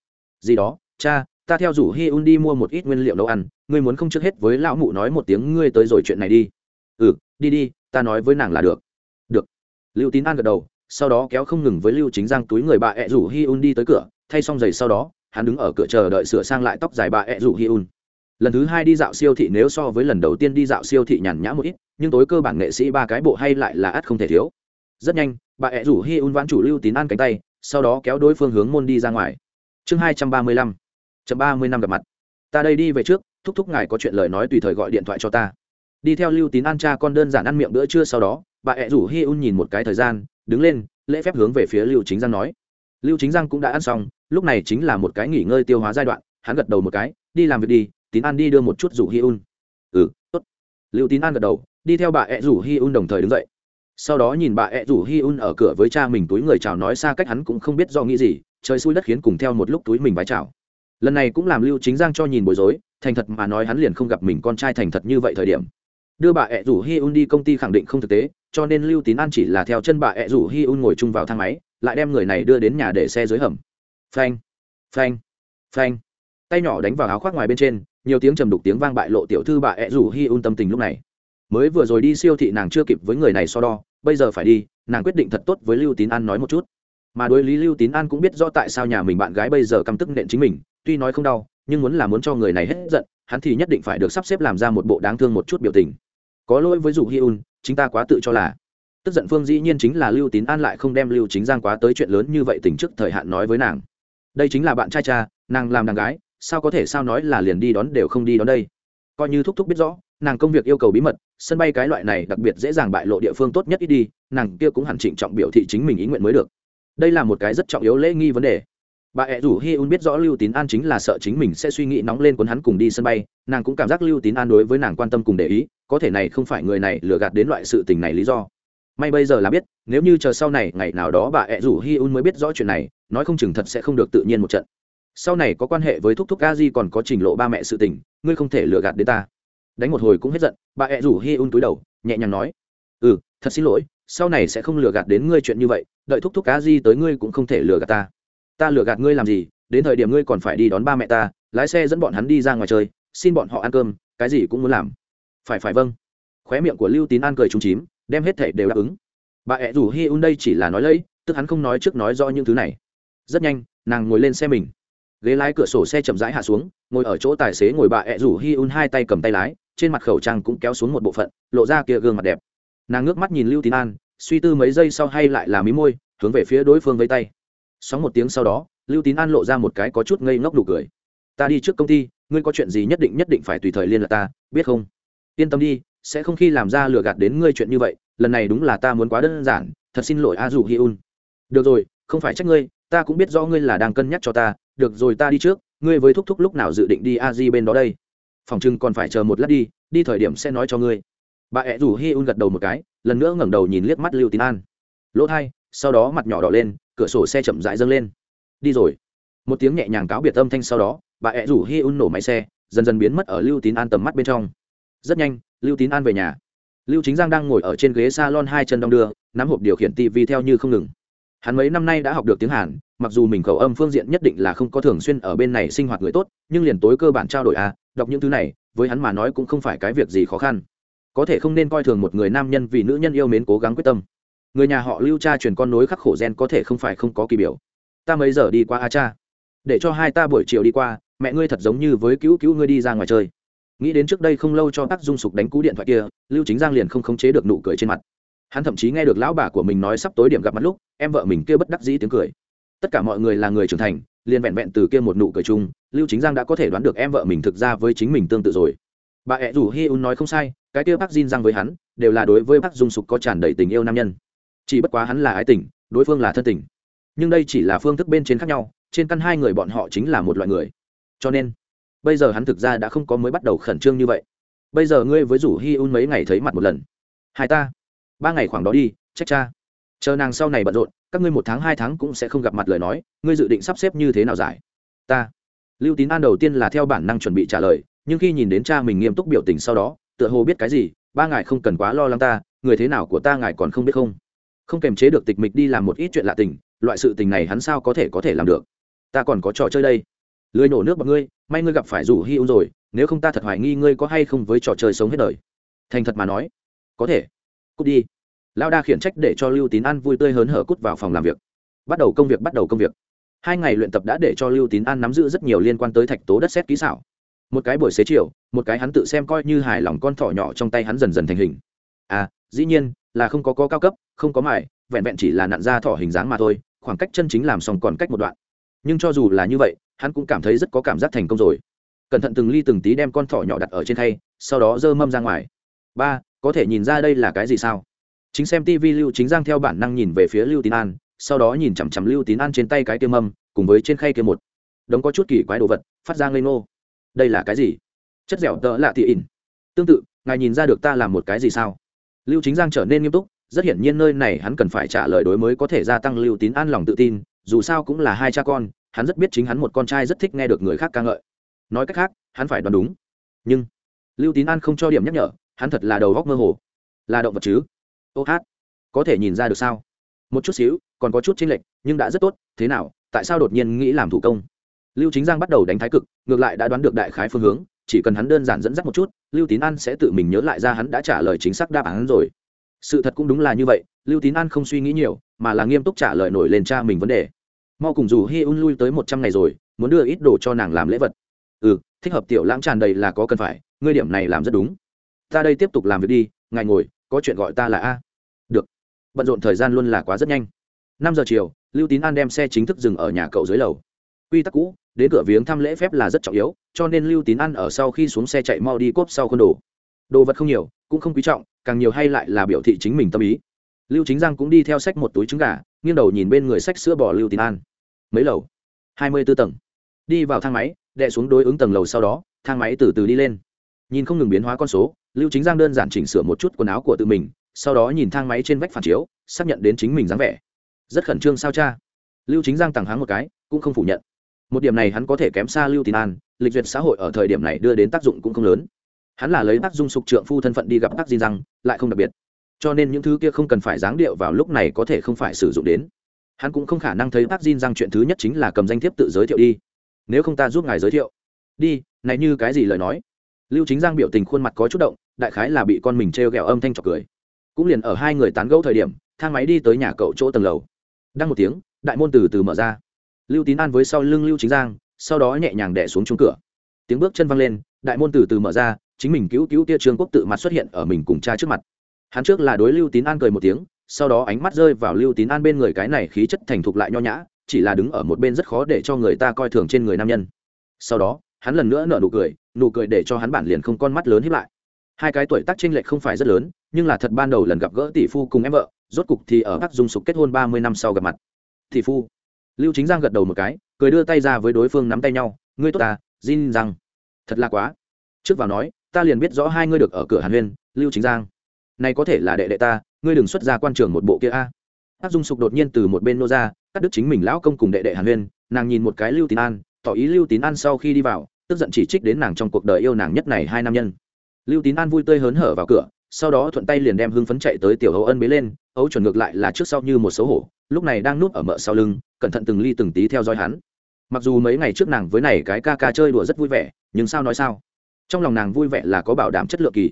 Gì đó, cha, ta theo rủ hi un đi mua một ít nguyên liệu nấu ăn, ngươi muốn không trước hết với lão mụ nói một tiếng ngươi tới rồi chuyện này đi. Ừ đi đi, ta nói với nàng là được. Được. Lưu tín an gật đầu sau đó kéo không ngừng với lưu chính giang túi người bà ẹ rủ hi un đi tới cửa, thay xong giày sau đó, hắn đứng ở cửa chờ đợi sửa sang lại tóc dài bà ẹ rủ hi un. Lần thứ hai đi dạo siêu thị nếu so với lần đầu tiên đi dạo siêu thị nhàn nhã một ít, nhưng tối cơ bản nghệ sĩ ba cái bộ hay lại là ắt không thể thiếu. Rất nhanh, bà ẹ rủ hi un vãn chủ lưu tín an cánh tay, sau đó kéo đối phương hướng môn đi ra ngoài. Chương hai trăm ba mươi lăm. Chậm ba mươi năm gặp mặt. Ta đây đi về trước, thúc thúc ngài có chuyện lời nói tùy thời gọi điện thoại cho ta. Đi theo lưu tín an cha con đơn giản ăn miệng bữa trưa sau đó, bà ẹ rủ hi un nhìn một cái thời gian đứng lên, lễ phép hướng về phía lưu chính giang nói. Lưu chính giang cũng đã ăn xong, lúc này chính là một cái nghỉ ngơi tiêu hóa giai đoạn, hắn gật đầu một cái, đi làm việc đi, tín an đi đưa một chút rủ hi un ừ tốt. Lưu tín an gật đầu, đi theo bà ẹ rủ hi un đồng thời đứng dậy. Sau đó nhìn bà ẹ rủ hi un ở cửa với cha mình túi người chào nói xa cách hắn cũng không biết do nghĩ gì, trời xui đất khiến cùng theo một lúc túi mình vái chào. Lần này cũng làm lưu chính giang cho nhìn bối rối, thành thật mà nói hắn liền không gặp mình con trai thành thật như vậy thời điểm đưa bà ẹ rủ hi un đi công ty khẳng định không thực tế, cho nên lưu tín an chỉ là theo chân bà ẹ rủ hi un ngồi chung vào thang máy, lại đem người này đưa đến nhà để xe dưới hầm. Phanh phanh phanh. Tay nhỏ đánh vào áo khoác ngoài bên trên, nhiều tiếng trầm đục tiếng vang bại lộ tiểu thư bà ẹ rủ hi un tâm tình lúc này. Mới vừa rồi đi siêu thị nàng chưa kịp với người này so đo, bây giờ phải đi, nàng quyết định thật tốt với lưu tín an nói một chút. Mà đối lý lưu tín an cũng biết rõ tại sao nhà mình bạn gái bây giờ căm tức nện chính mình, tuy nói không đau nhưng muốn là muốn cho người này hết giận, hắn thì nhất định phải được sắp xếp làm ra một bộ đáng thương một chút biểu tình. Có lỗi với Dụ hi un, chính ta quá tự cho là. Tức giận phương dĩ nhiên chính là lưu tín an lại không đem lưu chính giang quá tới chuyện lớn như vậy tỉnh trước thời hạn nói với nàng. Đây chính là bạn trai cha, nàng làm đàn gái, sao có thể sao nói là liền đi đón đều không đi đón đây. Coi như thúc thúc biết rõ, nàng công việc yêu cầu bí mật, sân bay cái loại này đặc biệt dễ dàng bại lộ địa phương tốt nhất ít đi, nàng kia cũng hẳn trịnh trọng biểu thị chính mình ý nguyện mới được. Đây là một cái rất trọng yếu lễ nghi vấn đề bà ẹ rủ hi un biết rõ lưu tín an chính là sợ chính mình sẽ suy nghĩ nóng lên cuốn hắn cùng đi sân bay, nàng cũng cảm giác lưu tín an đối với nàng quan tâm cùng để ý, có thể này không phải người này lừa gạt đến loại sự tình này lý do. May bây giờ là biết, nếu như chờ sau này, ngày nào đó bà ẹ rủ hi un mới biết rõ chuyện này, nói không chừng thật sẽ không được tự nhiên một trận. Sau này có quan hệ với thúc thúc a di còn có trình lộ ba mẹ sự tình, ngươi không thể lừa gạt đến ta. Đánh một hồi cũng hết giận, bà ẹ rủ hi un túi đầu, nhẹ nhàng nói ừ thật xin lỗi, sau này sẽ không lừa gạt đến ngươi chuyện như vậy, đợi thúc thúc a di tới ngươi cũng không thể lừa gạt ta ta lừa gạt ngươi làm gì, đến thời điểm ngươi còn phải đi đón ba mẹ ta, lái xe dẫn bọn hắn đi ra ngoài chơi, xin bọn họ ăn cơm, cái gì cũng muốn làm. Phải phải vâng. Khóe miệng của lưu tín an cười trúng chím, đem hết thể đều đáp ứng. Bà ẹ rủ hi un đây chỉ là nói lấy tức hắn không nói trước nói rõ những thứ này. Rất nhanh, nàng ngồi lên xe mình. Ghế lái cửa sổ xe chậm rãi hạ xuống, ngồi ở chỗ tài xế ngồi bà ẹ rủ hi un hai tay cầm tay lái, trên mặt khẩu trang cũng kéo xuống một bộ phận, lộ ra kia gương mặt đẹp. Nàng ngước mắt nhìn lưu tín an, suy tư mấy giây sau hay lại là mí môi, hướng về phía đối phương với tay sóng một tiếng sau đó, lưu tín an lộ ra một cái có chút ngây ngốc đủ cười. Ta đi trước công ty, ngươi có chuyện gì nhất định nhất định phải tùy thời liên lạc ta, biết không? Yên tâm đi, sẽ không khi làm ra lừa gạt đến ngươi chuyện như vậy, lần này đúng là ta muốn quá đơn giản, thật xin lỗi a dù hi un. Được rồi, không phải trách ngươi, ta cũng biết rõ ngươi là đang cân nhắc cho ta, được rồi ta đi trước, ngươi với thúc thúc lúc nào dự định đi a di bên đó đây? Phòng trưng còn phải chờ một lát đi đi thời điểm sẽ nói cho ngươi. Bà ẹ rủ hi un gật đầu một cái, lần nữa ngẩng đầu nhìn liếc mắt lưu tín an. Lỗ thai, sau đó mặt nhỏ đỏ lên cửa sổ xe chậm rãi dâng lên. Đi rồi. Một tiếng nhẹ nhàng cáo biệt âm thanh sau đó, bà ẹ rủ hi un nổ máy xe, dần dần biến mất ở lưu tín an tầm mắt bên trong. Rất nhanh, lưu tín an về nhà. Lưu chính giang đang ngồi ở trên ghế s a lon hai chân đong đưa, nắm hộp điều khiển tv theo như không ngừng. Hắn mấy năm nay đã học được tiếng hàn, mặc dù mình khẩu âm phương diện nhất định là không có thường xuyên ở bên này sinh hoạt người tốt, nhưng liền tối cơ bản trao đổi à đọc những thứ này, với hắn mà nói cũng không phải cái việc gì khó khăn. Có thể không nên coi thường một người nam nhân vì nữ nhân yêu mến cố gắng quyết tâm người nhà họ lưu cha truyền con nối khắc khổ gen có thể không phải không có kỳ biểu. Ta mấy giờ đi qua a cha? Để cho hai ta buổi chiều đi qua, mẹ ngươi thật giống như với cứu cứu ngươi đi ra ngoài chơi. Nghĩ đến trước đây không lâu cho bác dung sục đánh cú điện thoại kia, lưu chính giang liền không khống chế được nụ cười trên mặt. Hắn thậm chí nghe được lão bà của mình nói sắp tối điểm gặp mặt lúc, em vợ mình kia bất đắc dĩ tiếng cười. Tất cả mọi người là người trưởng thành, liền vẹn vẹn từ kia một nụ cười chung, lưu chính giang đã có thể đoán được em vợ mình thực ra với chính mình tương tự rồi. Bà ẹ rủ hi un nói không sai, cái kia bác Jin giang với hắn, đều là đối với bác dung sục có tràn đầy tình yêu nam nhân chỉ bất quá hắn là ái tình, đối phương là thân tình. Nhưng đây chỉ là phương thức bên trên khác nhau, trên căn hai người bọn họ chính là một loại người. Cho nên, bây giờ hắn thực ra đã không có mới bắt đầu khẩn trương như vậy. Bây giờ ngươi với rủ hi un mấy ngày thấy mặt một lần. Hai ta, ba ngày khoảng đó đi, trách cha. Chờ nàng sau này bận rộn, các ngươi một tháng, hai tháng cũng sẽ không gặp mặt lời nói, ngươi dự định sắp xếp như thế nào giải? Ta. Lưu tín an đầu tiên là theo bản năng chuẩn bị trả lời, nhưng khi nhìn đến cha mình nghiêm túc biểu tình sau đó, tựa hồ biết cái gì, ba ngài không cần quá lo lắng ta, người thế nào của ta ngài còn không biết không? Không kềm chế được tịch mịch đi làm một ít chuyện lạ tình, loại sự tình này hắn sao có thể có thể làm được? Ta còn có trò chơi đây. Lười nổ nước bằng ngươi, may ngươi gặp phải rủ hi un rồi, nếu không ta thật hoài nghi ngươi có hay không với trò chơi sống hết đời. Thành thật mà nói. Có thể. Cút đi. Lao đa khiển trách để cho lưu tín an vui tươi hớn hở cút vào phòng làm việc. Bắt đầu công việc, bắt đầu công việc. Hai ngày luyện tập đã để cho lưu tín an nắm giữ rất nhiều liên quan tới thạch tố đất xét kỹ xảo. Một cái buổi xế chiều, một cái hắn tự xem coi như hài lòng con thỏ nhỏ trong tay hắn dần dần thành hình. À dĩ nhiên, là không có có cao cấp, không có mải vẹn vẹn chỉ là nạn da thỏ hình dáng mà thôi, khoảng cách chân chính làm xong còn cách một đoạn. Nhưng cho dù là như vậy, hắn cũng cảm thấy rất có cảm giác thành công rồi. Cẩn thận từng ly từng tí đem con thỏ nhỏ đặt ở trên thay sau đó dơ mâm ra ngoài. Ba, có thể nhìn ra đây là cái gì sao? Chính xem tv lưu chính giang theo bản năng nhìn về phía lưu tín an, sau đó nhìn chằm chằm lưu tín an trên tay cái kia mâm, cùng với trên khay kia một đống có chút kỳ quái đồ vật, phát ra ngây ngô. Đây là cái gì? Chất dẻo tợ lạ thị ỉn. Tương tự, ngài nhìn ra được ta làm một cái gì sao? Lưu chính giang trở nên nghiêm túc, rất hiển nhiên nơi này hắn cần phải trả lời đối mới có thể gia tăng lưu tín an lòng tự tin, dù sao cũng là hai cha con, hắn rất biết chính hắn một con trai rất thích nghe được người khác ca ngợi. Nói cách khác, hắn phải đoán đúng. Nhưng, lưu tín an không cho điểm nhắc nhở, hắn thật là đầu góc mơ hồ. Là động vật chứ? Ô hát, có thể nhìn ra được sao? Một chút xíu, còn có chút chênh lệch, nhưng đã rất tốt, thế nào, tại sao đột nhiên nghĩ làm thủ công? Lưu chính giang bắt đầu đánh thái cực, ngược lại đã đoán được đại khái phương hướng chỉ cần hắn đơn giản dẫn dắt một chút, lưu tín an sẽ tự mình nhớ lại ra hắn đã trả lời chính xác đáp án rồi. Sự thật cũng đúng là như vậy, lưu tín an không suy nghĩ nhiều, mà là nghiêm túc trả lời nổi lên cha mình vấn đề. Mau cùng dù hi un lui tới một trăm ngày rồi, muốn đưa ít đồ cho nàng làm lễ vật. Ừ thích hợp tiểu lãng tràn đầy là có cần phải, ngươi điểm này làm rất đúng. Ta đây tiếp tục làm việc đi, ngài ngồi, có chuyện gọi ta là a. Được. Bận rộn thời gian luôn là quá rất nhanh. Năm giờ chiều, lưu tín an đem xe chính thức dừng ở nhà cậu dưới lầu. Quy tắc cũ đến cửa viếng thăm lễ phép là rất trọng yếu, cho nên lưu tín an ở sau khi xuống xe chạy mau đi cốp sau khuôn đồ. Đồ vật không nhiều, cũng không quý trọng, càng nhiều hay lại là biểu thị chính mình tâm ý. Lưu chính giang cũng đi theo sách một túi trứng gà, nghiêng đầu nhìn bên người sách sữa bò lưu tín an. Mấy lầu? Hai mươi b ố tầng. Đi vào thang máy đệ xuống đối ứng tầng lầu sau đó, thang máy từ từ đi lên. Nhìn không ngừng biến hóa con số, lưu chính giang đơn giản chỉnh sửa một chút quần áo của tự mình, sau đó nhìn thang máy trên vách phản chiếu, xác nhận đến chính mình dáng vẻ. Rất khẩn trương sao cha? Lưu chính giang tàng háng một cái, cũng không phủ nhận một điểm này hắn có thể kém xa lưu tín an, lịch duyệt xã hội ở thời điểm này đưa đến tác dụng cũng không lớn. Hắn là lấy tác dung sục trượng phu thân phận đi gặp tác di răng, lại không đặc biệt. Cho nên những thứ kia không cần phải dáng điệu vào lúc này có thể không phải sử dụng đến. Hắn cũng không khả năng thấy tác di răng chuyện thứ nhất chính là cầm danh thiếp tự giới thiệu đi. Nếu không ta giúp ngài giới thiệu. Đi, này như cái gì lời nói? Lưu chính giang biểu tình khuôn mặt có chút động, đại khái là bị con mình t r e o g ẹ o âm thanh trọc cười. Cũng liền ở hai người tán gẫu thời điểm, thang máy đi tới nhà cậu chỗ tầng lầu. Đăng một tiếng, đại môn từ từ mở ra lưu tín an với sau lưng lưu chính giang, sau đó nhẹ nhàng đẻ xuống chung cửa. Tiếng bước chân văng lên, đại môn từ từ mở ra, chính mình cứu cứu tia trương quốc tự mặt xuất hiện ở mình cùng cha trước mặt. Hắn trước là đối lưu tín an cười một tiếng, sau đó ánh mắt rơi vào lưu tín an bên người cái này khí chất thành thục lại nho nhã, chỉ là đứng ở một bên rất khó để cho người ta coi thường trên người nam nhân. Sau đó, hắn lần nữa nở nụ cười nụ cười để cho hắn bản liền không con mắt lớn hiếp lại. Hai cái tuổi tác chênh lệch không phải rất lớn, nhưng là thật ban đầu lần gặp gỡ tỷ phu cùng em vợ, rốt cục thì ở bắc dung sục kết hôn ba mươi năm sau gặp mặt. Tỷ phu lưu chính giang gật đầu một cái, cười đưa tay ra với đối phương nắm tay nhau, ngươi tốt ta, Jin rằng thật là quá. Trước vào nói, ta liền biết rõ hai ngươi được ở cửa hàn huyên, lưu chính giang. Này có thể là đệ đệ ta, ngươi đừng xuất ra quan trường một bộ kia a. À. dung sục đột nhiên từ một bên nô ra, cắt đứt chính mình lão công cùng đệ đệ hàn huyên, nàng nhìn một cái lưu tín an, tỏ ý lưu tín an sau khi đi vào, tức giận chỉ trích đến nàng trong cuộc đời yêu nàng nhất này hai nam nhân. Lưu tín an vui tươi hớn hở vào cửa, sau đó thuận tay liền đem hưng phấn chạy tới tiểu hậu ân bế lên ấu chuẩn ngược lại là trước sau như một xấu hổ lúc này đang núp ở mợ sau lưng, cẩn thận từng ly từng tí theo dõi hắn. Mặc dù mấy ngày trước nàng với này cái ca ca chơi đùa rất vui vẻ, nhưng sao nói sao? Trong lòng nàng vui vẻ là có bảo đảm chất lượng kỳ.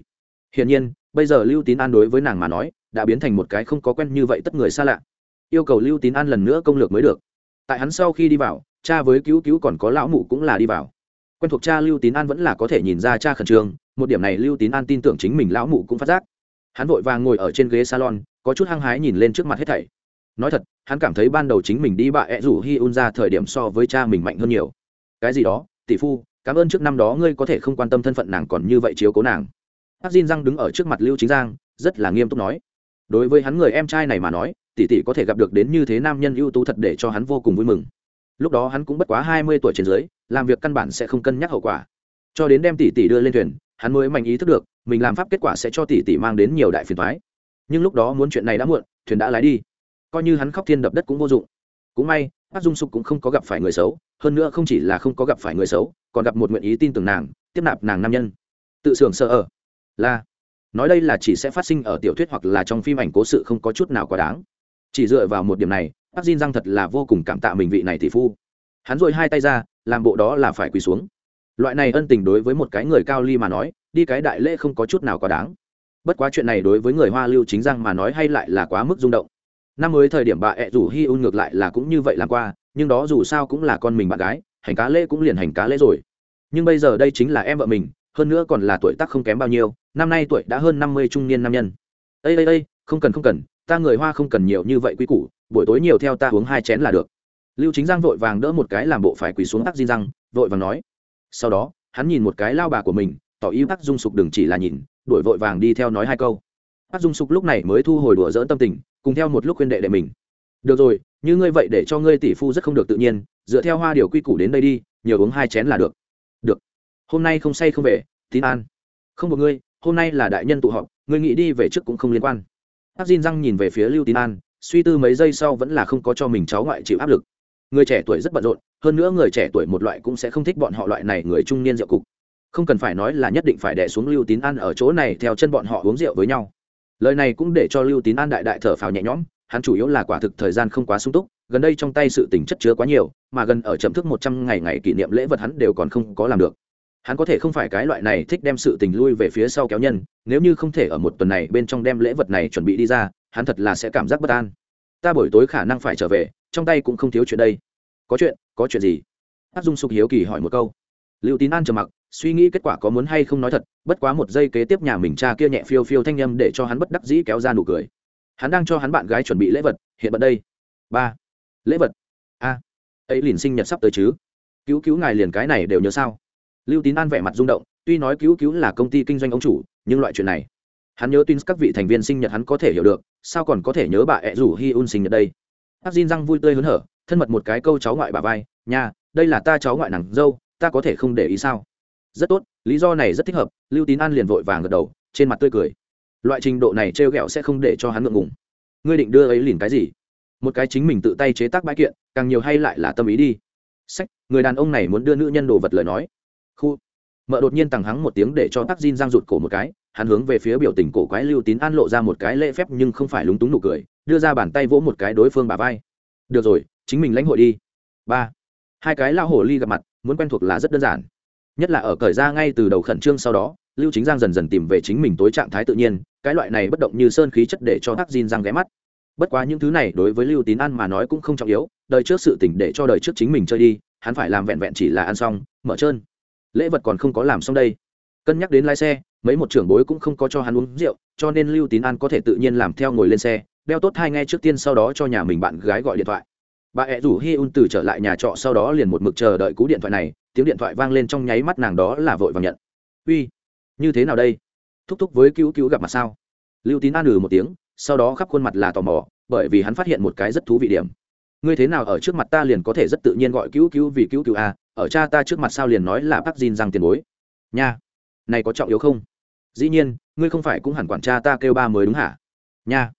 Hiển nhiên, bây giờ lưu tín an đối với nàng mà nói, đã biến thành một cái không có quen như vậy tất người xa lạ. Yêu cầu lưu tín an lần nữa công lược mới được. Tại hắn sau khi đi vào, cha với cứu cứu còn có lão mụ cũng là đi vào. Quen thuộc cha lưu tín an vẫn là có thể nhìn ra cha khẩn trương, một điểm này lưu tín an tin tưởng chính mình lão mụ cũng phát giác. Hắn vội vàng ngồi ở trên ghế salon, có chút hăng hái nhìn lên trước mặt hết thảy nói thật, hắn cảm thấy ban đầu chính mình đi bạ ẹ rủ hi un ra thời điểm so với cha mình mạnh hơn nhiều. Cái gì đó, tỷ phu, cảm ơn trước năm đó ngươi có thể không quan tâm thân phận nàng còn như vậy chiếu cố nàng. Bác diên răng đứng ở trước mặt lưu chính giang, rất là nghiêm túc nói. Đối với hắn người em trai này mà nói, tỷ tỷ có thể gặp được đến như thế nam nhân ưu tú thật để cho hắn vô cùng vui mừng. Lúc đó hắn cũng bất quá hai mươi tuổi trên dưới, làm việc căn bản sẽ không cân nhắc hậu quả. Cho đến đem tỷ tỷ đưa lên thuyền, hắn mới mạnh ý thức được, mình làm pháp kết quả sẽ cho tỷ tỷ mang đến nhiều đại phiền thoái nhưng lúc đó muốn chuyện này đã muộn, thuyền đã lái đi coi như hắn khóc thiên đập đất cũng vô dụng. Cũng may bác dung sục cũng không có gặp phải người xấu, hơn nữa không chỉ là không có gặp phải người xấu, còn gặp một nguyện ý tin tưởng nàng, tiếp nạp nàng nam nhân. Tự xưởng sợ ở. Là, nói đây là chỉ sẽ phát sinh ở tiểu thuyết hoặc là trong phim ảnh cố sự không có chút nào quá đáng. Chỉ dựa vào một điểm này bác diên răng thật là vô cùng cảm tạ mình vị này tỷ phu. Hắn dội hai tay ra, làm bộ đó là phải quỳ xuống. Loại này ân tình đối với một cái người cao ly mà nói, đi cái đại lễ không có chút nào quá đáng. Bất quá chuyện này đối với người hoa lưu chính răng mà nói hay lại là quá mức rung động năm mới thời điểm bà ẹ rủ hi un ngược lại là cũng như vậy làm qua, nhưng đó dù sao cũng là con mình bạn gái, hành cá lễ cũng liền hành cá lễ rồi. Nhưng bây giờ đây chính là em vợ mình, hơn nữa còn là tuổi tác không kém bao nhiêu, năm nay tuổi đã hơn năm mươi trung niên nam nhân. Ây ây ây không cần không cần, ta người hoa không cần nhiều như vậy quý củ, buổi tối nhiều theo ta uống hai chén là được. Lưu chính giang vội vàng đỡ một cái làm bộ phải quỳ xuống tắc di răng vội vàng nói. Sau đó, hắn nhìn một cái lao bà của mình, tỏ ý tắc dung sục đừng chỉ là nhìn, đuổi vội vàng đi theo nói hai câu. Tắc dung sục lúc này mới thu hồi đùa dỡn tâm tình cùng theo một lúc khuyên đệ đệ mình. Được rồi, như ngươi vậy để cho ngươi tỷ phu rất không được tự nhiên, dựa theo hoa điều quy củ đến đây đi, nhiều uống hai chén là được. Được. Hôm nay không say không về, tín an. Không một ngươi, hôm nay là đại nhân tụ họp, ngươi nghĩ đi về trước cũng không liên quan. Áp xin răng nhìn về phía lưu tín an, suy tư mấy giây sau vẫn là không có cho mình cháu ngoại chịu áp lực. Người trẻ tuổi rất bận rộn, hơn nữa người trẻ tuổi một loại cũng sẽ không thích bọn họ loại này người trung niên rượu cục. Không cần phải nói là nhất định phải đẻ xuống lưu tín an ở chỗ này theo chân bọn họ uống rượu với nhau lời này cũng để cho lưu tín an đại đại thở phào nhẹ nhõm, hắn chủ yếu là quả thực thời gian không quá sung túc, gần đây trong tay sự tình chất chứa quá nhiều, mà gần ở chậm thức một trăm ngày ngày kỷ niệm lễ vật hắn đều còn không có làm được. Hắn có thể không phải cái loại này thích đem sự tình lui về phía sau kéo nhân, nếu như không thể ở một tuần này bên trong đem lễ vật này chuẩn bị đi ra, hắn thật là sẽ cảm giác bất an. Ta buổi tối khả năng phải trở về, trong tay cũng không thiếu chuyện đây. Có chuyện có chuyện gì? Áp dung sục hiếu kỳ hỏi một câu. Lưu tín an trầm mặc suy nghĩ kết quả có muốn hay không nói thật, bất quá một giây kế tiếp nhà mình cha kia nhẹ phiêu phiêu thanh â m để cho hắn bất đắc dĩ kéo ra nụ cười. Hắn đang cho hắn bạn gái chuẩn bị lễ vật, hiện bận đây. Ba. Lễ vật? A. Ấy liền sinh nhật sắp tới chứ. Cứu cứu ngài liền cái này đều nhớ sao? Lưu tín an vẻ mặt rung động, tuy nói cứu cứu là công ty kinh doanh ông chủ, nhưng loại chuyện này, hắn nhớ tin các vị thành viên sinh nhật hắn có thể hiểu được, sao còn có thể nhớ bà ẹ rủ hi un sinh nhật đây? Áp xin răng vui tươi hớn hở, thân mật một cái câu cháu ngoại bà vai nhà đây là ta cháu ngoại nàng dâu, ta có thể không để ý sao? Rất tốt, lý do này rất thích hợp, lưu tín an liền vội vàng gật đầu, trên mặt tươi cười. Loại trình độ này t r e o g ẹ o sẽ không để cho hắn ngượng ngùng. Ngươi định đưa ấy liền cái gì? Một cái chính mình tự tay chế tác bãi kiện, càng nhiều hay lại là tâm ý đi. Sách, người đàn ông này muốn đưa nữ nhân đồ vật lời nói. Khu. Mợ đột nhiên tằng hắng một tiếng để cho tắc Jin giang rụt cổ một cái, hắn hướng về phía biểu tình cổ quái lưu tín an lộ ra một cái lễ phép nhưng không phải lúng túng nụ cười, đưa ra bàn tay vỗ một cái đối phương bà vai. Được rồi, chính mình lãnh hội đi. Ba. Hai cái lao hổ ly gặp mặt, muốn quen thuộc là rất đơn giản nhất là ở cởi ra ngay từ đầu khẩn trương sau đó, lưu chính giang dần dần tìm về chính mình tối trạng thái tự nhiên, cái loại này bất động như sơn khí chất để cho tắc diên giang ghé mắt. Bất quá những thứ này đối với lưu tín ăn mà nói cũng không trọng yếu, đời trước sự tỉnh để cho đời trước chính mình chơi đi, hắn phải làm vẹn vẹn chỉ là ăn xong, mở trơn. Lễ vật còn không có làm xong đây. Cân nhắc đến lái xe, mấy một trưởng bối cũng không có cho hắn uống rượu, cho nên lưu tín an có thể tự nhiên làm theo ngồi lên xe, đeo tốt hai ngay trước tiên sau đó cho nhà mình bạn gái gọi điện thoại bà ẹ rủ hi un từ trở lại nhà trọ sau đó liền một mực chờ đợi cú điện thoại này, tiếng điện thoại vang lên trong nháy mắt nàng đó là vội vàng nhận. Uy, như thế nào đây? Thúc thúc với cứu cứu gặp mặt sao? Lưu tín an ừ một tiếng, sau đó khắp khuôn mặt là tò mò, bởi vì hắn phát hiện một cái rất thú vị điểm. Ngươi thế nào ở trước mặt ta liền có thể rất tự nhiên gọi cứu cứu vì cứu cứu a ở cha ta trước mặt sao liền nói là bác Jin rằng tiền bối? Nha, này có trọng yếu không? Dĩ nhiên, ngươi không phải cũng hẳn quản cha ta kêu ba mới đúng hả? Nha.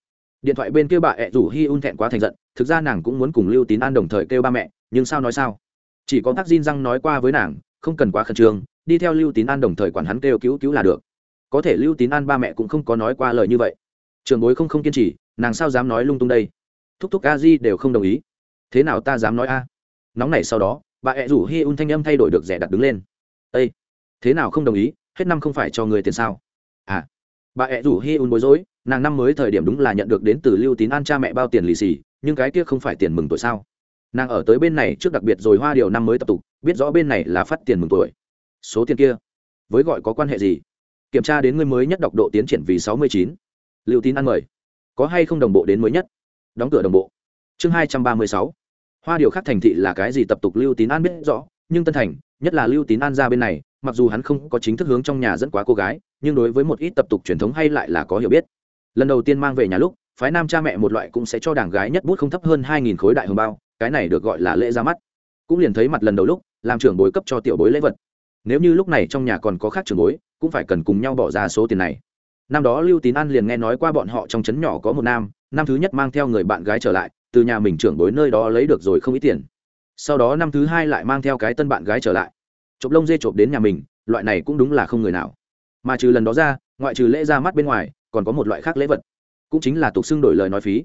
Điện thoại bên kia bà ẹ rủ hi un thẹn quá thành giận thực ra nàng cũng muốn cùng lưu tín an đồng thời kêu ba mẹ, nhưng sao nói sao? Chỉ có Thác Jin răng nói qua với nàng, không cần quá khẩn trương, đi theo lưu tín an đồng thời quản hắn kêu cứu cứu là được. Có thể lưu tín an ba mẹ cũng không có nói qua lời như vậy. Trường bối không không kiên trì, nàng sao dám nói lung tung đây? Thúc thúc a di đều không đồng ý. Thế nào ta dám nói a? Nóng này sau đó, bà ẹ rủ hi un thanh âm thay đổi được rẻ đặt đứng lên. Ây thế nào không đồng ý? Hết năm không phải cho người tiền sao? À bà ẹ rủ hi un bối rối, nàng năm mới thời điểm đúng là nhận được đến từ lưu tín an cha mẹ bao tiền lì xì nhưng cái kia không phải tiền mừng tuổi sao? Nàng ở tới bên này trước đặc biệt rồi hoa điều năm mới tập tục, biết rõ bên này là phát tiền mừng tuổi. Số tiền kia, với gọi có quan hệ gì? Kiểm tra đến người mới nhất đọc độ tiến triển vì sáu mươi chín. Lưu tín ăn mời. Có hay không đồng bộ đến mới nhất? Đóng cửa đồng bộ. Chương hai trăm ba mươi sáu. Hoa điều khác thành thị là cái gì tập tục lưu tín an biết rõ, nhưng tân thành, nhất là lưu tín an ra bên này, mặc dù hắn không có chính thức hướng trong nhà dẫn quá cô gái, nhưng đối với một ít tập tục truyền thống hay lại là có hiểu biết. Lần đầu tiên mang về nhà lúc phái nam cha mẹ một loại cũng sẽ cho đảng gái nhất bút không thấp hơn hai nghìn khối đại hồng bao, cái này được gọi là lễ ra mắt. Cũng liền thấy mặt lần đầu lúc, làm trưởng bối cấp cho tiểu bối lễ vật. Nếu như lúc này trong nhà còn có khác trưởng bối, cũng phải cần cùng nhau bỏ ra số tiền này. Năm đó lưu tín an liền nghe nói qua bọn họ trong trấn nhỏ có một nam, năm thứ nhất mang theo người bạn gái trở lại, từ nhà mình trưởng bối nơi đó lấy được rồi không ít tiền. Sau đó năm thứ hai lại mang theo cái tân bạn gái trở lại. Chộp lông dê chộp đến nhà mình, loại này cũng đúng là không người nào. Mà trừ lần đó ra, ngoại trừ lễ ra mắt bên ngoài, còn có một loại khác lễ vật cũng chính là tục xưng đổi lời nói phí.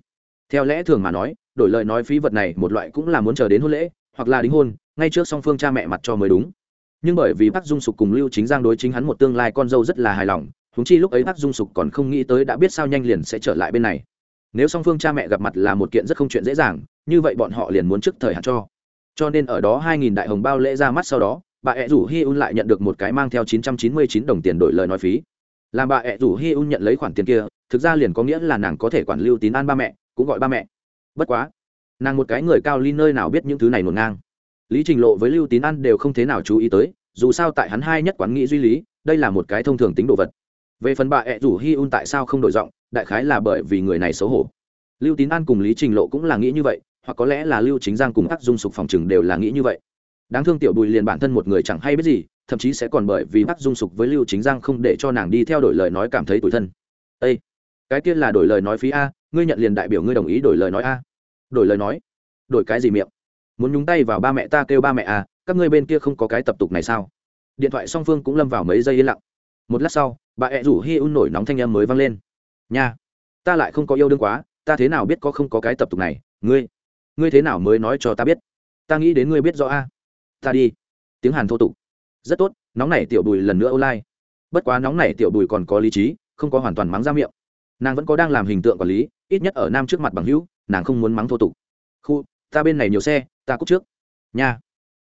Theo lẽ thường mà nói, đổi lời nói phí vật này một loại cũng là muốn chờ đến hôn lễ, hoặc là đính hôn, ngay trước song phương cha mẹ mặt cho mới đúng. Nhưng bởi vì bác dung sục cùng lưu chính giang đối chính hắn một tương lai con dâu rất là hài lòng húng chi lúc ấy bác dung sục còn không nghĩ tới đã biết sao nhanh liền sẽ trở lại bên này. Nếu song phương cha mẹ gặp mặt là một kiện rất không chuyện dễ dàng, như vậy bọn họ liền muốn trước thời hạn cho. Cho nên ở đó hai nghìn đại hồng bao lễ ra mắt sau đó, bà ẹ rủ hi un lại nhận được một cái mang theo chín trăm chín mươi chín đồng tiền đổi lời nói phí. Làm bà ẹ rủ hi un nhận lấy khoản tiền kia thực ra liền có nghĩa là nàng có thể quản lưu tín an ba mẹ, cũng gọi ba mẹ. Bất quá, nàng một cái người cao ly nơi nào biết những thứ này nổn ngang. Lý trình lộ với lưu tín an đều không thế nào chú ý tới, dù sao tại hắn hai nhất quán nghĩ duy lý, đây là một cái thông thường tính đồ vật. Về phần bà ẹ rủ hi un tại sao không đổi giọng, đại khái là bởi vì người này xấu hổ. Lưu tín an cùng lý trình lộ cũng là nghĩ như vậy, hoặc có lẽ là lưu chính giang cùng các dung sục phòng chừng đều là nghĩ như vậy. Đáng thương tiểu bùi liền bản thân một người chẳng hay biết gì, thậm chí sẽ còn bởi vì bác dung sục với lưu chính giang không để cho nàng đi theo đổi lời nói cảm thấy tủi thân. Ây cái kia là đổi lời nói phí a, ngươi nhận liền đại biểu ngươi đồng ý đổi lời nói a. Đổi lời nói? Đổi cái gì miệng? Muốn nhúng tay vào ba mẹ ta kêu ba mẹ à? các ngươi bên kia không có cái tập tục này sao? Điện thoại song phương cũng lâm vào mấy giây yên lặng. Một lát sau, bà ẹ rủ hi un nổi nóng thanh em mới vang lên. Nha, ta lại không có yêu đương quá, ta thế nào biết có không có cái tập tục này? Ngươi ngươi thế nào mới nói cho ta biết? Ta nghĩ đến ngươi biết rõ a. Ta đi. Tiếng hàn thô tục. Rất tốt, nóng này tiểu bùi lần nữa online. Bất quá nóng này tiểu bùi còn có lý trí, không có hoàn toàn mắng ra miệng nàng vẫn có đang làm hình tượng quản lý, ít nhất ở nam trước mặt bằng hữu, nàng không muốn mắng thô tục. Khu, ta bên này nhiều xe, ta cúc trước. Nha.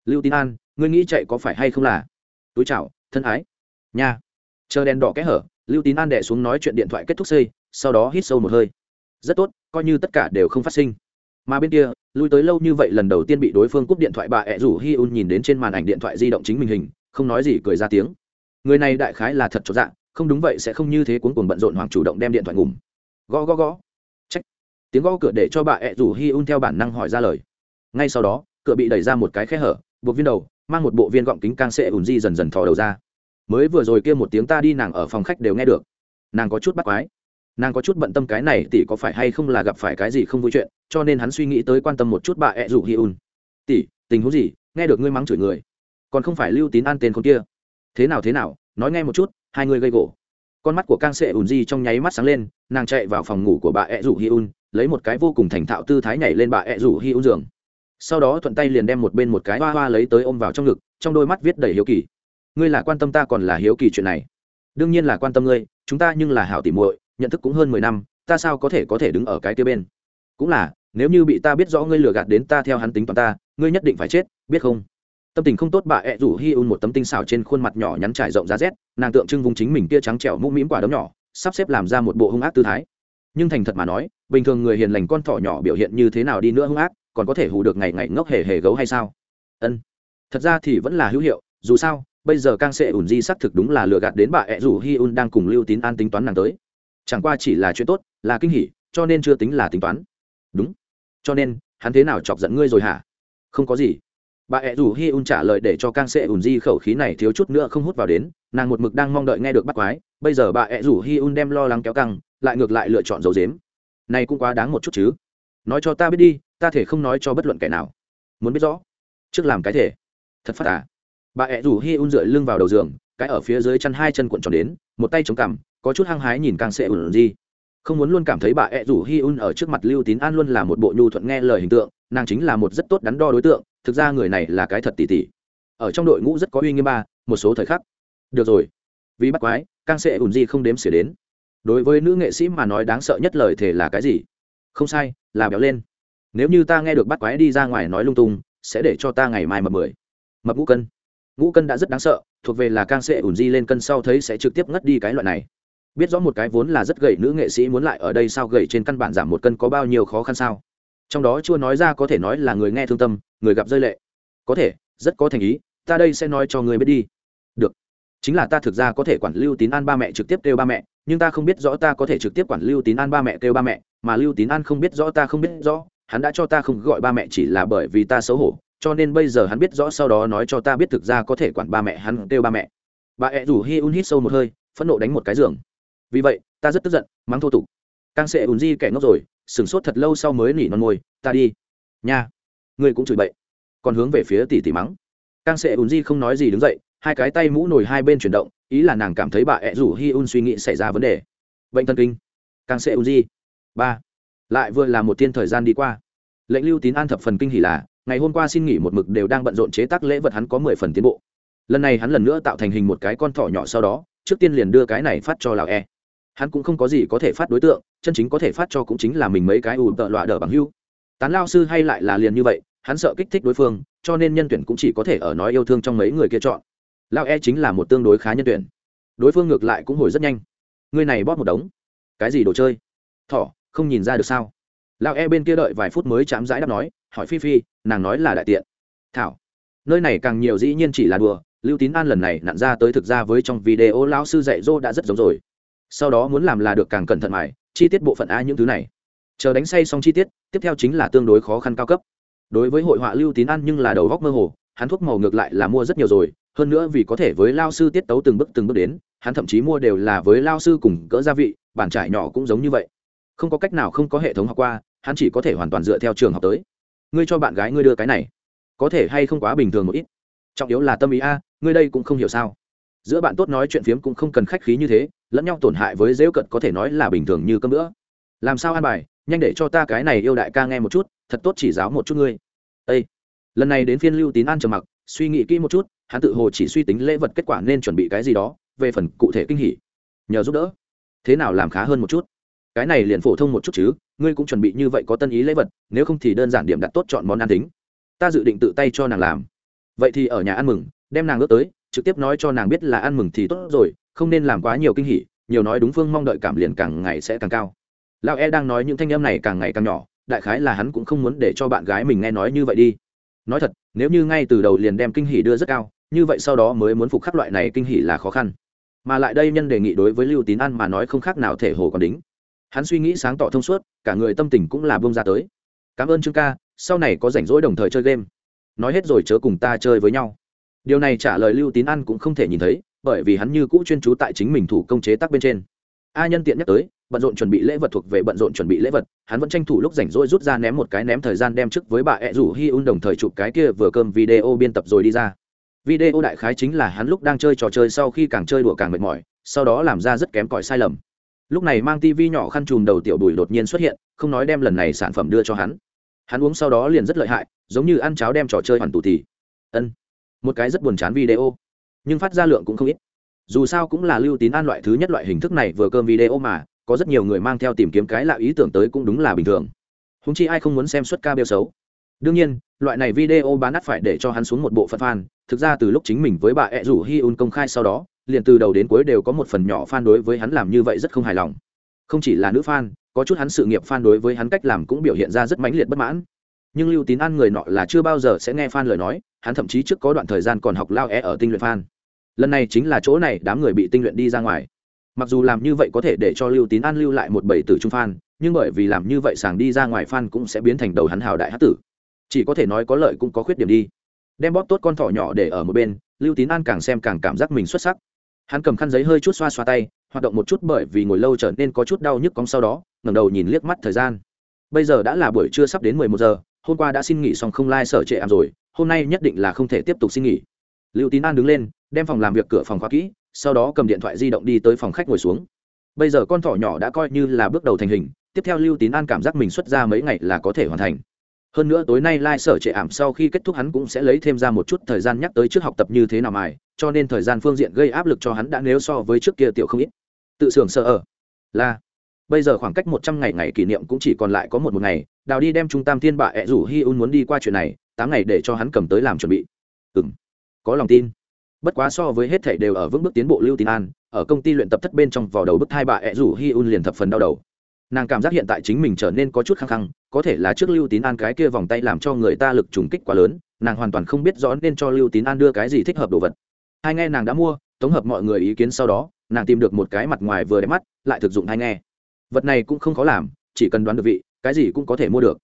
Lưu tín an, ngươi nghĩ chạy có phải hay không là? Túi chào, thân ái. Nha. Chờ đèn đỏ kẽ hở, lưu tín an đẻ xuống nói chuyện điện thoại kết thúc xây, sau đó hít sâu một hơi. Rất tốt, coi như tất cả đều không phát sinh. Mà bên kia, lui tới lâu như vậy lần đầu tiên bị đối phương cúp điện thoại bà ẹ rủ hi un nhìn đến trên màn ảnh điện thoại di động chính mình hình, không nói gì cười ra tiếng. Người này đại khái là thật cho dạng không đúng vậy sẽ không như thế cuốn cuồng bận rộn hoàng chủ động đem điện thoại ngủm. Gõ gõ gõ. Trách tiếng gõ cửa để cho bà ẹ rủ hi un theo bản năng hỏi ra lời. Ngay sau đó, cửa bị đẩy ra một cái khe hở, buộc viên đầu, mang một bộ viên gọng kính càng sệ ùn di dần dần thò đầu ra. Mới vừa rồi kia một tiếng ta đi nàng ở phòng khách đều nghe được. Nàng có chút bắt quái. Nàng có chút bận tâm cái này tỷ có phải hay không là gặp phải cái gì không vui chuyện, cho nên hắn suy nghĩ tới quan tâm một chút bà ẹ rủ hi un. Tỷ, tình huống gì? Nghe được ngươi mắng chửi người. Còn không phải lưu tín an tên con kia. Thế nào thế nào? Nói nghe một chút hai người gây gỗ. Con mắt của kang sệ ùn di trong nháy mắt sáng lên, nàng chạy vào phòng ngủ của bà e ẹ rủ hi un, lấy một cái vô cùng thành thạo tư thái nhảy lên bà e ẹ rủ hi un giường. Sau đó thuận tay liền đem một bên một cái hoa hoa lấy tới ôm vào trong ngực, trong đôi mắt viết đầy hiếu kỳ. Ngươi là quan tâm ta còn là hiếu kỳ chuyện này? Đương nhiên là quan tâm ngươi, chúng ta nhưng là hảo tỉ muội, nhận thức cũng hơn mười năm, ta sao có thể có thể đứng ở cái kia bên? Cũng là, nếu như bị ta biết rõ ngươi lừa gạt đến ta theo hắn tính toàn ta, ngươi nhất định phải chết, biết không? Tâm tình không tốt bà ẹ rủ hi un một tấm tinh xảo trên khuôn mặt nhỏ nhắn trải rộng giá rét, nàng tượng trưng vùng chính mình kia trắng trẻo mũm mĩm quả đấm nhỏ, sắp xếp làm ra một bộ hung ác tư thái. Nhưng thành thật mà nói, bình thường người hiền lành con thỏ nhỏ biểu hiện như thế nào đi nữa hung ác, còn có thể hù được ngày ngày ngốc hề hề gấu hay sao? Ân. Thật ra thì vẫn là hữu hiệu, dù sao, bây giờ càng sẽ ủn di xác thực đúng là lừa gạt đến bà ẹ rủ hi un đang cùng lưu tín an tính toán nàng tới. Chẳng qua chỉ là chuyện tốt, là kinh hỉ, cho nên chưa tính là tính toán. Đúng. Cho nên, hắn thế nào chọc giận ngươi rồi hả? Không có gì bà ẹ rủ hi un trả lời để cho càng sẽ ùn di khẩu khí này thiếu chút nữa không hút vào đến, nàng một mực đang mong đợi nghe được bắt quái. Bây giờ bà ẹ rủ hi un đem lo lắng kéo căng, lại ngược lại lựa chọn dấu dếm này cũng quá đáng một chút chứ. Nói cho ta biết đi, ta thể không nói cho bất luận kẻ nào. Muốn biết rõ, trước làm cái thể. Thật phát à? Bà ẹ rủ hi un dựa lưng vào đầu giường, cái ở phía dưới chân hai chân cuộn tròn đến, một tay chống cằm, có chút hăng hái nhìn càng sẽ ùn di. Không muốn luôn cảm thấy bà ẹ rủ hi un ở trước mặt lưu tín an luôn là một bộ nhu thuận nghe lời hình tượng, nàng chính là một rất tốt đắn đo đối tượng thực ra người này là cái thật tỉ tỉ. Ở trong đội ngũ rất có uy nghiêm ba, một số thời khắc. Được rồi. Vì bắt quái càng sẽ ủn di không đếm xỉa đến. Đối với nữ nghệ sĩ mà nói đáng sợ nhất lời thể là cái gì? Không sai, là béo lên. Nếu như ta nghe được bắt quái đi ra ngoài nói lung tung, sẽ để cho ta ngày mai mập mười. Mập ngũ cân. Ngũ cân đã rất đáng sợ, thuộc về là càng sẽ ủn di lên cân sau thấy sẽ trực tiếp ngất đi cái loại này. Biết rõ một cái vốn là rất gầy nữ nghệ sĩ muốn lại ở đây sao gầy trên căn bản giảm một cân có bao nhiêu khó khăn sao? Trong đó chưa nói ra có thể nói là người nghe thương tâm, người gặp rơi lệ. Có thể, rất có thành ý, ta đây sẽ nói cho người biết đi. Được. Chính là ta thực ra có thể quản lưu tín an ba mẹ trực tiếp kêu ba mẹ, nhưng ta không biết rõ ta có thể trực tiếp quản lưu tín an ba mẹ kêu ba mẹ, mà lưu tín an không biết rõ ta không biết rõ, hắn đã cho ta không gọi ba mẹ chỉ là bởi vì ta xấu hổ, cho nên bây giờ hắn biết rõ sau đó nói cho ta biết thực ra có thể quản ba mẹ hắn kêu ba mẹ. Bà ẹ rủ hi un hít sâu một hơi, phẫn nộ đánh một cái giường. Vì vậy, ta rất tức giận, mắng thô tục. Càng sẽ ùn di kẻ ngốc rồi sửng sốt thật lâu sau mới nỉ non môi, ta đi. Nha, ngươi cũng chửi bậy. Còn hướng về phía tỷ tỷ mắng. Càng sẽ ùn di không nói gì đứng dậy, hai cái tay mũ nổi hai bên chuyển động, ý là nàng cảm thấy bà ẹ rủ hi un suy nghĩ xảy ra vấn đề. Bệnh thần kinh. Càng sẽ ùn di. Ba. Lại vừa là một thiên thời gian đi qua. Lệnh lưu tín an thập phần kinh hỉ là, ngày hôm qua xin nghỉ một mực đều đang bận rộn chế tác lễ vật hắn có mười phần tiến bộ. Lần này hắn lần nữa tạo thành hình một cái con thỏ nhỏ sau đó, trước tiên liền đưa cái này phát cho lào e hắn cũng không có gì có thể phát đối tượng, chân chính có thể phát cho cũng chính là mình mấy cái ủ tợ loạ đờ bằng hưu. Tán lao sư hay lại là liền như vậy, hắn sợ kích thích đối phương, cho nên nhân tuyển cũng chỉ có thể ở nói yêu thương trong mấy người kia chọn. Lao e chính là một tương đối khá nhân tuyển. Đối phương ngược lại cũng hồi rất nhanh. Người này bóp một đống. Cái gì đồ chơi? Thỏ, không nhìn ra được sao? Lao e bên kia đợi vài phút mới chạm rãi đáp nói, hỏi phi phi, nàng nói là đại tiện. Thảo. Nơi này càng nhiều dĩ nhiên chỉ là đùa, lưu tín an lần này nặn ra tới thực ra với trong video lão sư dạy dô đã rất giống rồi sau đó muốn làm là được càng cẩn thận mài, chi tiết bộ phận a những thứ này. Chờ đánh say xong chi tiết, tiếp theo chính là tương đối khó khăn cao cấp. Đối với hội họa lưu tín an nhưng là đầu góc mơ hồ, hắn thuốc màu ngược lại là mua rất nhiều rồi, hơn nữa vì có thể với lao sư tiết tấu từng bước từng bước đến, hắn thậm chí mua đều là với lao sư cùng cỡ gia vị bản trải nhỏ cũng giống như vậy. Không có cách nào không có hệ thống học qua, hắn chỉ có thể hoàn toàn dựa theo trường học tới. Ngươi cho bạn gái ngươi đưa cái này. Có thể hay không quá bình thường một ít. Trọng yếu là tâm ý a, ngươi đây cũng không hiểu sao. Giữa bạn tốt nói chuyện phiếm cũng không cần khách khí như thế lẫn nhau tổn hại với dễu cận có thể nói là bình thường như cơm nữa làm sao an bài, nhanh để cho ta cái này yêu đại ca nghe một chút, thật tốt chỉ giáo một chút ngươi. Â lần này đến phiên lưu tín an trầm mặc, suy nghĩ kỹ một chút, hắn tự hồ chỉ suy tính lễ vật kết quả nên chuẩn bị cái gì đó, về phần cụ thể kinh hỉ. Nhờ giúp đỡ. Thế nào làm khá hơn một chút? Cái này liền phổ thông một chút chứ, ngươi cũng chuẩn bị như vậy có tân ý lễ vật, nếu không thì đơn giản điểm đặt tốt chọn món ăn tính. Ta dự định tự tay cho nàng làm. Vậy thì ở nhà ăn mừng, đem nàng ước tới, trực tiếp nói cho nàng biết là ăn mừng thì tốt rồi không nên làm quá nhiều kinh hỉ, nhiều nói đúng phương mong đợi cảm liền càng ngày sẽ càng cao. Lão e đang nói những thanh âm này càng ngày càng nhỏ, đại khái là hắn cũng không muốn để cho bạn gái mình nghe nói như vậy đi. Nói thật, nếu như ngay từ đầu liền đem kinh hỉ đưa rất cao, như vậy sau đó mới muốn phục khắc loại này kinh hỉ là khó khăn. Mà lại đây nhân đề nghị đối với lưu tín An mà nói không khác nào thể hồ còn đính. Hắn suy nghĩ sáng tỏ thông suốt, cả người tâm tình cũng là bông ra tới. Cảm ơn trương ca, sau này có rảnh rỗi đồng thời chơi game. Nói hết rồi chớ cùng ta chơi với nhau. Điều này trả lời lưu tín An cũng không thể nhìn thấy bởi vì hắn như cũ chuyên trú tại chính mình thủ công chế tác bên trên. A nhân tiện nhắc tới, bận rộn chuẩn bị lễ vật thuộc về bận rộn chuẩn bị lễ vật, hắn vẫn tranh thủ lúc rảnh rỗi rút ra ném một cái ném thời gian đem trước với bà ẹ rủ hi un đồng thời chụp cái kia vừa cơm video biên tập rồi đi ra. Video đại khái chính là hắn lúc đang chơi trò chơi sau khi càng chơi đùa càng mệt mỏi, sau đó làm ra rất kém cỏi sai lầm. Lúc này mang tivi nhỏ khăn chùm đầu tiểu bùi đột nhiên xuất hiện, không nói đem lần này sản phẩm đưa cho hắn. Hắn uống sau đó liền rất lợi hại, giống như ăn cháo đem trò chơi hoàn tù thì. Ân. Một cái rất buồn chán video nhưng phát ra lượng cũng không ít. Dù sao cũng là lưu tín an loại thứ nhất loại hình thức này vừa cơm video mà, có rất nhiều người mang theo tìm kiếm cái lạ ý tưởng tới cũng đúng là bình thường. Húng chi ai không muốn xem suất ca bêu xấu. Đương nhiên, loại này video bán đắt phải để cho hắn xuống một bộ phận fan, thực ra từ lúc chính mình với bà ẹ rủ hi un công khai sau đó, liền từ đầu đến cuối đều có một phần nhỏ fan đối với hắn làm như vậy rất không hài lòng. Không chỉ là nữ fan, có chút hắn sự nghiệp fan đối với hắn cách làm cũng biểu hiện ra rất mãnh liệt bất mãn. Nhưng lưu tín an người nọ là chưa bao giờ sẽ nghe fan lời nói, hắn thậm chí trước có đoạn thời gian còn học lao é ở tinh luyện fan lần này chính là chỗ này đám người bị tinh luyện đi ra ngoài. Mặc dù làm như vậy có thể để cho lưu tín an lưu lại một bảy tử trung phan, nhưng bởi vì làm như vậy sàng đi ra ngoài phan cũng sẽ biến thành đầu hắn hào đại hát tử. Chỉ có thể nói có lợi cũng có khuyết điểm đi. Đem bóp tốt con thỏ nhỏ để ở một bên, lưu tín an càng xem càng cảm giác mình xuất sắc. Hắn cầm khăn giấy hơi chút xoa xoa tay, hoạt động một chút bởi vì ngồi lâu trở nên có chút đau nhức cong sau đó, ngẩng đầu nhìn liếc mắt thời gian. Bây giờ đã là buổi trưa sắp đến mười một giờ, hôm qua đã xin nghỉ xong không lai、like、sở trệ ảm rồi, hôm nay nhất định là không thể tiếp tục xin nghỉ lưu tín an đứng lên, đem phòng làm việc cửa phòng khóa kỹ, sau đó cầm điện thoại di động đi tới phòng khách ngồi xuống. Bây giờ con thỏ nhỏ đã coi như là bước đầu thành hình, tiếp theo lưu tín an cảm giác mình xuất ra mấy ngày là có thể hoàn thành. Hơn nữa tối nay lai、like、sở trệ ảm sau khi kết thúc hắn cũng sẽ lấy thêm ra một chút thời gian nhắc tới trước học tập như thế nào mài, cho nên thời gian phương diện gây áp lực cho hắn đã nếu so với trước kia tiểu không ít. Tự xưởng sợ ở. Là. Bây giờ khoảng cách một trăm ngày ngày kỷ niệm cũng chỉ còn lại có một một ngày, đào đi đem trung tam thiên bạ ẹ rủ hi un muốn đi qua chuyện này, tám ngày để cho hắn cầm tới làm chuẩn bị. Ừ m có lòng tin. Bất quá so với hết thảy đều ở vững bước tiến bộ lưu tín an, ở công ty luyện tập thất bên trong vào đầu bức hai bà ẹ rủ hi un liền thập phần đau đầu. Nàng cảm giác hiện tại chính mình trở nên có chút khăng khăng, có thể là trước lưu tín an cái kia vòng tay làm cho người ta lực trùng kích quá lớn, nàng hoàn toàn không biết rõ nên cho lưu tín an đưa cái gì thích hợp đồ vật. Hai nghe nàng đã mua, tổng hợp mọi người ý kiến sau đó, nàng tìm được một cái mặt ngoài vừa đẹp mắt, lại thực dụng hai nghe. Vật này cũng không khó làm, chỉ cần đoán được vị, cái gì cũng có thể mua được.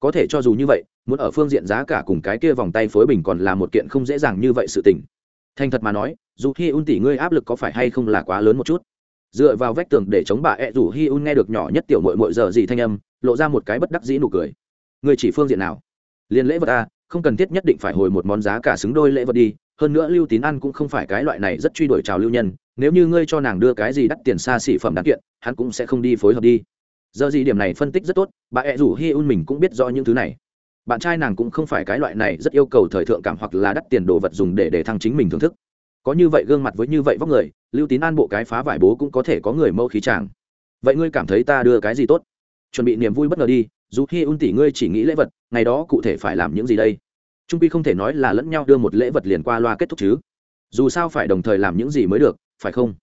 Có thể cho dù như vậy muốn ở phương diện giá cả cùng cái kia vòng tay phối bình còn là một kiện không dễ dàng như vậy sự tình. Thành thật mà nói, dù hi un tỷ ngươi áp lực có phải hay không là quá lớn một chút. Dựa vào vách tường để chống bà ẹ rủ hi un nghe được nhỏ nhất tiểu mội mội giờ gì thanh âm, lộ ra một cái bất đắc dĩ nụ cười. Người chỉ phương diện nào? Liền lễ vật a, không cần thiết nhất định phải hồi một món giá cả xứng đôi lễ vật đi, hơn nữa lưu tín ăn cũng không phải cái loại này rất truy đuổi trào lưu nhân, nếu như ngươi cho nàng đưa cái gì đắt tiền xa xỉ phẩm đáng kiện, hắn cũng sẽ không đi phối hợp đi. Giờ gì điểm này phân tích rất tốt, bà ẹ rủ hi un mình cũng biết rõ những thứ này bạn trai nàng cũng không phải cái loại này rất yêu cầu thời thượng cảm hoặc là đắt tiền đồ vật dùng để để thăng chính mình thưởng thức. Có như vậy gương mặt với như vậy vóc người, lưu tín an bộ cái phá vải bố cũng có thể có người mâu khí chàng. Vậy ngươi cảm thấy ta đưa cái gì tốt? Chuẩn bị niềm vui bất ngờ đi, dù khi un tỷ ngươi chỉ nghĩ lễ vật, ngày đó cụ thể phải làm những gì đây? Trung pi không thể nói là lẫn nhau đưa một lễ vật liền qua loa kết thúc chứ. Dù sao phải đồng thời làm những gì mới được, phải không?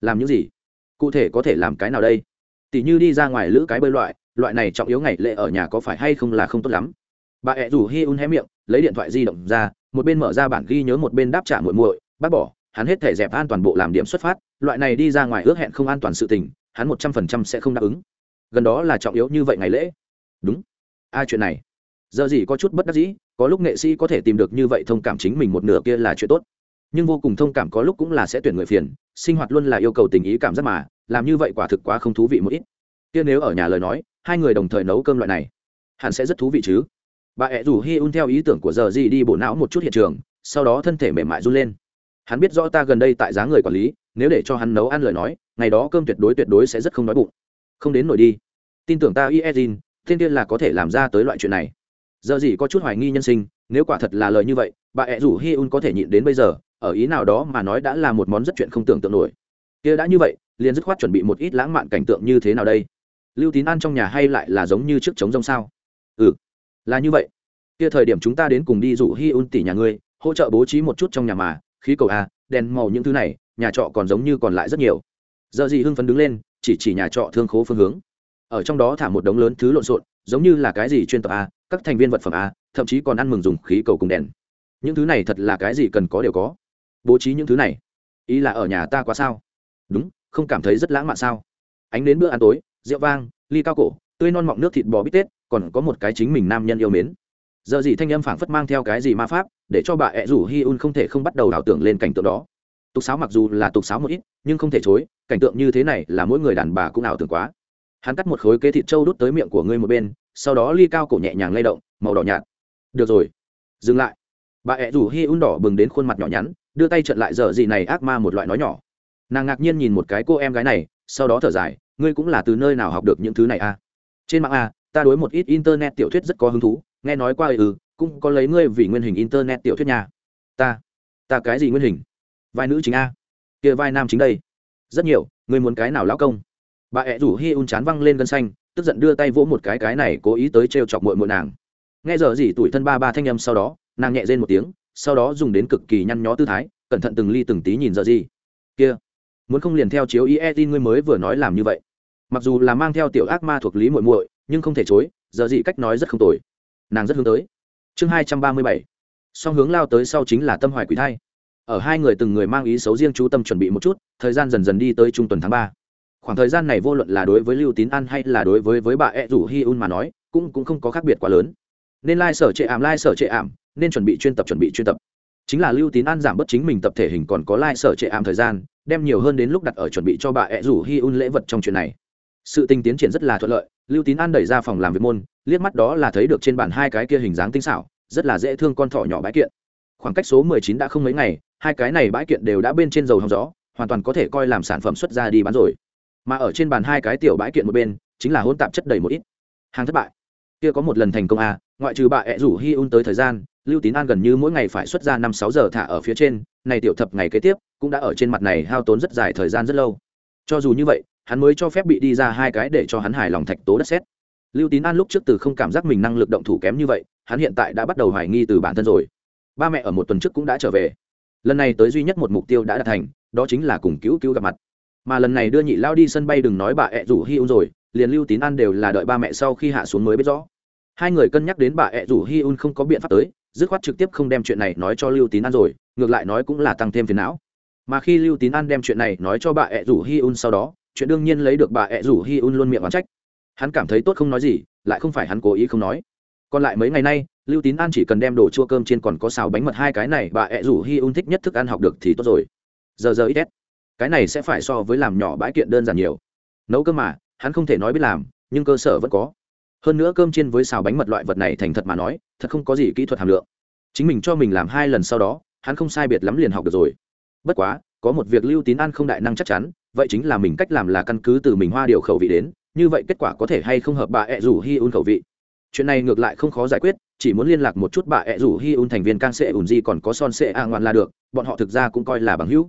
Làm những gì? Cụ thể có thể làm cái nào đây? Tỷ như đi ra ngoài lữ cái bơi loại loại này trọng yếu ngày lễ ở nhà có phải hay không là không tốt lắm bà ẹ rủ hi un hé miệng, lấy điện thoại di động ra, một bên mở ra bản ghi nhớ một bên đáp trả muội muội, bác bỏ, hắn hết thể dẹp an toàn bộ làm điểm xuất phát, loại này đi ra ngoài ước hẹn không an toàn sự tình, hắn một trăm phần trăm sẽ không đáp ứng. Gần đó là trọng yếu như vậy ngày lễ. Đúng. Ai chuyện này, giờ gì có chút bất đắc dĩ, có lúc nghệ sĩ có thể tìm được như vậy thông cảm chính mình một nửa kia là chuyện tốt. Nhưng vô cùng thông cảm có lúc cũng là sẽ tuyển người phiền, sinh hoạt luôn là yêu cầu tình ý cảm giác mà, làm như vậy quả thực quá không thú vị một ít. Kia nếu ở nhà lời nói, hai người đồng thời nấu cơm loại này, hẳn sẽ rất thú vị chứ bà ẹ rủ hi un theo ý tưởng của giờ gì đi bổ não một chút hiện trường, sau đó thân thể mềm mại run lên. Hắn biết rõ ta gần đây tại giá người quản lý, nếu để cho hắn nấu ăn lời nói, ngày đó cơm tuyệt đối tuyệt đối sẽ rất không đói bụng. Không đến nổi đi. Tin tưởng ta iezin thiên tiên là có thể làm ra tới loại chuyện này. Giờ gì có chút hoài nghi nhân sinh, nếu quả thật là lời như vậy, bà ẹ rủ hi un có thể nhịn đến bây giờ, ở ý nào đó mà nói đã là một món rất chuyện không tưởng tượng nổi. Kia đã như vậy, liền dứt khoát chuẩn bị một ít lãng mạn cảnh tượng như thế nào đây? Lưu tín ăn trong nhà hay lại là giống như trước trống rông sao? Ừ là như vậy. Kia thời điểm chúng ta đến cùng đi rủ hi un tỷ nhà ngươi, hỗ trợ bố trí một chút trong nhà mà, khí cầu a đèn màu những thứ này, nhà trọ còn giống như còn lại rất nhiều. Giờ gì hưng phấn đứng lên, chỉ chỉ nhà trọ thương khố phương hướng. Ở trong đó thả một đống lớn thứ lộn xộn, giống như là cái gì chuyên tập a các thành viên vật phẩm a thậm chí còn ăn mừng dùng khí cầu cùng đèn. Những thứ này thật là cái gì cần có đều có. Bố trí những thứ này. Ý là ở nhà ta quá sao? Đúng, không cảm thấy rất lãng mạn sao? Ánh đến bữa ăn tối, rượu vang, ly cao cổ, tươi non mọng nước thịt bò bít tết còn có một cái chính mình nam nhân yêu mến. Giờ gì thanh âm phảng phất mang theo cái gì ma pháp để cho bà ẹ rủ hi un không thể không bắt đầu đảo tưởng lên cảnh tượng đó. Tục sáo mặc dù là tục sáo một ít nhưng không thể chối cảnh tượng như thế này là mỗi người đàn bà cũng ảo tưởng quá. Hắn cắt một khối kế thịt trâu đút tới miệng của ngươi một bên sau đó ly cao cổ nhẹ nhàng lay động màu đỏ nhạt. Được rồi. Dừng lại. Bà ẹ rủ hi un đỏ bừng đến khuôn mặt nhỏ nhắn đưa tay trận lại giờ gì này ác ma một loại nói nhỏ. Nàng ngạc nhiên nhìn một cái cô em gái này sau đó thở dài ngươi cũng là từ nơi nào học được những thứ này a à? trên mạng a à, ta đối một ít internet tiểu thuyết rất có hứng thú, nghe nói qua ừ cũng có lấy ngươi vì nguyên hình internet tiểu thuyết nhà ta ta cái gì nguyên hình? Vai nữ chính a. Kia vai nam chính đây. Rất nhiều, ngươi muốn cái nào lão công? Bà ẹ rủ hi un chán văng lên gân xanh, tức giận đưa tay vỗ một cái cái này cố ý tới trêu chọc mội mội nàng. Nghe giờ gì tuổi thân ba ba thanh â m sau đó, nàng nhẹ rên một tiếng, sau đó dùng đến cực kỳ nhăn nhó tư thái, cẩn thận từng ly từng tí nhìn giờ gì. Kia, muốn không liền theo chiếu ý e tin ngươi mới vừa nói làm như vậy. Mặc dù là mang theo tiểu ác ma thuộc lý muội muội nhưng không thể chối, giờ gì cách nói rất không tồi. Nàng rất hướng tới. Chương hai trăm ba mươi bảy. Song hướng lao tới sau chính là tâm hoài quỷ thai. Ở hai người từng người mang ý xấu riêng chú tâm chuẩn bị một chút, thời gian dần dần đi tới trung tuần tháng ba. Khoảng thời gian này vô luận là đối với lưu tín an hay là đối với với bà ed rủ hi un mà nói, cũng cũng không có khác biệt quá lớn. Nên lai、like、sở trệ ảm, lai、like、sở trệ ảm, nên chuẩn bị chuyên tập chuẩn bị chuyên tập. Chính là lưu tín an giảm bớt chính mình tập thể hình còn có lai、like、sở trệ ảm thời gian, đem nhiều hơn đến lúc đặt ở chuẩn bị cho bà ed rủ hi un lễ vật trong chuyện này sự tình tiến triển rất là thuận lợi lưu tín an đẩy ra phòng làm việc môn liếc mắt đó là thấy được trên bàn hai cái kia hình dáng tinh xảo rất là dễ thương con thỏ nhỏ bãi kiện. Khoảng cách số mười chín đã không mấy ngày hai cái này bãi kiện đều đã bên trên dầu hóng gió hoàn toàn có thể coi làm sản phẩm xuất ra đi bán rồi. Mà ở trên bàn hai cái tiểu bãi kiện một bên chính là hôn tạp chất đầy một ít. Hàng thất bại. Kia có một lần thành công a à, ngoại trừ bà ẹ rủ hi un tới thời gian lưu tín an gần như mỗi ngày phải xuất ra năm sáu giờ thả ở phía trên này tiểu thập ngày kế tiếp cũng đã ở trên mặt này hao tốn rất dài thời gian rất lâu. Cho dù như vậy hắn mới cho phép bị đi ra hai cái để cho hắn hài lòng thạch tố đất xét. Lưu tín an lúc trước từ không cảm giác mình năng lực động thủ kém như vậy, hắn hiện tại đã bắt đầu hoài nghi từ bản thân rồi. Ba mẹ ở một tuần trước cũng đã trở về. Lần này tới duy nhất một mục tiêu đã đạt thành, đó chính là cùng cứu cứu gặp mặt. Mà lần này đưa nhị lao đi sân bay đừng nói bà ẹ rủ hi un rồi, liền lưu tín an đều là đợi ba mẹ sau khi hạ xuống mới biết rõ. Hai người cân nhắc đến bà ẹ rủ hi un không có biện pháp tới, dứt khoát trực tiếp không đem chuyện này nói cho lưu tín an rồi, ngược lại nói cũng là tăng thêm phiền não. Mà khi lưu tín an đem chuyện này nói cho bà ẹ rủ hi un sau đó chuyện đương nhiên lấy được bà ẹ rủ hi un luôn miệng oán trách. Hắn cảm thấy tốt không nói gì, lại không phải hắn cố ý không nói. Còn lại mấy ngày nay, lưu tín an chỉ cần đem đồ chua cơm trên còn có xào bánh mật hai cái này, bà ẹ rủ hi un thích nhất thức ăn học được thì tốt rồi. Giờ giờ ít ít cái này sẽ phải so với làm nhỏ bãi kiện đơn giản nhiều. Nấu cơm mà, hắn không thể nói biết làm, nhưng cơ sở vẫn có. Hơn nữa cơm chiên với xào bánh mật loại vật này thành thật mà nói, thật không có gì kỹ thuật hàm lượng. Chính mình cho mình làm hai lần sau đó, hắn không sai biệt lắm liền học được rồi. Bất quá, có một việc lưu tín an không đại năng chắc chắn vậy chính là mình cách làm là căn cứ từ mình hoa điều khẩu vị đến, như vậy kết quả có thể hay không hợp bà ẹ rủ hi un khẩu vị? Chuyện này ngược lại không khó giải quyết, chỉ muốn liên lạc một chút bà ẹ rủ hi un thành viên can sệ ùn di còn có son sệ a ngoan là được, bọn họ thực ra cũng coi là bằng hữu.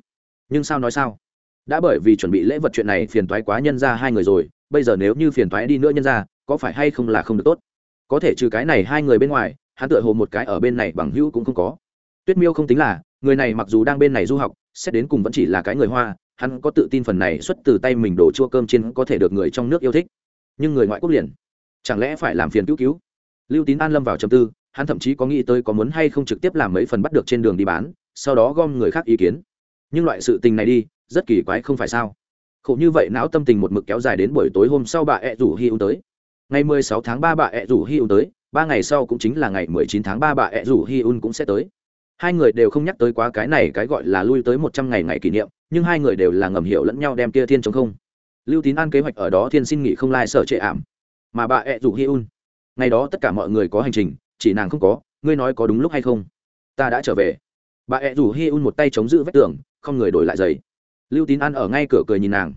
Nhưng sao nói sao? Đã bởi vì chuẩn bị lễ vật chuyện này phiền toái quá nhân ra hai người rồi, bây giờ nếu như phiền toái đi nữa nhân ra, có phải hay không là không được tốt? Có thể trừ cái này hai người bên ngoài, hắn tựa hồ một cái ở bên này bằng hữu cũng không có. Tuyết miêu không tính là, người này mặc dù đang bên này du học, xét đến cùng vẫn chỉ là cái người hoa hắn có tự tin phần này xuất từ tay mình đổ chua cơm trên có thể được người trong nước yêu thích. Nhưng người ngoại quốc liền, chẳng lẽ phải làm phiền cứu cứu? Lưu tín an lâm vào chầm tư, hắn thậm chí có nghĩ tới có muốn hay không trực tiếp làm mấy phần bắt được trên đường đi bán, sau đó gom người khác ý kiến. Nhưng loại sự tình này đi, rất kỳ quái không phải sao? Khổ như vậy não tâm tình một mực kéo dài đến buổi tối hôm sau bà ẹ rủ hi ưu tới. Ngày mười sáu tháng ba bà ẹ rủ hi ưu tới, ba ngày sau cũng chính là ngày mười chín tháng ba bà ẹ rủ hi ưu cũng sẽ tới hai người đều không nhắc tới quá cái này cái gọi là lui tới một trăm ngày ngày kỷ niệm, nhưng hai người đều là ngầm hiểu lẫn nhau đem kia thiên chống không. Lưu tín an kế hoạch ở đó thiên xin nghỉ không lai、like、sở trệ ảm. Mà bà ẹ rủ hi un. Ngày đó tất cả mọi người có hành trình, chỉ nàng không có, ngươi nói có đúng lúc hay không? Ta đã trở về. Bà ẹ rủ hi un một tay chống giữ vách tường, không người đổi lại giày. Lưu tín an ở ngay cửa cười nhìn nàng.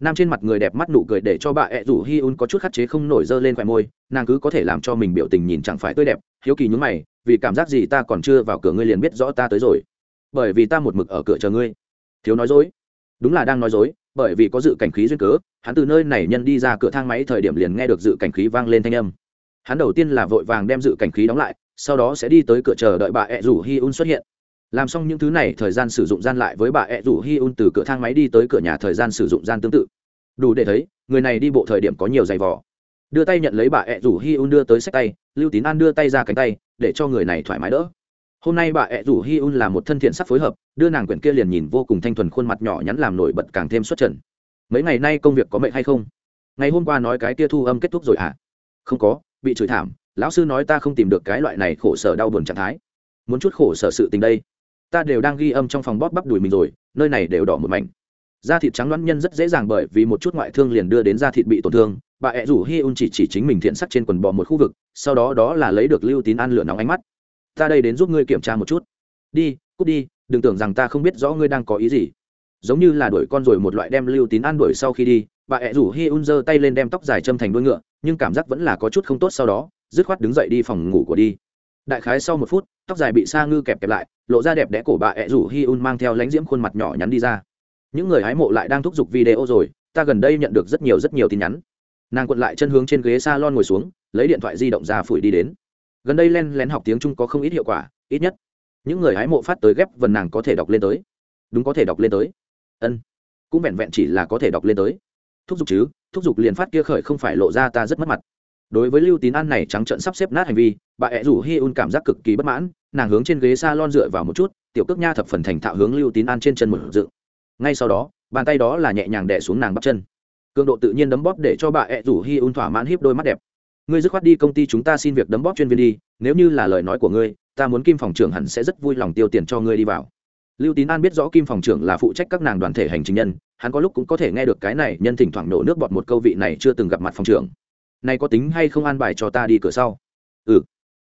Nam trên mặt người đẹp mắt nụ cười để cho bà ẹ rủ hi un có chút khắc chế không nổi dơ lên khoẻ môi, nàng cứ có thể làm cho mình biểu tình nhìn chẳng phải tươi đẹp, hiếu kỳ nhúng mày vì cảm giác gì ta còn chưa vào cửa ngươi liền biết rõ ta tới rồi. Bởi vì ta một mực ở cửa chờ ngươi. Thiếu nói dối. Đúng là đang nói dối, bởi vì có dự cảnh khí duyên cớ, hắn từ nơi này nhân đi ra cửa thang máy thời điểm liền nghe được dự cảnh khí vang lên thanh âm. Hắn đầu tiên là vội vàng đem dự cảnh khí đóng lại, sau đó sẽ đi tới cửa chờ đợi bà ẹ rủ hi un xuất hiện. Làm xong những thứ này, thời gian sử dụng gian lại với bà ẹ rủ hi un từ cửa thang máy đi tới cửa nhà thời gian sử dụng gian tương tự. Đủ để thấy, người này đi bộ thời điểm có nhiều giày vò. Đưa tay nhận lấy bà ẹ rủ hi un đưa tới sách tay, lưu tín an đưa tay ra cánh tay để cho người này thoải mái đỡ. Hôm nay bà ẹ rủ hi un là một thân thiện sắc phối hợp, đưa nàng quyển kia liền nhìn vô cùng thanh thuần khuôn mặt nhỏ nhắn làm nổi bật càng thêm xuất trần. Mấy ngày nay công việc có mệnh hay không? Ngày hôm qua nói cái kia thu âm kết thúc rồi hả? À? không có, bị chửi thảm, lão sư nói ta không tìm được cái loại này khổ sở đau buồn trạng thái. Muốn chút khổ sở sự tình đây. Ta đều đang ghi âm trong phòng bóp bắp đùi mình rồi, nơi này đều đỏ một mảnh. Da thịt trắng đoán nhân rất dễ dàng bởi vì một chút ngoại thương liền đưa đến da thịt bị tổn thương bà ẹ rủ hi un chỉ chỉ chính mình thiện sắc trên quần bò một khu vực, sau đó đó là lấy được lưu tín an lửa nóng ánh mắt. Ta đây đến giúp ngươi kiểm tra một chút. Đi, cút đi, đừng tưởng rằng ta không biết rõ ngươi đang có ý gì. Giống như là đuổi con rồi một loại đem lưu tín an đuổi sau khi đi, bà ẹ rủ hi un giơ tay lên đem tóc dài châm thành đuôi ngựa, nhưng cảm giác vẫn là có chút không tốt sau đó, dứt khoát đứng dậy đi phòng ngủ của đi. Đại khái sau một phút, tóc dài bị sa ngư kẹp kẹp lại, lộ ra đẹp đẽ cổ bà ẹ rủ hi un mang theo lãnh diễm khuôn mặt nhỏ nhắn đi ra. Những người hái mộ lại đang thúc giục video rồi, ta gần đây nhận được rất nhiều rất nhiều tin nhắn nàng quận lại chân hướng trên ghế s a lon ngồi xuống, lấy điện thoại di động ra phủi đi đến. Gần đây len lén học tiếng trung có không ít hiệu quả, ít nhất. Những người hái mộ phát tới ghép vần nàng có thể đọc lên tới. Đúng có thể đọc lên tới. Ân. Cũng vẹn vẹn chỉ là có thể đọc lên tới. Thúc giục chứ, thúc giục liền phát kia khởi không phải lộ ra ta rất mất mặt. Đối với lưu tín an này trắng trận sắp xếp nát hành vi, bà ẹ rủ hi un cảm giác cực kỳ bất mãn, nàng hướng trên ghế s a lon dựa vào một chút, tiểu cước nha thập phần thành thạo hướng lưu tín an trên chân một dựng. Ngay sau đó, bàn tay đó là nhẹ nhàng đẻ xuống nàng bắp chân cường độ tự nhiên đấm bóp để cho bà ẹ rủ hi un thỏa mãn hiếp đôi mắt đẹp. Ngươi dứt khoát đi công ty chúng ta xin việc đấm bóp chuyên viên đi, nếu như là lời nói của ngươi, ta muốn kim phòng trưởng hẳn sẽ rất vui lòng tiêu tiền cho ngươi đi vào. Lưu tín an biết rõ kim phòng trưởng là phụ trách các nàng đoàn thể hành trình nhân, hắn có lúc cũng có thể nghe được cái này nhân thỉnh thoảng nổ nước bọt một câu vị này chưa từng gặp mặt phòng trưởng. Này có tính hay không an bài cho ta đi cửa sau? Ừ.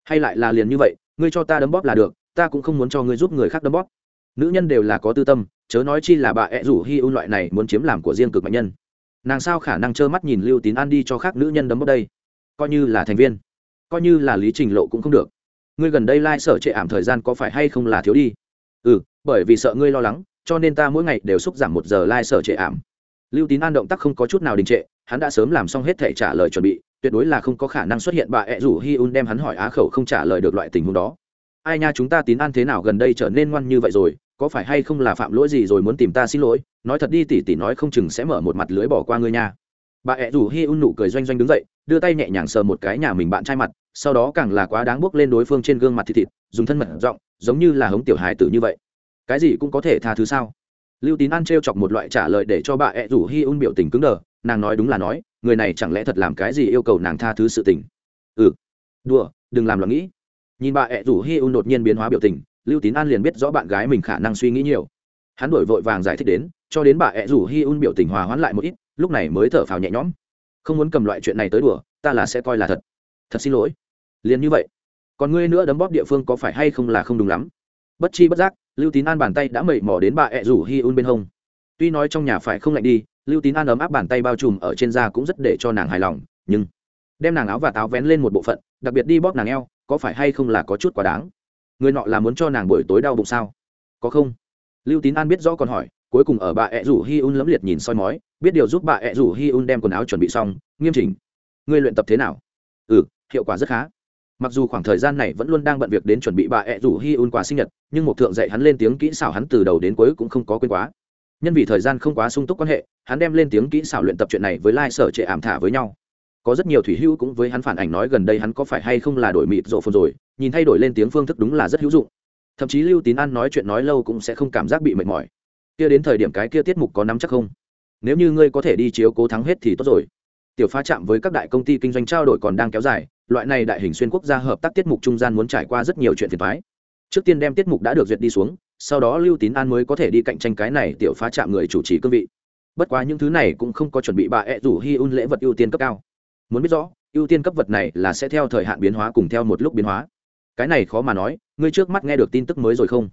Hay lại là liền như vậy, ngươi cho ta đấm bóp là được, ta cũng không muốn cho ngươi giúp người khác đấm bóp. Nữ nhân đều là có tư tâm, chớ nói chi là bà ẹ rủ hi un loại này muốn chiếm làm của riêng cực mạnh nhân nàng sao khả năng trơ mắt nhìn lưu tín an đi cho khác nữ nhân đấm bốc đây? Coi như là thành viên, coi như là lý trình lộ cũng không được. Ngươi gần đây lai、like、sở trệ ảm thời gian có phải hay không là thiếu đi? Ừ bởi vì sợ ngươi lo lắng, cho nên ta mỗi ngày đều xúc giảm một giờ lai、like、sở trệ ảm. Lưu tín an động tác không có chút nào đình trệ, hắn đã sớm làm xong hết thể trả lời chuẩn bị, tuyệt đối là không có khả năng xuất hiện bà ẹ rủ hi un đem hắn hỏi á khẩu không trả lời được loại tình huống đó. Ai nha, chúng ta tín an thế nào gần đây trở nên ngoan như vậy rồi? Có phải hay không là phạm lỗi gì rồi muốn tìm ta xin lỗi? Nói thật đi tỉ tỉ nói không chừng sẽ mở một mặt lưới bỏ qua ngươi nha. Bà ẹ rủ hi un nụ cười doanh doanh đứng dậy, đưa tay nhẹ nhàng sờ một cái nhà mình bạn trai mặt, sau đó càng là quá đáng bước lên đối phương trên gương mặt thịt thịt, dùng thân mật giọng, giống như là hống tiểu hài tử như vậy. Cái gì cũng có thể tha thứ sao? Lưu tín an t chọc một loại trả lời để cho bà ẹ rủ hi un biểu tình cứng đờ, nàng nói đúng là nói, người này chẳng lẽ thật làm cái gì yêu cầu nàng tha thứ sự tình? Ừ đùa, đừng làm lo nghĩ. Nhìn bà ẹ rủ hi un đột nhiên biến hóa biểu tình lưu tín an liền biết rõ bạn gái mình khả năng suy nghĩ nhiều. Hắn đổi vội vàng giải thích đến, cho đến bà ẹ rủ hi un biểu tình hòa hoãn lại một ít, lúc này mới thở phào nhẹ nhõm. Không muốn cầm loại chuyện này tới đùa, ta là sẽ coi là thật. Thật xin lỗi. Liền như vậy. Còn ngươi nữa đấm bóp địa phương có phải hay không là không đúng lắm. Bất chi bất giác, lưu tín an bàn tay đã mẩy mò đến bà ẹ rủ hi un bên hông. Tuy nói trong nhà phải không lạnh đi, lưu tín an ấm áp bàn tay bao trùm ở trên da cũng rất để cho nàng hài lòng, nhưng đem nàng áo và táo vén lên một bộ phận, đặc biệt đi bóp nàng eo, có phải hay không là có chút quá đáng người nọ là muốn cho nàng buổi tối đau bụng sao? Có không? Lưu tín an biết rõ còn hỏi, cuối cùng ở bà ẹ rủ hi un lẫm liệt nhìn soi mói, biết điều giúp bà ẹ rủ hi un đem quần áo chuẩn bị xong, nghiêm chỉnh. Ngươi luyện tập thế nào? Ừ hiệu quả rất khá. Mặc dù khoảng thời gian này vẫn luôn đang bận việc đến chuẩn bị bà ẹ rủ hi un quà sinh nhật, nhưng một thượng dạy hắn lên tiếng kỹ xảo hắn từ đầu đến cuối cũng không có quên quá. Nhân vì thời gian không quá sung túc quan hệ, hắn đem lên tiếng kỹ xảo luyện tập chuyện này với lai sở trệ ảm thả với nhau có rất nhiều thủy hữu cũng với hắn phản ảnh nói gần đây hắn có phải hay không là đổi mịt rộ phồn rồi, nhìn thay đổi lên tiếng phương thức đúng là rất hữu dụng. Thậm chí lưu tín an nói chuyện nói lâu cũng sẽ không cảm giác bị mệt mỏi. Kia đến thời điểm cái kia tiết mục có nắm chắc không? Nếu như ngươi có thể đi chiếu cố thắng hết thì tốt rồi. Tiểu pha chạm với các đại công ty kinh doanh trao đổi còn đang kéo dài, loại này đại hình xuyên quốc gia hợp tác tiết mục trung gian muốn trải qua rất nhiều chuyện phiền thoái trước tiên đem tiết mục đã được duyệt đi xuống, sau đó lưu tín an mới có thể đi cạnh tranh cái này tiểu phá chạm người chủ trì cương vị. Bất quá những thứ này cũng không có chuẩn bị bà ẹ rủ hi un lễ vật ưu tiên cấp cao muốn biết rõ, ưu tiên cấp vật này là sẽ theo thời hạn biến hóa cùng theo một lúc biến hóa. Cái này khó mà nói, ngươi trước mắt nghe được tin tức mới rồi không?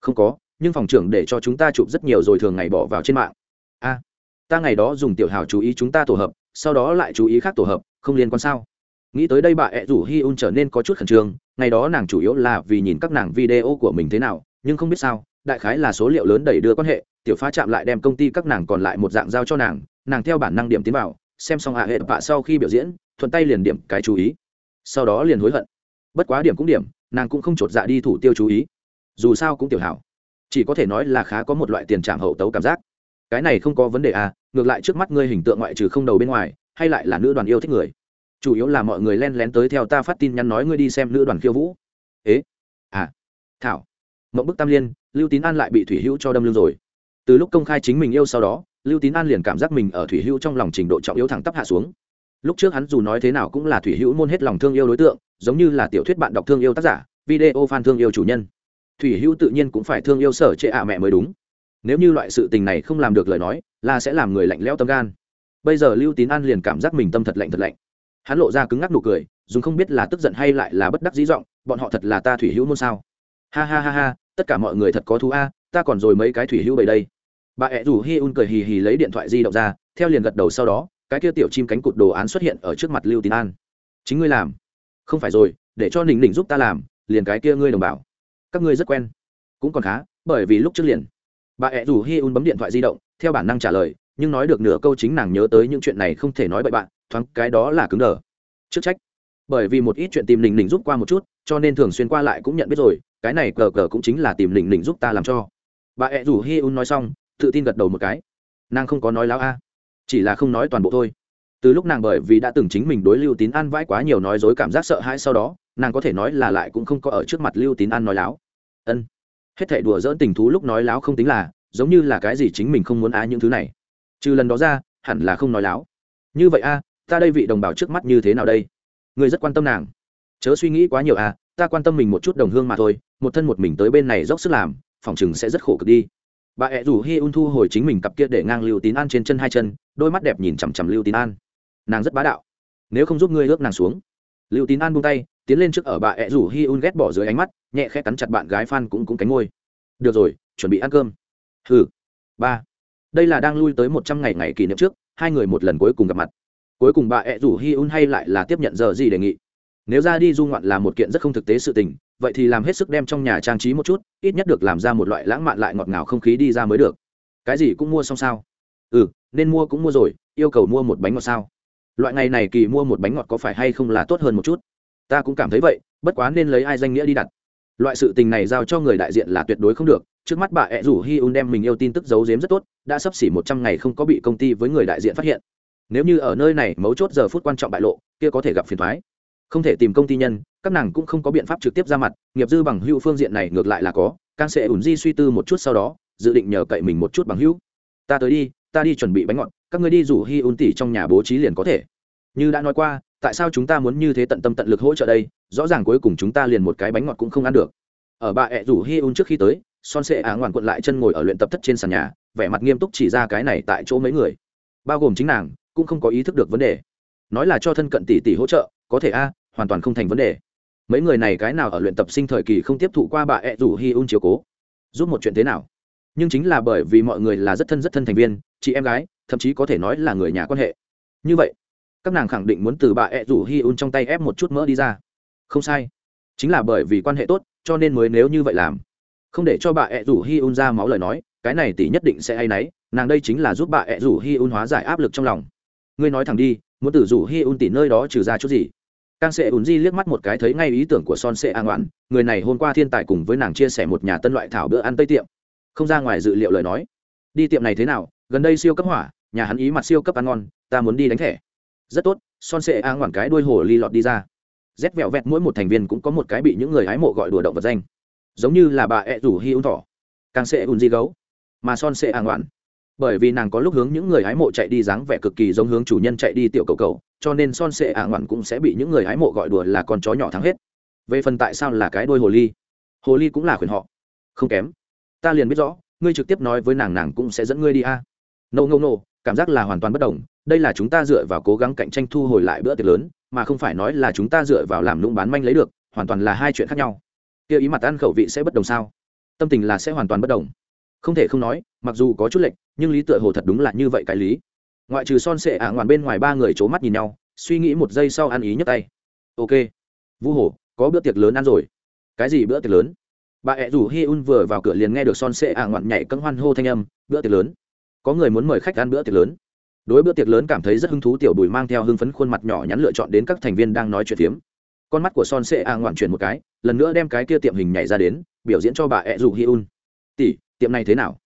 Không có, nhưng phòng trưởng để cho chúng ta chụp rất nhiều rồi thường ngày bỏ vào trên mạng. A, ta ngày đó dùng tiểu hào chú ý chúng ta tổ hợp, sau đó lại chú ý khác tổ hợp, không liên quan sao? Nghĩ tới đây bà ẹ rủ hi un trở nên có chút khẩn trương, ngày đó nàng chủ yếu là vì nhìn các nàng video của mình thế nào, nhưng không biết sao, đại khái là số liệu lớn đẩy đưa quan hệ, tiểu phá chạm lại đem công ty các nàng còn lại một dạng giao cho nàng nàng theo bản năng điểm tiến vào xem xong hạ hệ vạ sau khi biểu diễn, thuận tay liền điểm cái chú ý. Sau đó liền hối hận. Bất quá điểm cũng điểm, nàng cũng không chột dạ đi thủ tiêu chú ý. Dù sao cũng tiểu hảo. Chỉ có thể nói là khá có một loại tiền trảm hậu tấu cảm giác. Cái này không có vấn đề à ngược lại trước mắt ngươi hình tượng ngoại trừ không đầu bên ngoài, hay lại là nữ đoàn yêu thích người. Chủ yếu là mọi người len lén tới theo ta phát tin nhắn nói ngươi đi xem nữ đoàn khiêu vũ. Ế? À. Thảo. Mộng bức tam liên, lưu tín an lại bị thủy hữu cho đâm lưng rồi. Từ lúc công khai chính mình yêu sau đó lưu tín an liền cảm giác mình ở thủy hữu trong lòng trình độ trọng yếu thẳng tắp hạ xuống. Lúc trước hắn dù nói thế nào cũng là thủy hữu môn hết lòng thương yêu đối tượng, giống như là tiểu thuyết bạn đọc thương yêu tác giả, video fan thương yêu chủ nhân. Thủy hữu tự nhiên cũng phải thương yêu sở trệ ạ à mẹ mới đúng. Nếu như loại sự tình này không làm được lời nói, là sẽ làm người lạnh lẽo tâm gan. Bây giờ lưu tín an liền cảm giác mình tâm thật lạnh thật lạnh. Hắn lộ ra cứng ngắc nụ cười dùng không biết là tức giận hay lại là bất đắc dĩ giọng, bọn họ thật là ta thủy hữu môn sao? Ha ha ha ha, tất cả mọi người thật có thú a, ta còn rồi mấy cái thủy hữu bầy đây bà ẹ rủ hi un cười hì hì lấy điện thoại di động ra, theo liền gật đầu sau đó, cái kia tiểu chim cánh cụt đồ án xuất hiện ở trước mặt lưu tín an. Chính ngươi làm. Không phải rồi, để cho nình nình giúp ta làm, liền cái kia ngươi đồng bảo các ngươi rất quen. Cũng còn khá, bởi vì lúc trước liền. Bà ẹ rủ hi un bấm điện thoại di động, theo bản năng trả lời, nhưng nói được nửa câu chính nàng nhớ tới những chuyện này không thể nói bậy bạn, thoáng cái đó là cứng đờ. Trước trách. Bởi vì một ít chuyện tìm nình nình giúp qua một chút, cho nên thường xuyên qua lại cũng nhận biết rồi, cái này cờ cờ cũng chính là tìm nình nình giúp ta làm cho. Bà ẹ rủ hi un nói xong tự tin gật đầu một cái. Nàng không có nói láo a, chỉ là không nói toàn bộ thôi. Từ lúc nàng bởi vì đã từng chính mình đối lưu tín an vãi quá nhiều nói dối cảm giác sợ hãi sau đó, nàng có thể nói là lại cũng không có ở trước mặt lưu tín an nói láo. Ân, hết thảy đùa dỡn tình thú lúc nói láo không tính là, giống như là cái gì chính mình không muốn á những thứ này. Trừ lần đó ra, hẳn là không nói láo. Như vậy a, ta đây vị đồng bào trước mắt như thế nào đây? Người rất quan tâm nàng. Chớ suy nghĩ quá nhiều a, ta quan tâm mình một chút đồng hương mà thôi, một thân một mình tới bên này dốc sức làm, phòng chừng sẽ rất khổ cực đi bà ẹ rủ hi un thu hồi chính mình cặp kia để ngang lưu tín an trên chân hai chân, đôi mắt đẹp nhìn chằm chằm lưu tín an. Nàng rất bá đạo. Nếu không giúp ngươi ước nàng xuống. Lưu tín an buông tay, tiến lên trước ở bà ẹ rủ hi un ghét bỏ dưới ánh mắt, nhẹ khẽ cắn chặt bạn gái phan cũng cũng cánh ngôi được rồi, chuẩn bị ăn cơm. Hừ. Ba. Đây là đang lui tới một trăm ngày ngày kỷ niệm trước, hai người một lần cuối cùng gặp mặt. Cuối cùng bà ẹ rủ hi un hay lại là tiếp nhận giờ gì đề nghị nếu ra đi du ngoạn là một kiện rất không thực tế sự tình, vậy thì làm hết sức đem trong nhà trang trí một chút, ít nhất được làm ra một loại lãng mạn lại ngọt ngào không khí đi ra mới được. Cái gì cũng mua xong sao? Ừ nên mua cũng mua rồi, yêu cầu mua một bánh ngọt sao? Loại ngày này kỳ mua một bánh ngọt có phải hay không là tốt hơn một chút? Ta cũng cảm thấy vậy, bất quá nên lấy ai danh nghĩa đi đặt. Loại sự tình này giao cho người đại diện là tuyệt đối không được, trước mắt bà ẹ rủ hi un đem mình yêu tin tức giấu giếm rất tốt, đã sắp xỉ một trăm ngày không có bị công ty với người đại diện phát hiện. Nếu như ở nơi này mấu chốt giờ phút quan trọng bại lộ, kia có thể gặp phiền thoái không thể tìm công ty nhân, các nàng cũng không có biện pháp trực tiếp ra mặt, nghiệp dư bằng hữu phương diện này ngược lại là có càng sẽ ủn di suy tư một chút sau đó, dự định nhờ cậy mình một chút bằng hữu. Ta tới đi, ta đi chuẩn bị bánh ngọt, các ngươi đi rủ hi un tỉ trong nhà bố trí liền có thể. Như đã nói qua, tại sao chúng ta muốn như thế tận tâm tận lực hỗ trợ đây? Rõ ràng cuối cùng chúng ta liền một cái bánh ngọt cũng không ăn được. Ở bà ẹ rủ hi un trước khi tới, son sệ á ngoạn quận lại chân ngồi ở luyện tập thất trên sàn nhà, vẻ mặt nghiêm túc chỉ ra cái này tại chỗ mấy người. Bao gồm chính nàng, cũng không có ý thức được vấn đề. Nói là cho thân cận tỷ tỷ hỗ trợ có thể a, hoàn toàn không thành vấn đề. Mấy người này cái nào ở luyện tập sinh thời kỳ không tiếp thụ qua bà ẹ rủ hi un chiếu cố? Giúp một chuyện thế nào? Nhưng chính là bởi vì mọi người là rất thân rất thân thành viên, chị em gái, thậm chí có thể nói là người nhà quan hệ. Như vậy, các nàng khẳng định muốn từ bà ẹ rủ hi un trong tay ép một chút mỡ đi ra. Không sai. Chính là bởi vì quan hệ tốt, cho nên mới nếu như vậy làm. Không để cho bà ẹ rủ hi un ra máu lời nói, cái này tỷ nhất định sẽ hay náy, nàng đây chính là giúp bà ẹ rủ hi un hóa giải áp lực trong lòng. Ngươi nói thẳng đi, muốn từ rủ hi un tỷ nơi đó trừ ra chút gì? Càng sẽ ùn di liếc mắt một cái thấy ngay ý tưởng của son sệ a ngoạn, người này hôm qua thiên tài cùng với nàng chia sẻ một nhà tân loại thảo bữa ăn tây tiệm. Không ra ngoài dự liệu lời nói. Đi tiệm này thế nào? Gần đây siêu cấp hỏa, nhà hắn ý mặt siêu cấp ăn ngon, ta muốn đi đánh thẻ. Rất tốt, son sệ a ngoạn cái đuôi hồ ly lọt đi ra. Rét vẹo vẹt mỗi một thành viên cũng có một cái bị những người hái mộ gọi đùa động vật danh. Giống như là bà ẹ rủ hi ung thỏ. Càng sẽ ùn di gấu. Mà son sẽ a ngoạn bởi vì nàng có lúc hướng những người hái mộ chạy đi dáng vẻ cực kỳ giống hướng chủ nhân chạy đi tiểu cầu cầu, cho nên son sệ à ngoạn cũng sẽ bị những người hái mộ gọi đùa là con chó nhỏ thắng hết. Về phần tại sao là cái đôi hồ ly? Hồ ly cũng là khuyển họ. Không kém. Ta liền biết rõ, ngươi trực tiếp nói với nàng nàng cũng sẽ dẫn ngươi đi a. À. no no no, cảm giác là hoàn toàn bất đồng. Đây là chúng ta dựa vào cố gắng cạnh tranh thu hồi lại bữa tiệc lớn, mà không phải nói là chúng ta dựa vào làm lũng bán manh lấy được, hoàn toàn là hai chuyện khác nhau. Kia ý mặt ăn khẩu vị sẽ bất đồng sao? Tâm tình là sẽ hoàn toàn bất đồng. Không thể không nói mặc dù có chút lệch, nhưng lý tựa hồ thật đúng là như vậy cái lý. Ngoại trừ son sệ ả ngoạn bên ngoài ba người c h ố mắt nhìn nhau, suy nghĩ một giây sau ăn ý nhấc tay. Ok. Vu hổ, có bữa tiệc lớn ăn rồi. Cái gì bữa tiệc lớn? Bà ẹ rủ hi un vừa vào cửa liền nghe được son sệ ả ngoạn nhảy cân hoan hô thanh âm, bữa tiệc lớn. Có người muốn mời khách ăn bữa tiệc lớn. Đối bữa tiệc lớn cảm thấy rất hứng thú tiểu bùi mang theo hưng phấn khuôn mặt nhỏ nhắn lựa chọn đến các thành viên đang nói chuyện phiếm. Con mắt của son sệ ả ngoạn chuyển một cái, lần nữa đem cái kia tiệm hình nhảy ra đến, biểu diễn cho bà ẹ rủ hi un. Tỷ, tiệm này thế nào?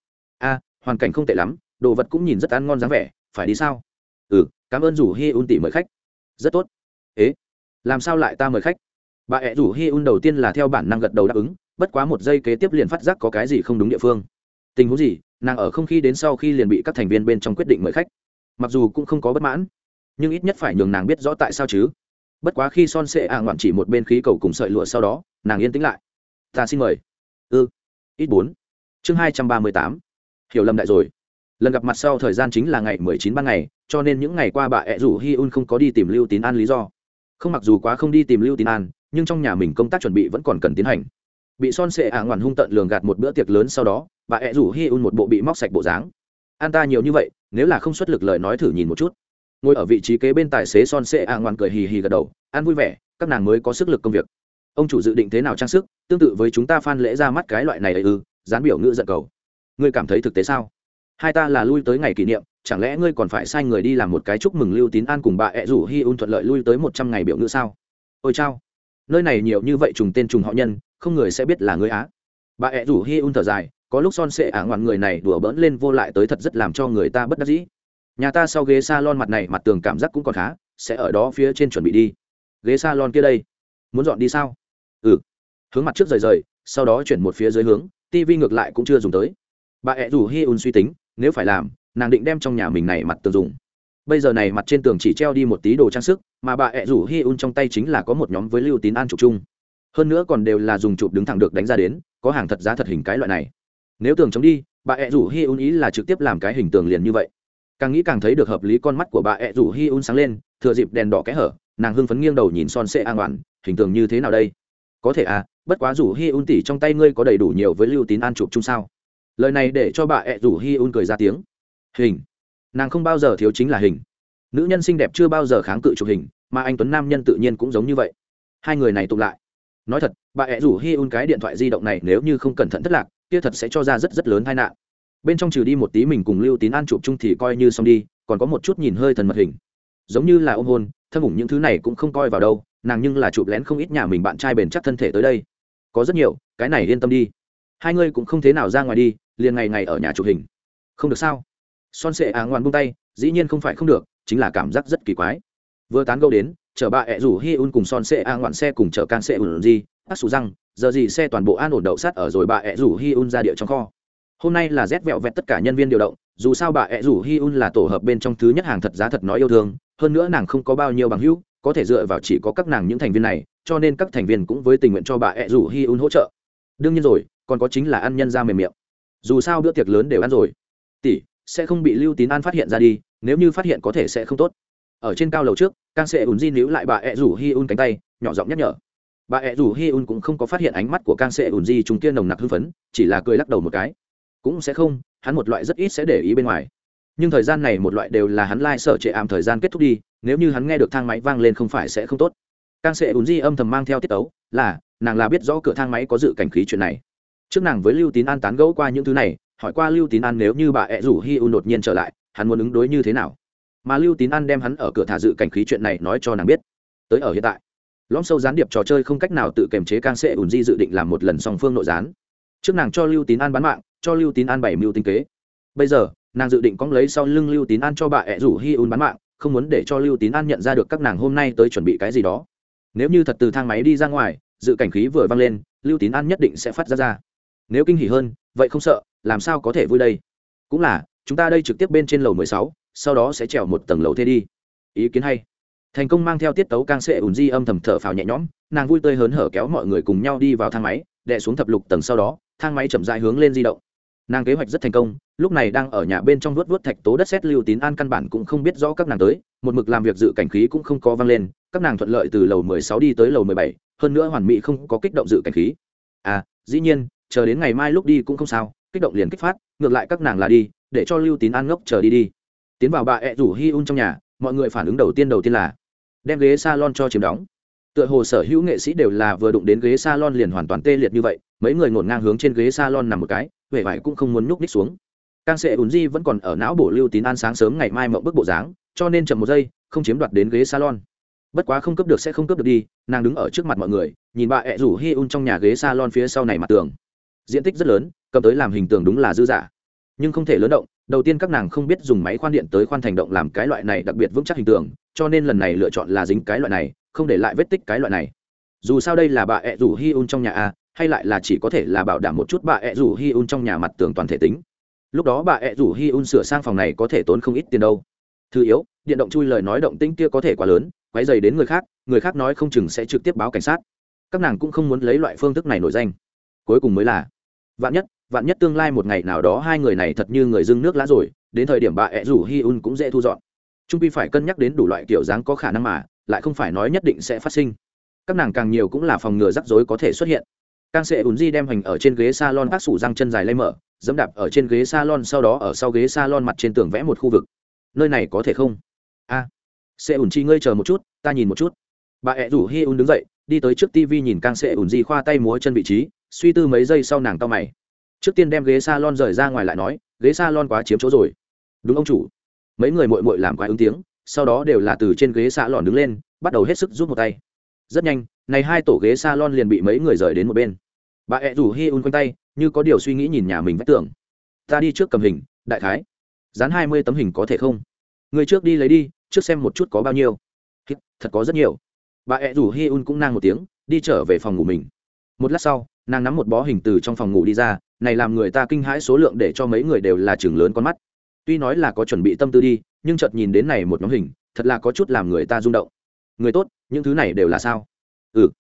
A, hoàn cảnh không tệ lắm, đồ vật cũng nhìn rất ăn ngon dáng vẻ, phải đi sao? Ừ cảm ơn rủ hi un tỷ mời khách. Rất tốt. Ế, làm sao lại ta mời khách? Bà ẹ rủ hi un đầu tiên là theo bản năng gật đầu đáp ứng, bất quá một giây kế tiếp liền phát giác có cái gì không đúng địa phương. Tình huống gì? Nàng ở không khi đến sau khi liền bị các thành viên bên trong quyết định mời khách. Mặc dù cũng không có bất mãn, nhưng ít nhất phải nhường nàng biết rõ tại sao chứ. Bất quá khi son sệ ạ ngoạn chỉ một bên khí cầu cùng sợi lụa sau đó, nàng yên tĩnh lại. Ta xin mời. Ư ừ. ít bốn. Chương hai trăm ba mươi tám hiểu lầm đại rồi. Lần gặp mặt sau thời gian chính là ngày mười chín ban ngày cho nên những ngày qua bà ẹ rủ hi un không có đi tìm lưu tín an lý do. Không mặc dù quá không đi tìm lưu tín an nhưng trong nhà mình công tác chuẩn bị vẫn còn cần tiến hành. Bị son sệ ả ngoằn hung tận lường gạt một bữa tiệc lớn sau đó bà ẹ rủ hi un một bộ bị móc sạch bộ dáng. An ta nhiều như vậy nếu là không xuất lực lời nói thử nhìn một chút. Ngồi ở vị trí kế bên tài xế son sệ ả ngoằn cười hì hì gật đầu an vui vẻ các nàng mới có sức lực công việc. Ông chủ dự định thế nào trang sức tương tự với chúng ta phan lễ ra mắt cái loại này ư ừ, dán biểu ngữ giận cầu ngươi cảm thấy thực tế sao? Hai ta là lui tới ngày kỷ niệm, chẳng lẽ ngươi còn phải sai người đi làm một cái chúc mừng lưu tín an cùng bà ẹ rủ hi un thuận lợi lui tới một trăm ngày biểu ngữ sao? Ôi chao, nơi này nhiều như vậy trùng tên trùng họ nhân, không người sẽ biết là ngươi á. Bà ẹ rủ hi un thở dài, có lúc son sệ ả ngoạn người này đùa bỡn lên vô lại tới thật rất làm cho người ta bất đắc dĩ. Nhà ta sau ghế s a lon mặt này mặt tường cảm giác cũng còn khá, sẽ ở đó phía trên chuẩn bị đi. Ghế s a lon kia đây, muốn dọn đi sao? Ừ. Hướng mặt trước rời rời, sau đó chuyển một phía dưới hướng tv ngược lại cũng chưa dùng tới bà ẹ rủ hi un suy tính, nếu phải làm, nàng định đem trong nhà mình này mặt tường dùng. Bây giờ này mặt trên tường chỉ treo đi một tí đồ trang sức, mà bà ẹ rủ hi un trong tay chính là có một nhóm với lưu tín an chụp chung. Hơn nữa còn đều là dùng chụp đứng thẳng được đánh ra đến, có hàng thật giá thật hình cái loại này. Nếu tường chống đi, bà ẹ rủ hi un ý là trực tiếp làm cái hình tường liền như vậy. Càng nghĩ càng thấy được hợp lý con mắt của bà ẹ rủ hi un sáng lên, thừa dịp đèn đỏ kẽ hở, nàng hưng phấn nghiêng đầu nhìn son sệ an toàn hình tường như thế nào đây? Có thể à bất quá rủ hi un tỉ trong tay ngươi có đầy đủ nhiều với lưu tín an chụp chung sao? Lời này để cho bà ẹ rủ hi un cười ra tiếng. Hình. Nàng không bao giờ thiếu chính là hình. Nữ nhân xinh đẹp chưa bao giờ kháng cự chụp hình, mà anh tuấn nam nhân tự nhiên cũng giống như vậy. Hai người này tụng lại. Nói thật, bà ẹ rủ hi un cái điện thoại di động này nếu như không cẩn thận thất lạc, kia thật sẽ cho ra rất rất lớn tai nạn. Bên trong trừ đi một tí mình cùng lưu tín an chụp chung thì coi như xong đi, còn có một chút nhìn hơi thần mật hình. Giống như là ôm hôn, thâm ủng những thứ này cũng không coi vào đâu, nàng nhưng là chụp lén không ít nhà mình bạn trai bền chắc thân thể tới đây. Có rất nhiều, cái này yên tâm đi hai ngươi cũng không thế nào ra ngoài đi, liền ngày ngày ở nhà chụp hình. Không được sao? Son sệ á ngoan buông tay, dĩ nhiên không phải không được, chính là cảm giác rất kỳ quái. Vừa tán gâu đến, chở bà ẹ rủ hi un cùng son sệ á ngoạn xe cùng chở can sệ ùn gì ác sủ răng, giờ gì xe toàn bộ an ổn đậu sát ở rồi bà ẹ rủ hi un ra địa trong kho. Hôm nay là rét vẹo vẹt tất cả nhân viên điều động, dù sao bà ẹ rủ hi un là tổ hợp bên trong thứ nhất hàng thật giá thật nói yêu thương, hơn nữa nàng không có bao nhiêu bằng hữu, có thể dựa vào chỉ có các nàng những thành viên này, cho nên các thành viên cũng với tình nguyện cho bà ẹ rủ hi un hỗ trợ. Đương nhiên rồi còn có chính là ăn nhân ra mềm miệng. Dù sao bữa tiệc lớn đều ăn rồi. Tỷ, sẽ không bị lưu tín an phát hiện ra đi, nếu như phát hiện có thể sẽ không tốt. Ở trên cao lầu trước càng sẽ ùn di níu lại bà ẹ rủ hi un cánh tay, nhỏ giọng nhắc nhở. Bà ẹ rủ hi un cũng không có phát hiện ánh mắt của càng sẽ ùn di chúng kia nồng nặc hưng phấn, chỉ là cười lắc đầu một cái. Cũng sẽ không, hắn một loại rất ít sẽ để ý bên ngoài. Nhưng thời gian này một loại đều là hắn lai、like、sợ trệ ảm thời gian kết thúc đi, nếu như hắn nghe được thang máy vang lên không phải sẽ không tốt. Càng sẽ ùn di âm thầm mang theo tiết ấu là, nàng là biết rõ cửa thang máy có dự cảnh khí chuyện này trước nàng với lưu tín an tán gẫu qua những thứ này, hỏi qua lưu tín an nếu như bà ẹ rủ hi u đột nhiên trở lại, hắn muốn ứng đối như thế nào? Mà lưu tín an đem hắn ở cửa thả dự cảnh khí chuyện này nói cho nàng biết. Tới ở hiện tại, lõm sâu gián điệp trò chơi không cách nào tự kiềm chế can sệ ùn di dự định làm một lần song phương nội gián. Trước nàng cho lưu tín an bán mạng, cho lưu tín an bảy mưu tinh kế. Bây giờ, nàng dự định cóng lấy sau lưng lưu tín an cho bà ẹ rủ hi un bán mạng, không muốn để cho lưu tín an nhận ra được các nàng hôm nay tới chuẩn bị cái gì đó. Nếu như thật từ thang máy đi ra ngoài, dự cảnh khí vừa vang lên, lưu tín an nhất định sẽ phát ra ra nếu kinh hỉ hơn, vậy không sợ, làm sao có thể vui đây? Cũng là, chúng ta đây trực tiếp bên trên lầu mười sáu, sau đó sẽ trèo một tầng lầu thế đi. Ý kiến hay. Thành công mang theo tiết tấu càng sệ ùn di âm thầm thở phào nhẹ nhõm, nàng vui tươi hớn hở kéo mọi người cùng nhau đi vào thang máy, đè xuống thập lục tầng sau đó, thang máy chậm dài hướng lên di động. Nàng kế hoạch rất thành công, lúc này đang ở nhà bên trong vuốt vuốt thạch tố đất xét lưu tín an căn bản cũng không biết rõ các nàng tới, một mực làm việc dự cảnh khí cũng không có vang lên, các nàng thuận lợi từ lầu mười sáu đi tới lầu mười bảy, hơn nữa hoàn mỹ không có kích động dự cảnh khí. À dĩ nhiên chờ đến ngày mai lúc đi cũng không sao, kích động liền kích phát, ngược lại các nàng là đi, để cho lưu tín an ngốc chờ đi đi. Tiến vào bà ẹ rủ hi un trong nhà, mọi người phản ứng đầu tiên đầu tiên là đem ghế s a lon cho chiếm đóng. Tựa hồ sở hữu nghệ sĩ đều là vừa đụng đến ghế s a lon liền hoàn toàn tê liệt như vậy, mấy người ngổn ngang hướng trên ghế s a lon nằm một cái huệ vải cũng không muốn nhúc ních xuống. Càng sệ ùn di vẫn còn ở não bổ lưu tín an sáng sớm ngày mai mậu bức bộ dáng, cho nên chậm một giây, không chiếm đoạt đến ghế salon. Bất quá không cấp được sẽ không cấp được đi, nàng đứng ở trước mặt mọi người, nhìn bà ẹ rủ hi un trong nhà ghế salon phía sau này mặt tường diện tích rất lớn, cầm tới làm hình tường đúng là dư giả. Nhưng không thể lớn động, đầu tiên các nàng không biết dùng máy khoan điện tới khoan thành động làm cái loại này đặc biệt vững chắc hình tường cho nên lần này lựa chọn là dính cái loại này, không để lại vết tích cái loại này. Dù sao đây là bà ẹ rủ hi un trong nhà a, hay lại là chỉ có thể là bảo đảm một chút bà ẹ rủ hi un trong nhà mặt tường toàn thể tính. Lúc đó bà ẹ rủ hi un sửa sang phòng này có thể tốn không ít tiền đâu. Thứ yếu, điện động chui lời nói động tĩnh kia có thể quá lớn, quấy dày đến người khác người khác nói không chừng sẽ trực tiếp báo cảnh sát. Các nàng cũng không muốn lấy loại phương thức này nổi danh. Cuối cùng mới là vạn nhất vạn nhất tương lai một ngày nào đó hai người này thật như người dưng nước lá rồi đến thời điểm bà ẹ rủ hi un cũng dễ thu dọn. Trung pi phải cân nhắc đến đủ loại kiểu dáng có khả năng mà lại không phải nói nhất định sẽ phát sinh. Các nàng càng nhiều cũng là phòng ngừa rắc rối có thể xuất hiện. Càng sẽ ùn di đem hành ở trên ghế salon bác sủ răng chân dài lay mở dẫm đạp ở trên ghế salon sau đó ở sau ghế salon mặt trên tường vẽ một khu vực. Nơi này có thể không? A. À, sẽ ùn chi ngơi chờ một chút ta nhìn một chút. Bà ẹ rủ hi un đứng dậy đi tới trước tv nhìn càng sẽ ùn di khoa tay múa chân vị trí suy tư mấy giây sau nàng cao mày. Trước tiên đem ghế salon rời ra ngoài lại nói, ghế salon quá chiếm chỗ rồi. Đúng ông chủ. Mấy người mội mội làm quá ứng tiếng, sau đó đều là từ trên ghế s a lon đứng lên, bắt đầu hết sức rút một tay. Rất nhanh, này hai tổ ghế salon liền bị mấy người rời đến một bên. Bà ẹ rủ hi un quanh tay, như có điều suy nghĩ nhìn nhà mình vách tưởng. ta đi trước cầm hình, đại khái. Dán hai mươi tấm hình có thể không? Người trước đi lấy đi, trước xem một chút có bao nhiêu. Thật có rất nhiều. Bà ẹ rủ hi un cũng nang một tiếng, đi trở về phòng ngủ mình. Một lát sau nàng nắm một bó hình từ trong phòng ngủ đi ra, này làm người ta kinh hãi số lượng để cho mấy người đều là chừng lớn con mắt. Tuy nói là có chuẩn bị tâm tư đi, nhưng chợt nhìn đến này một nhóm hình, thật là có chút làm người ta rung động. Người tốt, những thứ này đều là sao? Ừ.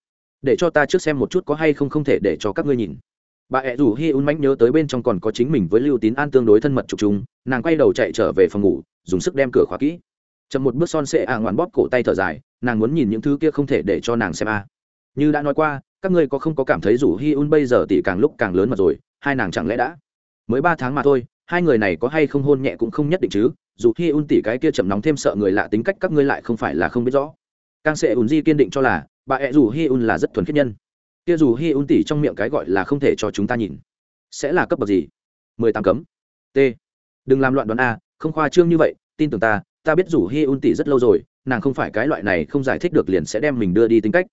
Để cho ta trước xem một chút có hay không không thể để cho các ngươi nhìn. Bà ẹ rủ hi un mánh nhớ tới bên trong còn có chính mình với lưu tín an tương đối thân mật chụp chung nàng quay đầu chạy trở về phòng ngủ, dùng sức đem cửa khóa kỹ. Chậm một bước son sệ à ngoạn bóp cổ tay thở dài, nàng muốn nhìn những thứ kia không thể để cho nàng xem a như đã nói qua, các ngươi có không có cảm thấy rủ hi un bây giờ tỷ càng lúc càng lớn mà rồi, hai nàng chẳng lẽ đã? Mới ba tháng mà thôi, hai người này có hay không hôn nhẹ cũng không nhất định chứ, dù hi un tỷ cái kia chậm nóng thêm sợ người lạ tính cách các ngươi lại không phải là không biết rõ. Càng sẽ ùn di kiên định cho là, bà ẹ dù hi un là rất thuần khiết nhân. Kia dù hi un tỷ trong miệng cái gọi là không thể cho chúng ta nhìn. Sẽ là cấp bậc gì? Mười tám cấm. T. Đừng làm loạn đoán a, không khoa trương như vậy, tin tưởng ta ta biết rủ hi un tỷ rất lâu rồi, nàng không phải cái loại này không giải thích được liền sẽ đem mình đưa đi tính cách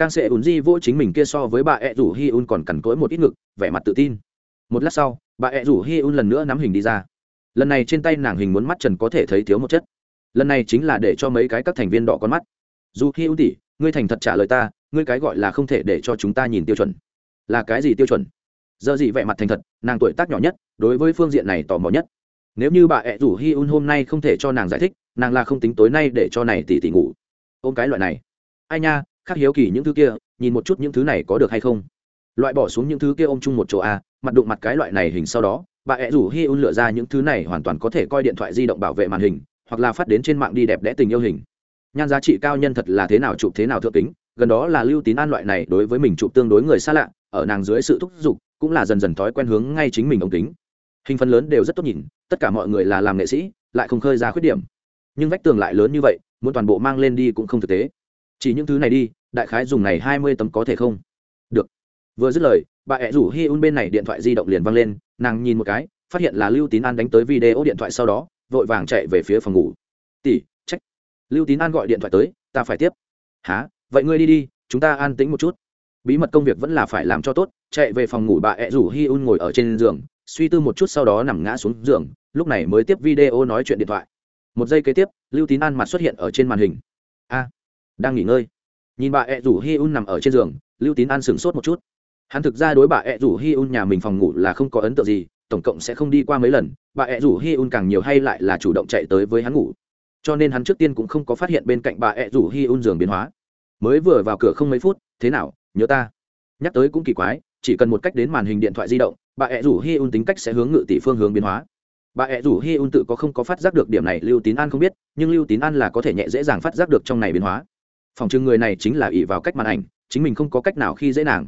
càng sẽ ùn di vô chính mình kia so với bà ẹ rủ hi un còn cằn cỗi một ít ngực, vẻ mặt tự tin. Một lát sau, bà ẹ rủ hi un lần nữa nắm hình đi ra. Lần này trên tay nàng hình muốn mắt trần có thể thấy thiếu một chất. Lần này chính là để cho mấy cái các thành viên đỏ con mắt. Dù hi un tỷ, ngươi thành thật trả lời ta, ngươi cái gọi là không thể để cho chúng ta nhìn tiêu chuẩn. Là cái gì tiêu chuẩn? Giờ gì vẻ mặt thành thật, nàng tuổi tác nhỏ nhất, đối với phương diện này tò mò nhất. Nếu như bà ẹ rủ hi un hôm nay không thể cho nàng giải thích, nàng là không tính tối nay để cho này tỷ tỷ ngủ. Ôm cái loại này. Ai nha khác hiếu kỳ những thứ kia, nhìn một chút những thứ này có được hay không. Loại bỏ xuống những thứ kia ôm chung một chỗ a mặt đụng mặt cái loại này hình sau đó, bà ẹ rủ hi un lựa ra những thứ này hoàn toàn có thể coi điện thoại di động bảo vệ màn hình, hoặc là phát đến trên mạng đi đẹp đẽ tình yêu hình. Nhan giá trị cao nhân thật là thế nào chụp thế nào thượng tính gần đó là lưu tín an loại này đối với mình chụp tương đối người xa lạ, ở nàng dưới sự thúc giục, cũng là dần dần thói quen hướng ngay chính mình ống kính. Hình phần lớn đều rất tốt nhìn, tất cả mọi người là làm nghệ sĩ, lại không khơi ra khuyết điểm. Nhưng vách tường lại lớn như vậy, muốn toàn bộ mang lên đi cũng không thực tế chỉ những thứ này đi, đại khái dùng này hai mươi tấm có thể không? Được. Vừa dứt lời, bà ẹ rủ hi un bên này điện thoại di động liền văng lên, nàng nhìn một cái, phát hiện là lưu tín an đánh tới video điện thoại sau đó, vội vàng chạy về phía phòng ngủ. Tỷ, trách. Lưu tín an gọi điện thoại tới, ta phải tiếp. Há vậy ngươi đi đi, chúng ta an tĩnh một chút. Bí mật công việc vẫn là phải làm cho tốt, chạy về phòng ngủ bà ẹ rủ hi un ngồi ở trên giường, suy tư một chút sau đó nằm ngã xuống giường, lúc này mới tiếp video nói chuyện điện thoại. Một giây kế tiếp, lưu tín an mặt xuất hiện ở trên màn hình. A đang nghỉ ngơi. Nhìn bà ẹ rủ hi un nằm ở trên giường, lưu tín an sửng sốt một chút. Hắn thực ra đối bà ẹ rủ hi un nhà mình phòng ngủ là không có ấn tượng gì, tổng cộng sẽ không đi qua mấy lần, bà ẹ rủ hi un càng nhiều hay lại là chủ động chạy tới với hắn ngủ. Cho nên hắn trước tiên cũng không có phát hiện bên cạnh bà ẹ rủ hi un giường biến hóa. Mới vừa vào cửa không mấy phút, thế nào, nhớ ta? Nhắc tới cũng kỳ quái, chỉ cần một cách đến màn hình điện thoại di động, bà ẹ rủ hi un tính cách sẽ hướng ngự tỷ phương hướng biến hóa. Bà ẹ rủ hi un tự có không có phát giác được điểm này, lưu tín an không biết, nhưng lưu tín an là có thể nhẹ dễ dàng phát giác được trong này biến hóa phòng chừng người này chính là ỷ vào cách màn ảnh, chính mình không có cách nào khi dễ nàng.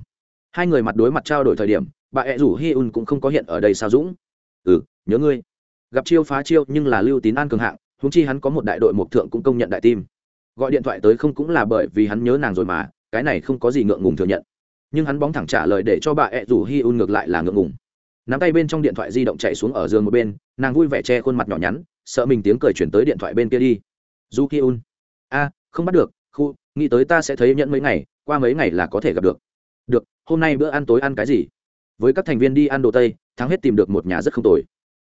Hai người mặt đối mặt trao đổi thời điểm, bà ẹ rủ hi un cũng không có hiện ở đây sao dũng? Ừ nhớ ngươi. Gặp chiêu phá chiêu nhưng là lưu tín an cường hạng húng chi hắn có một đại đội mộc thượng cũng công nhận đại tim. Gọi điện thoại tới không cũng là bởi vì hắn nhớ nàng rồi mà, cái này không có gì ngượng ngùng thừa nhận. Nhưng hắn bóng thẳng trả lời để cho bà ẹ rủ hi un ngược lại là ngượng ngùng. Nắm tay bên trong điện thoại di động chạy xuống ở giường một bên, nàng vui vẻ che khuôn mặt nhỏ nhắn, sợ mình tiếng cười chuyển tới điện thoại bên kia đi. Du hi un. A, không bắt được nghĩ tới ta sẽ thấy nhận mấy ngày, qua mấy ngày là có thể gặp được. Được, hôm nay bữa ăn tối ăn cái gì? Với các thành viên đi ăn đồ tây, thắng hết tìm được một nhà rất không tồi.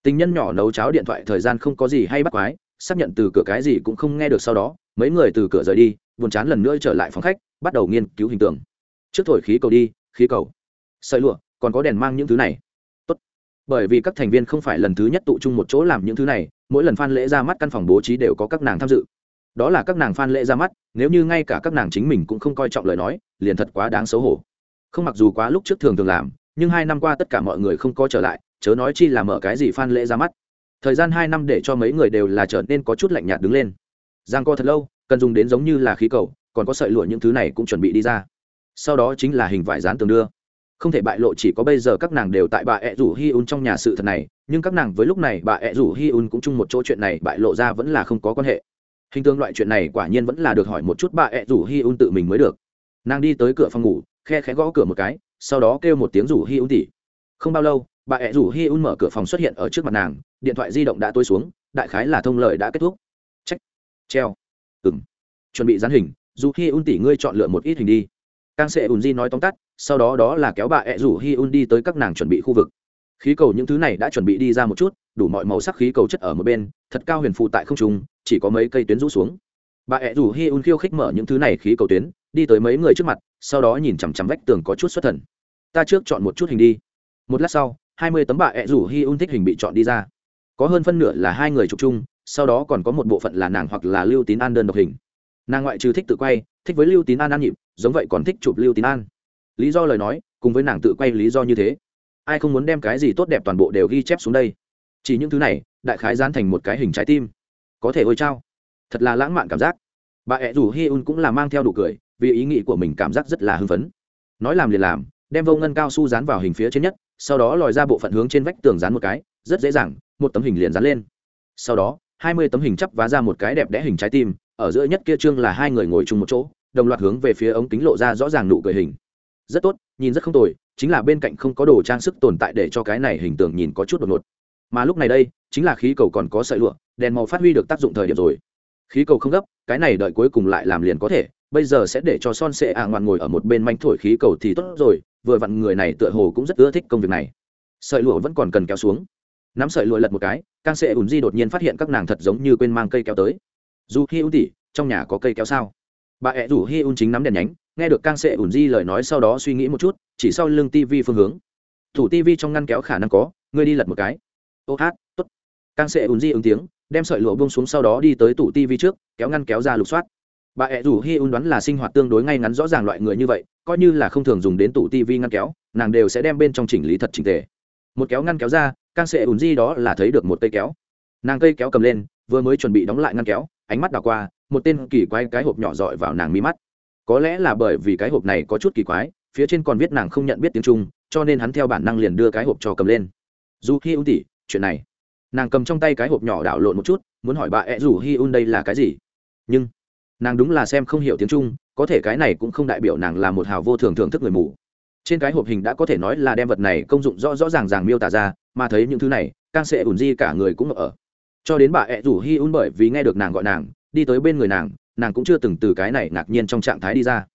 Tình nhân nhỏ nấu cháo điện thoại thời gian không có gì hay bắt quái, xác nhận từ cửa cái gì cũng không nghe được sau đó, mấy người từ cửa rời đi, buồn chán lần nữa trở lại phòng khách, bắt đầu nghiên cứu hình tượng. Trước thổi khí cầu đi, khí cầu. Sợi lụa, còn có đèn mang những thứ này. Tốt. bởi vì các thành viên không phải lần thứ nhất tụ chung một chỗ làm những thứ này, mỗi lần phan lễ ra mắt căn phòng bố trí đều có các nàng tham dự đó là các nàng phan lễ ra mắt, nếu như ngay cả các nàng chính mình cũng không coi trọng lời nói, liền thật quá đáng xấu hổ. Không mặc dù quá lúc trước thường thường làm, nhưng hai năm qua tất cả mọi người không có trở lại, chớ nói chi là mở cái gì phan lễ ra mắt. Thời gian hai năm để cho mấy người đều là trở nên có chút lạnh nhạt đứng lên. Giang co thật lâu, cần dùng đến giống như là khí cầu, còn có sợi lụa những thứ này cũng chuẩn bị đi ra. Sau đó chính là hình vải dán tường đưa. Không thể bại lộ chỉ có bây giờ các nàng đều tại bà ẹ rủ hi un trong nhà sự thật này, nhưng các nàng với lúc này bà ẹ rủ hi un cũng chung một chỗ chuyện này bại lộ ra vẫn là không có quan hệ hình tượng loại chuyện này quả nhiên vẫn là được hỏi một chút bà ẹ rủ hi un tự mình mới được. Nàng đi tới cửa phòng ngủ, khe khẽ gõ cửa một cái, sau đó kêu một tiếng rủ hi un tỉ. Không bao lâu, bà ẹ rủ hi un mở cửa phòng xuất hiện ở trước mặt nàng, điện thoại di động đã tối xuống, đại khái là thông lời đã kết thúc. Trách treo. Ừng chuẩn bị dán hình dù hi un tỉ ngươi chọn lựa một ít hình đi. Càng sẽ ùn di nói tóm tắt, sau đó đó là kéo bà ẹ rủ hi un đi tới các nàng chuẩn bị khu vực. Khí cầu những thứ này đã chuẩn bị đi ra một chút, đủ mọi màu sắc khí cầu chất ở một bên, thật cao huyền phụ tại không trung chỉ có mấy cây tuyến rũ xuống. Bà ẹ rủ hi un khiêu khích mở những thứ này khí cầu tuyến, đi tới mấy người trước mặt, sau đó nhìn chằm chằm vách tường có chút xuất thần. Ta trước chọn một chút hình đi. Một lát sau, hai mươi tấm bà ẹ rủ hi un thích hình bị chọn đi ra. Có hơn phân nửa là hai người chụp chung, sau đó còn có một bộ phận là nàng hoặc là lưu tín an đơn độc hình. Nàng ngoại trừ thích tự quay, thích với lưu tín an an nhịp, giống vậy còn thích chụp lưu tín an. Lý do lời nói, cùng với nàng tự quay lý do như thế. Ai không muốn đem cái gì tốt đẹp toàn bộ đều ghi chép xuống đây? Chỉ những thứ này, đại khái dán thành một cái hình trái tim có thể ôi trao thật là lãng mạn cảm giác. Bà ẹ rủ hi un cũng là mang theo đủ cười, vì ý nghĩ của mình cảm giác rất là hưng phấn. Nói làm liền làm, đem vô ngân cao su dán vào hình phía trên nhất, sau đó lòi ra bộ phận hướng trên vách tường dán một cái, rất dễ dàng, một tấm hình liền dán lên. Sau đó, hai mươi tấm hình chắp vá ra một cái đẹp đẽ hình trái tim, ở giữa nhất kia trương là hai người ngồi chung một chỗ, đồng loạt hướng về phía ống kính lộ ra rõ ràng nụ cười hình. Rất tốt, nhìn rất không tồi, chính là bên cạnh không có đồ trang sức tồn tại để cho cái này hình tượng nhìn có chút đột ngột. Mà lúc này đây, chính là khí cầu còn có sợi lụa đèn màu phát huy được tác dụng thời điểm rồi. Khí cầu không gấp, cái này đợi cuối cùng lại làm liền có thể, bây giờ sẽ để cho son sệ ạ ngoan ngồi ở một bên manh thổi khí cầu thì tốt rồi, vừa vặn người này tựa hồ cũng rất ưa thích công việc này. Sợi lụa vẫn còn cần kéo xuống. Nắm sợi lụa lật một cái càng sệ ùn di đột nhiên phát hiện các nàng thật giống như quên mang cây kéo tới. Dù hi ùn tỉ trong nhà có cây kéo sao? Bà ẹ rủ hi ùn chính nắm đèn nhánh, nghe được càng sệ ùn di lời nói sau đó suy nghĩ một chút, chỉ sau lưng tivi phương hướng. Thủ tivi trong ngăn kéo khả năng có, ngươi đi lật một cái. Ô hát t ố t càng sệ ùn di ứng tiếng đem sợi lụa bông xuống sau đó đi tới tủ tivi trước, kéo ngăn kéo ra lục soát. Bà ẹ rủ hi un đoán là sinh hoạt tương đối ngay ngắn rõ ràng loại người như vậy, coi như là không thường dùng đến tủ tivi ngăn kéo, nàng đều sẽ đem bên trong chỉnh lý thật chỉnh tề. Một kéo ngăn kéo ra càng sệ ùn di đó là thấy được một cây kéo. Nàng cây kéo cầm lên, vừa mới chuẩn bị đóng lại ngăn kéo, ánh mắt đảo qua, một tên kỳ quái cái hộp nhỏ dọi vào nàng mi mắt. Có lẽ là bởi vì cái hộp này có chút kỳ quái, phía trên còn viết nàng không nhận biết tiếng trung, cho nên hắn theo bản năng liền đưa cái hộp cho cầm lên. Dù hi un tỷ, chuyện này nàng cầm trong tay cái hộp nhỏ đảo lộn một chút, muốn hỏi bà ẹ rủ hi un đây là cái gì? Nhưng, nàng đúng là xem không hiểu tiếng trung, có thể cái này cũng không đại biểu nàng là một hào vô thường thưởng thức người mù. Trên cái hộp hình đã có thể nói là đem vật này công dụng rõ rõ ràng ràng miêu tả ra, mà thấy những thứ này càng sẽ ủn di cả người cũng ở. Cho đến bà ẹ rủ hi un bởi vì nghe được nàng gọi nàng, đi tới bên người nàng nàng cũng chưa từng từ cái này ngạc nhiên trong trạng thái đi ra.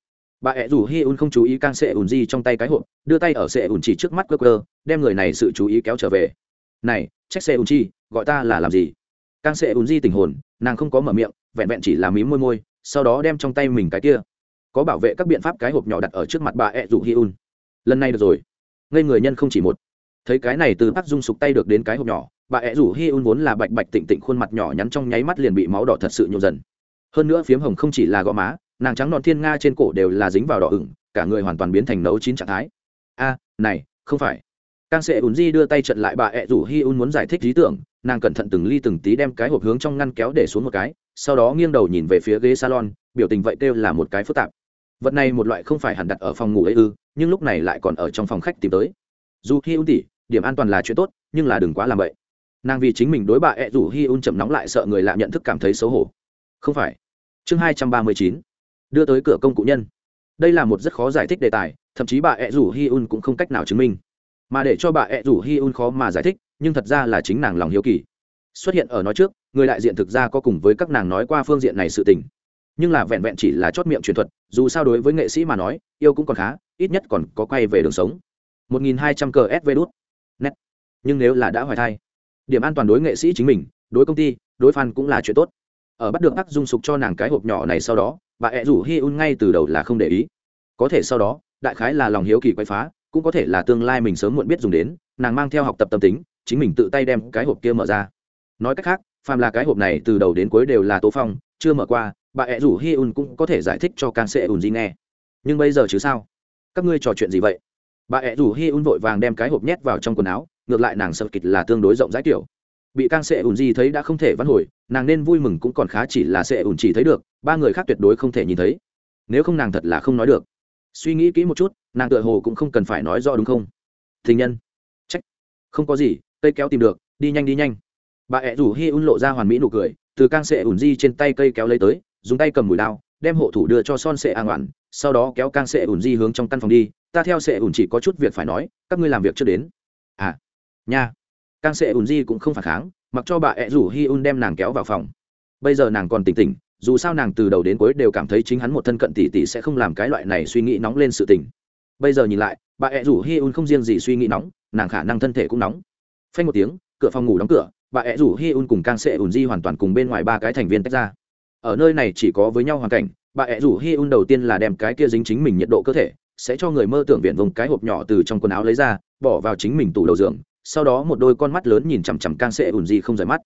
Bà ẹ rủ hi un không chú ý càng sẽ ủn di trong tay cái hộp, đưa tay ở sẽ ủn chỉ trước mắt cơ cơ đem người này sự chú ý kéo trở về. Này trách xe un chi, gọi ta là làm gì? Càng xe un di tình hồn, nàng không có mở miệng, vẹn vẹn chỉ là mím môi môi, sau đó đem trong tay mình cái kia. Có bảo vệ các biện pháp cái hộp nhỏ đặt ở trước mặt bà ẹ rủ hi un lần này được rồi. Ngây người nhân không chỉ một. Thấy cái này từ bắc dung sục tay được đến cái hộp nhỏ, bà ẹ rủ hi un vốn là bạch bạch tịnh tịnh, khuôn mặt nhỏ nhắn trong nháy mắt liền bị máu đỏ thật sự nhộn dần. Hơn nữa phiếm hồng không chỉ là gò má, nàng trắng nọn thiên nga trên cổ đều là dính vào đỏ ửng, cả người hoàn toàn biến thành nấu chín trạng thái. A, này, không phải càng sẽ ùn di đưa tay trận lại bà ẹ rủ hi un muốn giải thích lý tưởng, nàng cẩn thận từng ly từng tí đem cái hộp hướng trong ngăn kéo để xuống một cái, sau đó nghiêng đầu nhìn về phía ghế salon, biểu tình vậy kêu là một cái phức tạp. Vật này một loại không phải hẳn đặt ở phòng ngủ ấy ư, nhưng lúc này lại còn ở trong phòng khách tìm tới. Dù hi un tỉ, điểm an toàn là chuyện tốt, nhưng là đừng quá làm vậy nàng vì chính mình đối bà ẹ rủ hi un chậm nóng lại sợ người lạ nhận thức cảm thấy xấu hổ. Không phải. Chương hai trăm ba mươi chín. Đưa tới cửa công cụ nhân. Đây là một rất khó giải thích đề tài, thậm chí bà ẹ rủ hi un cũng không cách nào chứng minh mà để cho bà ẹ rủ hi un khó mà giải thích, nhưng thật ra là chính nàng lòng hiếu kỳ. Xuất hiện ở nói trước, người đại diện thực ra có cùng với các nàng nói qua phương diện này sự tình. Nhưng là vẹn vẹn chỉ là chót miệng truyền thuật, dù sao đối với nghệ sĩ mà nói, yêu cũng còn khá, ít nhất còn có quay về đường sống. 1.200 cờ SV đút. Nét. Nhưng nếu là đã hoài thai, điểm an toàn đối nghệ sĩ chính mình, đối công ty, đối fan cũng là chuyện tốt. Ở bắt được ác dung sục cho nàng cái hộp nhỏ này sau đó, bà ẹ rủ hi un ngay từ đầu là không để ý. Có thể sau đó, đại khái là lòng hiếu kỳ quay phá cũng có thể là tương lai mình sớm muộn biết dùng đến, nàng mang theo học tập tâm tính, chính mình tự tay đem cái hộp kia mở ra. Nói cách khác, phàm là cái hộp này từ đầu đến cuối đều là tố phong, chưa mở qua, bà ẹ rủ hi un cũng có thể giải thích cho càng sẽ ùn gì nghe. Nhưng bây giờ chứ sao? Các ngươi trò chuyện gì vậy? Bà ẹ rủ hi un vội vàng đem cái hộp nhét vào trong quần áo, ngược lại nàng sợ kịch là tương đối rộng rãi kiểu. Bị càng sẽ ùn gì thấy đã không thể văn hồi, nàng nên vui mừng cũng còn khá chỉ là sẽ ùn chỉ thấy được, ba người khác tuyệt đối không thể nhìn thấy. Nếu không nàng thật là không nói được. Suy nghĩ kỹ một chút nàng tựa hồ cũng không cần phải nói rõ đúng không? Thình nhân. Trách. Không có gì, cây kéo tìm được, đi nhanh đi nhanh. Bà ẹ rủ hi un lộ ra hoàn mỹ nụ cười, từ cang sệ ủn di trên tay cây kéo lấy tới, dùng tay cầm mùi lao đem hộ thủ đưa cho son sệ an oản, sau đó kéo cang sệ ủn di hướng trong căn phòng đi. Ta theo sệ ủn chỉ có chút việc phải nói, các ngươi làm việc trước đến. À nha. Cang sệ ủn di cũng không phản kháng, mặc cho bà ẹ rủ hi un đem nàng kéo vào phòng. Bây giờ nàng còn tỉnh tỉnh, dù sao nàng từ đầu đến cuối đều cảm thấy chính hắn một thân cận tỷ tỷ sẽ không làm cái loại này suy nghĩ nóng lên sự tình bây giờ nhìn lại, bà ẹ rủ hi un không riêng gì suy nghĩ nóng, nàng khả năng thân thể cũng nóng. Phanh một tiếng, cửa phòng ngủ đóng cửa, bà ẹ rủ hi un cùng càng sệ ùn di hoàn toàn cùng bên ngoài ba cái thành viên tách ra. Ở nơi này chỉ có với nhau hoàn cảnh, bà ẹ rủ hi un đầu tiên là đem cái kia dính chính mình nhiệt độ cơ thể, sẽ cho người mơ tưởng viện vùng cái hộp nhỏ từ trong quần áo lấy ra, bỏ vào chính mình tủ đầu giường, sau đó một đôi con mắt lớn nhìn chằm chằm càng sệ ùn di không rời mắt.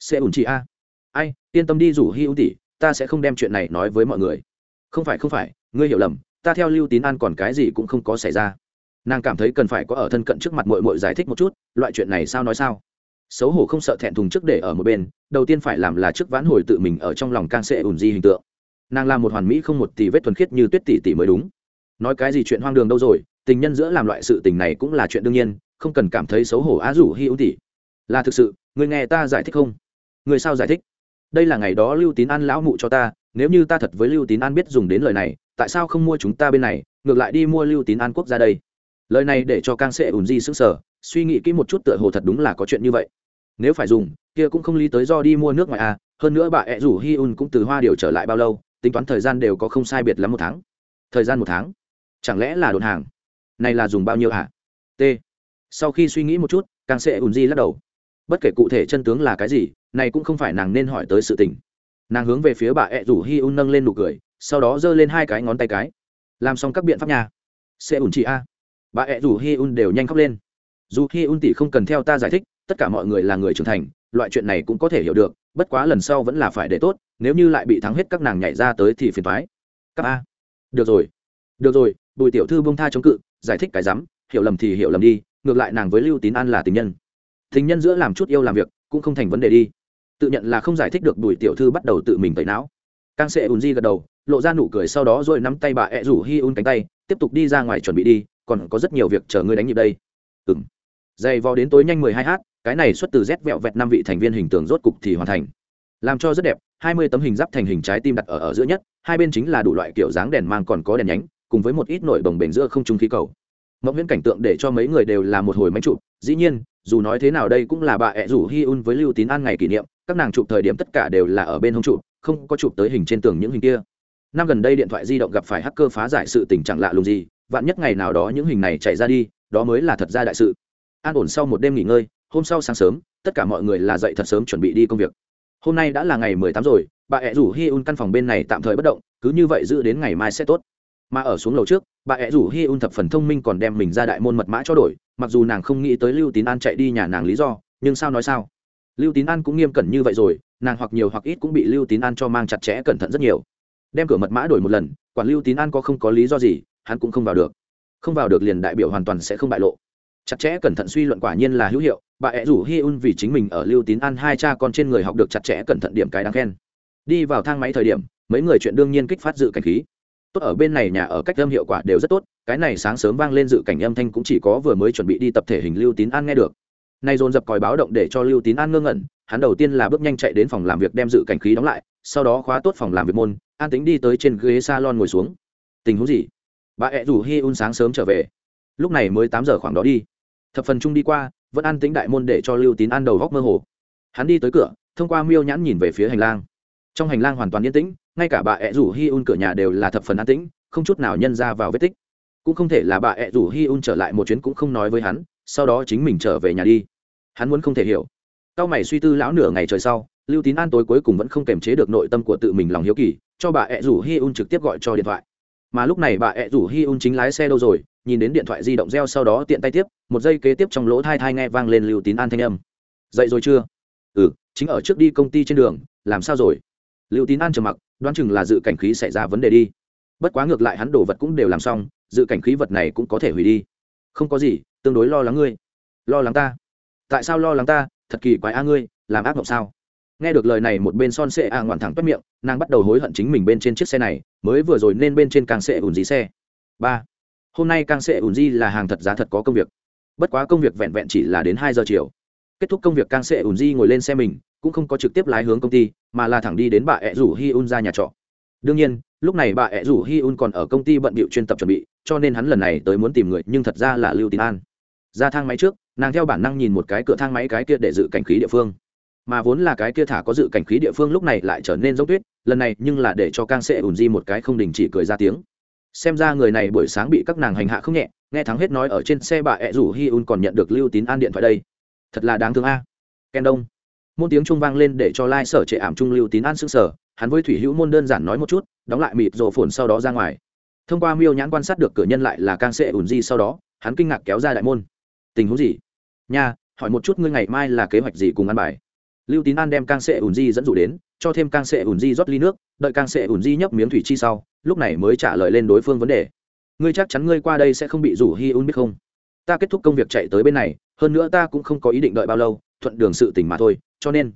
Sệ ùn chị a. Ai, yên tâm đi rủ hi un tỉ ta sẽ không đem chuyện này nói với mọi người. Không phải không phải, ngươi hiểu lầm ta theo lưu tín an còn cái gì cũng không có xảy ra. Nàng cảm thấy cần phải có ở thân cận trước mặt mội mội giải thích một chút, loại chuyện này sao nói sao? Xấu hổ không sợ thẹn thùng trước để ở một bên, đầu tiên phải làm là trước vãn hồi tự mình ở trong lòng càng sẽ ủn di hình tượng. Nàng là một hoàn mỹ không một tỷ vết thuần khiết như tuyết tỷ tỷ mới đúng. Nói cái gì chuyện hoang đường đâu rồi, tình nhân giữa làm loại sự tình này cũng là chuyện đương nhiên, không cần cảm thấy xấu hổ á rủ hi ưu tỷ là thực sự, người nghe ta giải thích không? Người sao giải thích? Đây là ngày đó lưu tín an lão mụ cho ta, nếu như ta thật với lưu tín an biết dùng đến lời này tại sao không mua chúng ta bên này, ngược lại đi mua lưu tín an quốc ra đây? Lời này để cho càng sẽ ủn di sững sở suy nghĩ kỹ một chút tựa hồ thật đúng là có chuyện như vậy. Nếu phải dùng, kia cũng không lý tới do đi mua nước ngoài à hơn nữa bà ẹ rủ hi un cũng từ hoa điều trở lại bao lâu, tính toán thời gian đều có không sai biệt lắm một tháng. Thời gian một tháng? Chẳng lẽ là đồn hàng? Này là dùng bao nhiêu hả? T. Sau khi suy nghĩ một chút càng sẽ ùn di lắc đầu. Bất kể cụ thể chân tướng là cái gì, này cũng không phải nàng nên hỏi tới sự tình. Nàng hướng về phía bà ẹ rủ hi un nâng lên nụ cười sau đó giơ lên hai cái ngón tay cái. Làm xong các biện pháp nhà sẽ ủn chị a. Bà ẹ rủ hi un đều nhanh khóc lên. Dù hi un tỷ không cần theo ta giải thích, tất cả mọi người là người trưởng thành, loại chuyện này cũng có thể hiểu được, bất quá lần sau vẫn là phải để tốt, nếu như lại bị thắng hết các nàng nhảy ra tới thì phiền thoái các a. Được rồi. Được rồi, bùi tiểu thư bông tha chống cự, giải thích cái rắm, hiểu lầm thì hiểu lầm đi, ngược lại nàng với lưu tín an là tình nhân. Tình nhân giữa làm chút yêu làm việc, cũng không thành vấn đề đi. Tự nhận là không giải thích được bùi tiểu thư bắt đầu tự mình tẩy não. Càng sẽ ùn di gật đầu lộ ra nụ cười sau đó rồi nắm tay bà ẹ rủ hi un cánh tay, tiếp tục đi ra ngoài chuẩn bị đi, còn có rất nhiều việc chờ ngươi đánh nhịp đây. Ừng dày vò đến tối nhanh mười hai h, cái này xuất từ rét vẹo vẹt năm vị thành viên hình tượng rốt cục thì hoàn thành. Làm cho rất đẹp, hai mươi tấm hình giáp thành hình trái tim đặt ở ở giữa nhất, hai bên chính là đủ loại kiểu dáng đèn mang còn có đèn nhánh, cùng với một ít nổi bồng bềnh giữa không trung khí cầu. Mẫu viễn cảnh tượng để cho mấy người đều là một hồi máy chụp, dĩ nhiên, dù nói thế nào đây cũng là bà ẹ rủ hi un với lưu tín an ngày kỷ niệm, các nàng chụp thời điểm tất cả đều là ở bên hông chụp, không có chụp tới hình trên tường những hình kia năm gần đây điện thoại di động gặp phải hacker phá giải sự tình chẳng lạ lùng gì, vạn nhất ngày nào đó những hình này chạy ra đi, đó mới là thật ra đại sự. An ổn sau một đêm nghỉ ngơi, hôm sau sáng sớm, tất cả mọi người là dậy thật sớm chuẩn bị đi công việc. Hôm nay đã là ngày mười tám rồi, bà ẹ rủ hi un căn phòng bên này tạm thời bất động, cứ như vậy giữ đến ngày mai sẽ tốt. Mà ở xuống lầu trước, bà ẹ rủ hi un thập phần thông minh còn đem mình ra đại môn mật mã cho đổi, mặc dù nàng không nghĩ tới lưu tín an chạy đi nhà nàng lý do, nhưng sao nói sao? Lưu tín an cũng nghiêm cẩn như vậy rồi, nàng hoặc nhiều hoặc ít cũng bị lưu tín an cho mang chặt chẽ cẩn thận rất nhiều đem cửa mật mã đổi một lần, quản lưu tín an có không có lý do gì, hắn cũng không vào được. Không vào được liền đại biểu hoàn toàn sẽ không bại lộ. Chặt chẽ, cẩn thận suy luận quả nhiên là hữu hiệu, bà ẹ rủ hi un vì chính mình ở lưu tín an hai cha con trên người học được chặt chẽ, cẩn thận điểm cái đáng khen. Đi vào thang máy thời điểm, mấy người chuyện đương nhiên kích phát dự cảnh khí. Tốt ở bên này nhà ở cách âm hiệu quả đều rất tốt, cái này sáng sớm vang lên dự cảnh âm thanh cũng chỉ có vừa mới chuẩn bị đi tập thể hình lưu tín an nghe được. Nay dồn dập còi báo động để cho lưu tín an ngơ ngẩn, hắn đầu tiên là bước nhanh chạy đến phòng làm việc đem dự cảnh khí đóng lại, sau đó khóa tốt phòng làm việc môn an tính đi tới trên ghế salon ngồi xuống. Tình huống gì? Bà ẹ rủ hi un sáng sớm trở về. Lúc này mới tám giờ khoảng đó đi. Thập phần trung đi qua, vẫn an tính đại môn để cho lưu tín an đầu góc mơ hồ. Hắn đi tới cửa, thông qua miêu nhãn nhìn về phía hành lang. Trong hành lang hoàn toàn yên tĩnh, ngay cả bà ẹ rủ hi un cửa nhà đều là thập phần an tĩnh, không chút nào nhân ra vào vết tích. Cũng không thể là bà ẹ rủ hi un trở lại một chuyến cũng không nói với hắn, sau đó chính mình trở về nhà đi. Hắn muốn không thể hiểu. Cao mày suy tư lão nửa ngày trời sau lưu tín an tối cuối cùng vẫn không kềm chế được nội tâm của tự mình lòng hiếu kỳ, cho bà ẹ rủ hi un trực tiếp gọi cho điện thoại. Mà lúc này bà ẹ rủ hi un chính lái xe đâu rồi, nhìn đến điện thoại di động reo sau đó tiện tay tiếp, một giây kế tiếp trong lỗ thai thai nghe vang lên lưu tín an thanh âm. Dậy rồi chưa? Ừ chính ở trước đi công ty trên đường, làm sao rồi? Lưu tín an trầm mặc, đoán chừng là dự cảnh khí xảy ra vấn đề đi. Bất quá ngược lại hắn đổ vật cũng đều làm xong, dự cảnh khí vật này cũng có thể hủy đi. Không có gì, tương đối lo lắng ngươi. Lo lắng ta? Tại sao lo lắng ta? Thật kỳ quái a ngươi, làm ác mộng sao? Nghe được lời này, một bên son sệ a ngoạn thẳng toét miệng, nàng bắt đầu hối hận chính mình bên trên chiếc xe này, mới vừa rồi nên bên trên càng sệ ủn dí xe. Ba, hôm nay càng sệ ủn di là hàng thật giá thật có công việc. Bất quá công việc vẹn vẹn chỉ là đến hai giờ chiều. Kết thúc công việc càng sệ ủn di ngồi lên xe mình, cũng không có trực tiếp lái hướng công ty, mà là thẳng đi đến bà ẹ rủ hi un ra nhà trọ. Đương nhiên, lúc này bà ẹ rủ hi un còn ở công ty bận bịu chuyên tập chuẩn bị, cho nên hắn lần này tới muốn tìm người, nhưng thật ra là lưu tín an. Ra thang máy trước, nàng theo bản năng nhìn một cái cửa thang máy cái kia để dự cảnh khí địa phương mà vốn là cái kia thả có dự cảnh khí địa phương lúc này lại trở nên giống tuyết, lần này nhưng là để cho càng sẽ ủn di một cái không đình chỉ cười ra tiếng. Xem ra người này buổi sáng bị các nàng hành hạ không nhẹ, nghe thắng hết nói ở trên xe bà ẹ rủ hi un còn nhận được lưu tín an điện thoại đây. Thật là đáng thương a. Ken đông. Môn tiếng trung vang lên để cho lai、like、sở trệ ảm trung lưu tín an s ư n g sở hắn với thủy hữu môn đơn giản nói một chút, đóng lại mịt rổ phồn sau đó ra ngoài. Thông qua miêu nhãn quan sát được cửa nhân lại là càng sẽ ủn di sau đó, hắn kinh ngạc kéo ra đại môn. Tình huống gì? Nha, hỏi một chút ngươi ngày mai là kế hoạch gì cùng ăn bài? Lưu tín an đem càng sẽ ủn di dẫn dụ đến, cho thêm càng sẽ ủn di rót ly nước, đợi càng sẽ ủn di nhấp miếng thủy chi sau, lúc này mới trả lời lên đối phương vấn đề. Ngươi chắc chắn ngươi qua đây sẽ không bị rủ hi un biết không? Ta kết thúc công việc chạy tới bên này, hơn nữa ta cũng không có ý định đợi bao lâu, thuận đường sự tình mà thôi, cho nên,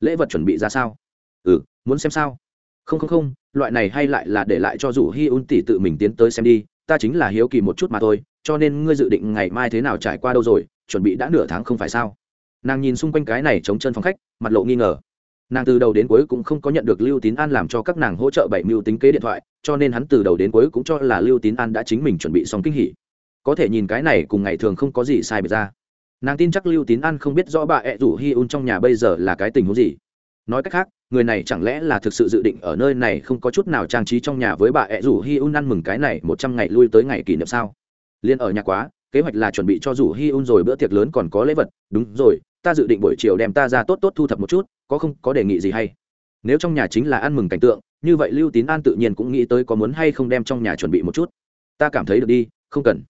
lễ vật chuẩn bị ra sao? Ừ muốn xem sao? Không không không, loại này hay lại là để lại cho rủ hi un tỷ tự mình tiến tới xem đi, ta chính là hiếu kỳ một chút mà thôi, cho nên ngươi dự định ngày mai thế nào trải qua đâu rồi, chuẩn bị đã nửa tháng không phải sao? Nàng nhìn xung quanh cái này chống chân phòng khách, mặt lộ nghi ngờ. Nàng từ đầu đến cuối cũng không có nhận được lưu tín an làm cho các nàng hỗ trợ bảy mưu tính kế điện thoại, cho nên hắn từ đầu đến cuối cũng cho là lưu tín an đã chính mình chuẩn bị xong kinh hỉ. Có thể nhìn cái này cùng ngày thường không có gì sai biệt ra. Nàng tin chắc lưu tín an không biết rõ bà ẹ rủ hi un trong nhà bây giờ là cái tình huống gì. Nói cách khác, người này chẳng lẽ là thực sự dự định ở nơi này không có chút nào trang trí trong nhà với bà ẹ rủ hi un ăn mừng cái này một trăm ngày lui tới ngày kỷ niệm sao? Liên ở nhà quá kế hoạch là chuẩn bị cho rủ hi un rồi bữa tiệc lớn còn có lễ vật, đúng rồi, ta dự định buổi chiều đem ta ra tốt tốt thu thập một chút, có không, có đề nghị gì hay? Nếu trong nhà chính là ăn mừng cảnh tượng, như vậy lưu tín an tự nhiên cũng nghĩ tới có muốn hay không đem trong nhà chuẩn bị một chút. Ta cảm thấy được đi, không cần.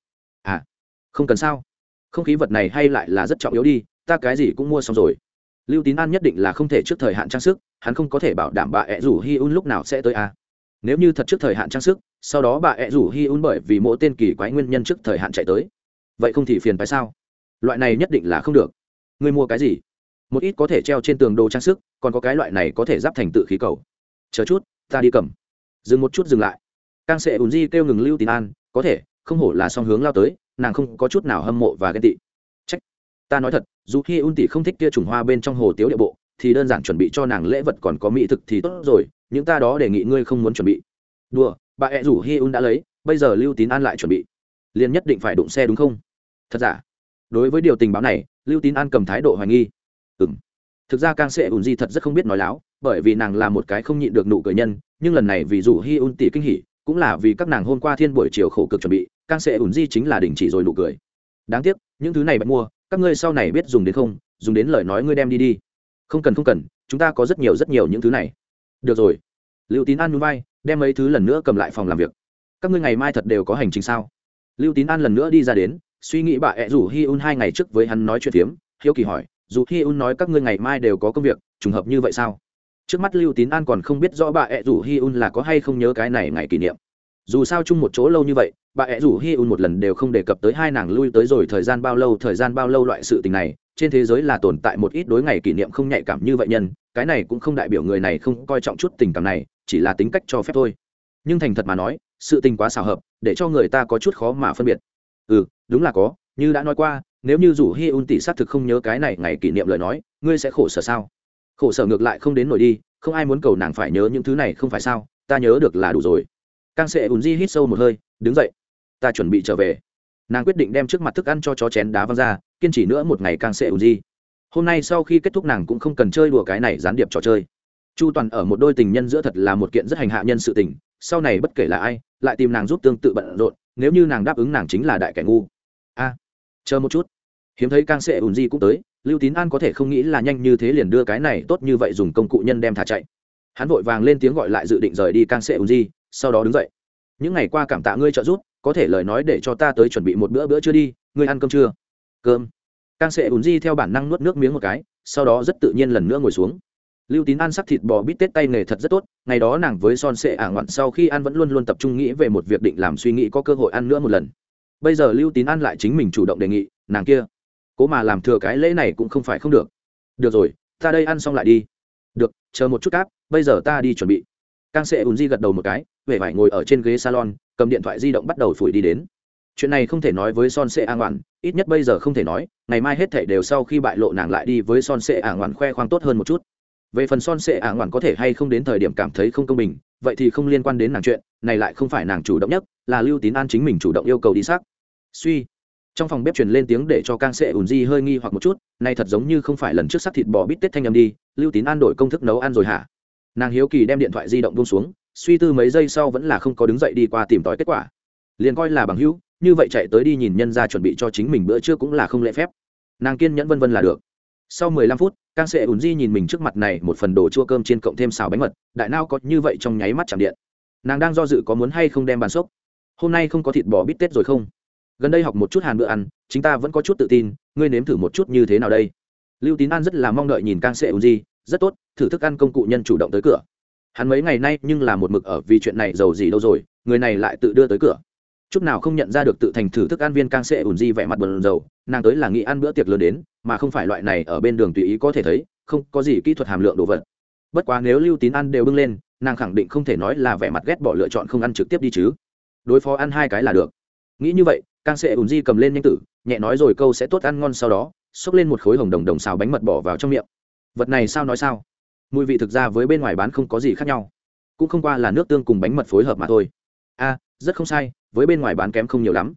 À không cần sao? Không khí vật này hay lại là rất trọng yếu đi, ta cái gì cũng mua xong rồi. Lưu tín an nhất định là không thể trước thời hạn trang sức, hắn không có thể bảo đảm bà ẹ rủ hi un lúc nào sẽ tới à. nếu như thật trước thời hạn trang sức, sau đó bà ẹ rủ hi un bởi vì mỗi tên kỳ quái nguyên nhân trước thời hạn chạy tới vậy không thì phiền phải sao? Loại này nhất định là không được. Ngươi mua cái gì? Một ít có thể treo trên tường đồ trang sức, còn có cái loại này có thể giáp thành tự khí cầu. Chờ chút, ta đi cầm. Dừng một chút dừng lại. Càng sẽ ùn di kêu ngừng lưu tín an, có thể, không hổ là song hướng lao tới, nàng không có chút nào hâm mộ và ghen tị. Trách. Ta nói thật, dù khi un tỷ không thích kia trùng hoa bên trong hồ tiếu địa bộ, thì đơn giản chuẩn bị cho nàng lễ vật còn có mỹ thực thì tốt rồi, những ta đó đề nghị ngươi không muốn chuẩn bị. Đùa, bà ẹ rủ hi un đã lấy, bây giờ lưu tín an lại chuẩn bị. Liền nhất định phải đụng xe đúng không? Thật giả? Đối với điều tình báo này, lưu tín an cầm thái độ hoài nghi. Ừ m thực ra càng sẽ ùn di thật rất không biết nói láo, bởi vì nàng là một cái không nhịn được nụ cười nhân, nhưng lần này vì dù hi un tỷ kinh hỉ, cũng là vì các nàng hôm qua thiên buổi chiều khổ cực chuẩn bị càng sẽ ùn di chính là đình chỉ rồi nụ cười. Đáng tiếc, những thứ này bạn mua, các ngươi sau này biết dùng đến không, dùng đến lời nói ngươi đem đi đi. Không cần không cần, chúng ta có rất nhiều rất nhiều những thứ này. Được rồi. Lưu tín an núi vai, đem mấy thứ lần nữa cầm lại phòng làm việc. Các ngươi ngày mai thật đều có hành trình sao? Lưu tín an lần nữa đi ra đến suy nghĩ bà ẹ rủ hi un hai ngày trước với hắn nói chuyện phiếm, hiếu kỳ hỏi, dù hi un nói các ngươi ngày mai đều có công việc, trùng hợp như vậy sao? Trước mắt lưu tín an còn không biết rõ bà ẹ rủ hi un là có hay không nhớ cái này ngày kỷ niệm. Dù sao chung một chỗ lâu như vậy, bà ẹ rủ hi un một lần đều không đề cập tới hai nàng lui tới rồi thời gian bao lâu, thời gian bao lâu loại sự tình này, trên thế giới là tồn tại một ít đối ngày kỷ niệm không nhạy cảm như vậy nhân, cái này cũng không đại biểu người này không coi trọng chút tình cảm này, chỉ là tính cách cho phép thôi. Nhưng thành thật mà nói, sự tình quá xào hợp, để cho người ta có chút khó mà phân biệt ừ đúng là có, như đã nói qua, nếu như dù hi un tỷ xác thực không nhớ cái này ngày kỷ niệm lời nói, ngươi sẽ khổ sở sao? Khổ sở ngược lại không đến nổi đi, không ai muốn cầu nàng phải nhớ những thứ này không phải sao? Ta nhớ được là đủ rồi. Càng sẽ ùn di hít sâu một hơi, đứng dậy. Ta chuẩn bị trở về. Nàng quyết định đem trước mặt thức ăn cho chó chén đá văng ra, kiên trì nữa một ngày càng sẽ ùn di hôm nay sau khi kết thúc nàng cũng không cần chơi đùa cái này gián điệp trò chơi. Chu toàn ở một đôi tình nhân giữa thật là một kiện rất hành hạ nhân sự tình, sau này bất kể là ai, lại tìm nàng giúp tương tự bận rộn nếu như nàng đáp ứng nàng chính là đại kẻ ngu. A, chờ một chút. Hiếm thấy càng sẽ ùn di cũng tới, lưu tín an có thể không nghĩ là nhanh như thế liền đưa cái này tốt như vậy dùng công cụ nhân đem thả chạy. Hắn vội vàng lên tiếng gọi lại dự định rời đi càng sẽ ùn di, sau đó đứng dậy. Những ngày qua cảm tạ ngươi trợ giúp, có thể lời nói để cho ta tới chuẩn bị một bữa bữa chưa đi, ngươi ăn cơm chưa? Cơm. Càng sẽ ùn di theo bản năng nuốt nước miếng một cái, sau đó rất tự nhiên lần nữa ngồi xuống lưu tín ăn sắc thịt bò bít tết tay nghề thật rất tốt, ngày đó nàng với son sệ ả ngoạn sau khi ăn vẫn luôn luôn tập trung nghĩ về một việc định làm suy nghĩ có cơ hội ăn nữa một lần. Bây giờ lưu tín ăn lại chính mình chủ động đề nghị, nàng kia, cố mà làm thừa cái lễ này cũng không phải không được. Được rồi, ta đây ăn xong lại đi. Được, chờ một chút cáp, bây giờ ta đi chuẩn bị. Càng sẽ ùn di gật đầu một cái về vải ngồi ở trên ghế salon, cầm điện thoại di động bắt đầu phủi đi đến. Chuyện này không thể nói với son sệ a ngoạn, ít nhất bây giờ không thể nói, ngày mai hết thể đều sau khi bại lộ nàng lại đi với son sệ a ngoạn khoe khoang tốt hơn một chút về phần son sệ ả ngoạn có thể hay không đến thời điểm cảm thấy không công bình, vậy thì không liên quan đến nàng chuyện, này lại không phải nàng chủ động nhất, là lưu tín an chính mình chủ động yêu cầu đi xác. Suy. Trong phòng bếp truyền lên tiếng để cho càng sệ ùn di hơi nghi hoặc một chút này thật giống như không phải lần trước sắc thịt bò bít tết thanh âm đi, lưu tín an đổi công thức nấu ăn rồi hả? Nàng hiếu kỳ đem điện thoại di động buông xuống, suy tư mấy giây sau vẫn là không có đứng dậy đi qua tìm tòi kết quả. Liền coi là bằng hữu, như vậy chạy tới đi nhìn nhân ra chuẩn bị cho chính mình bữa trưa cũng là không lễ phép. Nàng kiên nhẫn vân vân là được sau mười lăm phút càng sệ ùn di nhìn mình trước mặt này một phần đồ chua cơm trên cộng thêm xào bánh mật, đại nao có như vậy trong nháy mắt chạm điện. Nàng đang do dự có muốn hay không đem bàn sốc hôm nay không có thịt bò bít tết rồi không? Gần đây học một chút hàn bữa ăn chúng ta vẫn có chút tự tin, ngươi nếm thử một chút như thế nào đây? Lưu tín an rất là mong đợi nhìn càng sệ ùn di, rất tốt, thử thức ăn công cụ nhân chủ động tới cửa. Hắn mấy ngày nay nhưng là một mực ở vì chuyện này giàu gì đâu rồi, người này lại tự đưa tới cửa chút nào không nhận ra được tự thành thử thức ăn viên càng sẽ ủn di vẻ mặt buồn rầu, nàng tới là nghĩ ăn bữa tiệc lớn đến, mà không phải loại này ở bên đường tùy ý có thể thấy, không có gì kỹ thuật hàm lượng đồ vật. Bất quá nếu lưu tín ăn đều bưng lên, nàng khẳng định không thể nói là vẻ mặt ghét bỏ lựa chọn không ăn trực tiếp đi chứ. Đối phó ăn hai cái là được. Nghĩ như vậy càng sẽ ủn di cầm lên nhanh tử, nhẹ nói rồi câu sẽ tốt ăn ngon sau đó, xốc lên một khối hồng đồng đồng xào bánh mật bỏ vào trong miệng. Vật này sao nói sao? Mùi vị thực ra với bên ngoài bán không có gì khác nhau. Cũng không qua là nước tương cùng bánh mật phối hợp mà thôi. A rất không sai, với bên ngoài bán kém không nhiều lắm.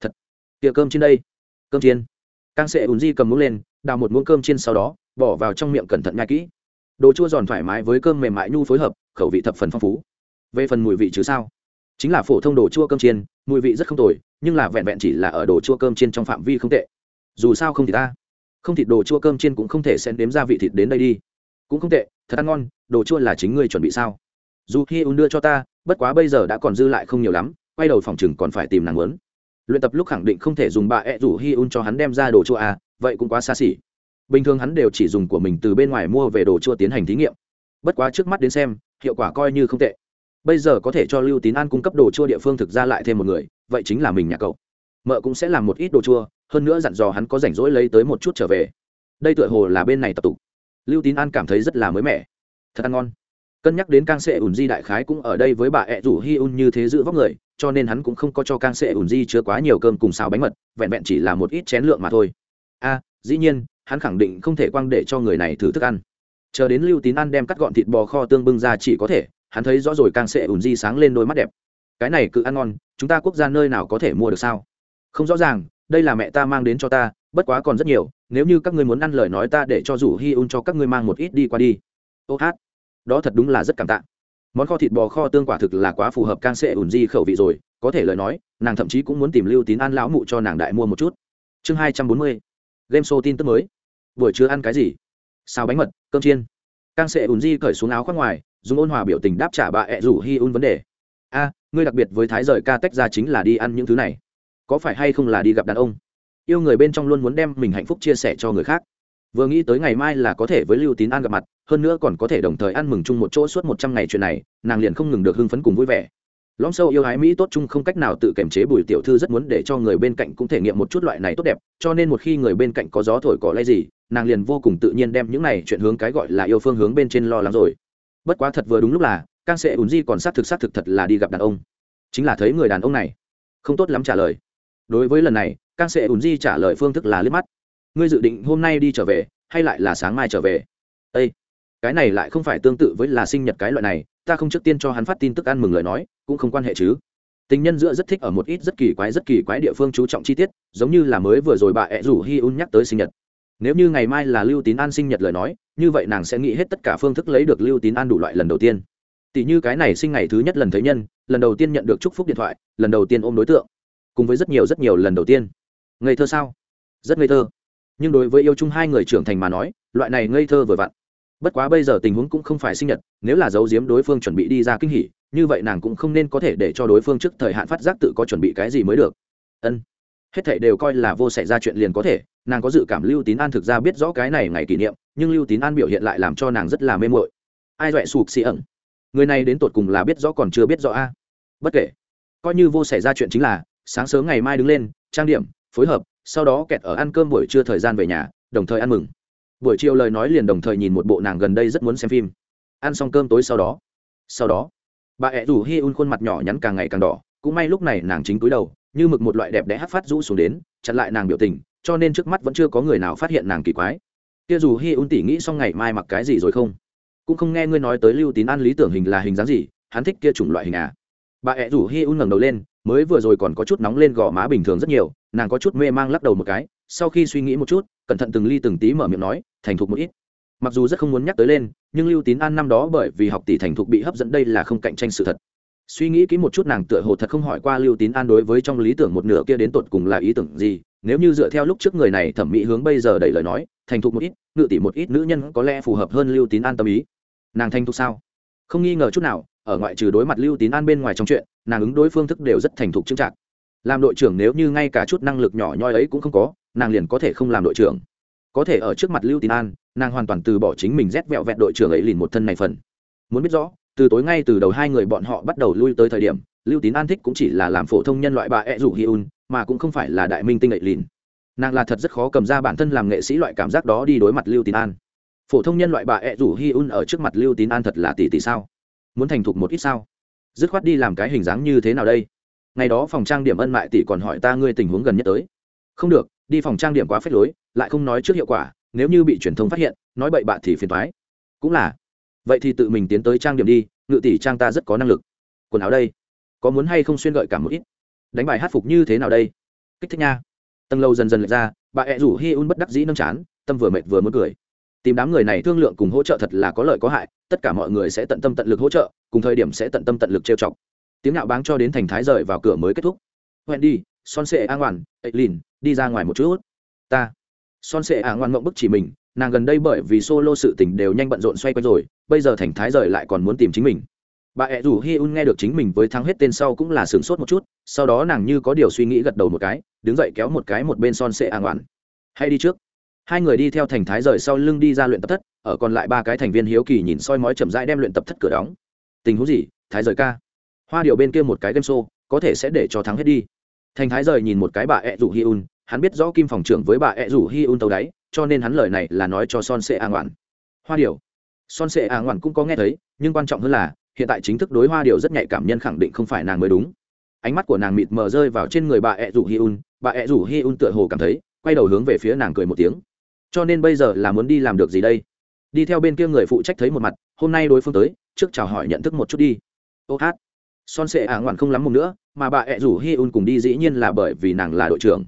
Thật. Tiệc cơm trên đây. Cơm chiên. Càng sẽ ùn di cầm muỗng lên, đào một muỗng cơm chiên sau đó, bỏ vào trong miệng cẩn thận nhai kỹ. Đồ chua giòn thoải mái với cơm mềm mại nhu phối hợp, khẩu vị thập phần phong phú. Về phần mùi vị chứ sao? Chính là phổ thông đồ chua cơm chiên, mùi vị rất không tồi, nhưng là vẹn vẹn chỉ là ở đồ chua cơm chiên trong phạm vi không tệ. Dù sao không thì ta. Không thịt đồ chua cơm chiên cũng không thể xen đếm ra vị thịt đến đây đi. Cũng không tệ, thật ăn ngon, đồ chua là chính ngươi chuẩn bị sao? Dù khi ùn đưa cho ta bất quá bây giờ đã còn dư lại không nhiều lắm, quay đầu phòng chừng còn phải tìm nàng muốn. Luyện tập lúc khẳng định không thể dùng bà ẹ rủ hi un cho hắn đem ra đồ chua à vậy cũng quá xa xỉ. Bình thường hắn đều chỉ dùng của mình từ bên ngoài mua về đồ chua tiến hành thí nghiệm. Bất quá trước mắt đến xem, hiệu quả coi như không tệ. Bây giờ có thể cho lưu tín an cung cấp đồ chua địa phương thực ra lại thêm một người, vậy chính là mình nhà cậu. Mợ cũng sẽ làm một ít đồ chua, hơn nữa dặn dò hắn có rảnh rỗi lấy tới một chút trở về. Đây tựa hồ là bên này tập tục. Lưu tín an cảm thấy rất là mới mẻ. Thật ăn ngon cân nhắc đến càng sệ ủn di đại khái cũng ở đây với bà ẹ rủ hi un như thế giữ vóc người, cho nên hắn cũng không có cho càng sệ ủn di chứa quá nhiều cơm cùng xào bánh mật, vẹn vẹn chỉ là một ít chén lượng mà thôi. A, dĩ nhiên, hắn khẳng định không thể quăng để cho người này thử thức ăn. Chờ đến lưu tín ăn đem cắt gọn thịt bò kho tương bưng ra chỉ có thể, hắn thấy rõ rồi càng sệ ủn di sáng lên đôi mắt đẹp. Cái này cứ ăn ngon, chúng ta quốc gia nơi nào có thể mua được sao? Không rõ ràng, đây là mẹ ta mang đến cho ta, bất quá còn rất nhiều, nếu như các ngươi muốn ăn lời nói ta để cho rủ hi un cho các ngươi mang một ít đi qua đi. Ô hát đó thật đúng là rất cảm tạ. Món kho thịt bò kho tương quả thực là quá phù hợp can sệ ủn di khẩu vị rồi, có thể lời nói, nàng thậm chí cũng muốn tìm lưu tín ăn lão mụ cho nàng đại mua một chút. Chương hai trăm bốn mươi, game show tin tức mới. Buổi trưa ăn cái gì? Xào bánh mật, cơm chiên. Can sệ ủn di cởi xuống áo khoác ngoài, dùng ôn hòa biểu tình đáp trả bà ẹ rủ hi un vấn đề. A, ngươi đặc biệt với thái rời ca tách ra chính là đi ăn những thứ này. Có phải hay không là đi gặp đàn ông? Yêu người bên trong luôn muốn đem mình hạnh phúc chia sẻ cho người khác vừa nghĩ tới ngày mai là có thể với lưu tín an gặp mặt, hơn nữa còn có thể đồng thời ăn mừng chung một chỗ suốt một trăm ngày chuyện này, nàng liền không ngừng được hưng phấn cùng vui vẻ. Lõm sâu yêu ái mỹ tốt chung không cách nào tự kiềm chế bùi tiểu thư rất muốn để cho người bên cạnh cũng thể nghiệm một chút loại này tốt đẹp, cho nên một khi người bên cạnh có gió thổi cỏ lay gì, nàng liền vô cùng tự nhiên đem những này chuyện hướng cái gọi là yêu phương hướng bên trên lo lắng rồi. Bất quá thật vừa đúng lúc là càng sẽ ùn di còn xác thực xác thực thật là đi gặp đàn ông. Chính là thấy người đàn ông này, không tốt lắm trả lời. Đối với lần này càng sẽ ùn di trả lời phương thức là liếc mắt ngươi dự định hôm nay đi trở về, hay lại là sáng mai trở về? Â cái này lại không phải tương tự với là sinh nhật cái loại này, ta không trước tiên cho hắn phát tin tức ăn mừng lời nói, cũng không quan hệ chứ. Tình nhân giữa rất thích ở một ít rất kỳ quái, rất kỳ quái địa phương chú trọng chi tiết, giống như là mới vừa rồi bà ẹ rủ hi un nhắc tới sinh nhật. Nếu như ngày mai là lưu tín an sinh nhật lời nói, như vậy nàng sẽ nghĩ hết tất cả phương thức lấy được lưu tín an đủ loại lần đầu tiên. Tỷ như cái này sinh ngày thứ nhất lần thấy nhân, lần đầu tiên nhận được chúc phúc điện thoại, lần đầu tiên ôm đối tượng, cùng với rất nhiều rất nhiều lần đầu tiên. Ngây thơ sao? Rất ngây thơ nhưng đối với yêu chung hai người trưởng thành mà nói, loại này ngây thơ vừa vặn. Bất quá bây giờ tình huống cũng không phải sinh nhật, nếu là giấu giếm đối phương chuẩn bị đi ra kinh hỉ, như vậy nàng cũng không nên có thể để cho đối phương trước thời hạn phát giác tự có chuẩn bị cái gì mới được. Ân. Hết thảy đều coi là vô xảy ra chuyện liền có thể, nàng có dự cảm lưu tín an thực ra biết rõ cái này ngày kỷ niệm, nhưng lưu tín an biểu hiện lại làm cho nàng rất là mê mội ai dọa sụp xì ẩn? Người này đến tột cùng là biết rõ còn chưa biết rõ a? Bất kể. Coi như vô xảy ra chuyện chính là, sáng sớm ngày mai đứng lên, trang điểm, phối hợp sau đó kẹt ở ăn cơm buổi trưa thời gian về nhà, đồng thời ăn mừng. Buổi chiều lời nói liền đồng thời nhìn một bộ nàng gần đây rất muốn xem phim. Ăn xong cơm tối sau đó sau đó, bà ẹ rủ hi un khuôn mặt nhỏ nhắn càng ngày càng đỏ, cũng may lúc này nàng chính cúi đầu, như mực một loại đẹp đẽ hấp phát rũ xuống đến, chặn lại nàng biểu tình, cho nên trước mắt vẫn chưa có người nào phát hiện nàng kỳ quái. Kia dù hi un tỉ nghĩ xong ngày mai mặc cái gì rồi không? Cũng không nghe ngươi nói tới lưu tín an lý tưởng hình là hình dáng gì, hắn thích kia chủng loại hình à? Bà ẹ rủ hi un ngẩng đầu lên mới vừa rồi còn có chút nóng lên gò má bình thường rất nhiều, nàng có chút mê mang lắc đầu một cái, sau khi suy nghĩ một chút, cẩn thận từng ly từng tí mở miệng nói, thành thục một ít. Mặc dù rất không muốn nhắc tới lên, nhưng lưu tín an năm đó bởi vì học tỷ thành thục bị hấp dẫn đây là không cạnh tranh sự thật. Suy nghĩ kỹ một chút nàng tựa hồ thật không hỏi qua lưu tín an đối với trong lý tưởng một nửa kia đến tột cùng là ý tưởng gì, nếu như dựa theo lúc trước người này thẩm mỹ hướng bây giờ đẩy lời nói, thành thục một ít, ngự tỷ một ít nữ nhân có lẽ phù hợp hơn lưu tín an tâm ý. Nàng thành thục sao? Không nghi ngờ chút nào ở ngoại trừ đối mặt lưu tín an bên ngoài trong chuyện, nàng ứng đối phương thức đều rất thành thục chững chạc. Làm đội trưởng nếu như ngay cả chút năng lực nhỏ nhoi ấy cũng không có, nàng liền có thể không làm đội trưởng. Có thể ở trước mặt lưu tín an, nàng hoàn toàn từ bỏ chính mình rét vẹo vẹn đội trưởng ấy liền một thân này phần. Muốn biết rõ, từ tối ngay từ đầu hai người bọn họ bắt đầu lui tới thời điểm, lưu tín an thích cũng chỉ là làm phổ thông nhân loại bà ẹ rủ hi un, mà cũng không phải là đại minh tinh ấy lìn nàng là thật rất khó cầm ra bản thân làm nghệ sĩ loại cảm giác đó đi đối mặt lưu tín an. Phổ thông nhân loại bà ẹ rủ hi un ở trước mặt lưu tín an thật là tỷ tỷ sao? Muốn thành thục một ít sao? Dứt khoát đi làm cái hình dáng như thế nào đây? Ngày đó phòng trang điểm ân mại tỷ còn hỏi ta ngươi tình huống gần nhất tới. Không được, đi phòng trang điểm quá phết lối, lại không nói trước hiệu quả, nếu như bị truyền thông phát hiện, nói bậy bạ thì phiền thoái cũng là. Vậy thì tự mình tiến tới trang điểm đi, ngự tỷ trang ta rất có năng lực. Quần áo đây, có muốn hay không xuyên gợi cả một ít? Đánh bài hát phục như thế nào đây? Kích thích nha. Tầng lâu dần dần lệch ra, bà ẹ rủ hi un bất đắc dĩ nâng chán, tâm vừa mệt vừa muốn cười tìm đám người này thương lượng cùng hỗ trợ thật là có lợi có hại, tất cả mọi người sẽ tận tâm tận lực hỗ trợ, cùng thời điểm sẽ tận tâm tận lực trêu chọc. Tiếng nạo báng cho đến thành thái rời vào cửa mới kết thúc. Hẹn đi, son sệ an ngoan ệ lìn đi ra ngoài một chút. Ta. Son sệ an ngoan mộng bức chỉ mình, nàng gần đây bởi vì solo sự tình đều nhanh bận rộn xoay quanh rồi, bây giờ thành thái rời lại còn muốn tìm chính mình. Bà ẹ rủ hi un nghe được chính mình với thắng hết tên sau cũng là sửng sốt một chút, sau đó nàng như có điều suy nghĩ gật đầu một cái, đứng dậy kéo một cái một bên son sệ an ngoan. Hay đi trước hai người đi theo thành thái rời sau lưng đi ra luyện tập thất, ở còn lại ba cái thành viên hiếu kỳ nhìn soi mói chậm rãi đem luyện tập thất cửa đóng. Tình huống gì, thái rời ca? Hoa điệu bên kia một cái game show, có thể sẽ để cho thắng hết đi. Thành thái rời nhìn một cái bà ẹ rủ hi un, hắn biết rõ kim phòng trưởng với bà ẹ rủ hi un tàu đáy, cho nên hắn lời này là nói cho son sệ a ngoạn. Hoa điệu son sệ a ngoạn cũng có nghe thấy, nhưng quan trọng hơn là, hiện tại chính thức đối hoa điệu rất nhạy cảm nhân khẳng định không phải nàng mới đúng. Ánh mắt của nàng mịt mờ rơi vào trên người bà ẹ rủ hi un, bà ẹ rủ hi un tựa hồ cảm thấy, quay đầu hướng về phía nàng cười một tiếng cho nên bây giờ là muốn đi làm được gì đây? Đi theo bên kia người phụ trách thấy một mặt, hôm nay đối phương tới, trước chào hỏi nhận thức một chút đi. Ô hát. Son sệ ả à ngoạn không lắm mùng nữa, mà bà ẹ rủ hi un cùng đi dĩ nhiên là bởi vì nàng là đội trưởng.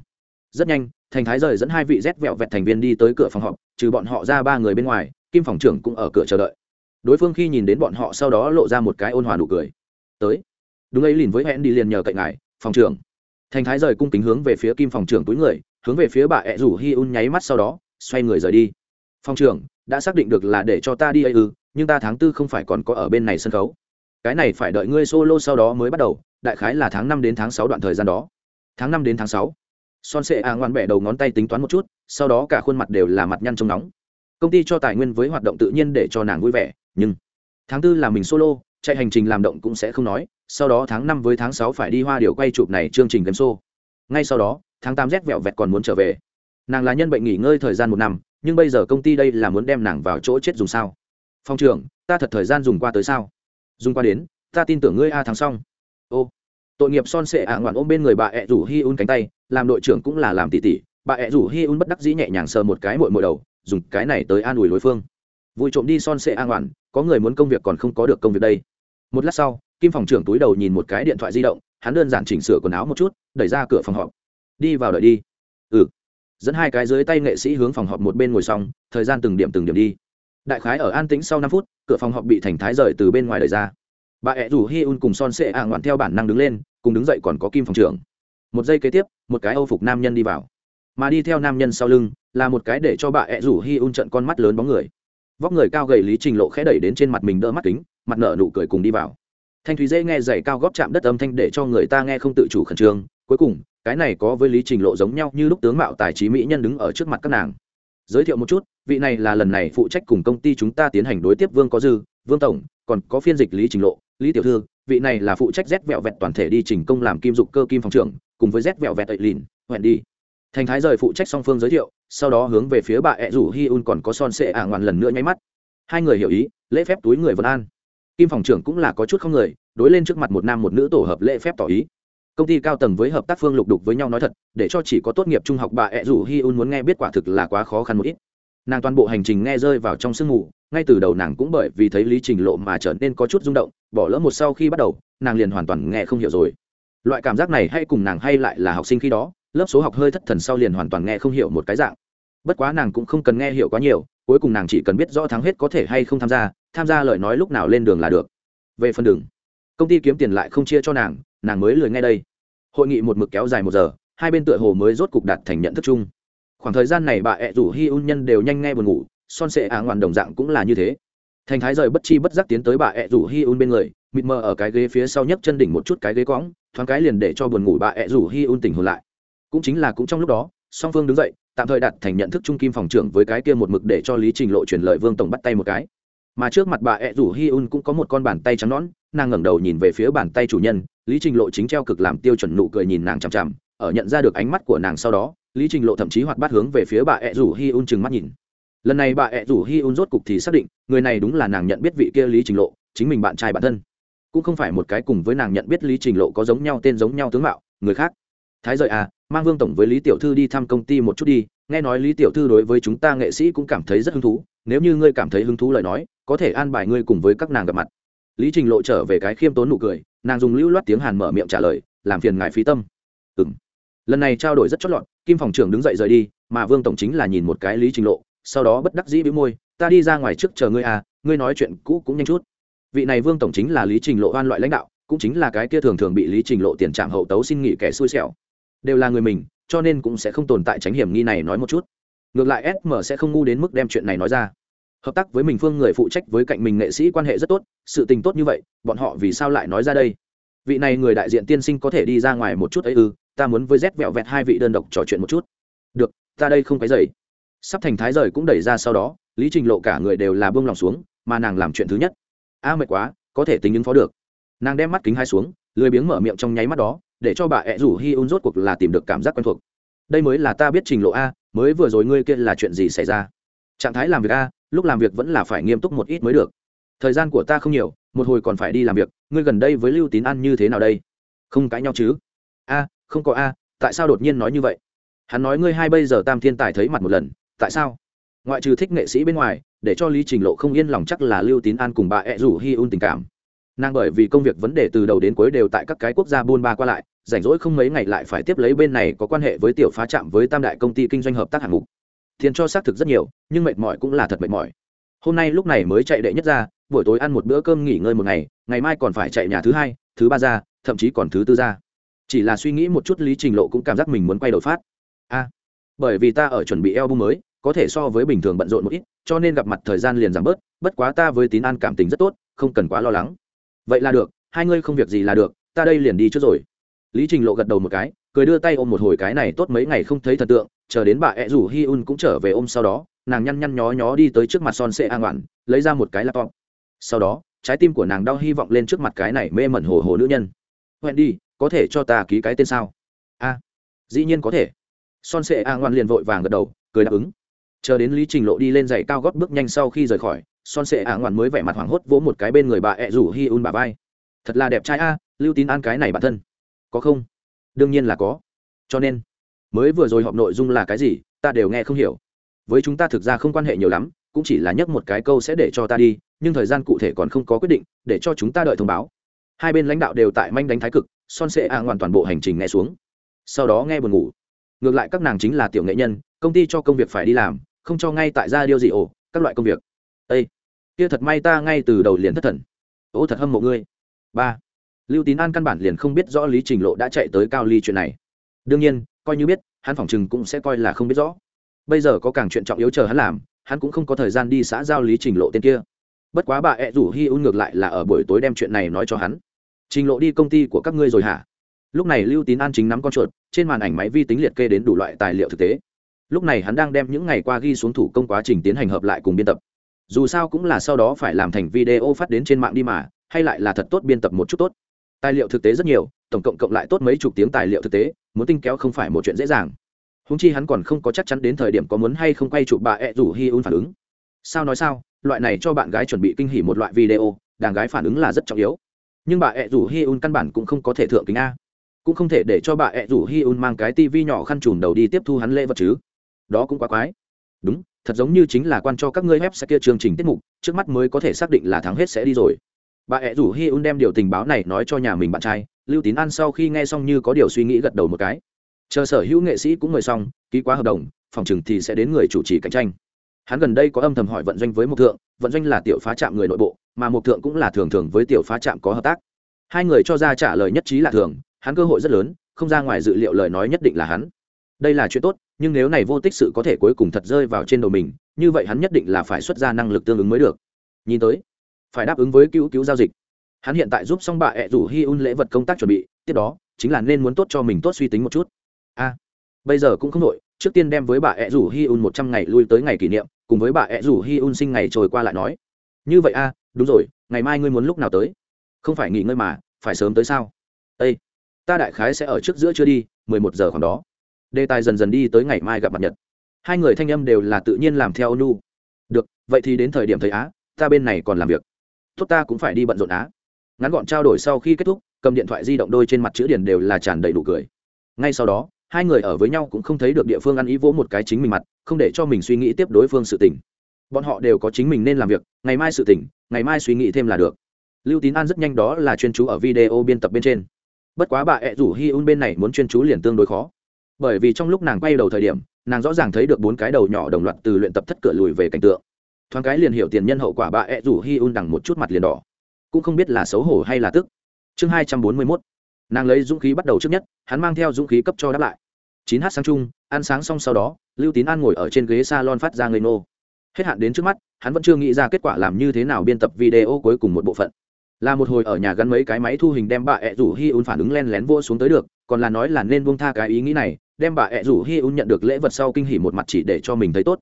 Rất nhanh, thành thái rời dẫn hai vị rét vẹo vẹt thành viên đi tới cửa phòng họp, trừ bọn họ ra ba người bên ngoài, kim phòng trưởng cũng ở cửa chờ đợi. Đối phương khi nhìn đến bọn họ sau đó lộ ra một cái ôn hòa nụ cười. Tới. Đúng ấy, liền với hẹn đi liền nhờ cạnh ngài, phòng trưởng. Thành thái rời cung kính hướng về phía kim phòng trưởng túi người, hướng về phía bà ẹ rủ hi un nháy mắt sau đó xoay người rời đi. Phong trưởng, đã xác định được là để cho ta đi ấy ư, nhưng ta tháng tư không phải còn có ở bên này sân khấu. Cái này phải đợi ngươi solo sau đó mới bắt đầu, đại khái là tháng năm đến tháng sáu đoạn thời gian đó. Tháng năm đến tháng sáu. Son sệ a ngoan bẻ đầu ngón tay tính toán một chút, sau đó cả khuôn mặt đều là mặt nhăn trông nóng. Công ty cho tài nguyên với hoạt động tự nhiên để cho nàng vui vẻ, nhưng tháng tư là mình solo, chạy hành trình làm động cũng sẽ không nói, sau đó tháng năm với tháng sáu phải đi hoa điều quay chụp này chương trình game show. Ngay sau đó, tháng tám rét vẹo vẹt còn muốn trở về nàng là nhân bệnh nghỉ ngơi thời gian một năm, nhưng bây giờ công ty đây là muốn đem nàng vào chỗ chết dùng sao? Phong trưởng, ta thật thời gian dùng qua tới sao? Dùng qua đến, ta tin tưởng ngươi a thắng xong. Ô, tội nghiệp son sệ ạ ngoạn ôm bên người bà ẹ rủ hi un cánh tay, làm đội trưởng cũng là làm tỉ tỉ, bà ẹ rủ hi un bất đắc dĩ nhẹ nhàng sờ một cái mội mội đầu, dùng cái này tới an ủi đối phương. Vui trộm đi son sệ a ngoạn, có người muốn công việc còn không có được công việc đây. Một lát sau, kim phòng trưởng túi đầu nhìn một cái điện thoại di động, hắn đơn giản chỉnh sửa quần áo một chút, đẩy ra cửa phòng họp. Đi vào đợi đi. Ừ dẫn hai cái dưới tay nghệ sĩ hướng phòng họp một bên ngồi xong, thời gian từng điểm từng điểm đi. Đại khái ở an tĩnh sau năm phút, cửa phòng họp bị thành thái rời từ bên ngoài đời ra. Bà ẹ rủ hi un cùng son sệ ạ ngoạn theo bản năng đứng lên, cùng đứng dậy còn có kim phòng trưởng. Một giây kế tiếp, một cái âu phục nam nhân đi vào. Mà đi theo nam nhân sau lưng, là một cái để cho bà ẹ rủ hi un trận con mắt lớn bóng người. Vóc người cao gầy lý trình lộ khẽ đẩy đến trên mặt mình đỡ mắt kính, mặt nở nụ cười cùng đi vào. Thanh thúy dễ nghe giày cao góp chạm đất âm thanh để cho người ta nghe không tự chủ khẩn trương. Cuối cùng cái này có với lý trình lộ giống nhau như lúc tướng mạo tài trí mỹ nhân đứng ở trước mặt các nàng. Giới thiệu một chút, vị này là lần này phụ trách cùng công ty chúng ta tiến hành đối tiếp vương có dư, vương tổng, còn có phiên dịch lý trình lộ, lý tiểu thư, vị này là phụ trách rét vẹo vẹt toàn thể đi trình công làm kim dục cơ kim phòng trưởng, cùng với rét vẹo vẹt ậy lìn hẹn đi. Thành thái rời phụ trách song phương giới thiệu, sau đó hướng về phía bà ẹ rủ hi un còn có son sệ ả ngoằn lần nữa nháy mắt. Hai người hiểu ý, lễ phép túi người vân an. Kim phòng trưởng cũng là có chút không người, đối lên trước mặt một nam một nữ tổ hợp lễ phép tỏ ý công ty cao tầng với hợp tác phương lục đục với nhau nói thật, để cho chỉ có tốt nghiệp trung học bà ẹ rủ hi un muốn nghe biết quả thực là quá khó khăn một ít. Nàng toàn bộ hành trình nghe rơi vào trong sương mù, ngay từ đầu nàng cũng bởi vì thấy lý trình lộ mà trở nên có chút rung động, bỏ lỡ một sau khi bắt đầu, nàng liền hoàn toàn nghe không hiểu rồi. Loại cảm giác này hay cùng nàng hay lại là học sinh khi đó, lớp số học hơi thất thần sau liền hoàn toàn nghe không hiểu một cái dạng. Bất quá nàng cũng không cần nghe hiểu quá nhiều, cuối cùng nàng chỉ cần biết rõ thắng hết có thể hay không tham gia tham gia lời nói lúc nào lên đường là được. Về phần đường, công ty kiếm tiền lại không chia cho nàng nàng mới lười ngay đây. Hội nghị một mực kéo dài một giờ, hai bên tựa hồ mới rốt cục đạt thành nhận thức chung. Khoảng thời gian này bà ẹ rủ hi un nhân đều nhanh nghe buồn ngủ, son sệ á ngoằn đồng dạng cũng là như thế. Thành thái rời bất chi bất giác tiến tới bà ẹ rủ hi un bên người, mịt mờ ở cái ghế phía sau nhấc chân đỉnh một chút cái ghế cõng, thoáng cái liền để cho buồn ngủ bà ẹ rủ hi un tỉnh hồn lại. Cũng chính là cũng trong lúc đó, song phương đứng dậy, tạm thời đặt thành nhận thức trung kim phòng trưởng với cái kia một mực để cho lý trình lộ truyền lời vương tổng bắt tay một cái. Mà trước mặt bà ẹ rủ hi un cũng có một con bàn tay trắng nón nàng ngẩng đầu nhìn về phía bàn tay chủ nhân, lý trình lộ chính treo cực làm tiêu chuẩn nụ cười nhìn nàng chằm chằm, ở nhận ra được ánh mắt của nàng sau đó, lý trình lộ thậm chí hoạt bát hướng về phía bà ẹ rủ hi un chừng mắt nhìn. Lần này bà ẹ rủ hi un rốt cục thì xác định, người này đúng là nàng nhận biết vị kia lý trình lộ, chính mình bạn trai bản thân. Cũng không phải một cái cùng với nàng nhận biết lý trình lộ có giống nhau tên giống nhau tướng mạo, người khác. Thái rời à mang vương tổng với lý tiểu thư đi thăm công ty một chút đi, nghe nói lý tiểu thư đối với chúng ta nghệ sĩ cũng cảm thấy rất hứng thú, nếu như ngươi cảm thấy hứng thú lời nói, có thể an bài ngươi cùng với các nàng gặp mặt lý trình lộ trở về cái khiêm tốn nụ cười, nàng dùng lưu loát tiếng hàn mở miệng trả lời, làm phiền ngài phí tâm. Ừ lần này trao đổi rất chót lọt, kim phòng trưởng đứng dậy rời đi, mà vương tổng chính là nhìn một cái lý trình lộ, sau đó bất đắc dĩ bĩu môi, ta đi ra ngoài trước chờ ngươi à ngươi nói chuyện cũ cũng nhanh chút. Vị này vương tổng chính là lý trình lộ oan loại lãnh đạo, cũng chính là cái kia thường thường bị lý trình lộ tiền trạm hậu tấu xin nghỉ kẻ xui xẻo. Đều là người mình, cho nên cũng sẽ không tồn tại tránh hiểm nghi này nói một chút. Ngược lại sm sẽ không ngu đến mức đem chuyện này nói ra hợp tác với mình phương người phụ trách với cạnh mình nghệ sĩ quan hệ rất tốt, sự tình tốt như vậy, bọn họ vì sao lại nói ra đây? Vị này người đại diện tiên sinh có thể đi ra ngoài một chút ấy ư, ta muốn với rét vẹo vẹt hai vị đơn độc trò chuyện một chút. Được, ta đây không cái dày sắp thành thái rời cũng đẩy ra sau đó, lý trình lộ cả người đều là bông lòng xuống, mà nàng làm chuyện thứ nhất. A, mệt quá, có thể tính ứng phó được. Nàng đem mắt kính hai xuống, lười biếng mở miệng trong nháy mắt đó, để cho bà ẹ rủ hi un rốt cuộc là tìm được cảm giác quen thuộc. Đây mới là ta biết trình lộ a, mới vừa rồi ngươi kia là chuyện gì xảy ra? Trạng thái làm việc a, lúc làm việc vẫn là phải nghiêm túc một ít mới được. Thời gian của ta không nhiều, một hồi còn phải đi làm việc, ngươi gần đây với lưu tín ăn như thế nào đây? Không cãi nhau chứ? A, không có a, tại sao đột nhiên nói như vậy? Hắn nói ngươi hai bây giờ tam thiên tài thấy mặt một lần, tại sao? Ngoại trừ thích nghệ sĩ bên ngoài, để cho lý trình lộ không yên lòng chắc là lưu tín an cùng bà ẹ rủ hi un tình cảm. Nàng bởi vì công việc vấn đề từ đầu đến cuối đều tại các cái quốc gia buôn ba qua lại, rảnh rỗi không mấy ngày lại phải tiếp lấy bên này có quan hệ với tiểu phá trạm với tam đại công ty kinh doanh hợp tác hạng mục tiền cho xác thực rất nhiều, nhưng mệt mỏi cũng là thật mệt mỏi. Hôm nay lúc này mới chạy đệ nhất ra, buổi tối ăn một bữa cơm nghỉ ngơi một ngày ngày mai còn phải chạy nhà thứ hai, thứ ba ra, thậm chí còn thứ tư ra. Chỉ là suy nghĩ một chút lý trình lộ cũng cảm giác mình muốn quay đầu phát. A, bởi vì ta ở chuẩn bị album mới, có thể so với bình thường bận rộn một ít, cho nên gặp mặt thời gian liền giảm bớt, bất quá ta với tín an cảm tình rất tốt, không cần quá lo lắng. Vậy là được, hai ngươi không việc gì là được, ta đây liền đi trước rồi. Lý trình lộ gật đầu một cái, cười đưa tay ôm một hồi cái này tốt mấy ngày không thấy thần tượng chờ đến bà ẹ rủ hi un cũng trở về ôm sau đó, nàng nhăn nhăn nhó nhó đi tới trước mặt son sệ an ngoạn, lấy ra một cái laptop. Sau đó, trái tim của nàng đau hy vọng lên trước mặt cái này mê mẩn hồ hồ nữ nhân. Hẹn đi, có thể cho ta ký cái tên sao? A, dĩ nhiên có thể. Son sệ a ngoan liền vội vàng gật đầu, cười đáp ứng. Chờ đến lý trình lộ đi lên giày cao gót bước nhanh sau khi rời khỏi, son sệ a ngoan mới vẻ mặt hoảng hốt vỗ một cái bên người bà ẹ rủ hi un bà vai. Thật là đẹp trai a, lưu tín an cái này bản thân. Có không? Đương nhiên là có. Cho nên mới vừa rồi họp nội dung là cái gì, ta đều nghe không hiểu. Với chúng ta thực ra không quan hệ nhiều lắm, cũng chỉ là nhắc một cái câu sẽ để cho ta đi, nhưng thời gian cụ thể còn không có quyết định, để cho chúng ta đợi thông báo. Hai bên lãnh đạo đều tại manh đánh thái cực, son sệ ạ ngoan toàn bộ hành trình nghe xuống. Sau đó nghe buồn ngủ. Ngược lại các nàng chính là tiểu nghệ nhân, công ty cho công việc phải đi làm, không cho ngay tại ra điều gì ổ, các loại công việc. Ây kia thật may ta ngay từ đầu liền thất thần. Ố thật hâm mộ ngươi. Ba. Lưu tín an căn bản liền không biết rõ lý trình lộ đã chạy tới cao ly chuyện này. Đương nhiên coi như biết, hắn phỏng chừng cũng sẽ coi là không biết rõ. Bây giờ có càng chuyện trọng yếu chờ hắn làm, hắn cũng không có thời gian đi xã giao lý trình lộ tên kia. Bất quá bà ẹ rủ hi un ngược lại là ở buổi tối đem chuyện này nói cho hắn. Trình lộ đi công ty của các ngươi rồi hả? Lúc này lưu tín an chính nắm con chuột, trên màn ảnh máy vi tính liệt kê đến đủ loại tài liệu thực tế. Lúc này hắn đang đem những ngày qua ghi xuống thủ công quá trình tiến hành hợp lại cùng biên tập. Dù sao cũng là sau đó phải làm thành video phát đến trên mạng đi mà, hay lại là thật tốt biên tập một chút tốt. Tài liệu thực tế rất nhiều, tổng cộng cộng lại tốt mấy chục tiếng tài liệu thực tế muốn tinh kéo không phải một chuyện dễ dàng. Húng chi hắn còn không có chắc chắn đến thời điểm có muốn hay không quay chụp bà ẹ rủ hi un phản ứng. Sao nói sao, loại này cho bạn gái chuẩn bị kinh hỉ một loại video, đàn gái phản ứng là rất trọng yếu. Nhưng bà ẹ rủ hi un căn bản cũng không có thể thượng kính a. Cũng không thể để cho bà ẹ rủ hi un mang cái tivi nhỏ khăn trùm đầu đi tiếp thu hắn lễ vật chứ. Đó cũng quá quái. Đúng, thật giống như chính là quan cho các ngươi web sẽ kia chương trình tiết mục, trước mắt mới có thể xác định là thắng hết sẽ đi rồi. Bà ẹ rủ hi un đem điều tình báo này nói cho nhà mình bạn trai lưu tín an sau khi nghe xong như có điều suy nghĩ gật đầu một cái. Chờ sở hữu nghệ sĩ cũng mời xong, ký quá hợp đồng, phòng chừng thì sẽ đến người chủ trì cạnh tranh. Hắn gần đây có âm thầm hỏi vận doanh với mộc thượng, vận doanh là tiểu phá trạm người nội bộ, mà mộc thượng cũng là thường thường với tiểu phá trạm có hợp tác. Hai người cho ra trả lời nhất trí là thường, hắn cơ hội rất lớn, không ra ngoài dự liệu lời nói nhất định là hắn. Đây là chuyện tốt, nhưng nếu này vô tích sự có thể cuối cùng thật rơi vào trên đầu mình, như vậy hắn nhất định là phải xuất ra năng lực tương ứng mới được. Nhìn tới, phải đáp ứng với cứu cứu giao dịch hắn hiện tại giúp xong bà ẹ rủ hi un lễ vật công tác chuẩn bị, tiếp đó, chính là nên muốn tốt cho mình tốt suy tính một chút. A, bây giờ cũng không nội trước tiên đem với bà ẹ rủ hi un một trăm ngày lui tới ngày kỷ niệm, cùng với bà ẹ rủ hi un sinh ngày trôi qua lại nói. Như vậy a, đúng rồi, ngày mai ngươi muốn lúc nào tới? Không phải nghỉ ngơi mà, phải sớm tới sao? Ây ta đại khái sẽ ở trước giữa chưa đi, mười một giờ khoảng đó. Đề tài dần dần đi tới ngày mai gặp mặt nhật. Hai người thanh âm đều là tự nhiên làm theo ônu được, vậy thì đến thời điểm thấy á, ta bên này còn làm việc. Tốt ta cũng phải đi bận rộn á ngắn gọn trao đổi sau khi kết thúc, cầm điện thoại di động đôi trên mặt chữ điển đều là tràn đầy đủ cười. Ngay sau đó, hai người ở với nhau cũng không thấy được địa phương ăn ý vỗ một cái chính mình mặt, không để cho mình suy nghĩ tiếp đối phương sự tình. Bọn họ đều có chính mình nên làm việc, ngày mai sự tỉnh ngày mai suy nghĩ thêm là được. Lưu tín an rất nhanh đó là chuyên chú ở video biên tập bên trên. Bất quá bà ẹ rủ hi un bên này muốn chuyên chú liền tương đối khó. Bởi vì trong lúc nàng quay đầu thời điểm, nàng rõ ràng thấy được bốn cái đầu nhỏ đồng loạt từ luyện tập thất cửa lùi về cảnh tượng. Thoáng cái liền hiểu tiền nhân hậu quả bà ẹ rủ hi un đằng một chút mặt liền đỏ cũng không biết là xấu hổ hay là tức. Chương hai trăm bốn mươi mốt. Nàng lấy dũng khí bắt đầu trước nhất, hắn mang theo dũng khí cấp cho đáp lại. Chín h sáng chung, ăn sáng xong sau đó, lưu tín an ngồi ở trên ghế s a lon phát ra ngây nô hết hạn đến trước mắt, hắn vẫn chưa nghĩ ra kết quả làm như thế nào biên tập video cuối cùng một bộ phận. Là một hồi ở nhà gắn mấy cái máy thu hình đem bà ẹ rủ hi un phản ứng len lén vô xuống tới được, còn là nói là nên buông tha cái ý nghĩ này, đem bà ẹ rủ hi un nhận được lễ vật sau kinh hỉ một mặt chỉ để cho mình thấy tốt.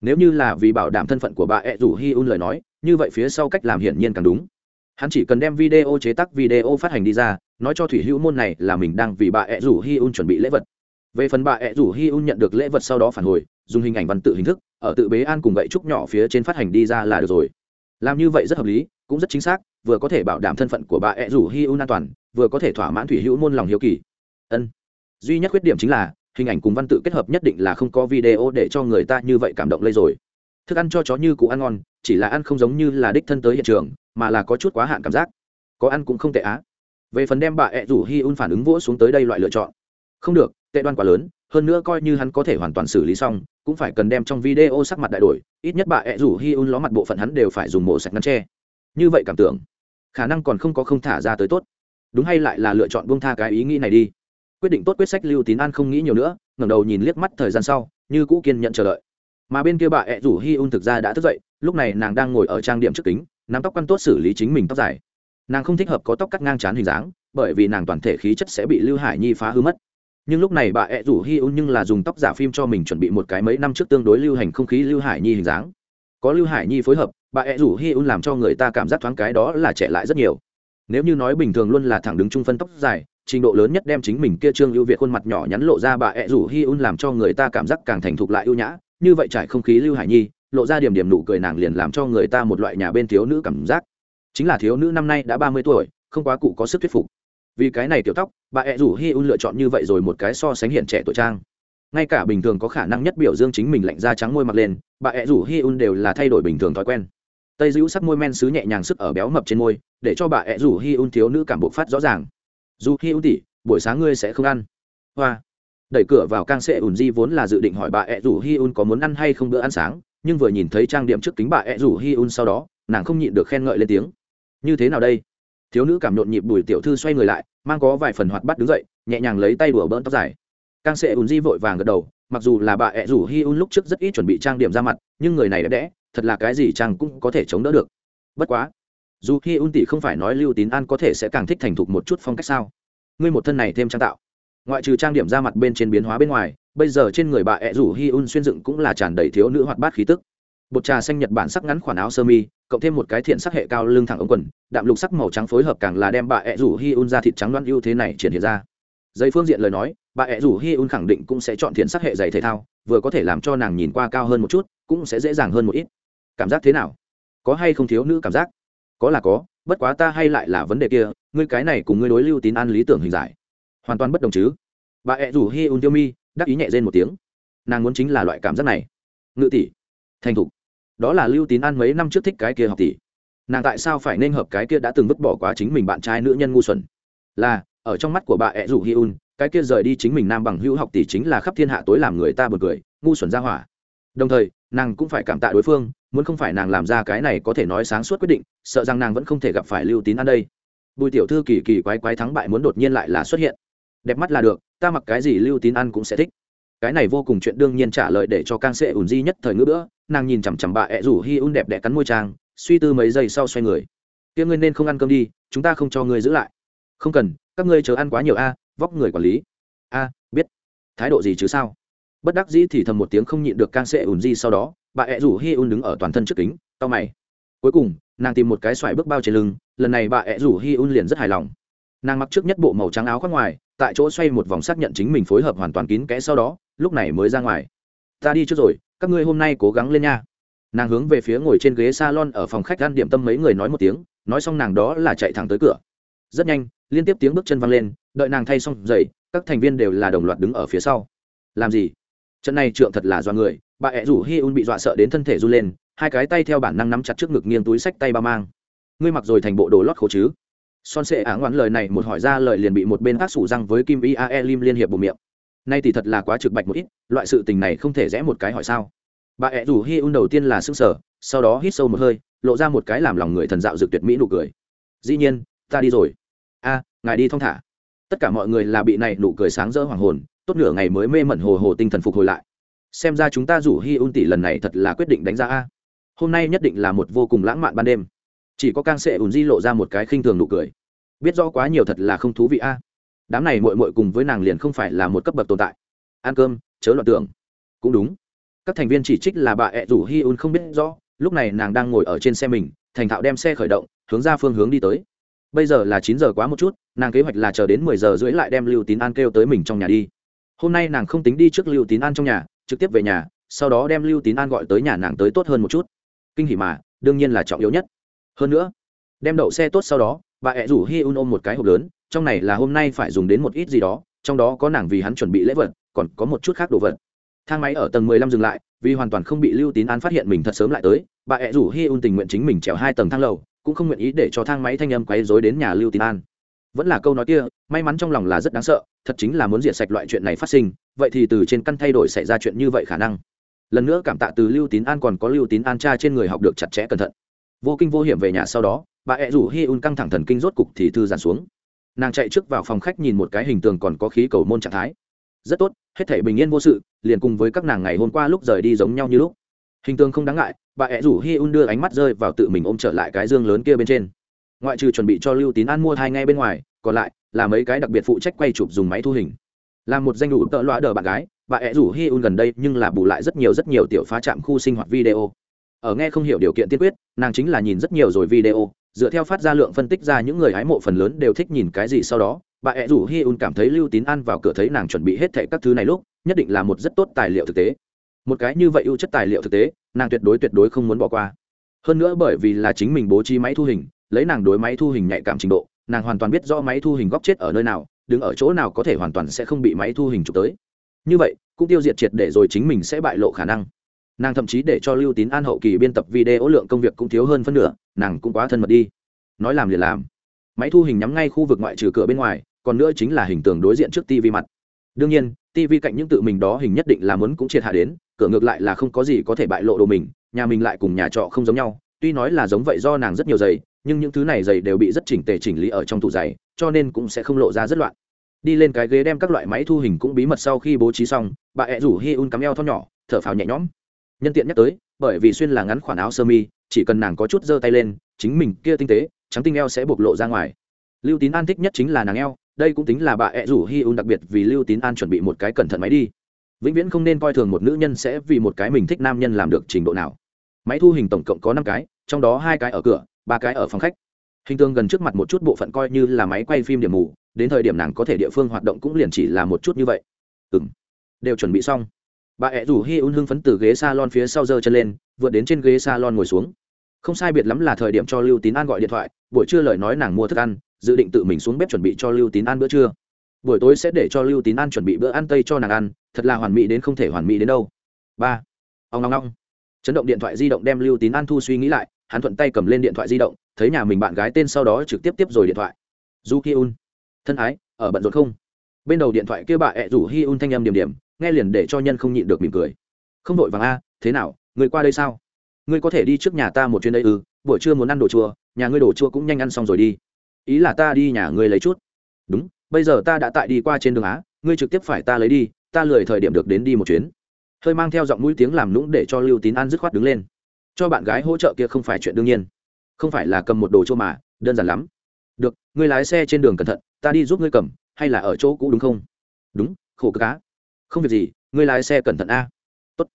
Nếu như là vì bảo đảm thân phận của bà ẹ rủ hi un lời nói, như vậy phía sau cách làm hiển nhiên càng đúng hắn chỉ cần đem video chế tác video phát hành đi ra, nói cho thủy hữu môn này là mình đang vì bà ẹ rủ hi un chuẩn bị lễ vật. Về phần bà ẹ rủ hi un nhận được lễ vật sau đó phản hồi, dùng hình ảnh văn tự hình thức, ở tự bế an cùng gậy trúc nhỏ phía trên phát hành đi ra là được rồi. Làm như vậy rất hợp lý, cũng rất chính xác, vừa có thể bảo đảm thân phận của bà ẹ rủ hi un an toàn, vừa có thể thỏa mãn thủy hữu môn lòng hiếu kỳ. Ân. Duy nhất khuyết điểm chính là, hình ảnh cùng văn tự kết hợp nhất định là không có video để cho người ta như vậy cảm động lây rồi. Thức ăn cho chó như cụ ăn ngon, chỉ là ăn không giống như là đích thân tới hiện trường mà là có chút quá hạn cảm giác. Có ăn cũng không tệ á. Về phần đem bà ẹ rủ hi un phản ứng vỗ xuống tới đây loại lựa chọn. Không được, tệ đoan quá lớn, hơn nữa coi như hắn có thể hoàn toàn xử lý xong, cũng phải cần đem trong video sắc mặt đại đổi, ít nhất bà ẹ rủ hi un ló mặt bộ phận hắn đều phải dùng mổ sạch ngăn tre như vậy cảm tưởng, khả năng còn không có không thả ra tới tốt. Đúng hay lại là lựa chọn buông tha cái ý nghĩ này đi. Quyết định tốt quyết sách lưu tín an không nghĩ nhiều nữa, ngẩng đầu nhìn liếc mắt thời gian sau, như cũ kiên nhận chờ đợi. Mà bên kia bà ẹ rủ hi un thực ra đã thức dậy, lúc này nàng đang ngồi ở trang điểm trước kính nắm tóc căn tốt xử lý chính mình tóc dài. Nàng không thích hợp có tóc cắt ngang chán hình dáng, bởi vì nàng toàn thể khí chất sẽ bị lưu hải nhi phá hư mất. Nhưng lúc này bà ẹ rủ hi un nhưng là dùng tóc giả phim cho mình chuẩn bị một cái mấy năm trước tương đối lưu hành không khí lưu hải nhi hình dáng. Có lưu hải nhi phối hợp, bà ẹ rủ hi un làm cho người ta cảm giác thoáng cái đó là trẻ lại rất nhiều. Nếu như nói bình thường luôn là thẳng đứng trung phân tóc dài, trình độ lớn nhất đem chính mình kia trương ưu việt khuôn mặt nhỏ nhắn lộ ra bà ẹ rủ hi un làm cho người ta cảm giác càng thành thục lại ưu nhã. Như vậy trải không khí lưu hải nhi lộ ra điểm điểm nụ cười nàng liền làm cho người ta một loại nhà bên thiếu nữ cảm giác. Chính là thiếu nữ năm nay đã ba mươi tuổi, không quá cụ có sức thuyết phục. Vì cái này tiểu tóc, bà ẹ rủ hi un lựa chọn như vậy rồi một cái so sánh hiện trẻ tuổi trang. Ngay cả bình thường có khả năng nhất biểu dương chính mình lạnh da trắng môi mặt lên, bà ẹ rủ hi un đều là thay đổi bình thường thói quen. Tây dữ sắc môi men xứ nhẹ nhàng sức ở béo mập trên môi, để cho bà ẹ rủ hi un thiếu nữ cảm bộ phát rõ ràng. Dù hi un tỉ buổi sáng ngươi sẽ không ăn. Hoa. Đẩy cửa vào cang sệ ùn di vốn là dự định hỏi bà ẹ rủ hi un có muốn ăn hay không bữa ăn sáng nhưng vừa nhìn thấy trang điểm trước kính bà ẹ rủ hi un sau đó, nàng không nhịn được khen ngợi lên tiếng. Như thế nào đây? Thiếu nữ cảm nhộn nhịp bùi tiểu thư xoay người lại, mang có vài phần hoạt bắt đứng dậy, nhẹ nhàng lấy tay đùa bỡn tóc dài. Càng sệ ùn di vội vàng gật đầu, mặc dù là bà ẹ rủ hi un lúc trước rất ít chuẩn bị trang điểm ra mặt, nhưng người này đẹp đẽ, thật là cái gì chàng cũng có thể chống đỡ được. Bất quá, dù hi un tỷ không phải nói lưu tín an có thể sẽ càng thích thành thục một chút phong cách sao? Ngươi một thân này thêm trang tạo ngoại trừ trang điểm ra mặt bên trên biến hóa bên ngoài, bây giờ trên người bà ẹ rủ hi un xuyên dựng cũng là tràn đầy thiếu nữ hoạt bát khí tức. Bột trà xanh nhật bản sắc ngắn khoản áo sơ mi, cộng thêm một cái thiện sắc hệ cao lưng thẳng ống quần, đạm lục sắc màu trắng phối hợp càng là đem bà ẹ rủ hi un ra thịt trắng loan ưu thế này triển hiện ra. Giấy phương diện lời nói, bà ẹ rủ hi un khẳng định cũng sẽ chọn thiện sắc hệ giày thể thao, vừa có thể làm cho nàng nhìn qua cao hơn một chút, cũng sẽ dễ dàng hơn một ít. Cảm giác thế nào? Có hay không thiếu nữ cảm giác? Có là có, bất quá ta hay lại là vấn đề kia, ngươi cái này cùng ngươi đối lưu tín an lý tưởng hình giải hoàn toàn bất đồng chứ. Bà ẹ rủ hi un tiêu mi đắc ý nhẹ rên một tiếng. Nàng muốn chính là loại cảm giác này. Ngự tỷ, thành thục. Đó là lưu tín an mấy năm trước thích cái kia học tỷ. Nàng tại sao phải nên hợp cái kia đã từng vứt bỏ quá chính mình bạn trai nữ nhân ngu xuẩn? Là, ở trong mắt của bà ẹ rủ hi un, cái kia rời đi chính mình nam bằng hữu học tỷ chính là khắp thiên hạ tối làm người ta bật cười, ngu xuẩn ra hỏa. Đồng thời, nàng cũng phải cảm tạ đối phương, muốn không phải nàng làm ra cái này có thể nói sáng suốt quyết định, sợ rằng nàng vẫn không thể gặp phải lưu tín ăn đây. Bùi tiểu thư kỳ kỳ quái quái thắng bại muốn đột nhiên lại là xuất hiện đẹp mắt là được, ta mặc cái gì lưu tín ăn cũng sẽ thích. Cái này vô cùng chuyện đương nhiên trả lời để cho càng sệ ủn di nhất thời ngữ bữa. nàng nhìn chằm chằm bà ẹ rủ hi un đẹp đẽ cắn môi trang suy tư mấy giây sau xoay người. Kia ngươi nên không ăn cơm đi, chúng ta không cho ngươi giữ lại. Không cần, các ngươi chờ ăn quá nhiều a, vóc người quản lý. A, biết. Thái độ gì chứ sao? Bất đắc dĩ thì thầm một tiếng không nhịn được càng sệ ùn di sau đó, bà ẹ rủ hi un đứng ở toàn thân trước kính tao mày. Cuối cùng, nàng tìm một cái xoài bước bao trên lưng, lần này bà ẹ rủ hi un liền rất hài lòng. Nàng mặc trước nhất bộ màu trắng áo khoác ngoài tại chỗ xoay một vòng xác nhận chính mình phối hợp hoàn toàn kín kẽ sau đó, lúc này mới ra ngoài. Ta đi trước rồi, các ngươi hôm nay cố gắng lên nha. Nàng hướng về phía ngồi trên ghế salon ở phòng khách ăn điểm tâm mấy người nói một tiếng, nói xong nàng đó là chạy thẳng tới cửa. Rất nhanh, liên tiếp tiếng bước chân văng lên, đợi nàng thay xong dậy các thành viên đều là đồng loạt đứng ở phía sau. Làm gì? Trận này trượng thật là do người, bà ẹ rủ hi un bị dọa sợ đến thân thể run lên, hai cái tay theo bản năng nắm chặt trước ngực nghiêng túi sách tay ba mang. Ngươi mặc rồi thành bộ đồ lót khổ chứ? Son sệ áng oán lời này một hỏi ra lời liền bị một bên ác sủ răng với kim iae lim liên hiệp bù miệng. Nay thì thật là quá trực bạch một ít, loại sự tình này không thể rẽ một cái hỏi sao? Bà ẹ rủ hi un đầu tiên là s ư n g sở sau đó hít sâu một hơi, lộ ra một cái làm lòng người thần dạo dược tuyệt mỹ nụ cười. Dĩ nhiên, ta đi rồi. A, ngài đi thong thả. Tất cả mọi người là bị này nụ cười sáng rỡ hoàng hồn, tốt nửa ngày mới mê mẩn hồ hồ tinh thần phục hồi lại. Xem ra chúng ta rủ hi un tỷ lần này thật là quyết định đánh giá a. Hôm nay nhất định là một vô cùng lãng mạn ban đêm chỉ có càng sệ ùn di lộ ra một cái khinh thường nụ cười. Biết rõ quá nhiều thật là không thú vị a. Đám này mội mội cùng với nàng liền không phải là một cấp bậc tồn tại. Ăn cơm, chớ loạn tưởng. Cũng đúng. Các thành viên chỉ trích là bà ẹ rủ hi un không biết rõ, lúc này nàng đang ngồi ở trên xe mình, thành thạo đem xe khởi động, hướng ra phương hướng đi tới. Bây giờ là chín giờ quá một chút, nàng kế hoạch là chờ đến mười giờ rưỡi lại đem lưu tín an kêu tới mình trong nhà đi. Hôm nay nàng không tính đi trước lưu tín an trong nhà, trực tiếp về nhà, sau đó đem lưu tín an gọi tới nhà nàng tới tốt hơn một chút. Kinh hỉ mà, đương nhiên là trọng yếu nhất hơn nữa, đem đậu xe tốt sau đó, bà ẹ rủ hi un ôm một cái hộp lớn, trong này là hôm nay phải dùng đến một ít gì đó, trong đó có nàng vì hắn chuẩn bị lễ vật, còn có một chút khác đồ vật. Thang máy ở tầng mười lăm dừng lại, vì hoàn toàn không bị lưu tín an phát hiện mình thật sớm lại tới, bà ẹ rủ hi un tình nguyện chính mình trèo hai tầng thang lầu, cũng không nguyện ý để cho thang máy thanh âm quấy dối đến nhà lưu tín an. Vẫn là câu nói kia, may mắn trong lòng là rất đáng sợ, thật chính là muốn diệt sạch loại chuyện này phát sinh, vậy thì từ trên căn thay đổi xảy ra chuyện như vậy khả năng. Lần nữa cảm tạ từ lưu tín an còn có lưu tín an cha trên người học được chặt chẽ cẩn thận vô kinh vô hiểm về nhà sau đó, bà ẹ rủ hi un căng thẳng thần kinh rốt cục thì thư giàn xuống. Nàng chạy trước vào phòng khách nhìn một cái hình tường còn có khí cầu môn trạng thái. Rất tốt, hết thể bình yên vô sự, liền cùng với các nàng ngày hôm qua lúc rời đi giống nhau như lúc. Hình tường không đáng ngại, bà ẹ rủ hi un đưa ánh mắt rơi vào tự mình ôm trở lại cái dương lớn kia bên trên. Ngoại trừ chuẩn bị cho lưu tín an mua thai ngay bên ngoài, còn lại là mấy cái đặc biệt phụ trách quay chụp dùng máy thu hình. Là một danh đủ tợ loa đờ bạn gái, bà ẹ rủ hi un gần đây nhưng là bù lại rất nhiều rất nhiều tiểu phá trạm khu sinh hoạt video ở nghe không hiểu điều kiện tiên quyết, nàng chính là nhìn rất nhiều rồi video, dựa theo phát ra lượng phân tích ra những người hái mộ phần lớn đều thích nhìn cái gì sau đó, bà ẹ rủ hi un cảm thấy lưu tín ăn vào cửa thấy nàng chuẩn bị hết thệ các thứ này lúc, nhất định là một rất tốt tài liệu thực tế. Một cái như vậy ưu chất tài liệu thực tế, nàng tuyệt đối tuyệt đối không muốn bỏ qua. Hơn nữa bởi vì là chính mình bố trí máy thu hình, lấy nàng đối máy thu hình nhạy cảm trình độ, nàng hoàn toàn biết rõ máy thu hình góc chết ở nơi nào, đứng ở chỗ nào có thể hoàn toàn sẽ không bị máy thu hình chụp tới. Như vậy, cũng tiêu diệt triệt để rồi chính mình sẽ bại lộ khả năng nàng thậm chí để cho lưu tín an hậu kỳ biên tập video lượng công việc cũng thiếu hơn phân nửa, nàng cũng quá thân mật đi. Nói làm liền làm. Máy thu hình nhắm ngay khu vực ngoại trừ cửa bên ngoài, còn nữa chính là hình tường đối diện trước tv mặt. Đương nhiên tv cạnh những tự mình đó hình nhất định là muốn cũng triệt hạ đến, cửa ngược lại là không có gì có thể bại lộ đồ mình, nhà mình lại cùng nhà trọ không giống nhau, tuy nói là giống vậy do nàng rất nhiều giày, nhưng những thứ này giày đều bị rất chỉnh tề chỉnh lý ở trong tủ giày, cho nên cũng sẽ không lộ ra rất loạn. Đi lên cái ghế đem các loại máy thu hình cũng bí mật sau khi bố trí xong, bà ẹ rủ hi un cắm eo thon nhỏ, thở phào nhẹ nhõm nhân tiện nhắc tới, bởi vì xuyên là ngắn khoản áo sơ mi, chỉ cần nàng có chút giơ tay lên, chính mình kia tinh tế, trắng tinh eo sẽ bộc lộ ra ngoài. Lưu tín an thích nhất chính là nàng eo, đây cũng tính là bà ẹ rủ hi un đặc biệt vì lưu tín an chuẩn bị một cái cẩn thận máy đi. Vĩnh viễn không nên coi thường một nữ nhân sẽ vì một cái mình thích nam nhân làm được trình độ nào. Máy thu hình tổng cộng có năm cái, trong đó hai cái ở cửa, ba cái ở phòng khách. Hình tương gần trước mặt một chút bộ phận coi như là máy quay phim điểm mù, đến thời điểm nàng có thể địa phương hoạt động cũng liền chỉ là một chút như vậy. Ừ m đều chuẩn bị xong bà ẹ rủ hi un hưng phấn từ ghế s a lon phía sau giơ chân lên, vượt đến trên ghế s a lon ngồi xuống. Không sai biệt lắm là thời điểm cho lưu tín an gọi điện thoại, buổi trưa lời nói nàng mua thức ăn, dự định tự mình xuống bếp chuẩn bị cho lưu tín an bữa trưa. Buổi tối sẽ để cho lưu tín an chuẩn bị bữa ăn tây cho nàng ăn, thật là hoàn mỹ đến không thể hoàn mỹ đến đâu. Ba. Ông ngong ngong. Chấn động điện thoại di động đem lưu tín an thu suy nghĩ lại, hắn thuận tay cầm lên điện thoại di động, thấy nhà mình bạn gái tên sau đó trực tiếp tiếp rồi điện thoại. Du hi un. Thân ái, ở bận rộn không? Bên đầu điện thoại kia bà ẹ rủ hi un thanh âm điểm điểm nghe liền để cho nhân không nhịn được mỉm cười. Không đội vàng a, thế nào, người qua đây sao? Ngươi có thể đi trước nhà ta một chuyến đây ư, buổi trưa muốn ăn đồ chua, nhà ngươi đồ chua cũng nhanh ăn xong rồi đi. Ý là ta đi nhà ngươi lấy chút. Đúng, bây giờ ta đã tại đi qua trên đường á, ngươi trực tiếp phải ta lấy đi, ta lười thời điểm được đến đi một chuyến. Hơi mang theo giọng mũi tiếng làm nũng để cho lưu tín an dứt khoát đứng lên. Cho bạn gái hỗ trợ kia không phải chuyện đương nhiên. Không phải là cầm một đồ chua mà, đơn giản lắm. Được, ngươi lái xe trên đường cẩn thận, ta đi giúp ngươi cầm, hay là ở chỗ cũ đúng không? Đúng, khổ cá không việc gì, ngươi lái xe cẩn thận a. Tốt.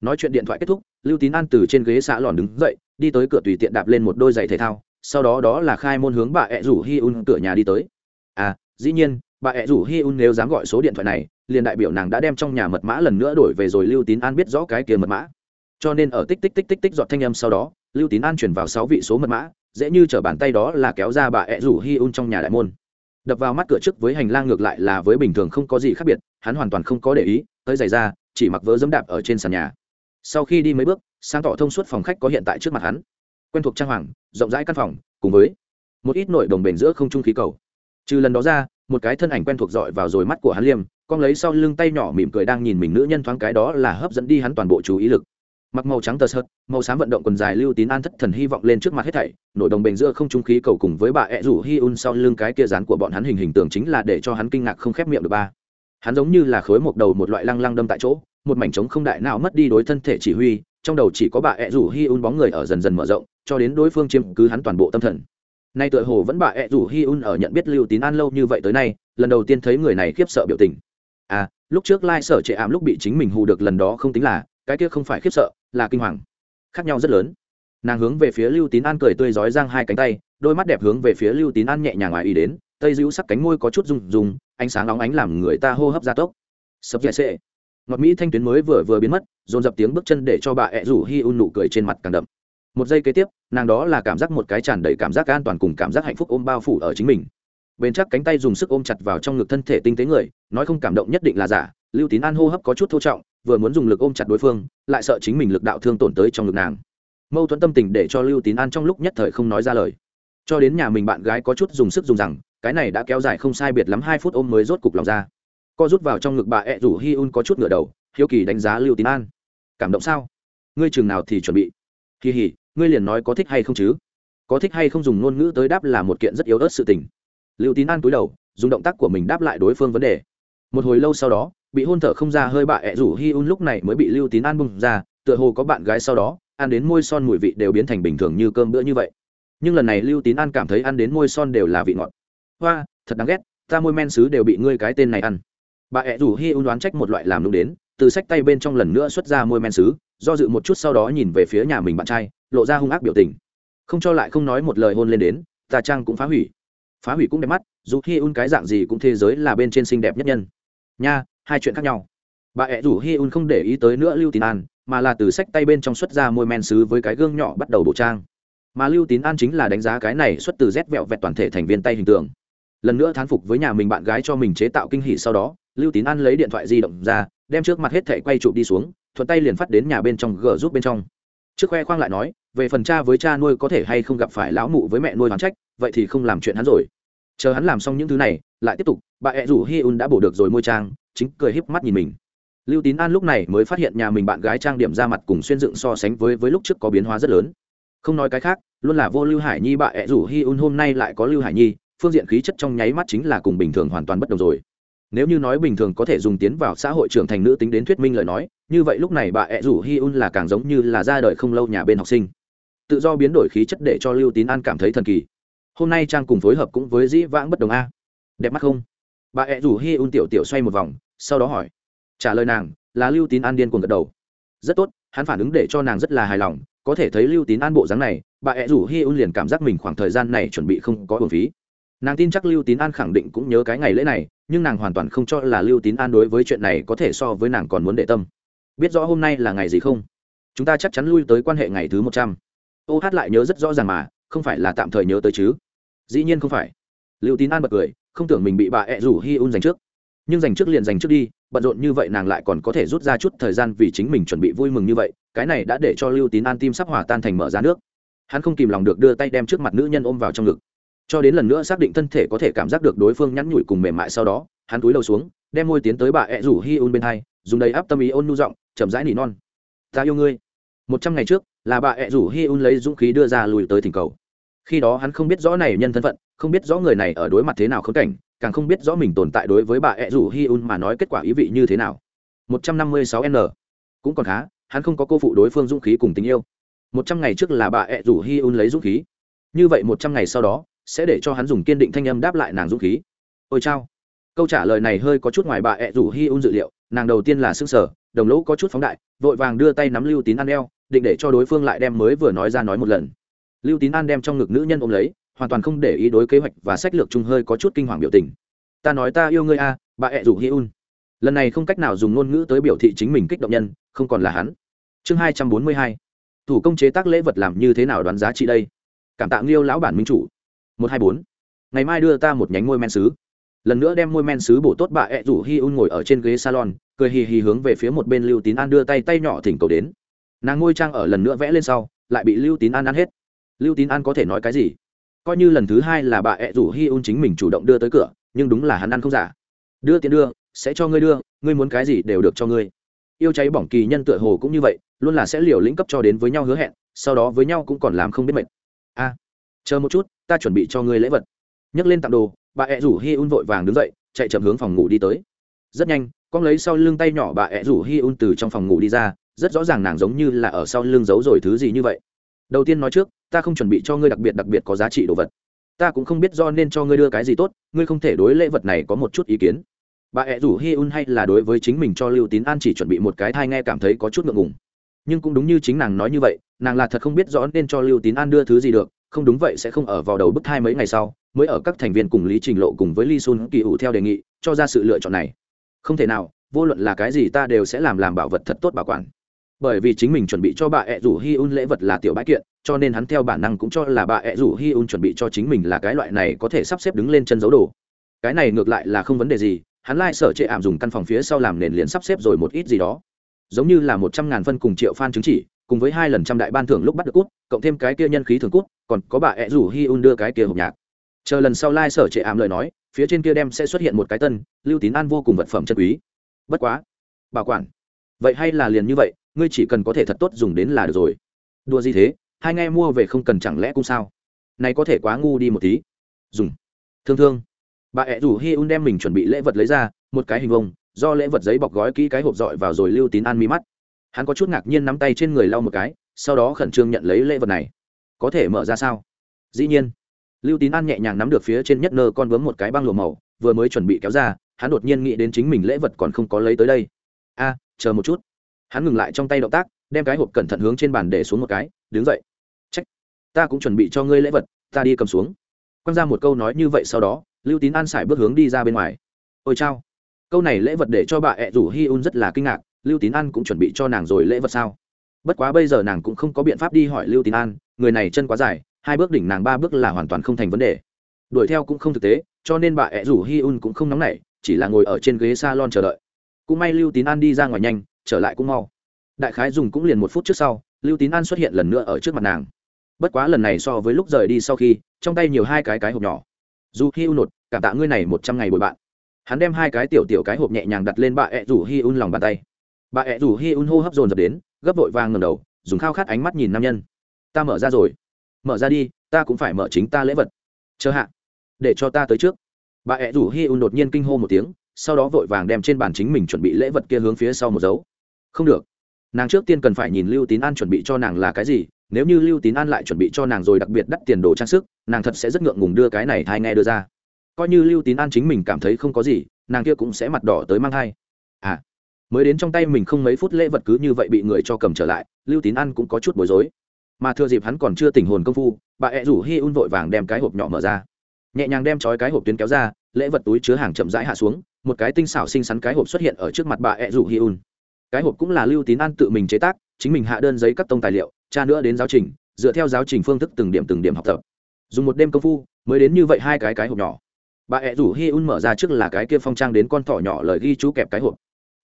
nói chuyện điện thoại kết thúc, lưu tín an từ trên ghế xã lòn đứng dậy, đi tới cửa tùy tiện đạp lên một đôi giày thể thao, sau đó đó là khai môn hướng bà ẹ rủ hi un cửa nhà đi tới. À dĩ nhiên, bà ẹ rủ hi un nếu dám gọi số điện thoại này, liền đại biểu nàng đã đem trong nhà mật mã lần nữa đổi về rồi lưu tín an biết rõ cái kia mật mã. Cho nên ở tích tích tích tích tích dọn thanh âm sau đó, lưu tín an chuyển vào sáu vị số mật mã, dễ như t bàn tay đó là kéo ra bà ẹ rủ hi un trong nhà đại môn đập vào mắt cửa trước với hành lang ngược lại là với bình thường không có gì khác biệt, hắn hoàn toàn không có để ý, tới giày ra chỉ mặc vớ dẫm đạp ở trên sàn nhà. Sau khi đi mấy bước, sáng tỏ thông suốt phòng khách có hiện tại trước mặt hắn. Quen thuộc trang hoàng, rộng rãi căn phòng, cùng với một ít nội đồng bền giữa không trung khí cầu. Trừ lần đó ra, một cái thân ảnh quen thuộc dọi vào rồi mắt của hắn liêm, con lấy sau lưng tay nhỏ mỉm cười đang nhìn mình nữ nhân thoáng cái đó là hấp dẫn đi hắn toàn bộ chú ý lực mặc màu trắng tờ sợt, màu xám vận động quần dài lưu tín an thất thần hy vọng lên trước mặt hết thảy, nổi đồng bền giữa không trung khí cầu cùng với bà ẹ rủ hi un sau lưng cái kia dán của bọn hắn hình hình tượng chính là để cho hắn kinh ngạc không khép miệng được ba. Hắn giống như là khối một đầu một loại lăng lăng đâm tại chỗ, một mảnh trống không đại nào mất đi đối thân thể chỉ huy, trong đầu chỉ có bà ẹ rủ hi un bóng người ở dần dần mở rộng, cho đến đối phương chiếm cứ hắn toàn bộ tâm thần. Nay tựa hồ vẫn bà ẹ rủ hi un ở nhận biết lưu tín an lâu như vậy tới nay, lần đầu tiên thấy người này khiếp sợ biểu tình. À lúc trước lai sở trệ ảm lúc bị chính mình hù được lần đó không tính là, cái kia không phải khiếp sợ là kinh hoàng. Khác nhau rất lớn. Nàng hướng về phía lưu tín an cười tươi rói giang hai cánh tay, đôi mắt đẹp hướng về phía lưu tín an nhẹ nhàng ngoài ý đến, tây dữ sắc cánh môi có chút rung rung, ánh sáng nóng ánh làm người ta hô hấp gia tốc. Sập dẻ sệ. Ngọt mỹ thanh tuyến mới vừa vừa biến mất, dồn dập tiếng bước chân để cho bà ẹ rủ hi un nụ cười trên mặt càng đậm. Một giây kế tiếp, nàng đó là cảm giác một cái tràn đầy cảm giác an toàn cùng cảm giác hạnh phúc ôm bao phủ ở chính mình. Bên chắc cánh tay dùng sức ôm chặt vào trong ngực thân thể tinh tế người, nói không cảm động nhất định là giả, lưu tín an hô hấp có chút thô trọng vừa muốn dùng lực ôm chặt đối phương, lại sợ chính mình lực đạo thương tổn tới trong ngực nàng. Mâu thuẫn tâm tình để cho lưu tín an trong lúc nhất thời không nói ra lời. Cho đến nhà mình bạn gái có chút dùng sức dùng rằng, cái này đã kéo dài không sai biệt lắm hai phút ôm mới rốt cục lòng ra. Co rút vào trong ngực bà ẹ rủ hi un có chút ngựa đầu, hiếu kỳ đánh giá lưu tín an. Cảm động sao? Ngươi chừng nào thì chuẩn bị? Kỳ hỉ ngươi liền nói có thích hay không chứ? Có thích hay không dùng ngôn ngữ tới đáp là một kiện rất yếu ớt sự tình. Lưu tín an cúi đầu, dùng động tác của mình đáp lại đối phương vấn đề. Một hồi lâu sau đó bị hôn thở không ra hơi bà ẹ rủ hi un lúc này mới bị lưu tín an bung ra, tựa hồ có bạn gái sau đó, ăn đến môi son mùi vị đều biến thành bình thường như cơm bữa như vậy. Nhưng lần này lưu tín an cảm thấy ăn đến môi son đều là vị ngọt. Hoa, thật đáng ghét, ta môi men xứ đều bị ngươi cái tên này ăn. Bà ẹ rủ hi un đoán trách một loại làm đúng đến, từ sách tay bên trong lần nữa xuất ra môi men xứ do dự một chút sau đó nhìn về phía nhà mình bạn trai, lộ ra hung ác biểu tình. Không cho lại không nói một lời hôn lên đến, ta trang cũng phá hủy. Phá hủy cũng đẹp mắt, dù hi un cái dạng gì cũng thế giới là bên trên xinh đẹp nhất nhân. Nha hai chuyện khác nhau. Bà ẹ rủ hi un không để ý tới nữa lưu tín an, mà là từ sách tay bên trong xuất ra môi men xứ với cái gương nhỏ bắt đầu bổ trang. Mà lưu tín an chính là đánh giá cái này xuất từ rét vẹo vẹt toàn thể thành viên tay hình tượng. Lần nữa thán phục với nhà mình bạn gái cho mình chế tạo kinh hỷ sau đó, lưu tín an lấy điện thoại di động ra, đem trước mặt hết thẻ quay chụp đi xuống, thuận tay liền phát đến nhà bên trong gờ giúp bên trong. Trước khoe khoang lại nói, về phần cha với cha nuôi có thể hay không gặp phải lão mụ với mẹ nuôi hoán trách, vậy thì không làm chuyện hắn rồi. Chờ hắn làm xong những thứ này, lại tiếp tục, bà ẹ rủ hi un đã bổ được rồi môi trang chính cười híp mắt nhìn mình. Lưu tín an lúc này mới phát hiện nhà mình bạn gái trang điểm ra mặt cùng xuyên dựng so sánh với với lúc trước có biến hóa rất lớn. Không nói cái khác, luôn là vô lưu hải nhi bà ẹ rủ hi un hôm nay lại có lưu hải nhi, phương diện khí chất trong nháy mắt chính là cùng bình thường hoàn toàn bất đồng rồi. Nếu như nói bình thường có thể dùng tiến vào xã hội trưởng thành nữ tính đến thuyết minh lời nói, như vậy lúc này bà ẹ rủ hi un là càng giống như là ra đời không lâu nhà bên học sinh. Tự do biến đổi khí chất để cho lưu tín an cảm thấy thần kỳ. Hôm nay trang cùng phối hợp cũng với dĩ vãng bất đồng a. Đẹp mắt không? Bà ẹ rủ hi un tiểu tiểu xoay một vòng sau đó hỏi. Trả lời nàng, là lưu tín an điên cuồng gật đầu. Rất tốt, hắn phản ứng để cho nàng rất là hài lòng, có thể thấy lưu tín an bộ dáng này, bà ẹ rủ hi un liền cảm giác mình khoảng thời gian này chuẩn bị không có hồn phí. Nàng tin chắc lưu tín an khẳng định cũng nhớ cái ngày lễ này, nhưng nàng hoàn toàn không cho là lưu tín an đối với chuyện này có thể so với nàng còn muốn để tâm. Biết rõ hôm nay là ngày gì không? Chúng ta chắc chắn lui tới quan hệ ngày thứ một trăm. Ô hát lại nhớ rất rõ ràng mà, không phải là tạm thời nhớ tới chứ? Dĩ nhiên không phải. Lưu tín an bật cười, không tưởng mình bị bà ẹ rủ hi un dành trước nhưng dành trước liền dành trước đi, bận rộn như vậy nàng lại còn có thể rút ra chút thời gian vì chính mình chuẩn bị vui mừng như vậy, cái này đã để cho lưu tín an tim sắp hòa tan thành mở ra nước. Hắn không kìm lòng được đưa tay đem trước mặt nữ nhân ôm vào trong ngực. Cho đến lần nữa xác định thân thể có thể cảm giác được đối phương nhắn nhủi cùng mềm mại sau đó, hắn túi đầu xuống, đem môi tiến tới bà ẹ rủ hi un bên hai, dùng đầy áp tâm ý ôn nu giọng, chậm rãi nỉ non. Ta yêu ngươi. Một trăm ngày trước, là bà ẹ rủ hi un lấy dũng khí đưa ra lùi tới thỉnh cầu. Khi đó hắn không biết rõ này nhân thân phận, không biết rõ người này ở đối mặt thế nào khốn cảnh càng không biết rõ mình tồn tại đối với bà ẹ rủ hi un mà nói kết quả ý vị như thế nào. Một trăm năm mươi sáu n. Cũng còn khá, hắn không có cô phụ đối phương dũng khí cùng tình yêu. Một trăm ngày trước là bà ẹ rủ hi un lấy dũng khí. Như vậy một trăm ngày sau đó, sẽ để cho hắn dùng kiên định thanh âm đáp lại nàng dũng khí. Ôi chao. Câu trả lời này hơi có chút ngoài bà ẹ rủ hi un dự liệu, nàng đầu tiên là s ư n g sở đồng lỗ có chút phóng đại, vội vàng đưa tay nắm lưu tín ăn eo, định để cho đối phương lại đem mới vừa nói ra nói một lần. Lưu tín an đem trong ngực nữ nhân ôm lấy hoàn toàn không để ý đối kế hoạch và sách lược chung hơi có chút kinh hoàng biểu tình. Ta nói ta yêu ngươi a, bà ẹ rủ hi un. Lần này không cách nào dùng ngôn ngữ tới biểu thị chính mình kích động nhân, không còn là hắn. Chương hai trăm bốn mươi hai. Thủ công chế tác lễ vật làm như thế nào đoán giá trị đây? Cảm tạ nghiêu lão bản minh chủ. Một hai bốn. Ngày mai đưa ta một nhánh môi men sứ. lần nữa đem môi men sứ bổ tốt bà ẹ rủ hi un ngồi ở trên ghế salon, cười hì hì hướng về phía một bên lưu tín an đưa tay tay nhỏ thỉnh cầu đến. Nàng ngôi trang ở lần nữa vẽ lên sau, lại bị lưu tín an ăn hết. Lưu tín an có thể nói cái gì? Coi như lần thứ hai là bà ẹ rủ hi un chính mình chủ động đưa tới cửa, nhưng đúng là hắn ăn không giả. Đưa tiền đưa, sẽ cho ngươi đưa, ngươi muốn cái gì đều được cho ngươi. Yêu cháy bỏng kỳ nhân tựa hồ cũng như vậy, luôn là sẽ liều lĩnh cấp cho đến với nhau hứa hẹn, sau đó với nhau cũng còn làm không biết mệt. A, chờ một chút, ta chuẩn bị cho ngươi lễ vật. Nhấc lên tặng đồ, bà ẹ rủ hi un vội vàng đứng dậy, chạy chậm hướng phòng ngủ đi tới. Rất nhanh, con lấy sau lưng tay nhỏ bà ẹ rủ hi un từ trong phòng ngủ đi ra, rất rõ ràng nàng giống như là ở sau lưng giấu rồi thứ gì như vậy. Đầu tiên nói trước ta không chuẩn bị cho ngươi đặc biệt đặc biệt có giá trị đồ vật. Ta cũng không biết do nên cho ngươi đưa cái gì tốt, ngươi không thể đối lễ vật này có một chút ý kiến. Bà ẹ rủ hi un hay là đối với chính mình cho lưu tín an chỉ chuẩn bị một cái thai nghe cảm thấy có chút ngượng ngùng. Nhưng cũng đúng như chính nàng nói như vậy, nàng là thật không biết rõ nên cho lưu tín an đưa thứ gì được, không đúng vậy sẽ không ở vào đầu bức thai mấy ngày sau, mới ở các thành viên cùng lý trình lộ cùng với lee sun kỳ ủ theo đề nghị, cho ra sự lựa chọn này. Không thể nào, vô luận là cái gì ta đều sẽ làm làm bảo vật thật tốt bảo quản. Bởi vì chính mình chuẩn bị cho bà ẹ rủ hi un lễ vật là tiểu bãi kiện cho nên hắn theo bản năng cũng cho là bà ẹ rủ hi un chuẩn bị cho chính mình là cái loại này có thể sắp xếp đứng lên chân dấu đồ. Cái này ngược lại là không vấn đề gì, hắn lai、like、sở trệ ảm dùng căn phòng phía sau làm nền liền sắp xếp rồi một ít gì đó. Giống như là một trăm ngàn phân cùng triệu f chứng chỉ, cùng với hai lần trăm đại ban thưởng lúc bắt được cút, cộng thêm cái kia nhân khí thường cút, còn có bà ẹ rủ hi un đưa cái kia hộp nhạc. Chờ lần sau lai sở trệ ảm lời nói, phía trên kia đem sẽ xuất hiện một cái tân, lưu tín an vô cùng vật phẩm chân quý. Bất quá, bảo quản. Vậy hay là liền như vậy, ngươi chỉ cần có thể thật tốt dùng đến là được rồi. Đùa gì thế? Hai nghe mua về không cần chẳng lẽ cũng sao? Này có thể quá ngu đi một tí. Dùng. Thương thương. Bà ẹ rủ hi un đem mình chuẩn bị lễ vật lấy ra, một cái hình vông do lễ vật giấy bọc gói kỹ cái hộp dọi vào rồi lưu tín an mi mắt. Hắn có chút ngạc nhiên nắm tay trên người lau một cái, sau đó khẩn trương nhận lấy lễ vật này. Có thể mở ra sao? Dĩ nhiên. Lưu tín an nhẹ nhàng nắm được phía trên nhất nơ con vướng một cái băng lùa màu, vừa mới chuẩn bị kéo ra, hắn đột nhiên nghĩ đến chính mình lễ vật còn không có lấy tới đây. A, chờ một chút. Hắn ngừng lại trong tay động tác, đem cái hộp cẩn thận hướng trên bàn để xuống một cái, đứng dậy ta cũng chuẩn bị cho ngươi lễ vật, ta đi cầm xuống. Quăng ra một câu nói như vậy sau đó, lưu tín an sải bước hướng đi ra bên ngoài. Ôi chao, câu này lễ vật để cho bà ẹ rủ hi un rất là kinh ngạc, lưu tín an cũng chuẩn bị cho nàng rồi lễ vật sao? Bất quá bây giờ nàng cũng không có biện pháp đi hỏi lưu tín an, người này chân quá dài, hai bước đỉnh nàng ba bước là hoàn toàn không thành vấn đề. Đuổi theo cũng không thực tế, cho nên bà ẹ rủ hi un cũng không nóng nảy, chỉ là ngồi ở trên ghế s a lon chờ đợi. Cũng may lưu tín an đi ra ngoài nhanh, trở lại cũng mau. Đại khái dùng cũng liền một phút trước sau, lưu tín an xuất hiện lần nữa ở trước mặt nàng bất quá lần này so với lúc rời đi sau khi, trong tay nhiều hai cái cái hộp nhỏ. Dù hi un nột, cảm tạ ngươi này một trăm ngày bồi bạn. Hắn đem hai cái tiểu tiểu cái hộp nhẹ nhàng đặt lên bà ẹ rủ hi un lòng bàn tay. Bà ẹ rủ hi un hô hấp dồn dập đến, gấp vội vàng ngầm đầu, dùng khao khát ánh mắt nhìn nam nhân. Ta mở ra rồi. Mở ra đi, ta cũng phải mở chính ta lễ vật. Chờ hạ. Để cho ta tới trước. Bà ẹ rủ hi un đột nhiên kinh hô một tiếng, sau đó vội vàng đem trên bàn chính mình chuẩn bị lễ vật kia hướng phía sau một dấu không được. Nàng trước tiên cần phải nhìn lưu tín an chuẩn bị cho nàng là cái gì nếu như lưu tín an lại chuẩn bị cho nàng rồi đặc biệt đắt tiền đồ trang sức, nàng thật sẽ rất ngượng ngùng đưa cái này thai nghe đưa ra. Coi như lưu tín an chính mình cảm thấy không có gì, nàng kia cũng sẽ mặt đỏ tới mang thai. À mới đến trong tay mình không mấy phút lễ vật cứ như vậy bị người cho cầm trở lại, lưu tín an cũng có chút bối rối. Mà thừa dịp hắn còn chưa tình hồn công phu, bà ẹ rủ hi un vội vàng đem cái hộp nhỏ mở ra. Nhẹ nhàng đem trói cái hộp tuyến kéo ra, lễ vật túi chứa hàng chậm rãi hạ xuống, một cái tinh xảo xinh xắn cái hộp xuất hiện ở trước mặt bà ẹ rủ hi un. Cái hộp cũng là lưu tín an tự mình chế tác chính mình hạ đơn giấy cắt tông tài liệu, tra nữa đến giáo trình, dựa theo giáo trình phương thức từng điểm từng điểm học tập. Dùng một đêm công phu, mới đến như vậy hai cái cái hộp nhỏ. Bà ẹ rủ hi un mở ra trước là cái kia phong trang đến con thỏ nhỏ lời ghi chú kẹp cái hộp.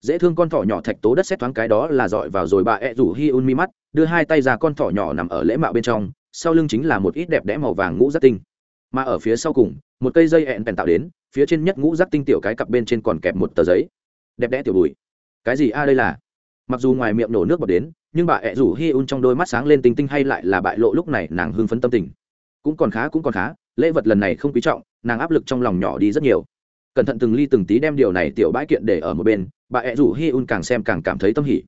Dễ thương con thỏ nhỏ thạch tố đất xét thoáng cái đó là dọi vào rồi bà ẹ rủ hi un mi mắt, đưa hai tay ra con thỏ nhỏ nằm ở lễ mạo bên trong, sau lưng chính là một ít đẹp đẽ màu vàng ngũ giác tinh. Mà ở phía sau cùng, một cây dây ẹn bèn tạo đến, phía trên nhất ngũ giác tinh tiểu cái cặp bên trên còn kẹp một tờ giấy. Đẹp đẽ tiểu bùi. Cái gì a đây là? Mặc dù ngoài miệng nổ nước bọt đến nhưng bà ẹ rủ hi un trong đôi mắt sáng lên tinh tinh hay lại là bại lộ lúc này nàng hưng phấn tâm tình. Cũng còn khá, cũng còn khá, lễ vật lần này không quý trọng, nàng áp lực trong lòng nhỏ đi rất nhiều. Cẩn thận từng ly từng tí đem điều này tiểu bãi kiện để ở một bên, bà ẹ rủ hi un càng xem càng cảm thấy tâm hỉ.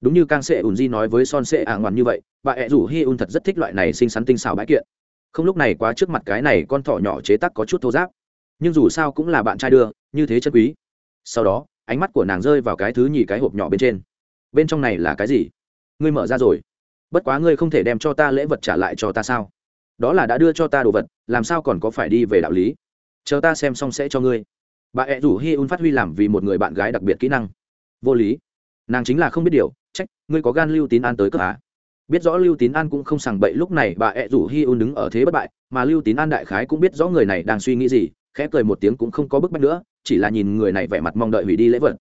Đúng như càng sệ ùn di nói với son sệ ả ngoằn như vậy, bà ẹ rủ hi un thật rất thích loại này xinh xắn tinh xảo bãi kiện. Không lúc này quá trước mặt cái này con thỏ nhỏ chế tắc có chút thô giáp nhưng dù sao cũng là bạn trai đưa, như thế chân quý. Sau đó, ánh mắt của nàng rơi vào cái thứ nhì cái hộp nhỏ bên trên. Bên trong này là cái gì? Ngươi mở ra rồi. Bất quá ngươi không thể đem cho ta lễ vật trả lại cho ta sao? Đó là đã đưa cho ta đồ vật, làm sao còn có phải đi về đạo lý? Chờ ta xem xong sẽ cho ngươi. Bà ẹ rủ hi un phát huy làm vì một người bạn gái đặc biệt kỹ năng. Vô lý. Nàng chính là không biết điều. Trách, ngươi có gan lưu tín an tới cỡ á biết rõ lưu tín an cũng không sằng bậy, lúc này bà ẹ rủ hi un đứng ở thế bất bại, mà lưu tín an đại khái cũng biết rõ người này đang suy nghĩ gì, khẽ cười một tiếng cũng không có bức bách nữa, chỉ là nhìn người này vẻ mặt mong đợi hủy đi lễ vật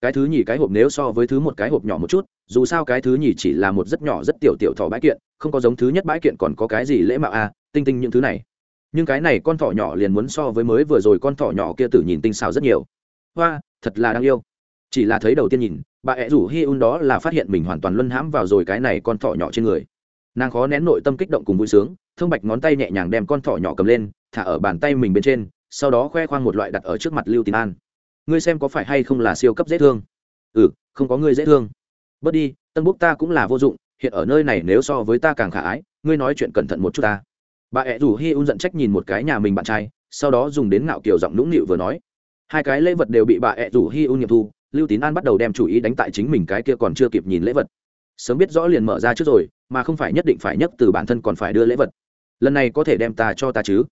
cái thứ nhì cái hộp nếu so với thứ một cái hộp nhỏ một chút dù sao cái thứ nhì chỉ là một rất nhỏ rất tiểu tiểu thỏ bãi kiện không có giống thứ nhất bãi kiện còn có cái gì lễ mạo a à, tinh tinh những thứ này. Nhưng cái này con thỏ nhỏ liền muốn so với mới vừa rồi con thỏ nhỏ kia tử nhìn tinh xào rất nhiều. Hoa thật là đáng yêu. Chỉ là thấy đầu tiên nhìn bà ẹ rủ hi un đó là phát hiện mình hoàn toàn luân hãm vào rồi cái này con thỏ nhỏ trên người. Nàng khó nén nội tâm kích động cùng vui sướng thông bạch ngón tay nhẹ nhàng đem con thỏ nhỏ cầm lên thả ở bàn tay mình bên trên sau đó khoe khoang một loại đặt ở trước mặt lưu tín an ngươi xem có phải hay không là siêu cấp dễ thương? Ừ không có ngươi dễ thương. Bớt đi, tân búc ta cũng là vô dụng, hiện ở nơi này nếu so với ta càng khả ái, ngươi nói chuyện cẩn thận một chút ta. Bà ẹ rủ hi un giận trách nhìn một cái nhà mình bạn trai, sau đó dùng đến ngạo kiểu giọng nũng nịu vừa nói. Hai cái lễ vật đều bị bà ẹ rủ hi un nghiệm thu, lưu tín an bắt đầu đem chủ ý đánh tại chính mình cái kia còn chưa kịp nhìn lễ vật. Sớm biết rõ liền mở ra trước rồi, mà không phải nhất định phải nhất từ bản thân còn phải đưa lễ vật. Lần này có thể đem ta cho ta chứ?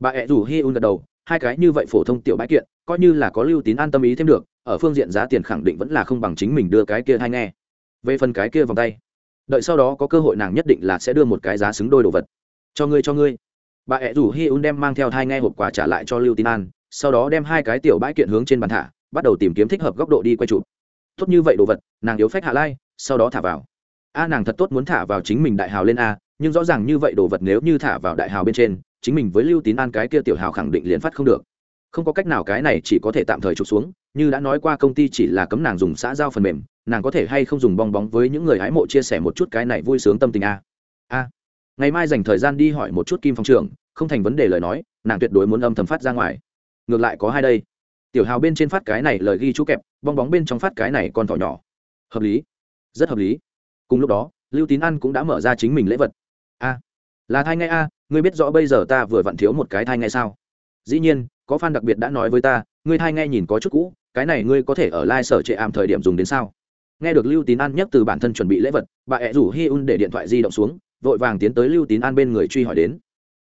Bà ẹ rủ hi un gật đầu, hai cái như vậy phổ thông tiểu bãi kiện coi như là có lưu tín an tâm ý thêm được, ở phương diện giá tiền khẳng định vẫn là không bằng chính mình đưa cái kia hay nghe. Về phần cái kia vòng tay, đợi sau đó có cơ hội nàng nhất định là sẽ đưa một cái giá xứng đôi đồ vật. Cho ngươi cho ngươi. Bà ẹ rủ hi un đem mang theo thai nghe hộp quà trả lại cho lưu tín an, sau đó đem hai cái tiểu bãi kiện hướng trên bàn thả, bắt đầu tìm kiếm thích hợp góc độ đi quay chụp. Tốt như vậy đồ vật, nàng yếu phách hạ lai, sau đó thả vào. A, nàng thật tốt muốn thả vào chính mình đại hào lên a, nhưng rõ ràng như vậy đồ vật nếu như thả vào đại hào bên trên, chính mình với lưu tín an cái kia tiểu hào khẳng định liền phát không được không có cách nào cái này chỉ có thể tạm thời trục xuống, như đã nói qua công ty chỉ là cấm nàng dùng xã giao phần mềm, nàng có thể hay không dùng bong bóng với những người hái mộ chia sẻ một chút cái này vui sướng tâm tình a? A. Ngày mai dành thời gian đi hỏi một chút kim phong trưởng, không thành vấn đề lời nói, nàng tuyệt đối muốn âm thầm phát ra ngoài. Ngược lại có hai đây. Tiểu hào bên trên phát cái này lời ghi chú kẹp, bong bóng bên trong phát cái này con thỏ nhỏ. Hợp lý. Rất hợp lý. Cùng lúc đó, lưu tín an cũng đã mở ra chính mình lễ vật. A. Là thai ngay a, ngươi biết rõ bây giờ ta vừa vặn thiếu một cái thai ngay sao? Dĩ nhiên có fan đặc biệt đã nói với ta, ngươi thai nghe nhìn có chút cũ, cái này ngươi có thể ở lai sở trệ ảm thời điểm dùng đến sao? Nghe được lưu tín an nhắc từ bản thân chuẩn bị lễ vật, bà ẹ rủ hi un để điện thoại di động xuống, vội vàng tiến tới lưu tín an bên người truy hỏi đến.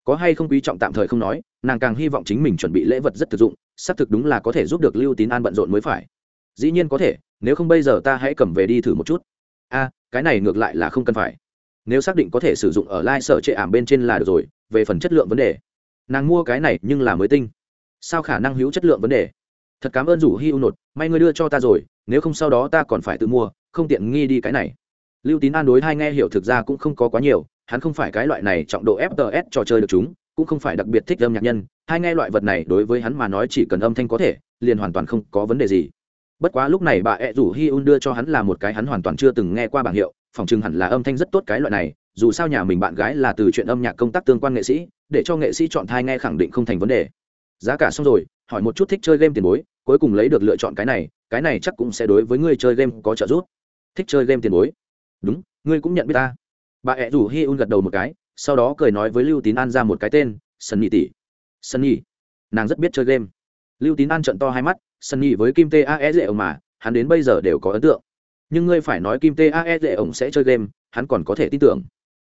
Có hay không quý trọng tạm thời không nói, nàng càng hy vọng chính mình chuẩn bị lễ vật rất thực dụng, xác thực đúng là có thể giúp được lưu tín an bận rộn mới phải. Dĩ nhiên có thể, nếu không bây giờ ta hãy cầm về đi thử một chút. A, cái này ngược lại là không cần phải. Nếu xác định có thể sử dụng ở lai sở trệ ảm bên trên là được rồi, về phần chất lượng vấn đề. Nàng mua cái này nhưng là mới tinh sao khả năng hữu chất lượng vấn đề? Thật cảm ơn rủ hi u nột, may ngươi đưa cho ta rồi, nếu không sau đó ta còn phải tự mua, không tiện nghi đi cái này. Lưu tín an đối hai nghe hiểu thực ra cũng không có quá nhiều, hắn không phải cái loại này trọng độ fts trò chơi được chúng, cũng không phải đặc biệt thích âm nhạc nhân, hai nghe loại vật này đối với hắn mà nói chỉ cần âm thanh có thể, liền hoàn toàn không có vấn đề gì. Bất quá lúc này bà ẹ rủ hi un đưa cho hắn là một cái hắn hoàn toàn chưa từng nghe qua bảng hiệu, phòng chừng hẳn là âm thanh rất tốt cái loại này, dù sao nhà mình bạn gái là từ chuyện âm nhạc công tác tương quan nghệ sĩ, để cho nghệ sĩ chọn thai nghe khẳng định không thành vấn đề giá cả xong rồi, hỏi một chút thích chơi game tiền bối, cuối cùng lấy được lựa chọn cái này cái này chắc cũng sẽ đối với người chơi game có trợ giúp. Thích chơi game tiền bối. Đúng, ngươi cũng nhận biết ta. Bà ẹ rủ hi un gật đầu một cái, sau đó cười nói với lưu tín an ra một cái tên, sunny tỷ. Sunny. Nàng rất biết chơi game. Lưu tín an trận to hai mắt, sunny với kim tae dễ ông mà, hắn đến bây giờ đều có ấn tượng. Nhưng ngươi phải nói kim tae dễ ông sẽ chơi game, hắn còn có thể tin tưởng.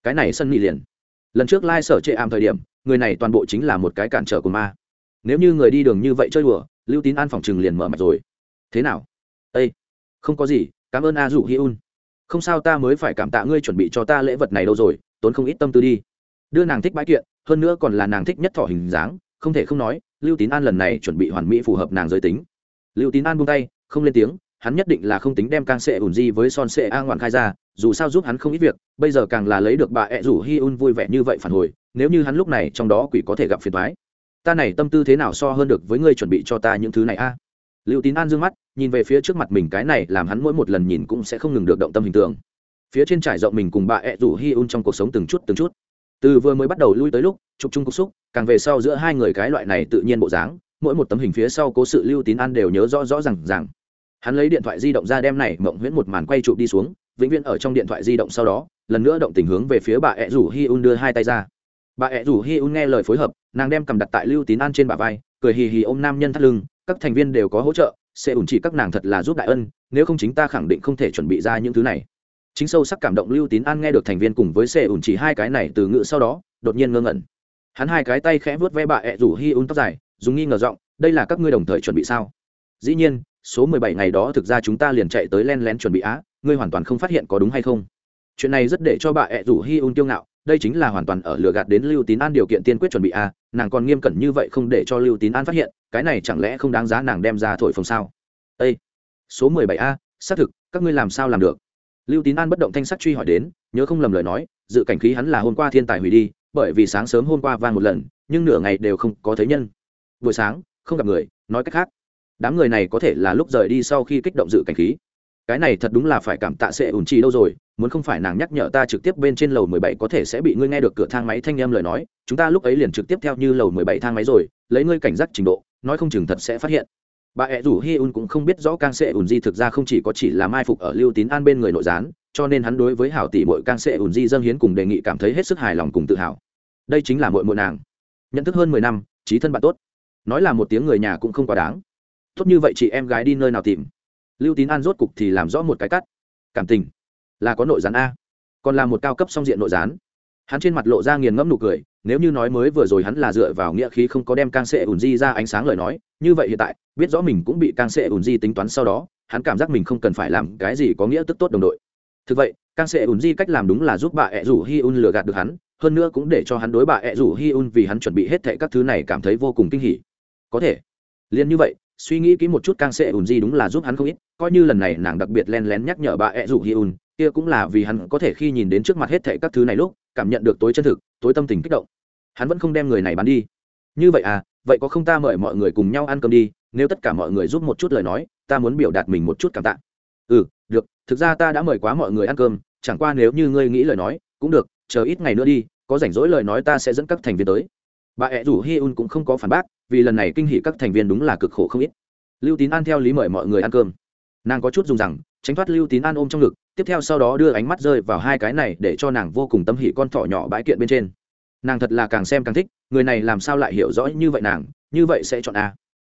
Cái này sunny liền. Lần trước lai、like、sở chệ ảm thời điểm, người này toàn bộ chính là một cái cản trở của ma nếu như người đi đường như vậy chơi đùa, lưu tín an phòng chừng liền mở mặt rồi. Thế nào? Ây không có gì, cảm ơn a dụ hi un. Không sao ta mới phải cảm tạ ngươi chuẩn bị cho ta lễ vật này đâu rồi, tốn không ít tâm tư đi. Đưa nàng thích bãi kiện, hơn nữa còn là nàng thích nhất thỏ hình dáng, không thể không nói, lưu tín an lần này chuẩn bị hoàn mỹ phù hợp nàng giới tính. Lưu tín an buông tay, không lên tiếng, hắn nhất định là không tính đem càng sệ ủn di với son sệ a ngoạn khai ra, dù sao giúp hắn không ít việc, bây giờ càng là lấy được bà ẹ rủ hi un vui vẻ như vậy phản hồi, nếu như hắn lúc này trong đó quỷ có thể gặp phiền thoái ta này tâm tư thế nào so hơn được với ngươi chuẩn bị cho ta những thứ này a? Lưu tín an d ư ơ n g mắt, nhìn về phía trước mặt mình cái này làm hắn mỗi một lần nhìn cũng sẽ không ngừng được động tâm hình tượng. Phía trên trải rộng mình cùng bà ẹ rủ hi un trong cuộc sống từng chút từng chút. Từ vừa mới bắt đầu lui tới lúc, chụp chung cục xúc, càng về sau giữa hai người cái loại này tự nhiên bộ dáng, mỗi một tấm hình phía sau cố sự lưu tín an đều nhớ rõ rõ r à n g rằng hắn lấy điện thoại di động ra đem này mộng huyễn một màn quay chụp đi xuống, vĩnh viễn ở trong điện thoại di động sau đó, lần nữa động tình hướng về phía bà ẹ rủ hi un đưa hai tay ra bà ẹ rủ hi un nghe lời phối hợp, nàng đem cầm đặt tại lưu tín an trên bà vai, cười hì hì ôm nam nhân thắt lưng, các thành viên đều có hỗ trợ, sẽ ủn chỉ các nàng thật là giúp đại ân, nếu không chính ta khẳng định không thể chuẩn bị ra những thứ này. Chính sâu sắc cảm động lưu tín an nghe được thành viên cùng với sẽ ủn chỉ hai cái này từ ngữ sau đó, đột nhiên ngơ ngẩn. Hắn hai cái tay khẽ vớt ve bà ẹ rủ hi un tóc dài, dùng nghi ngờ giọng, đây là các ngươi đồng thời chuẩn bị sao? Dĩ nhiên, số mười bảy ngày đó thực ra chúng ta liền chạy tới len lén chuẩn bị á, ngươi hoàn toàn không phát hiện có đúng hay không? Chuyện này rất để cho bà ẹ rủ hi un kiêu ngạo đây chính là hoàn toàn ở lừa gạt đến lưu tín an điều kiện tiên quyết chuẩn bị a, nàng còn nghiêm cẩn như vậy không để cho lưu tín an phát hiện, cái này chẳng lẽ không đáng giá nàng đem ra thổi phồng sao? Â số mười bảy a, xác thực, các ngươi làm sao làm được? Lưu tín an bất động thanh sắc truy hỏi đến, nhớ không lầm lời nói, dự cảnh khí hắn là hôm qua thiên tài hủy đi, bởi vì sáng sớm hôm qua vang một lần, nhưng nửa ngày đều không có thấy nhân. Buổi sáng, không gặp người, nói cách khác, đám người này có thể là lúc rời đi sau khi kích động dự cảnh khí. Cái này thật đúng là phải cảm tạ sẽ ủn trì đâu rồi muốn không phải nàng nhắc nhở ta trực tiếp bên trên lầu mười bảy có thể sẽ bị ngươi nghe được cửa thang máy thanh em lời nói, chúng ta lúc ấy liền trực tiếp theo như lầu mười bảy thang máy rồi, lấy ngươi cảnh giác trình độ, nói không chừng thật sẽ phát hiện. Bà ẹ rủ hi un cũng không biết rõ kang se eun di thực ra không chỉ có chỉ là mai phục ở lưu tín an bên người nội gián, cho nên hắn đối với hảo tỷ mội kang se eun di dâng hiến cùng đề nghị cảm thấy hết sức hài lòng cùng tự hào. Đây chính là mội mội nàng. Nhận thức hơn mười năm, trí thân bạn tốt. Nói là một tiếng người nhà cũng không quá đáng. Tốt như vậy chị em gái đi nơi nào tìm? Lưu tín an rốt cục thì làm rõ một cái cắt. Cảm tình là có nội gián a. Còn là một cao cấp song diện nội gián. Hắn trên mặt lộ ra nghiền ngẫm nụ cười, nếu như nói mới vừa rồi hắn là dựa vào nghĩa khí không có đem càng sệ ùn di ra ánh sáng lời nói, như vậy hiện tại, biết rõ mình cũng bị càng sệ ùn di tính toán sau đó, hắn cảm giác mình không cần phải làm cái gì có nghĩa tức tốt đồng đội. Thực vậy càng sệ ùn di cách làm đúng là giúp bà ẹ rủ hi un lừa gạt được hắn, hơn nữa cũng để cho hắn đối bà ẹ rủ hi un vì hắn chuẩn bị hết thệ các thứ này cảm thấy vô cùng kinh hỉ. Có thể, liền như vậy, suy nghĩ kỹ một chút càng sệ ùn di đúng là giúp hắn không ít, coi như lần này nàng đặc biệt len lén nhắc nhở bà ẹ rủ hi un kia cũng là vì hắn có thể khi nhìn đến trước mặt hết thệ các thứ này lúc, cảm nhận được tối chân thực, tối tâm tình kích động. Hắn vẫn không đem người này bán đi. Như vậy à vậy có không ta mời mọi người cùng nhau ăn cơm đi, nếu tất cả mọi người giúp một chút lời nói, ta muốn biểu đạt mình một chút cảm tạ. Ừ được, thực ra ta đã mời quá mọi người ăn cơm, chẳng qua nếu như ngươi nghĩ lời nói, cũng được, chờ ít ngày nữa đi, có rảnh rỗi lời nói ta sẽ dẫn các thành viên tới. Bà ẹ rủ hi un cũng không có phản bác, vì lần này kinh hỷ các thành viên đúng là cực khổ không ít. Lưu tín an theo lý mời mọi người ăn cơm. Nàng có chút dùng rằng, tránh thoát lưu tín an ôm trong ngực tiếp theo sau đó đưa ánh mắt rơi vào hai cái này để cho nàng vô cùng tâm hỉ con thỏ nhỏ bãi kiện bên trên. Nàng thật là càng xem càng thích, người này làm sao lại hiểu rõ như vậy nàng, như vậy sẽ chọn a.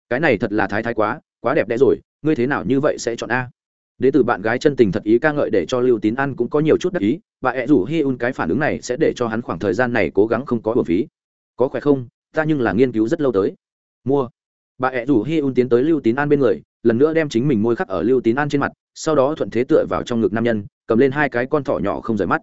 Cái này thật là thái thái quá quá đẹp đẽ rồi, ngươi thế nào như vậy sẽ chọn a? Đế từ bạn gái chân tình thật ý ca ngợi để cho lưu tín an cũng có nhiều chút đắc ý, bà ẹ rủ hi un cái phản ứng này sẽ để cho hắn khoảng thời gian này cố gắng không có bổn phí. Có khỏe không? Ta nhưng là nghiên cứu rất lâu tới. Mua. Bà ẹ rủ hi un tiến tới lưu tín an bên người, lần nữa đem chính mình môi khắc ở lưu tín an trên mặt sau đó thuận thế tựa vào trong ngực nam nhân, cầm lên hai cái con thỏ nhỏ không rời mắt.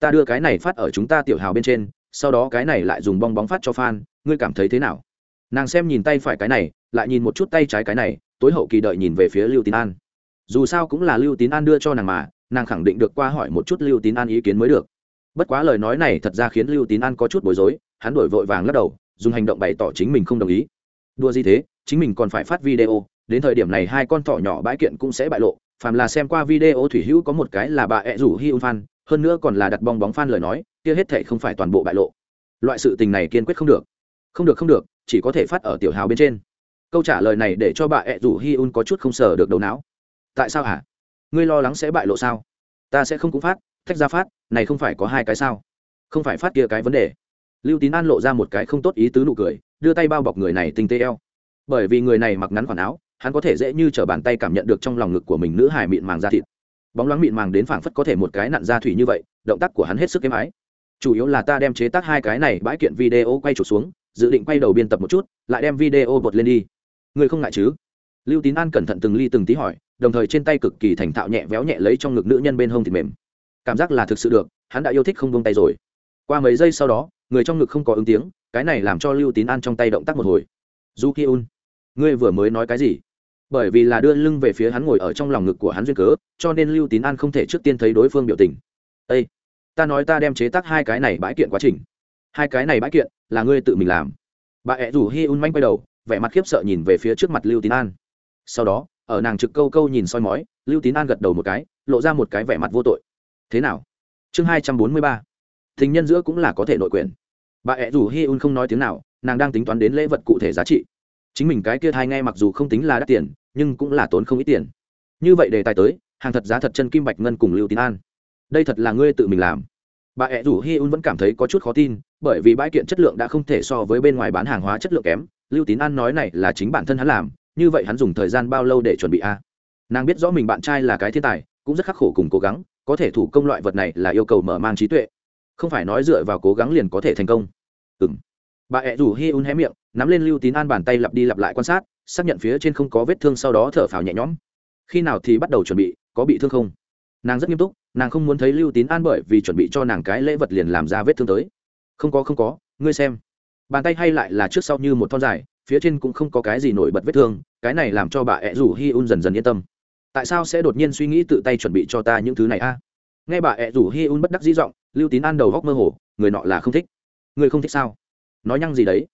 Ta đưa cái này phát ở chúng ta tiểu hào bên trên, sau đó cái này lại dùng bong bóng phát cho fan ngươi cảm thấy thế nào? Nàng xem nhìn tay phải cái này, lại nhìn một chút tay trái cái này, tối hậu kỳ đợi nhìn về phía lưu tín an. Dù sao cũng là lưu tín an đưa cho nàng mà, nàng khẳng định được qua hỏi một chút lưu tín an ý kiến mới được. Bất quá lời nói này thật ra khiến lưu tín an có chút bối rối, hắn đổi vội vàng lắc đầu, dùng hành động bày tỏ chính mình không đồng ý. Đua gì thế, chính mình còn phải phát video, đến thời điểm này hai con thỏ nhỏ bãi kiện cũng sẽ bại lộ phàm là xem qua video thủy hữu có một cái là bà ẹ rủ hi un fan, hơn nữa còn là đặt bong bóng fan lời nói, kia hết thệ không phải toàn bộ bại lộ. Loại sự tình này kiên quyết không được. Không được không được, chỉ có thể phát ở tiểu hào bên trên. Câu trả lời này để cho bà ẹ rủ hi un có chút không sờ được đầu não. Tại sao hả? Ngươi lo lắng sẽ bại lộ sao? Ta sẽ không cũng phát, thách ra phát, này không phải có hai cái sao? Không phải phát kia cái vấn đề. Lưu tín an lộ ra một cái không tốt ý tứ nụ cười, đưa tay bao bọc người này tinh tế eo. Bởi vì người này mặc ngắn khoản áo hắn có thể dễ như t bàn tay cảm nhận được trong lòng ngực của mình nữ hài mịn màng da thịt. Bóng loáng mịn màng đến phảng phất có thể một cái nặn da thủy như vậy, động tác của hắn hết sức êm ái. Chủ yếu là ta đem chế tác hai cái này bãi kiện video quay trục xuống, dự định quay đầu biên tập một chút, lại đem video bột lên đi. Người không ngại chứ? Lưu tín an cẩn thận từng ly từng tí hỏi, đồng thời trên tay cực kỳ thành thạo nhẹ véo nhẹ lấy trong ngực nữ nhân bên hông thịt mềm. Cảm giác là thực sự được, hắn đã yêu thích không bông tay rồi. Qua mấy giây sau đó, người trong ngực không có ứng tiếng, cái này làm cho lưu tín an trong tay động tác một hồi. Du ki un ngươi vừa mới nói cái gì? Bởi vì là đưa lưng về phía hắn ngồi ở trong lòng ngực của hắn duyên cớ, cho nên lưu tín an không thể trước tiên thấy đối phương biểu tình. Â ta nói ta đem chế tác hai cái này bãi kiện quá trình. Hai cái này bãi kiện là ngươi tự mình làm. Bà ẹ rủ hi un manh quay đầu, vẻ mặt khiếp sợ nhìn về phía trước mặt lưu tín an. Sau đó, ở nàng trực câu câu nhìn soi mói, lưu tín an gật đầu một cái, lộ ra một cái vẻ mặt vô tội. Thế nào? Chương hai trăm bốn mươi ba. Tình nhân giữa cũng là có thể nội quyền. Bà ẹ rủ hi un không nói tiếng nào, nàng đang tính toán đến lễ vật cụ thể giá trị chính mình cái kia thai nghe mặc dù không tính là đắt tiền, nhưng cũng là tốn không ít tiền. Như vậy đề tài tới, hàng thật giá thật chân kim bạch ngân cùng lưu tín an. Đây thật là ngươi tự mình làm. Bà ẹ rủ hi un vẫn cảm thấy có chút khó tin, bởi vì bãi kiện chất lượng đã không thể so với bên ngoài bán hàng hóa chất lượng kém. Lưu tín an nói này là chính bản thân hắn làm, như vậy hắn dùng thời gian bao lâu để chuẩn bị a? Nàng biết rõ mình bạn trai là cái thiên tài, cũng rất khắc khổ cùng cố gắng, có thể thủ công loại vật này là yêu cầu mở mang trí tuệ. Không phải nói dựa vào cố gắng liền có thể thành công. Ừng bà ẹ rủ hi un hé miệng, nắm lên lưu tín an bàn tay lặp đi lặp lại quan sát, xác nhận phía trên không có vết thương sau đó thở phào nhẹ nhõm. Khi nào thì bắt đầu chuẩn bị, có bị thương không? Nàng rất nghiêm túc, nàng không muốn thấy lưu tín an bởi vì chuẩn bị cho nàng cái lễ vật liền làm ra vết thương tới. Không có không có, ngươi xem. Bàn tay hay lại là trước sau như một thon dài, phía trên cũng không có cái gì nổi bật vết thương, cái này làm cho bà ẹ rủ hi un dần dần yên tâm. Tại sao sẽ đột nhiên suy nghĩ tự tay chuẩn bị cho ta những thứ này a? À? Nghe bà ẹ rủ hi un bất đắc dĩ giọng, lưu tín an đầu góc mơ hồ, người nọ là không thích. Người không thích sao? Nói nhăng gì đấy.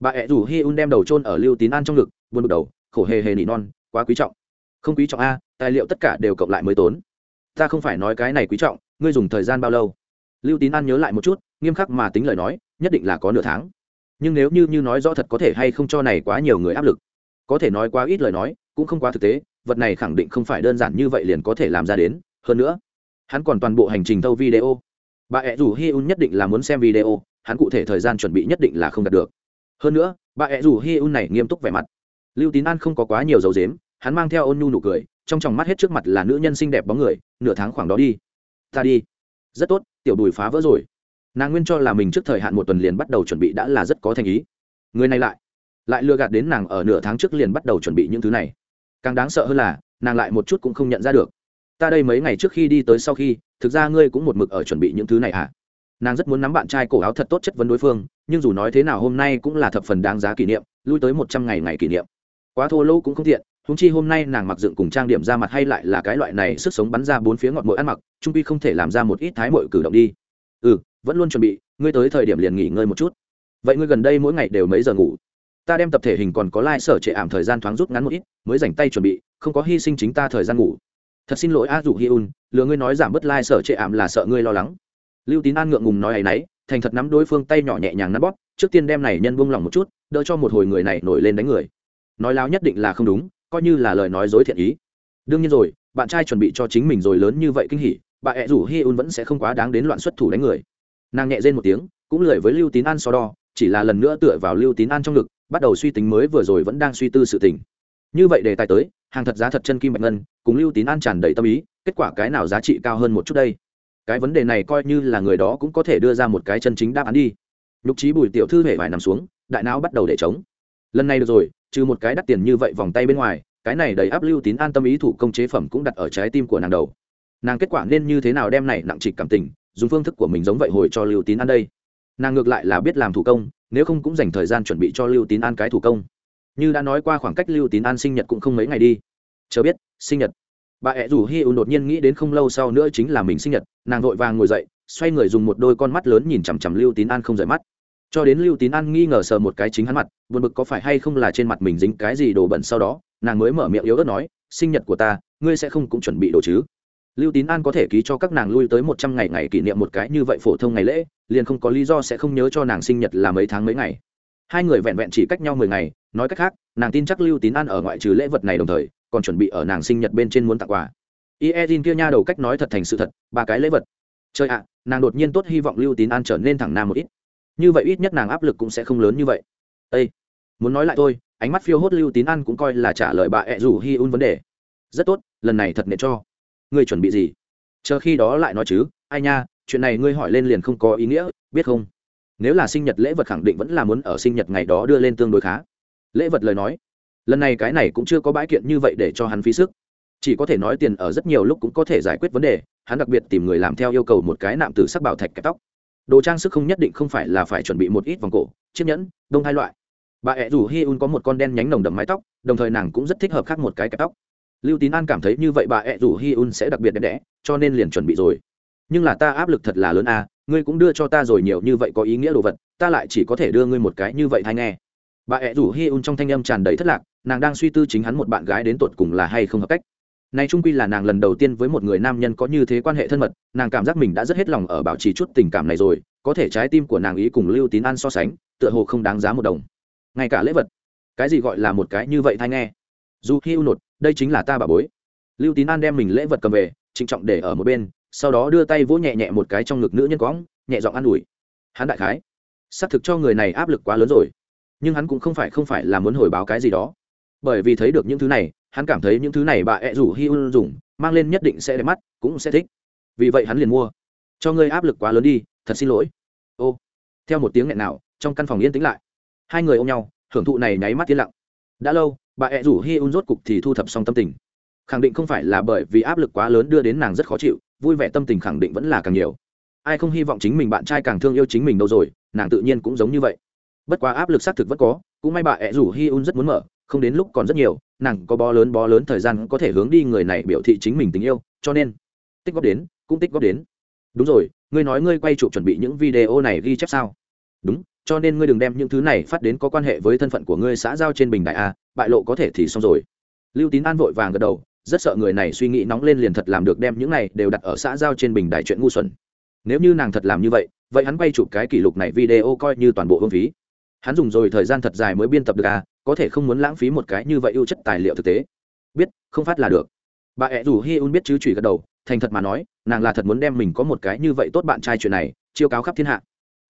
Bà ẹ rủ hi un đem đầu trôn ở lưu tín an trong ngực, buồn bực đầu, khổ hề hề nỉ non, quá quý trọng. Không quý trọng a, tài liệu tất cả đều cộng lại mới tốn. Ta không phải nói cái này quý trọng, ngươi dùng thời gian bao lâu? Lưu tín an nhớ lại một chút, nghiêm khắc mà tính lời nói, nhất định là có nửa tháng. Nhưng nếu như như nói rõ thật có thể hay không cho này quá nhiều người áp lực. Có thể nói quá ít lời nói, cũng không quá thực tế, vật này khẳng định không phải đơn giản như vậy liền có thể làm ra đến. Hơn nữa, hắn còn toàn bộ hành trình thâu video. Bà ẹ rủ hi un nhất định là muốn xem video hắn cụ thể thời gian chuẩn bị nhất định là không đạt được. Hơn nữa, bà ẹ rủ hi un này nghiêm túc vẻ mặt. Lưu tín an không có quá nhiều dấu dếm, hắn mang theo ôn nhu nụ cười, trong tròng mắt hết trước mặt là nữ nhân xinh đẹp bóng người, nửa tháng khoảng đó đi. Ta đi. Rất tốt, tiểu đùi phá vỡ rồi. Nàng nguyên cho là mình trước thời hạn một tuần liền bắt đầu chuẩn bị đã là rất có thành ý. Người này lại lại lừa gạt đến nàng ở nửa tháng trước liền bắt đầu chuẩn bị những thứ này. Càng đáng sợ hơn là, nàng lại một chút cũng không nhận ra được. Ta đây mấy ngày trước khi đi tới sau khi, thực ra ngươi cũng một mực ở chuẩn bị những thứ này à? Nàng rất muốn nắm bạn trai cổ áo thật tốt chất vấn đối phương, nhưng dù nói thế nào hôm nay cũng là thập phần đáng giá kỷ niệm, lui tới một trăm ngày ngày kỷ niệm. Quá thô lỗ cũng không thiện húng chi hôm nay nàng mặc dựng cùng trang điểm ra mặt hay lại là cái loại này sức sống bắn ra bốn phía ngọt mội ăn mặc, trung pi không thể làm ra một ít thái mội cử động đi. Ừ vẫn luôn chuẩn bị, ngươi tới thời điểm liền nghỉ ngơi một chút. Vậy ngươi gần đây mỗi ngày đều mấy giờ ngủ? Ta đem tập thể hình còn có lai、like、sở trệ ảm thời gian thoáng rút ngắn một ít, mới dành tay chuẩn bị, không có hy sinh chính ta thời gian ngủ. Thật xin lỗi a dụ hi un, lừa ngươi nói giảm bớt lai、like、sở trệ ảm là sợ ngươi lo lắng lưu tín an ngượng ngùng nói ấ y n ấ y thành thật nắm đối phương tay nhỏ nhẹ nhàng nắn bóp, trước tiên đem này nhân buông lỏng một chút, đỡ cho một hồi người này nổi lên đánh người. Nói láo nhất định là không đúng, coi như là lời nói dối thiện ý. Đương nhiên rồi, bạn trai chuẩn bị cho chính mình rồi lớn như vậy kinh hỉ, bà ẹ rủ hi un vẫn sẽ không quá đáng đến loạn xuất thủ đánh người. Nàng nhẹ rên một tiếng, cũng lười với lưu tín an so đo, chỉ là lần nữa tựa vào lưu tín an trong ngực, bắt đầu suy tính mới vừa rồi vẫn đang suy tư sự tình. Như vậy đề tài tới, hàng thật giá thật chân kim bạch ngân, cùng lưu tín an tràn đầy tâm ý, kết quả cái nào giá trị cao hơn một chút đây? Cái vấn đề này coi như là người đó cũng có thể đưa ra một cái chân chính đáp án đi. Nhục trí bùi tiểu thư hệ vải nằm xuống, đại não bắt đầu để chống lần này được rồi, trừ một cái đắt tiền như vậy vòng tay bên ngoài, cái này đầy áp lưu tín an tâm ý thủ công chế phẩm cũng đặt ở trái tim của nàng đầu. Nàng kết quả nên như thế nào đem này nặng trịch cảm tình, dùng phương thức của mình giống vậy hồi cho lưu tín an đây? Nàng ngược lại là biết làm thủ công, nếu không cũng dành thời gian chuẩn bị cho lưu tín an cái thủ công. Như đã nói qua khoảng cách lưu tín an sinh nhật cũng không mấy ngày đi. Chờ biết, sinh nhật bà ẹ rủ hi un đột nhiên nghĩ đến không lâu sau nữa chính là mình sinh nhật, nàng vội vàng ngồi dậy, xoay người dùng một đôi con mắt lớn nhìn chằm chằm lưu tín an không rời mắt. Cho đến lưu tín an nghi ngờ sờ một cái chính hắn mặt, buồn bực có phải hay không là trên mặt mình dính cái gì đồ bẩn sau đó, nàng mới mở miệng yếu ớt nói, sinh nhật của ta, ngươi sẽ không cũng chuẩn bị đồ chứ? Lưu tín an có thể ký cho các nàng lui tới một trăm ngày ngày kỷ niệm một cái như vậy phổ thông ngày lễ, liền không có lý do sẽ không nhớ cho nàng sinh nhật là mấy tháng mấy ngày. Hai người vẹn vẹn chỉ cách nhau mười ngày, nói cách khác, nàng tin chắc lưu tín an ở ngoại trừ lễ vật này đồng thời còn chuẩn bị ở nàng sinh nhật bên trên muốn tặng quà. Iezin kia nha đầu cách nói thật thành sự thật ba cái lễ vật. Chơi ạ nàng đột nhiên tốt hy vọng lưu tín an trở nên thẳng nam một ít. Như vậy ít nhất nàng áp lực cũng sẽ không lớn như vậy. Ê, muốn nói lại tôi, ánh mắt phiêu hốt lưu tín an cũng coi là trả lời bà ẹ rủ hi un vấn đề. Rất tốt lần này thật nệ cho. Ngươi chuẩn bị gì? Chờ khi đó lại nói chứ ai nha chuyện này ngươi hỏi lên liền không có ý nghĩa biết không? Nếu là sinh nhật lễ vật khẳng định vẫn là muốn ở sinh nhật ngày đó đưa lên tương đối khá. Lễ vật lời nói lần này cái này cũng chưa có bãi kiện như vậy để cho hắn phí sức. Chỉ có thể nói tiền ở rất nhiều lúc cũng có thể giải quyết vấn đề, hắn đặc biệt tìm người làm theo yêu cầu một cái nạm từ sắc bảo thạch kẹp tóc. Đồ trang sức không nhất định không phải là phải chuẩn bị một ít vòng cổ, chiếc nhẫn, đông hai loại. Bà ẹ rủ hi un có một con đen nhánh nồng đậm mái tóc, đồng thời nàng cũng rất thích hợp khác một cái kẹp tóc. Lưu tín an cảm thấy như vậy bà ẹ rủ hi un sẽ đặc biệt đẹp đẽ, cho nên liền chuẩn bị rồi. Nhưng là ta áp lực thật là lớn à ngươi cũng đưa cho ta rồi nhiều như vậy có ý nghĩa đồ vật, ta lại chỉ có thể đưa ngươi một cái như vậy hay nghe bà ẹ rủ hi un trong thanh âm tràn đầy thất lạc, nàng đang suy tư chính hắn một bạn gái đến tột cùng là hay không hợp cách. Này trung quy là nàng lần đầu tiên với một người nam nhân có như thế quan hệ thân mật, nàng cảm giác mình đã rất hết lòng ở bảo trì chút tình cảm này rồi, có thể trái tim của nàng ý cùng lưu tín an so sánh, tựa hồ không đáng giá một đồng. Ngay cả lễ vật, cái gì gọi là một cái như vậy thay nghe? Dù hi u nột, đây chính là ta bà bối. Lưu tín an đem mình lễ vật cầm về, trịnh trọng để ở một bên, sau đó đưa tay vỗ nhẹ nhẹ một cái trong ngực nữ nhân cóng nhẹ giọng an ủi. Hắn đại khái, xác thực cho người này áp lực quá lớn rồi nhưng hắn cũng không phải không phải là muốn hồi báo cái gì đó. Bởi vì thấy được những thứ này, hắn cảm thấy những thứ này bà ẹ rủ hi un dùng, mang lên nhất định sẽ đẹp mắt, cũng sẽ thích. Vì vậy hắn liền mua. Cho ngươi áp lực quá lớn đi, thật xin lỗi. Ô. Theo một tiếng nghẹn nào, trong căn phòng yên tĩnh lại. Hai người ôm nhau, hưởng thụ này nháy mắt yên lặng. Đã lâu, bà ẹ rủ hi un rốt cục thì thu thập xong tâm tình. Khẳng định không phải là bởi vì áp lực quá lớn đưa đến nàng rất khó chịu, vui vẻ tâm tình khẳng định vẫn là càng nhiều. Ai không hy vọng chính mình bạn trai càng thương yêu chính mình đâu rồi, nàng tự nhiên cũng giống như vậy bất quá áp lực xác thực vẫn có, cũng may bà ẹ rủ hi un rất muốn mở, không đến lúc còn rất nhiều, nàng có bó lớn bó lớn thời gian có thể hướng đi người này biểu thị chính mình tình yêu, cho nên, tích góp đến, cũng tích góp đến. Đúng rồi, ngươi nói ngươi quay chụp chuẩn bị những video này ghi chép sao? Đúng, cho nên ngươi đừng đem những thứ này phát đến có quan hệ với thân phận của ngươi xã giao trên bình đại a, bại lộ có thể thì xong rồi. Lưu tín an vội vàng gật đầu, rất sợ người này suy nghĩ nóng lên liền thật làm được đem những này đều đặt ở xã giao trên bình đại chuyện ngu xuẩn. Nếu như nàng thật làm như vậy vậy hắn quay chụp cái kỷ lục này video coi như toàn bộ hương phí hắn dùng rồi thời gian thật dài mới biên tập được à có thể không muốn lãng phí một cái như vậy ưu chất tài liệu thực tế. Biết, không phát là được. Bà ẹ rủ hi un biết chứ chùy gật đầu, thành thật mà nói, nàng là thật muốn đem mình có một cái như vậy tốt bạn trai chuyện này, chiêu cáo khắp thiên hạ.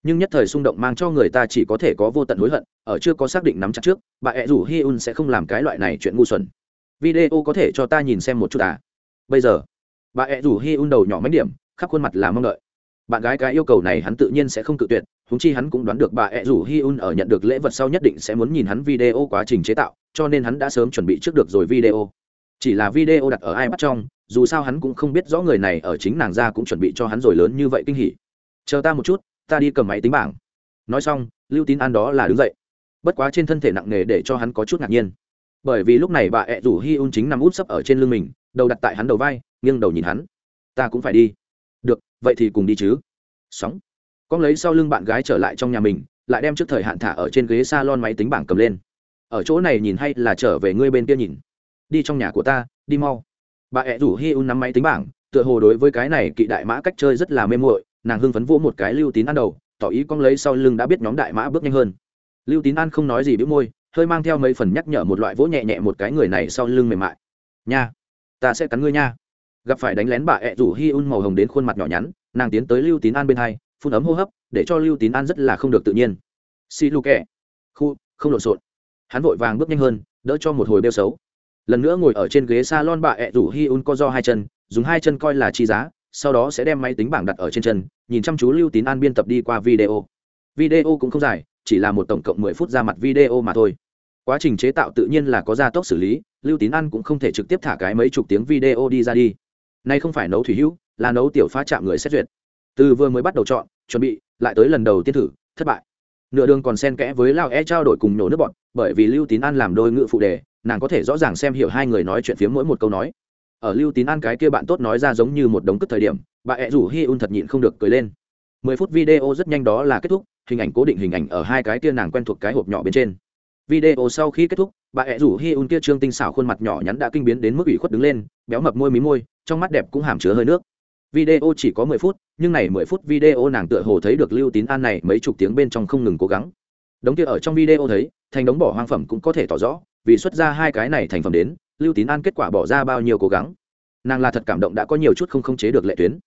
Nhưng nhất thời xung động mang cho người ta chỉ có thể có vô tận hối hận, ở chưa có xác định nắm chặt trước, bà ẹ rủ hi un sẽ không làm cái loại này chuyện ngu xuẩn. Video có thể cho ta nhìn xem một chút à? Bây giờ, bà ẹ rủ hi un đầu nhỏ mấy điểm, khắp khuôn mặt là mong đợi. Bạn gái cái yêu cầu này hắn tự nhiên sẽ không cự tuyệt húng chi hắn cũng đoán được bà ẹ rủ hi un ở nhận được lễ vật sau nhất định sẽ muốn nhìn hắn video quá trình chế tạo, cho nên hắn đã sớm chuẩn bị trước được rồi video. Chỉ là video đặt ở ai bắt trong, dù sao hắn cũng không biết rõ người này ở chính nàng ra cũng chuẩn bị cho hắn rồi lớn như vậy kinh hỉ. Chờ ta một chút, ta đi cầm máy tính bảng. Nói xong, lưu tín an đó là đứng dậy. Bất quá trên thân thể nặng nề để cho hắn có chút ngạc nhiên. Bởi vì lúc này bà ẹ rủ hi un chính nằm út sấp ở trên lưng mình, đầu đặt tại hắn đầu vai, nghiêng đầu nhìn hắn. Ta cũng phải đi. Được, vậy thì cùng đi chứ. Sóng con lấy sau lưng bạn gái trở lại trong nhà mình, lại đem trước thời hạn thả ở trên ghế s a lon máy tính bảng cầm lên. Ở chỗ này nhìn hay là trở về ngươi bên kia nhìn. Đi trong nhà của ta, đi mau. Bà ẹ rủ hi un nắm máy tính bảng, tựa hồ đối với cái này kỵ đại mã cách chơi rất là mê muội, nàng hưng phấn vỗ một cái lưu tín ăn đầu, tỏ ý con lấy sau lưng đã biết nhóm đại mã bước nhanh hơn. Lưu tín an không nói gì bĩu môi, hơi mang theo mấy phần nhắc nhở một loại vỗ nhẹ nhẹ một cái người này sau lưng mềm mại. Nha, ta sẽ cắn ngươi nha. Gặp phải đánh lén bà ẹ rủ hi un màu hồng đến khuôn mặt nhỏ nhắn, nàng tiến tới lưu tín an bên hai phun ấm hô hấp, để cho lưu tín an rất là không được tự nhiên. Xì lu kẹ. Khu, không lộn xộn. Hắn vội vàng bước nhanh hơn, đỡ cho một hồi bêu xấu. Lần nữa ngồi ở trên ghế s a lon bà ẹ rủ hi un co do hai chân, dùng hai chân coi là chi giá, sau đó sẽ đem máy tính bảng đặt ở trên chân, nhìn chăm chú lưu tín an biên tập đi qua video. Video cũng không dài, chỉ là một tổng cộng mười phút ra mặt video mà thôi. Quá trình chế tạo tự nhiên là có gia tốc xử lý, lưu tín an cũng không thể trực tiếp thả cái mấy chục tiếng video đi ra đi. Nay không phải nấu thủy hữu, là nấu tiểu phá chạm người xét duyệt. Từ vừa mới bắt đầu chọn chuẩn bị, lại tới lần đầu tiên thử, thất bại. Nửa đường còn xen kẽ với lao e trao đổi cùng nhổ nước bọn, bởi vì lưu tín an làm đôi ngự phụ đề, nàng có thể rõ ràng xem hiểu hai người nói chuyện phía mỗi một câu nói. Ở lưu tín an cái kia bạn tốt nói ra giống như một đống cất thời điểm, bà ẹ rủ hi un thật nhịn không được cười lên. Mười phút video rất nhanh đó là kết thúc, hình ảnh cố định hình ảnh ở hai cái kia nàng quen thuộc cái hộp nhỏ bên trên. Video sau khi kết thúc, bà ẹ rủ hi un kia trương tinh xảo khuôn mặt nhỏ nhắn đã kinh biến đến mức ủy khuất đứng lên, béo mập môi mí môi, trong mắt đẹp cũng hàm chứa hơi nước video chỉ có mười phút, nhưng này mười phút video nàng tựa hồ thấy được lưu tín an này mấy chục tiếng bên trong không ngừng cố gắng. Đống kia ở trong video thấy, thành đống bỏ hoang phẩm cũng có thể tỏ rõ, vì xuất ra hai cái này thành phẩm đến, lưu tín an kết quả bỏ ra bao nhiêu cố gắng. Nàng là thật cảm động đã có nhiều chút không khống chế được lệ tuyến.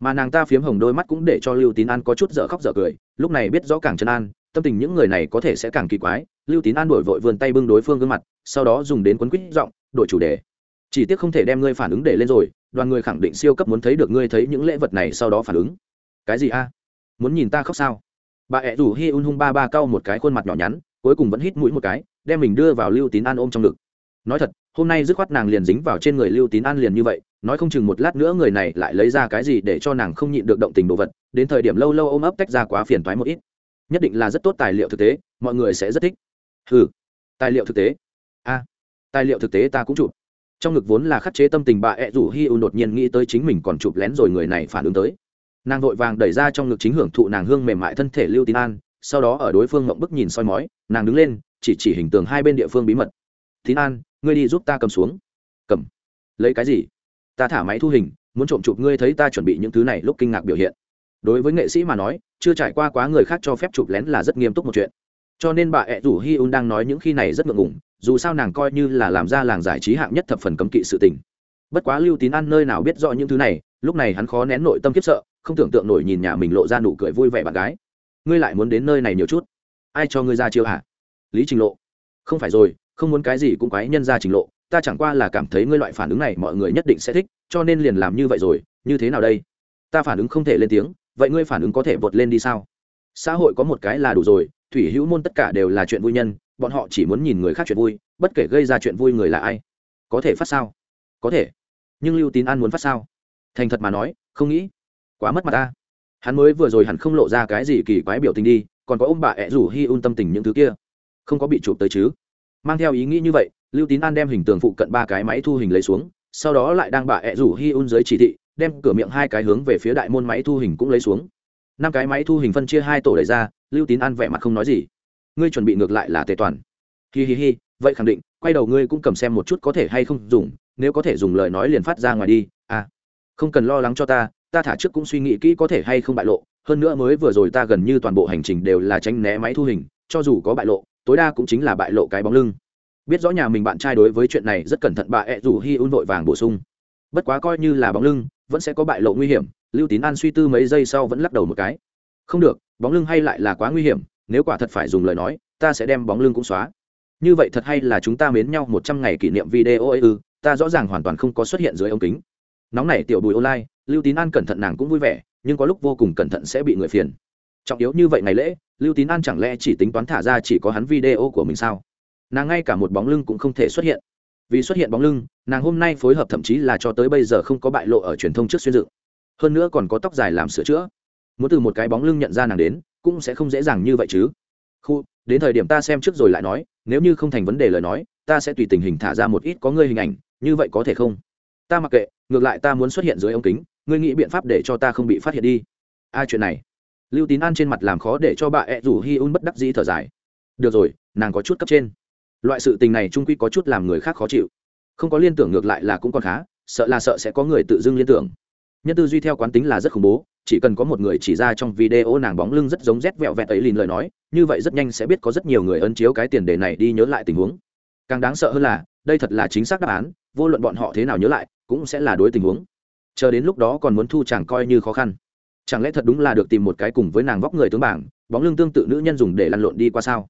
Mà nàng ta phiếm hồng đôi mắt cũng để cho lưu tín an có chút dở khóc dở cười, lúc này biết rõ càng chân an, tâm tình những người này có thể sẽ càng kỳ quái. Lưu tín an đổi vội vườn tay bưng đối phương gương mặt, sau đó dùng đến quấn quýt giọng, đổi chủ đề. Chỉ tiếc không thể đem ngươi phản ứng để lên rồi đoàn người khẳng định siêu cấp muốn thấy được ngươi thấy những lễ vật này sau đó phản ứng. Cái gì a? Muốn nhìn ta khóc sao? Bà ẹ rủ hi un hung ba ba cau một cái khuôn mặt nhỏ nhắn, cuối cùng vẫn hít mũi một cái, đem mình đưa vào lưu tín an ôm trong ngực. Nói thật, hôm nay dứt khoát nàng liền dính vào trên người lưu tín an liền như vậy, nói không chừng một lát nữa người này lại lấy ra cái gì để cho nàng không nhịn được động tình đồ vật, đến thời điểm lâu lâu ôm ấp tách ra quá phiền toái một ít. Nhất định là rất tốt tài liệu thực tế, mọi người sẽ rất thích. Ừ tài liệu thực tế. A, tài liệu thực tế ta cũng chụp trong ngực vốn là khắc chế tâm tình bà ẹ rủ hi un đột nhiên nghĩ tới chính mình còn chụp lén rồi người này phản ứng tới. Nàng vội vàng đẩy ra trong ngực chính hưởng thụ nàng hương mềm mại thân thể lưu tín an, sau đó ở đối phương mộng bức nhìn soi mói, nàng đứng lên, chỉ chỉ hình tường hai bên địa phương bí mật. Tín an, ngươi đi giúp ta cầm xuống. Cầm? Lấy cái gì? Ta thả máy thu hình, muốn trộm chụp ngươi thấy ta chuẩn bị những thứ này lúc kinh ngạc biểu hiện. Đối với nghệ sĩ mà nói, chưa trải qua quá người khác cho phép chụp lén là rất nghiêm túc một chuyện cho nên bà ẹ rủ hi un đang nói những khi này rất ngượng ngùng, dù sao nàng coi như là làm ra làng giải trí hạng nhất thập phần cấm kỵ sự tình. Bất quá lưu tín ăn nơi nào biết rõ những thứ này, lúc này hắn khó nén nội tâm kiếp sợ, không tưởng tượng nổi nhìn nhà mình lộ ra nụ cười vui vẻ bạn gái. Ngươi lại muốn đến nơi này nhiều chút? Ai cho ngươi ra chiêu hả? Lý trình lộ. Không phải rồi, không muốn cái gì cũng quái nhân ra trình lộ, ta chẳng qua là cảm thấy ngươi loại phản ứng này mọi người nhất định sẽ thích, cho nên liền làm như vậy rồi, như thế nào đây? Ta phản ứng không thể lên tiếng, vậy ngươi phản ứng có thể vượt lên đi sao? Xã hội có một cái là đủ rồi thủy hữu môn tất cả đều là chuyện vui nhân, bọn họ chỉ muốn nhìn người khác chuyện vui, bất kể gây ra chuyện vui người là ai. Có thể phát sao? Có thể. Nhưng lưu tín an muốn phát sao? Thành thật mà nói, không nghĩ. Quá mất mặt ta. Hắn mới vừa rồi hẳn không lộ ra cái gì kỳ quái biểu tình đi, còn có ông bà ẹ rủ hi un tâm tình những thứ kia. Không có bị chụp tới chứ? Mang theo ý nghĩ như vậy, lưu tín an đem hình tường phụ cận ba cái máy thu hình lấy xuống, sau đó lại đang bà ẹ rủ hi un dưới chỉ thị, đem cửa miệng hai cái hướng về phía đại môn máy thu hình cũng lấy xuống. Năm cái máy thu hình phân chia hai tổ đẩy ra lưu tín an vẻ mặt không nói gì. Ngươi chuẩn bị ngược lại là tề toàn. Hi hi hi, vậy khẳng định, quay đầu ngươi cũng cầm xem một chút có thể hay không dùng, nếu có thể dùng lời nói liền phát ra ngoài đi à. Không cần lo lắng cho ta ta thả trước cũng suy nghĩ kỹ có thể hay không bại lộ, hơn nữa mới vừa rồi ta gần như toàn bộ hành trình đều là tránh né máy thu hình, cho dù có bại lộ, tối đa cũng chính là bại lộ cái bóng lưng. Biết rõ nhà mình bạn trai đối với chuyện này rất cẩn thận bà ẹ rủ hi un vội vàng bổ sung. Bất quá coi như là bóng lưng, vẫn sẽ có bại lộ nguy hiểm, lưu tín an suy tư mấy giây sau vẫn lắc đầu một cái. Không được bóng lưng hay lại là quá nguy hiểm, nếu quả thật phải dùng lời nói, ta sẽ đem bóng lưng cũng xóa. Như vậy thật hay là chúng ta mến nhau một trăm ngày kỷ niệm video ấy ư, ta rõ ràng hoàn toàn không có xuất hiện dưới ống kính. Nóng này tiểu bùi online, lưu tín an cẩn thận nàng cũng vui vẻ, nhưng có lúc vô cùng cẩn thận sẽ bị người phiền. Trọng yếu như vậy ngày lễ, lưu tín an chẳng lẽ chỉ tính toán thả ra chỉ có hắn video của mình sao? Nàng ngay cả một bóng lưng cũng không thể xuất hiện. Vì xuất hiện bóng lưng, nàng hôm nay phối hợp thậm chí là cho tới bây giờ không có bại lộ ở truyền thông trước xuyên dự. Hơn nữa còn có tóc dài làm sửa chữa muốn từ một cái bóng lưng nhận ra nàng đến, cũng sẽ không dễ dàng như vậy chứ. Khu, đến thời điểm ta xem trước rồi lại nói, nếu như không thành vấn đề lời nói, ta sẽ tùy tình hình thả ra một ít có ngươi hình ảnh, như vậy có thể không? Ta mặc kệ, ngược lại ta muốn xuất hiện dưới ống kính, ngươi nghĩ biện pháp để cho ta không bị phát hiện đi. Ai chuyện này. Lưu tín an trên mặt làm khó để cho bà e ẹ rủ hi un bất đắc dĩ thở dài. Được rồi, nàng có chút cấp trên. Loại sự tình này trung quy có chút làm người khác khó chịu. Không có liên tưởng ngược lại là cũng còn khá, sợ là sợ sẽ có người tự dưng liên tưởng. Nhân tư duy theo quán tính là rất khủng bố chỉ cần có một người chỉ ra trong video nàng bóng lưng rất giống rét vẹo vẹt ấy lìn lời nói, như vậy rất nhanh sẽ biết có rất nhiều người ấn chiếu cái tiền đề này đi nhớ lại tình huống. Càng đáng sợ hơn là, đây thật là chính xác đáp án, vô luận bọn họ thế nào nhớ lại, cũng sẽ là đối tình huống. Chờ đến lúc đó còn muốn thu chàng coi như khó khăn. Chẳng lẽ thật đúng là được tìm một cái cùng với nàng vóc người tướng bảng, bóng lưng tương tự nữ nhân dùng để lăn lộn đi qua sao?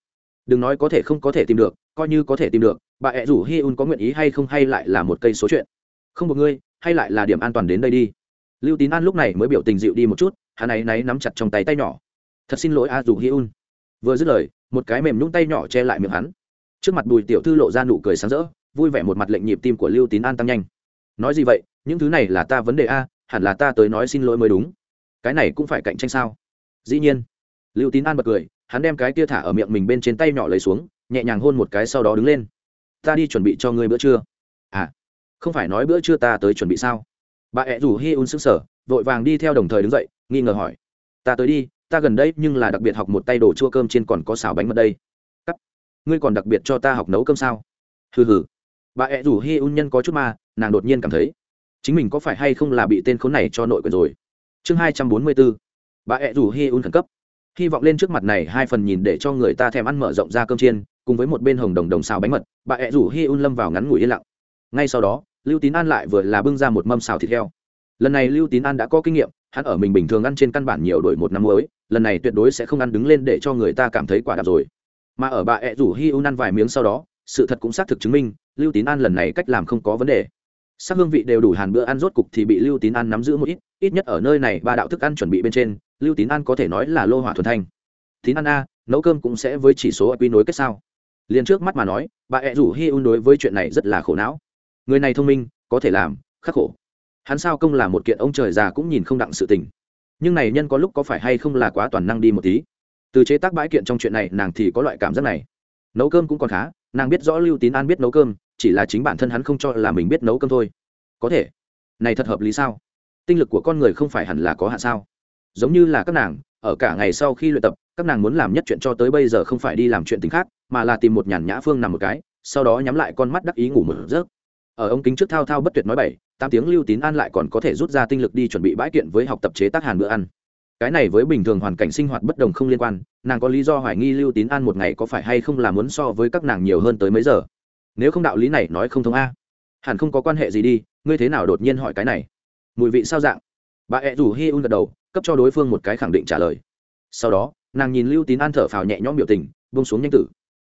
Đừng nói có thể không có thể tìm được, coi như có thể tìm được, bà ẹ rủ hi un có nguyện ý hay không hay lại là một cây số chuyện. Không một ngươi, hay lại là điểm an toàn đến đây đi lưu tín an lúc này mới biểu tình dịu đi một chút, hắn ấy náy nắm chặt trong tay tay nhỏ. Thật xin lỗi a dù hi un. Vừa dứt lời, một cái mềm nhũng tay nhỏ che lại miệng hắn. Trước mặt bùi tiểu thư lộ ra nụ cười sáng rỡ, vui vẻ một mặt lệnh nhịp tim của lưu tín an tăng nhanh. Nói gì vậy, những thứ này là ta vấn đề a, hẳn là ta tới nói xin lỗi mới đúng. Cái này cũng phải cạnh tranh sao? Dĩ nhiên. Lưu tín an bật cười, hắn đem cái kia thả ở miệng mình bên trên tay nhỏ lấy xuống, nhẹ nhàng hôn một cái sau đó đứng lên. Ta đi chuẩn bị cho ngươi bữa trưa. À không phải nói bữa trưa ta tới chuẩn bị sao? Bà ẹ rủ hi un sức sở vội vàng đi theo đồng thời đứng dậy, nghi ngờ hỏi. Ta tới đi, ta gần đây nhưng là đặc biệt học một tay đồ chua cơm trên còn có xào bánh mật đây. Cắt, ngươi còn đặc biệt cho ta học nấu cơm sao? Hừ hừ. Bà ẹ rủ hi un nhân có chút mà nàng đột nhiên cảm thấy, chính mình có phải hay không là bị tên khốn này cho nội quyền rồi. Chương hai trăm bốn mươi bốn bà ẹ rủ hi un khẩn cấp. Hy vọng lên trước mặt này hai phần nhìn để cho người ta thèm ăn mở rộng ra cơm chiên, cùng với một bên hồng đồng đồng xào bánh mật, bà ẹ rủ hi un lâm vào ngắn ngủi yên lặng. Ngay sau đó lưu tín an lại vừa là bưng ra một mâm xào thịt heo. Lần này lưu tín an đã có kinh nghiệm, hắn ở mình bình thường ăn trên căn bản nhiều đổi một năm mới lần này tuyệt đối sẽ không ăn đứng lên để cho người ta cảm thấy quả đạp rồi. Mà ở bà ẹ rủ hi un ăn vài miếng sau đó, sự thật cũng xác thực chứng minh, lưu tín an lần này cách làm không có vấn đề. Sắc hương vị đều đủ hàn bữa ăn rốt cục thì bị lưu tín an nắm giữ một ít ít nhất ở nơi này ba đạo thức ăn chuẩn bị bên trên, lưu tín an có thể nói là lô hỏa thuần thanh. Tín an a, nấu cơm cũng sẽ với chỉ số ở quy nối kết sao? Liền trước mắt mà nói, bà ẹ rủ hi un đối với chuyện này rất là khổ não người này thông minh, có thể làm, khắc khổ. Hắn sao công là một kiện ông trời già cũng nhìn không đặng sự tình. Nhưng này nhân có lúc có phải hay không là quá toàn năng đi một tí. Từ chế tác bãi kiện trong chuyện này, nàng thì có loại cảm giác này. Nấu cơm cũng còn khá, nàng biết rõ lưu tín an biết nấu cơm, chỉ là chính bản thân hắn không cho là mình biết nấu cơm thôi. Có thể. Này thật hợp lý sao? Tinh lực của con người không phải hẳn là có hạn sao? Giống như là các nàng, ở cả ngày sau khi luyện tập, các nàng muốn làm nhất chuyện cho tới bây giờ không phải đi làm chuyện t khác, mà là tìm một nhàn nhã phương nằm một cái, sau đó nhắm lại con mắt đắc ý ngủ một giấc ở ống kính trước thao thao bất tuyệt nói bảy tám tiếng lưu tín an lại còn có thể rút ra tinh lực đi chuẩn bị bãi kiện với học tập chế tác hàn bữa ăn. Cái này với bình thường hoàn cảnh sinh hoạt bất đồng không liên quan, nàng có lý do hoài nghi lưu tín an một ngày có phải hay không là muốn so với các nàng nhiều hơn tới mấy giờ. Nếu không đạo lý này nói không thông a. Hẳn không có quan hệ gì đi, ngươi thế nào đột nhiên hỏi cái này? Mùi vị sao dạng? Bà ẹ rủ hi un gật đầu, cấp cho đối phương một cái khẳng định trả lời. Sau đó, nàng nhìn lưu tín an thở phào nhẹ nhõm biểu tình bông xuống nhanh tử.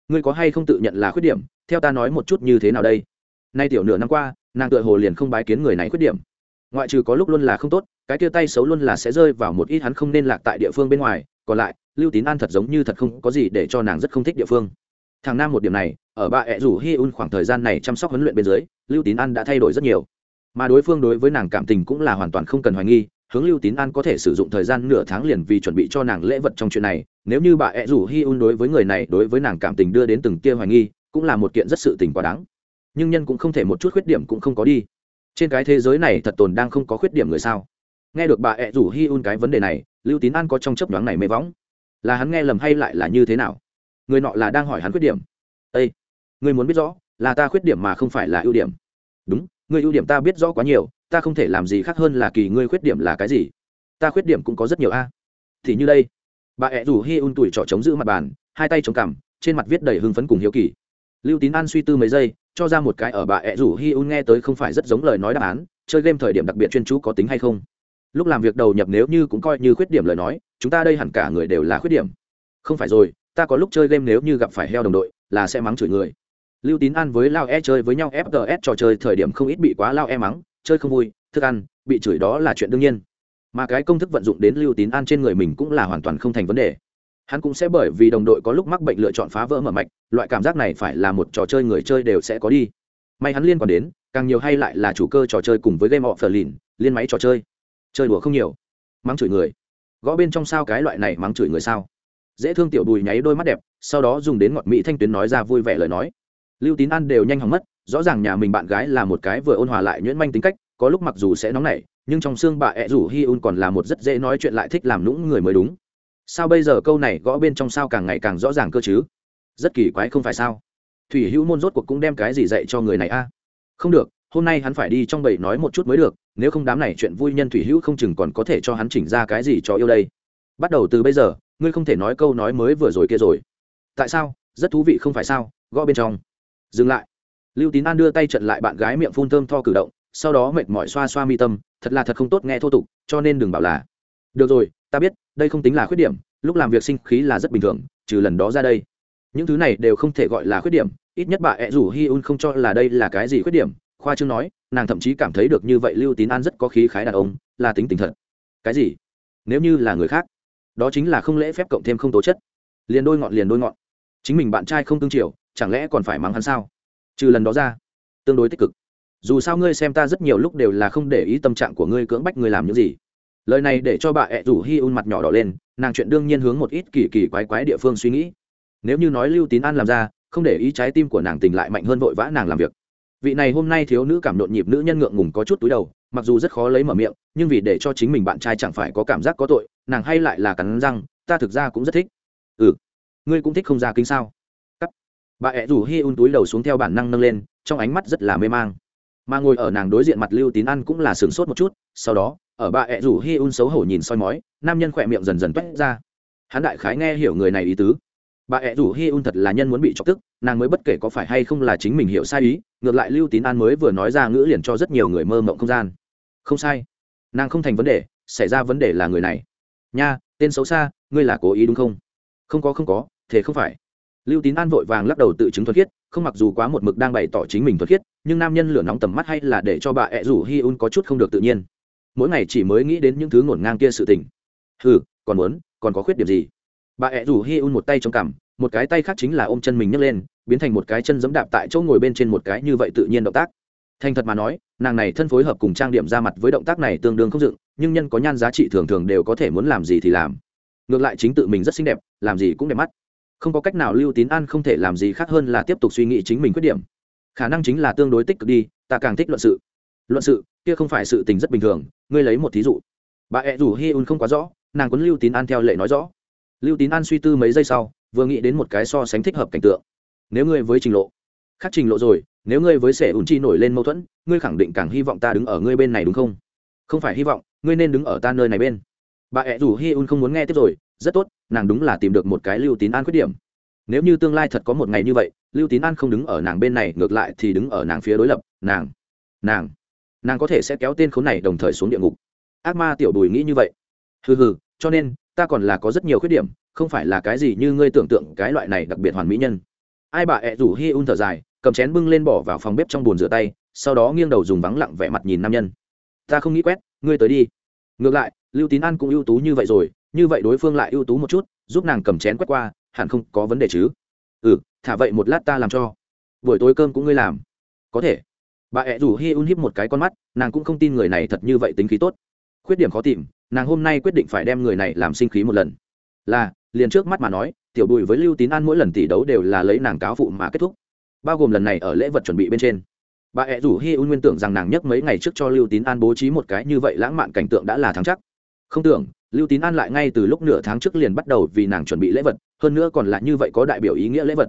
Ngươi có hay không tự nhận là khuyết điểm? Theo ta nói một chút như thế nào đây? Nay tiểu nửa năm qua, nàng tựa hồ liền không bái kiến người này khuyết điểm. Ngoại trừ có lúc luôn là không tốt, cái tia tay xấu luôn là sẽ rơi vào một ít hắn không nên lạc tại địa phương bên ngoài, còn lại, lưu tín an thật giống như thật không có gì để cho nàng rất không thích địa phương. Thằng nam một điểm này, ở bà ẹ rủ hi un khoảng thời gian này chăm sóc huấn luyện bên dưới, lưu tín an đã thay đổi rất nhiều. Mà đối phương đối với nàng cảm tình cũng là hoàn toàn không cần hoài nghi, hướng lưu tín an có thể sử dụng thời gian nửa tháng liền vì chuẩn bị cho nàng lễ vật trong chuyện này. Nếu như bà ẹ rủ hi un đối với người này, đối với nàng cảm tình đưa đến từng tia hoài nghi, cũng là một kiện rất sự tình quá đáng nhưng nhân cũng không thể một chút khuyết điểm cũng không có đi. Trên cái thế giới này thật tồn đang không có khuyết điểm người sao? Nghe được bà ẹ rủ hi un cái vấn đề này, lưu tín an có trong chấp nhoáng này mê võng. Là hắn nghe lầm hay lại là như thế nào? Người nọ là đang hỏi hắn khuyết điểm. Ây người muốn biết rõ, là ta khuyết điểm mà không phải là ưu điểm. Đúng, người ưu điểm ta biết rõ quá nhiều, ta không thể làm gì khác hơn là kỳ ngươi khuyết điểm là cái gì? Ta khuyết điểm cũng có rất nhiều a. Thì như đây, bà ẹ rủ hi un tuổi trỏ chống giữ mặt bàn, hai tay chống cằm, trên mặt viết đầy hưng phấn cùng hiếu kỳ. Lưu tín an suy tư mấy giây cho ra một cái ở bà ẹ rủ hi un nghe tới không phải rất giống lời nói đáp án, chơi game thời điểm đặc biệt chuyên chú có tính hay không? Lúc làm việc đầu nhập nếu như cũng coi như khuyết điểm lời nói, chúng ta đây hẳn cả người đều là khuyết điểm. Không phải rồi, ta có lúc chơi game nếu như gặp phải heo đồng đội, là sẽ mắng chửi người. Lưu tín an với lao e chơi với nhau fts trò chơi thời điểm không ít bị quá lao e mắng, chơi không vui, thức ăn, bị chửi đó là chuyện đương nhiên. Mà cái công thức vận dụng đến lưu tín an trên người mình cũng là hoàn toàn không thành vấn đề hắn cũng sẽ bởi vì đồng đội có lúc mắc bệnh lựa chọn phá vỡ mở mạch, loại cảm giác này phải là một trò chơi người chơi đều sẽ có đi. May hắn liên quan đến, càng nhiều hay lại là chủ cơ trò chơi cùng với game of lìn liên máy trò chơi. Chơi đùa không nhiều. Mắng chửi người. Gõ bên trong sao cái loại này mắng chửi người sao? Dễ thương tiểu bùi nháy đôi mắt đẹp, sau đó dùng đến ngọt mỹ thanh tuyến nói ra vui vẻ lời nói. Lưu tín ăn đều nhanh hỏng mất, rõ ràng nhà mình bạn gái là một cái vừa ôn hòa lại nhuyễn manh tính cách, có lúc mặc dù sẽ nóng nảy, nhưng trong xương bà ẹ rủ hi un còn là một rất dễ nói chuyện lại thích làm lũng người mới đúng sao bây giờ câu này gõ bên trong sao càng ngày càng rõ ràng cơ chứ? Rất kỳ quái không phải sao? Thủy hữu môn rốt cuộc cũng đem cái gì dạy cho người này a? Không được, hôm nay hắn phải đi trong bầy nói một chút mới được, nếu không đám này chuyện vui nhân thủy hữu không chừng còn có thể cho hắn chỉnh ra cái gì cho yêu đây. Bắt đầu từ bây giờ, ngươi không thể nói câu nói mới vừa rồi kia rồi. Tại sao? Rất thú vị không phải sao? Gõ bên trong. Dừng lại. Lưu tín an đưa tay trận lại bạn gái miệng phun thơm tho cử động, sau đó mệt mỏi xoa xoa mi tâm, thật là thật không tốt nghe thô tục, cho nên đừng bảo là. Được rồi ta biết, đây không tính là khuyết điểm, lúc làm việc sinh khí là rất bình thường, trừ lần đó ra đây. Những thứ này đều không thể gọi là khuyết điểm, ít nhất bà ẹ rủ hi un không cho là đây là cái gì khuyết điểm, khoa chương nói, nàng thậm chí cảm thấy được như vậy lưu tín an rất có khí khái đàn ông, là tính tình thật. Cái gì? Nếu như là người khác, đó chính là không lễ phép cộng thêm không tố chất. Liền đôi ngọn liền đôi ngọn. Chính mình bạn trai không tương chiều, chẳng lẽ còn phải mắng hắn sao? Trừ lần đó ra, tương đối tích cực. Dù sao ngươi xem ta rất nhiều lúc đều là không để ý tâm trạng của ngươi cưỡng bách ngươi làm những gì lời này để cho bà ẹ rủ hi un mặt nhỏ đỏ lên, nàng chuyện đương nhiên hướng một ít kỳ kỳ quái quái địa phương suy nghĩ. Nếu như nói lưu tín an làm ra, không để ý trái tim của nàng tình lại mạnh hơn vội vã nàng làm việc. Vị này hôm nay thiếu nữ cảm nhộn nhịp nữ nhân ngượng ngùng có chút túi đầu, mặc dù rất khó lấy mở miệng, nhưng vì để cho chính mình bạn trai chẳng phải có cảm giác có tội, nàng hay lại là cắn răng, ta thực ra cũng rất thích. Ừ ngươi cũng thích không ra kính sao? Cắt. Bà ẹ rủ hi un túi đầu xuống theo bản năng nâng lên, trong ánh mắt rất là mê mang. Mà ngồi ở nàng đối diện mặt lưu tín ăn cũng là sửng sốt một chút sau đó, ở bà ẹ rủ hi un xấu hổ nhìn soi mói, nam nhân khỏe miệng dần dần toét ra. Hắn đại khái nghe hiểu người này ý tứ. Bà ẹ rủ hi un thật là nhân muốn bị chọc tức, nàng mới bất kể có phải hay không là chính mình hiểu sai ý, ngược lại lưu tín an mới vừa nói ra ngữ liền cho rất nhiều người mơ mộng không gian. Không sai. Nàng không thành vấn đề, xảy ra vấn đề là người này. Nha, tên xấu xa, ngươi là cố ý đúng không? Không có không có, thế không phải. Lưu tín an vội vàng lắc đầu tự chứng thuật khiết, không mặc dù quá một mực đang bày tỏ chính mình thuật khiết, nhưng nam nhân lửa nóng tầm mắt hay là để cho bà ẹ rủ hi un có chút không được tự nhiên mỗi ngày chỉ mới nghĩ đến những thứ ngổn ngang kia sự tình. Ừ còn muốn, còn có khuyết điểm gì? Bà ẹ rủ hi un một tay trong cằm, một cái tay khác chính là ôm chân mình nhấc lên, biến thành một cái chân giẫm đạp tại chỗ ngồi bên trên một cái như vậy tự nhiên động tác. Thành thật mà nói, nàng này thân phối hợp cùng trang điểm ra mặt với động tác này tương đương không dựng, nhưng nhân có nhan giá trị thường thường đều có thể muốn làm gì thì làm. Ngược lại chính tự mình rất xinh đẹp, làm gì cũng đẹp mắt. Không có cách nào lưu tín an không thể làm gì khác hơn là tiếp tục suy nghĩ chính mình khuyết điểm. Khả năng chính là tương đối tích cực đi, ta càng thích luận sự luận sự, kia không phải sự tình rất bình thường, ngươi lấy một thí dụ. Bà ẹ rủ hi un không quá rõ, nàng quấn lưu tín an theo lệ nói rõ. Lưu tín an suy tư mấy giây sau, vừa nghĩ đến một cái so sánh thích hợp cảnh tượng. Nếu ngươi với trình lộ, khác trình lộ rồi, nếu ngươi với sẻ ùn chi nổi lên mâu thuẫn, ngươi khẳng định càng hy vọng ta đứng ở ngươi bên này đúng không? Không phải hy vọng, ngươi nên đứng ở ta nơi này bên. Bà ẹ rủ hi un không muốn nghe tiếp rồi, rất tốt, nàng đúng là tìm được một cái lưu tín an khuyết điểm. Nếu như tương lai thật có một ngày như vậy, lưu tín an không đứng ở nàng bên này, ngược lại thì đứng ở nàng phía đối lập, nàng nàng nàng có thể sẽ kéo tên khốn này đồng thời xuống địa ngục. Ác ma tiểu bùi nghĩ như vậy. Hừ hừ, cho nên, ta còn là có rất nhiều khuyết điểm, không phải là cái gì như ngươi tưởng tượng cái loại này đặc biệt hoàn mỹ nhân. Ai bà ẹ rủ hi un thở dài, cầm chén bưng lên bỏ vào phòng bếp trong bồn rửa tay, sau đó nghiêng đầu dùng vắng lặng vẻ mặt nhìn nam nhân. Ta không nghĩ quét, ngươi tới đi. Ngược lại, lưu tín an cũng ưu tú như vậy rồi, như vậy đối phương lại ưu tú một chút, giúp nàng cầm chén quét qua, hẳn không có vấn đề chứ. Ừ thả vậy một lát ta làm cho. Buổi tối cơm cũng ngươi làm. Có thể bà ẹ rủ hi un híp một cái con mắt, nàng cũng không tin người này thật như vậy tính khí tốt. Khuyết điểm khó tìm, nàng hôm nay quyết định phải đem người này làm sinh khí một lần. Là, liền trước mắt mà nói, tiểu bùi với lưu tín an mỗi lần tỷ đấu đều là lấy nàng cáo phụ mà kết thúc. Bao gồm lần này ở lễ vật chuẩn bị bên trên. Bà ẹ rủ hi un nguyên tưởng rằng nàng nhấc mấy ngày trước cho lưu tín an bố trí một cái như vậy lãng mạn cảnh tượng đã là thắng chắc. Không tưởng, lưu tín an lại ngay từ lúc nửa tháng trước liền bắt đầu vì nàng chuẩn bị lễ vật, hơn nữa còn là như vậy có đại biểu ý nghĩa lễ vật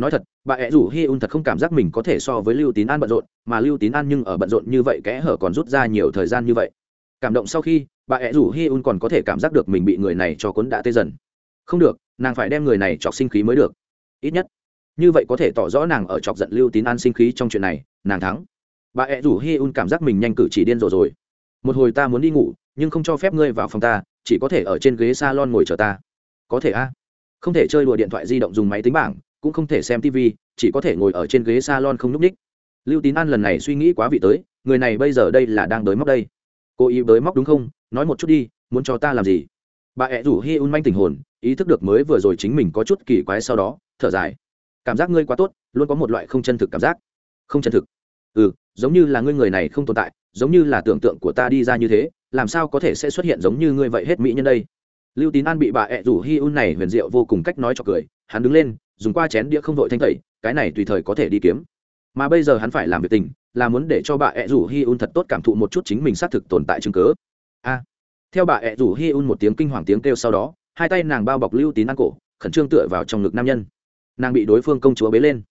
nói thật, bà ẹ rủ hi un thật không cảm giác mình có thể so với lưu tín an bận rộn, mà lưu tín an nhưng ở bận rộn như vậy kẽ hở còn rút ra nhiều thời gian như vậy. Cảm động sau khi, bà ẹ rủ hi un còn có thể cảm giác được mình bị người này cho cuốn đã tê dần. Không được, nàng phải đem người này chọc sinh khí mới được. Ít nhất, như vậy có thể tỏ rõ nàng ở chọc giận lưu tín an sinh khí trong chuyện này, nàng thắng. Bà ẹ rủ hi un cảm giác mình nhanh cử chỉ điên rồ rồi. Một hồi ta muốn đi ngủ, nhưng không cho phép ngươi vào phòng ta, chỉ có thể ở trên ghế s a lon ngồi chờ ta. Có thể a? Không thể chơi đùa điện thoại di động dùng máy tính bảng cũng không thể xem tv chỉ có thể ngồi ở trên ghế s a lon không nhúc ních lưu tín an lần này suy nghĩ quá vị tới, người này bây giờ đây là đang đới móc đây. Cô ý đới móc đúng không? Nói một chút đi, muốn cho ta làm gì? Bà ẹ rủ hi un manh tình hồn, ý thức được mới vừa rồi chính mình có chút kỳ quái sau đó, thở dài. Cảm giác ngươi quá tốt, luôn có một loại không chân thực cảm giác. Không chân thực. Ừ giống như là ngươi người này không tồn tại, giống như là tưởng tượng của ta đi ra như thế, làm sao có thể sẽ xuất hiện giống như ngươi vậy hết mỹ nhân đây? Lưu tín an bị bà ẹ rủ hi un này huyền diệu vô cùng cách nói cho cười, hắn đứng lên dùng qua chén đĩa không vội thanh tẩy, cái này tùy thời có thể đi kiếm. Mà bây giờ hắn phải làm việc tình, là muốn để cho bà ẹ rủ hi un thật tốt cảm thụ một chút chính mình xác thực tồn tại chứng cớ. A. Theo bà ẹ rủ hi un một tiếng kinh hoàng tiếng kêu sau đó, hai tay nàng bao bọc lưu tín ăn cổ, khẩn trương tựa vào trong ngực nam nhân. Nàng bị đối phương công chúa bế lên.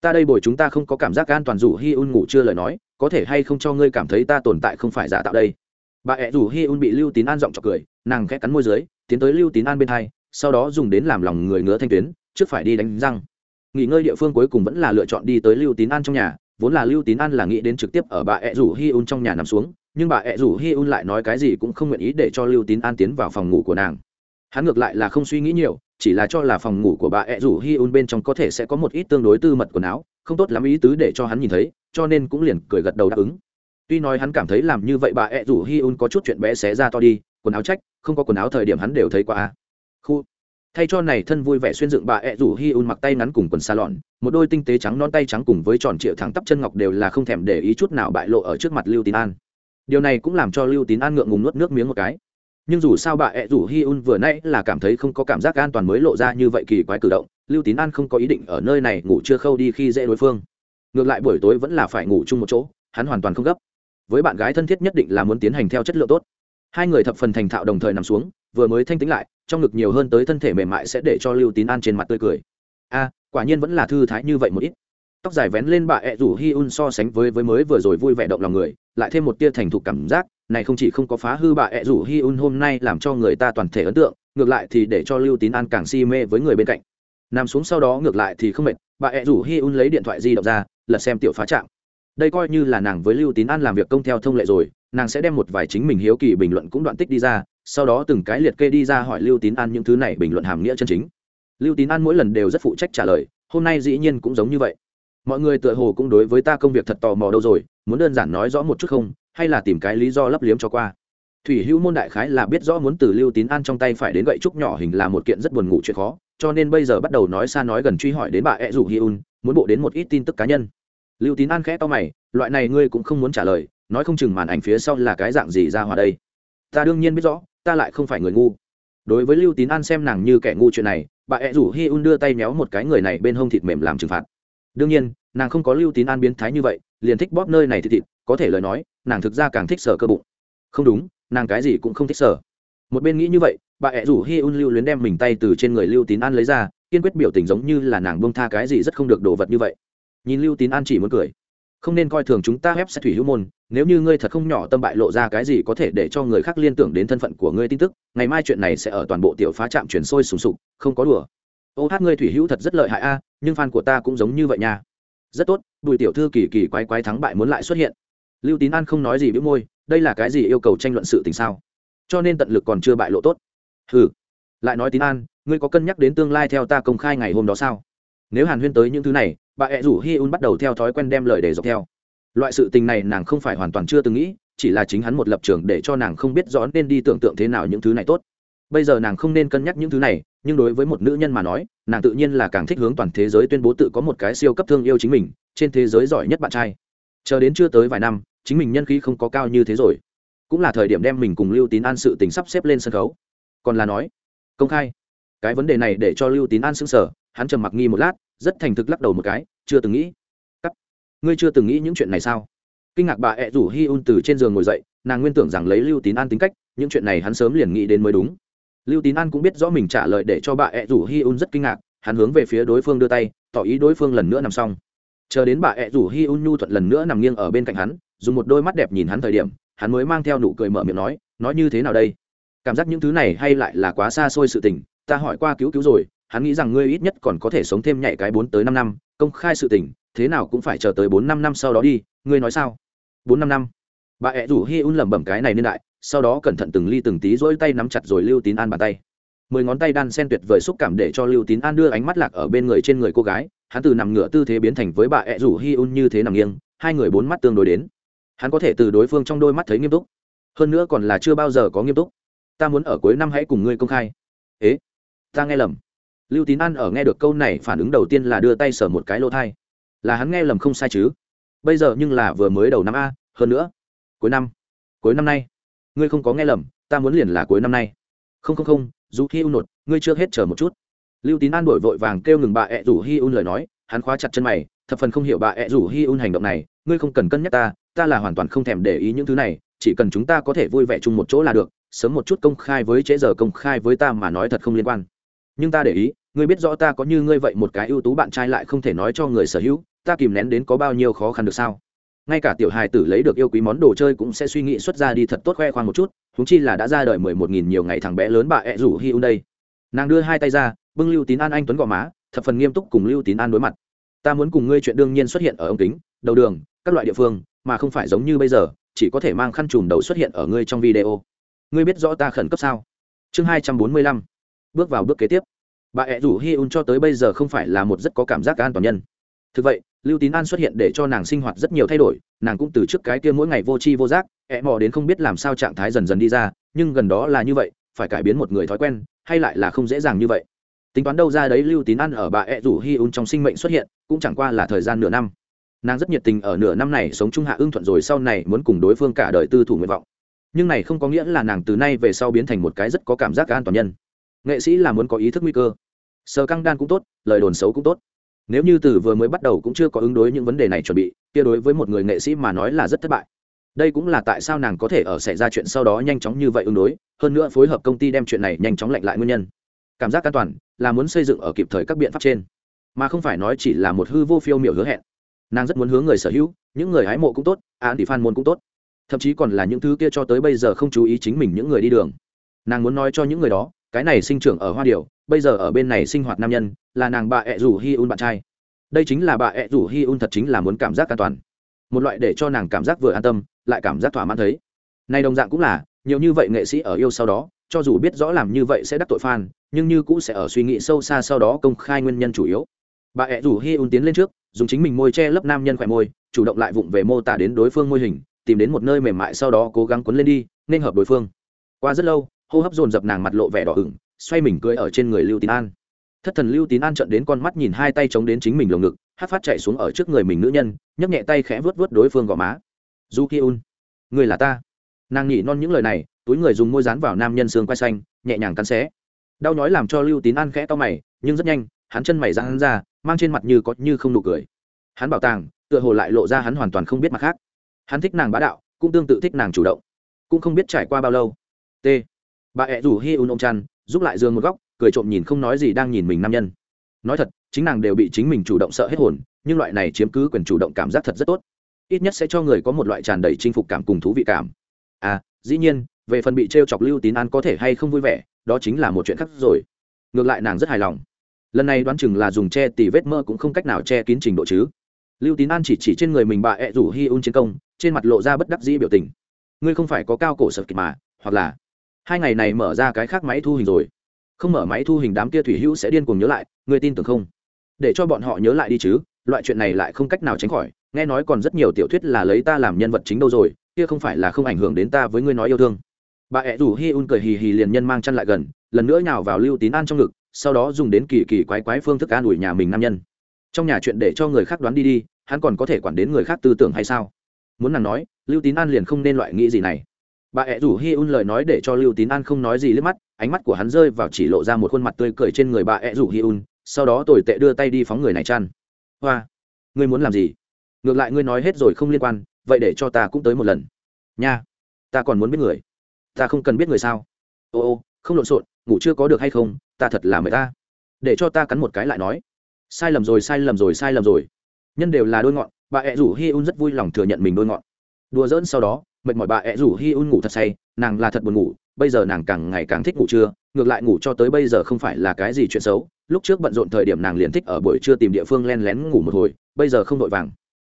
Ta đây bồi chúng ta không có cảm giác an toàn rủ hi un ngủ chưa lời nói, có thể hay không cho ngươi cảm thấy ta tồn tại không phải giả tạo đây? Bà ẹ rủ hi un bị lưu tín an giọng chọc cười, nàng khẽ cắn môi dưới, tiến tới lưu tín an bên hai, sau đó dùng đến làm lòng người ngứa thanh tuyến trước phải đi đánh răng. Nghỉ ngơi địa phương cuối cùng vẫn là lựa chọn đi tới lưu tín an trong nhà, vốn là lưu tín an là nghĩ đến trực tiếp ở bà ẹ rủ hi un trong nhà nằm xuống, nhưng bà ẹ rủ hi un lại nói cái gì cũng không nguyện ý để cho lưu tín an tiến vào phòng ngủ của nàng. Hắn ngược lại là không suy nghĩ nhiều, chỉ là cho là phòng ngủ của bà ẹ rủ hi un bên trong có thể sẽ có một ít tương đối tư mật quần áo, không tốt lắm ý tứ để cho hắn nhìn thấy, cho nên cũng liền cười gật đầu đáp ứng. Tuy nói hắn cảm thấy làm như vậy bà ẹ rủ hi un có chút chuyện bé xé ra to đi, quần áo trách, không có quần áo thời điểm hắn đều thấy qua khu thay cho này thân vui vẻ xuyên dựng bà ẹ rủ hi un mặc tay ngắn cùng quần xa lọn một đôi tinh tế trắng non tay trắng cùng với tròn triệu thẳng tắp chân ngọc đều là không thèm để ý chút nào bại lộ ở trước mặt lưu tín an. Điều này cũng làm cho lưu tín an ngượng ngùng nuốt nước miếng một cái. Nhưng dù sao bà ẹ rủ hi un vừa nãy là cảm thấy không có cảm giác an toàn mới lộ ra như vậy kỳ quái cử động, lưu tín an không có ý định ở nơi này ngủ chưa khâu đi khi dễ đối phương. Ngược lại buổi tối vẫn là phải ngủ chung một chỗ, hắn hoàn toàn không gấp. Với bạn gái thân thiết nhất định là muốn tiến hành theo chất lượng tốt. Hai người thập phần thành thạo đồng thời nằm xuống vừa mới thanh tính lại, trong ngực nhiều hơn tới thân thể mềm mại sẽ để cho lưu tín an trên mặt tươi cười. A, quả nhiên vẫn là thư thái như vậy một ít. Tóc dài vén lên bà ẹ rủ hi un so sánh với với mới vừa rồi vui vẻ động lòng người, lại thêm một tia thành thục cảm giác, này không chỉ không có phá hư bà ẹ rủ hi un hôm nay làm cho người ta toàn thể ấn tượng, ngược lại thì để cho lưu tín an càng si mê với người bên cạnh. Nằm xuống sau đó ngược lại thì không mệt bà ẹ rủ hi un lấy điện thoại di động ra, lật xem tiểu phá trạng. Đây coi như là nàng với lưu tín an làm việc công theo thông lệ rồi, nàng sẽ đem một vài chính mình hiếu kỳ bình luận cũng đoạn tích đi ra sau đó từng cái liệt kê đi ra hỏi lưu tín an những thứ này bình luận hàm nghĩa chân chính. Lưu tín an mỗi lần đều rất phụ trách trả lời, hôm nay dĩ nhiên cũng giống như vậy. Mọi người tựa hồ cũng đối với ta công việc thật tò mò đâu rồi, muốn đơn giản nói rõ một chút không, hay là tìm cái lý do lấp liếm cho qua. Thủy hữu môn đại khái là biết rõ muốn từ lưu tín an trong tay phải đến gậy trúc nhỏ hình là một kiện rất buồn ngủ chuyện khó, cho nên bây giờ bắt đầu nói xa nói gần truy hỏi đến bà ed rủ hi un, muốn bộ đến một ít tin tức cá nhân. Lưu tín an khẽ to mày, loại này ngươi cũng không muốn trả lời, nói không chừng màn ảnh phía sau là cái dạng gì ra hòa đây. Ta đương nhiên biết rõ ta lại không phải người ngu. Đối với lưu tín an xem nàng như kẻ ngu chuyện này, bà ẹ rủ hi un đưa tay méo một cái người này bên hông thịt mềm làm trừng phạt. Đương nhiên, nàng không có lưu tín an biến thái như vậy, liền thích bóp nơi này thịt thịt, có thể lời nói, nàng thực ra càng thích sở cơ bụng. Không đúng, nàng cái gì cũng không thích sở một bên nghĩ như vậy, bà ẹ rủ hi un lưu luyến đem mình tay từ trên người lưu tín an lấy ra, kiên quyết biểu tình giống như là nàng bông tha cái gì rất không được đồ vật như vậy. Nhìn lưu tín an chỉ muốn cười không nên coi thường chúng ta ép sẽ thủy hữu môn, nếu như ngươi thật không nhỏ tâm bại lộ ra cái gì có thể để cho người khác liên tưởng đến thân phận của ngươi tin tức, ngày mai chuyện này sẽ ở toàn bộ tiểu phá trạm chuyển sôi sùng sục, không có đùa. Ô hát ngươi thủy hữu thật rất lợi hại a, nhưng fan của ta cũng giống như vậy nha. Rất tốt, bùi tiểu thư kỳ kỳ quái quái thắng bại muốn lại xuất hiện. Lưu tín an không nói gì bĩu môi, đây là cái gì yêu cầu tranh luận sự tình sao? Cho nên tận lực còn chưa bại lộ tốt. Ừ lại nói tín an, ngươi có cân nhắc đến tương lai theo ta công khai ngày hôm đó sao? Nếu hàn huyên tới những thứ này bà ẹ rủ hi un bắt đầu theo thói quen đem lời để dọc theo. Loại sự tình này nàng không phải hoàn toàn chưa từng nghĩ, chỉ là chính hắn một lập trường để cho nàng không biết rõ nên đi tưởng tượng thế nào những thứ này tốt. Bây giờ nàng không nên cân nhắc những thứ này, nhưng đối với một nữ nhân mà nói, nàng tự nhiên là càng thích hướng toàn thế giới tuyên bố tự có một cái siêu cấp thương yêu chính mình, trên thế giới giỏi nhất bạn trai. Chờ đến chưa tới vài năm, chính mình nhân khí không có cao như thế rồi. Cũng là thời điểm đem mình cùng lưu tín an sự tình sắp xếp lên sân khấu. Còn là nói, công khai. Cái vấn đề này để cho lưu tín an xứng sở hắn trầm mặc nghi một lát rất thành thực lắc đầu một cái, chưa từng nghĩ. Cắt. Ngươi chưa từng nghĩ những chuyện này sao? Kinh ngạc bà ẹ rủ hi un từ trên giường ngồi dậy, nàng nguyên tưởng rằng lấy lưu tín an tính cách, những chuyện này hắn sớm liền nghĩ đến mới đúng. Lưu tín an cũng biết rõ mình trả lời để cho bà ẹ rủ hi un rất kinh ngạc, hắn hướng về phía đối phương đưa tay, tỏ ý đối phương lần nữa nằm xong. Chờ đến bà ẹ rủ hi un nhu thuận lần nữa nằm nghiêng ở bên cạnh hắn, dùng một đôi mắt đẹp nhìn hắn thời điểm, hắn mới mang theo nụ cười mở miệng nói nói như thế nào đây? Cảm giác những thứ này hay lại là quá xa xôi sự tình, ta hỏi qua cứu cứu rồi hắn nghĩ rằng ngươi ít nhất còn có thể sống thêm nhảy cái bốn tới năm năm, công khai sự tình, thế nào cũng phải chờ tới bốn năm năm sau đó đi, ngươi nói sao? Bốn năm năm. Bà ẹ rủ hi un lẩm bẩm cái này niên đại, sau đó cẩn thận từng ly từng tí rỗi tay nắm chặt rồi lưu tín an bàn tay. Mười ngón tay đan sen tuyệt vời xúc cảm để cho lưu tín an đưa ánh mắt lạc ở bên người trên người cô gái, hắn từ nằm ngửa tư thế biến thành với bà ẹ rủ hi un như thế nằm nghiêng, hai người bốn mắt tương đối đến. Hắn có thể từ đối phương trong đôi mắt thấy nghiêm túc. Hơn nữa còn là chưa bao giờ có nghiêm túc. Ta muốn ở cuối năm hãy cùng ngươi công khai. Ế? Ta nghe lầm lưu tín an ở nghe được câu này phản ứng đầu tiên là đưa tay sờ một cái lỗ thai. Là hắn nghe lầm không sai chứ? Bây giờ nhưng là vừa mới đầu năm a, hơn nữa. Cuối năm. Cuối năm nay. Ngươi không có nghe lầm, ta muốn liền là cuối năm nay. Không không không dù hi un nột, ngươi chưa hết chờ một chút. Lưu tín an đổi vội vàng kêu ngừng bà ẹ rủ hi un lời nói, hắn khóa chặt chân mày, thập phần không hiểu bà ẹ rủ hi un hành động này, ngươi không cần cân nhắc ta ta là hoàn toàn không thèm để ý những thứ này, chỉ cần chúng ta có thể vui vẻ chung một chỗ là được, sớm một chút công khai với trễ giờ công khai với ta mà nói thật không liên quan. Nhưng ta để ý ngươi biết rõ ta có như ngươi vậy một cái ưu tú bạn trai lại không thể nói cho người sở hữu, ta kìm nén đến có bao nhiêu khó khăn được sao? Ngay cả tiểu hài tử lấy được yêu quý món đồ chơi cũng sẽ suy nghĩ xuất ra đi thật tốt khoe khoang một chút húng chi là đã ra đời mười một nghìn nhiều ngày thằng bé lớn bà ẹ rủ hi un đây. Nàng đưa hai tay ra, bưng lưu tín an anh tuấn gò má, thập phần nghiêm túc cùng lưu tín an đối mặt. Ta muốn cùng ngươi chuyện đương nhiên xuất hiện ở ống kính, đầu đường, các loại địa phương, mà không phải giống như bây giờ, chỉ có thể mang khăn trùm đầu xuất hiện ở ngươi trong video. Ngươi biết rõ ta khẩn cấp sao? Chương hai trăm bốn mươi lăm. Bước vào bước kế tiếp bà ẹ rủ hi un cho tới bây giờ không phải là một rất có cảm giác an toàn nhân. Thực vậy, lưu tín an xuất hiện để cho nàng sinh hoạt rất nhiều thay đổi, nàng cũng từ trước cái kia mỗi ngày vô tri vô giác, ẹ mò đến không biết làm sao trạng thái dần dần đi ra, nhưng gần đó là như vậy, phải cải biến một người thói quen, hay lại là không dễ dàng như vậy. Tính toán đâu ra đấy lưu tín an ở bà ẹ rủ hi un trong sinh mệnh xuất hiện, cũng chẳng qua là thời gian nửa năm. Nàng rất nhiệt tình ở nửa năm này sống chung hạ ưng thuận rồi sau này muốn cùng đối phương cả đời tư thủ nguyện vọng. Nhưng này không có nghĩa là nàng từ nay về sau biến thành một cái rất có cảm giác an toàn nhân nghệ sĩ là muốn có ý thức nguy cơ. Sờ căng đan cũng tốt, lời đồn xấu cũng tốt. Nếu như từ vừa mới bắt đầu cũng chưa có ứng đối những vấn đề này chuẩn bị, kia đối với một người nghệ sĩ mà nói là rất thất bại. Đây cũng là tại sao nàng có thể ở xảy ra chuyện sau đó nhanh chóng như vậy ứng đối, hơn nữa phối hợp công ty đem chuyện này nhanh chóng lạnh lại nguyên nhân. Cảm giác an toàn là muốn xây dựng ở kịp thời các biện pháp trên, mà không phải nói chỉ là một hư vô phiêu miểu hứa hẹn. Nàng rất muốn hướng người sở hữu, những người hái mộ cũng tốt, án thì phan môn cũng tốt. Thậm chí còn là những thứ kia cho tới bây giờ không chú ý chính mình những người đi đường. Nàng muốn nói cho những người đó cái này sinh trưởng ở hoa điều bây giờ ở bên này sinh hoạt nam nhân, là nàng bà ẹ rủ hi un bạn trai. Đây chính là bà ẹ rủ hi un thật chính là muốn cảm giác an toàn. Một loại để cho nàng cảm giác vừa an tâm, lại cảm giác thỏa mãn thấy. Này đồng dạng cũng là, nhiều như vậy nghệ sĩ ở yêu sau đó, cho dù biết rõ làm như vậy sẽ đắc tội fan, nhưng như cũng sẽ ở suy nghĩ sâu xa sau đó công khai nguyên nhân chủ yếu. Bà ẹ rủ hi un tiến lên trước, dùng chính mình môi che lấp nam nhân khỏe môi, chủ động lại vụng về mô tả đến đối phương môi hình, tìm đến một nơi mềm mại sau đó cố gắng quấn lên đi, nên hợp đối phương. Qua rất lâu hô hấp dồn dập nàng mặt lộ vẻ đỏ ửng, xoay mình cưới ở trên người lưu tín an. Thất thần lưu tín an trận đến con mắt nhìn hai tay chống đến chính mình lồng ngực, hát phát chạy xuống ở trước người mình nữ nhân nhấc nhẹ tay khẽ vớt vớt đối phương gò má. Du ki un, người là ta. Nàng nhỉ non những lời này, túi người dùng môi dán vào nam nhân xương quay xanh, nhẹ nhàng cắn xé. Đau nhói làm cho lưu tín an khẽ to mày, nhưng rất nhanh, hắn chân mày ra hắn ra, mang trên mặt như có như không nụ cười. Hắn bảo tàng, tựa hồ lại lộ ra hắn hoàn toàn không biết mặt khác. Hắn thích nàng bá đạo, cũng tương tự thích nàng chủ động. Cũng không biết trải qua bao lâu. T bà ẹ rủ hi un ôm chăn, giúp lại giường một góc, cười trộm nhìn không nói gì đang nhìn mình nam nhân. Nói thật, chính nàng đều bị chính mình chủ động sợ hết hồn, nhưng loại này chiếm cứ quyền chủ động cảm giác thật rất tốt. Ít nhất sẽ cho người có một loại tràn đầy chinh phục cảm cùng thú vị cảm. À dĩ nhiên, về phần bị t r e o chọc lưu tín an có thể hay không vui vẻ, đó chính là một chuyện khác rồi. Ngược lại nàng rất hài lòng. Lần này đoán chừng là dùng che tì vết mơ cũng không cách nào che kín trình độ chứ. Lưu tín an chỉ chỉ trên người mình bà ẹ rủ hi un chiến công, trên mặt lộ ra bất đắc dĩ biểu tình. Ngươi không phải có cao cổ sập kịch mà, hoặc là hai ngày này mở ra cái khác máy thu hình rồi. Không mở máy thu hình đám kia thủy hữu sẽ điên cuồng nhớ lại người tin tưởng không? Để cho bọn họ nhớ lại đi chứ, loại chuyện này lại không cách nào tránh khỏi. Nghe nói còn rất nhiều tiểu thuyết là lấy ta làm nhân vật chính đâu rồi, kia không phải là không ảnh hưởng đến ta với ngươi nói yêu thương. Bà ẹ rủ hi un cười hì hì liền nhân mang chăn lại gần, lần nữa nhào vào lưu tín an trong ngực, sau đó dùng đến kỳ kỳ quái quái phương thức an ủi nhà mình nam nhân. Trong nhà chuyện để cho người khác đoán đi đi, hắn còn có thể quản đến người khác tư tưởng hay sao? Muốn nàng nói, lưu tín an liền không nên loại nghĩ gì này bà ẹ rủ hi un lời nói để cho lưu tín an không nói gì liếc mắt, ánh mắt của hắn rơi vào chỉ lộ ra một khuôn mặt tươi cười trên người bà ẹ rủ hi un sau đó tồi tệ đưa tay đi phóng người này chăn. Hoa, ngươi muốn làm gì? Ngược lại ngươi nói hết rồi không liên quan, vậy để cho ta cũng tới một lần. Nha, ta còn muốn biết người. Ta không cần biết người sao. Ô ô, không lộn xộn, ngủ chưa có được hay không, ta thật là mời ta. Để cho ta cắn một cái lại nói. Sai lầm rồi, sai lầm rồi, sai lầm rồi. Nhân đều là đôi ngọn, bà ẹ rủ hi un rất vui lòng thừa nhận mình đôi ngọn. Đùa dỡn sau đó mệt mỏi bà ẹ rủ hi un ngủ thật say, nàng là thật buồn ngủ, bây giờ nàng càng ngày càng thích ngủ trưa, ngược lại ngủ cho tới bây giờ không phải là cái gì chuyện xấu. Lúc trước bận rộn thời điểm nàng liền thích ở buổi trưa tìm địa phương len lén ngủ một hồi, bây giờ không vội vàng.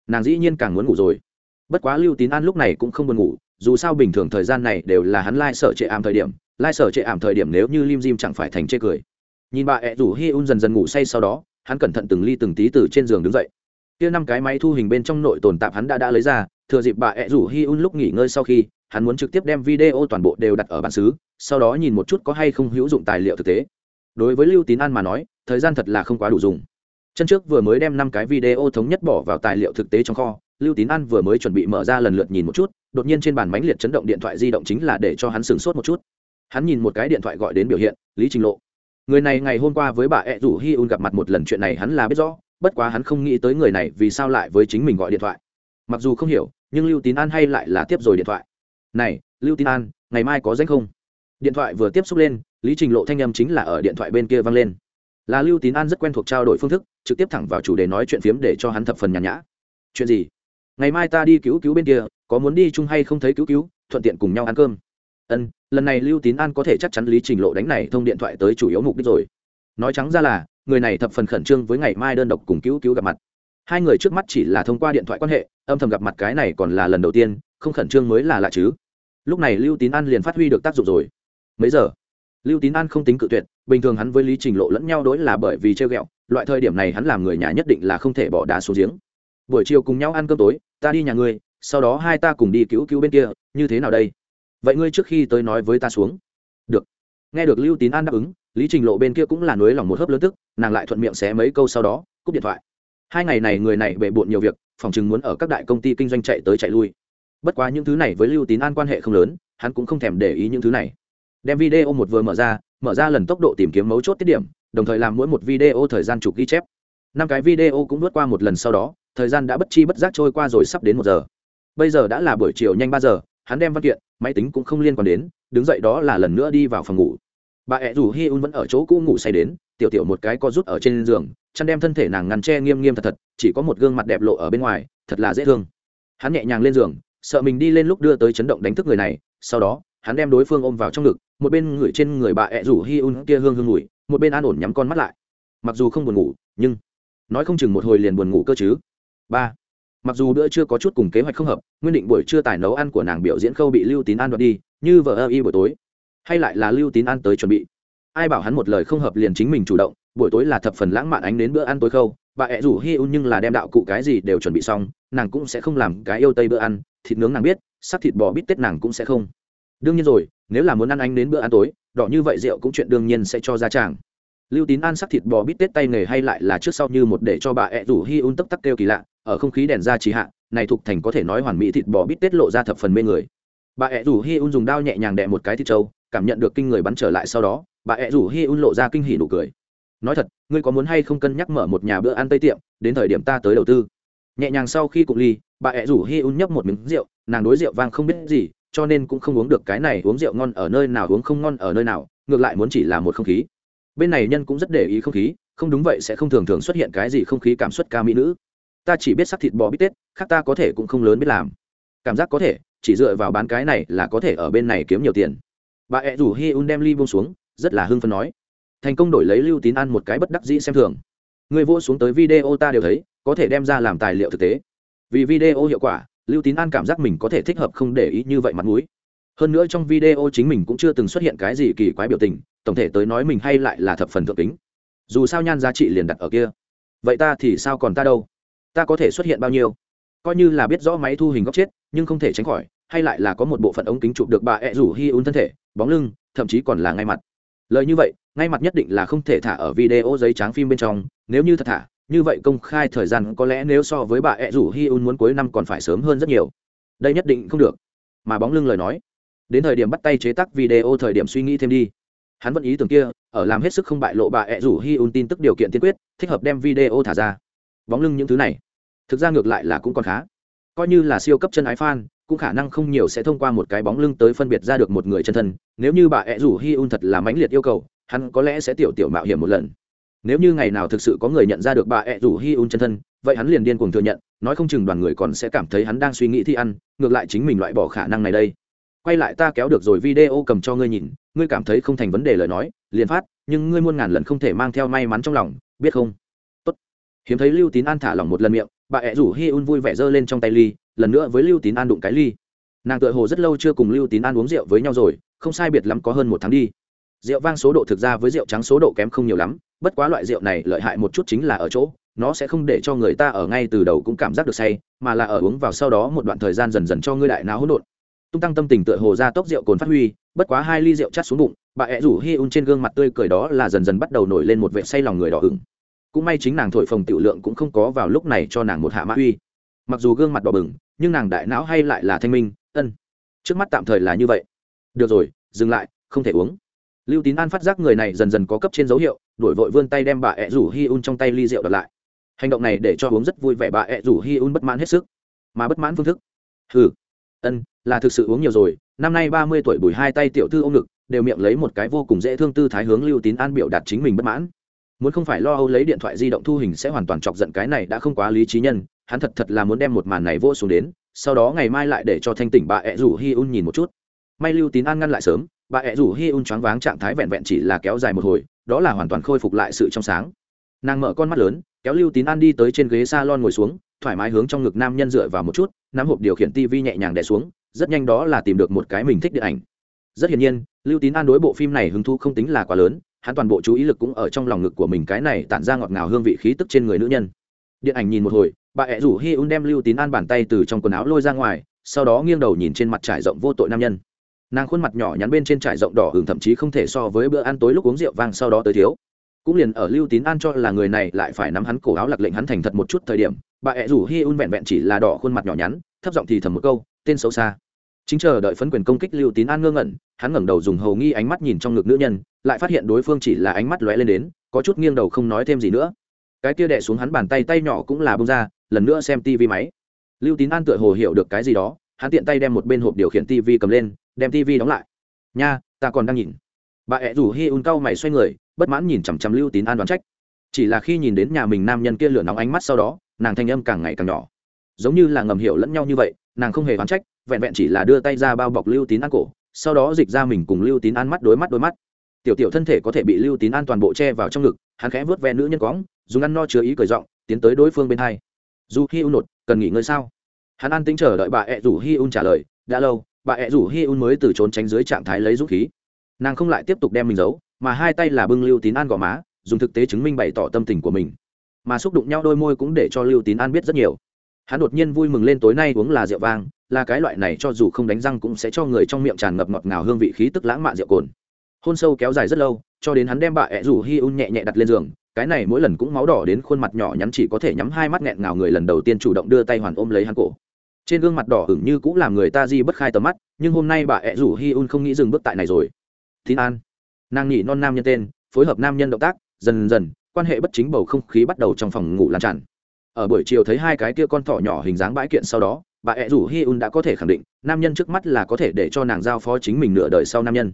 Nàng dĩ nhiên càng muốn ngủ rồi. Bất quá lưu tín an lúc này cũng không buồn ngủ, dù sao bình thường thời gian này đều là hắn lai、like、sở trệ ảm thời điểm, lai、like、sở trệ ảm thời điểm nếu như lim dim chẳng phải thành chê cười. Nhìn bà ẹ rủ hi un dần dần ngủ say sau đó, hắn cẩn thận từng ly từng tí từ trên giường đứng dậy. Kia năm cái máy thu hình bên trong nội tồn tạp hắn đã đã lấy ra thừa dịp bà ẹ rủ hi un lúc nghỉ ngơi sau khi, hắn muốn trực tiếp đem video toàn bộ đều đặt ở bản xứ, sau đó nhìn một chút có hay không hữu dụng tài liệu thực tế. Đối với lưu tín an mà nói, thời gian thật là không quá đủ dùng. Chân trước vừa mới đem năm cái video thống nhất bỏ vào tài liệu thực tế trong kho, lưu tín an vừa mới chuẩn bị mở ra lần lượt nhìn một chút, đột nhiên trên bàn mánh liệt chấn động điện thoại di động chính là để cho hắn sửng sốt một chút. Hắn nhìn một cái điện thoại gọi đến biểu hiện, lý trình lộ. Người này ngày hôm qua với bà ẹ rủ hi un gặp mặt một lần chuyện này hắn là biết rõ, bất quá hắn không nghĩ tới người này vì sao lại với chính mình gọi điện thoại. Mặc dù không hiểu nhưng lưu tín an hay lại là tiếp rồi điện thoại. Này, lưu tín an, ngày mai có danh không? Điện thoại vừa tiếp xúc lên, lý trình lộ thanh âm chính là ở điện thoại bên kia vang lên. Là lưu tín an rất quen thuộc trao đổi phương thức, trực tiếp thẳng vào chủ đề nói chuyện phiếm để cho hắn thập phần nhàn nhã. Chuyện gì? Ngày mai ta đi cứu cứu bên kia, có muốn đi chung hay không thấy cứu cứu, thuận tiện cùng nhau ăn cơm. Ân, lần này lưu tín an có thể chắc chắn lý trình lộ đánh này thông điện thoại tới chủ yếu mục đích rồi. Nói trắng ra là, người này thập phần khẩn trương với ngày mai đơn độc cùng cứu cứu gặp mặt hai người trước mắt chỉ là thông qua điện thoại quan hệ, âm thầm gặp mặt cái này còn là lần đầu tiên, không khẩn trương mới là lạ chứ. Lúc này lưu tín an liền phát huy được tác dụng rồi. Mấy giờ? Lưu tín an không tính cự tuyệt, bình thường hắn với lý trình lộ lẫn nhau đối là bởi vì treo ghẹo, loại thời điểm này hắn làm người nhà nhất định là không thể bỏ đá xuống giếng. Buổi chiều cùng nhau ăn cơm tối, ta đi nhà ngươi, sau đó hai ta cùng đi cứu cứu bên kia, như thế nào đây? Vậy ngươi trước khi tới nói với ta xuống. Được. Nghe được lưu tín an đáp ứng, lý trình lộ bên kia cũng là nối lòng một hớp lớn tức, nàng lại thuận miệng xé mấy câu sau đó, cúp điện thoại hai ngày này người này bệ bộn nhiều việc phòng chừng muốn ở các đại công ty kinh doanh chạy tới chạy lui. Bất quá những thứ này với lưu tín an quan hệ không lớn, hắn cũng không thèm để ý những thứ này. Đem video một vừa mở ra mở ra lần tốc độ tìm kiếm mấu chốt tiết điểm, đồng thời làm mỗi một video thời gian chụp ghi chép. Năm cái video cũng vượt qua một lần sau đó, thời gian đã bất chi bất giác trôi qua rồi sắp đến một giờ. Bây giờ đã là buổi chiều nhanh ba giờ, hắn đem văn kiện, máy tính cũng không liên quan đến, đứng dậy đó là lần nữa đi vào phòng ngủ. Bà ẹ rủ hi un vẫn ở chỗ cũ ngủ say đến, tiểu tiểu một cái co rút ở trên giường chăn đem thân thể nàng ngăn che nghiêm nghiêm thật thật, chỉ có một gương mặt đẹp lộ ở bên ngoài, thật là dễ thương. Hắn nhẹ nhàng lên giường, sợ mình đi lên lúc đưa tới chấn động đánh thức người này, sau đó, hắn đem đối phương ôm vào trong ngực, một bên ngửi trên người bà ẹ rủ hi un kia hương hương ngủi, một bên an ổn nhắm con mắt lại. Mặc dù không buồn ngủ, nhưng nói không chừng một hồi liền buồn ngủ cơ chứ. Ba, mặc dù bữa chưa có chút cùng kế hoạch không hợp, nguyên định buổi trưa tài nấu ăn của nàng biểu diễn khâu bị lưu tín an đoạt đi, như vợ ơ y buổi tối, hay lại là lưu tín an tới chuẩn bị. Ai bảo hắn một lời không hợp liền chính mình chủ động buổi tối là thập phần lãng mạn ánh đến bữa ăn tối khâu, bà ẹ rủ hi un nhưng là đem đạo cụ cái gì đều chuẩn bị xong, nàng cũng sẽ không làm cái yêu tây bữa ăn, thịt nướng nàng biết sắc thịt bò bít tết nàng cũng sẽ không. Đương nhiên rồi, nếu là muốn ăn ánh đến bữa ăn tối, đỏ như vậy rượu cũng chuyện đương nhiên sẽ cho ra tràng. Lưu tín ăn sắc thịt bò bít tết tay nghề hay lại là trước sau như một để cho bà ẹ rủ hi un tấc tắc kêu kỳ lạ, ở không khí đèn ra trì hạ, này thuộc thành có thể nói hoàn mỹ thịt bò bít tết lộ ra thập phần mê người. Bà ẹ rủ hi un dùng đao nhẹ nhàng đẹ một cái thịt trâu, cảm nhận được kinh người bắn trở lại sau đó, bà ẹ rủ hi un lộ ra kinh hỉ nụ cười nói thật, ngươi có muốn hay không cân nhắc mở một nhà bữa ăn tây tiệm, đến thời điểm ta tới đầu tư. Nhẹ nhàng sau khi cụ ly, bà ẹ rủ hi un nhấp một miếng rượu, nàng đối rượu vang không biết gì, cho nên cũng không uống được cái này uống rượu ngon ở nơi nào, uống không ngon ở nơi nào, ngược lại muốn chỉ là một không khí. Bên này nhân cũng rất để ý không khí, không đúng vậy sẽ không thường thường xuất hiện cái gì không khí cảm xúc ca mỹ nữ. Ta chỉ biết sắc thịt bò bít tết, khác ta có thể cũng không lớn biết làm. Cảm giác có thể, chỉ dựa vào bán cái này là có thể ở bên này kiếm nhiều tiền. Bà ẹ rủ hi un đem ly buông xuống, rất là hưng phấn nói thành công đổi lấy lưu tín ăn một cái bất đắc dĩ xem thường. Người vô xuống tới video ta đều thấy, có thể đem ra làm tài liệu thực tế. Vì video hiệu quả, lưu tín an cảm giác mình có thể thích hợp không để ý như vậy mặt mũi. Hơn nữa trong video chính mình cũng chưa từng xuất hiện cái gì kỳ quái biểu tình, tổng thể tới nói mình hay lại là thập phần thượng tính dù sao nhan giá trị liền đặt ở kia. Vậy ta thì sao còn ta đâu? Ta có thể xuất hiện bao nhiêu? Coi như là biết rõ máy thu hình góc chết, nhưng không thể tránh khỏi, hay lại là có một bộ phận ống kính chụp được bà ẹ rủ hi un thân thể, bóng lưng, thậm chí còn là ngay mặt lời như vậy, ngay mặt nhất định là không thể thả ở video giấy tráng phim bên trong. Nếu như thật thả, như vậy công khai thời gian có lẽ nếu so với bà ẹ rủ hi un muốn cuối năm còn phải sớm hơn rất nhiều. Đây nhất định không được. Mà bóng lưng lời nói. Đến thời điểm bắt tay chế tác video, thời điểm suy nghĩ thêm đi. Hắn vẫn ý tưởng kia, ở làm hết sức không bại lộ bà ẹ rủ hi un tin tức điều kiện tiên quyết, thích hợp đem video thả ra. Bóng lưng những thứ này. Thực ra ngược lại là cũng còn khá. Coi như là siêu cấp chân ái fan cũng khả năng không nhiều sẽ thông qua một cái bóng lưng tới phân biệt ra được một người chân thân. Nếu như bà ẹ rủ hi un thật là mãnh liệt yêu cầu, hắn có lẽ sẽ tiểu tiểu mạo hiểm một lần. Nếu như ngày nào thực sự có người nhận ra được bà ẹ rủ hi un chân thân, vậy hắn liền điên cuồng thừa nhận, nói không chừng đoàn người còn sẽ cảm thấy hắn đang suy nghĩ thi ăn, ngược lại chính mình loại bỏ khả năng này đây. Quay lại ta kéo được rồi video cầm cho ngươi nhìn, ngươi cảm thấy không thành vấn đề lời nói, liền phát, nhưng ngươi muôn ngàn lần không thể mang theo may mắn trong lòng, biết không? Tốt. hiếm thấy lưu tín an thả lỏng một lần miệng, bà ẹ rủ hi un vui vẻ giơ lên trong tay ly lần nữa với lưu tín an đụng cái ly. Nàng tựa hồ rất lâu chưa cùng lưu tín an uống rượu với nhau rồi, không sai biệt lắm có hơn một tháng đi. Rượu vang số độ thực ra với rượu trắng số độ kém không nhiều lắm, bất quá loại rượu này lợi hại một chút chính là ở chỗ, nó sẽ không để cho người ta ở ngay từ đầu cũng cảm giác được say, mà là ở uống vào sau đó một đoạn thời gian dần dần cho ngươi đại não hỗn độn. Tung tăng tâm tình tựa hồ ra tốc rượu cồn phát huy, bất quá hai ly rượu chắt xuống bụng, bà ẹ rủ hi un trên gương mặt tươi cười đó là dần dần bắt đầu nổi lên một vệ say lòng người đỏ ửng. Cũng may chính nàng thổi phồng tiểu lượng cũng không có vào lúc này cho nàng một hạ mã uy mặc dù gương mặt đỏ bừng, nhưng nàng đại não hay lại là thanh minh, ân. Trước mắt tạm thời là như vậy. Được rồi, dừng lại, không thể uống. Lưu tín an phát giác người này dần dần có cấp trên dấu hiệu đổi vội vươn tay đem bà ẹ rủ hi un trong tay ly rượu đặt lại. Hành động này để cho uống rất vui vẻ, bà ẹ rủ hi un bất mãn hết sức. Mà bất mãn phương thức. Ừ ân, là thực sự uống nhiều rồi, năm nay ba mươi tuổi bùi hai tay tiểu thư ôm ngực, đều miệng lấy một cái vô cùng dễ thương tư thái hướng lưu tín an biểu đạt chính mình bất mãn. Muốn không phải lo âu lấy điện thoại di động thu hình sẽ hoàn toàn chọc giận cái này đã không quá lý trí nhân hắn thật thật là muốn đem một màn này vô xuống đến, sau đó ngày mai lại để cho thanh tỉnh bà ẹ rủ hi un nhìn một chút. May lưu tín an ngăn lại sớm, bà ẹ rủ hi un choáng váng trạng thái vẹn vẹn chỉ là kéo dài một hồi, đó là hoàn toàn khôi phục lại sự trong sáng. Nàng mở con mắt lớn, kéo lưu tín an đi tới trên ghế s a lon ngồi xuống, thoải mái hướng trong ngực nam nhân dựa vào một chút, nắm hộp điều khiển tv nhẹ nhàng đẻ xuống, rất nhanh đó là tìm được một cái mình thích điện ảnh. Rất hiển nhiên, lưu tín an đối bộ phim này hứng thú không tính là quá lớn, hắn toàn bộ chú ý lực cũng ở trong lòng ngực của mình cái này tản ra ngọt ngào hương vị khí tức trên người nữ nhân. Điện ảnh nhìn một hồi bà ẹ rủ hi un đem lưu tín an bàn tay từ trong quần áo lôi ra ngoài, sau đó nghiêng đầu nhìn trên mặt trải rộng vô tội nam nhân. Nàng khuôn mặt nhỏ nhắn bên trên trải rộng đỏ hừng thậm chí không thể so với bữa ăn tối lúc uống rượu vang sau đó tới thiếu. Cũng liền ở lưu tín an cho là người này lại phải nắm hắn cổ áo lặc lệnh hắn thành thật một chút thời điểm, bà ẹ rủ hi un vẹn vẹn chỉ là đỏ khuôn mặt nhỏ nhắn, thấp giọng thì thầm một câu, tên xấu xa. Chính chờ đợi phấn quyền công kích lưu tín an ngơ ngẩn, hắn ngẩng đầu dùng hầu nghi ánh mắt nhìn trong ngực nữ nhân, lại phát hiện đối phương chỉ là ánh mắt lóe lên đến, có chút nghiêng đầu không nói thêm gì nữa. Cái kia đẻ xuống hắn bàn tay tay nhỏ cũng là bông ra lần nữa xem tivi máy. Lưu tín an tựa hồ hiểu được cái gì đó, hắn tiện tay đem một bên hộp điều khiển tivi cầm lên, đem tivi đóng lại. Nha, ta còn đang nhìn. Bà ẹ rủ hi un cau mày xoay người, bất mãn nhìn chằm chằm lưu tín an đoán trách. Chỉ là khi nhìn đến nhà mình nam nhân kia lửa nóng ánh mắt sau đó, nàng thanh âm càng ngày càng nhỏ. Giống như là ngầm hiểu lẫn nhau như vậy, nàng không hề đoán trách, vẹn vẹn chỉ là đưa tay ra bao bọc lưu tín an cổ, sau đó dịch ra mình cùng lưu tín an mắt đối mắt đôi mắt. Tiểu tiểu thân thể có thể bị lưu tín an toàn bộ che vào trong ngực, hắn khẽ vớt ve nữ nhân cóng, dùng ăn no chứa ý cười giọng, tiến tới đối phương bên hai dù hi un nột, cần nghỉ ngơi sao? Hắn an tính chờ đợi bà ẹ rủ hi un trả lời, đã lâu, bà ẹ rủ hi un mới từ trốn tránh dưới trạng thái lấy dũng khí. Nàng không lại tiếp tục đem mình giấu, mà hai tay là bưng lưu tín an gò má, dùng thực tế chứng minh bày tỏ tâm tình của mình. Mà xúc đụng nhau đôi môi cũng để cho lưu tín an biết rất nhiều. Hắn đột nhiên vui mừng lên tối nay uống là rượu vang, là cái loại này cho dù không đánh răng cũng sẽ cho người trong miệng tràn ngập ngọt ngào hương vị khí tức lãng mạn rượu cồn. Hôn sâu kéo dài rất lâu, cho đến hắn đem bà ẹ rủ hi un nhẹ nhẹ đặt lên giường cái này mỗi lần cũng máu đỏ đến khuôn mặt nhỏ nhắn chỉ có thể nhắm hai mắt nghẹn ngào người lần đầu tiên chủ động đưa tay hoàn ôm lấy hắn cổ. Trên gương mặt đỏ hửng như cũng làm người ta di bất khai tầm mắt, nhưng hôm nay bà ẹ rủ hi un không nghĩ dừng bước tại này rồi. Tín an. Nàng nhị non nam nhân tên, phối hợp nam nhân động tác, dần dần, quan hệ bất chính bầu không khí bắt đầu trong phòng ngủ lan tràn. Ở buổi chiều thấy hai cái kia con thỏ nhỏ hình dáng bãi kiện sau đó, bà ẹ rủ hi un đã có thể khẳng định, nam nhân trước mắt là có thể để cho nàng giao phó chính mình nửa đời sau nam nhân.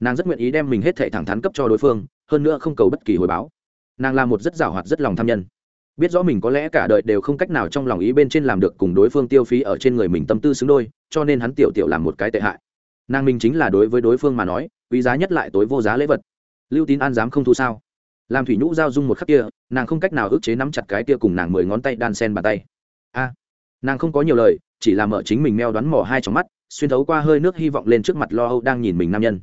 Nàng rất nguyện ý đem mình hết thể thẳng thắn cấp cho đối phương, hơn nữa không cầu bất kỳ hồi báo nàng là một rất giảo hoạt, rất lòng tham nhân. Biết rõ mình có lẽ cả đời đều không cách nào trong lòng ý bên trên làm được cùng đối phương tiêu phí ở trên người mình tâm tư xứng đôi, cho nên hắn tiểu tiểu làm một cái tệ hại. Nàng mình chính là đối với đối phương mà nói, quý giá nhất lại tối vô giá lễ vật. Lưu tín an dám không thu sao? Làm thủy nhũ giao dung một khắc kia, nàng không cách nào ức chế nắm chặt cái kia cùng nàng mười ngón tay đan sen bàn tay. A! Nàng không có nhiều lời, chỉ là mở chính mình meo đoán mỏ hai trong mắt, xuyên thấu qua hơi nước hy vọng lên trước mặt lo âu đang nhìn mình nam nhân.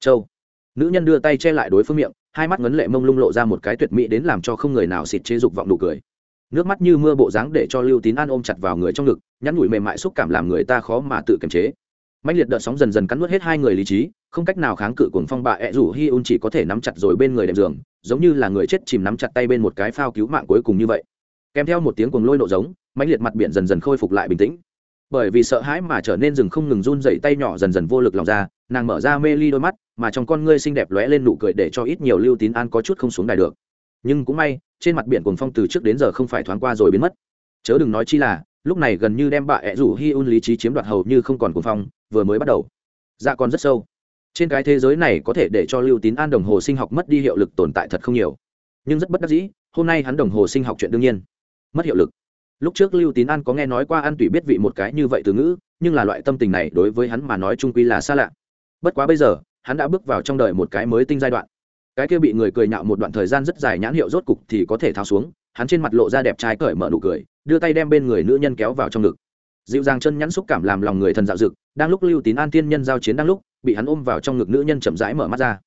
Châu! Nữ nhân đưa tay che lại đối phương miệng hai mắt ngấn lệ mông lung lộ ra một cái tuyệt mỹ đến làm cho không người nào xịt chế dục vọng nụ cười. Nước mắt như mưa bộ dáng để cho lưu tín an ôm chặt vào người trong ngực, nhắn nhủi mềm mại xúc cảm làm người ta khó mà tự kiềm chế. Mạnh liệt đợt sóng dần dần cắn nuốt hết hai người lý trí, không cách nào kháng cự cuồng phong bạ ẹ rủ hi un chỉ có thể nắm chặt rồi bên người đệm giường, giống như là người chết chìm nắm chặt tay bên một cái phao cứu mạng cuối cùng như vậy. Kèm theo một tiếng cuồng lôi nộ giống mạnh liệt mặt biển dần dần khôi phục lại bình tĩnh. Bởi vì sợ hãi mà trở nên rừng không ngừng run dậy tay nhỏ dần dần vô lực lòng ra nàng mở ra mê ly đôi mắt, mà trong con ngươi xinh đẹp lóe lên nụ cười để cho ít nhiều lưu tín an có chút không xuống đài được. Nhưng cũng may, trên mặt biển cuồng phong từ trước đến giờ không phải thoáng qua rồi biến mất. Chớ đừng nói chi là, lúc này gần như đem bà ẹ rủ hi un lý trí chiếm đoạt hầu như không còn cuồng phong, vừa mới bắt đầu. Dạ còn rất sâu. Trên cái thế giới này có thể để cho lưu tín an đồng hồ sinh học mất đi hiệu lực tồn tại thật không nhiều. Nhưng rất bất đắc dĩ, hôm nay hắn đồng hồ sinh học chuyện đương nhiên. Mất hiệu lực. Lúc trước lưu tín an có nghe nói qua an tủy biết vị một cái như vậy từ ngữ, nhưng là loại tâm tình này đối với hắn mà nói trung quy là xa lạ bất quá bây giờ, hắn đã bước vào trong đời một cái mới tinh giai đoạn. Cái kia bị người cười nhạo một đoạn thời gian rất dài nhãn hiệu rốt cục thì có thể tháo xuống, hắn trên mặt lộ ra đẹp trai cởi mở nụ cười, đưa tay đem bên người nữ nhân kéo vào trong ngực. Dịu dàng chân nhắn xúc cảm làm lòng người thần dạo dực, đang lúc lưu tín an tiên nhân giao chiến đang lúc, bị hắn ôm vào trong ngực nữ nhân chậm rãi mở mắt ra.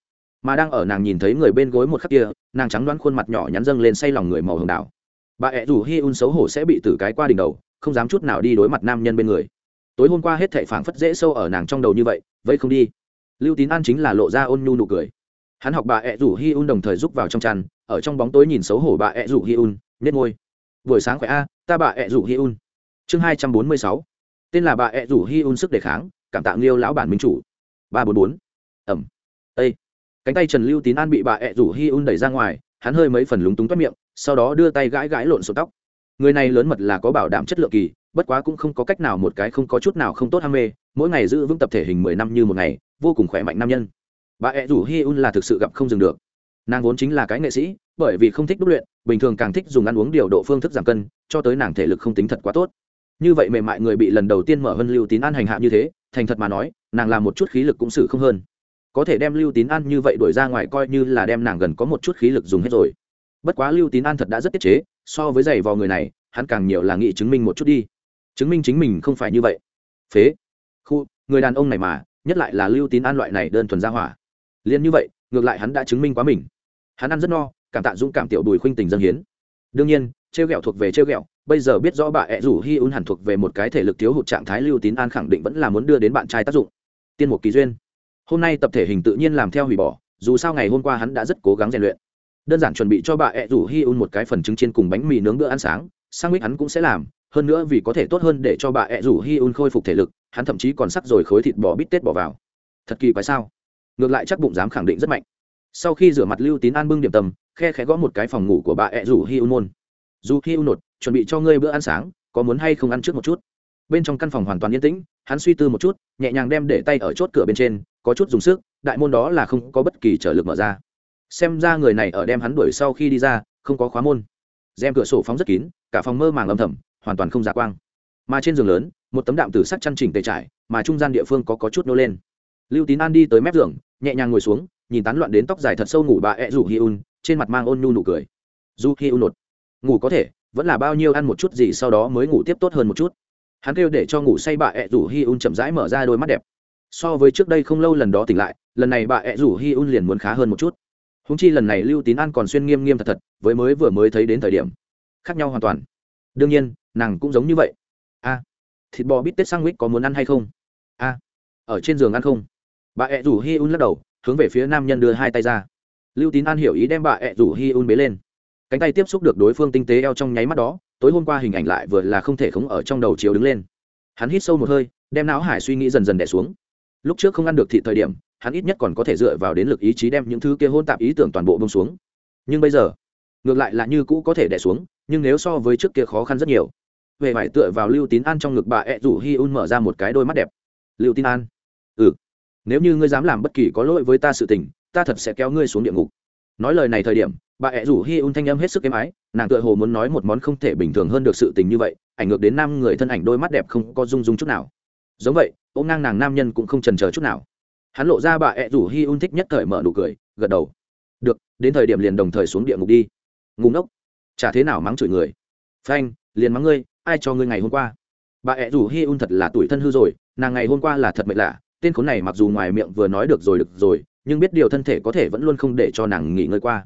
Mà đang ở nàng nhìn thấy người bên gối một khắc kia, nàng trắng đoán khuôn mặt nhỏ nhắn dâng lên say lòng người màu hồng đảo. Bà ẹ rủ hi un xấu hổ sẽ bị tử cái qua đỉnh đầu, không dám chút nào đi đối mặt nam nhân bên người. Tối hôm qua hết thệ phảng phất dễ sâu ở nàng trong đầu như vậy vậy không đi lưu tín an chính là lộ ra ôn nhu nụ cười. Hắn học bà ẹ rủ hi un đồng thời rúc vào trong tràn, ở trong bóng tối nhìn xấu hổ bà ẹ rủ hi un nết ngôi buổi sáng khỏe a ta bà ẹ rủ hi un. Chương hai trăm bốn mươi sáu. Tên là bà ẹ rủ hi un sức đề kháng cảm tạ liêu lão bản minh chủ. Ba bốn bốn. Ẩm. Ây cánh tay trần lưu tín an bị bà ẹ rủ hi un đẩy ra ngoài hắn hơi mấy phần lúng túng toát miệng sau đó đưa tay gãi gãi lộn sổ tóc. Người này lớn mật là có bảo đảm chất lượng kỳ bất quá cũng không có cách nào một cái không có chút nào không tốt ham mê mỗi ngày giữ vững tập thể hình mười năm như một ngày vô cùng khỏe mạnh nam nhân. Bà ẹ rủ hi un là thực sự gặp không dừng được. Nàng vốn chính là cái nghệ sĩ, bởi vì không thích đúc luyện, bình thường càng thích dùng ăn uống điều độ phương thức giảm cân, cho tới nàng thể lực không tính thật quá tốt. Như vậy mềm mại người bị lần đầu tiên mở hơn lưu tín an hành hạ như thế, thành thật mà nói, nàng làm một chút khí lực cũng xử không hơn. Có thể đem lưu tín an như vậy đuổi ra ngoài coi như là đem nàng gần có một chút khí lực dùng hết rồi. Bất quá lưu tín an thật đã rất tiết chế, so với giày vò người này, hắn càng nhiều là nghị chứng minh một chút đi. Chứng minh chính mình không phải như vậy. Phế. Khu, người đàn ông này mà nhất lại là lưu tín an loại này đơn thuần ra hỏa. Liền như vậy, ngược lại hắn đã chứng minh quá mình. Hắn ăn rất no, cảm tạ dũng cảm tiểu đùi khuynh tình dân hiến. Đương nhiên, trêu ghẹo thuộc về trêu ghẹo, bây giờ biết rõ bà ẹ rủ hi un hẳn thuộc về một cái thể lực thiếu hụt trạng thái lưu tín an khẳng định vẫn là muốn đưa đến bạn trai tác dụng. Tiên một kỳ duyên. Hôm nay tập thể hình tự nhiên làm theo hủy bỏ, dù sao ngày hôm qua hắn đã rất cố gắng rèn luyện. Đơn giản chuẩn bị cho bà ẹ rủ hi un một cái phần trứng chiên cùng bánh mì nướng bữa ăn sáng, sang mít hắn cũng sẽ làm, hơn nữa vì có thể tốt hơn để cho bà ẹ rủ hi un khôi phục thể lực hắn thậm chí còn sắc rồi khối thịt bò bít tết bỏ vào. Thật kỳ quái sao? Ngược lại chắc bụng dám khẳng định rất mạnh. Sau khi rửa mặt lưu tín an bưng điểm tâm, khe khẽ gõ một cái phòng ngủ của bà ẹ rủ hi un môn dù hi un nột, chuẩn bị cho ngươi bữa ăn sáng, có muốn hay không ăn trước một chút? Bên trong căn phòng hoàn toàn yên tĩnh, hắn suy tư một chút, nhẹ nhàng đem để tay ở chốt cửa bên trên, có chút dùng sức, đại môn đó là không có bất kỳ trở lực mở ra. Xem ra người này ở đem hắn đuổi sau khi đi ra, không có khóa môn. Rèm cửa sổ phóng rất kín, cả phòng mơ màng âm thầm, hoàn toàn không giả quang. Mà trên giường lớn một tấm đạm tử sắc chăn chỉnh tề trải mà trung gian địa phương có, có chút nô lên. Lưu tín an đi tới mép giường nhẹ nhàng ngồi xuống nhìn tán loạn đến tóc dài thật sâu ngủ bà ẹ rủ hi un trên mặt mang ôn nhu nụ cười. Du hi un nột. Ngủ có thể vẫn là bao nhiêu ăn một chút gì sau đó mới ngủ tiếp tốt hơn một chút. Hắn kêu để cho ngủ say bà ẹ rủ hi un chậm rãi mở ra đôi mắt đẹp. So với trước đây không lâu lần đó tỉnh lại lần này bà ẹ rủ hi un liền muốn khá hơn một chút. Húng chi lần này lưu tín an còn xuyên nghiêm nghiêm thật thật với mới vừa mới thấy đến thời điểm. Khác nhau hoàn toàn. Đương nhiên nàng cũng giống như vậy thịt bò bít tết sang có muốn ăn hay không? A, ở trên giường ăn không? Bà ẹ rủ hi un lắc đầu, hướng về phía nam nhân đưa hai tay ra. Lưu tín an hiểu ý đem bà ẹ rủ hi un bế lên. Cánh tay tiếp xúc được đối phương tinh tế eo trong nháy mắt đó, tối hôm qua hình ảnh lại vừa là không thể khống ở trong đầu chiếu đứng lên. Hắn hít sâu một hơi, đem não hải suy nghĩ dần dần đẻ xuống. Lúc trước không ăn được thị thời điểm, hắn ít nhất còn có thể dựa vào đến lực ý chí đem những thứ kia hôn tạp ý tưởng toàn bộ bông xuống. Nhưng bây giờ, ngược lại là như cũ có thể đẻ xuống, nhưng nếu so với trước kia khó khăn rất nhiều về vải tựa vào lưu tín an trong ngực bà ẹ rủ hi un mở ra một cái đôi mắt đẹp. Lưu tín an. Ừ. Nếu như ngươi dám làm bất kỳ có lỗi với ta sự tình, ta thật sẽ kéo ngươi xuống địa ngục. Nói lời này thời điểm, bà ẹ rủ hi un thanh âm hết sức êm ái, nàng tựa hồ muốn nói một món không thể bình thường hơn được sự tình như vậy, ảnh ngược đến nam người thân ảnh đôi mắt đẹp không có rung rung chút nào. Giống vậy ô ngang nàng nam nhân cũng không trần chờ chút nào. Hắn lộ ra bà ẹ rủ hi un thích nhất thời mở nụ cười, gật đầu. Được, đến thời điểm liền đồng thời xuống địa ngục đi. Ngùng ngốc. Chả thế nào mắng chửi người. Phanh, liền mắng ngươi ai cho ngươi ngày hôm qua? Bà ẹ rủ hi un thật là tuổi thân hư rồi, nàng ngày hôm qua là thật mệt lạ, tên khốn này mặc dù ngoài miệng vừa nói được rồi được rồi, nhưng biết điều thân thể có thể vẫn luôn không để cho nàng nghỉ ngơi qua.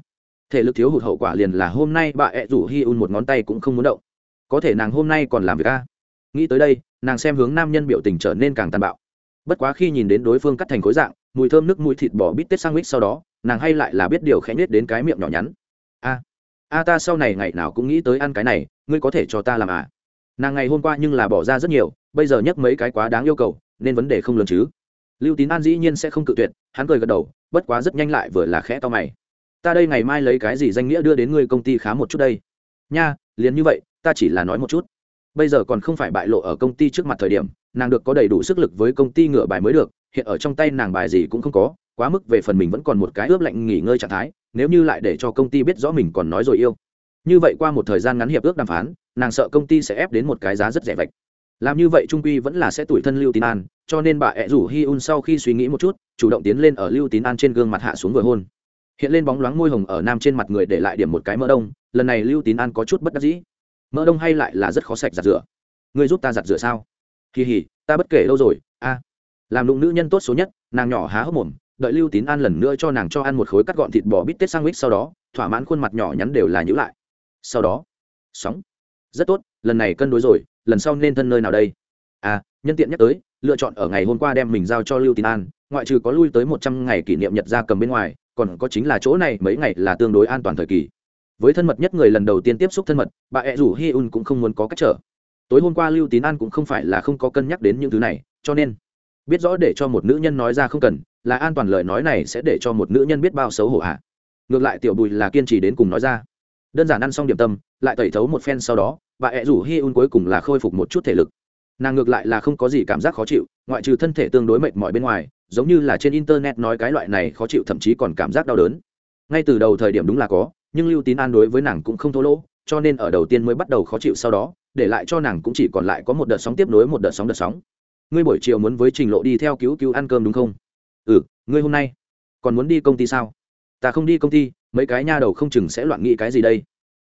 Thể lực thiếu hụt hậu quả liền là hôm nay bà ẹ rủ hi un một ngón tay cũng không muốn động. Có thể nàng hôm nay còn làm việc ca nghĩ tới đây, nàng xem hướng nam nhân biểu tình trở nên càng tàn bạo. Bất quá khi nhìn đến đối phương cắt thành khối dạng, mùi thơm nước mùi thịt bò bít tết sang mít sau đó, nàng hay lại là biết điều khẽ nhết đến cái miệng nhỏ nhắn. A a ta sau này ngày nào cũng nghĩ tới ăn cái này, ngươi có thể cho ta làm à? Nàng ngày hôm qua nhưng là bỏ ra rất nhiều, bây giờ nhắc mấy cái quá đáng yêu cầu, nên vấn đề không lớn chứ. Lưu tín an dĩ nhiên sẽ không cự tuyệt, hắn cười gật đầu, bất quá rất nhanh lại vừa là khẽ to mày. Ta đây ngày mai lấy cái gì danh nghĩa đưa đến ngươi công ty khá một chút đây? Nha, liền như vậy, ta chỉ là nói một chút. Bây giờ còn không phải bại lộ ở công ty trước mặt thời điểm, nàng được có đầy đủ sức lực với công ty ngựa bài mới được, hiện ở trong tay nàng bài gì cũng không có, quá mức về phần mình vẫn còn một cái ướp lạnh nghỉ ngơi trạng thái, nếu như lại để cho công ty biết rõ mình còn nói rồi yêu như vậy qua một thời gian ngắn hiệp ước đàm phán, nàng sợ công ty sẽ ép đến một cái giá rất rẻ vạch. Làm như vậy trung quy vẫn là sẽ tuổi thân lưu tín an, cho nên bà ẹ rủ hi un sau khi suy nghĩ một chút, chủ động tiến lên ở lưu tín an trên gương mặt hạ xuống vừa hôn. Hiện lên bóng loáng môi hồng ở nam trên mặt người để lại điểm một cái mỡ đông, lần này lưu tín an có chút bất đắc dĩ. Mỡ đông hay lại là rất khó sạch giặt rửa. Ngươi giúp ta giặt rửa sao? Kỳ hỉ ta bất kể lâu rồi, a. Làm lụng nữ nhân tốt số nhất, nàng nhỏ há hốc mồm, đợi lưu tín an lần nữa cho nàng cho ăn một khối cắt gọn thịt bò bít tết sang mít sau đó, thỏa mãn khuôn mặt nhỏ nhắn đều là nhữ lại sau đó. Sóng. Rất tốt, lần này cân đối rồi, lần sau nên thân nơi nào đây? À nhân tiện nhắc tới, lựa chọn ở ngày hôm qua đem mình giao cho lưu tín an, ngoại trừ có lui tới một trăm ngày kỷ niệm nhật gia cầm bên ngoài, còn có chính là chỗ này mấy ngày là tương đối an toàn thời kỳ. Với thân mật nhất người lần đầu tiên tiếp xúc thân mật, bà ẹ rủ hi un cũng không muốn có cách trở. Tối hôm qua lưu tín an cũng không phải là không có cân nhắc đến những thứ này, cho nên biết rõ để cho một nữ nhân nói ra không cần, là an toàn lời nói này sẽ để cho một nữ nhân biết bao xấu hổ hạ ngược lại tiểu bùi là kiên trì đến cùng nói ra đơn giản ăn xong điểm tâm, lại tẩy thấu một phen sau đó, bà ẹ rủ hi un cuối cùng là khôi phục một chút thể lực. Nàng ngược lại là không có gì cảm giác khó chịu, ngoại trừ thân thể tương đối mệt mỏi bên ngoài, giống như là trên internet nói cái loại này khó chịu thậm chí còn cảm giác đau đớn. Ngay từ đầu thời điểm đúng là có, nhưng lưu tín an đối với nàng cũng không thô lỗ, cho nên ở đầu tiên mới bắt đầu khó chịu sau đó, để lại cho nàng cũng chỉ còn lại có một đợt sóng tiếp nối một đợt sóng đợt sóng. Ngươi buổi chiều muốn với trình lộ đi theo cứu cứu ăn cơm đúng không? Ừ ngươi hôm nay còn muốn đi công ty sao? Ta không đi công ty mấy cái nha đầu không chừng sẽ loạn nghĩ cái gì đây.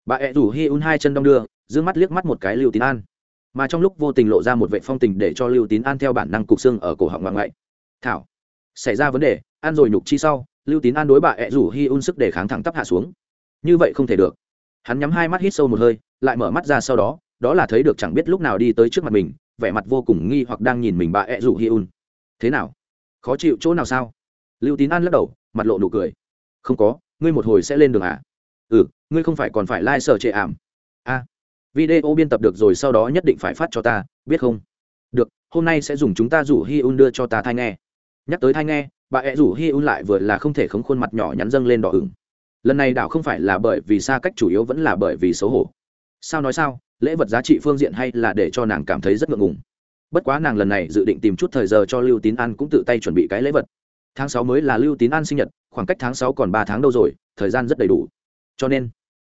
Bà ẹ rủ hi un hai chân đong đưa d mắt liếc mắt một cái lưu tín an. Mà trong lúc vô tình lộ ra một vệ phong tình để cho lưu tín an theo bản năng cục xương ở cổ họng ngoại ngoại. Thảo, xảy ra vấn đề, ăn rồi nhục chi sau. Lưu tín an đối bà ẹ rủ hi un sức để kháng thẳng tắp hạ xuống. Như vậy không thể được. Hắn nhắm hai mắt hít sâu một hơi, lại mở mắt ra sau đó đó là thấy được chẳng biết lúc nào đi tới trước mặt mình, vẻ mặt vô cùng nghi hoặc đang nhìn mình bà ẹ rủ hi un. Thế nào? Khó chịu chỗ nào sao? Lưu tín an lắc đầu, mặt lộ nụ cười. Không có ngươi một hồi sẽ lên đường à? Ừ ngươi không phải còn phải lai、like、sở trệ ảm. A video biên tập được rồi sau đó nhất định phải phát cho ta, biết không? Được, hôm nay sẽ dùng chúng ta rủ hi un đưa cho ta thai nghe. Nhắc tới thai nghe, bà ẹ rủ hi un lại vừa là không thể khống khuôn mặt nhỏ nhắn dâng lên đỏ ửng. Lần này đảo không phải là bởi vì xa cách chủ yếu vẫn là bởi vì xấu hổ. Sao nói sao, lễ vật giá trị phương diện hay là để cho nàng cảm thấy rất ngượng ngùng. Bất quá nàng lần này dự định tìm chút thời giờ cho lưu tín an cũng tự tay chuẩn bị cái lễ vật tháng sáu mới là lưu tín an sinh nhật, khoảng cách tháng sáu còn ba tháng đâu rồi, thời gian rất đầy đủ. Cho nên,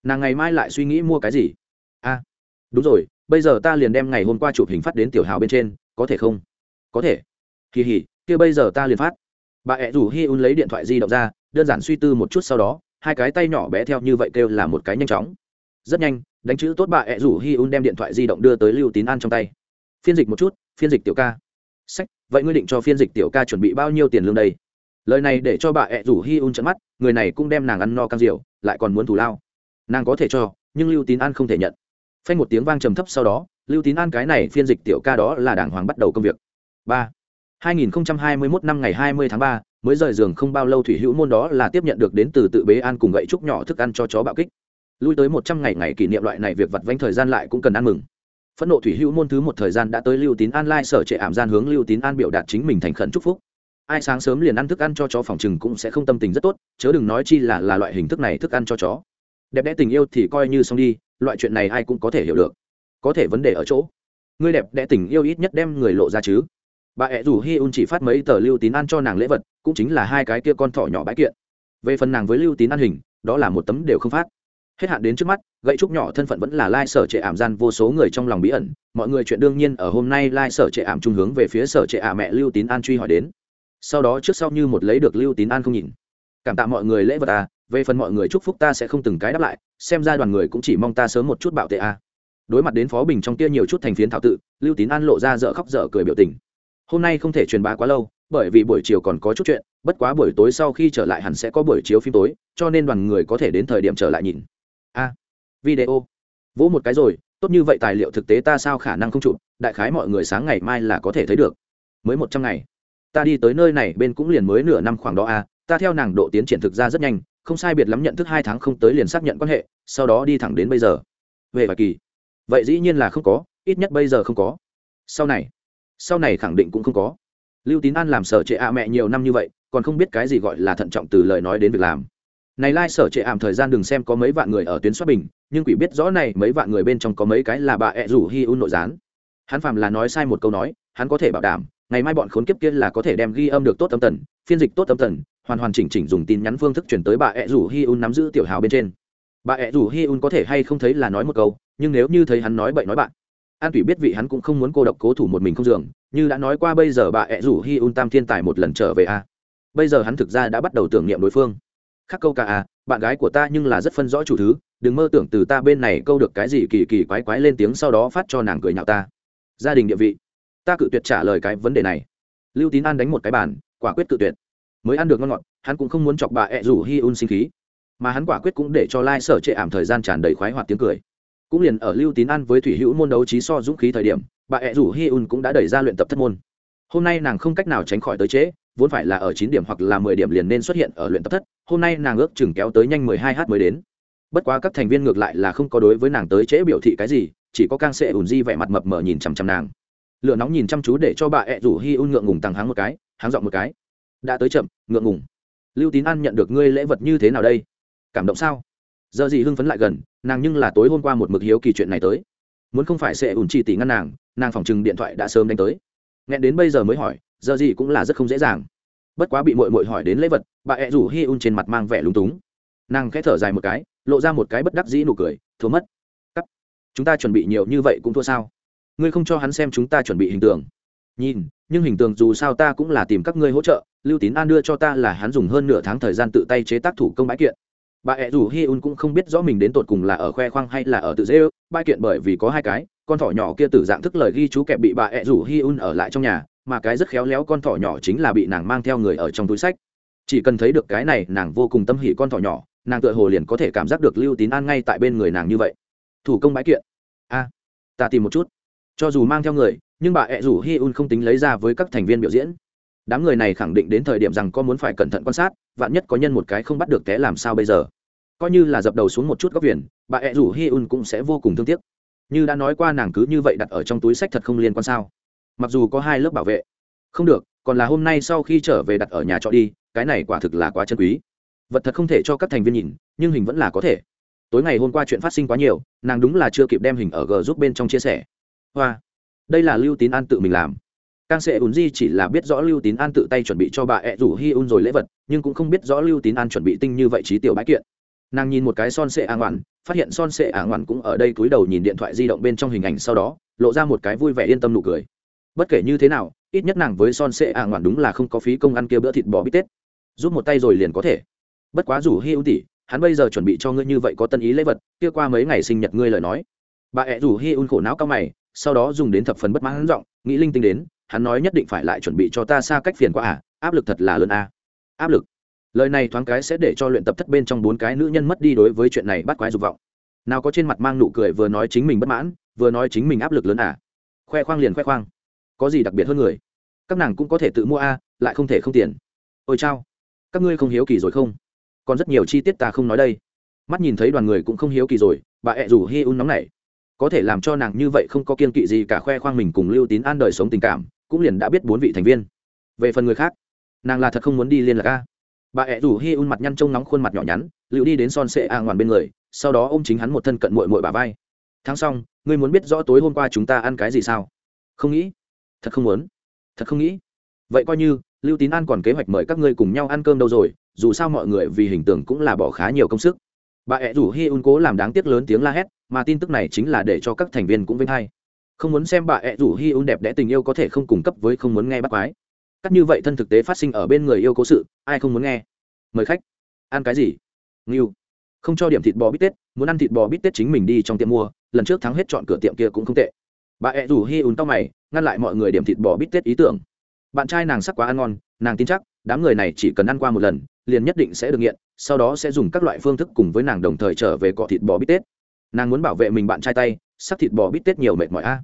nàng ngày mai lại suy nghĩ mua cái gì? A đúng rồi, bây giờ ta liền đem ngày hôm qua chụp hình phát đến tiểu hào bên trên, có thể không? Có thể. Kỳ hỉ, kia bây giờ ta liền phát. Bà ẹ rủ hi un lấy điện thoại di động ra, đơn giản suy tư một chút sau đó, hai cái tay nhỏ bé theo như vậy kêu là một cái nhanh chóng. Rất nhanh, đánh chữ tốt bà ẹ rủ hi un đem điện thoại di động đưa tới lưu tín an trong tay. Phiên dịch một chút, phiên dịch tiểu ca. Sách, vậy ngươi định cho phiên dịch tiểu ca chuẩn bị bao nhiêu tiền lương đây? Lời này để cho bà ẹ rủ hi un trận mắt người này cũng đem nàng ăn no căng rượu lại còn muốn thù lao. Nàng có thể cho nhưng lưu tín an không thể nhận. Phanh một tiếng vang trầm thấp sau đó lưu tín an cái này phiên dịch tiểu ca đó là đàng hoàng bắt đầu công việc. Ba. 2021 năm ngày 20 tháng 3, mới rời giường không bao lâu thủy hữu môn đó là tiếp nhận được đến từ tự bế an cùng gậy trúc nhỏ thức ăn cho chó bạo kích. Lui tới một trăm ngày ngày kỷ niệm loại này việc vặt vánh thời gian lại cũng cần ăn mừng. Phẫn nộ thủy hữu môn thứ một thời gian đã tới lưu tín an lai sở trệ ảm gian hướng lưu tín an biểu đạt chính mình thành khẩn chúc phúc ai sáng sớm liền ăn thức ăn cho chó phòng chừng cũng sẽ không tâm tình rất tốt, chớ đừng nói chi là là loại hình thức này thức ăn cho chó. Đẹp đẽ tình yêu thì coi như xong đi, loại chuyện này ai cũng có thể hiểu được. Có thể vấn đề ở chỗ, người đẹp đẽ tình yêu ít nhất đem người lộ ra chứ. Bà ẹ rủ hi un chỉ phát mấy tờ lưu tín ăn cho nàng lễ vật, cũng chính là hai cái kia con thỏ nhỏ bãi kiện. Về phần nàng với lưu tín ăn hình, đó là một tấm đều không phát. Hết hạn đến trước mắt, gậy trúc nhỏ thân phận vẫn là lai sở trệ ảm gian vô số người trong lòng bí ẩn. Mọi người chuyện đương nhiên ở hôm nay lai sở trệ ảm trung hướng về phía sở trệ ả mẹ lưu tín an truy hỏi đến sau đó trước sau như một lấy được lưu tín an không nhìn. Cảm tạ mọi người lễ vật à về phần mọi người chúc phúc ta sẽ không từng cái đáp lại, xem ra đoàn người cũng chỉ mong ta sớm một chút bảo tệ à. Đối mặt đến phó bình trong kia nhiều chút thành phiến thảo tự, lưu tín an lộ ra dở khóc dở cười biểu tình. Hôm nay không thể truyền bá quá lâu, bởi vì buổi chiều còn có chút chuyện, bất quá buổi tối sau khi trở lại hẳn sẽ có buổi chiếu phim tối, cho nên đoàn người có thể đến thời điểm trở lại nhìn. A. Video. Vỗ một cái rồi, tốt như vậy tài liệu thực tế ta sao khả năng không chụp, đại khái mọi người sáng ngày mai là có thể thấy được. Mới một trăm ngày ta đi tới nơi này bên cũng liền mới nửa năm khoảng đó a ta theo nàng độ tiến triển thực ra rất nhanh, không sai biệt lắm nhận thức hai tháng không tới liền xác nhận quan hệ, sau đó đi thẳng đến bây giờ. Về vài kỳ. Vậy dĩ nhiên là không có, ít nhất bây giờ không có. Sau này sau này khẳng định cũng không có. Lưu tín an làm sở trệ ạ mẹ nhiều năm như vậy, còn không biết cái gì gọi là thận trọng từ lời nói đến việc làm. Này lai、like、sở trệ ảm thời gian đừng xem có mấy vạn người ở tuyến xuất bình, nhưng quỷ biết rõ này mấy vạn người bên trong có mấy cái là bà ẹ rủ hi un nội gián. Hắn phạm là nói sai một câu nói, hắn có thể bảo đảm ngày mai bọn khốn kiếp kia là có thể đem ghi âm được tốt âm tần, phiên dịch tốt âm tần, hoàn hoàn chỉnh chỉnh dùng tin nhắn phương thức chuyển tới bà ẹ rủ hi un nắm giữ tiểu hào bên trên. Bà ẹ rủ hi un có thể hay không thấy là nói một câu, nhưng nếu như thấy hắn nói bậy nói bạn, an tủy biết vị hắn cũng không muốn cô độc cố thủ một mình không dường như đã nói qua bây giờ bà ẹ rủ hi un tam thiên tài một lần trở về a. Bây giờ hắn thực ra đã bắt đầu tưởng niệm đối phương. Khắc câu ca à bạn gái của ta nhưng là rất phân rõ chủ thứ, đừng mơ tưởng từ ta bên này câu được cái gì kỳ kỳ quái quái lên tiếng sau đó phát cho nàng cười nhạo ta. Gia đình địa vị ta cự tuyệt trả lời cái vấn đề này. Lưu tín an đánh một cái bàn, quả quyết cự tuyệt. Mới ăn được ngon ngọt, hắn cũng không muốn chọc bà ẹ rủ hi un sinh khí. Mà hắn quả quyết cũng để cho lai sở trệ ảm thời gian tràn đầy khoái hoạt tiếng cười. Cũng liền ở lưu tín an với thủy hữu môn đấu trí so dũng khí thời điểm, bà ẹ rủ hi un cũng đã đẩy ra luyện tập thất môn. Hôm nay nàng không cách nào tránh khỏi tới trễ, vốn phải là ở chín điểm hoặc là mười điểm liền nên xuất hiện ở luyện tập thất, hôm nay nàng ước chừng kéo tới nhanh mười hai h mới đến. Bất quá các thành viên ngược lại là không có đối với nàng tới trễ biểu thị cái gì, chỉ có càng sệ ùn di vẻ mặt mập mờ nhìn chằm chằm nàng lửa nóng nhìn chăm chú để cho bà ẹ rủ hi un ngượng ngùng tăng háng một cái, háng giọng một cái. Đã tới chậm, ngượng ngùng. Lưu tín an nhận được ngươi lễ vật như thế nào đây? Cảm động sao? Giờ gì hưng phấn lại gần, nàng nhưng là tối hôm qua một mực hiếu kỳ chuyện này tới. Muốn không phải sẽ ủn chỉ tỷ ngăn nàng nàng phòng chừng điện thoại đã sớm đánh tới. Nghe đến bây giờ mới hỏi, giờ gì cũng là rất không dễ dàng. Bất quá bị mội mội hỏi đến lễ vật, bà ẹ rủ hi un trên mặt mang vẻ lúng túng. Nàng khẽ thở dài một cái, lộ ra một cái bất đắc dĩ nụ cười, thua mất. Cắt. Chúng ta chuẩn bị nhiều như vậy cũng thua sao? Ngươi không cho hắn xem chúng ta chuẩn bị hình tượng. Nhìn, nhưng hình tượng dù sao ta cũng là tìm các ngươi hỗ trợ, lưu tín an đưa cho ta là hắn dùng hơn nửa tháng thời gian tự tay chế tác thủ công bãi kiện. Bà ẹ rủ hi un cũng không biết rõ mình đến tột cùng là ở khoe khoang hay là ở tự dễ ư bãi kiện bởi vì có hai cái, con thỏ nhỏ kia từ dạng thức lời ghi chú kẹp bị bà ẹ rủ hi un ở lại trong nhà, mà cái rất khéo léo con thỏ nhỏ chính là bị nàng mang theo người ở trong túi sách. Chỉ cần thấy được cái này, nàng vô cùng tâm hỉ con thỏ nhỏ, nàng tựa hồ liền có thể cảm giác được lưu tín an ngay tại bên người nàng như vậy. Thủ công bãi kiện. A ta tìm một chút cho dù mang theo người, nhưng bà ẹ rủ hi un không tính lấy ra với các thành viên biểu diễn. Đám người này khẳng định đến thời điểm rằng có muốn phải cẩn thận quan sát, vạn nhất có nhân một cái không bắt được té làm sao bây giờ. Coi như là dập đầu xuống một chút góc viền, bà ẹ rủ hi un cũng sẽ vô cùng thương tiếc. Như đã nói qua nàng cứ như vậy đặt ở trong túi sách thật không liên quan sao. Mặc dù có hai lớp bảo vệ. Không được, còn là hôm nay sau khi trở về đặt ở nhà trọ đi, cái này quả thực là quá chân quý. Vật thật không thể cho các thành viên nhìn, nhưng hình vẫn là có thể. Tối ngày hôm qua chuyện phát sinh quá nhiều, nàng đúng là chưa kịp đem hình ở g giúp bên trong chia sẻ hoa. Đây là lưu tín an tự mình làm. Càng sẽ ùn di chỉ là biết rõ lưu tín an tự tay chuẩn bị cho bà ẹ rủ hi un rồi lễ vật, nhưng cũng không biết rõ lưu tín an chuẩn bị tinh như vậy trí tiểu bãi kiện. Nàng nhìn một cái son sệ ả ngoạn phát hiện son sệ ả ngoạn cũng ở đây cúi đầu nhìn điện thoại di động bên trong hình ảnh sau đó, lộ ra một cái vui vẻ yên tâm nụ cười. Bất kể như thế nào, ít nhất nàng với son sệ ả ngoạn đúng là không có phí công ăn kia bữa thịt bò bít tết. Giúp một tay rồi liền có thể. Bất quá rủ hi un tỷ, hắn bây giờ chuẩn bị cho ngươi như vậy có tân ý lễ vật, kia qua mấy ngày sinh nhật ngươi lời nói. Bà ẹ rủ hi un khổ não cao mày sau đó dùng đến thập phần bất mãn giọng, nghĩ linh tinh đến, hắn nói nhất định phải lại chuẩn bị cho ta xa cách phiền quá à áp lực thật là lớn à. áp lực? Lời này thoáng cái sẽ để cho luyện tập thất bên trong bốn cái nữ nhân mất đi đối với chuyện này bắt quái dục vọng. Nào có trên mặt mang nụ cười vừa nói chính mình bất mãn, vừa nói chính mình áp lực lớn à. Khoe khoang liền khoe khoang. Có gì đặc biệt hơn người? Các nàng cũng có thể tự mua a lại không thể không tiền. Ôi chao, các ngươi không hiếu kỳ rồi không? Còn rất nhiều chi tiết ta không nói đây. Mắt nhìn thấy đoàn người cũng không hiếu kỳ rồi, bà ẹ rủ hi un nóng này có thể làm cho nàng như vậy không có kiên kỵ gì cả khoe khoang mình cùng lưu tín an đời sống tình cảm, cũng liền đã biết bốn vị thành viên. Về phần người khác, nàng là thật không muốn đi liên lạc a. Bà ẹ rủ hi un mặt nhăn trông nóng khuôn mặt nhỏ nhắn lựu đi đến son sệ a ngoằn bên người, sau đó ôm chính hắn một thân cận mội mội bà vai. Tháng xong, ngươi muốn biết rõ tối hôm qua chúng ta ăn cái gì sao? Không nghĩ. Thật không muốn. Thật không nghĩ. Vậy coi như, lưu tín an còn kế hoạch mời các ngươi cùng nhau ăn cơm đâu rồi, dù sao mọi người vì hình tượng cũng là bỏ khá nhiều công sức bà ẹ rủ hi un cố làm đáng tiếc lớn tiếng la hét, mà tin tức này chính là để cho các thành viên cũng vinh hay. Không muốn xem bà ẹ rủ hi un đẹp đẽ tình yêu có thể không cung cấp với không muốn nghe bắt quái. Cắt như vậy thân thực tế phát sinh ở bên người yêu cố sự, ai không muốn nghe? Mời khách. Ăn cái gì? Nghiêu không cho điểm thịt bò bít tết, muốn ăn thịt bò bít tết chính mình đi trong tiệm mua, lần trước thắng hết chọn cửa tiệm kia cũng không tệ. Bà ẹ rủ hi un tóc mày, ngăn lại mọi người điểm thịt bò bít tết ý tưởng. Bạn trai nàng sắc quá ăn ngon, nàng tin chắc đám người này chỉ cần ăn qua một lần, liền nhất định sẽ được nghiện, sau đó sẽ dùng các loại phương thức cùng với nàng đồng thời trở về cọ thịt bò bít tết. Nàng muốn bảo vệ mình bạn trai tay, sắc thịt bò bít tết nhiều mệt mỏi a.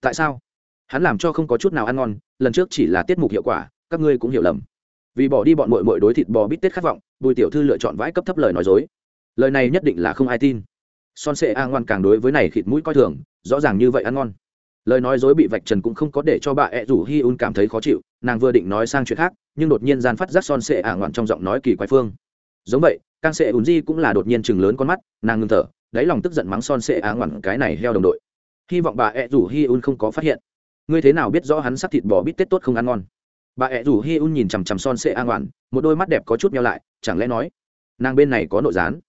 Tại sao? Hắn làm cho không có chút nào ăn ngon, lần trước chỉ là tiết mục hiệu quả, các ngươi cũng hiểu lầm. Vì bỏ đi bọn mội mội đối thịt bò bít tết khát vọng, bùi tiểu thư lựa chọn vãi cấp thấp lời nói dối. Lời này nhất định là không ai tin. Son sệ a ngoan càng đối với này thịt mũi coi thường, rõ ràng như vậy ăn ngon lời nói dối bị vạch trần cũng không có để cho bà ẹ rủ hi un cảm thấy khó chịu, nàng vừa định nói sang chuyện khác, nhưng đột nhiên gian phát giác son sệ ả ngoạn trong giọng nói kỳ quái phương. Giống vậy càng sệ ùn di cũng là đột nhiên chừng lớn con mắt, nàng ngưng thở, đáy lòng tức giận mắng son sệ á ngoạn cái này heo đồng đội. Hy vọng bà ẹ rủ hi un không có phát hiện. Ngươi thế nào biết rõ hắn sắc thịt bò bít tết tốt không ăn ngon? Bà ẹ rủ hi un nhìn chằm chằm son sệ á ngoạn, một đôi mắt đẹp có chút nhau lại, chẳng lẽ nói, nàng bên này có nội gián?